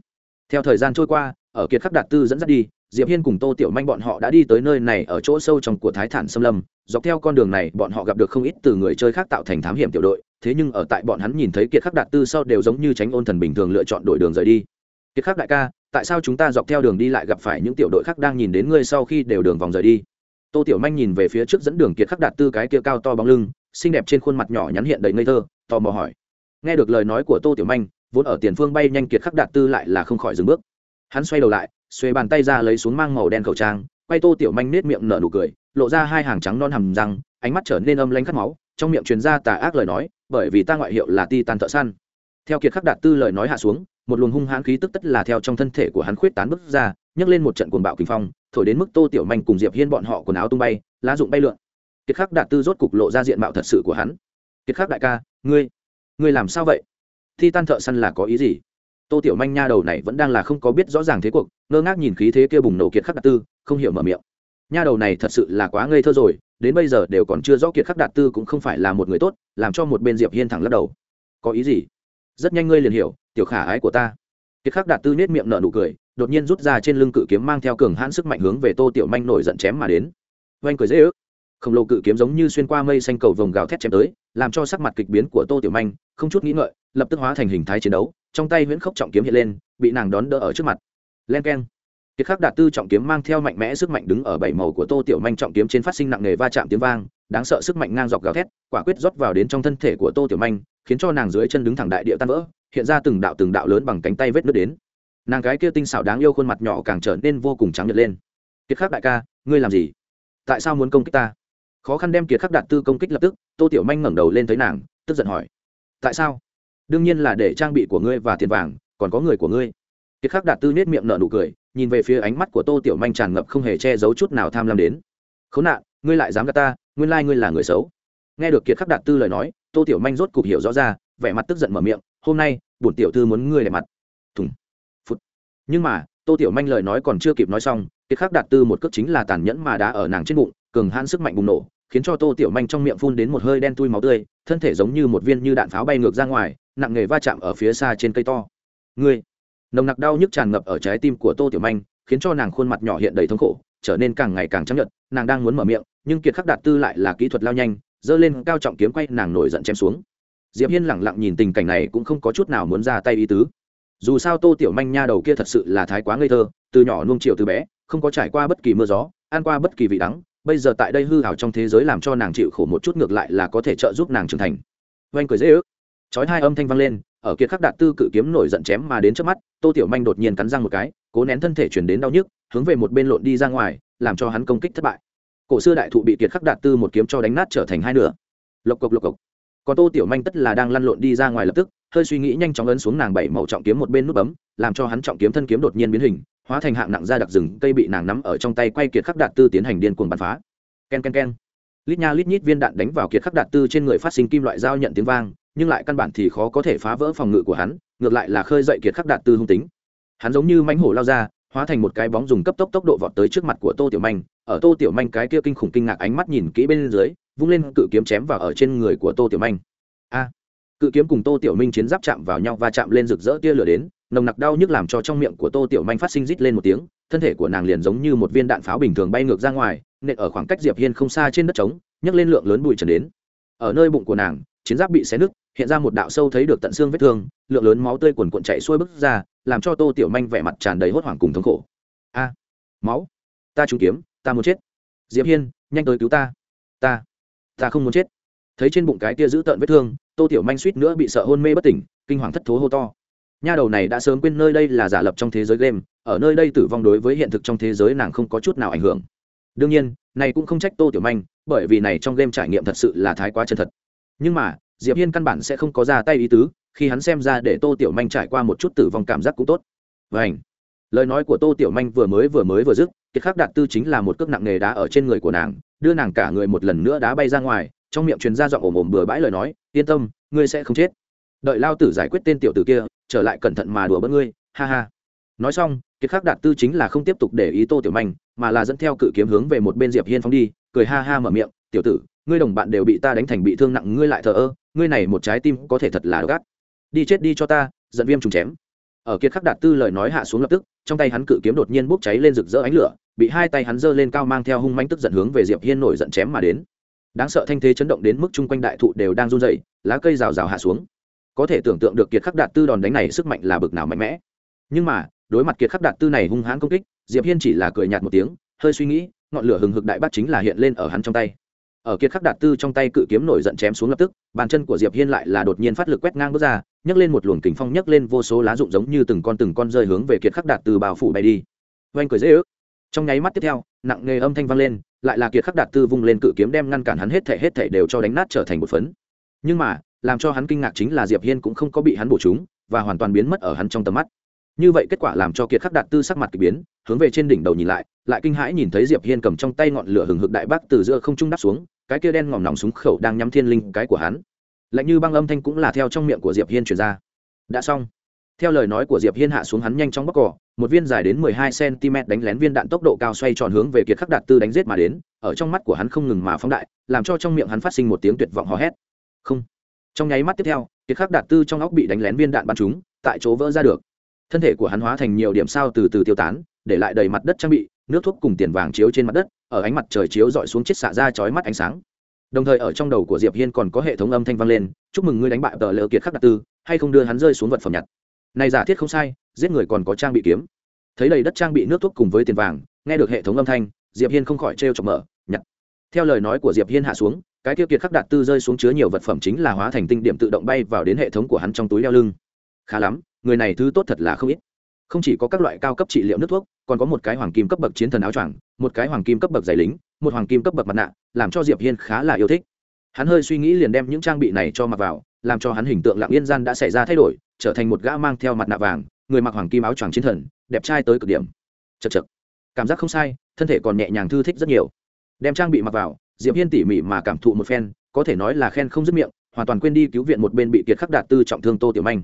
Theo thời gian trôi qua, ở kiệt khắc đạt tư dẫn dắt đi diệp hiên cùng tô tiểu manh bọn họ đã đi tới nơi này ở chỗ sâu trong của thái thản xâm lâm, dọc theo con đường này bọn họ gặp được không ít từ người chơi khác tạo thành thám hiểm tiểu đội, thế nhưng ở tại bọn hắn nhìn thấy kiệt khắc đạt tư sau đều giống như tránh ôn thần bình thường lựa chọn đổi đường rời đi. Kiệt khắc đại ca, tại sao chúng ta dọc theo đường đi lại gặp phải những tiểu đội khác đang nhìn đến ngươi sau khi đều đường vòng rời đi? Tô tiểu manh nhìn về phía trước dẫn đường kiệt khắc đạt tư cái kia cao to bóng lưng, xinh đẹp trên khuôn mặt nhỏ nhắn hiện đầy ngây thơ, tò mò hỏi. Nghe được lời nói của tô tiểu manh, vốn ở tiền phương bay nhanh kiệt khắc đạt tư lại là không khỏi dừng bước hắn xoay đầu lại xuê bàn tay ra lấy xuống mang màu đen khẩu trang, quay tô tiểu manh nết miệng nở nụ cười, lộ ra hai hàng trắng non hầm răng, ánh mắt trở nên âm lanh khát máu, trong miệng truyền ra tà ác lời nói, bởi vì ta ngoại hiệu là ti tan thợ săn. Theo kiệt khắc đạt tư lời nói hạ xuống, một luồng hung hãn khí tức tất là theo trong thân thể của hắn khuyết tán bước ra, nhấc lên một trận cuồng bạo kinh phong, thổi đến mức tô tiểu manh cùng diệp hiên bọn họ quần áo tung bay, lá dụng bay lượn. Kiệt khắc đạt tư rốt cục lộ ra diện mạo thật sự của hắn. Kiệt khắc đại ca, ngươi ngươi làm sao vậy? Thi tan thợ săn là có ý gì? Tô tiểu manh nha đầu này vẫn đang là không có biết rõ ràng thế cuộc, ngơ ngác nhìn khí thế kia bùng nổ kiệt khắc đạt tư, không hiểu mở miệng. Nha đầu này thật sự là quá ngây thơ rồi, đến bây giờ đều còn chưa rõ kiệt khắc đạt tư cũng không phải là một người tốt, làm cho một bên diệp hiên thẳng lắc đầu. Có ý gì? Rất nhanh ngươi liền hiểu, tiểu khả ái của ta. Kiệt khắc đạt tư nết miệng nở nụ cười, đột nhiên rút ra trên lưng cự kiếm mang theo cường hãn sức mạnh hướng về tô tiểu manh nổi giận chém mà đến. Oanh cười dễ ước. Khổng lồ cự kiếm giống như xuyên qua mây xanh cầu vồng gào thét chém tới, làm cho sắc mặt kịch biến của tô tiểu manh, không chút nghĩ ngợi lập tức hóa thành hình thái chiến đấu, trong tay huyễn khốc trọng kiếm hiện lên, bị nàng đón đỡ ở trước mặt. Len keng. Kiệt khắc đạt tư trọng kiếm mang theo mạnh mẽ sức mạnh đứng ở bảy màu của tô tiểu manh trọng kiếm trên phát sinh nặng nề va chạm tiếng vang, đáng sợ sức mạnh ngang dọc gào thét, quả quyết rót vào đến trong thân thể của tô tiểu manh, khiến cho nàng dưới chân đứng thẳng đại địa tan vỡ, hiện ra từng đạo từng đạo lớn bằng cánh tay vết nước đến. Nàng gái kia tinh xảo đáng yêu khuôn mặt nhỏ càng trở nên vô cùng trắng nhật lên. Kiệt khắc đại ca, ngươi làm gì? Tại sao muốn công kích ta? Khó khăn đem kiệt khắc đạt tư công kích lập tức, tô tiểu manh ngẩng đầu lên thấy nàng, tức giận hỏi. Tại sao? Đương nhiên là để trang bị của ngươi và tiền vàng, còn có người của ngươi. Kiệt khắc đạt tư nết miệng nở nụ cười, nhìn về phía ánh mắt của tô tiểu manh tràn ngập không hề che giấu chút nào tham lam đến. Khốn nạn, ngươi lại dám gạt ta, nguyên lai ngươi là người xấu. Nghe được kiệt khắc đạt tư lời nói, tô tiểu manh rốt cục hiểu rõ ra, vẻ mặt tức giận mở miệng, hôm nay, bổn tiểu thư muốn ngươi để mặt. Thùng phút nhưng mà, tô tiểu manh lời nói còn chưa kịp nói xong, kiệt khắc đạt tư một cước chính là tàn nhẫn mà đã ở nàng trên bụng, cường hãn sức mạnh bùng nổ khiến cho tô tiểu manh trong miệng phun đến một hơi đen tui máu tươi, thân thể giống như một viên như đạn pháo bay ngược ra ngoài, nặng nghề va chạm ở phía xa trên cây to. Ngươi! Nồng nặc đau nhức tràn ngập ở trái tim của tô tiểu manh, khiến cho nàng khuôn mặt nhỏ hiện đầy thống khổ, trở nên càng ngày càng chấp nhận nàng đang muốn mở miệng, nhưng kiệt khắc đạt tư lại là kỹ thuật lao nhanh, giơ lên cao trọng kiếm quay nàng nổi giận chém xuống. Diệp hiên lẳng lặng nhìn tình cảnh này cũng không có chút nào muốn ra tay ý tứ. Dù sao tô tiểu manh nha đầu kia thật sự là thái quá ngây thơ, từ nhỏ nuông chiều từ bé, không có trải qua bất kỳ mưa gió, ăn qua bất kỳ vị đắng bây giờ tại đây hư hảo trong thế giới làm cho nàng chịu khổ một chút ngược lại là có thể trợ giúp nàng trưởng thành. Oanh cười dễ ước. Chói hai âm thanh vang lên, ở kiệt khắc đạt tư cự kiếm nổi giận chém mà đến trước mắt, tô tiểu manh đột nhiên cắn răng một cái, cố nén thân thể chuyển đến đau nhức, hướng về một bên lộn đi ra ngoài, làm cho hắn công kích thất bại. Cổ xưa đại thụ bị kiệt khắc đạt tư một kiếm cho đánh nát trở thành hai nửa. Lộc cộc lộc cộc. Còn tô tiểu manh tất là đang lăn lộn đi ra ngoài lập tức, hơi suy nghĩ nhanh chóng ấn xuống nàng bảy màu trọng kiếm một bên nút bấm, làm cho hắn trọng kiếm thân kiếm đột nhiên biến hình hóa thành hạng nặng ra đặc rừng, cây bị nàng nắm ở trong tay quay kiệt khắc đạt tư tiến hành điên cuồng bắn phá. Ken ken ken. Lít nha lít nhít viên đạn đánh vào kiệt khắc đạt tư trên người phát sinh kim loại dao nhận tiếng vang, nhưng lại căn bản thì khó có thể phá vỡ phòng ngự của hắn, ngược lại là khơi dậy kiệt khắc đạt tư hung tính. Hắn giống như mánh hổ lao ra, hóa thành một cái bóng dùng cấp tốc tốc độ vọt tới trước mặt của tô tiểu manh. Ở tô tiểu manh cái kia kinh khủng kinh ngạc ánh mắt nhìn kỹ bên dưới, vung lên cự kiếm chém vào ở trên người của tô tiểu manh. A! Cự kiếm cùng tô tiểu minh chiến giáp chạm vào nhau và chạm lên rực rỡ tia lửa đến nồng nặc đau nhức làm cho trong miệng của tô tiểu manh phát sinh rít lên một tiếng, thân thể của nàng liền giống như một viên đạn pháo bình thường bay ngược ra ngoài, nện ở khoảng cách diệp hiên không xa trên đất trống, nhấc lên lượng lớn bụi trần đến. Ở nơi bụng của nàng, chiến giáp bị xé nứt, hiện ra một đạo sâu thấy được tận xương vết thương, lượng lớn máu tươi quần cuộn chạy xuôi bức ra, làm cho tô tiểu manh vẻ mặt tràn đầy hốt hoảng cùng thống khổ. A, máu, ta trúng kiếm, ta muốn chết. Diệp hiên, nhanh tới cứu ta. Ta ta không muốn chết. Thấy trên bụng cái kia giữ tợn vết thương, tô tiểu manh suýt nữa bị sợ hôn mê bất tỉnh, kinh hoàng thất thố hô to nha đầu này đã sớm quên nơi đây là giả lập trong thế giới game, ở nơi đây tử vong đối với hiện thực trong thế giới nàng không có chút nào ảnh hưởng. Đương nhiên, này cũng không trách tô tiểu manh, bởi vì này trong game trải nghiệm thật sự là thái quá chân thật. Nhưng mà, diệp hiên căn bản sẽ không có ra tay ý tứ, khi hắn xem ra để tô tiểu manh trải qua một chút tử vong cảm giác cũng tốt. Vảnh lời nói của tô tiểu manh vừa mới vừa mới vừa dứt, kiệt khắc đạt tư chính là một cước nặng nghề đá ở trên người của nàng, đưa nàng cả người một lần nữa đá bay ra ngoài, trong miệng truyền ra giọng ồm ồm bừa bãi lời nói, yên tâm, ngươi sẽ không chết. Đợi lao tử giải quyết tên tiểu tử kia trở lại cẩn thận mà đùa bỡn ngươi, ha ha. Nói xong, kiệt khắc đạt tư chính là không tiếp tục để ý tô tiểu manh, mà là dẫn theo cự kiếm hướng về một bên diệp hiên phóng đi, cười ha ha mở miệng, tiểu tử, ngươi đồng bạn đều bị ta đánh thành bị thương nặng, ngươi lại thờ ơ, ngươi này một trái tim có thể thật là gắt đi chết đi cho ta, giận viêm trùng chém. Ở kiệt khắc đạt tư lời nói hạ xuống lập tức, trong tay hắn cự kiếm đột nhiên bốc cháy lên rực rỡ ánh lửa, bị hai tay hắn giơ lên cao mang theo hung mãnh tức giận hướng về diệp hiên nổi giận chém mà đến. Đáng sợ thanh thế chấn động đến mức chung quanh đại thụ đều đang run rẩy, lá cây rào rào hạ xuống có thể tưởng tượng được kiệt khắc đạt tư đòn đánh này sức mạnh là bực nào mạnh mẽ. Nhưng mà, đối mặt kiệt khắc đạt tư này hung hãn công kích, diệp hiên chỉ là cười nhạt một tiếng, hơi suy nghĩ, ngọn lửa hừng hực đại bác chính là hiện lên ở hắn trong tay. Ở kiệt khắc đạt tư trong tay cự kiếm nổi giận chém xuống lập tức, bàn chân của diệp hiên lại là đột nhiên phát lực quét ngang bước ra, nhấc lên một luồng kính phong nhấc lên vô số lá rụng giống như từng con từng con rơi hướng về kiệt khắc đạt tư bao phủ bay đi. Oanh cười dễ ước. Trong nháy mắt tiếp theo, nặng nghề âm thanh vang lên, lại là kiệt khắc đạt tư vung lên cự kiếm đem ngăn cản hắn hết thể hết thể đều cho đánh nát trở thành một phấn. Nhưng mà làm cho hắn kinh ngạc chính là diệp hiên cũng không có bị hắn bổ trúng và hoàn toàn biến mất ở hắn trong tầm mắt. Như vậy kết quả làm cho kiệt khắc đạt tư sắc mặt kỳ biến, hướng về trên đỉnh đầu nhìn lại lại kinh hãi nhìn thấy diệp hiên cầm trong tay ngọn lửa hừng hực đại bác từ giữa không trung đắp xuống, cái kia đen ngòm nòng súng khẩu đang nhắm thiên linh cái của hắn. Lạnh như băng âm thanh cũng là theo trong miệng của diệp hiên truyền ra. Đã xong. Theo lời nói của diệp hiên hạ xuống hắn nhanh chóng bóc cỏ, một viên dài đến 12 cm đánh lén viên đạn tốc độ cao xoay tròn hướng về kiệt khắc đạt tư đánh giết mà đến, ở trong mắt của hắn không ngừng mà phóng đại, làm cho trong miệng hắn phát sinh một tiếng tuyệt vọng hò hét. Không trong nháy mắt tiếp theo kiệt khắc đạt tư trong óc bị đánh lén viên đạn bắn trúng tại chỗ vỡ ra được. Thân thể của hắn hóa thành nhiều điểm sao từ từ tiêu tán, để lại đầy mặt đất trang bị, nước thuốc cùng tiền vàng chiếu trên mặt đất, ở ánh mặt trời chiếu dọi xuống chiết xạ ra chói mắt ánh sáng. Đồng thời ở trong đầu của diệp hiên còn có hệ thống âm thanh vang lên, chúc mừng ngươi đánh bại tờ lỡ kiệt khắc đặc tư, hay không đưa hắn rơi xuống vật phẩm nhặt? Này giả thiết không sai, giết người còn có trang bị kiếm. Thấy đầy đất trang bị nước thuốc cùng với tiền vàng, nghe được hệ thống âm thanh, diệp hiên không khỏi trêu chọc mở, nhặt. Theo lời nói của diệp hiên hạ xuống cái tiêu kiệt khắc đạt tư rơi xuống chứa nhiều vật phẩm chính là hóa thành tinh điểm tự động bay vào đến hệ thống của hắn trong túi đeo lưng. Khá lắm, người này thứ tốt thật là không ít. Không chỉ có các loại cao cấp trị liệu nước thuốc, còn có một cái hoàng kim cấp bậc chiến thần áo choàng, một cái hoàng kim cấp bậc giày lính, một hoàng kim cấp bậc mặt nạ, làm cho diệp hiên khá là yêu thích. Hắn hơi suy nghĩ liền đem những trang bị này cho mặc vào, làm cho hắn hình tượng lặng yên gian đã xảy ra thay đổi, trở thành một gã mang theo mặt nạ vàng, người mặc hoàng kim áo choàng chiến thần, đẹp trai tới cực điểm. Chật chật. Cảm giác không sai, thân thể còn nhẹ nhàng thư thích rất nhiều. Đem trang bị mặc vào diệp hiên tỉ mỉ mà cảm thụ một phen, có thể nói là khen không dứt miệng, hoàn toàn quên đi cứu viện một bên bị kiệt khắc đạt tư trọng thương tô tiểu manh.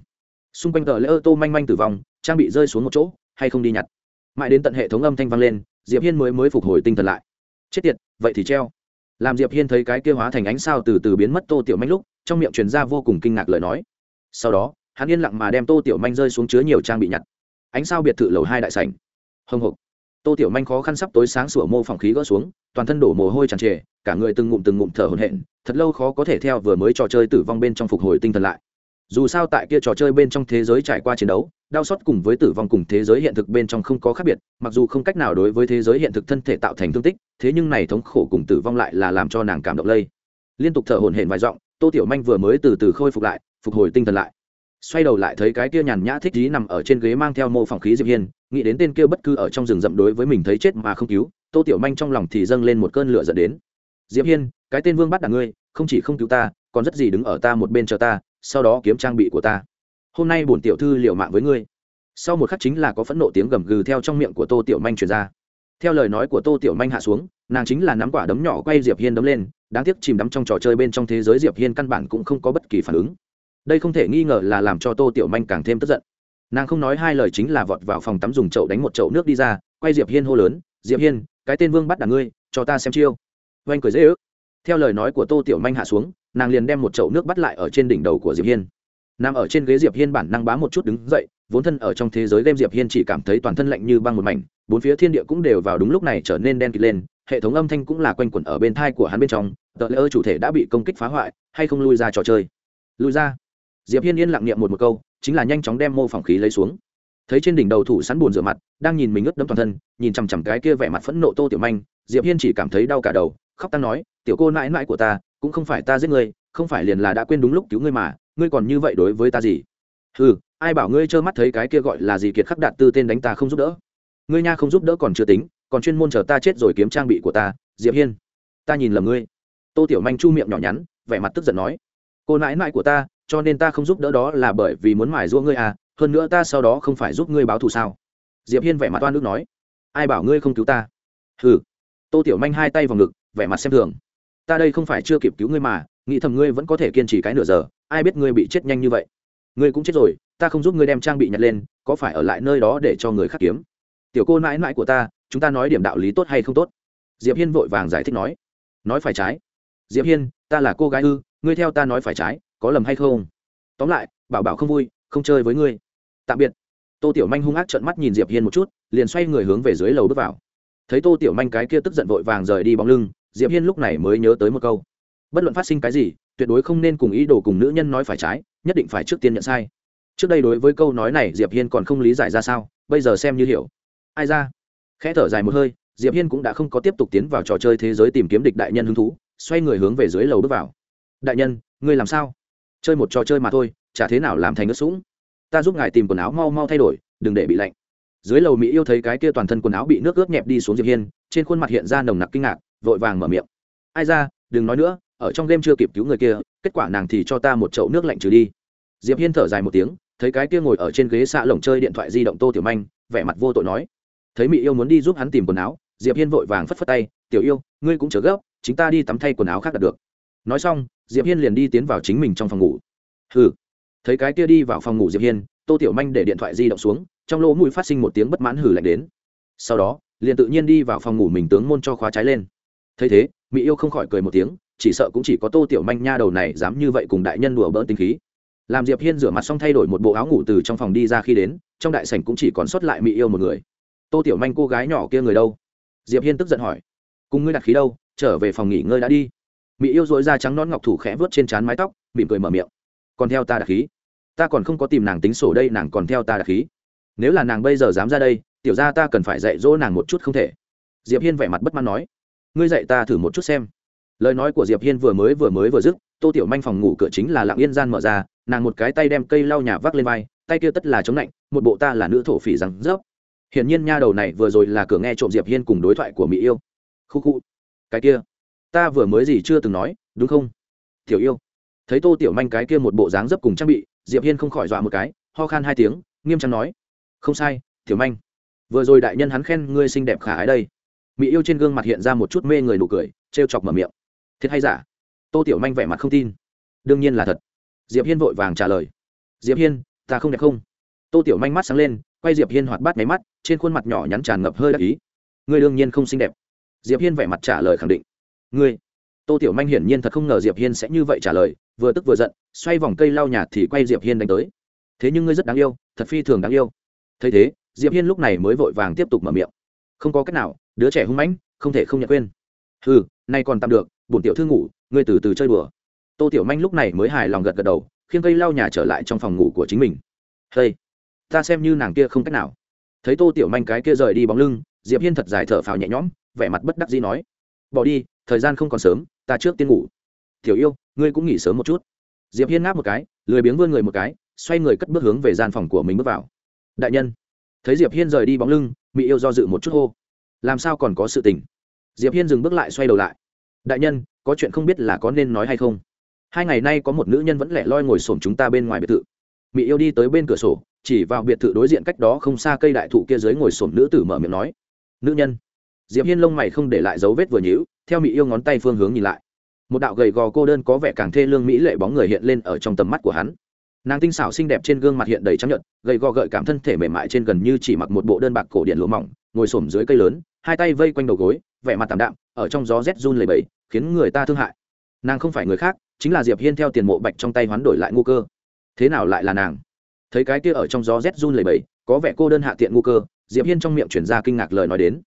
Xung quanh tờ lễ ơ tô manh manh tử vong, trang bị rơi xuống một chỗ, hay không đi nhặt. Mãi đến tận hệ thống âm thanh vang lên, diệp hiên mới mới phục hồi tinh thần lại. Chết tiệt, vậy thì treo. Làm diệp hiên thấy cái kia hóa thành ánh sao từ từ biến mất tô tiểu manh lúc, trong miệng truyền ra vô cùng kinh ngạc lời nói. Sau đó, hắn yên lặng mà đem tô tiểu manh rơi xuống chứa nhiều trang bị nhặt. Ánh sao biệt thự lầu hai đại sảnh. Hồng hộc tô tiểu manh khó khăn sắp tối sáng sủa mô phòng khí gỡ xuống, toàn thân đổ mồ hôi tràn trề, cả người từng ngụm từng ngụm thở hổn hển, thật lâu khó có thể theo vừa mới trò chơi tử vong bên trong phục hồi tinh thần lại. Dù sao tại kia trò chơi bên trong thế giới trải qua chiến đấu, đau xót cùng với tử vong cùng thế giới hiện thực bên trong không có khác biệt, mặc dù không cách nào đối với thế giới hiện thực thân thể tạo thành thương tích, thế nhưng này thống khổ cùng tử vong lại là làm cho nàng cảm động lây. Liên tục thở hổn hển vài giọng, tô tiểu manh vừa mới từ từ khôi phục lại, phục hồi tinh thần lại xoay đầu lại thấy cái kia nhàn nhã thích trí nằm ở trên ghế mang theo mô phỏng khí diệp hiên, nghĩ đến tên kia bất cứ ở trong rừng rậm đối với mình thấy chết mà không cứu, tô tiểu manh trong lòng thì dâng lên một cơn lửa dẫn đến. Diệp hiên, cái tên vương bắt đảng ngươi, không chỉ không cứu ta, còn rất gì đứng ở ta một bên chờ ta, sau đó kiếm trang bị của ta. Hôm nay bổn tiểu thư liều mạng với ngươi. Sau một khắc chính là có phẫn nộ tiếng gầm gừ theo trong miệng của tô tiểu manh truyền ra. Theo lời nói của tô tiểu manh hạ xuống, nàng chính là nắm quả đấm nhỏ quay diệp hiên đấm lên, đáng tiếc chìm đắm trong trò chơi bên trong thế giới diệp hiên căn bản cũng không có bất kỳ phản ứng đây không thể nghi ngờ là làm cho tô tiểu manh càng thêm tức giận. Nàng không nói hai lời chính là vọt vào phòng tắm dùng chậu đánh một chậu nước đi ra, quay diệp hiên hô lớn, diệp hiên, cái tên vương bắt đàn ngươi, cho ta xem chiêu. Oanh cười dễ ức theo lời nói của tô tiểu manh hạ xuống, nàng liền đem một chậu nước bắt lại ở trên đỉnh đầu của diệp hiên. Nằm ở trên ghế diệp hiên bản năng bá một chút đứng dậy, vốn thân ở trong thế giới game diệp hiên chỉ cảm thấy toàn thân lạnh như băng một mảnh, bốn phía thiên địa cũng đều vào đúng lúc này trở nên đen kịt lên, hệ thống âm thanh cũng là quanh quẩn ở bên thai của hắn bên trong, tờ lễ ơ chủ thể đã bị công kích phá hoại, hay không lui ra trò chơi? Lui ra? Diệp hiên yên lặng niệm một một câu, chính là nhanh chóng đem mô phỏng khí lấy xuống. Thấy trên đỉnh đầu thủ sẵn buồn rửa mặt, đang nhìn mình ướt đẫm toàn thân, nhìn chằm chằm cái kia vẻ mặt phẫn nộ tô tiểu manh, diệp hiên chỉ cảm thấy đau cả đầu, khóc tăng nói, tiểu cô nãi nãi của ta, cũng không phải ta giết ngươi, không phải liền là đã quên đúng lúc cứu ngươi mà, ngươi còn như vậy đối với ta gì? Ừ ai bảo ngươi trơ mắt thấy cái kia gọi là gì kiệt khắc đạt tư tên đánh ta không giúp đỡ? Ngươi nha không giúp đỡ còn chưa tính, còn chuyên môn chờ ta chết rồi kiếm trang bị của ta, diệp hiên, ta nhìn lầm ngươi. Tô tiểu manh chu miệng nhỏ nhắn, vẻ mặt tức giận nói, cô nãi nãi của ta cho nên ta không giúp đỡ đó là bởi vì muốn mài giũa ngươi à hơn nữa ta sau đó không phải giúp ngươi báo thù sao? Diệp hiên vẻ mặt toan nước nói. Ai bảo ngươi không cứu ta? Hừ. Tô tiểu manh hai tay vào ngực, vẻ mặt xem thường. Ta đây không phải chưa kịp cứu ngươi mà, nghĩ thầm ngươi vẫn có thể kiên trì cái nửa giờ, ai biết ngươi bị chết nhanh như vậy. Ngươi cũng chết rồi, ta không giúp ngươi đem trang bị nhặt lên, có phải ở lại nơi đó để cho người khác kiếm? Tiểu cô nãi nãi của ta, chúng ta nói điểm đạo lý tốt hay không tốt? Diệp hiên vội vàng giải thích nói. Nói phải trái. Diệp hiên, ta là cô gái ư, ngươi theo ta nói phải trái có lầm hay không? Tóm lại, bảo bảo không vui, không chơi với ngươi. Tạm biệt. Tô tiểu manh hung ác trợn mắt nhìn diệp hiên một chút, liền xoay người hướng về dưới lầu bước vào. Thấy tô tiểu manh cái kia tức giận vội vàng rời đi bóng lưng, diệp hiên lúc này mới nhớ tới một câu. Bất luận phát sinh cái gì, tuyệt đối không nên cùng ý đồ cùng nữ nhân nói phải trái, nhất định phải trước tiên nhận sai. Trước đây đối với câu nói này, diệp hiên còn không lý giải ra sao, bây giờ xem như hiểu. Ai ra? Khẽ thở dài một hơi, diệp hiên cũng đã không có tiếp tục tiến vào trò chơi thế giới tìm kiếm địch đại nhân hứng thú, xoay người hướng về dưới lầu bước vào. Đại nhân, ngươi làm sao? Chơi một trò chơi mà thôi, chả thế nào làm thành ướt sũng. Ta giúp ngài tìm quần áo mau mau thay đổi, đừng để bị lạnh. Dưới lầu mỹ yêu thấy cái kia toàn thân quần áo bị nước ướt nhẹp đi xuống diệp hiên, trên khuôn mặt hiện ra nồng nặc kinh ngạc, vội vàng mở miệng. Ai ra, đừng nói nữa, ở trong game chưa kịp cứu người kia, kết quả nàng thì cho ta một chậu nước lạnh trừ đi. Diệp hiên thở dài một tiếng, thấy cái kia ngồi ở trên ghế xạ lồng chơi điện thoại di động tô tiểu manh, vẻ mặt vô tội nói. Thấy mỹ yêu muốn đi giúp hắn tìm quần áo, diệp hiên vội vàng phất phất tay, tiểu yêu, ngươi cũng chớ gấp chúng ta đi tắm thay quần áo khác là được nói xong, diệp hiên liền đi tiến vào chính mình trong phòng ngủ. Hừ. Thấy cái kia đi vào phòng ngủ diệp hiên, tô tiểu manh để điện thoại di động xuống, trong lỗ mũi phát sinh một tiếng bất mãn hử lạnh đến. Sau đó, liền tự nhiên đi vào phòng ngủ mình tướng môn cho khóa trái lên. Thấy thế, mỹ yêu không khỏi cười một tiếng, chỉ sợ cũng chỉ có tô tiểu manh nha đầu này dám như vậy cùng đại nhân đùa bỡn tính khí. Làm diệp hiên rửa mặt xong thay đổi một bộ áo ngủ từ trong phòng đi ra khi đến, trong đại sảnh cũng chỉ còn sót lại mỹ yêu một người. Tô tiểu manh cô gái nhỏ kia người đâu? Diệp hiên tức giận hỏi. Cùng ngươi đặt khí đâu? Trở về phòng nghỉ ngơi đã đi mỹ yêu dối ra trắng non ngọc thủ khẽ vớt trên trán mái tóc, mỉm cười mở miệng. Còn theo ta đặc khí. Ta còn không có tìm nàng tính sổ đây, nàng còn theo ta đặc khí. Nếu là nàng bây giờ dám ra đây, tiểu ra ta cần phải dạy dỗ nàng một chút không thể. Diệp hiên vẻ mặt bất mãn nói. Ngươi dạy ta thử một chút xem. Lời nói của diệp hiên vừa mới vừa mới vừa dứt, tô tiểu manh phòng ngủ cửa chính là lặng yên gian mở ra, nàng một cái tay đem cây lau nhà vác lên vai, tay kia tất là chống lạnh, một bộ ta là nữ thổ phỉ rằng rớp. Hiển nhiên nha đầu này vừa rồi là cửa nghe trộm diệp hiên cùng đối thoại của mỹ yêu. Khu khu. Cái kia ta vừa mới gì chưa từng nói, đúng không? Tiểu yêu. Thấy tô tiểu manh cái kia một bộ dáng dấp cùng trang bị, diệp hiên không khỏi dọa một cái, ho khan hai tiếng, nghiêm trang nói. Không sai, tiểu manh. Vừa rồi đại nhân hắn khen ngươi xinh đẹp khả ái đây. Mỹ yêu trên gương mặt hiện ra một chút mê người nụ cười, trêu chọc mở miệng. Thiệt hay giả? Tô tiểu manh vẻ mặt không tin. Đương nhiên là thật. Diệp hiên vội vàng trả lời. Diệp hiên, ta không đẹp không? Tô tiểu manh mắt sáng lên, quay diệp hiên hoạt bát máy mắt, trên khuôn mặt nhỏ nhắn tràn ngập hơi đắc ý. Ngươi đương nhiên không xinh đẹp. Diệp hiên vẻ mặt trả lời khẳng định ngươi. Tô tiểu manh hiển nhiên thật không ngờ diệp hiên sẽ như vậy trả lời, vừa tức vừa giận, xoay vòng cây lau nhà thì quay diệp hiên đánh tới. Thế nhưng ngươi rất đáng yêu, thật phi thường đáng yêu. Thấy thế, diệp hiên lúc này mới vội vàng tiếp tục mở miệng. Không có cách nào, đứa trẻ hung mãnh, không thể không nhận quên. Ừ nay còn tạm được, bổn tiểu thư ngủ, ngươi từ từ chơi đùa. Tô tiểu manh lúc này mới hài lòng gật gật đầu, khiêng cây lau nhà trở lại trong phòng ngủ của chính mình. Hey, ta xem như nàng kia không cách nào. Thấy tô tiểu manh cái kia rời đi bóng lưng, diệp hiên thật dài thở phào nhẹ nhõm, vẻ mặt bất đắc dĩ nói. Bỏ đi thời gian không còn sớm, ta trước tiên ngủ. Tiểu yêu, ngươi cũng nghỉ sớm một chút. Diệp hiên ngáp một cái, lười biếng vươn người một cái, xoay người cất bước hướng về gian phòng của mình bước vào. Đại nhân. Thấy diệp hiên rời đi bóng lưng mỹ yêu do dự một chút hô. Làm sao còn có sự tình? Diệp hiên dừng bước lại, xoay đầu lại. Đại nhân, có chuyện không biết là có nên nói hay không? Hai ngày nay có một nữ nhân vẫn lẻ loi ngồi xổm chúng ta bên ngoài biệt thự. Mỹ yêu đi tới bên cửa sổ, chỉ vào biệt thự đối diện cách đó không xa cây đại thụ kia dưới ngồi xổm nữ tử mở miệng nói. Nữ nhân. Diệp hiên lông mày không để lại dấu vết vừa nhíu theo mỹ yêu ngón tay phương hướng nhìn lại. Một đạo gầy gò cô đơn có vẻ càng thê lương mỹ lệ bóng người hiện lên ở trong tầm mắt của hắn. Nàng tinh xảo xinh đẹp trên gương mặt hiện đầy trắng nhợt, gầy gò gợi cảm thân thể mềm mại trên gần như chỉ mặc một bộ đơn bạc cổ điện lụa mỏng, ngồi xổm dưới cây lớn, hai tay vây quanh đầu gối, vẻ mặt tạm đạm, ở trong gió rét run lầy bẫy khiến người ta thương hại. Nàng không phải người khác, chính là diệp hiên theo tiền mộ bạch trong tay hoán đổi lại ngu cơ. Thế nào lại là nàng? Thấy cái kia ở trong gió rét run lầy bẫy có vẻ cô đơn hạ tiện ngu cơ, diệp hiên trong miệng chuyển ra kinh ngạc lời nói đến.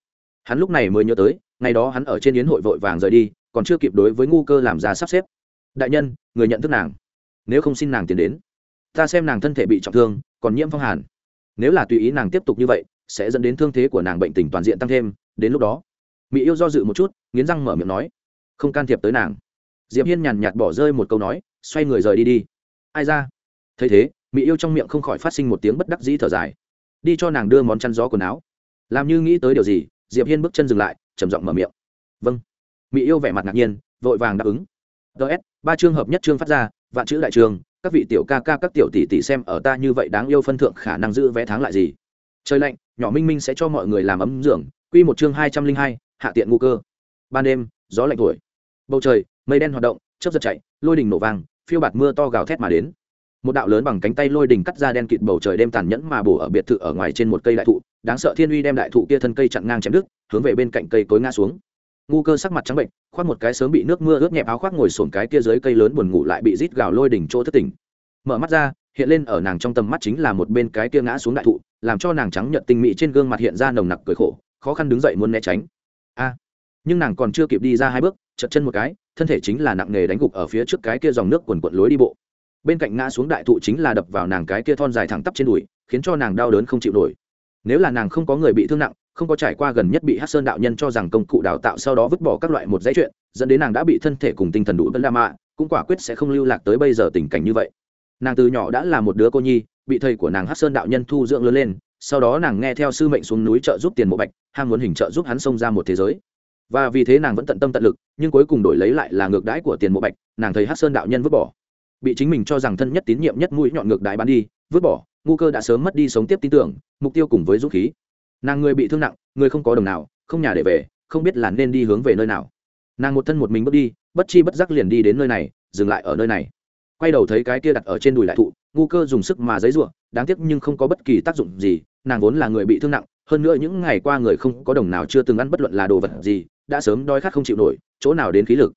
Hắn lúc này mới nhớ tới ngày đó hắn ở trên yến hội vội vàng rời đi, còn chưa kịp đối với ngu cơ làm ra sắp xếp. Đại nhân, người nhận thức nàng. Nếu không xin nàng tiền đến. Ta xem nàng thân thể bị trọng thương, còn nhiễm phong hàn. Nếu là tùy ý nàng tiếp tục như vậy, sẽ dẫn đến thương thế của nàng bệnh tình toàn diện tăng thêm. Đến lúc đó, mỹ yêu do dự một chút, nghiến răng mở miệng nói. Không can thiệp tới nàng. Diệp hiên nhàn nhạt bỏ rơi một câu nói, xoay người rời đi đi. Ai ra? Thấy thế, mỹ yêu trong miệng không khỏi phát sinh một tiếng bất đắc dĩ thở dài. Đi cho nàng đưa món chăn gió quần áo. Làm như nghĩ tới điều gì, diệp hiên bước chân dừng lại trầm giọng mở miệng. Vâng. Mỹ yêu vẻ mặt ngạc nhiên, vội vàng đáp ứng. Ts ba chương hợp nhất chương phát ra, vạn chữ đại trường, các vị tiểu ca ca, các tiểu tỷ tỷ xem ở ta như vậy đáng yêu phân thượng khả năng giữ vé tháng lại gì. Trời lạnh, nhỏ minh minh sẽ cho mọi người làm ấm dưỡng quy một chương hai trăm linh hai, hạ tiện ngu cơ. Ban đêm, gió lạnh thổi. Bầu trời, mây đen hoạt động, chớp giật chạy, lôi đỉnh nổ vàng phiêu bạt mưa to gào thét mà đến. Một đạo lớn bằng cánh tay lôi đỉnh cắt ra đen kịt bầu trời đêm tàn nhẫn mà bổ ở biệt thự ở ngoài trên một cây đại thụ đáng sợ thiên uy đem đại thụ kia thân cây chặn ngang chém đứt, hướng về bên cạnh cây cối ngã xuống. Ngu cơ sắc mặt trắng bệnh, khoác một cái sớm bị nước mưa ướt nhẹp áo khoác ngồi sổn cái kia dưới cây lớn buồn ngủ lại bị rít gào lôi đỉnh chỗ thất tỉnh. Mở mắt ra, hiện lên ở nàng trong tầm mắt chính là một bên cái kia ngã xuống đại thụ, làm cho nàng trắng nhận tinh mị trên gương mặt hiện ra nồng nặc cười khổ, khó khăn đứng dậy muốn né tránh. A! Nhưng nàng còn chưa kịp đi ra hai bước chật chân một cái, thân thể chính là nặng nề đánh gục ở phía trước cái kia dòng nước quần quận lối đi bộ. Bên cạnh ngã xuống đại thụ chính là đập vào nàng cái kia thon dài thẳng tắp trên đùi, khiến cho nàng đau đớn không chịu nổi nếu là nàng không có người bị thương nặng, không có trải qua gần nhất bị hát sơn đạo nhân cho rằng công cụ đào tạo sau đó vứt bỏ các loại một dãy chuyện, dẫn đến nàng đã bị thân thể cùng tinh thần đủ vấn la mạ cũng quả quyết sẽ không lưu lạc tới bây giờ tình cảnh như vậy. Nàng từ nhỏ đã là một đứa cô nhi, bị thầy của nàng hát sơn đạo nhân thu dưỡng lớn lên, sau đó nàng nghe theo sư mệnh xuống núi trợ giúp tiền mộ bạch, ham muốn hình trợ giúp hắn xông ra một thế giới. Và vì thế nàng vẫn tận tâm tận lực, nhưng cuối cùng đổi lấy lại là ngược đãi của tiền mộ bạch, nàng thấy hát sơn đạo nhân vứt bỏ. Bị chính mình cho rằng thân nhất tín nhiệm nhất mũi nhọn ngược đái bán đi, vứt bỏ ngu cơ đã sớm mất đi sống tiếp tin tưởng, mục tiêu cùng với dũng khí. Nàng người bị thương nặng, người không có đồng nào, không nhà để về, không biết là nên đi hướng về nơi nào. Nàng một thân một mình bước đi, bất chi bất giác liền đi đến nơi này, dừng lại ở nơi này. Quay đầu thấy cái kia đặt ở trên đùi lại thụ, ngu cơ dùng sức mà giấy ruộng đáng tiếc nhưng không có bất kỳ tác dụng gì, nàng vốn là người bị thương nặng, hơn nữa những ngày qua người không có đồng nào chưa từng ăn bất luận là đồ vật gì, đã sớm đói khát không chịu nổi, chỗ nào đến khí lực.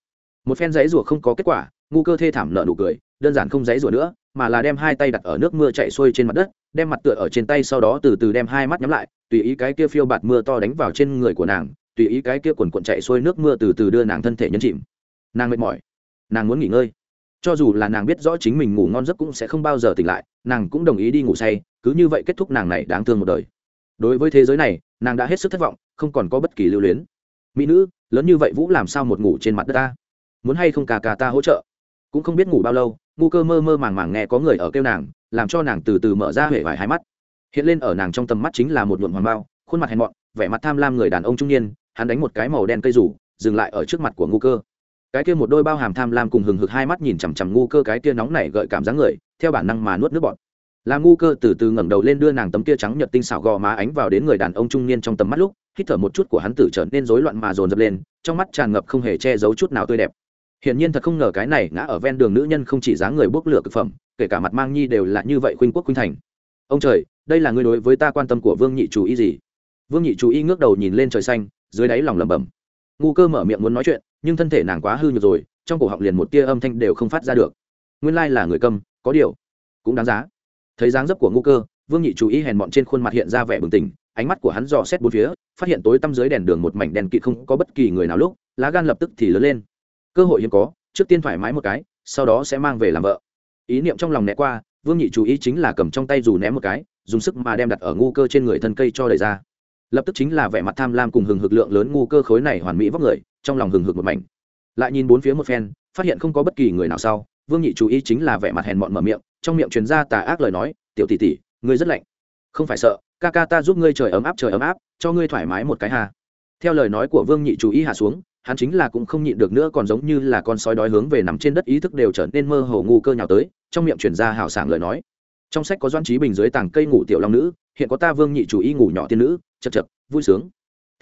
Một phen giấy ruộng không có kết quả, ngu cơ thê thảm nợ nụ cười, đơn giản không giấy ruộng nữa mà là đem hai tay đặt ở nước mưa chạy xuôi trên mặt đất, đem mặt tựa ở trên tay sau đó từ từ đem hai mắt nhắm lại, tùy ý cái kia phiêu bạt mưa to đánh vào trên người của nàng, tùy ý cái kia quần quần chạy xuôi nước mưa từ từ đưa nàng thân thể nhấn chìm. Nàng mệt mỏi. Nàng muốn nghỉ ngơi. Cho dù là nàng biết rõ chính mình ngủ ngon giấc cũng sẽ không bao giờ tỉnh lại, nàng cũng đồng ý đi ngủ say, cứ như vậy kết thúc nàng này đáng thương một đời. Đối với thế giới này, nàng đã hết sức thất vọng, không còn có bất kỳ lưu luyến. Mỹ nữ, lớn như vậy vũ làm sao một ngủ trên mặt đất ta? Muốn hay không cà cà ta hỗ trợ? Cũng không biết ngủ bao lâu, ngu cơ mơ mơ màng màng nghe có người ở kêu nàng, làm cho nàng từ từ mở ra huệ vải hai mắt. Hiện lên ở nàng trong tầm mắt chính là một nhuộm hoàng bao, khuôn mặt hèn mọn, vẻ mặt tham lam người đàn ông trung niên, hắn đánh một cái màu đen cây rủ, dừng lại ở trước mặt của ngu cơ. Cái kia một đôi bao hàm tham lam cùng hừng hực hai mắt nhìn chằm chằm ngu cơ cái kia nóng nảy gợi cảm giác người, theo bản năng mà nuốt nước bọt. Làm ngu cơ từ từ ngẩng đầu lên đưa nàng tấm kia trắng nhợt tinh xảo gò má ánh vào đến người đàn ông trung niên trong tầm mắt lúc, hít thở một chút của hắn tử trở nên rối loạn mà dồn dập lên, trong mắt tràn ngập không hề che giấu chút nào tươi đẹp hiển nhiên thật không ngờ cái này ngã ở ven đường nữ nhân không chỉ dáng người bốc lửa cực phẩm, kể cả mặt mang nhi đều là như vậy khuynh quốc khuynh thành. Ông trời, đây là người đối với ta quan tâm của vương nhị chủ y gì? Vương nhị chủ y ngước đầu nhìn lên trời xanh, dưới đáy lòng lẩm bẩm. Ngu cơ mở miệng muốn nói chuyện, nhưng thân thể nàng quá hư nhược rồi, trong cổ họng liền một tia âm thanh đều không phát ra được. Nguyên lai là người câm, có điều cũng đáng giá. Thấy dáng dấp của ngu cơ, vương nhị chú ý hèn mọn trên khuôn mặt hiện ra vẻ bừng tỉnh, ánh mắt của hắn dò xét bốn phía, phát hiện tối tăm dưới đèn đường một mảnh đèn kịt không có bất kỳ người nào lúc, lá gan lập tức thì lớn lên cơ hội hiếm có, trước tiên thoải mái một cái, sau đó sẽ mang về làm vợ. Ý niệm trong lòng né qua, vương nhị chú ý chính là cầm trong tay dù ném một cái, dùng sức mà đem đặt ở ngu cơ trên người thân cây cho đẩy ra. Lập tức chính là vẻ mặt tham lam cùng hừng hực lượng lớn ngu cơ khối này hoàn mỹ vóc người, trong lòng hừng hực một mảnh. Lại nhìn bốn phía một phen, phát hiện không có bất kỳ người nào sau, vương nhị chú ý chính là vẻ mặt hèn mọn mở miệng, trong miệng truyền ra tà ác lời nói, tiểu tỷ tỷ, ngươi rất lạnh. Không phải sợ, ca ca ta giúp ngươi trời ấm áp, trời ấm áp, cho ngươi thoải mái một cái hà. Theo lời nói của vương nhị chú ý hạ xuống hắn chính là cũng không nhịn được nữa còn giống như là con sói đói hướng về nằm trên đất ý thức đều trở nên mơ hồ ngu cơ nhào tới, trong miệng truyền ra hào sảng lời nói. Trong sách có doan trí bình dưới tảng cây ngủ tiểu long nữ, hiện có ta vương nhị chủ y ngủ nhỏ tiên nữ, chật chật, vui sướng.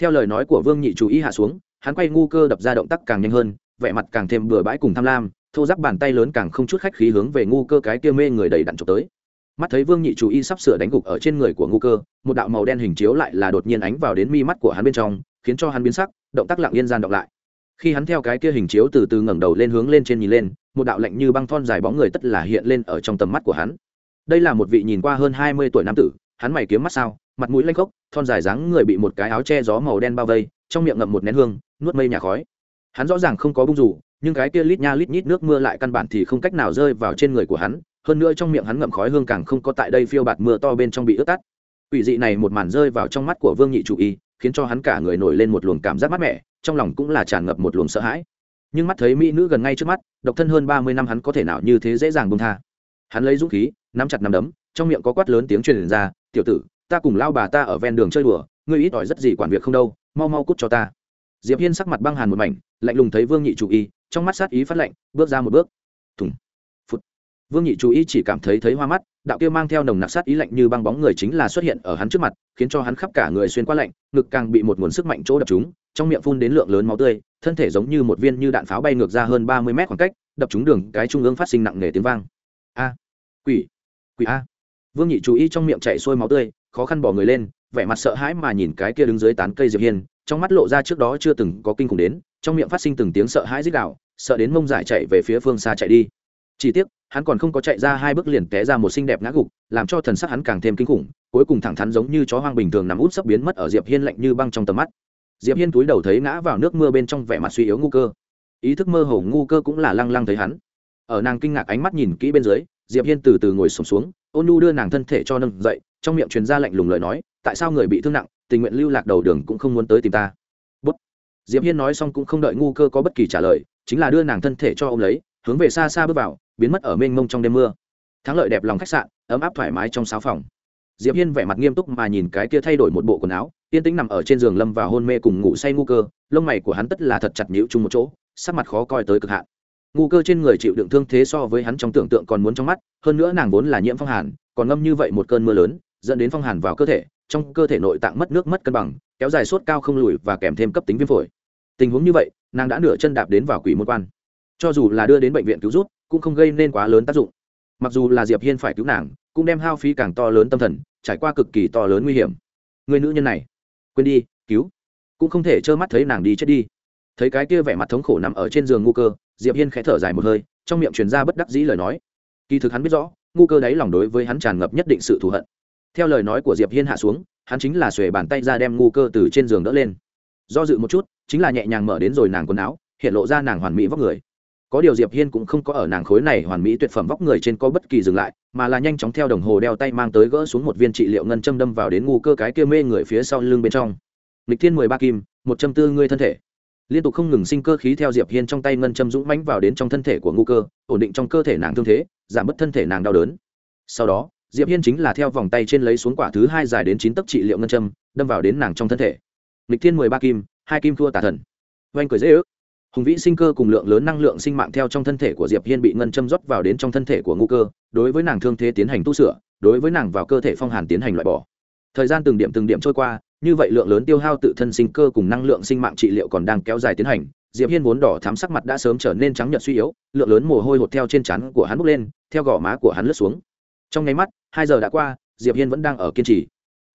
Theo lời nói của vương nhị chủ y hạ xuống, hắn quay ngu cơ đập ra động tác càng nhanh hơn, vẻ mặt càng thêm bừa bãi cùng tham lam, thô giáp bàn tay lớn càng không chút khách khí hướng về ngu cơ cái kia mê người đầy đặn trộm tới. Mắt thấy vương nhị chủ y sắp sửa đánh gục ở trên người của ngu cơ, một đạo màu đen hình chiếu lại là đột nhiên ánh vào đến mi mắt của hắn bên trong khiến cho hắn biến sắc, động tác lặng yên gian động lại. Khi hắn theo cái kia hình chiếu từ từ ngẩng đầu lên hướng lên trên nhìn lên, một đạo lạnh như băng thon dài bóng người tất là hiện lên ở trong tầm mắt của hắn. Đây là một vị nhìn qua hơn hai mươi tuổi nam tử, hắn mày kiếm mắt sao, mặt mũi lanh khốc, thon dài dáng người bị một cái áo che gió màu đen bao vây, trong miệng ngậm một nén hương, nuốt mây nhà khói. Hắn rõ ràng không có bung rủ nhưng cái kia lít nha lít nhít nước mưa lại căn bản thì không cách nào rơi vào trên người của hắn, hơn nữa trong miệng hắn ngậm khói hương càng không có tại đây phiêu bạt mưa to bên trong bị ướt tắt quỷ dị này một màn rơi vào trong mắt của vương nhị chủ y khiến cho hắn cả người nổi lên một luồng cảm giác mát mẻ, trong lòng cũng là tràn ngập một luồng sợ hãi. Nhưng mắt thấy mỹ nữ gần ngay trước mắt, độc thân hơn ba mươi năm hắn có thể nào như thế dễ dàng bông tha. Hắn lấy dũng khí, nắm chặt nắm đấm, trong miệng có quát lớn tiếng truyền ra, tiểu tử, ta cùng lao bà ta ở ven đường chơi đùa, ngươi ít ỏi rất gì quản việc không đâu, mau mau cút cho ta. Diệp hiên sắc mặt băng hàn một mảnh, lạnh lùng thấy vương nhị chủ y, trong mắt sát ý phát lạnh bước ra một bước. Thùng vương nhị chú ý chỉ cảm thấy thấy hoa mắt, đạo kia mang theo nồng nặc sát ý lạnh như băng bóng người chính là xuất hiện ở hắn trước mặt, khiến cho hắn khắp cả người xuyên qua lạnh, ngực càng bị một nguồn sức mạnh chỗ đập chúng trong miệng phun đến lượng lớn máu tươi, thân thể giống như một viên như đạn pháo bay ngược ra hơn ba mươi mét khoảng cách, đập trúng đường, cái trung ương phát sinh nặng nề tiếng vang. A, quỷ quỷ a. Vương nhị chú ý trong miệng chạy xuôi máu tươi, khó khăn bỏ người lên, vẻ mặt sợ hãi mà nhìn cái kia đứng dưới tán cây diệp hiên, trong mắt lộ ra trước đó chưa từng có kinh khủng đến, trong miệng phát sinh từng tiếng sợ hãi rít đạo sợ đến mông giải chạy về phía phương xa chạy đi chỉ tiếc hắn còn không có chạy ra hai bước liền té ra một xinh đẹp ngã gục làm cho thần sắc hắn càng thêm kinh khủng cuối cùng thẳng thắn giống như chó hoang bình thường nằm út sấp biến mất ở diệp hiên lạnh như băng trong tầm mắt. Diệp hiên túi đầu thấy ngã vào nước mưa bên trong vẻ mặt suy yếu ngu cơ. Ý thức mơ hồ ngu cơ cũng là lăng lăng thấy hắn. Ở nàng kinh ngạc ánh mắt nhìn kỹ bên dưới diệp hiên từ từ ngồi sổm xuống, ôn nhu đưa nàng thân thể cho nâng dậy trong miệng truyền ra lạnh lùng lời nói tại sao người bị thương nặng tình nguyện lưu lạc đầu đường cũng không muốn tới tìm ta? Bút. diệp hiên nói xong cũng không đợi ngu cơ có bất kỳ trả lời chính là đưa nàng thân thể cho ông lấy hướng về xa xa bước vào biến mất ở mênh mông trong đêm mưa. Thắng lợi đẹp lòng khách sạn, ấm áp thoải mái trong sáu phòng. Diệp hiên vẻ mặt nghiêm túc mà nhìn cái kia thay đổi một bộ quần áo, yên tĩnh nằm ở trên giường lâm vào hôn mê cùng ngủ say ngu cơ, lông mày của hắn tất là thật chặt nhíu chung một chỗ, sắc mặt khó coi tới cực hạn. Ngu cơ trên người chịu đựng thương thế so với hắn trong tưởng tượng còn muốn trong mắt, hơn nữa nàng vốn là nhiễm phong hàn, còn ngâm như vậy một cơn mưa lớn, dẫn đến phong hàn vào cơ thể, trong cơ thể nội tạng mất nước mất cân bằng, kéo dài sốt cao không lùi và kèm thêm cấp tính viêm phổi. Tình huống như vậy, nàng đã nửa chân đạp đến vào quỷ môn quan cho dù là đưa đến bệnh viện cứu rút cũng không gây nên quá lớn tác dụng. Mặc dù là diệp hiên phải cứu nàng, cũng đem hao phí càng to lớn tâm thần, trải qua cực kỳ to lớn nguy hiểm. Người nữ nhân này, quên đi, cứu. Cũng không thể trơ mắt thấy nàng đi chết đi. Thấy cái kia vẻ mặt thống khổ nằm ở trên giường ngu cơ, diệp hiên khẽ thở dài một hơi, trong miệng truyền ra bất đắc dĩ lời nói. Kỳ thực hắn biết rõ, ngu cơ đáy lòng đối với hắn tràn ngập nhất định sự thù hận. Theo lời nói của diệp hiên hạ xuống, hắn chính là xuề bàn tay ra đem ngu cơ từ trên giường đỡ lên. Do dự một chút, chính là nhẹ nhàng mở đến rồi nàng quần áo, hiện lộ ra nàng hoàn mỹ vóc người có điều diệp hiên cũng không có ở nàng khối này hoàn mỹ tuyệt phẩm vóc người trên có bất kỳ dừng lại, mà là nhanh chóng theo đồng hồ đeo tay mang tới gỡ xuống một viên trị liệu ngân châm đâm vào đến ngu cơ cái kia mê người phía sau lưng bên trong. Lịch thiên mười ba kim, một châm tư ngươi thân thể. Liên tục không ngừng sinh cơ khí theo diệp hiên trong tay ngân châm dũng mãnh vào đến trong thân thể của ngu cơ, ổn định trong cơ thể nàng thương thế, giảm bớt thân thể nàng đau đớn. Sau đó, diệp hiên chính là theo vòng tay trên lấy xuống quả thứ hai dài đến chín tấc trị liệu ngân châm, đâm vào đến nàng trong thân thể. Lịch thiên mười ba kim, hai kim thua tà thần. Oanh cười dễ ước hùng vĩ sinh cơ cùng lượng lớn năng lượng sinh mạng theo trong thân thể của diệp hiên bị ngân châm rót vào đến trong thân thể của ngu cơ, đối với nàng thương thế tiến hành tu sửa, đối với nàng vào cơ thể phong hàn tiến hành loại bỏ. Thời gian từng điểm từng điểm trôi qua, như vậy lượng lớn tiêu hao tự thân sinh cơ cùng năng lượng sinh mạng trị liệu còn đang kéo dài tiến hành, diệp hiên vốn đỏ thắm sắc mặt đã sớm trở nên trắng nhợt suy yếu, lượng lớn mồ hôi hột theo trên trán của hắn bốc lên, theo gò má của hắn lướt xuống. Trong nháy mắt, hai giờ đã qua, diệp hiên vẫn đang ở kiên trì.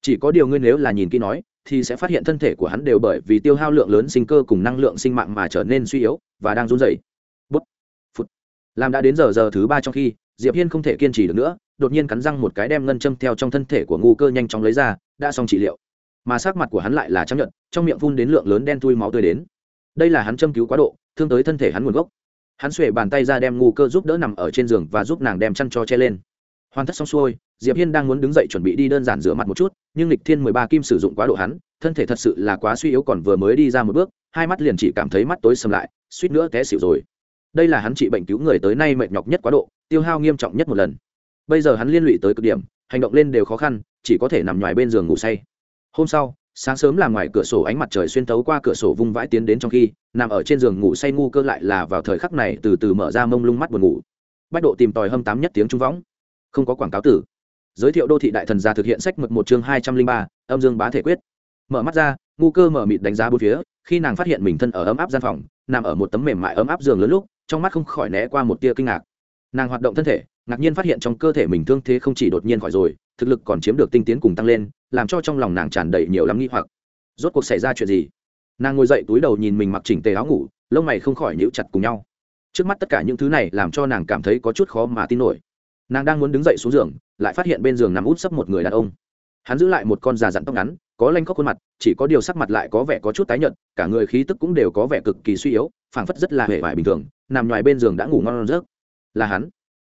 Chỉ có điều ngươi nếu là nhìn kỹ nói thì sẽ phát hiện thân thể của hắn đều bởi vì tiêu hao lượng lớn sinh cơ cùng năng lượng sinh mạng mà trở nên suy yếu và đang run rẩy. Bút. Phút làm đã đến giờ giờ thứ ba trong khi, diệp hiên không thể kiên trì được nữa, đột nhiên cắn răng một cái đem ngân châm theo trong thân thể của ngu cơ nhanh chóng lấy ra, đã xong trị liệu. Mà sắc mặt của hắn lại là chấp nhận trong miệng phun đến lượng lớn đen thui máu tươi đến. Đây là hắn châm cứu quá độ, thương tới thân thể hắn nguồn gốc. Hắn xuề bàn tay ra đem ngu cơ giúp đỡ nằm ở trên giường và giúp nàng đem chăn cho che lên. Hoàn tất xong xuôi, diệp hiên đang muốn đứng dậy chuẩn bị đi đơn giản rửa mặt một chút nhưng lịch thiên mười ba kim sử dụng quá độ hắn, thân thể thật sự là quá suy yếu còn vừa mới đi ra một bước, hai mắt liền chỉ cảm thấy mắt tối sầm lại, suýt nữa té xỉu rồi. Đây là hắn trị bệnh cứu người tới nay mệt nhọc nhất quá độ, tiêu hao nghiêm trọng nhất một lần. Bây giờ hắn liên lụy tới cực điểm, hành động lên đều khó khăn, chỉ có thể nằm ngoài bên giường ngủ say. Hôm sau, sáng sớm là ngoài cửa sổ ánh mặt trời xuyên tấu qua cửa sổ vung vãi tiến đến trong khi, nằm ở trên giường ngủ say ngu cơ lại là vào thời khắc này từ từ mở ra mông lung mắt buồn ngủ. Bách độ tìm tòi hâm tám nhất tiếng trung võng không có quảng cáo tử giới thiệu đô thị đại thần gia thực hiện sách mực một chương hai trăm linh ba, âm dương bá thể quyết. Mở mắt ra, ngu cơ mở mịt đánh giá bốn phía, khi nàng phát hiện mình thân ở ấm áp gian phòng, nằm ở một tấm mềm mại ấm áp giường lớn lúc, trong mắt không khỏi né qua một tia kinh ngạc. Nàng hoạt động thân thể, ngạc nhiên phát hiện trong cơ thể mình thương thế không chỉ đột nhiên khỏi rồi, thực lực còn chiếm được tinh tiến cùng tăng lên, làm cho trong lòng nàng tràn đầy nhiều lắm nghi hoặc. Rốt cuộc xảy ra chuyện gì? Nàng ngồi dậy túi đầu nhìn mình mặc chỉnh tề áo ngủ, lông mày không khỏi nhíu chặt cùng nhau. Trước mắt tất cả những thứ này làm cho nàng cảm thấy có chút khó mà tin nổi nàng đang muốn đứng dậy xuống giường, lại phát hiện bên giường nằm út sấp một người đàn ông. Hắn giữ lại một con già dặn tóc ngắn, có lanh khóc khuôn mặt, chỉ có điều sắc mặt lại có vẻ có chút tái nhợt, cả người khí tức cũng đều có vẻ cực kỳ suy yếu, phảng phất rất là hề vải bình thường, nằm ngoài bên giường đã ngủ ngon rớt là hắn.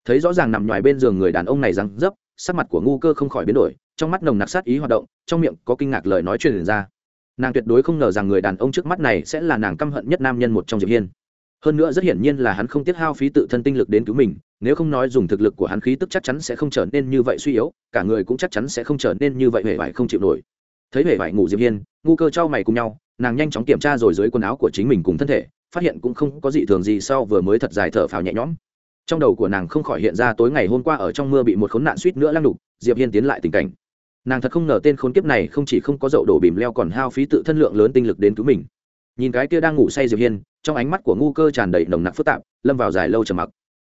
Thấy rõ ràng nằm ngoài bên giường người đàn ông này răng dấp sắc mặt của ngu cơ không khỏi biến đổi, trong mắt nồng nặc sát ý hoạt động, trong miệng có kinh ngạc lời nói truyền ra. Nàng tuyệt đối không ngờ rằng người đàn ông trước mắt này sẽ là nàng căm hận nhất nam nhân một trong diệp hiên. Hơn nữa rất hiển nhiên là hắn không tiết hao phí tự thân tinh lực đến cứu mình nếu không nói dùng thực lực của hắn khí tức chắc chắn sẽ không trở nên như vậy suy yếu, cả người cũng chắc chắn sẽ không trở nên như vậy hề vải không chịu nổi. Thấy hề vải ngủ diệp hiên, ngu cơ trao mày cùng nhau, nàng nhanh chóng kiểm tra rồi dưới quần áo của chính mình cùng thân thể, phát hiện cũng không có gì thường gì sau vừa mới thật dài thở phào nhẹ nhõm. Trong đầu của nàng không khỏi hiện ra tối ngày hôm qua ở trong mưa bị một khốn nạn suýt nữa lăng đục, diệp hiên tiến lại tình cảnh. Nàng thật không ngờ tên khốn kiếp này không chỉ không có dậu đổ bìm leo còn hao phí tự thân lượng lớn tinh lực đến cứu mình. Nhìn cái kia đang ngủ say diệp hiên, trong ánh mắt của ngu cơ tràn đầy nồng nặc phức tạp, lâm vào dài lâu trầm mặc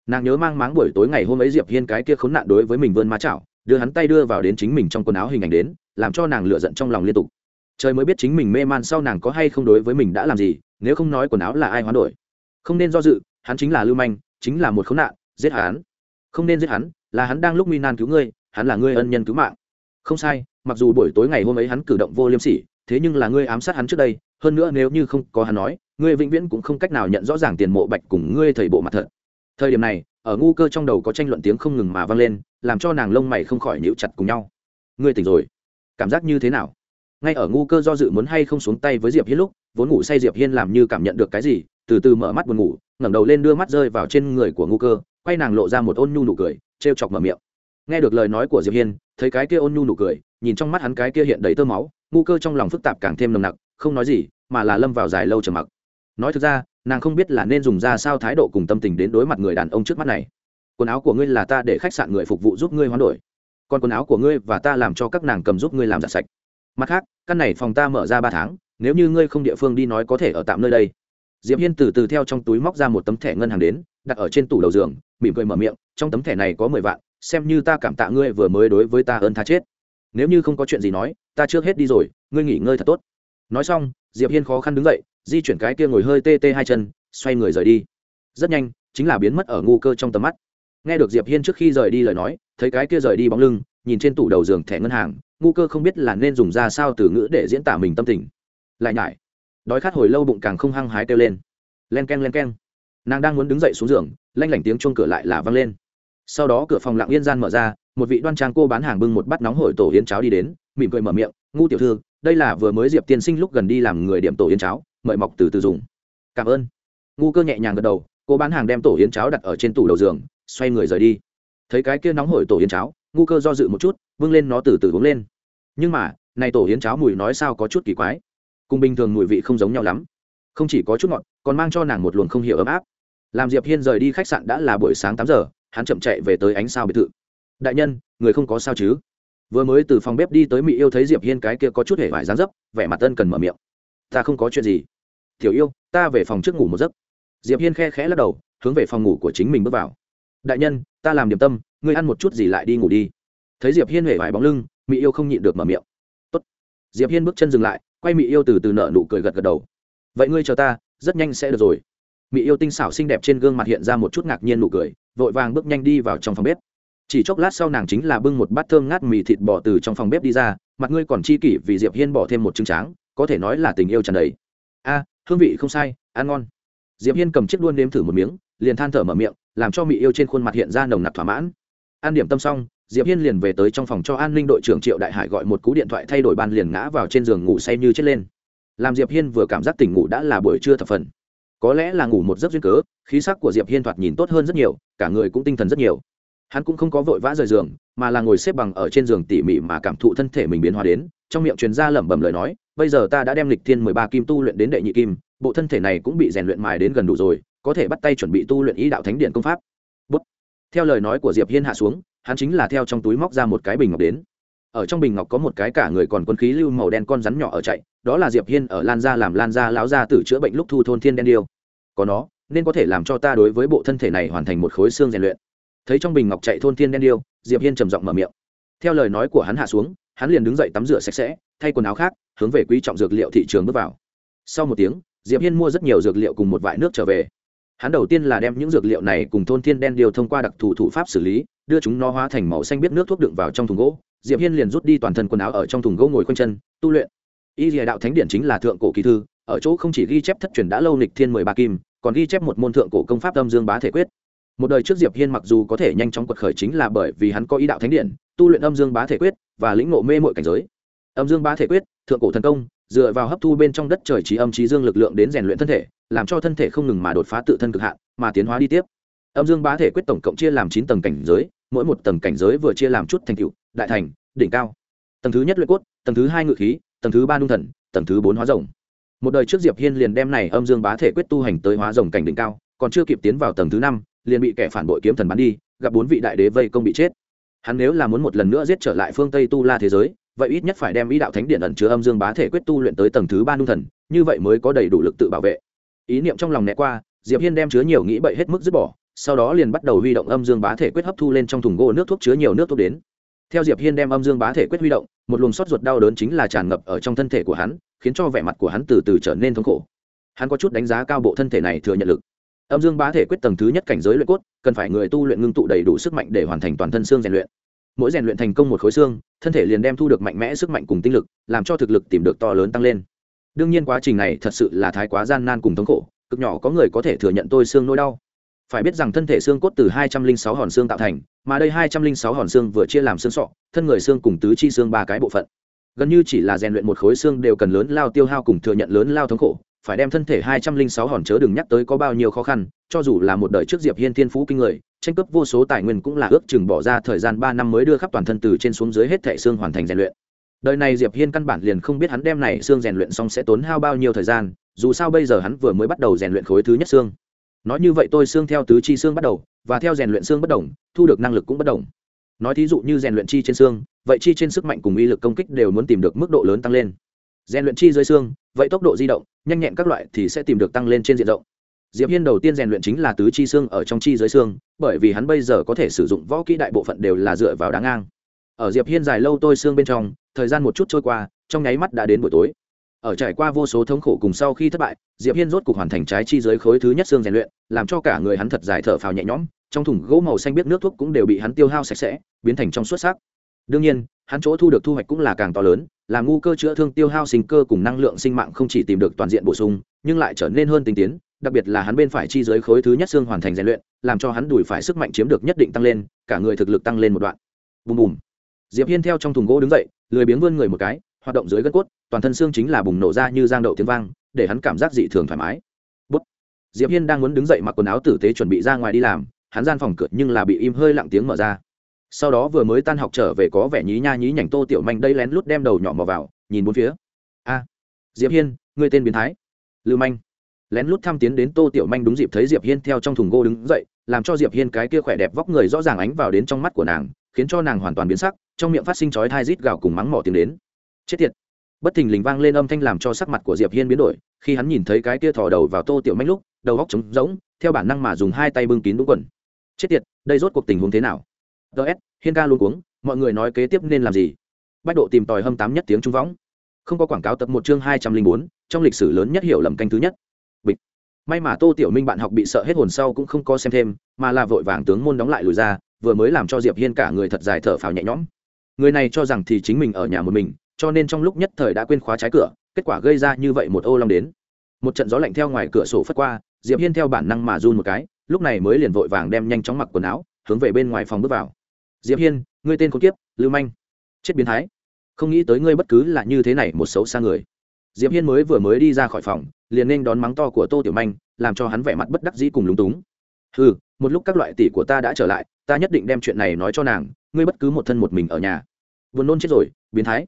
nàng nhớ mang máng buổi tối ngày hôm ấy diệp hiên cái kia khốn nạn đối với mình vươn ma chảo, đưa hắn tay đưa vào đến chính mình trong quần áo hình ảnh đến, làm cho nàng lựa giận trong lòng liên tục. Trời mới biết chính mình mê man sau nàng có hay không đối với mình đã làm gì, nếu không nói quần áo là ai hoán đổi. Không nên do dự, hắn chính là lưu manh, chính là một khốn nạn, giết hắn. Không nên giết hắn, là hắn đang lúc nguy nan cứu ngươi, hắn là ngươi ân nhân cứu mạng. Không sai, mặc dù buổi tối ngày hôm ấy hắn cử động vô liêm sỉ, thế nhưng là ngươi ám sát hắn trước đây, hơn nữa nếu như không có hắn nói, ngươi vĩnh viễn cũng không cách nào nhận rõ ràng tiền mộ bạch cùng ngươi thầy bộ mặt thật thời điểm này, ở ngu cơ trong đầu có tranh luận tiếng không ngừng mà vang lên, làm cho nàng lông mày không khỏi níu chặt cùng nhau. Ngươi tỉnh rồi. Cảm giác như thế nào? Ngay ở ngu cơ do dự muốn hay không xuống tay với diệp hiên lúc, vốn ngủ say diệp hiên làm như cảm nhận được cái gì, từ từ mở mắt buồn ngủ, ngẩng đầu lên đưa mắt rơi vào trên người của ngu cơ, quay nàng lộ ra một ôn nhu nụ cười, trêu chọc mở miệng. Nghe được lời nói của diệp hiên, thấy cái kia ôn nhu nụ cười, nhìn trong mắt hắn cái kia hiện đầy tơ máu, ngu cơ trong lòng phức tạp càng thêm nồng nặc, không nói gì, mà là lâm vào dài lâu trầm mặc. Nói thực ra nàng không biết là nên dùng ra sao thái độ cùng tâm tình đến đối mặt người đàn ông trước mắt này. Quần áo của ngươi là ta để khách sạn người phục vụ giúp ngươi hoán đổi. Còn quần áo của ngươi và ta làm cho các nàng cầm giúp ngươi làm giặt sạch. Mặt khác, căn này phòng ta mở ra ba tháng, nếu như ngươi không địa phương đi nói có thể ở tạm nơi đây. Diệp hiên từ từ theo trong túi móc ra một tấm thẻ ngân hàng đến, đặt ở trên tủ đầu giường, mỉm cười mở miệng, trong tấm thẻ này có mười vạn, xem như ta cảm tạ ngươi vừa mới đối với ta ơn tha chết. Nếu như không có chuyện gì nói, ta trước hết đi rồi, ngươi nghỉ ngơi thật tốt. Nói xong, diệp hiên khó khăn đứng dậy di chuyển cái kia ngồi hơi tê tê hai chân, xoay người rời đi. Rất nhanh, chính là biến mất ở ngu cơ trong tầm mắt. Nghe được diệp hiên trước khi rời đi lời nói, thấy cái kia rời đi bóng lưng, nhìn trên tủ đầu giường thẻ ngân hàng, ngu cơ không biết là nên dùng ra sao từ ngữ để diễn tả mình tâm tình. Lại nhải, đói khát hồi lâu bụng càng không hăng hái kêu lên. Len k e n len k e n nàng đang muốn đứng dậy xuống giường, lanh lảnh tiếng chuông cửa lại là văng lên. Sau đó cửa phòng lặng yên gian mở ra, một vị đoan trang cô bán hàng bưng một bát nóng hổi tổ yến cháo đi đến, mỉm cười mở miệng, ngu tiểu thư, đây là vừa mới diệp tiên sinh lúc gần đi làm người điểm tổ yến cháo mời mọc từ từ dùng. Cảm ơn. Ngu cơ nhẹ nhàng gật đầu, cô bán hàng đem tổ yến cháo đặt ở trên tủ đầu giường, xoay người rời đi. Thấy cái kia nóng hổi tổ yến cháo, ngu cơ do dự một chút vâng lên nó từ từ uống lên. Nhưng mà, này tổ yến cháo mùi nói sao có chút kỳ quái. Cùng bình thường mùi vị không giống nhau lắm. Không chỉ có chút ngọt, còn mang cho nàng một luồng không hiểu ấm áp. Làm diệp hiên rời đi khách sạn đã là buổi sáng tám giờ, hắn chậm chạy về tới ánh sao biệt thự. Đại nhân, người không có sao chứ? Vừa mới từ phòng bếp đi tới mỹ yêu thấy diệp hiên cái kia có chút hề vải dán dấp, vẻ mặt tân cần mở miệng. Ta không có chuyện gì tiểu yêu, ta về phòng trước ngủ một giấc. Diệp hiên khe khẽ lắc đầu, hướng về phòng ngủ của chính mình bước vào. Đại nhân, ta làm điểm tâm, ngươi ăn một chút gì lại đi ngủ đi. Thấy diệp hiên hề vải bóng lưng mỹ yêu không nhịn được mở miệng. Tốt. diệp hiên bước chân dừng lại, quay mỹ yêu từ từ nợ nụ cười gật gật đầu. Vậy ngươi chờ ta, rất nhanh sẽ được rồi. Mỹ yêu tinh xảo xinh đẹp trên gương mặt hiện ra một chút ngạc nhiên nụ cười, vội vàng bước nhanh đi vào trong phòng bếp. Chỉ chốc lát sau nàng chính là bưng một bát thơm ngát mì thịt bò từ trong phòng bếp đi ra, mặt ngươi còn chi kỷ vì diệp hiên bỏ thêm một trứng tráng, có thể nói là tình yêu tràn đầy. A hương vị không sai, ăn ngon. Diệp hiên cầm chiếc đuôn nếm thử một miếng, liền than thở mở miệng, làm cho mỹ yêu trên khuôn mặt hiện ra nồng nặc thỏa mãn. An điểm tâm xong, diệp hiên liền về tới trong phòng cho an ninh đội trưởng triệu đại hải gọi một cú điện thoại thay đổi ban liền ngã vào trên giường ngủ say như chết lên. Làm diệp hiên vừa cảm giác tỉnh ngủ đã là buổi trưa thập phần. Có lẽ là ngủ một giấc duyên cớ, khí sắc của diệp hiên thoạt nhìn tốt hơn rất nhiều, cả người cũng tinh thần rất nhiều. Hắn cũng không có vội vã rời giường, mà là ngồi xếp bằng ở trên giường tỉ mỉ mà cảm thụ thân thể mình biến hóa đến, trong miệng truyền ra lẩm bẩm lời nói bây giờ ta đã đem lịch thiên mười ba kim tu luyện đến đệ nhị kim, bộ thân thể này cũng bị rèn luyện mài đến gần đủ rồi, có thể bắt tay chuẩn bị tu luyện ý đạo thánh điện công pháp. Bút. theo lời nói của diệp hiên hạ xuống, hắn chính là theo trong túi móc ra một cái bình ngọc đến. Ở trong bình ngọc có một cái cả người còn quân khí lưu màu đen con rắn nhỏ ở chạy, đó là diệp hiên ở lan gia làm lan gia lão gia tử chữa bệnh lúc thu thôn thiên đen điêu. Có nó, nên có thể làm cho ta đối với bộ thân thể này hoàn thành một khối xương rèn luyện. Thấy trong bình ngọc chạy thôn thiên đen điêu, diệp hiên trầm giọng mở miệng. Theo lời nói của hắn hạ xuống, hắn liền đứng dậy tắm rửa sạch sẽ, thay quần áo khác hướng về quý trọng dược liệu thị trường bước vào. Sau một tiếng, diệp hiên mua rất nhiều dược liệu cùng một vại nước trở về. Hắn đầu tiên là đem những dược liệu này cùng thôn thiên đen điều thông qua đặc thù thủ pháp xử lý, đưa chúng nó hóa thành màu xanh biết nước thuốc đựng vào trong thùng gỗ. Diệp hiên liền rút đi toàn thân quần áo ở trong thùng gỗ ngồi quanh chân, tu luyện. Y dìa đạo thánh điển chính là thượng cổ kỳ thư, ở chỗ không chỉ ghi chép thất truyền đã lâu lịch thiên mười ba kim, còn ghi chép một môn thượng cổ công pháp âm dương bá thể quyết. Một đời trước diệp hiên mặc dù có thể nhanh chóng quật khởi chính là bởi vì hắn có ý đạo thánh điển tu luyện âm dương bá thể quyết và lĩnh ngộ mê mội cảnh giới. Âm dương bá thể quyết thượng cổ thần công, dựa vào hấp thu bên trong đất trời trí âm trí dương lực lượng đến rèn luyện thân thể, làm cho thân thể không ngừng mà đột phá tự thân cực hạn, mà tiến hóa đi tiếp. Âm dương bá thể quyết tổng cộng chia làm chín tầng cảnh giới, mỗi một tầng cảnh giới vừa chia làm chút thành cựu đại thành, đỉnh cao. Tầng thứ nhất luyện cốt, tầng thứ hai ngự khí, tầng thứ ba nung thần, tầng thứ bốn hóa rồng. Một đời trước diệp hiên liền đem này âm dương bá thể quyết tu hành tới hóa rồng cảnh đỉnh cao, còn chưa kịp tiến vào tầng thứ năm, liền bị kẻ phản bội kiếm thần bắn đi, gặp bốn vị đại đế vây công bị chết. Hắn nếu là muốn một lần nữa giết trở lại phương tây tu la thế giới vậy ít nhất phải đem ý đạo thánh điện ẩn chứa âm dương bá thể quyết tu luyện tới tầng thứ ba nung thần, như vậy mới có đầy đủ lực tự bảo vệ. Ý niệm trong lòng né qua, diệp hiên đem chứa nhiều nghĩ bậy hết mức dứt bỏ, sau đó liền bắt đầu huy động âm dương bá thể quyết hấp thu lên trong thùng gỗ nước thuốc chứa nhiều nước thuốc đến. Theo diệp hiên đem âm dương bá thể quyết huy động, một luồng sót ruột đau đớn chính là tràn ngập ở trong thân thể của hắn, khiến cho vẻ mặt của hắn từ từ trở nên thống khổ. Hắn có chút đánh giá cao bộ thân thể này thừa nhận lực. Âm dương bá thể quyết tầng thứ nhất cảnh giới luyện cốt, cần phải người tu luyện ngưng tụ đầy đủ sức mạnh để hoàn thành toàn thân xương rèn luyện mỗi rèn luyện thành công một khối xương, thân thể liền đem thu được mạnh mẽ sức mạnh cùng tinh lực, làm cho thực lực tìm được to lớn tăng lên. Đương nhiên quá trình này thật sự là thái quá gian nan cùng thống khổ, cực nhỏ có người có thể thừa nhận tôi xương nỗi đau. Phải biết rằng thân thể xương cốt từ hai trăm linh sáu hòn xương tạo thành, mà đây hai trăm linh sáu hòn xương vừa chia làm xương sọ, thân người xương cùng tứ chi xương ba cái bộ phận. Gần như chỉ là rèn luyện một khối xương đều cần lớn lao tiêu hao cùng thừa nhận lớn lao thống khổ phải đem thân thể hai trăm linh sáu hòn chớ đừng nhắc tới có bao nhiêu khó khăn, cho dù là một đời trước diệp hiên thiên phú kinh người, tranh cướp vô số tài nguyên cũng là ước chừng bỏ ra thời gian ba năm mới đưa khắp toàn thân từ trên xuống dưới hết thảy xương hoàn thành rèn luyện. Đời này diệp hiên căn bản liền không biết hắn đem này xương rèn luyện xong sẽ tốn hao bao nhiêu thời gian, dù sao bây giờ hắn vừa mới bắt đầu rèn luyện khối thứ nhất xương. Nói như vậy tôi xương theo tứ chi xương bắt đầu, và theo rèn luyện xương bất đồng, thu được năng lực cũng bất đồng. Nói thí dụ như rèn luyện chi trên xương, vậy chi trên sức mạnh cùng uy lực công kích đều muốn tìm được mức độ lớn tăng lên rèn luyện chi dưới xương, vậy tốc độ di động, nhanh nhẹn các loại thì sẽ tìm được tăng lên trên diện rộng. Diệp hiên đầu tiên rèn luyện chính là tứ chi xương ở trong chi dưới xương, bởi vì hắn bây giờ có thể sử dụng võ kỹ đại bộ phận đều là dựa vào đá ngang. Ở diệp hiên dài lâu tôi xương bên trong, thời gian một chút trôi qua, trong nháy mắt đã đến buổi tối. Ở trải qua vô số thống khổ cùng sau khi thất bại, diệp hiên rốt cục hoàn thành trái chi dưới khối thứ nhất xương rèn luyện, làm cho cả người hắn thật dài thở phào nhẹ nhõm, trong thùng gỗ màu xanh biết nước thuốc cũng đều bị hắn tiêu hao sạch sẽ, biến thành trong suốt sắc đương nhiên, hắn chỗ thu được thu hoạch cũng là càng to lớn là ngu cơ chữa thương tiêu hao sinh cơ cùng năng lượng sinh mạng không chỉ tìm được toàn diện bổ sung, nhưng lại trở nên hơn tinh tiến, đặc biệt là hắn bên phải chi dưới khối thứ nhất xương hoàn thành rèn luyện, làm cho hắn đùi phải sức mạnh chiếm được nhất định tăng lên, cả người thực lực tăng lên một đoạn. Bùm bùm. Diệp hiên theo trong thùng gỗ đứng dậy, lười biếng vươn người một cái, hoạt động dưới gân cốt, toàn thân xương chính là bùng nổ ra như giang đậu tiếng vang, để hắn cảm giác dị thường thoải mái. Bút. diệp hiên đang muốn đứng dậy mặc quần áo tử tế chuẩn bị ra ngoài đi làm, hắn gian phòng cửa nhưng là bị im hơi lặng tiếng mở ra sau đó vừa mới tan học trở về có vẻ nhí nha nhí nhảnh tô tiểu manh đây lén lút đem đầu nhỏ mò vào, nhìn bốn phía. A, diệp hiên người tên biến thái. Lưu manh. Lén lút thăm tiến đến tô tiểu manh đúng dịp thấy diệp hiên theo trong thùng gỗ đứng dậy, làm cho diệp hiên cái kia khỏe đẹp vóc người rõ ràng ánh vào đến trong mắt của nàng, khiến cho nàng hoàn toàn biến sắc, trong miệng phát sinh chói thai rít gào cùng mắng mỏ tiếng đến. Chết tiệt. Bất thình lình vang lên âm thanh làm cho sắc mặt của diệp hiên biến đổi, khi hắn nhìn thấy cái kia thò đầu vào tô tiểu manh lúc, đầu góc trống rỗng, theo bản năng mà dùng hai tay bưng kín đúng quần. Chết tiệt, đây rốt cuộc tình huống thế nào? Ts hiên ca luôn cuống, mọi người nói kế tiếp nên làm gì? Bách độ tìm tòi hâm tám nhất tiếng trung võng. Không có quảng cáo tập một chương hai trăm linh bốn, trong lịch sử lớn nhất hiểu lầm canh thứ nhất. Bịch. May mà tô tiểu minh bạn học bị sợ hết hồn sau cũng không có xem thêm, mà là vội vàng tướng môn đóng lại lùi ra, vừa mới làm cho diệp hiên cả người thật dài thở phào nhẹ nhõm. Người này cho rằng thì chính mình ở nhà một mình, cho nên trong lúc nhất thời đã quên khóa trái cửa, kết quả gây ra như vậy một ô long đến. Một trận gió lạnh theo ngoài cửa sổ phất qua, diệp hiên theo bản năng mà run một cái, lúc này mới liền vội vàng đem nhanh chóng mặc quần áo, hướng về bên ngoài phòng bước vào diệp hiên, ngươi tên con kiếp, lưu manh. Chết biến thái. Không nghĩ tới ngươi bất cứ là như thế này một xấu xa người. Diệp hiên mới vừa mới đi ra khỏi phòng, liền nên đón mắng to của tô tiểu manh, làm cho hắn vẻ mặt bất đắc dĩ cùng lúng túng. Ừ một lúc các loại tỷ của ta đã trở lại, ta nhất định đem chuyện này nói cho nàng, ngươi bất cứ một thân một mình ở nhà. Buồn nôn chết rồi, biến thái.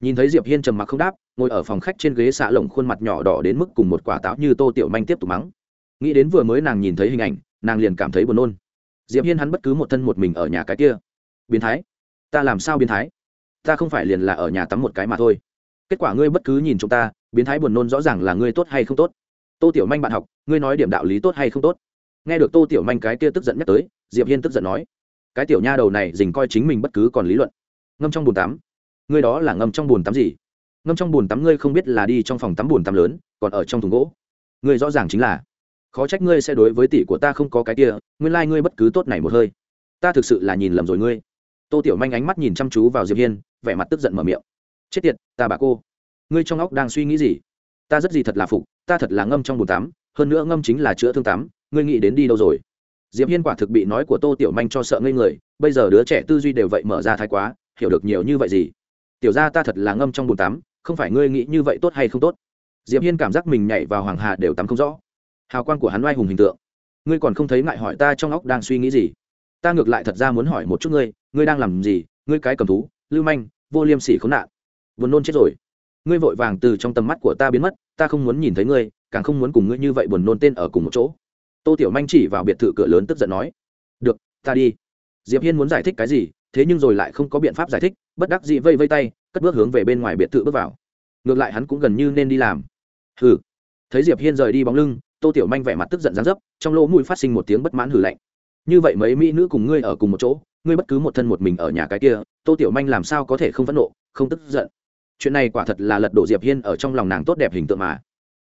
Nhìn thấy diệp hiên trầm mặc không đáp, ngồi ở phòng khách trên ghế xạ lồng khuôn mặt nhỏ đỏ đến mức cùng một quả táo như tô tiểu manh tiếp tục mắng. Nghĩ đến vừa mới nàng nhìn thấy hình ảnh, nàng liền cảm thấy buồn nôn. Diệp hiên hắn bất cứ một thân một mình ở nhà cái kia biến thái. Ta làm sao biến thái? Ta không phải liền là ở nhà tắm một cái mà thôi. Kết quả ngươi bất cứ nhìn chúng ta, biến thái buồn nôn rõ ràng là ngươi tốt hay không tốt. Tô tiểu manh bạn học, ngươi nói điểm đạo lý tốt hay không tốt? Nghe được tô tiểu manh cái kia tức giận nhắc tới, diệp hiên tức giận nói, cái tiểu nha đầu này dình coi chính mình bất cứ còn lý luận. Ngâm trong bồn tắm. Ngươi đó là ngâm trong bồn tắm gì? Ngâm trong bồn tắm ngươi không biết là đi trong phòng tắm bồn tắm lớn, còn ở trong thùng gỗ. Ngươi rõ ràng chính là. Khó trách ngươi sẽ đối với tỷ của ta không có cái kia, nguyên lai ngươi bất cứ tốt này một hơi. Ta thực sự là nhìn lầm rồi ngươi tô tiểu manh ánh mắt nhìn chăm chú vào diệp hiên, vẻ mặt tức giận mở miệng. Chết tiệt, ta bà cô, ngươi trong óc đang suy nghĩ gì? Ta rất gì thật là phục, ta thật là ngâm trong bồn tắm, hơn nữa ngâm chính là chữa thương tắm, ngươi nghĩ đến đi đâu rồi? Diệp hiên quả thực bị nói của tô tiểu manh cho sợ ngây người, bây giờ đứa trẻ tư duy đều vậy mở ra thái quá, hiểu được nhiều như vậy gì? Tiểu ra ta thật là ngâm trong bồn tắm, không phải ngươi nghĩ như vậy tốt hay không tốt? Diệp hiên cảm giác mình nhảy vào hoàng hà đều tắm không rõ. Hào quang của hắn oai hùng hình tượng. Ngươi còn không thấy ngại hỏi ta trong óc đang suy nghĩ gì? Ta ngược lại thật ra muốn hỏi một chút ngươi ngươi đang làm gì, ngươi cái cầm thú, lưu manh, vô liêm sỉ khốn nạn. Buồn nôn chết rồi. Ngươi vội vàng từ trong tầm mắt của ta biến mất, ta không muốn nhìn thấy ngươi, càng không muốn cùng ngươi như vậy buồn nôn tên ở cùng một chỗ. Tô tiểu manh chỉ vào biệt thự cửa lớn tức giận nói, được, ta đi. Diệp hiên muốn giải thích cái gì, thế nhưng rồi lại không có biện pháp giải thích, bất đắc dĩ vây vây tay, cất bước hướng về bên ngoài biệt thự bước vào. Ngược lại hắn cũng gần như nên đi làm. Hừ. Thấy diệp hiên rời đi bóng lưng, tô tiểu manh vẻ mặt tức giận gián dấp, trong lỗ mũi phát sinh một tiếng bất mãn hừ lạnh như vậy mấy mỹ nữ cùng ngươi ở cùng một chỗ, ngươi bất cứ một thân một mình ở nhà cái kia, tô tiểu manh làm sao có thể không phẫn nộ, không tức giận? Chuyện này quả thật là lật đổ diệp hiên ở trong lòng nàng tốt đẹp hình tượng mà.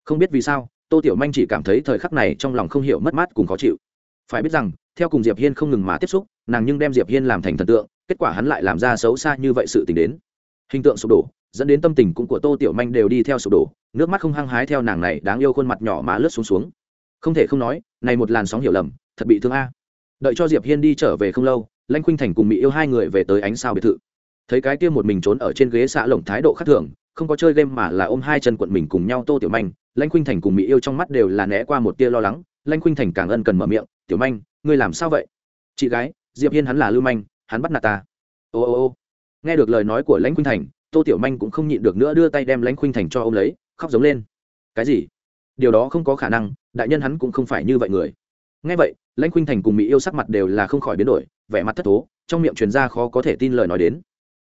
Không biết vì sao, tô tiểu manh chỉ cảm thấy thời khắc này trong lòng không hiểu mất mát cùng khó chịu. Phải biết rằng, theo cùng diệp hiên không ngừng mà tiếp xúc, nàng nhưng đem diệp hiên làm thành thần tượng, kết quả hắn lại làm ra xấu xa như vậy sự tình đến. Hình tượng sụp đổ, dẫn đến tâm tình cũng của tô tiểu manh đều đi theo sụp đổ, nước mắt không hăng hái theo nàng này đáng yêu khuôn mặt nhỏ má lướt xuống xuống. Không thể không nói, này một làn sóng hiểu lầm, thật bị thương a đợi cho diệp hiên đi trở về không lâu, lãnh khuynh thành cùng mỹ yêu hai người về tới ánh sao biệt thự. Thấy cái kia một mình trốn ở trên ghế xạ lồng thái độ khác thường, không có chơi game mà là ôm hai chân quận mình cùng nhau tô tiểu manh, lãnh khuynh thành cùng mỹ yêu trong mắt đều là né qua một tia lo lắng. Lãnh khuynh thành càng ân cần mở miệng, tiểu manh, ngươi làm sao vậy? Chị gái, diệp hiên hắn là lưu manh, hắn bắt nạt ta. Ô ô ô. Nghe được lời nói của lãnh khuynh thành, tô tiểu manh cũng không nhịn được nữa đưa tay đem lãnh khuynh thành cho ô m lấy, khóc giống lên. Cái gì? Điều đó không có khả năng, đại nhân hắn cũng không phải như vậy người ngay vậy, lãnh khuynh thành cùng mỹ yêu sắc mặt đều là không khỏi biến đổi, vẻ mặt thất thố, trong miệng truyền ra khó có thể tin lời nói đến.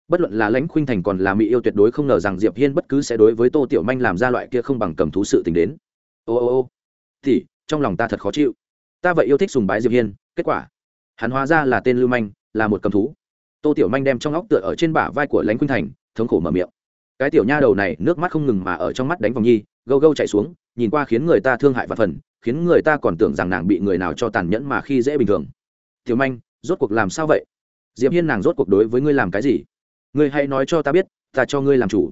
Bất luận là lãnh khuynh thành còn là mỹ yêu tuyệt đối không ngờ rằng diệp hiên bất cứ sẽ đối với tô tiểu manh làm ra loại kia không bằng cầm thú sự tình đến. Ô ô ô, thì, trong lòng ta thật khó chịu. Ta vậy yêu thích sùng bái diệp hiên, kết quả, hắn hóa ra là tên lưu manh, là một cầm thú. Tô tiểu manh đem trong óc tựa ở trên bả vai của lãnh khuynh thành, thống khổ mở miệng. Cái tiểu nha đầu này nước mắt không ngừng mà ở trong mắt đánh vòng nhi gâu gâu chạy xuống, nhìn qua khiến người ta thương hại và phần, khiến người ta còn tưởng rằng nàng bị người nào cho tàn nhẫn mà khi dễ bình thường. Tiểu manh, rốt cuộc làm sao vậy? Diệp hiên nàng rốt cuộc đối với ngươi làm cái gì? Ngươi hãy nói cho ta biết, ta cho ngươi làm chủ.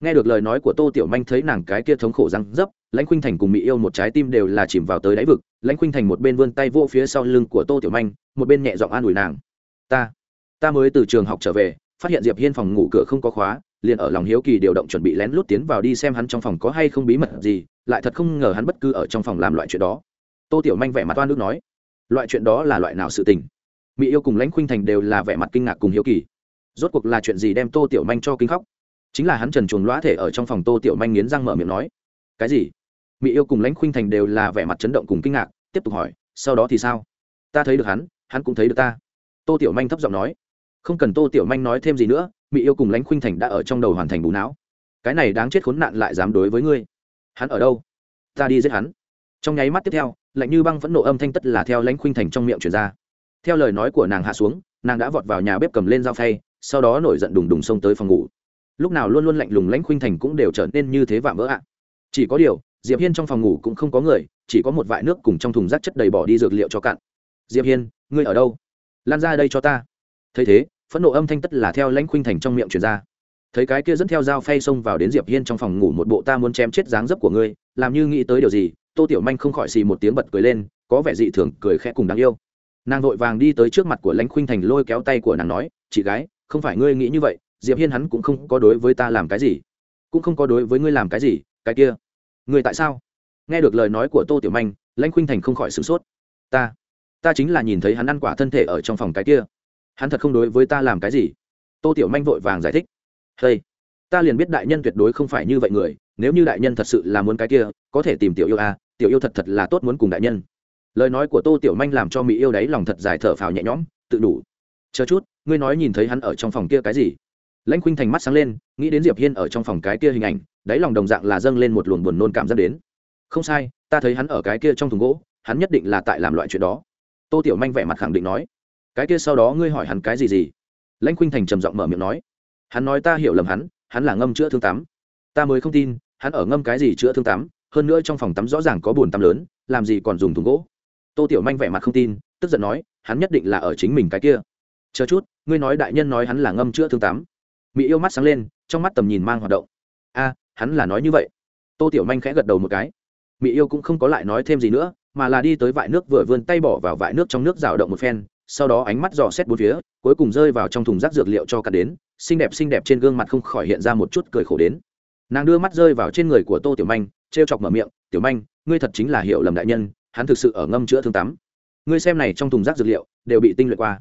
Nghe được lời nói của tô tiểu manh thấy nàng cái kia thống khổ răng dấp, lãnh khuynh thành cùng mỹ yêu một trái tim đều là chìm vào tới đáy vực. Lãnh khuynh thành một bên vươn tay vô phía sau lưng của tô tiểu manh, một bên nhẹ giọng an ủi nàng. Ta ta mới từ trường học trở về, phát hiện diệp hiên phòng ngủ cửa không có khóa liền ở lòng hiếu kỳ điều động chuẩn bị lén lút tiến vào đi xem hắn trong phòng có hay không bí mật gì, lại thật không ngờ hắn bất cứ ở trong phòng làm loại chuyện đó. Tô tiểu manh vẻ mặt toan nước nói, loại chuyện đó là loại nào sự tình? Mỹ yêu cùng lãnh khuynh thành đều là vẻ mặt kinh ngạc cùng hiếu kỳ. Rốt cuộc là chuyện gì đem tô tiểu manh cho kinh khóc? Chính là hắn trần chuồn lõa thể ở trong phòng tô tiểu manh nghiến răng mở miệng nói, cái gì? Mỹ yêu cùng lãnh khuynh thành đều là vẻ mặt chấn động cùng kinh ngạc, tiếp tục hỏi, sau đó thì sao? Ta thấy được hắn hắn cũng thấy được ta. Tô tiểu manh thấp giọng nói, không cần tô tiểu manh nói thêm gì nữa mỹ yêu cùng lãnh khuynh thành đã ở trong đầu hoàn thành bù não. Cái này đáng chết khốn nạn lại dám đối với ngươi. Hắn ở đâu? Ta đi giết hắn. Trong nháy mắt tiếp theo, lạnh như băng phẫn nộ âm thanh tất là theo lãnh khuynh thành trong miệng truyền ra. Theo lời nói của nàng hạ xuống, nàng đã vọt vào nhà bếp cầm lên dao phay, sau đó nổi giận đùng đùng xông tới phòng ngủ. Lúc nào luôn luôn lạnh lùng lãnh khuynh thành cũng đều trở nên như thế vạm vỡ ạ. Chỉ có điều, diệp hiên trong phòng ngủ cũng không có người, chỉ có một vại nước cùng trong thùng rác chất đầy bỏ đi dược liệu cho cạn. Diệp hiên, ngươi ở đâu? Lan ra đây cho ta. Thấy thế phẫn nộ âm thanh tất là theo lãnh khuynh thành trong miệng truyền ra. Thấy cái kia dẫn theo dao phay xông vào đến diệp hiên trong phòng ngủ một bộ ta muốn chém chết dáng dấp của ngươi, làm như nghĩ tới điều gì, tô tiểu manh không khỏi xì một tiếng bật cười lên, có vẻ dị thường, cười khẽ cùng đáng yêu. Nàng vội vàng đi tới trước mặt của lãnh khuynh thành lôi kéo tay của nàng nói, chị gái, không phải ngươi nghĩ như vậy, diệp hiên hắn cũng không có đối với ta làm cái gì, cũng không có đối với ngươi làm cái gì, cái kia, ngươi tại sao? Nghe được lời nói của tô tiểu manh, lãnh khuynh thành không khỏi sửng sốt. Ta ta chính là nhìn thấy hắn ăn quả thân thể ở trong phòng cái kia hắn thật không đối với ta làm cái gì. Tô tiểu manh vội vàng giải thích. Hey, ta liền biết đại nhân tuyệt đối không phải như vậy người nếu như đại nhân thật sự là muốn cái kia có thể tìm tiểu yêu a à, tiểu yêu thật thật là tốt muốn cùng đại nhân. Lời nói của tô tiểu manh làm cho mỹ yêu đáy lòng thật dài thở phào nhẹ nhõm tự đủ. Chờ chút ngươi nói nhìn thấy hắn ở trong phòng kia cái gì? Lãnh khuynh thành mắt sáng lên nghĩ đến diệp hiên ở trong phòng cái kia hình ảnh đáy lòng đồng dạng là dâng lên một luồng buồn nôn cảm giác đến. Không sai ta thấy hắn ở cái kia trong thùng gỗ hắn nhất định là tại làm loại chuyện đó. Tô tiểu manh vẻ mặt khẳng định nói cái kia sau đó ngươi hỏi hắn cái gì gì? Lãnh khuynh thành trầm giọng mở miệng nói, hắn nói ta hiểu lầm hắn hắn là ngâm chữa thương tắm. Ta mới không tin, hắn ở ngâm cái gì chữa thương tắm, hơn nữa trong phòng tắm rõ ràng có bồn tắm lớn, làm gì còn dùng thùng gỗ. Tô tiểu manh vẻ mặt không tin, tức giận nói, hắn nhất định là ở chính mình cái kia. Chờ chút, ngươi nói đại nhân nói hắn là ngâm chữa thương tắm. Mỹ yêu mắt sáng lên, trong mắt tầm nhìn mang hoạt động. A, hắn là nói như vậy. Tô tiểu manh khẽ gật đầu một cái. Mỹ yêu cũng không có lại nói thêm gì nữa, mà là đi tới vại nước vừa vươn tay bỏ vào vại nước trong nước rào động một phen sau đó ánh mắt dò xét bốn phía, cuối cùng rơi vào trong thùng rác dược liệu cho cắt đến, xinh đẹp xinh đẹp trên gương mặt không khỏi hiện ra một chút cười khổ đến. Nàng đưa mắt rơi vào trên người của tô tiểu manh t r e o chọc mở miệng, tiểu manh, ngươi thật chính là hiểu lầm đại nhân, hắn thực sự ở ngâm chữa thương tắm. Ngươi xem này trong thùng rác dược liệu, đều bị tinh luyện qua.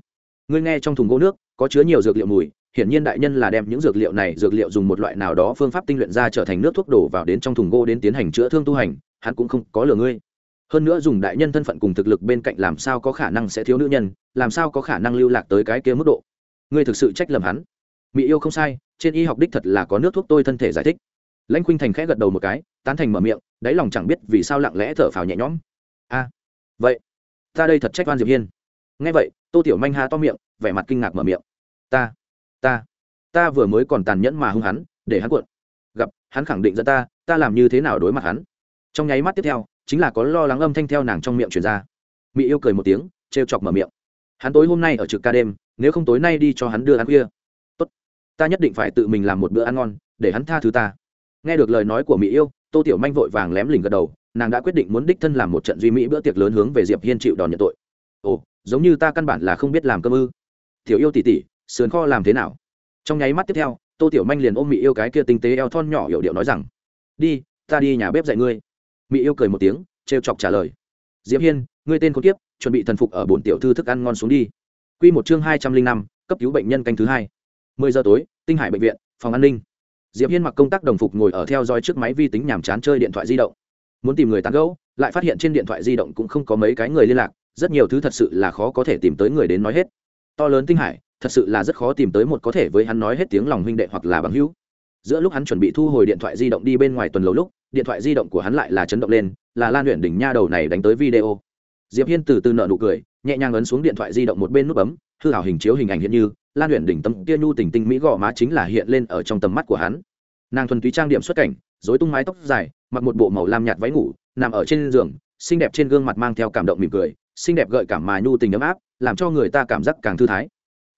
Ngươi nghe trong thùng gỗ nước, có chứa nhiều dược liệu mùi, hiển nhiên đại nhân là đem những dược liệu này, dược liệu dùng một loại nào đó phương pháp tinh luyện ra trở thành nước thuốc đổ vào đến trong thùng gỗ đến tiến hành chữa thương tu hành, hắn cũng không có lừa ngươi hơn nữa dùng đại nhân thân phận cùng thực lực bên cạnh làm sao có khả năng sẽ thiếu nữ nhân, làm sao có khả năng lưu lạc tới cái kia mức độ? Ngươi thực sự trách lầm hắn. Mỹ yêu không sai, trên y học đích thật là có nước thuốc tôi thân thể giải thích. Lãnh khuynh thành khẽ gật đầu một cái, tán thành mở miệng, đáy lòng chẳng biết vì sao lặng lẽ thở phào nhẹ nhõm. A, vậy, ta đây thật trách oan diệp hiên. Nghe vậy, tô tiểu manh ha to miệng, vẻ mặt kinh ngạc mở miệng. Ta ta ta vừa mới còn tàn nhẫn mà hung hắn, để hắn cuộn. Gặp, hắn khẳng định ra ta ta làm như thế nào đối mặt hắn? Trong nháy mắt tiếp theo chính là có lo lắng âm thanh theo nàng trong miệng truyền ra. Mỹ yêu cười một tiếng, trêu chọc mở miệng. Hắn tối hôm nay ở trực ca đêm, nếu không tối nay đi cho hắn đưa ăn khuya. Tốt, ta nhất định phải tự mình làm một bữa ăn ngon, để hắn tha thứ ta. Nghe được lời nói của mỹ yêu, tô tiểu manh vội vàng lém lỉnh gật đầu, nàng đã quyết định muốn đích thân làm một trận duy mỹ bữa tiệc lớn hướng về diệp hiên chịu đòn nhận tội. Ồ, giống như ta căn bản là không biết làm cơm ư. Tiểu yêu tỉ tỉ, sườn kho làm thế nào? Trong nháy mắt tiếp theo, tô tiểu manh liền ôm mỹ yêu cái kia tinh tế eo thon nhỏ hiểu điệu nói rằng, đi, ta đi nhà bếp dạy ngươi mỹ yêu cười một tiếng, trêu chọc trả lời. Diệp hiên, ngươi tên con tiếp chuẩn bị thần phục ở bổn tiểu thư thức ăn ngon xuống đi. Quy một chương hai trăm linh năm, cấp cứu bệnh nhân canh thứ hai. Mười giờ tối, tinh hải bệnh viện, phòng an ninh. Diệp hiên mặc công tác đồng phục ngồi ở theo dõi trước máy vi tính nhàm chán chơi điện thoại di động. Muốn tìm người tán gẫu, lại phát hiện trên điện thoại di động cũng không có mấy cái người liên lạc, rất nhiều thứ thật sự là khó có thể tìm tới người đến nói hết. To lớn tinh hải, thật sự là rất khó tìm tới một có thể với hắn nói hết tiếng lòng huynh đệ hoặc là bằng hữu. Giữa lúc hắn chuẩn bị thu hồi điện thoại di động đi bên ngoài tuần lâu lúc điện thoại di động của hắn lại là chấn động lên, là lan luyện đỉnh nha đầu này đánh tới video. Diệp hiên từ từ nợ nụ cười, nhẹ nhàng ấn xuống điện thoại di động một bên nút bấm, hư hảo hình chiếu hình ảnh hiện như, lan luyện đỉnh tâm kia nhu tình tinh mỹ gò má chính là hiện lên ở trong tầm mắt của hắn. Nàng thuần túy trang điểm xuất cảnh dối tung mái tóc dài, mặc một bộ màu lam nhạt váy ngủ, nằm ở trên giường, xinh đẹp trên gương mặt mang theo cảm động mỉm cười, xinh đẹp gợi cảm mà nhu tình ấm áp, làm cho người ta cảm giác càng thư thái.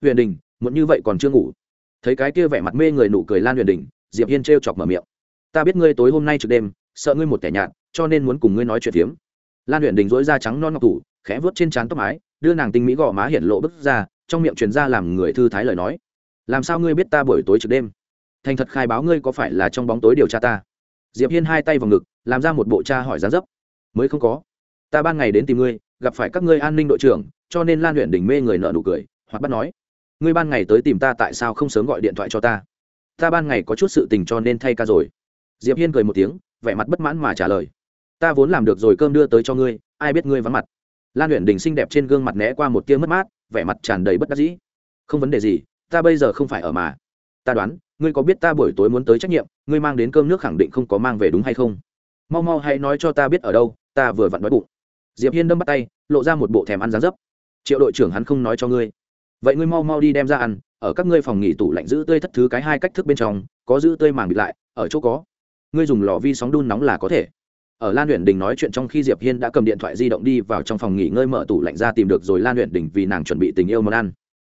Huyền đình muốn như vậy còn chưa ngủ. Thấy cái kia vẻ mặt mê người nụ cười lan huyền đình, diệp hiên trêu chọc mở miệng ta biết ngươi tối hôm nay trực đêm, sợ ngươi một kẻ nhạt, cho nên muốn cùng ngươi nói chuyện phiếm. Lan huyền đình dối da trắng non ngọc thủ, khẽ vớt trên trán tóc mái, đưa nàng tinh mỹ gò má hiện lộ bức ra, trong miệng truyền ra làm người thư thái lời nói. Làm sao ngươi biết ta buổi tối trực đêm? Thành thật khai báo ngươi có phải là trong bóng tối điều tra ta? Diệp hiên hai tay vào ngực, làm ra một bộ cha hỏi giá dấp. Mới không có. Ta ban ngày đến tìm ngươi, gặp phải các ngươi an ninh đội trưởng, cho nên lan luyện đỉnh mê người nợ nụ cười, hoặc bắt nói. Ngươi ban ngày tới tìm ta tại sao không sớm gọi điện thoại cho ta? Ta ban ngày có chút sự tình cho nên thay ca rồi diệp hiên cười một tiếng, vẻ mặt bất mãn mà trả lời. Ta vốn làm được rồi, cơm đưa tới cho ngươi, ai biết ngươi vắng mặt. Lan luyện đình xinh đẹp trên gương mặt né qua một tia mất mát, vẻ mặt tràn đầy bất đắc dĩ. Không vấn đề gì, ta bây giờ không phải ở mà. Ta đoán, ngươi có biết ta buổi tối muốn tới trách nhiệm, ngươi mang đến cơm nước khẳng định không có mang về đúng hay không? Mau mau hãy nói cho ta biết ở đâu, ta vừa vặn đói bụng. Diệp hiên đâm bắt tay, lộ ra một bộ thèm ăn rán dấp. Triệu đội trưởng hắn không nói cho ngươi. Vậy ngươi mau mau đi đem ra ăn, ở các ngươi phòng nghỉ tủ lạnh giữ tươi thất thứ cái hai cách thức bên trong, có giữ tươi màng bịt lại, ở chỗ có ngươi dùng lò vi sóng đun nóng là có thể. Ở lan luyện đình nói chuyện trong khi diệp hiên đã cầm điện thoại di động đi vào trong phòng nghỉ ngơi mở tủ lạnh ra tìm được rồi lan luyện đình vì nàng chuẩn bị tình yêu món ăn.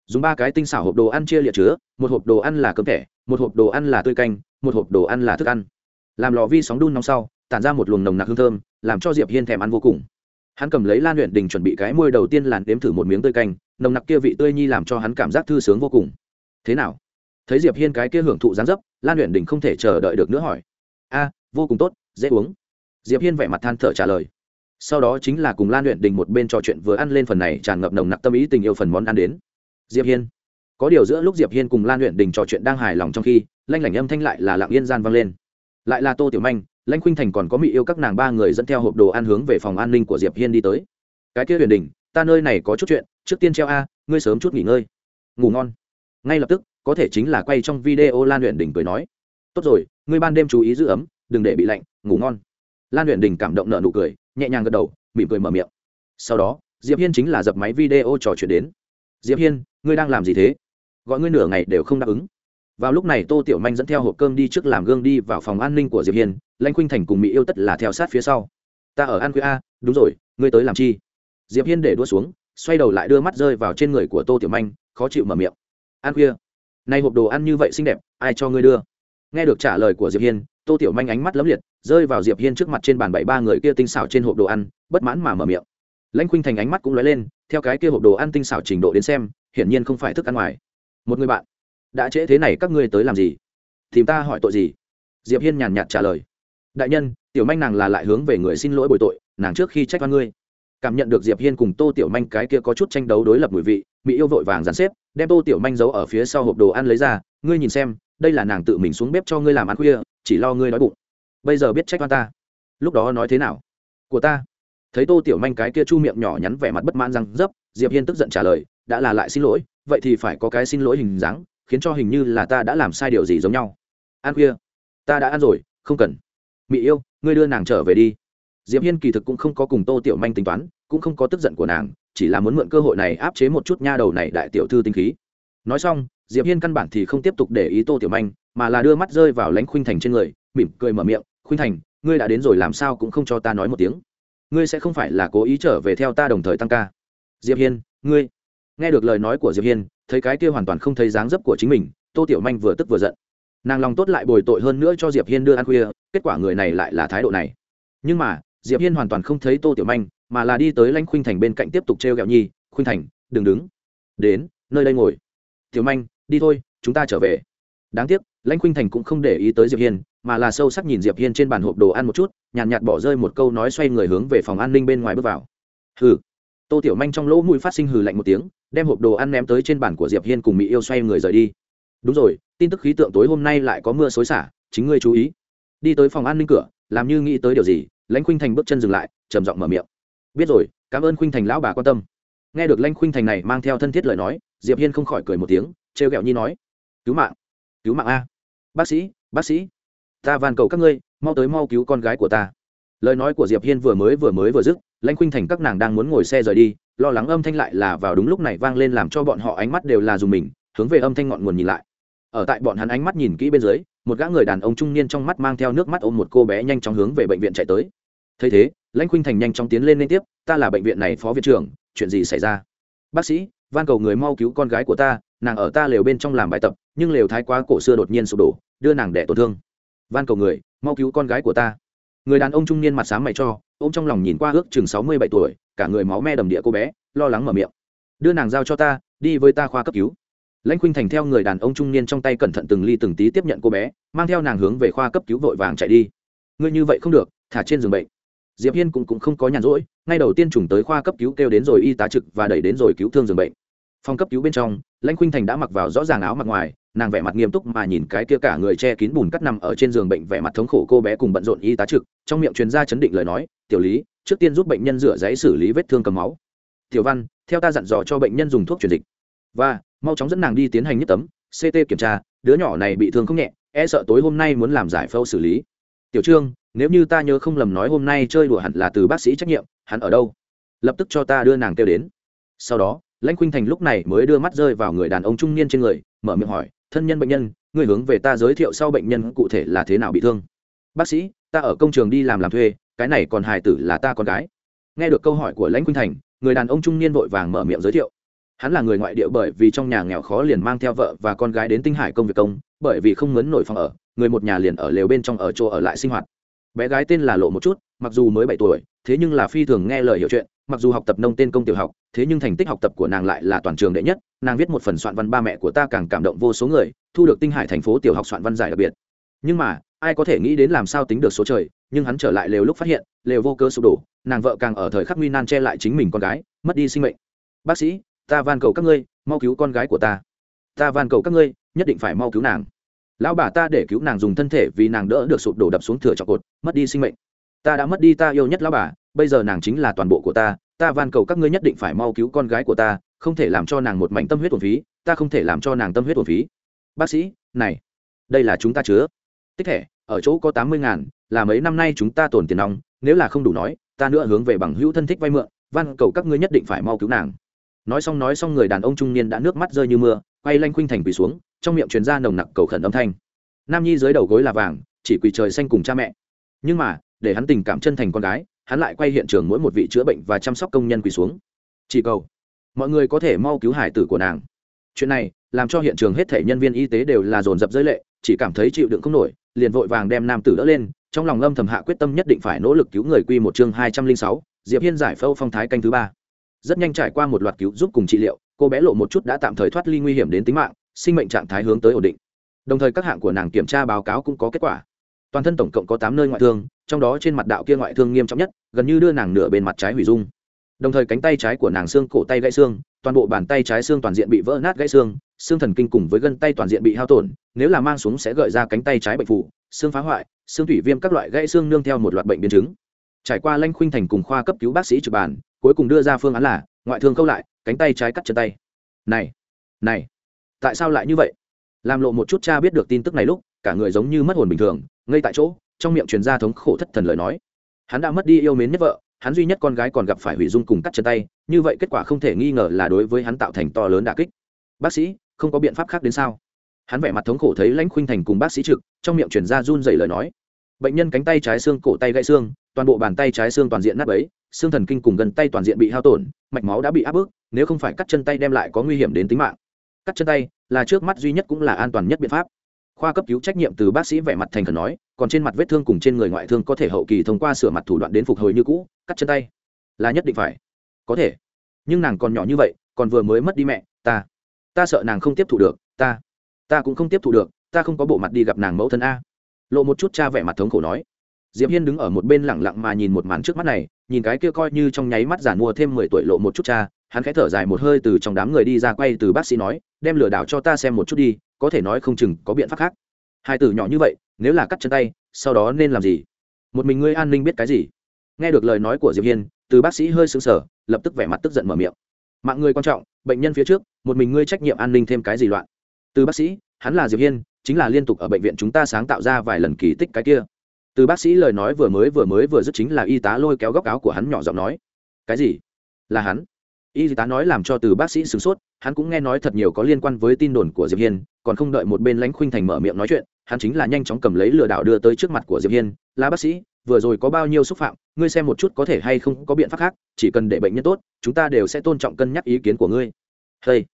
Dùng ba cái tinh xảo hộp đồ ăn chia liệt chứa, một hộp đồ ăn là cơm thẻ, một hộp đồ ăn là tươi canh, một hộp đồ ăn là thức ăn. Làm lò vi sóng đun nóng sau, tản ra một luồng nồng nặc hương thơm, làm cho diệp hiên thèm ăn vô cùng. Hắn cầm lấy lan luyện đình chuẩn bị cái môi đầu tiên làn đếm thử một miếng tươi canh, nồng nặc kia vị tươi nhi làm cho hắn cảm giác thư sướng vô cùng. Thế nào? Thấy diệp hiên cái kia hưởng thụ dáng dấp, lan luyện đình không thể chờ đợi được nữa hỏi a, vô cùng tốt, dễ uống. Diệp hiên vẻ mặt than thở trả lời. Sau đó chính là cùng lan luyện đình một bên trò chuyện vừa ăn lên phần này tràn ngập nồng nặc tâm ý tình yêu phần món ăn đến. Diệp hiên. Có điều giữa lúc diệp hiên cùng lan luyện đình trò chuyện đang hài lòng trong khi, lanh lảnh âm thanh lại là lặng yên gian vang lên. Lại là tô tiểu manh lanh khuynh thành còn có mỹ yêu các nàng ba người dẫn theo hộp đồ ăn hướng về phòng an ninh của diệp hiên đi tới. Cái kia huyền đình, ta nơi này có chút chuyện, trước tiên treo a, ngươi sớm chút nghỉ ngơi. Ngủ ngon. Ngay lập tức, có thể chính là quay trong video lan luyện đình cười nói tốt rồi, ngươi ban đêm chú ý giữ ấm, đừng để bị lạnh, ngủ ngon. Lan luyện đình cảm động nợ nụ cười, nhẹ nhàng gật đầu, mỉm cười mở miệng. Sau đó, diệp hiên chính là dập máy video trò chuyện đến. Diệp hiên, ngươi đang làm gì thế? Gọi ngươi nửa ngày đều không đáp ứng. Vào lúc này, tô tiểu manh dẫn theo hộp cơm đi trước làm gương đi vào phòng an ninh của diệp hiên, lanh khuynh thành cùng mỹ yêu tất là theo sát phía sau. Ta ở an khuya a, đúng rồi, ngươi tới làm chi? Diệp hiên để đua xuống, xoay đầu lại đưa mắt rơi vào trên người của tô tiểu manh, khó chịu mở miệng. An khuya nay hộp đồ ăn như vậy xinh đẹp, ai cho ngươi đưa? Nghe được trả lời của diệp hiên, tô tiểu manh ánh mắt lấm liệt, rơi vào diệp hiên trước mặt trên bàn bảy ba người kia tinh xảo trên hộp đồ ăn, bất mãn mà mở miệng. Lãnh khuynh thành ánh mắt cũng lóe lên, theo cái kia hộp đồ ăn tinh xảo trình độ đến xem, hiển nhiên không phải thức ăn ngoài. Một người bạn, đã trễ thế này các ngươi tới làm gì? Tìm ta hỏi tội gì? Diệp hiên nhàn nhạt trả lời. Đại nhân, tiểu manh nàng là lại hướng về người xin lỗi bồi tội, nàng trước khi trách oan ngươi. Cảm nhận được diệp hiên cùng tô tiểu manh cái kia có chút tranh đấu đối lập mùi vị, mỹ yêu vội vàng dàn xếp, đem tô tiểu manh giấu ở phía sau hộp đồ ăn lấy ra, ngươi nhìn xem đây là nàng tự mình xuống bếp cho ngươi làm ăn khuya, chỉ lo ngươi nói bụng. Bây giờ biết trách oan ta. Lúc đó nói thế nào? Của ta. Thấy tô tiểu manh cái kia chu miệng nhỏ nhắn vẻ mặt bất mãn răng dấp, diệp hiên tức giận trả lời, đã là lại xin lỗi, vậy thì phải có cái xin lỗi hình dáng, khiến cho hình như là ta đã làm sai điều gì giống nhau. Ăn khuya. Ta đã ăn rồi, không cần. Mỹ yêu, ngươi đưa nàng trở về đi. Diệp hiên kỳ thực cũng không có cùng tô tiểu manh tính toán, cũng không có tức giận của nàng, chỉ là muốn mượn cơ hội này áp chế một chút nha đầu này đại tiểu thư tinh khí. Nói xong diệp hiên căn bản thì không tiếp tục để ý tô tiểu manh, mà là đưa mắt rơi vào lãnh khuynh thành trên người, mỉm cười mở miệng, khuynh thành, ngươi đã đến rồi làm sao cũng không cho ta nói một tiếng. Ngươi sẽ không phải là cố ý trở về theo ta đồng thời tăng ca. Diệp hiên, ngươi. Nghe được lời nói của diệp hiên, thấy cái kia hoàn toàn không thấy dáng dấp của chính mình, tô tiểu manh vừa tức vừa giận. Nàng lòng tốt lại bồi tội hơn nữa cho diệp hiên đưa ăn khuya, kết quả người này lại là thái độ này. Nhưng mà, diệp hiên hoàn toàn không thấy tô tiểu manh, mà là đi tới lãnh khuynh thành bên cạnh tiếp tục treo gẹo nhi, khuynh thành, đừng đứng. Đến, nơi đây ngồi. Tiểu manh đi thôi chúng ta trở về. Đáng tiếc lãnh khuynh thành cũng không để ý tới diệp hiên mà là sâu sắc nhìn diệp hiên trên bàn hộp đồ ăn một chút nhàn nhạt, nhạt bỏ rơi một câu nói xoay người hướng về phòng an ninh bên ngoài bước vào. Hừ. Tô tiểu manh trong lỗ mũi phát sinh hừ lạnh một tiếng đem hộp đồ ăn ném tới trên bàn của diệp hiên cùng mỹ yêu xoay người rời đi. Đúng rồi tin tức khí tượng tối hôm nay lại có mưa xối xả chính ngươi chú ý. Đi tới phòng an ninh cửa làm như nghĩ tới điều gì lãnh khuynh thành bước chân dừng lại trầm giọng mở miệng. Biết rồi cảm ơn khuynh thành lão bà quan tâm. Nghe được lãnh khuynh thành này mang theo thân thiết lời nói diệp hiên không khỏi cười một tiếng trêu ghẹo nhi nói, cứu mạng cứu mạng a. Bác sĩ bác sĩ, ta van cầu các ngươi, mau tới mau cứu con gái của ta. Lời nói của diệp hiên vừa mới vừa mới vừa dứt, lãnh khuynh thành các nàng đang muốn ngồi xe rời đi, lo lắng âm thanh lại là vào đúng lúc này vang lên làm cho bọn họ ánh mắt đều là dùng mình, hướng về âm thanh ngọn nguồn nhìn lại. Ở tại bọn hắn ánh mắt nhìn kỹ bên dưới, một gã người đàn ông trung niên trong mắt mang theo nước mắt ôm một cô bé nhanh chóng hướng về bệnh viện chạy tới. Thấy thế, lãnh khuynh thành nhanh chóng tiến lên liên tiếp, ta là bệnh viện này phó viện trưởng, chuyện gì xảy ra? Bác sĩ, van cầu người mau cứu con gái của ta nàng ở ta lều bên trong làm bài tập nhưng lều thái quá cổ xưa đột nhiên sụp đổ đưa nàng đẻ tổn thương. Van cầu người mau cứu con gái của ta. Người đàn ông trung niên mặt sáng mày cho ô m trong lòng nhìn qua ước chừng sáu mươi bảy tuổi cả người máu me đầm địa cô bé lo lắng mở miệng. Đưa nàng giao cho ta đi với ta khoa cấp cứu. Lãnh khuynh thành theo người đàn ông trung niên trong tay cẩn thận từng ly từng tí tiếp nhận cô bé mang theo nàng hướng về khoa cấp cứu vội vàng chạy đi. Ngươi như vậy không được thả trên giường bệnh. Diệp hiên cũng, cũng không có nhàn rỗi ngay đầu tiên trùng tới khoa cấp cứu kêu đến rồi y tá trực và đẩy đến rồi cứu thương giường bệnh phòng cấp cứu bên trong, lãnh khuynh thành đã mặc vào rõ ràng áo mặc ngoài, nàng vẻ mặt nghiêm túc mà nhìn cái kia cả người che kín bùn cắt nằm ở trên giường bệnh vẻ mặt thống khổ cô bé cùng bận rộn y tá trực, trong miệng chuyên gia chấn định lời nói, tiểu lý, trước tiên giúp bệnh nhân rửa giấy xử lý vết thương cầm máu. Tiểu văn, theo ta dặn dò cho bệnh nhân dùng thuốc truyền dịch. Và, mau chóng dẫn nàng đi tiến hành nhất tấm ct kiểm tra, đứa nhỏ này bị thương không nhẹ e sợ tối hôm nay muốn làm giải phẫu xử lý. Tiểu trương, nếu như ta nhớ không lầm nói hôm nay chơi đùa hẳn là từ bác sĩ trách nhiệm, hắn ở đâu? Lập tức cho ta đưa nàng kêu đến. Sau đó lãnh khuynh thành lúc này mới đưa mắt rơi vào người đàn ông trung niên trên người, mở miệng hỏi, thân nhân bệnh nhân người hướng về ta giới thiệu sau bệnh nhân cụ thể là thế nào bị thương? Bác sĩ, ta ở công trường đi làm làm thuê, cái này còn hài tử là ta con gái. Nghe được câu hỏi của lãnh khuynh thành, người đàn ông trung niên vội vàng mở miệng giới thiệu. Hắn là người ngoại địa bởi vì trong nhà nghèo khó liền mang theo vợ và con gái đến tinh hải công việc công, bởi vì không mướn nổi phòng ở, người một nhà liền ở lều bên trong ở chỗ ở lại sinh hoạt. Bé gái tên là lộ một chút mặc dù mới bảy tuổi, thế nhưng là phi thường nghe lời hiểu chuyện, mặc dù học tập nông tên công tiểu học, thế nhưng thành tích học tập của nàng lại là toàn trường đệ nhất, nàng viết một phần soạn văn ba mẹ của ta càng cảm động vô số người, thu được tinh hải thành phố tiểu học soạn văn giải đặc biệt. Nhưng mà, ai có thể nghĩ đến làm sao tính được số trời, nhưng hắn trở lại lều lúc phát hiện, lều vô cơ sụp đổ, nàng vợ càng ở thời khắc nguy nan che lại chính mình con gái, mất đi sinh mệnh. Bác sĩ, ta van cầu các ngươi, mau cứu con gái của ta. Ta van cầu các ngươi, nhất định phải mau cứu nàng. Lão bà ta để cứu nàng dùng thân thể vì nàng đỡ được sụp đổ đập xuống thửa trọc cột, mất đi sinh mệnh ta đã mất đi ta yêu nhất lão bà, bây giờ nàng chính là toàn bộ của ta ta van cầu các ngươi nhất định phải mau cứu con gái của ta, không thể làm cho nàng một mảnh tâm huyết thuần phí, ta không thể làm cho nàng tâm huyết thuần phí. Bác sĩ, này, đây là chúng ta chứa. Tích thẻ, ở chỗ có tám mươi ngàn, là mấy năm nay chúng ta tồn tiền nong, nếu là không đủ nói, ta nữa hướng về bằng hữu thân thích vay mượn, van cầu các ngươi nhất định phải mau cứu nàng. Nói xong nói xong người đàn ông trung niên đã nước mắt rơi như mưa, quay lanh khuynh thành quỳ xuống, trong miệng truyền ra nồng nặc cầu khẩn âm thanh. Nam nhi dưới đầu gối là vàng, chỉ quỳ trời xanh cùng cha mẹ. Nhưng mà để hắn tình cảm chân thành con gái, hắn lại quay hiện trường mỗi một vị chữa bệnh và chăm sóc công nhân quỳ xuống. Chỉ cầu, mọi người có thể mau cứu hải tử của nàng. Chuyện này làm cho hiện trường hết thể nhân viên y tế đều là dồn dập giới lệ, chỉ cảm thấy chịu đựng không nổi, liền vội vàng đem nam tử đỡ lên, trong lòng lâm thầm hạ quyết tâm nhất định phải nỗ lực cứu người quy một chương hai trăm linh sáu, diệp hiên giải phẫu phong thái canh thứ ba. Rất nhanh trải qua một loạt cứu giúp cùng trị liệu, cô bé lộ một chút đã tạm thời thoát ly nguy hiểm đến tính mạng, sinh mệnh trạng thái hướng tới ổn định. Đồng thời các hạng của nàng kiểm tra báo cáo cũng có kết quả toàn thân tổng cộng có tám nơi ngoại thương, trong đó trên mặt đạo kia ngoại thương nghiêm trọng nhất, gần như đưa nàng nửa bên mặt trái hủy dung. Đồng thời cánh tay trái của nàng xương, cổ tay gãy xương, toàn bộ bàn tay trái xương toàn diện bị vỡ nát gãy xương xương thần kinh cùng với gân tay toàn diện bị hao tổn, nếu là mang xuống sẽ gợi ra cánh tay trái bệnh phụ xương phá hoại, xương thủy viêm các loại gãy xương nương theo một loạt bệnh biến chứng. Trải qua lanh khuynh thành cùng khoa cấp cứu bác sĩ trực bàn, cuối cùng đưa ra phương án là ngoại thương câu lại, cánh tay trái cắt chân tay. Này này, tại sao lại như vậy? Làm lộ một chút cha biết được tin tức này lúc, cả người giống như mất hồn bình thường ngay tại chỗ, trong miệng truyền ra thống khổ thất thần lời nói. Hắn đã mất đi yêu mến nhất vợ, hắn duy nhất con gái còn gặp phải hủy dung cùng cắt chân tay, như vậy kết quả không thể nghi ngờ là đối với hắn tạo thành to lớn đà kích. Bác sĩ, không có biện pháp khác đến sao? Hắn vẻ mặt thống khổ thấy lãnh khuynh thành cùng bác sĩ trực, trong miệng truyền ra run dày lời nói. Bệnh nhân cánh tay trái xương, cổ tay gãy xương, toàn bộ bàn tay trái xương toàn diện nát ấy xương thần kinh cùng gần tay toàn diện bị hao tổn, mạch máu đã bị áp bức, nếu không phải cắt chân tay đem lại có nguy hiểm đến tính mạng. Cắt chân tay là trước mắt duy nhất cũng là an toàn nhất biện pháp khoa cấp cứu trách nhiệm từ bác sĩ vẻ mặt thành khẩn nói, còn trên mặt vết thương cùng trên người ngoại thương có thể hậu kỳ thông qua sửa mặt thủ đoạn đến phục hồi như cũ, cắt chân tay. Là nhất định phải. Có thể. Nhưng nàng còn nhỏ như vậy, còn vừa mới mất đi mẹ, ta. Ta sợ nàng không tiếp thu được, ta. Ta cũng không tiếp thu được, ta không có bộ mặt đi gặp nàng mẫu thân a. Lộ một chút cha vẻ mặt thống khổ nói. Diệp hiên đứng ở một bên lẳng lặng mà nhìn một màn trước mắt này, nhìn cái kia coi như trong nháy mắt giản mua thêm mười tuổi lộ một chút cha, hắn khẽ thở dài một hơi từ trong đám người đi ra quay từ bác sĩ nói, đem lừa đảo cho ta xem một chút đi có thể nói không chừng có biện pháp khác. Hai tử nhỏ như vậy, nếu là cắt chân tay, sau đó nên làm gì? Một mình ngươi an ninh biết cái gì? Nghe được lời nói của diệp hiên, từ bác sĩ hơi sững sờ, lập tức vẻ mặt tức giận mở miệng. Mạng người quan trọng, bệnh nhân phía trước, một mình ngươi trách nhiệm an ninh thêm cái gì loạn? Từ bác sĩ, hắn là diệp hiên, chính là liên tục ở bệnh viện chúng ta sáng tạo ra vài lần kỳ tích cái kia. Từ bác sĩ lời nói vừa mới vừa mới vừa dứt chính là y tá lôi kéo góc áo của hắn nhỏ giọng nói. Cái gì? Là hắn. Y tá nói làm cho từ bác sĩ sửng sốt hắn cũng nghe nói thật nhiều có liên quan với tin đồn của diệp hiên, còn không đợi một bên lãnh khuynh thành mở miệng nói chuyện, hắn chính là nhanh chóng cầm lấy lừa đảo đưa tới trước mặt của diệp hiên. Là bác sĩ, vừa rồi có bao nhiêu xúc phạm, ngươi xem một chút có thể hay không có biện pháp khác, chỉ cần để bệnh nhân tốt, chúng ta đều sẽ tôn trọng cân nhắc ý kiến của ngươi. Hey.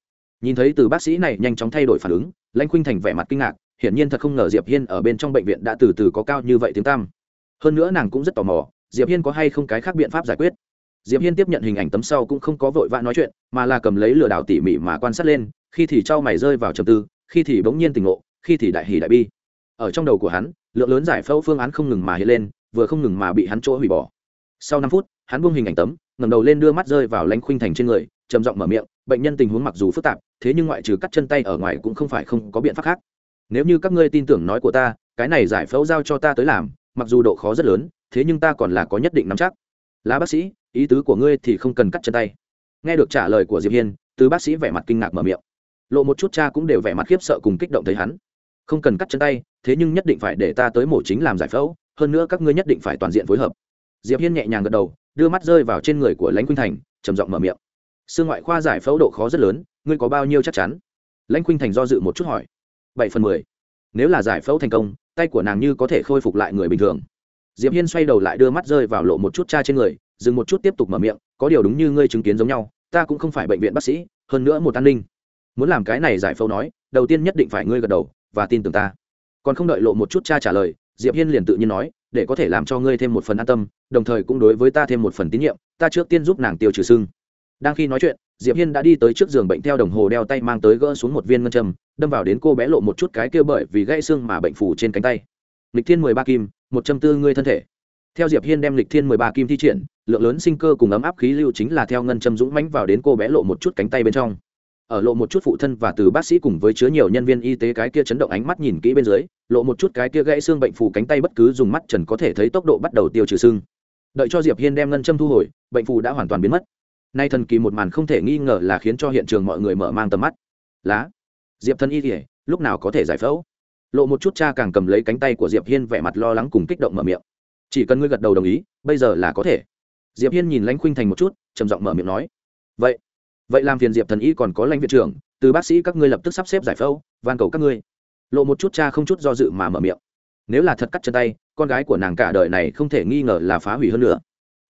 nhìn thấy từ bác sĩ này nhanh chóng thay đổi phản ứng, lãnh khuynh thành vẻ mặt kinh ngạc, hiển nhiên thật không ngờ diệp hiên ở bên trong bệnh viện đã từ từ có cao như vậy tiếng tam hơn nữa nàng cũng rất tò mò, diệp hiên có hay không cái khác biện pháp giải quyết diệp hiên tiếp nhận hình ảnh tấm sau cũng không có vội vã nói chuyện, mà là cầm lấy lừa đảo tỉ mỉ mà quan sát lên, khi thì trao mày rơi vào trầm tư, khi thì bỗng nhiên tỉnh ngộ, khi thì đại hỉ đại bi. Ở trong đầu của hắn, lượng lớn giải phẫu phương án không ngừng mà hiện lên, vừa không ngừng mà bị hắn chỗ hủy bỏ. Sau năm phút, hắn buông hình ảnh tấm, ngẩng đầu lên đưa mắt rơi vào lãnh khuynh thành trên người, trầm giọng mở miệng, bệnh nhân tình huống mặc dù phức tạp, thế nhưng ngoại trừ cắt chân tay ở ngoài cũng không phải không có biện pháp khác. Nếu như các ngươi tin tưởng nói của ta, cái này giải phẫu giao cho ta tới làm, mặc dù độ khó rất lớn, thế nhưng ta còn là có nhất định nắm chắc. Lá bác sĩ ý tứ của ngươi thì không cần cắt chân tay. Nghe được trả lời của diệp hiên từ bác sĩ vẻ mặt kinh ngạc mở miệng. Lộ một chút cha cũng đều vẻ mặt khiếp sợ cùng kích động thấy hắn. Không cần cắt chân tay, thế nhưng nhất định phải để ta tới mổ chính làm giải phẫu, hơn nữa các ngươi nhất định phải toàn diện phối hợp. Diệp hiên nhẹ nhàng gật đầu, đưa mắt rơi vào trên người của lãnh khuynh thành, trầm giọng mở miệng. Xương ngoại khoa giải phẫu độ khó rất lớn, ngươi có bao nhiêu chắc chắn? Lãnh khuynh thành do dự một chút hỏi. Bảy phần mười. Nếu là giải phẫu thành công, tay của nàng như có thể khôi phục lại người bình thường. Diệp hiên xoay đầu lại đưa mắt rơi vào lộ một chút cha trên người dừng một chút tiếp tục mở miệng, có điều đúng như ngươi chứng kiến giống nhau, ta cũng không phải bệnh viện bác sĩ, hơn nữa một an ninh. Muốn làm cái này giải phẫu nói, đầu tiên nhất định phải ngươi gật đầu và tin tưởng ta. Còn không đợi lộ một chút cha trả lời, diệp hiên liền tự nhiên nói, để có thể làm cho ngươi thêm một phần an tâm, đồng thời cũng đối với ta thêm một phần tín nhiệm, ta trước tiên giúp nàng tiêu trừ sưng đang khi nói chuyện, diệp hiên đã đi tới trước giường bệnh theo đồng hồ đeo tay mang tới gỡ xuống một viên ngân châm, đâm vào đến cô bé lộ một chút cái kia bởi vì gãy xương mà bệnh phủ trên cánh tay. Lịch thiên mười ba kim, một trăm tư ngươi thân thể. Theo diệp hiên đem lịch thiên mười ba kim thi triển lượng lớn sinh cơ cùng ấm áp khí lưu chính là theo ngân châm dũng mãnh vào đến cô bé lộ một chút cánh tay bên trong. Ở lộ một chút phụ thân và từ bác sĩ cùng với chứa nhiều nhân viên y tế cái kia chấn động ánh mắt nhìn kỹ bên dưới, lộ một chút cái kia gãy xương bệnh phù cánh tay bất cứ dùng mắt trần có thể thấy tốc độ bắt đầu tiêu trừ xương. Đợi cho diệp hiên đem ngân châm thu hồi, bệnh phù đã hoàn toàn biến mất. Nay thần kỳ một màn không thể nghi ngờ là khiến cho hiện trường mọi người mở mang tầm mắt. Lá, diệp thân y thể lúc nào có thể giải phẫu? Lộ một chút cha càng cầm lấy cánh tay của diệp hiên vẻ mặt lo lắng cùng kích động mở miệng. Chỉ cần ngươi gật đầu đồng ý, bây giờ là có thể diệp hiên nhìn lãnh khuynh thành một chút, trầm giọng mở miệng nói, vậy vậy làm phiền diệp thần y còn có lãnh viện trưởng, từ bác sĩ các ngươi lập tức sắp xếp giải phẫu, van cầu các ngươi. Lộ một chút cha không chút do dự mà mở miệng, nếu là thật cắt chân tay, con gái của nàng cả đời này không thể nghi ngờ là phá hủy hơn nữa.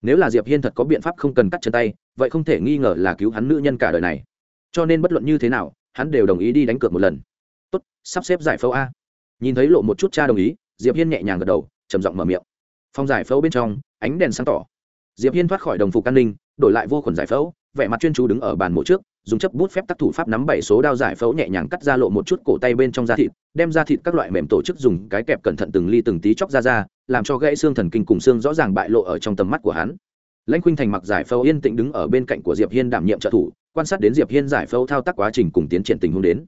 Nếu là diệp hiên thật có biện pháp không cần cắt chân tay, vậy không thể nghi ngờ là cứu hắn nữ nhân cả đời này. Cho nên bất luận như thế nào, hắn đều đồng ý đi đánh cược một lần. Tốt, sắp xếp giải phẫu a. Nhìn thấy lộ một chút cha đồng ý, diệp hiên nhẹ nhàng gật đầu, trầm giọng mở miệng. Phòng giải phẫu bên trong, ánh đèn sáng tỏ diệp hiên thoát khỏi đồng phục an ninh, đổi lại vô khuẩn giải phẫu, vẻ mặt chuyên chú đứng ở bàn mổ trước, dùng chấp bút phép tác thủ pháp nắm bảy số đao giải phẫu nhẹ nhàng cắt ra lộ một chút cổ tay bên trong da thịt, đem da thịt các loại mềm tổ chức dùng cái kẹp cẩn thận từng ly từng tí chóc ra ra, làm cho gãy xương thần kinh cùng xương rõ ràng bại lộ ở trong tầm mắt của hắn. Lãnh khuynh thành mặc giải phẫu yên tĩnh đứng ở bên cạnh của diệp hiên đảm nhiệm trợ thủ, quan sát đến diệp hiên giải phẫu thao tác quá trình cùng tiến triển tình huống đến.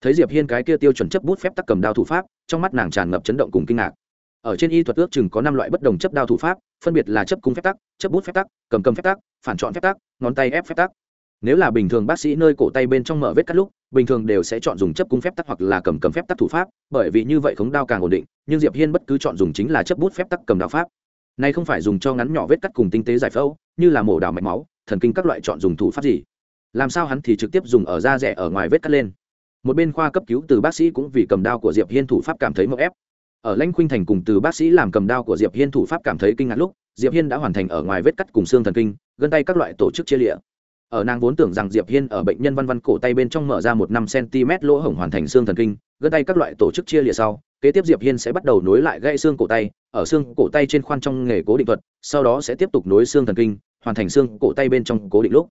Thấy diệp hiên cái kia tiêu chuẩn chấp bút phép tắc cầm đao thủ pháp, trong mắt nàng tràn ngập chấn động cùng kinh ngạc ở trên y thuật ước chừng có năm loại bất đồng chấp đao thủ pháp, phân biệt là chấp cung phép tắc, chấp bút phép tắc, cầm cầm phép tắc, phản chọn phép tắc, ngón tay ép phép tắc. Nếu là bình thường bác sĩ nơi cổ tay bên trong mở vết cắt lúc, bình thường đều sẽ chọn dùng chấp cung phép tắc hoặc là cầm cầm phép tắc thủ pháp, bởi vì như vậy khống đao càng ổn định, nhưng diệp hiên bất cứ chọn dùng chính là chấp bút phép tắc cầm đao pháp. Nay không phải dùng cho ngắn nhỏ vết cắt cùng tinh tế giải phẫu, như là mổ đào mạch máu, thần kinh các loại chọn dùng thủ pháp gì. Làm sao hắn thì trực tiếp dùng ở da rẻ ở ngoài vết cắt lên? Một bên khoa cấp cứu từ bác sĩ cũng vì cầm đao của diệp hiên thủ pháp cảm thấy mậu ép ở lãnh khuynh thành cùng từ bác sĩ làm cầm đao của diệp hiên thủ pháp cảm thấy kinh ngạc lúc, diệp hiên đã hoàn thành ở ngoài vết cắt cùng xương thần kinh, gân tay các loại tổ chức chia lịa. Ở nàng vốn tưởng rằng diệp hiên ở bệnh nhân văn văn cổ tay bên trong mở ra một năm cm lỗ hổng hoàn thành xương thần kinh, gân tay các loại tổ chức chia lịa sau, kế tiếp diệp hiên sẽ bắt đầu nối lại gãy xương cổ tay, ở xương cổ tay trên khoan trong nghề cố định thuật, sau đó sẽ tiếp tục nối xương thần kinh, hoàn thành xương cổ tay bên trong cố định lúc.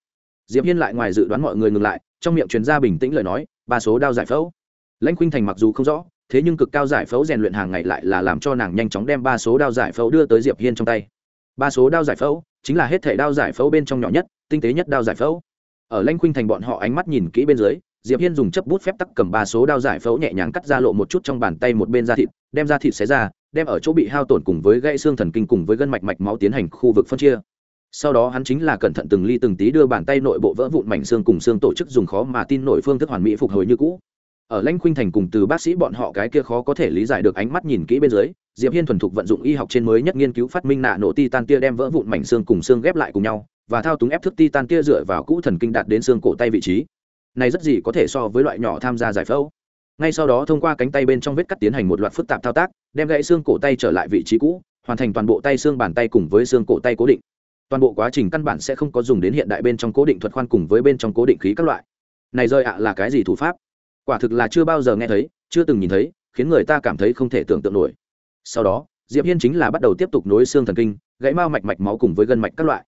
Diệp hiên lại ngoài dự đoán mọi người ngừng lại, trong miệng truyền ra bình tĩnh lời nói, ba số đao giải phẫu. Lãnh khuynh thành mặc dù không rõ thế nhưng cực cao giải phẫu rèn luyện hàng ngày lại là làm cho nàng nhanh chóng đem ba số đao giải phẫu đưa tới diệp hiên trong tay. Ba số đao giải phẫu chính là hết thể đao giải phẫu bên trong nhỏ nhất, tinh tế nhất đao giải phẫu. Ở Lanh khuynh thành bọn họ ánh mắt nhìn kỹ bên dưới, diệp hiên dùng chấp bút phép tắc cầm ba số đao giải phẫu nhẹ nhàng cắt ra lộ một chút trong bàn tay một bên da thịt, đem da thịt xé ra, đem ở chỗ bị hao tổn cùng với gãy xương thần kinh cùng với gân mạch mạch máu tiến hành khu vực phân chia. Sau đó hắn chính là cẩn thận từng ly từng tí đưa bàn tay nội bộ vỡ vụn mảnh xương cùng xương tổ chức dùng khó mà tin nổi phương thức hoàn mỹ phục hồi như cũ ở lãnh khuynh thành cùng từ bác sĩ bọn họ cái kia khó có thể lý giải được ánh mắt nhìn kỹ bên dưới, diệp hiên thuần thục vận dụng y học trên mới nhất nghiên cứu phát minh nạ nổ titan tia đem vỡ vụn mảnh xương cùng xương ghép lại cùng nhau, và thao túng ép thức titan tia dựa vào cũ thần kinh đạt đến xương cổ tay vị trí. Này rất gì có thể so với loại nhỏ tham gia giải phẫu. Ngay sau đó thông qua cánh tay bên trong vết cắt tiến hành một loạt phức tạp thao tác, đem gãy xương cổ tay trở lại vị trí cũ, hoàn thành toàn bộ tay xương bàn tay cùng với xương cổ tay cố định. Toàn bộ quá trình căn bản sẽ không có dùng đến hiện đại bên trong cố định thuật khoan cùng với bên trong cố định khí các loại. Này rơi ạ là cái gì thủ pháp? Quả thực là chưa bao giờ nghe thấy, chưa từng nhìn thấy, khiến người ta cảm thấy không thể tưởng tượng nổi. Sau đó, diệp hiên chính là bắt đầu tiếp tục nối xương thần kinh, gãy mao mạch mạch máu cùng với gân mạch các loại.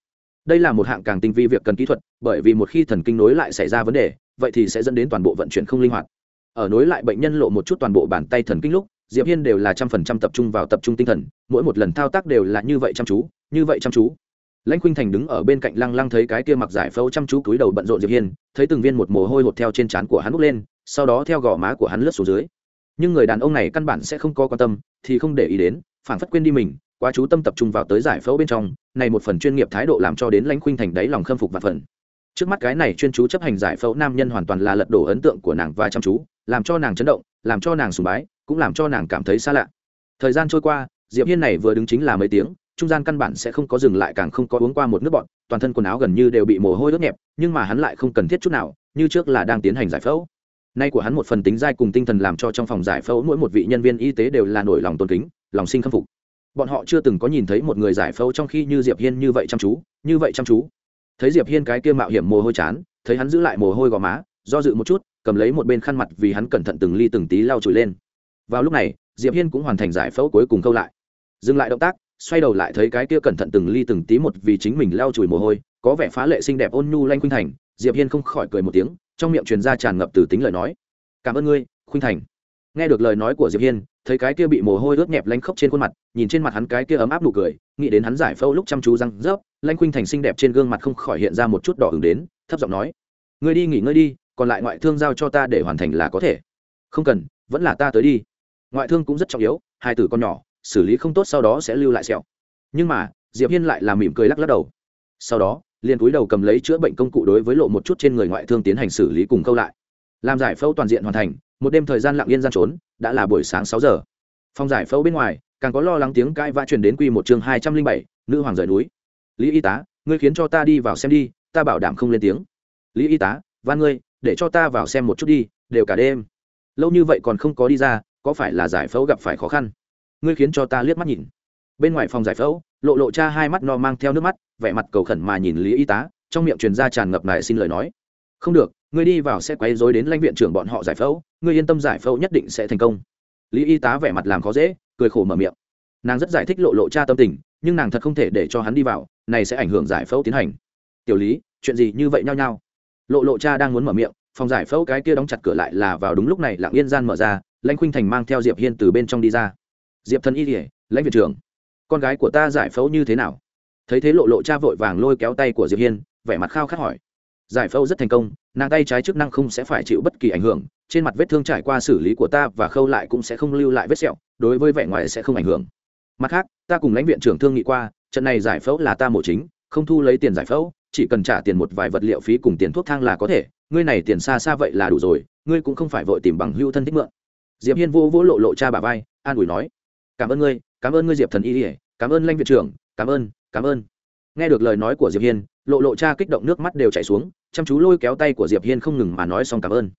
Đây là một hạng càng tinh vi việc cần kỹ thuật, bởi vì một khi thần kinh nối lại xảy ra vấn đề, vậy thì sẽ dẫn đến toàn bộ vận chuyển không linh hoạt. Ở nối lại bệnh nhân lộ một chút toàn bộ bàn tay thần kinh lúc, diệp hiên đều là trăm phần trăm tập trung vào tập trung tinh thần, mỗi một lần thao tác đều là như vậy chăm chú, như vậy chăm chú. Lãnh khuynh thành đứng ở bên cạnh lăng lăng thấy cái kia mặc giải phẫu chăm chú cúi đầu bận rộn diệp hiên, thấy từng viên một mồ hôi hột theo trên trán của hắn bốc lên sau đó theo gò má của hắn lướt xuống dưới. Nhưng người đàn ông này căn bản sẽ không có quan tâm, thì không để ý đến phản phất quên đi mình, quá chú tâm tập trung vào tới giải phẫu bên trong, này một phần chuyên nghiệp thái độ làm cho đến lãnh khuynh thành đáy lòng khâm phục và phần. Trước mắt cái này chuyên chú chấp hành giải phẫu nam nhân hoàn toàn là lật đổ ấn tượng của nàng và chăm chú, làm cho nàng chấn động, làm cho nàng sùng bái, cũng làm cho nàng cảm thấy xa lạ. Thời gian trôi qua, diệp hiên này vừa đứng chính là mấy tiếng, trung gian căn bản sẽ không có dừng lại, càng không có uống qua một nước bọn toàn thân quần áo gần như đều bị mồ hôi ướt nhẹp, nhưng mà hắn lại không cần thiết chút nào, như trước là đang tiến hành giải phẫu nay của hắn một phần tính dai cùng tinh thần làm cho trong phòng giải phẫu mỗi một vị nhân viên y tế đều là nổi lòng tôn kính, lòng sinh khâm phục. Bọn họ chưa từng có nhìn thấy một người giải phẫu trong khi như diệp hiên như vậy chăm chú, như vậy chăm chú. Thấy diệp hiên cái kia mạo hiểm mồ hôi chán, thấy hắn giữ lại mồ hôi gò má, do dự một chút, cầm lấy một bên khăn mặt vì hắn cẩn thận từng ly từng tí lau chùi lên. Vào lúc này, diệp hiên cũng hoàn thành giải phẫu cuối cùng câu lại. Dừng lại động tác, xoay đầu lại thấy cái kia cẩn thận từng ly từng tí một vì chính mình lau chùi mồ hôi, có vẻ phá lệ xinh đẹp ôn nhu lanh khuynh thành diệp hiên không khỏi cười một tiếng, trong miệng truyền ra tràn ngập từ tính lời nói. Cảm ơn ngươi, khuynh thành. Nghe được lời nói của diệp hiên, thấy cái kia bị mồ hôi ướt nhẹp lanh khốc trên khuôn mặt, nhìn trên mặt hắn cái kia ấm áp nụ cười, nghĩ đến hắn giải phẫu lúc chăm chú răng rớp, lanh khuynh thành xinh đẹp trên gương mặt không khỏi hiện ra một chút đỏ ửng đến, thấp giọng nói, ngươi đi nghỉ ngơi đi, còn lại ngoại thương giao cho ta để hoàn thành là có thể. Không cần, vẫn là ta tới đi. Ngoại thương cũng rất trọng yếu, hai tử con nhỏ, xử lý không tốt sau đó sẽ lưu lại sẹo. Nhưng mà, diệp hiên lại làm mỉm cười lắc lắc đầu. Sau đó liền cúi đầu cầm lấy chữa bệnh công cụ đối với lộ một chút trên người ngoại thương tiến hành xử lý cùng câu lại. Làm giải phẫu toàn diện hoàn thành, một đêm thời gian lặng yên gian trốn, đã là buổi sáng sáu giờ. Phòng giải phẫu bên ngoài, càng có lo lắng tiếng cãi vã truyền đến quy một chương hai trăm linh bảy, nữ hoàng rời núi. Lý y tá, ngươi khiến cho ta đi vào xem đi, ta bảo đảm không lên tiếng. Lý y tá, van ngươi, để cho ta vào xem một chút đi, đều cả đêm. Lâu như vậy còn không có đi ra, có phải là giải phẫu gặp phải khó khăn? Ngươi khiến cho ta liếc mắt nhìn bên ngoài phòng giải phẫu, lộ lộ cha hai mắt no mang theo nước mắt, vẻ mặt cầu khẩn mà nhìn lý y tá, trong miệng truyền ra tràn ngập này xin lời nói. Không được, ngươi đi vào sẽ quấy rối đến lãnh viện trưởng bọn họ giải phẫu, ngươi yên tâm giải phẫu nhất định sẽ thành công. Lý y tá vẻ mặt làm khó dễ, cười khổ mở miệng. Nàng rất giải thích lộ lộ cha tâm tình, nhưng nàng thật không thể để cho hắn đi vào, này sẽ ảnh hưởng giải phẫu tiến hành. Tiểu lý, chuyện gì như vậy nhau nhau lộ lộ cha đang muốn mở miệng, phòng giải phẫu cái kia đóng chặt cửa lại là vào đúng lúc này lặng yên gian mở ra, lãnh khuynh thành mang theo diệp hiên từ bên trong đi ra. Diệp thần y kỉa lãnh viện trưởng con gái của ta giải phẫu như thế nào? Thấy thế lộ lộ cha vội vàng lôi kéo tay của diệp hiên, vẻ mặt khao khát hỏi. Giải phẫu rất thành công, nàng tay trái chức năng không sẽ phải chịu bất kỳ ảnh hưởng, trên mặt vết thương trải qua xử lý của ta và khâu lại cũng sẽ không lưu lại vết sẹo, đối với vẻ ngoài sẽ không ảnh hưởng. Mặt khác, ta cùng lãnh viện trưởng thương nghị qua, trận này giải phẫu là ta mổ chính, không thu lấy tiền giải phẫu, chỉ cần trả tiền một vài vật liệu phí cùng tiền thuốc thang là có thể, ngươi này tiền xa xa vậy là đủ rồi, ngươi cũng không phải vội tìm bằng hưu thân thích mượn. Diệp hiên vô vỗ lộ lộ cha bà vai, an ủi nói. Cảm ơn ngươi, cảm ơn ngươi diệp thần y ỉa cảm ơn lãnh viện trưởng, cảm ơn cảm ơn. Nghe được lời nói của diệp hiên, lộ lộ cha kích động nước mắt đều chảy xuống, chăm chú lôi kéo tay của diệp hiên không ngừng mà nói xong cảm ơn.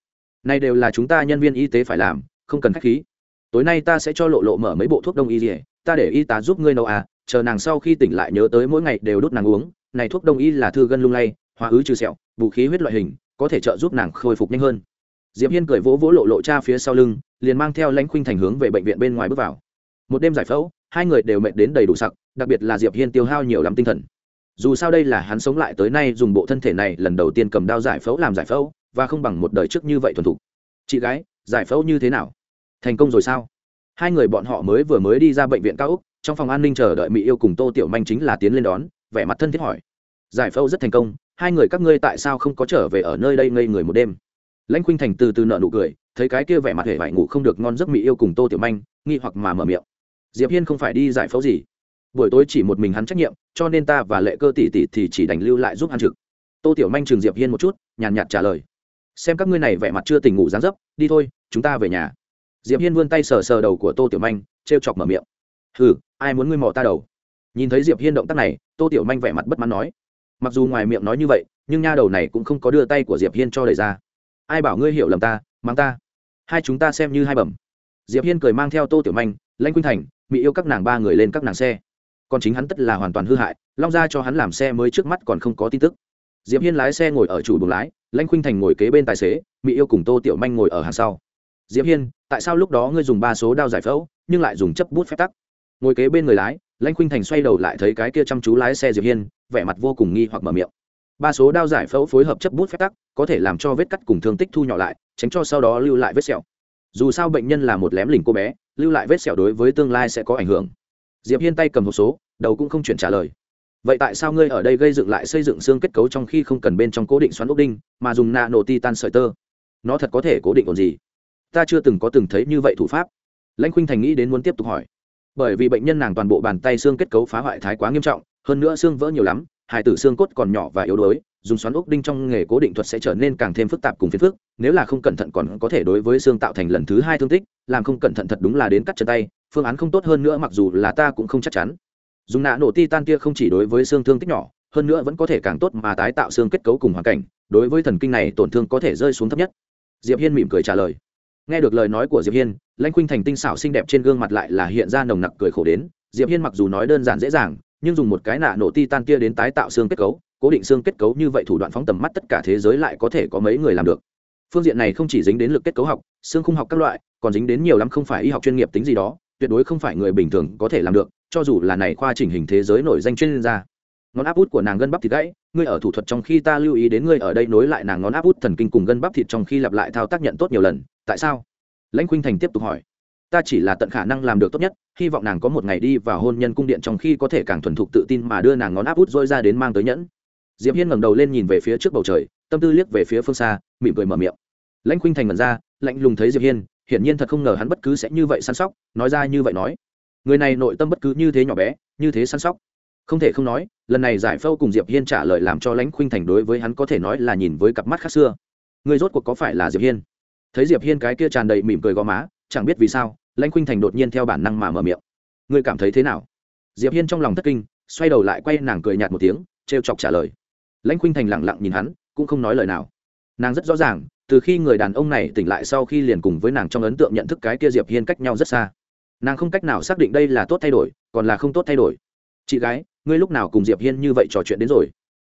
Này đều là chúng ta nhân viên y tế phải làm, không cần khách khí. Tối nay ta sẽ cho lộ lộ mở mấy bộ thuốc đông y ỉa ta để y tá giúp ngươi nấu à chờ nàng sau khi tỉnh lại nhớ tới mỗi ngày đều đốt nàng uống. Này thuốc đông y là thư gân lung lay, hóa ứ trừ sẹo vũ khí huyết loại hình, có thể trợ giúp nàng khôi phục nhanh hơn. Diệp hiên cười vỗ vỗ lộ lộ cha phía sau lưng, liền mang theo lãnh khuynh thành hướng về bệnh viện bên ngoài bước vào một đêm giải phẫu, hai người đều mệt đến đầy đủ sặc, đặc biệt là diệp hiên tiêu hao nhiều lắm tinh thần. Dù sao đây là hắn sống lại tới nay dùng bộ thân thể này lần đầu tiên cầm đao giải phẫu làm giải phẫu, và không bằng một đời trước như vậy thuần thục. Chị gái, giải phẫu như thế nào? Thành công rồi sao? Hai người bọn họ mới vừa mới đi ra bệnh viện cao úc, trong phòng an ninh chờ đợi mỹ yêu cùng tô tiểu manh chính là tiến lên đón, vẻ mặt thân thiết hỏi. Giải phẫu rất thành công, hai người các ngươi tại sao không có trở về ở nơi đây ngây người một đêm? Lãnh khuynh thành từ từ nợ nụ cười, thấy cái kia vẻ mặt hề vải ngủ không được ngon giấc mỹ yêu cùng tô tiểu manh, nghi hoặc mà mở miệng diệp hiên không phải đi giải phẫu gì. Buổi tối chỉ một mình hắn trách nhiệm, cho nên ta và lệ cơ tỷ tỷ thì chỉ đành lưu lại giúp hắn trực. Tô tiểu manh trường diệp hiên một chút, nhàn nhạt trả lời. Xem các ngươi này vẻ mặt chưa tỉnh ngủ dáng dấp, đi thôi, chúng ta về nhà. Diệp hiên vươn tay sờ sờ đầu của tô tiểu manh, trêu chọc mở miệng. Hừ, ai muốn ngươi mò ta đầu? Nhìn thấy diệp hiên động tác này, tô tiểu manh vẻ mặt bất mãn nói. Mặc dù ngoài miệng nói như vậy, nhưng nha đầu này cũng không có đưa tay của diệp hiên cho đẩy ra. Ai bảo ngươi hiểu lầm ta mang ta? Hai chúng ta xem như hai bẩm. Diệp hiên cười mang theo tô tiểu manh lanh quynh thành mỹ yêu các nàng ba người lên các nàng xe còn chính hắn tất là hoàn toàn hư hại long ra cho hắn làm xe mới trước mắt còn không có tin tức diệp hiên lái xe ngồi ở chủ buồng lái lãnh khuynh thành ngồi kế bên tài xế mỹ yêu cùng tô tiểu manh ngồi ở hàng sau diệp hiên tại sao lúc đó ngươi dùng ba số đao giải phẫu nhưng lại dùng chấp bút phép tắc ngồi kế bên người lái lãnh khuynh thành xoay đầu lại thấy cái kia chăm chú lái xe diệp hiên vẻ mặt vô cùng nghi hoặc mở miệng ba số đao giải phẫu phối hợp chấp bút phép tắc có thể làm cho vết cắt cùng thương tích thu nhỏ lại tránh cho sau đó lưu lại vết sẹo dù sao bệnh nhân là một lém lỉnh cô bé lưu lại vết sẹo đối với tương lai sẽ có ảnh hưởng. Diệp hiên tay cầm một số, đầu cũng không chuyển trả lời. Vậy tại sao ngươi ở đây gây dựng lại xây dựng xương kết cấu trong khi không cần bên trong cố định xoắn ốc đinh, mà dùng nạ nổ ti tan sợi tơ? Nó thật có thể cố định còn gì? Ta chưa từng có từng thấy như vậy thủ pháp. Lãnh khuynh thành nghĩ đến muốn tiếp tục hỏi. Bởi vì bệnh nhân nàng toàn bộ bàn tay xương kết cấu phá hoại thái quá nghiêm trọng, hơn nữa xương vỡ nhiều lắm, hài tử xương cốt còn nhỏ và yếu đuối dùng xoắn ốc đinh trong nghề cố định thuật sẽ trở nên càng thêm phức tạp cùng phiền phức, nếu là không cẩn thận còn có thể đối với xương tạo thành lần thứ hai thương tích, làm không cẩn thận thật đúng là đến cắt chân tay, phương án không tốt hơn nữa mặc dù là ta cũng không chắc chắn. Dùng nạ nổ titan kia không chỉ đối với xương thương tích nhỏ, hơn nữa vẫn có thể càng tốt mà tái tạo xương kết cấu cùng hoàn cảnh, đối với thần kinh này tổn thương có thể rơi xuống thấp nhất. Diệp hiên mỉm cười trả lời. Nghe được lời nói của diệp hiên, lãnh khuynh thành tinh xảo xinh đẹp trên gương mặt lại là hiện ra nồng nặc cười khổ đến. Diệp hiên mặc dù nói đơn giản dễ dàng, nhưng dùng một cái nạ nổ titan kia đến tái tạo xương kết cấu cố định xương kết cấu như vậy thủ đoạn phóng tầm mắt tất cả thế giới lại có thể có mấy người làm được. Phương diện này không chỉ dính đến lực kết cấu học, xương khung học các loại, còn dính đến nhiều lắm không phải y học chuyên nghiệp tính gì đó, tuyệt đối không phải người bình thường có thể làm được, cho dù là này khoa chỉnh hình thế giới nổi danh chuyên gia. Ngón áp út của nàng gân bắp thịt gãy, ngươi ở thủ thuật trong khi ta lưu ý đến ngươi ở đây nối lại nàng ngón áp út thần kinh cùng gân bắp thịt trong khi lặp lại thao tác nhận tốt nhiều lần, tại sao? Lãnh khuynh thành tiếp tục hỏi. Ta chỉ là tận khả năng làm được tốt nhất, hy vọng nàng có một ngày đi vào hôn nhân cung điện trong khi có thể càng thuần thục tự tin mà đưa nàng ngón áp út dôi ra đến mang tới nhẫn diệp hiên ngẩng đầu lên nhìn về phía trước bầu trời, tâm tư liếc về phía phương xa, mỉm cười mở miệng. Lãnh khuynh thành ngẩn ra, lạnh lùng thấy diệp hiên, hiển nhiên thật không ngờ hắn bất cứ sẽ như vậy săn sóc, nói ra như vậy nói. Người này nội tâm bất cứ như thế nhỏ bé, như thế săn sóc. Không thể không nói, lần này giải phâu cùng diệp hiên trả lời làm cho lãnh khuynh thành đối với hắn có thể nói là nhìn với cặp mắt khác xưa. Người rốt cuộc có phải là diệp hiên? Thấy diệp hiên cái kia tràn đầy mỉm cười gò má, chẳng biết vì sao, lãnh khuynh thành đột nhiên theo bản năng mà mở miệng. Ngươi cảm thấy thế nào? Diệp hiên trong lòng thất kinh, xoay đầu lại quay nàng cười nhạt một tiếng, trêu chọc trả lời lãnh khuynh thành lẳng lặng nhìn hắn, cũng không nói lời nào. Nàng rất rõ ràng, từ khi người đàn ông này tỉnh lại sau khi liền cùng với nàng trong ấn tượng nhận thức cái kia diệp hiên cách nhau rất xa. Nàng không cách nào xác định đây là tốt thay đổi, còn là không tốt thay đổi. Chị gái, ngươi lúc nào cùng diệp hiên như vậy trò chuyện đến rồi?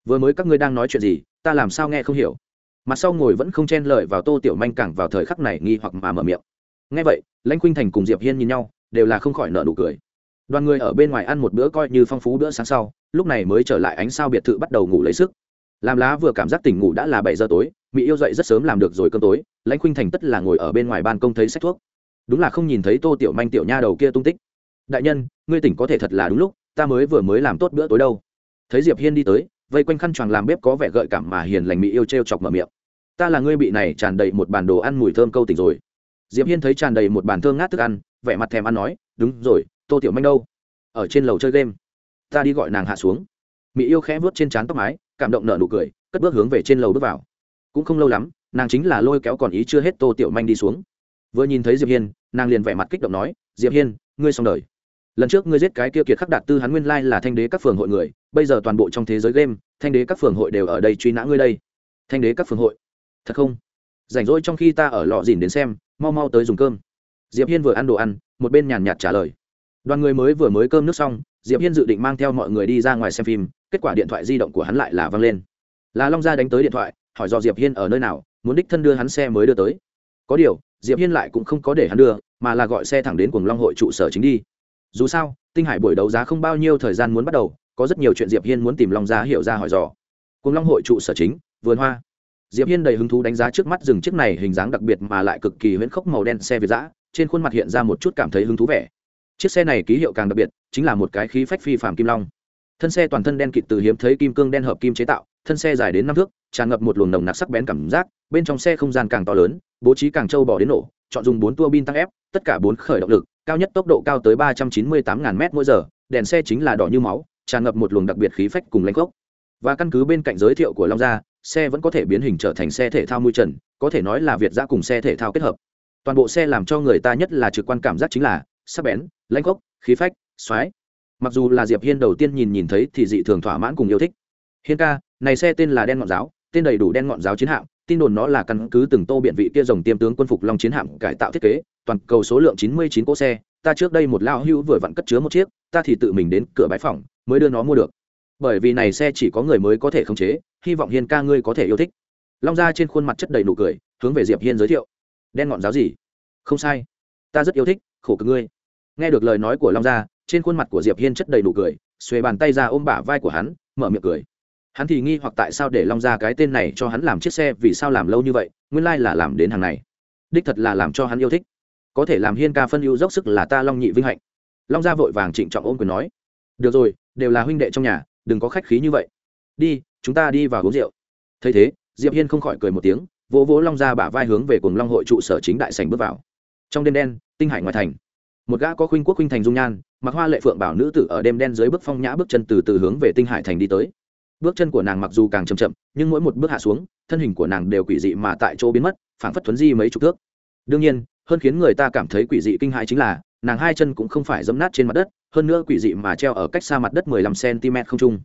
Vừa mới các ngươi đang nói chuyện gì, ta làm sao nghe không hiểu? Mặt sau ngồi vẫn không chen lời vào tô tiểu manh cảng vào thời khắc này nghi hoặc mà mở miệng. Nghe vậy, lãnh khuynh thành cùng diệp hiên nhìn nhau, đều là không khỏi nợ nụ cười. Đoàn người ở bên ngoài ăn một bữa coi như phong phú bữa sáng sau lúc này mới trở lại ánh sao biệt thự bắt đầu ngủ lấy sức. Làm lá vừa cảm giác tỉnh ngủ đã là bảy giờ tối, mỹ yêu dậy rất sớm làm được rồi cơm tối, lãnh khuynh thành tất là ngồi ở bên ngoài ban công thấy sách thuốc. Đúng là không nhìn thấy tô tiểu manh tiểu nha đầu kia tung tích. Đại nhân, ngươi tỉnh có thể thật là đúng lúc, ta mới vừa mới làm tốt bữa tối đâu. Thấy diệp hiên đi tới, vây quanh khăn choàng làm bếp có vẻ gợi cảm mà hiền lành mỹ yêu t chọc mở miệng. Ta là ngươi bị này tràn đầy một bàn đồ ăn mùi thơm câu tỉnh rồi. Diệp hiên thấy tràn đầy một bàn thơm ngát thức ăn, vẻ mặt thèm ăn nói, đúng rồi, tô tiểu manh đâu? Ở trên lầu chơi game ta đi gọi nàng hạ xuống. Mỹ yêu khẽ vuốt trên trán tóc mái, cảm động nở nụ cười, cất bước hướng về trên lầu bước vào. Cũng không lâu lắm, nàng chính là lôi kéo còn ý chưa hết tô tiểu manh đi xuống. Vừa nhìn thấy diệp hiên, nàng liền vẻ mặt kích động nói, diệp hiên, ngươi xong đời. Lần trước ngươi giết cái kia kiệt khắc đạt tư hắn nguyên lai là thanh đế các phường hội người, bây giờ toàn bộ trong thế giới game, thanh đế các phường hội đều ở đây truy nã ngươi đây. Thanh đế các phường hội? Thật không? Rảnh rỗi trong khi ta ở lọ dìn đến xem, mau mau tới dùng cơm. Diệp hiên vừa ăn đồ ăn, một bên nhàn nhạt trả lời đoàn người mới vừa mới cơm nước xong, diệp hiên dự định mang theo mọi người đi ra ngoài xem phim, kết quả điện thoại di động của hắn lại là văng lên. Là long gia đánh tới điện thoại, hỏi do diệp hiên ở nơi nào, muốn đích thân đưa hắn xe mới đưa tới. Có điều, diệp hiên lại cũng không có để hắn đưa, mà là gọi xe thẳng đến cùng long hội trụ sở chính đi. Dù sao, tinh hải buổi đấu giá không bao nhiêu thời gian muốn bắt đầu, có rất nhiều chuyện diệp hiên muốn tìm long gia hiểu ra hỏi dò. Cùng long hội trụ sở chính, vườn hoa. Diệp hiên đầy hứng thú đánh giá trước mắt dừng chiếc này hình dáng đặc biệt mà lại cực kỳ huyễn khốc màu đen xe việt giã trên khuôn mặt hiện ra một chút cảm thấy hứng thú vẻ chiếc xe này ký hiệu càng đặc biệt, chính là một cái khí phách phi phàm kim long. Thân xe toàn thân đen kịt từ hiếm thấy kim cương đen hợp kim chế tạo, thân xe dài đến năm thước, tràn ngập một luồng nồng nặc sắc bén cảm giác, bên trong xe không gian càng to lớn, bố trí càng trâu bỏ đến nổ, chọn dùng bốn tua bin tăng ép, tất cả bốn khởi động lực, cao nhất tốc độ cao tới ba trăm chín mươi tám m mỗi giờ, đèn xe chính là đỏ như máu, tràn ngập một luồng đặc biệt khí phách cùng lãnh gốc và căn cứ bên cạnh giới thiệu của long gia, xe vẫn có thể biến hình trở thành xe thể thao mui trần, có thể nói là việt giã cùng xe thể thao kết hợp. Toàn bộ xe làm cho người ta nhất là trực quan cảm giác chính là sắc bén lãnh gốc khí phách, xoái. Mặc dù là diệp hiên đầu tiên nhìn nhìn thấy thì dị thường thỏa mãn cùng yêu thích. Hiên ca, này xe tên là đen ngọn giáo, tên đầy đủ đen ngọn giáo chiến hạm, tin đồn nó là căn cứ từng tô biện vị kia dòng tiêm tướng quân phục long chiến hạm cải tạo thiết kế, toàn cầu số lượng chín mươi chín cỗ xe, ta trước đây một lao hưu vừa vặn cất chứa một chiếc, ta thì tự mình đến cửa bãi phòng, mới đưa nó mua được. Bởi vì này xe chỉ có người mới có thể khống chế, hy vọng hiên ca ngươi có thể yêu thích. Long ra trên khuôn mặt chất đầy nụ cười, hướng về diệp hiên giới thiệu. Đen ngọn giáo gì? Không sai. Ta rất yêu thích, khổ cực ngươi nghe được lời nói của long gia, trên khuôn mặt của diệp hiên chất đầy đủ cười, xuề bàn tay ra ôm bả vai của hắn, mở miệng cười. Hắn thì nghi hoặc tại sao để long gia cái tên này cho hắn làm chiếc xe, vì sao làm lâu như vậy, nguyên lai là làm đến hàng này. Đích thật là làm cho hắn yêu thích. Có thể làm hiên ca phân ưu dốc sức là ta long nhị vinh hạnh. Long gia vội vàng trịnh trọng ôm quyền nói. Được rồi, đều là huynh đệ trong nhà, đừng có khách khí như vậy. Đi, chúng ta đi vào uống rượu. Thấy thế, diệp hiên không khỏi cười một tiếng, vỗ vỗ long gia bả vai hướng về cùng long hội trụ sở chính đại sành bước vào. Trong đêm đen, tinh hải ngoại thành một gã có khuynh quốc khuynh thành dung nhan, mặc hoa lệ phượng bảo nữ tử ở đêm đen dưới bước phong nhã bước chân từ từ hướng về tinh hải thành đi tới. Bước chân của nàng mặc dù càng chậm chậm, nhưng mỗi một bước hạ xuống, thân hình của nàng đều quỷ dị mà tại chỗ biến mất, phảng phất thuấn di mấy chục thước. Đương nhiên, hơn khiến người ta cảm thấy quỷ dị kinh hãi chính là, nàng hai chân cũng không phải dẫm nát trên mặt đất, hơn nữa quỷ dị mà treo ở cách xa mặt đất mười lăm cm không trung.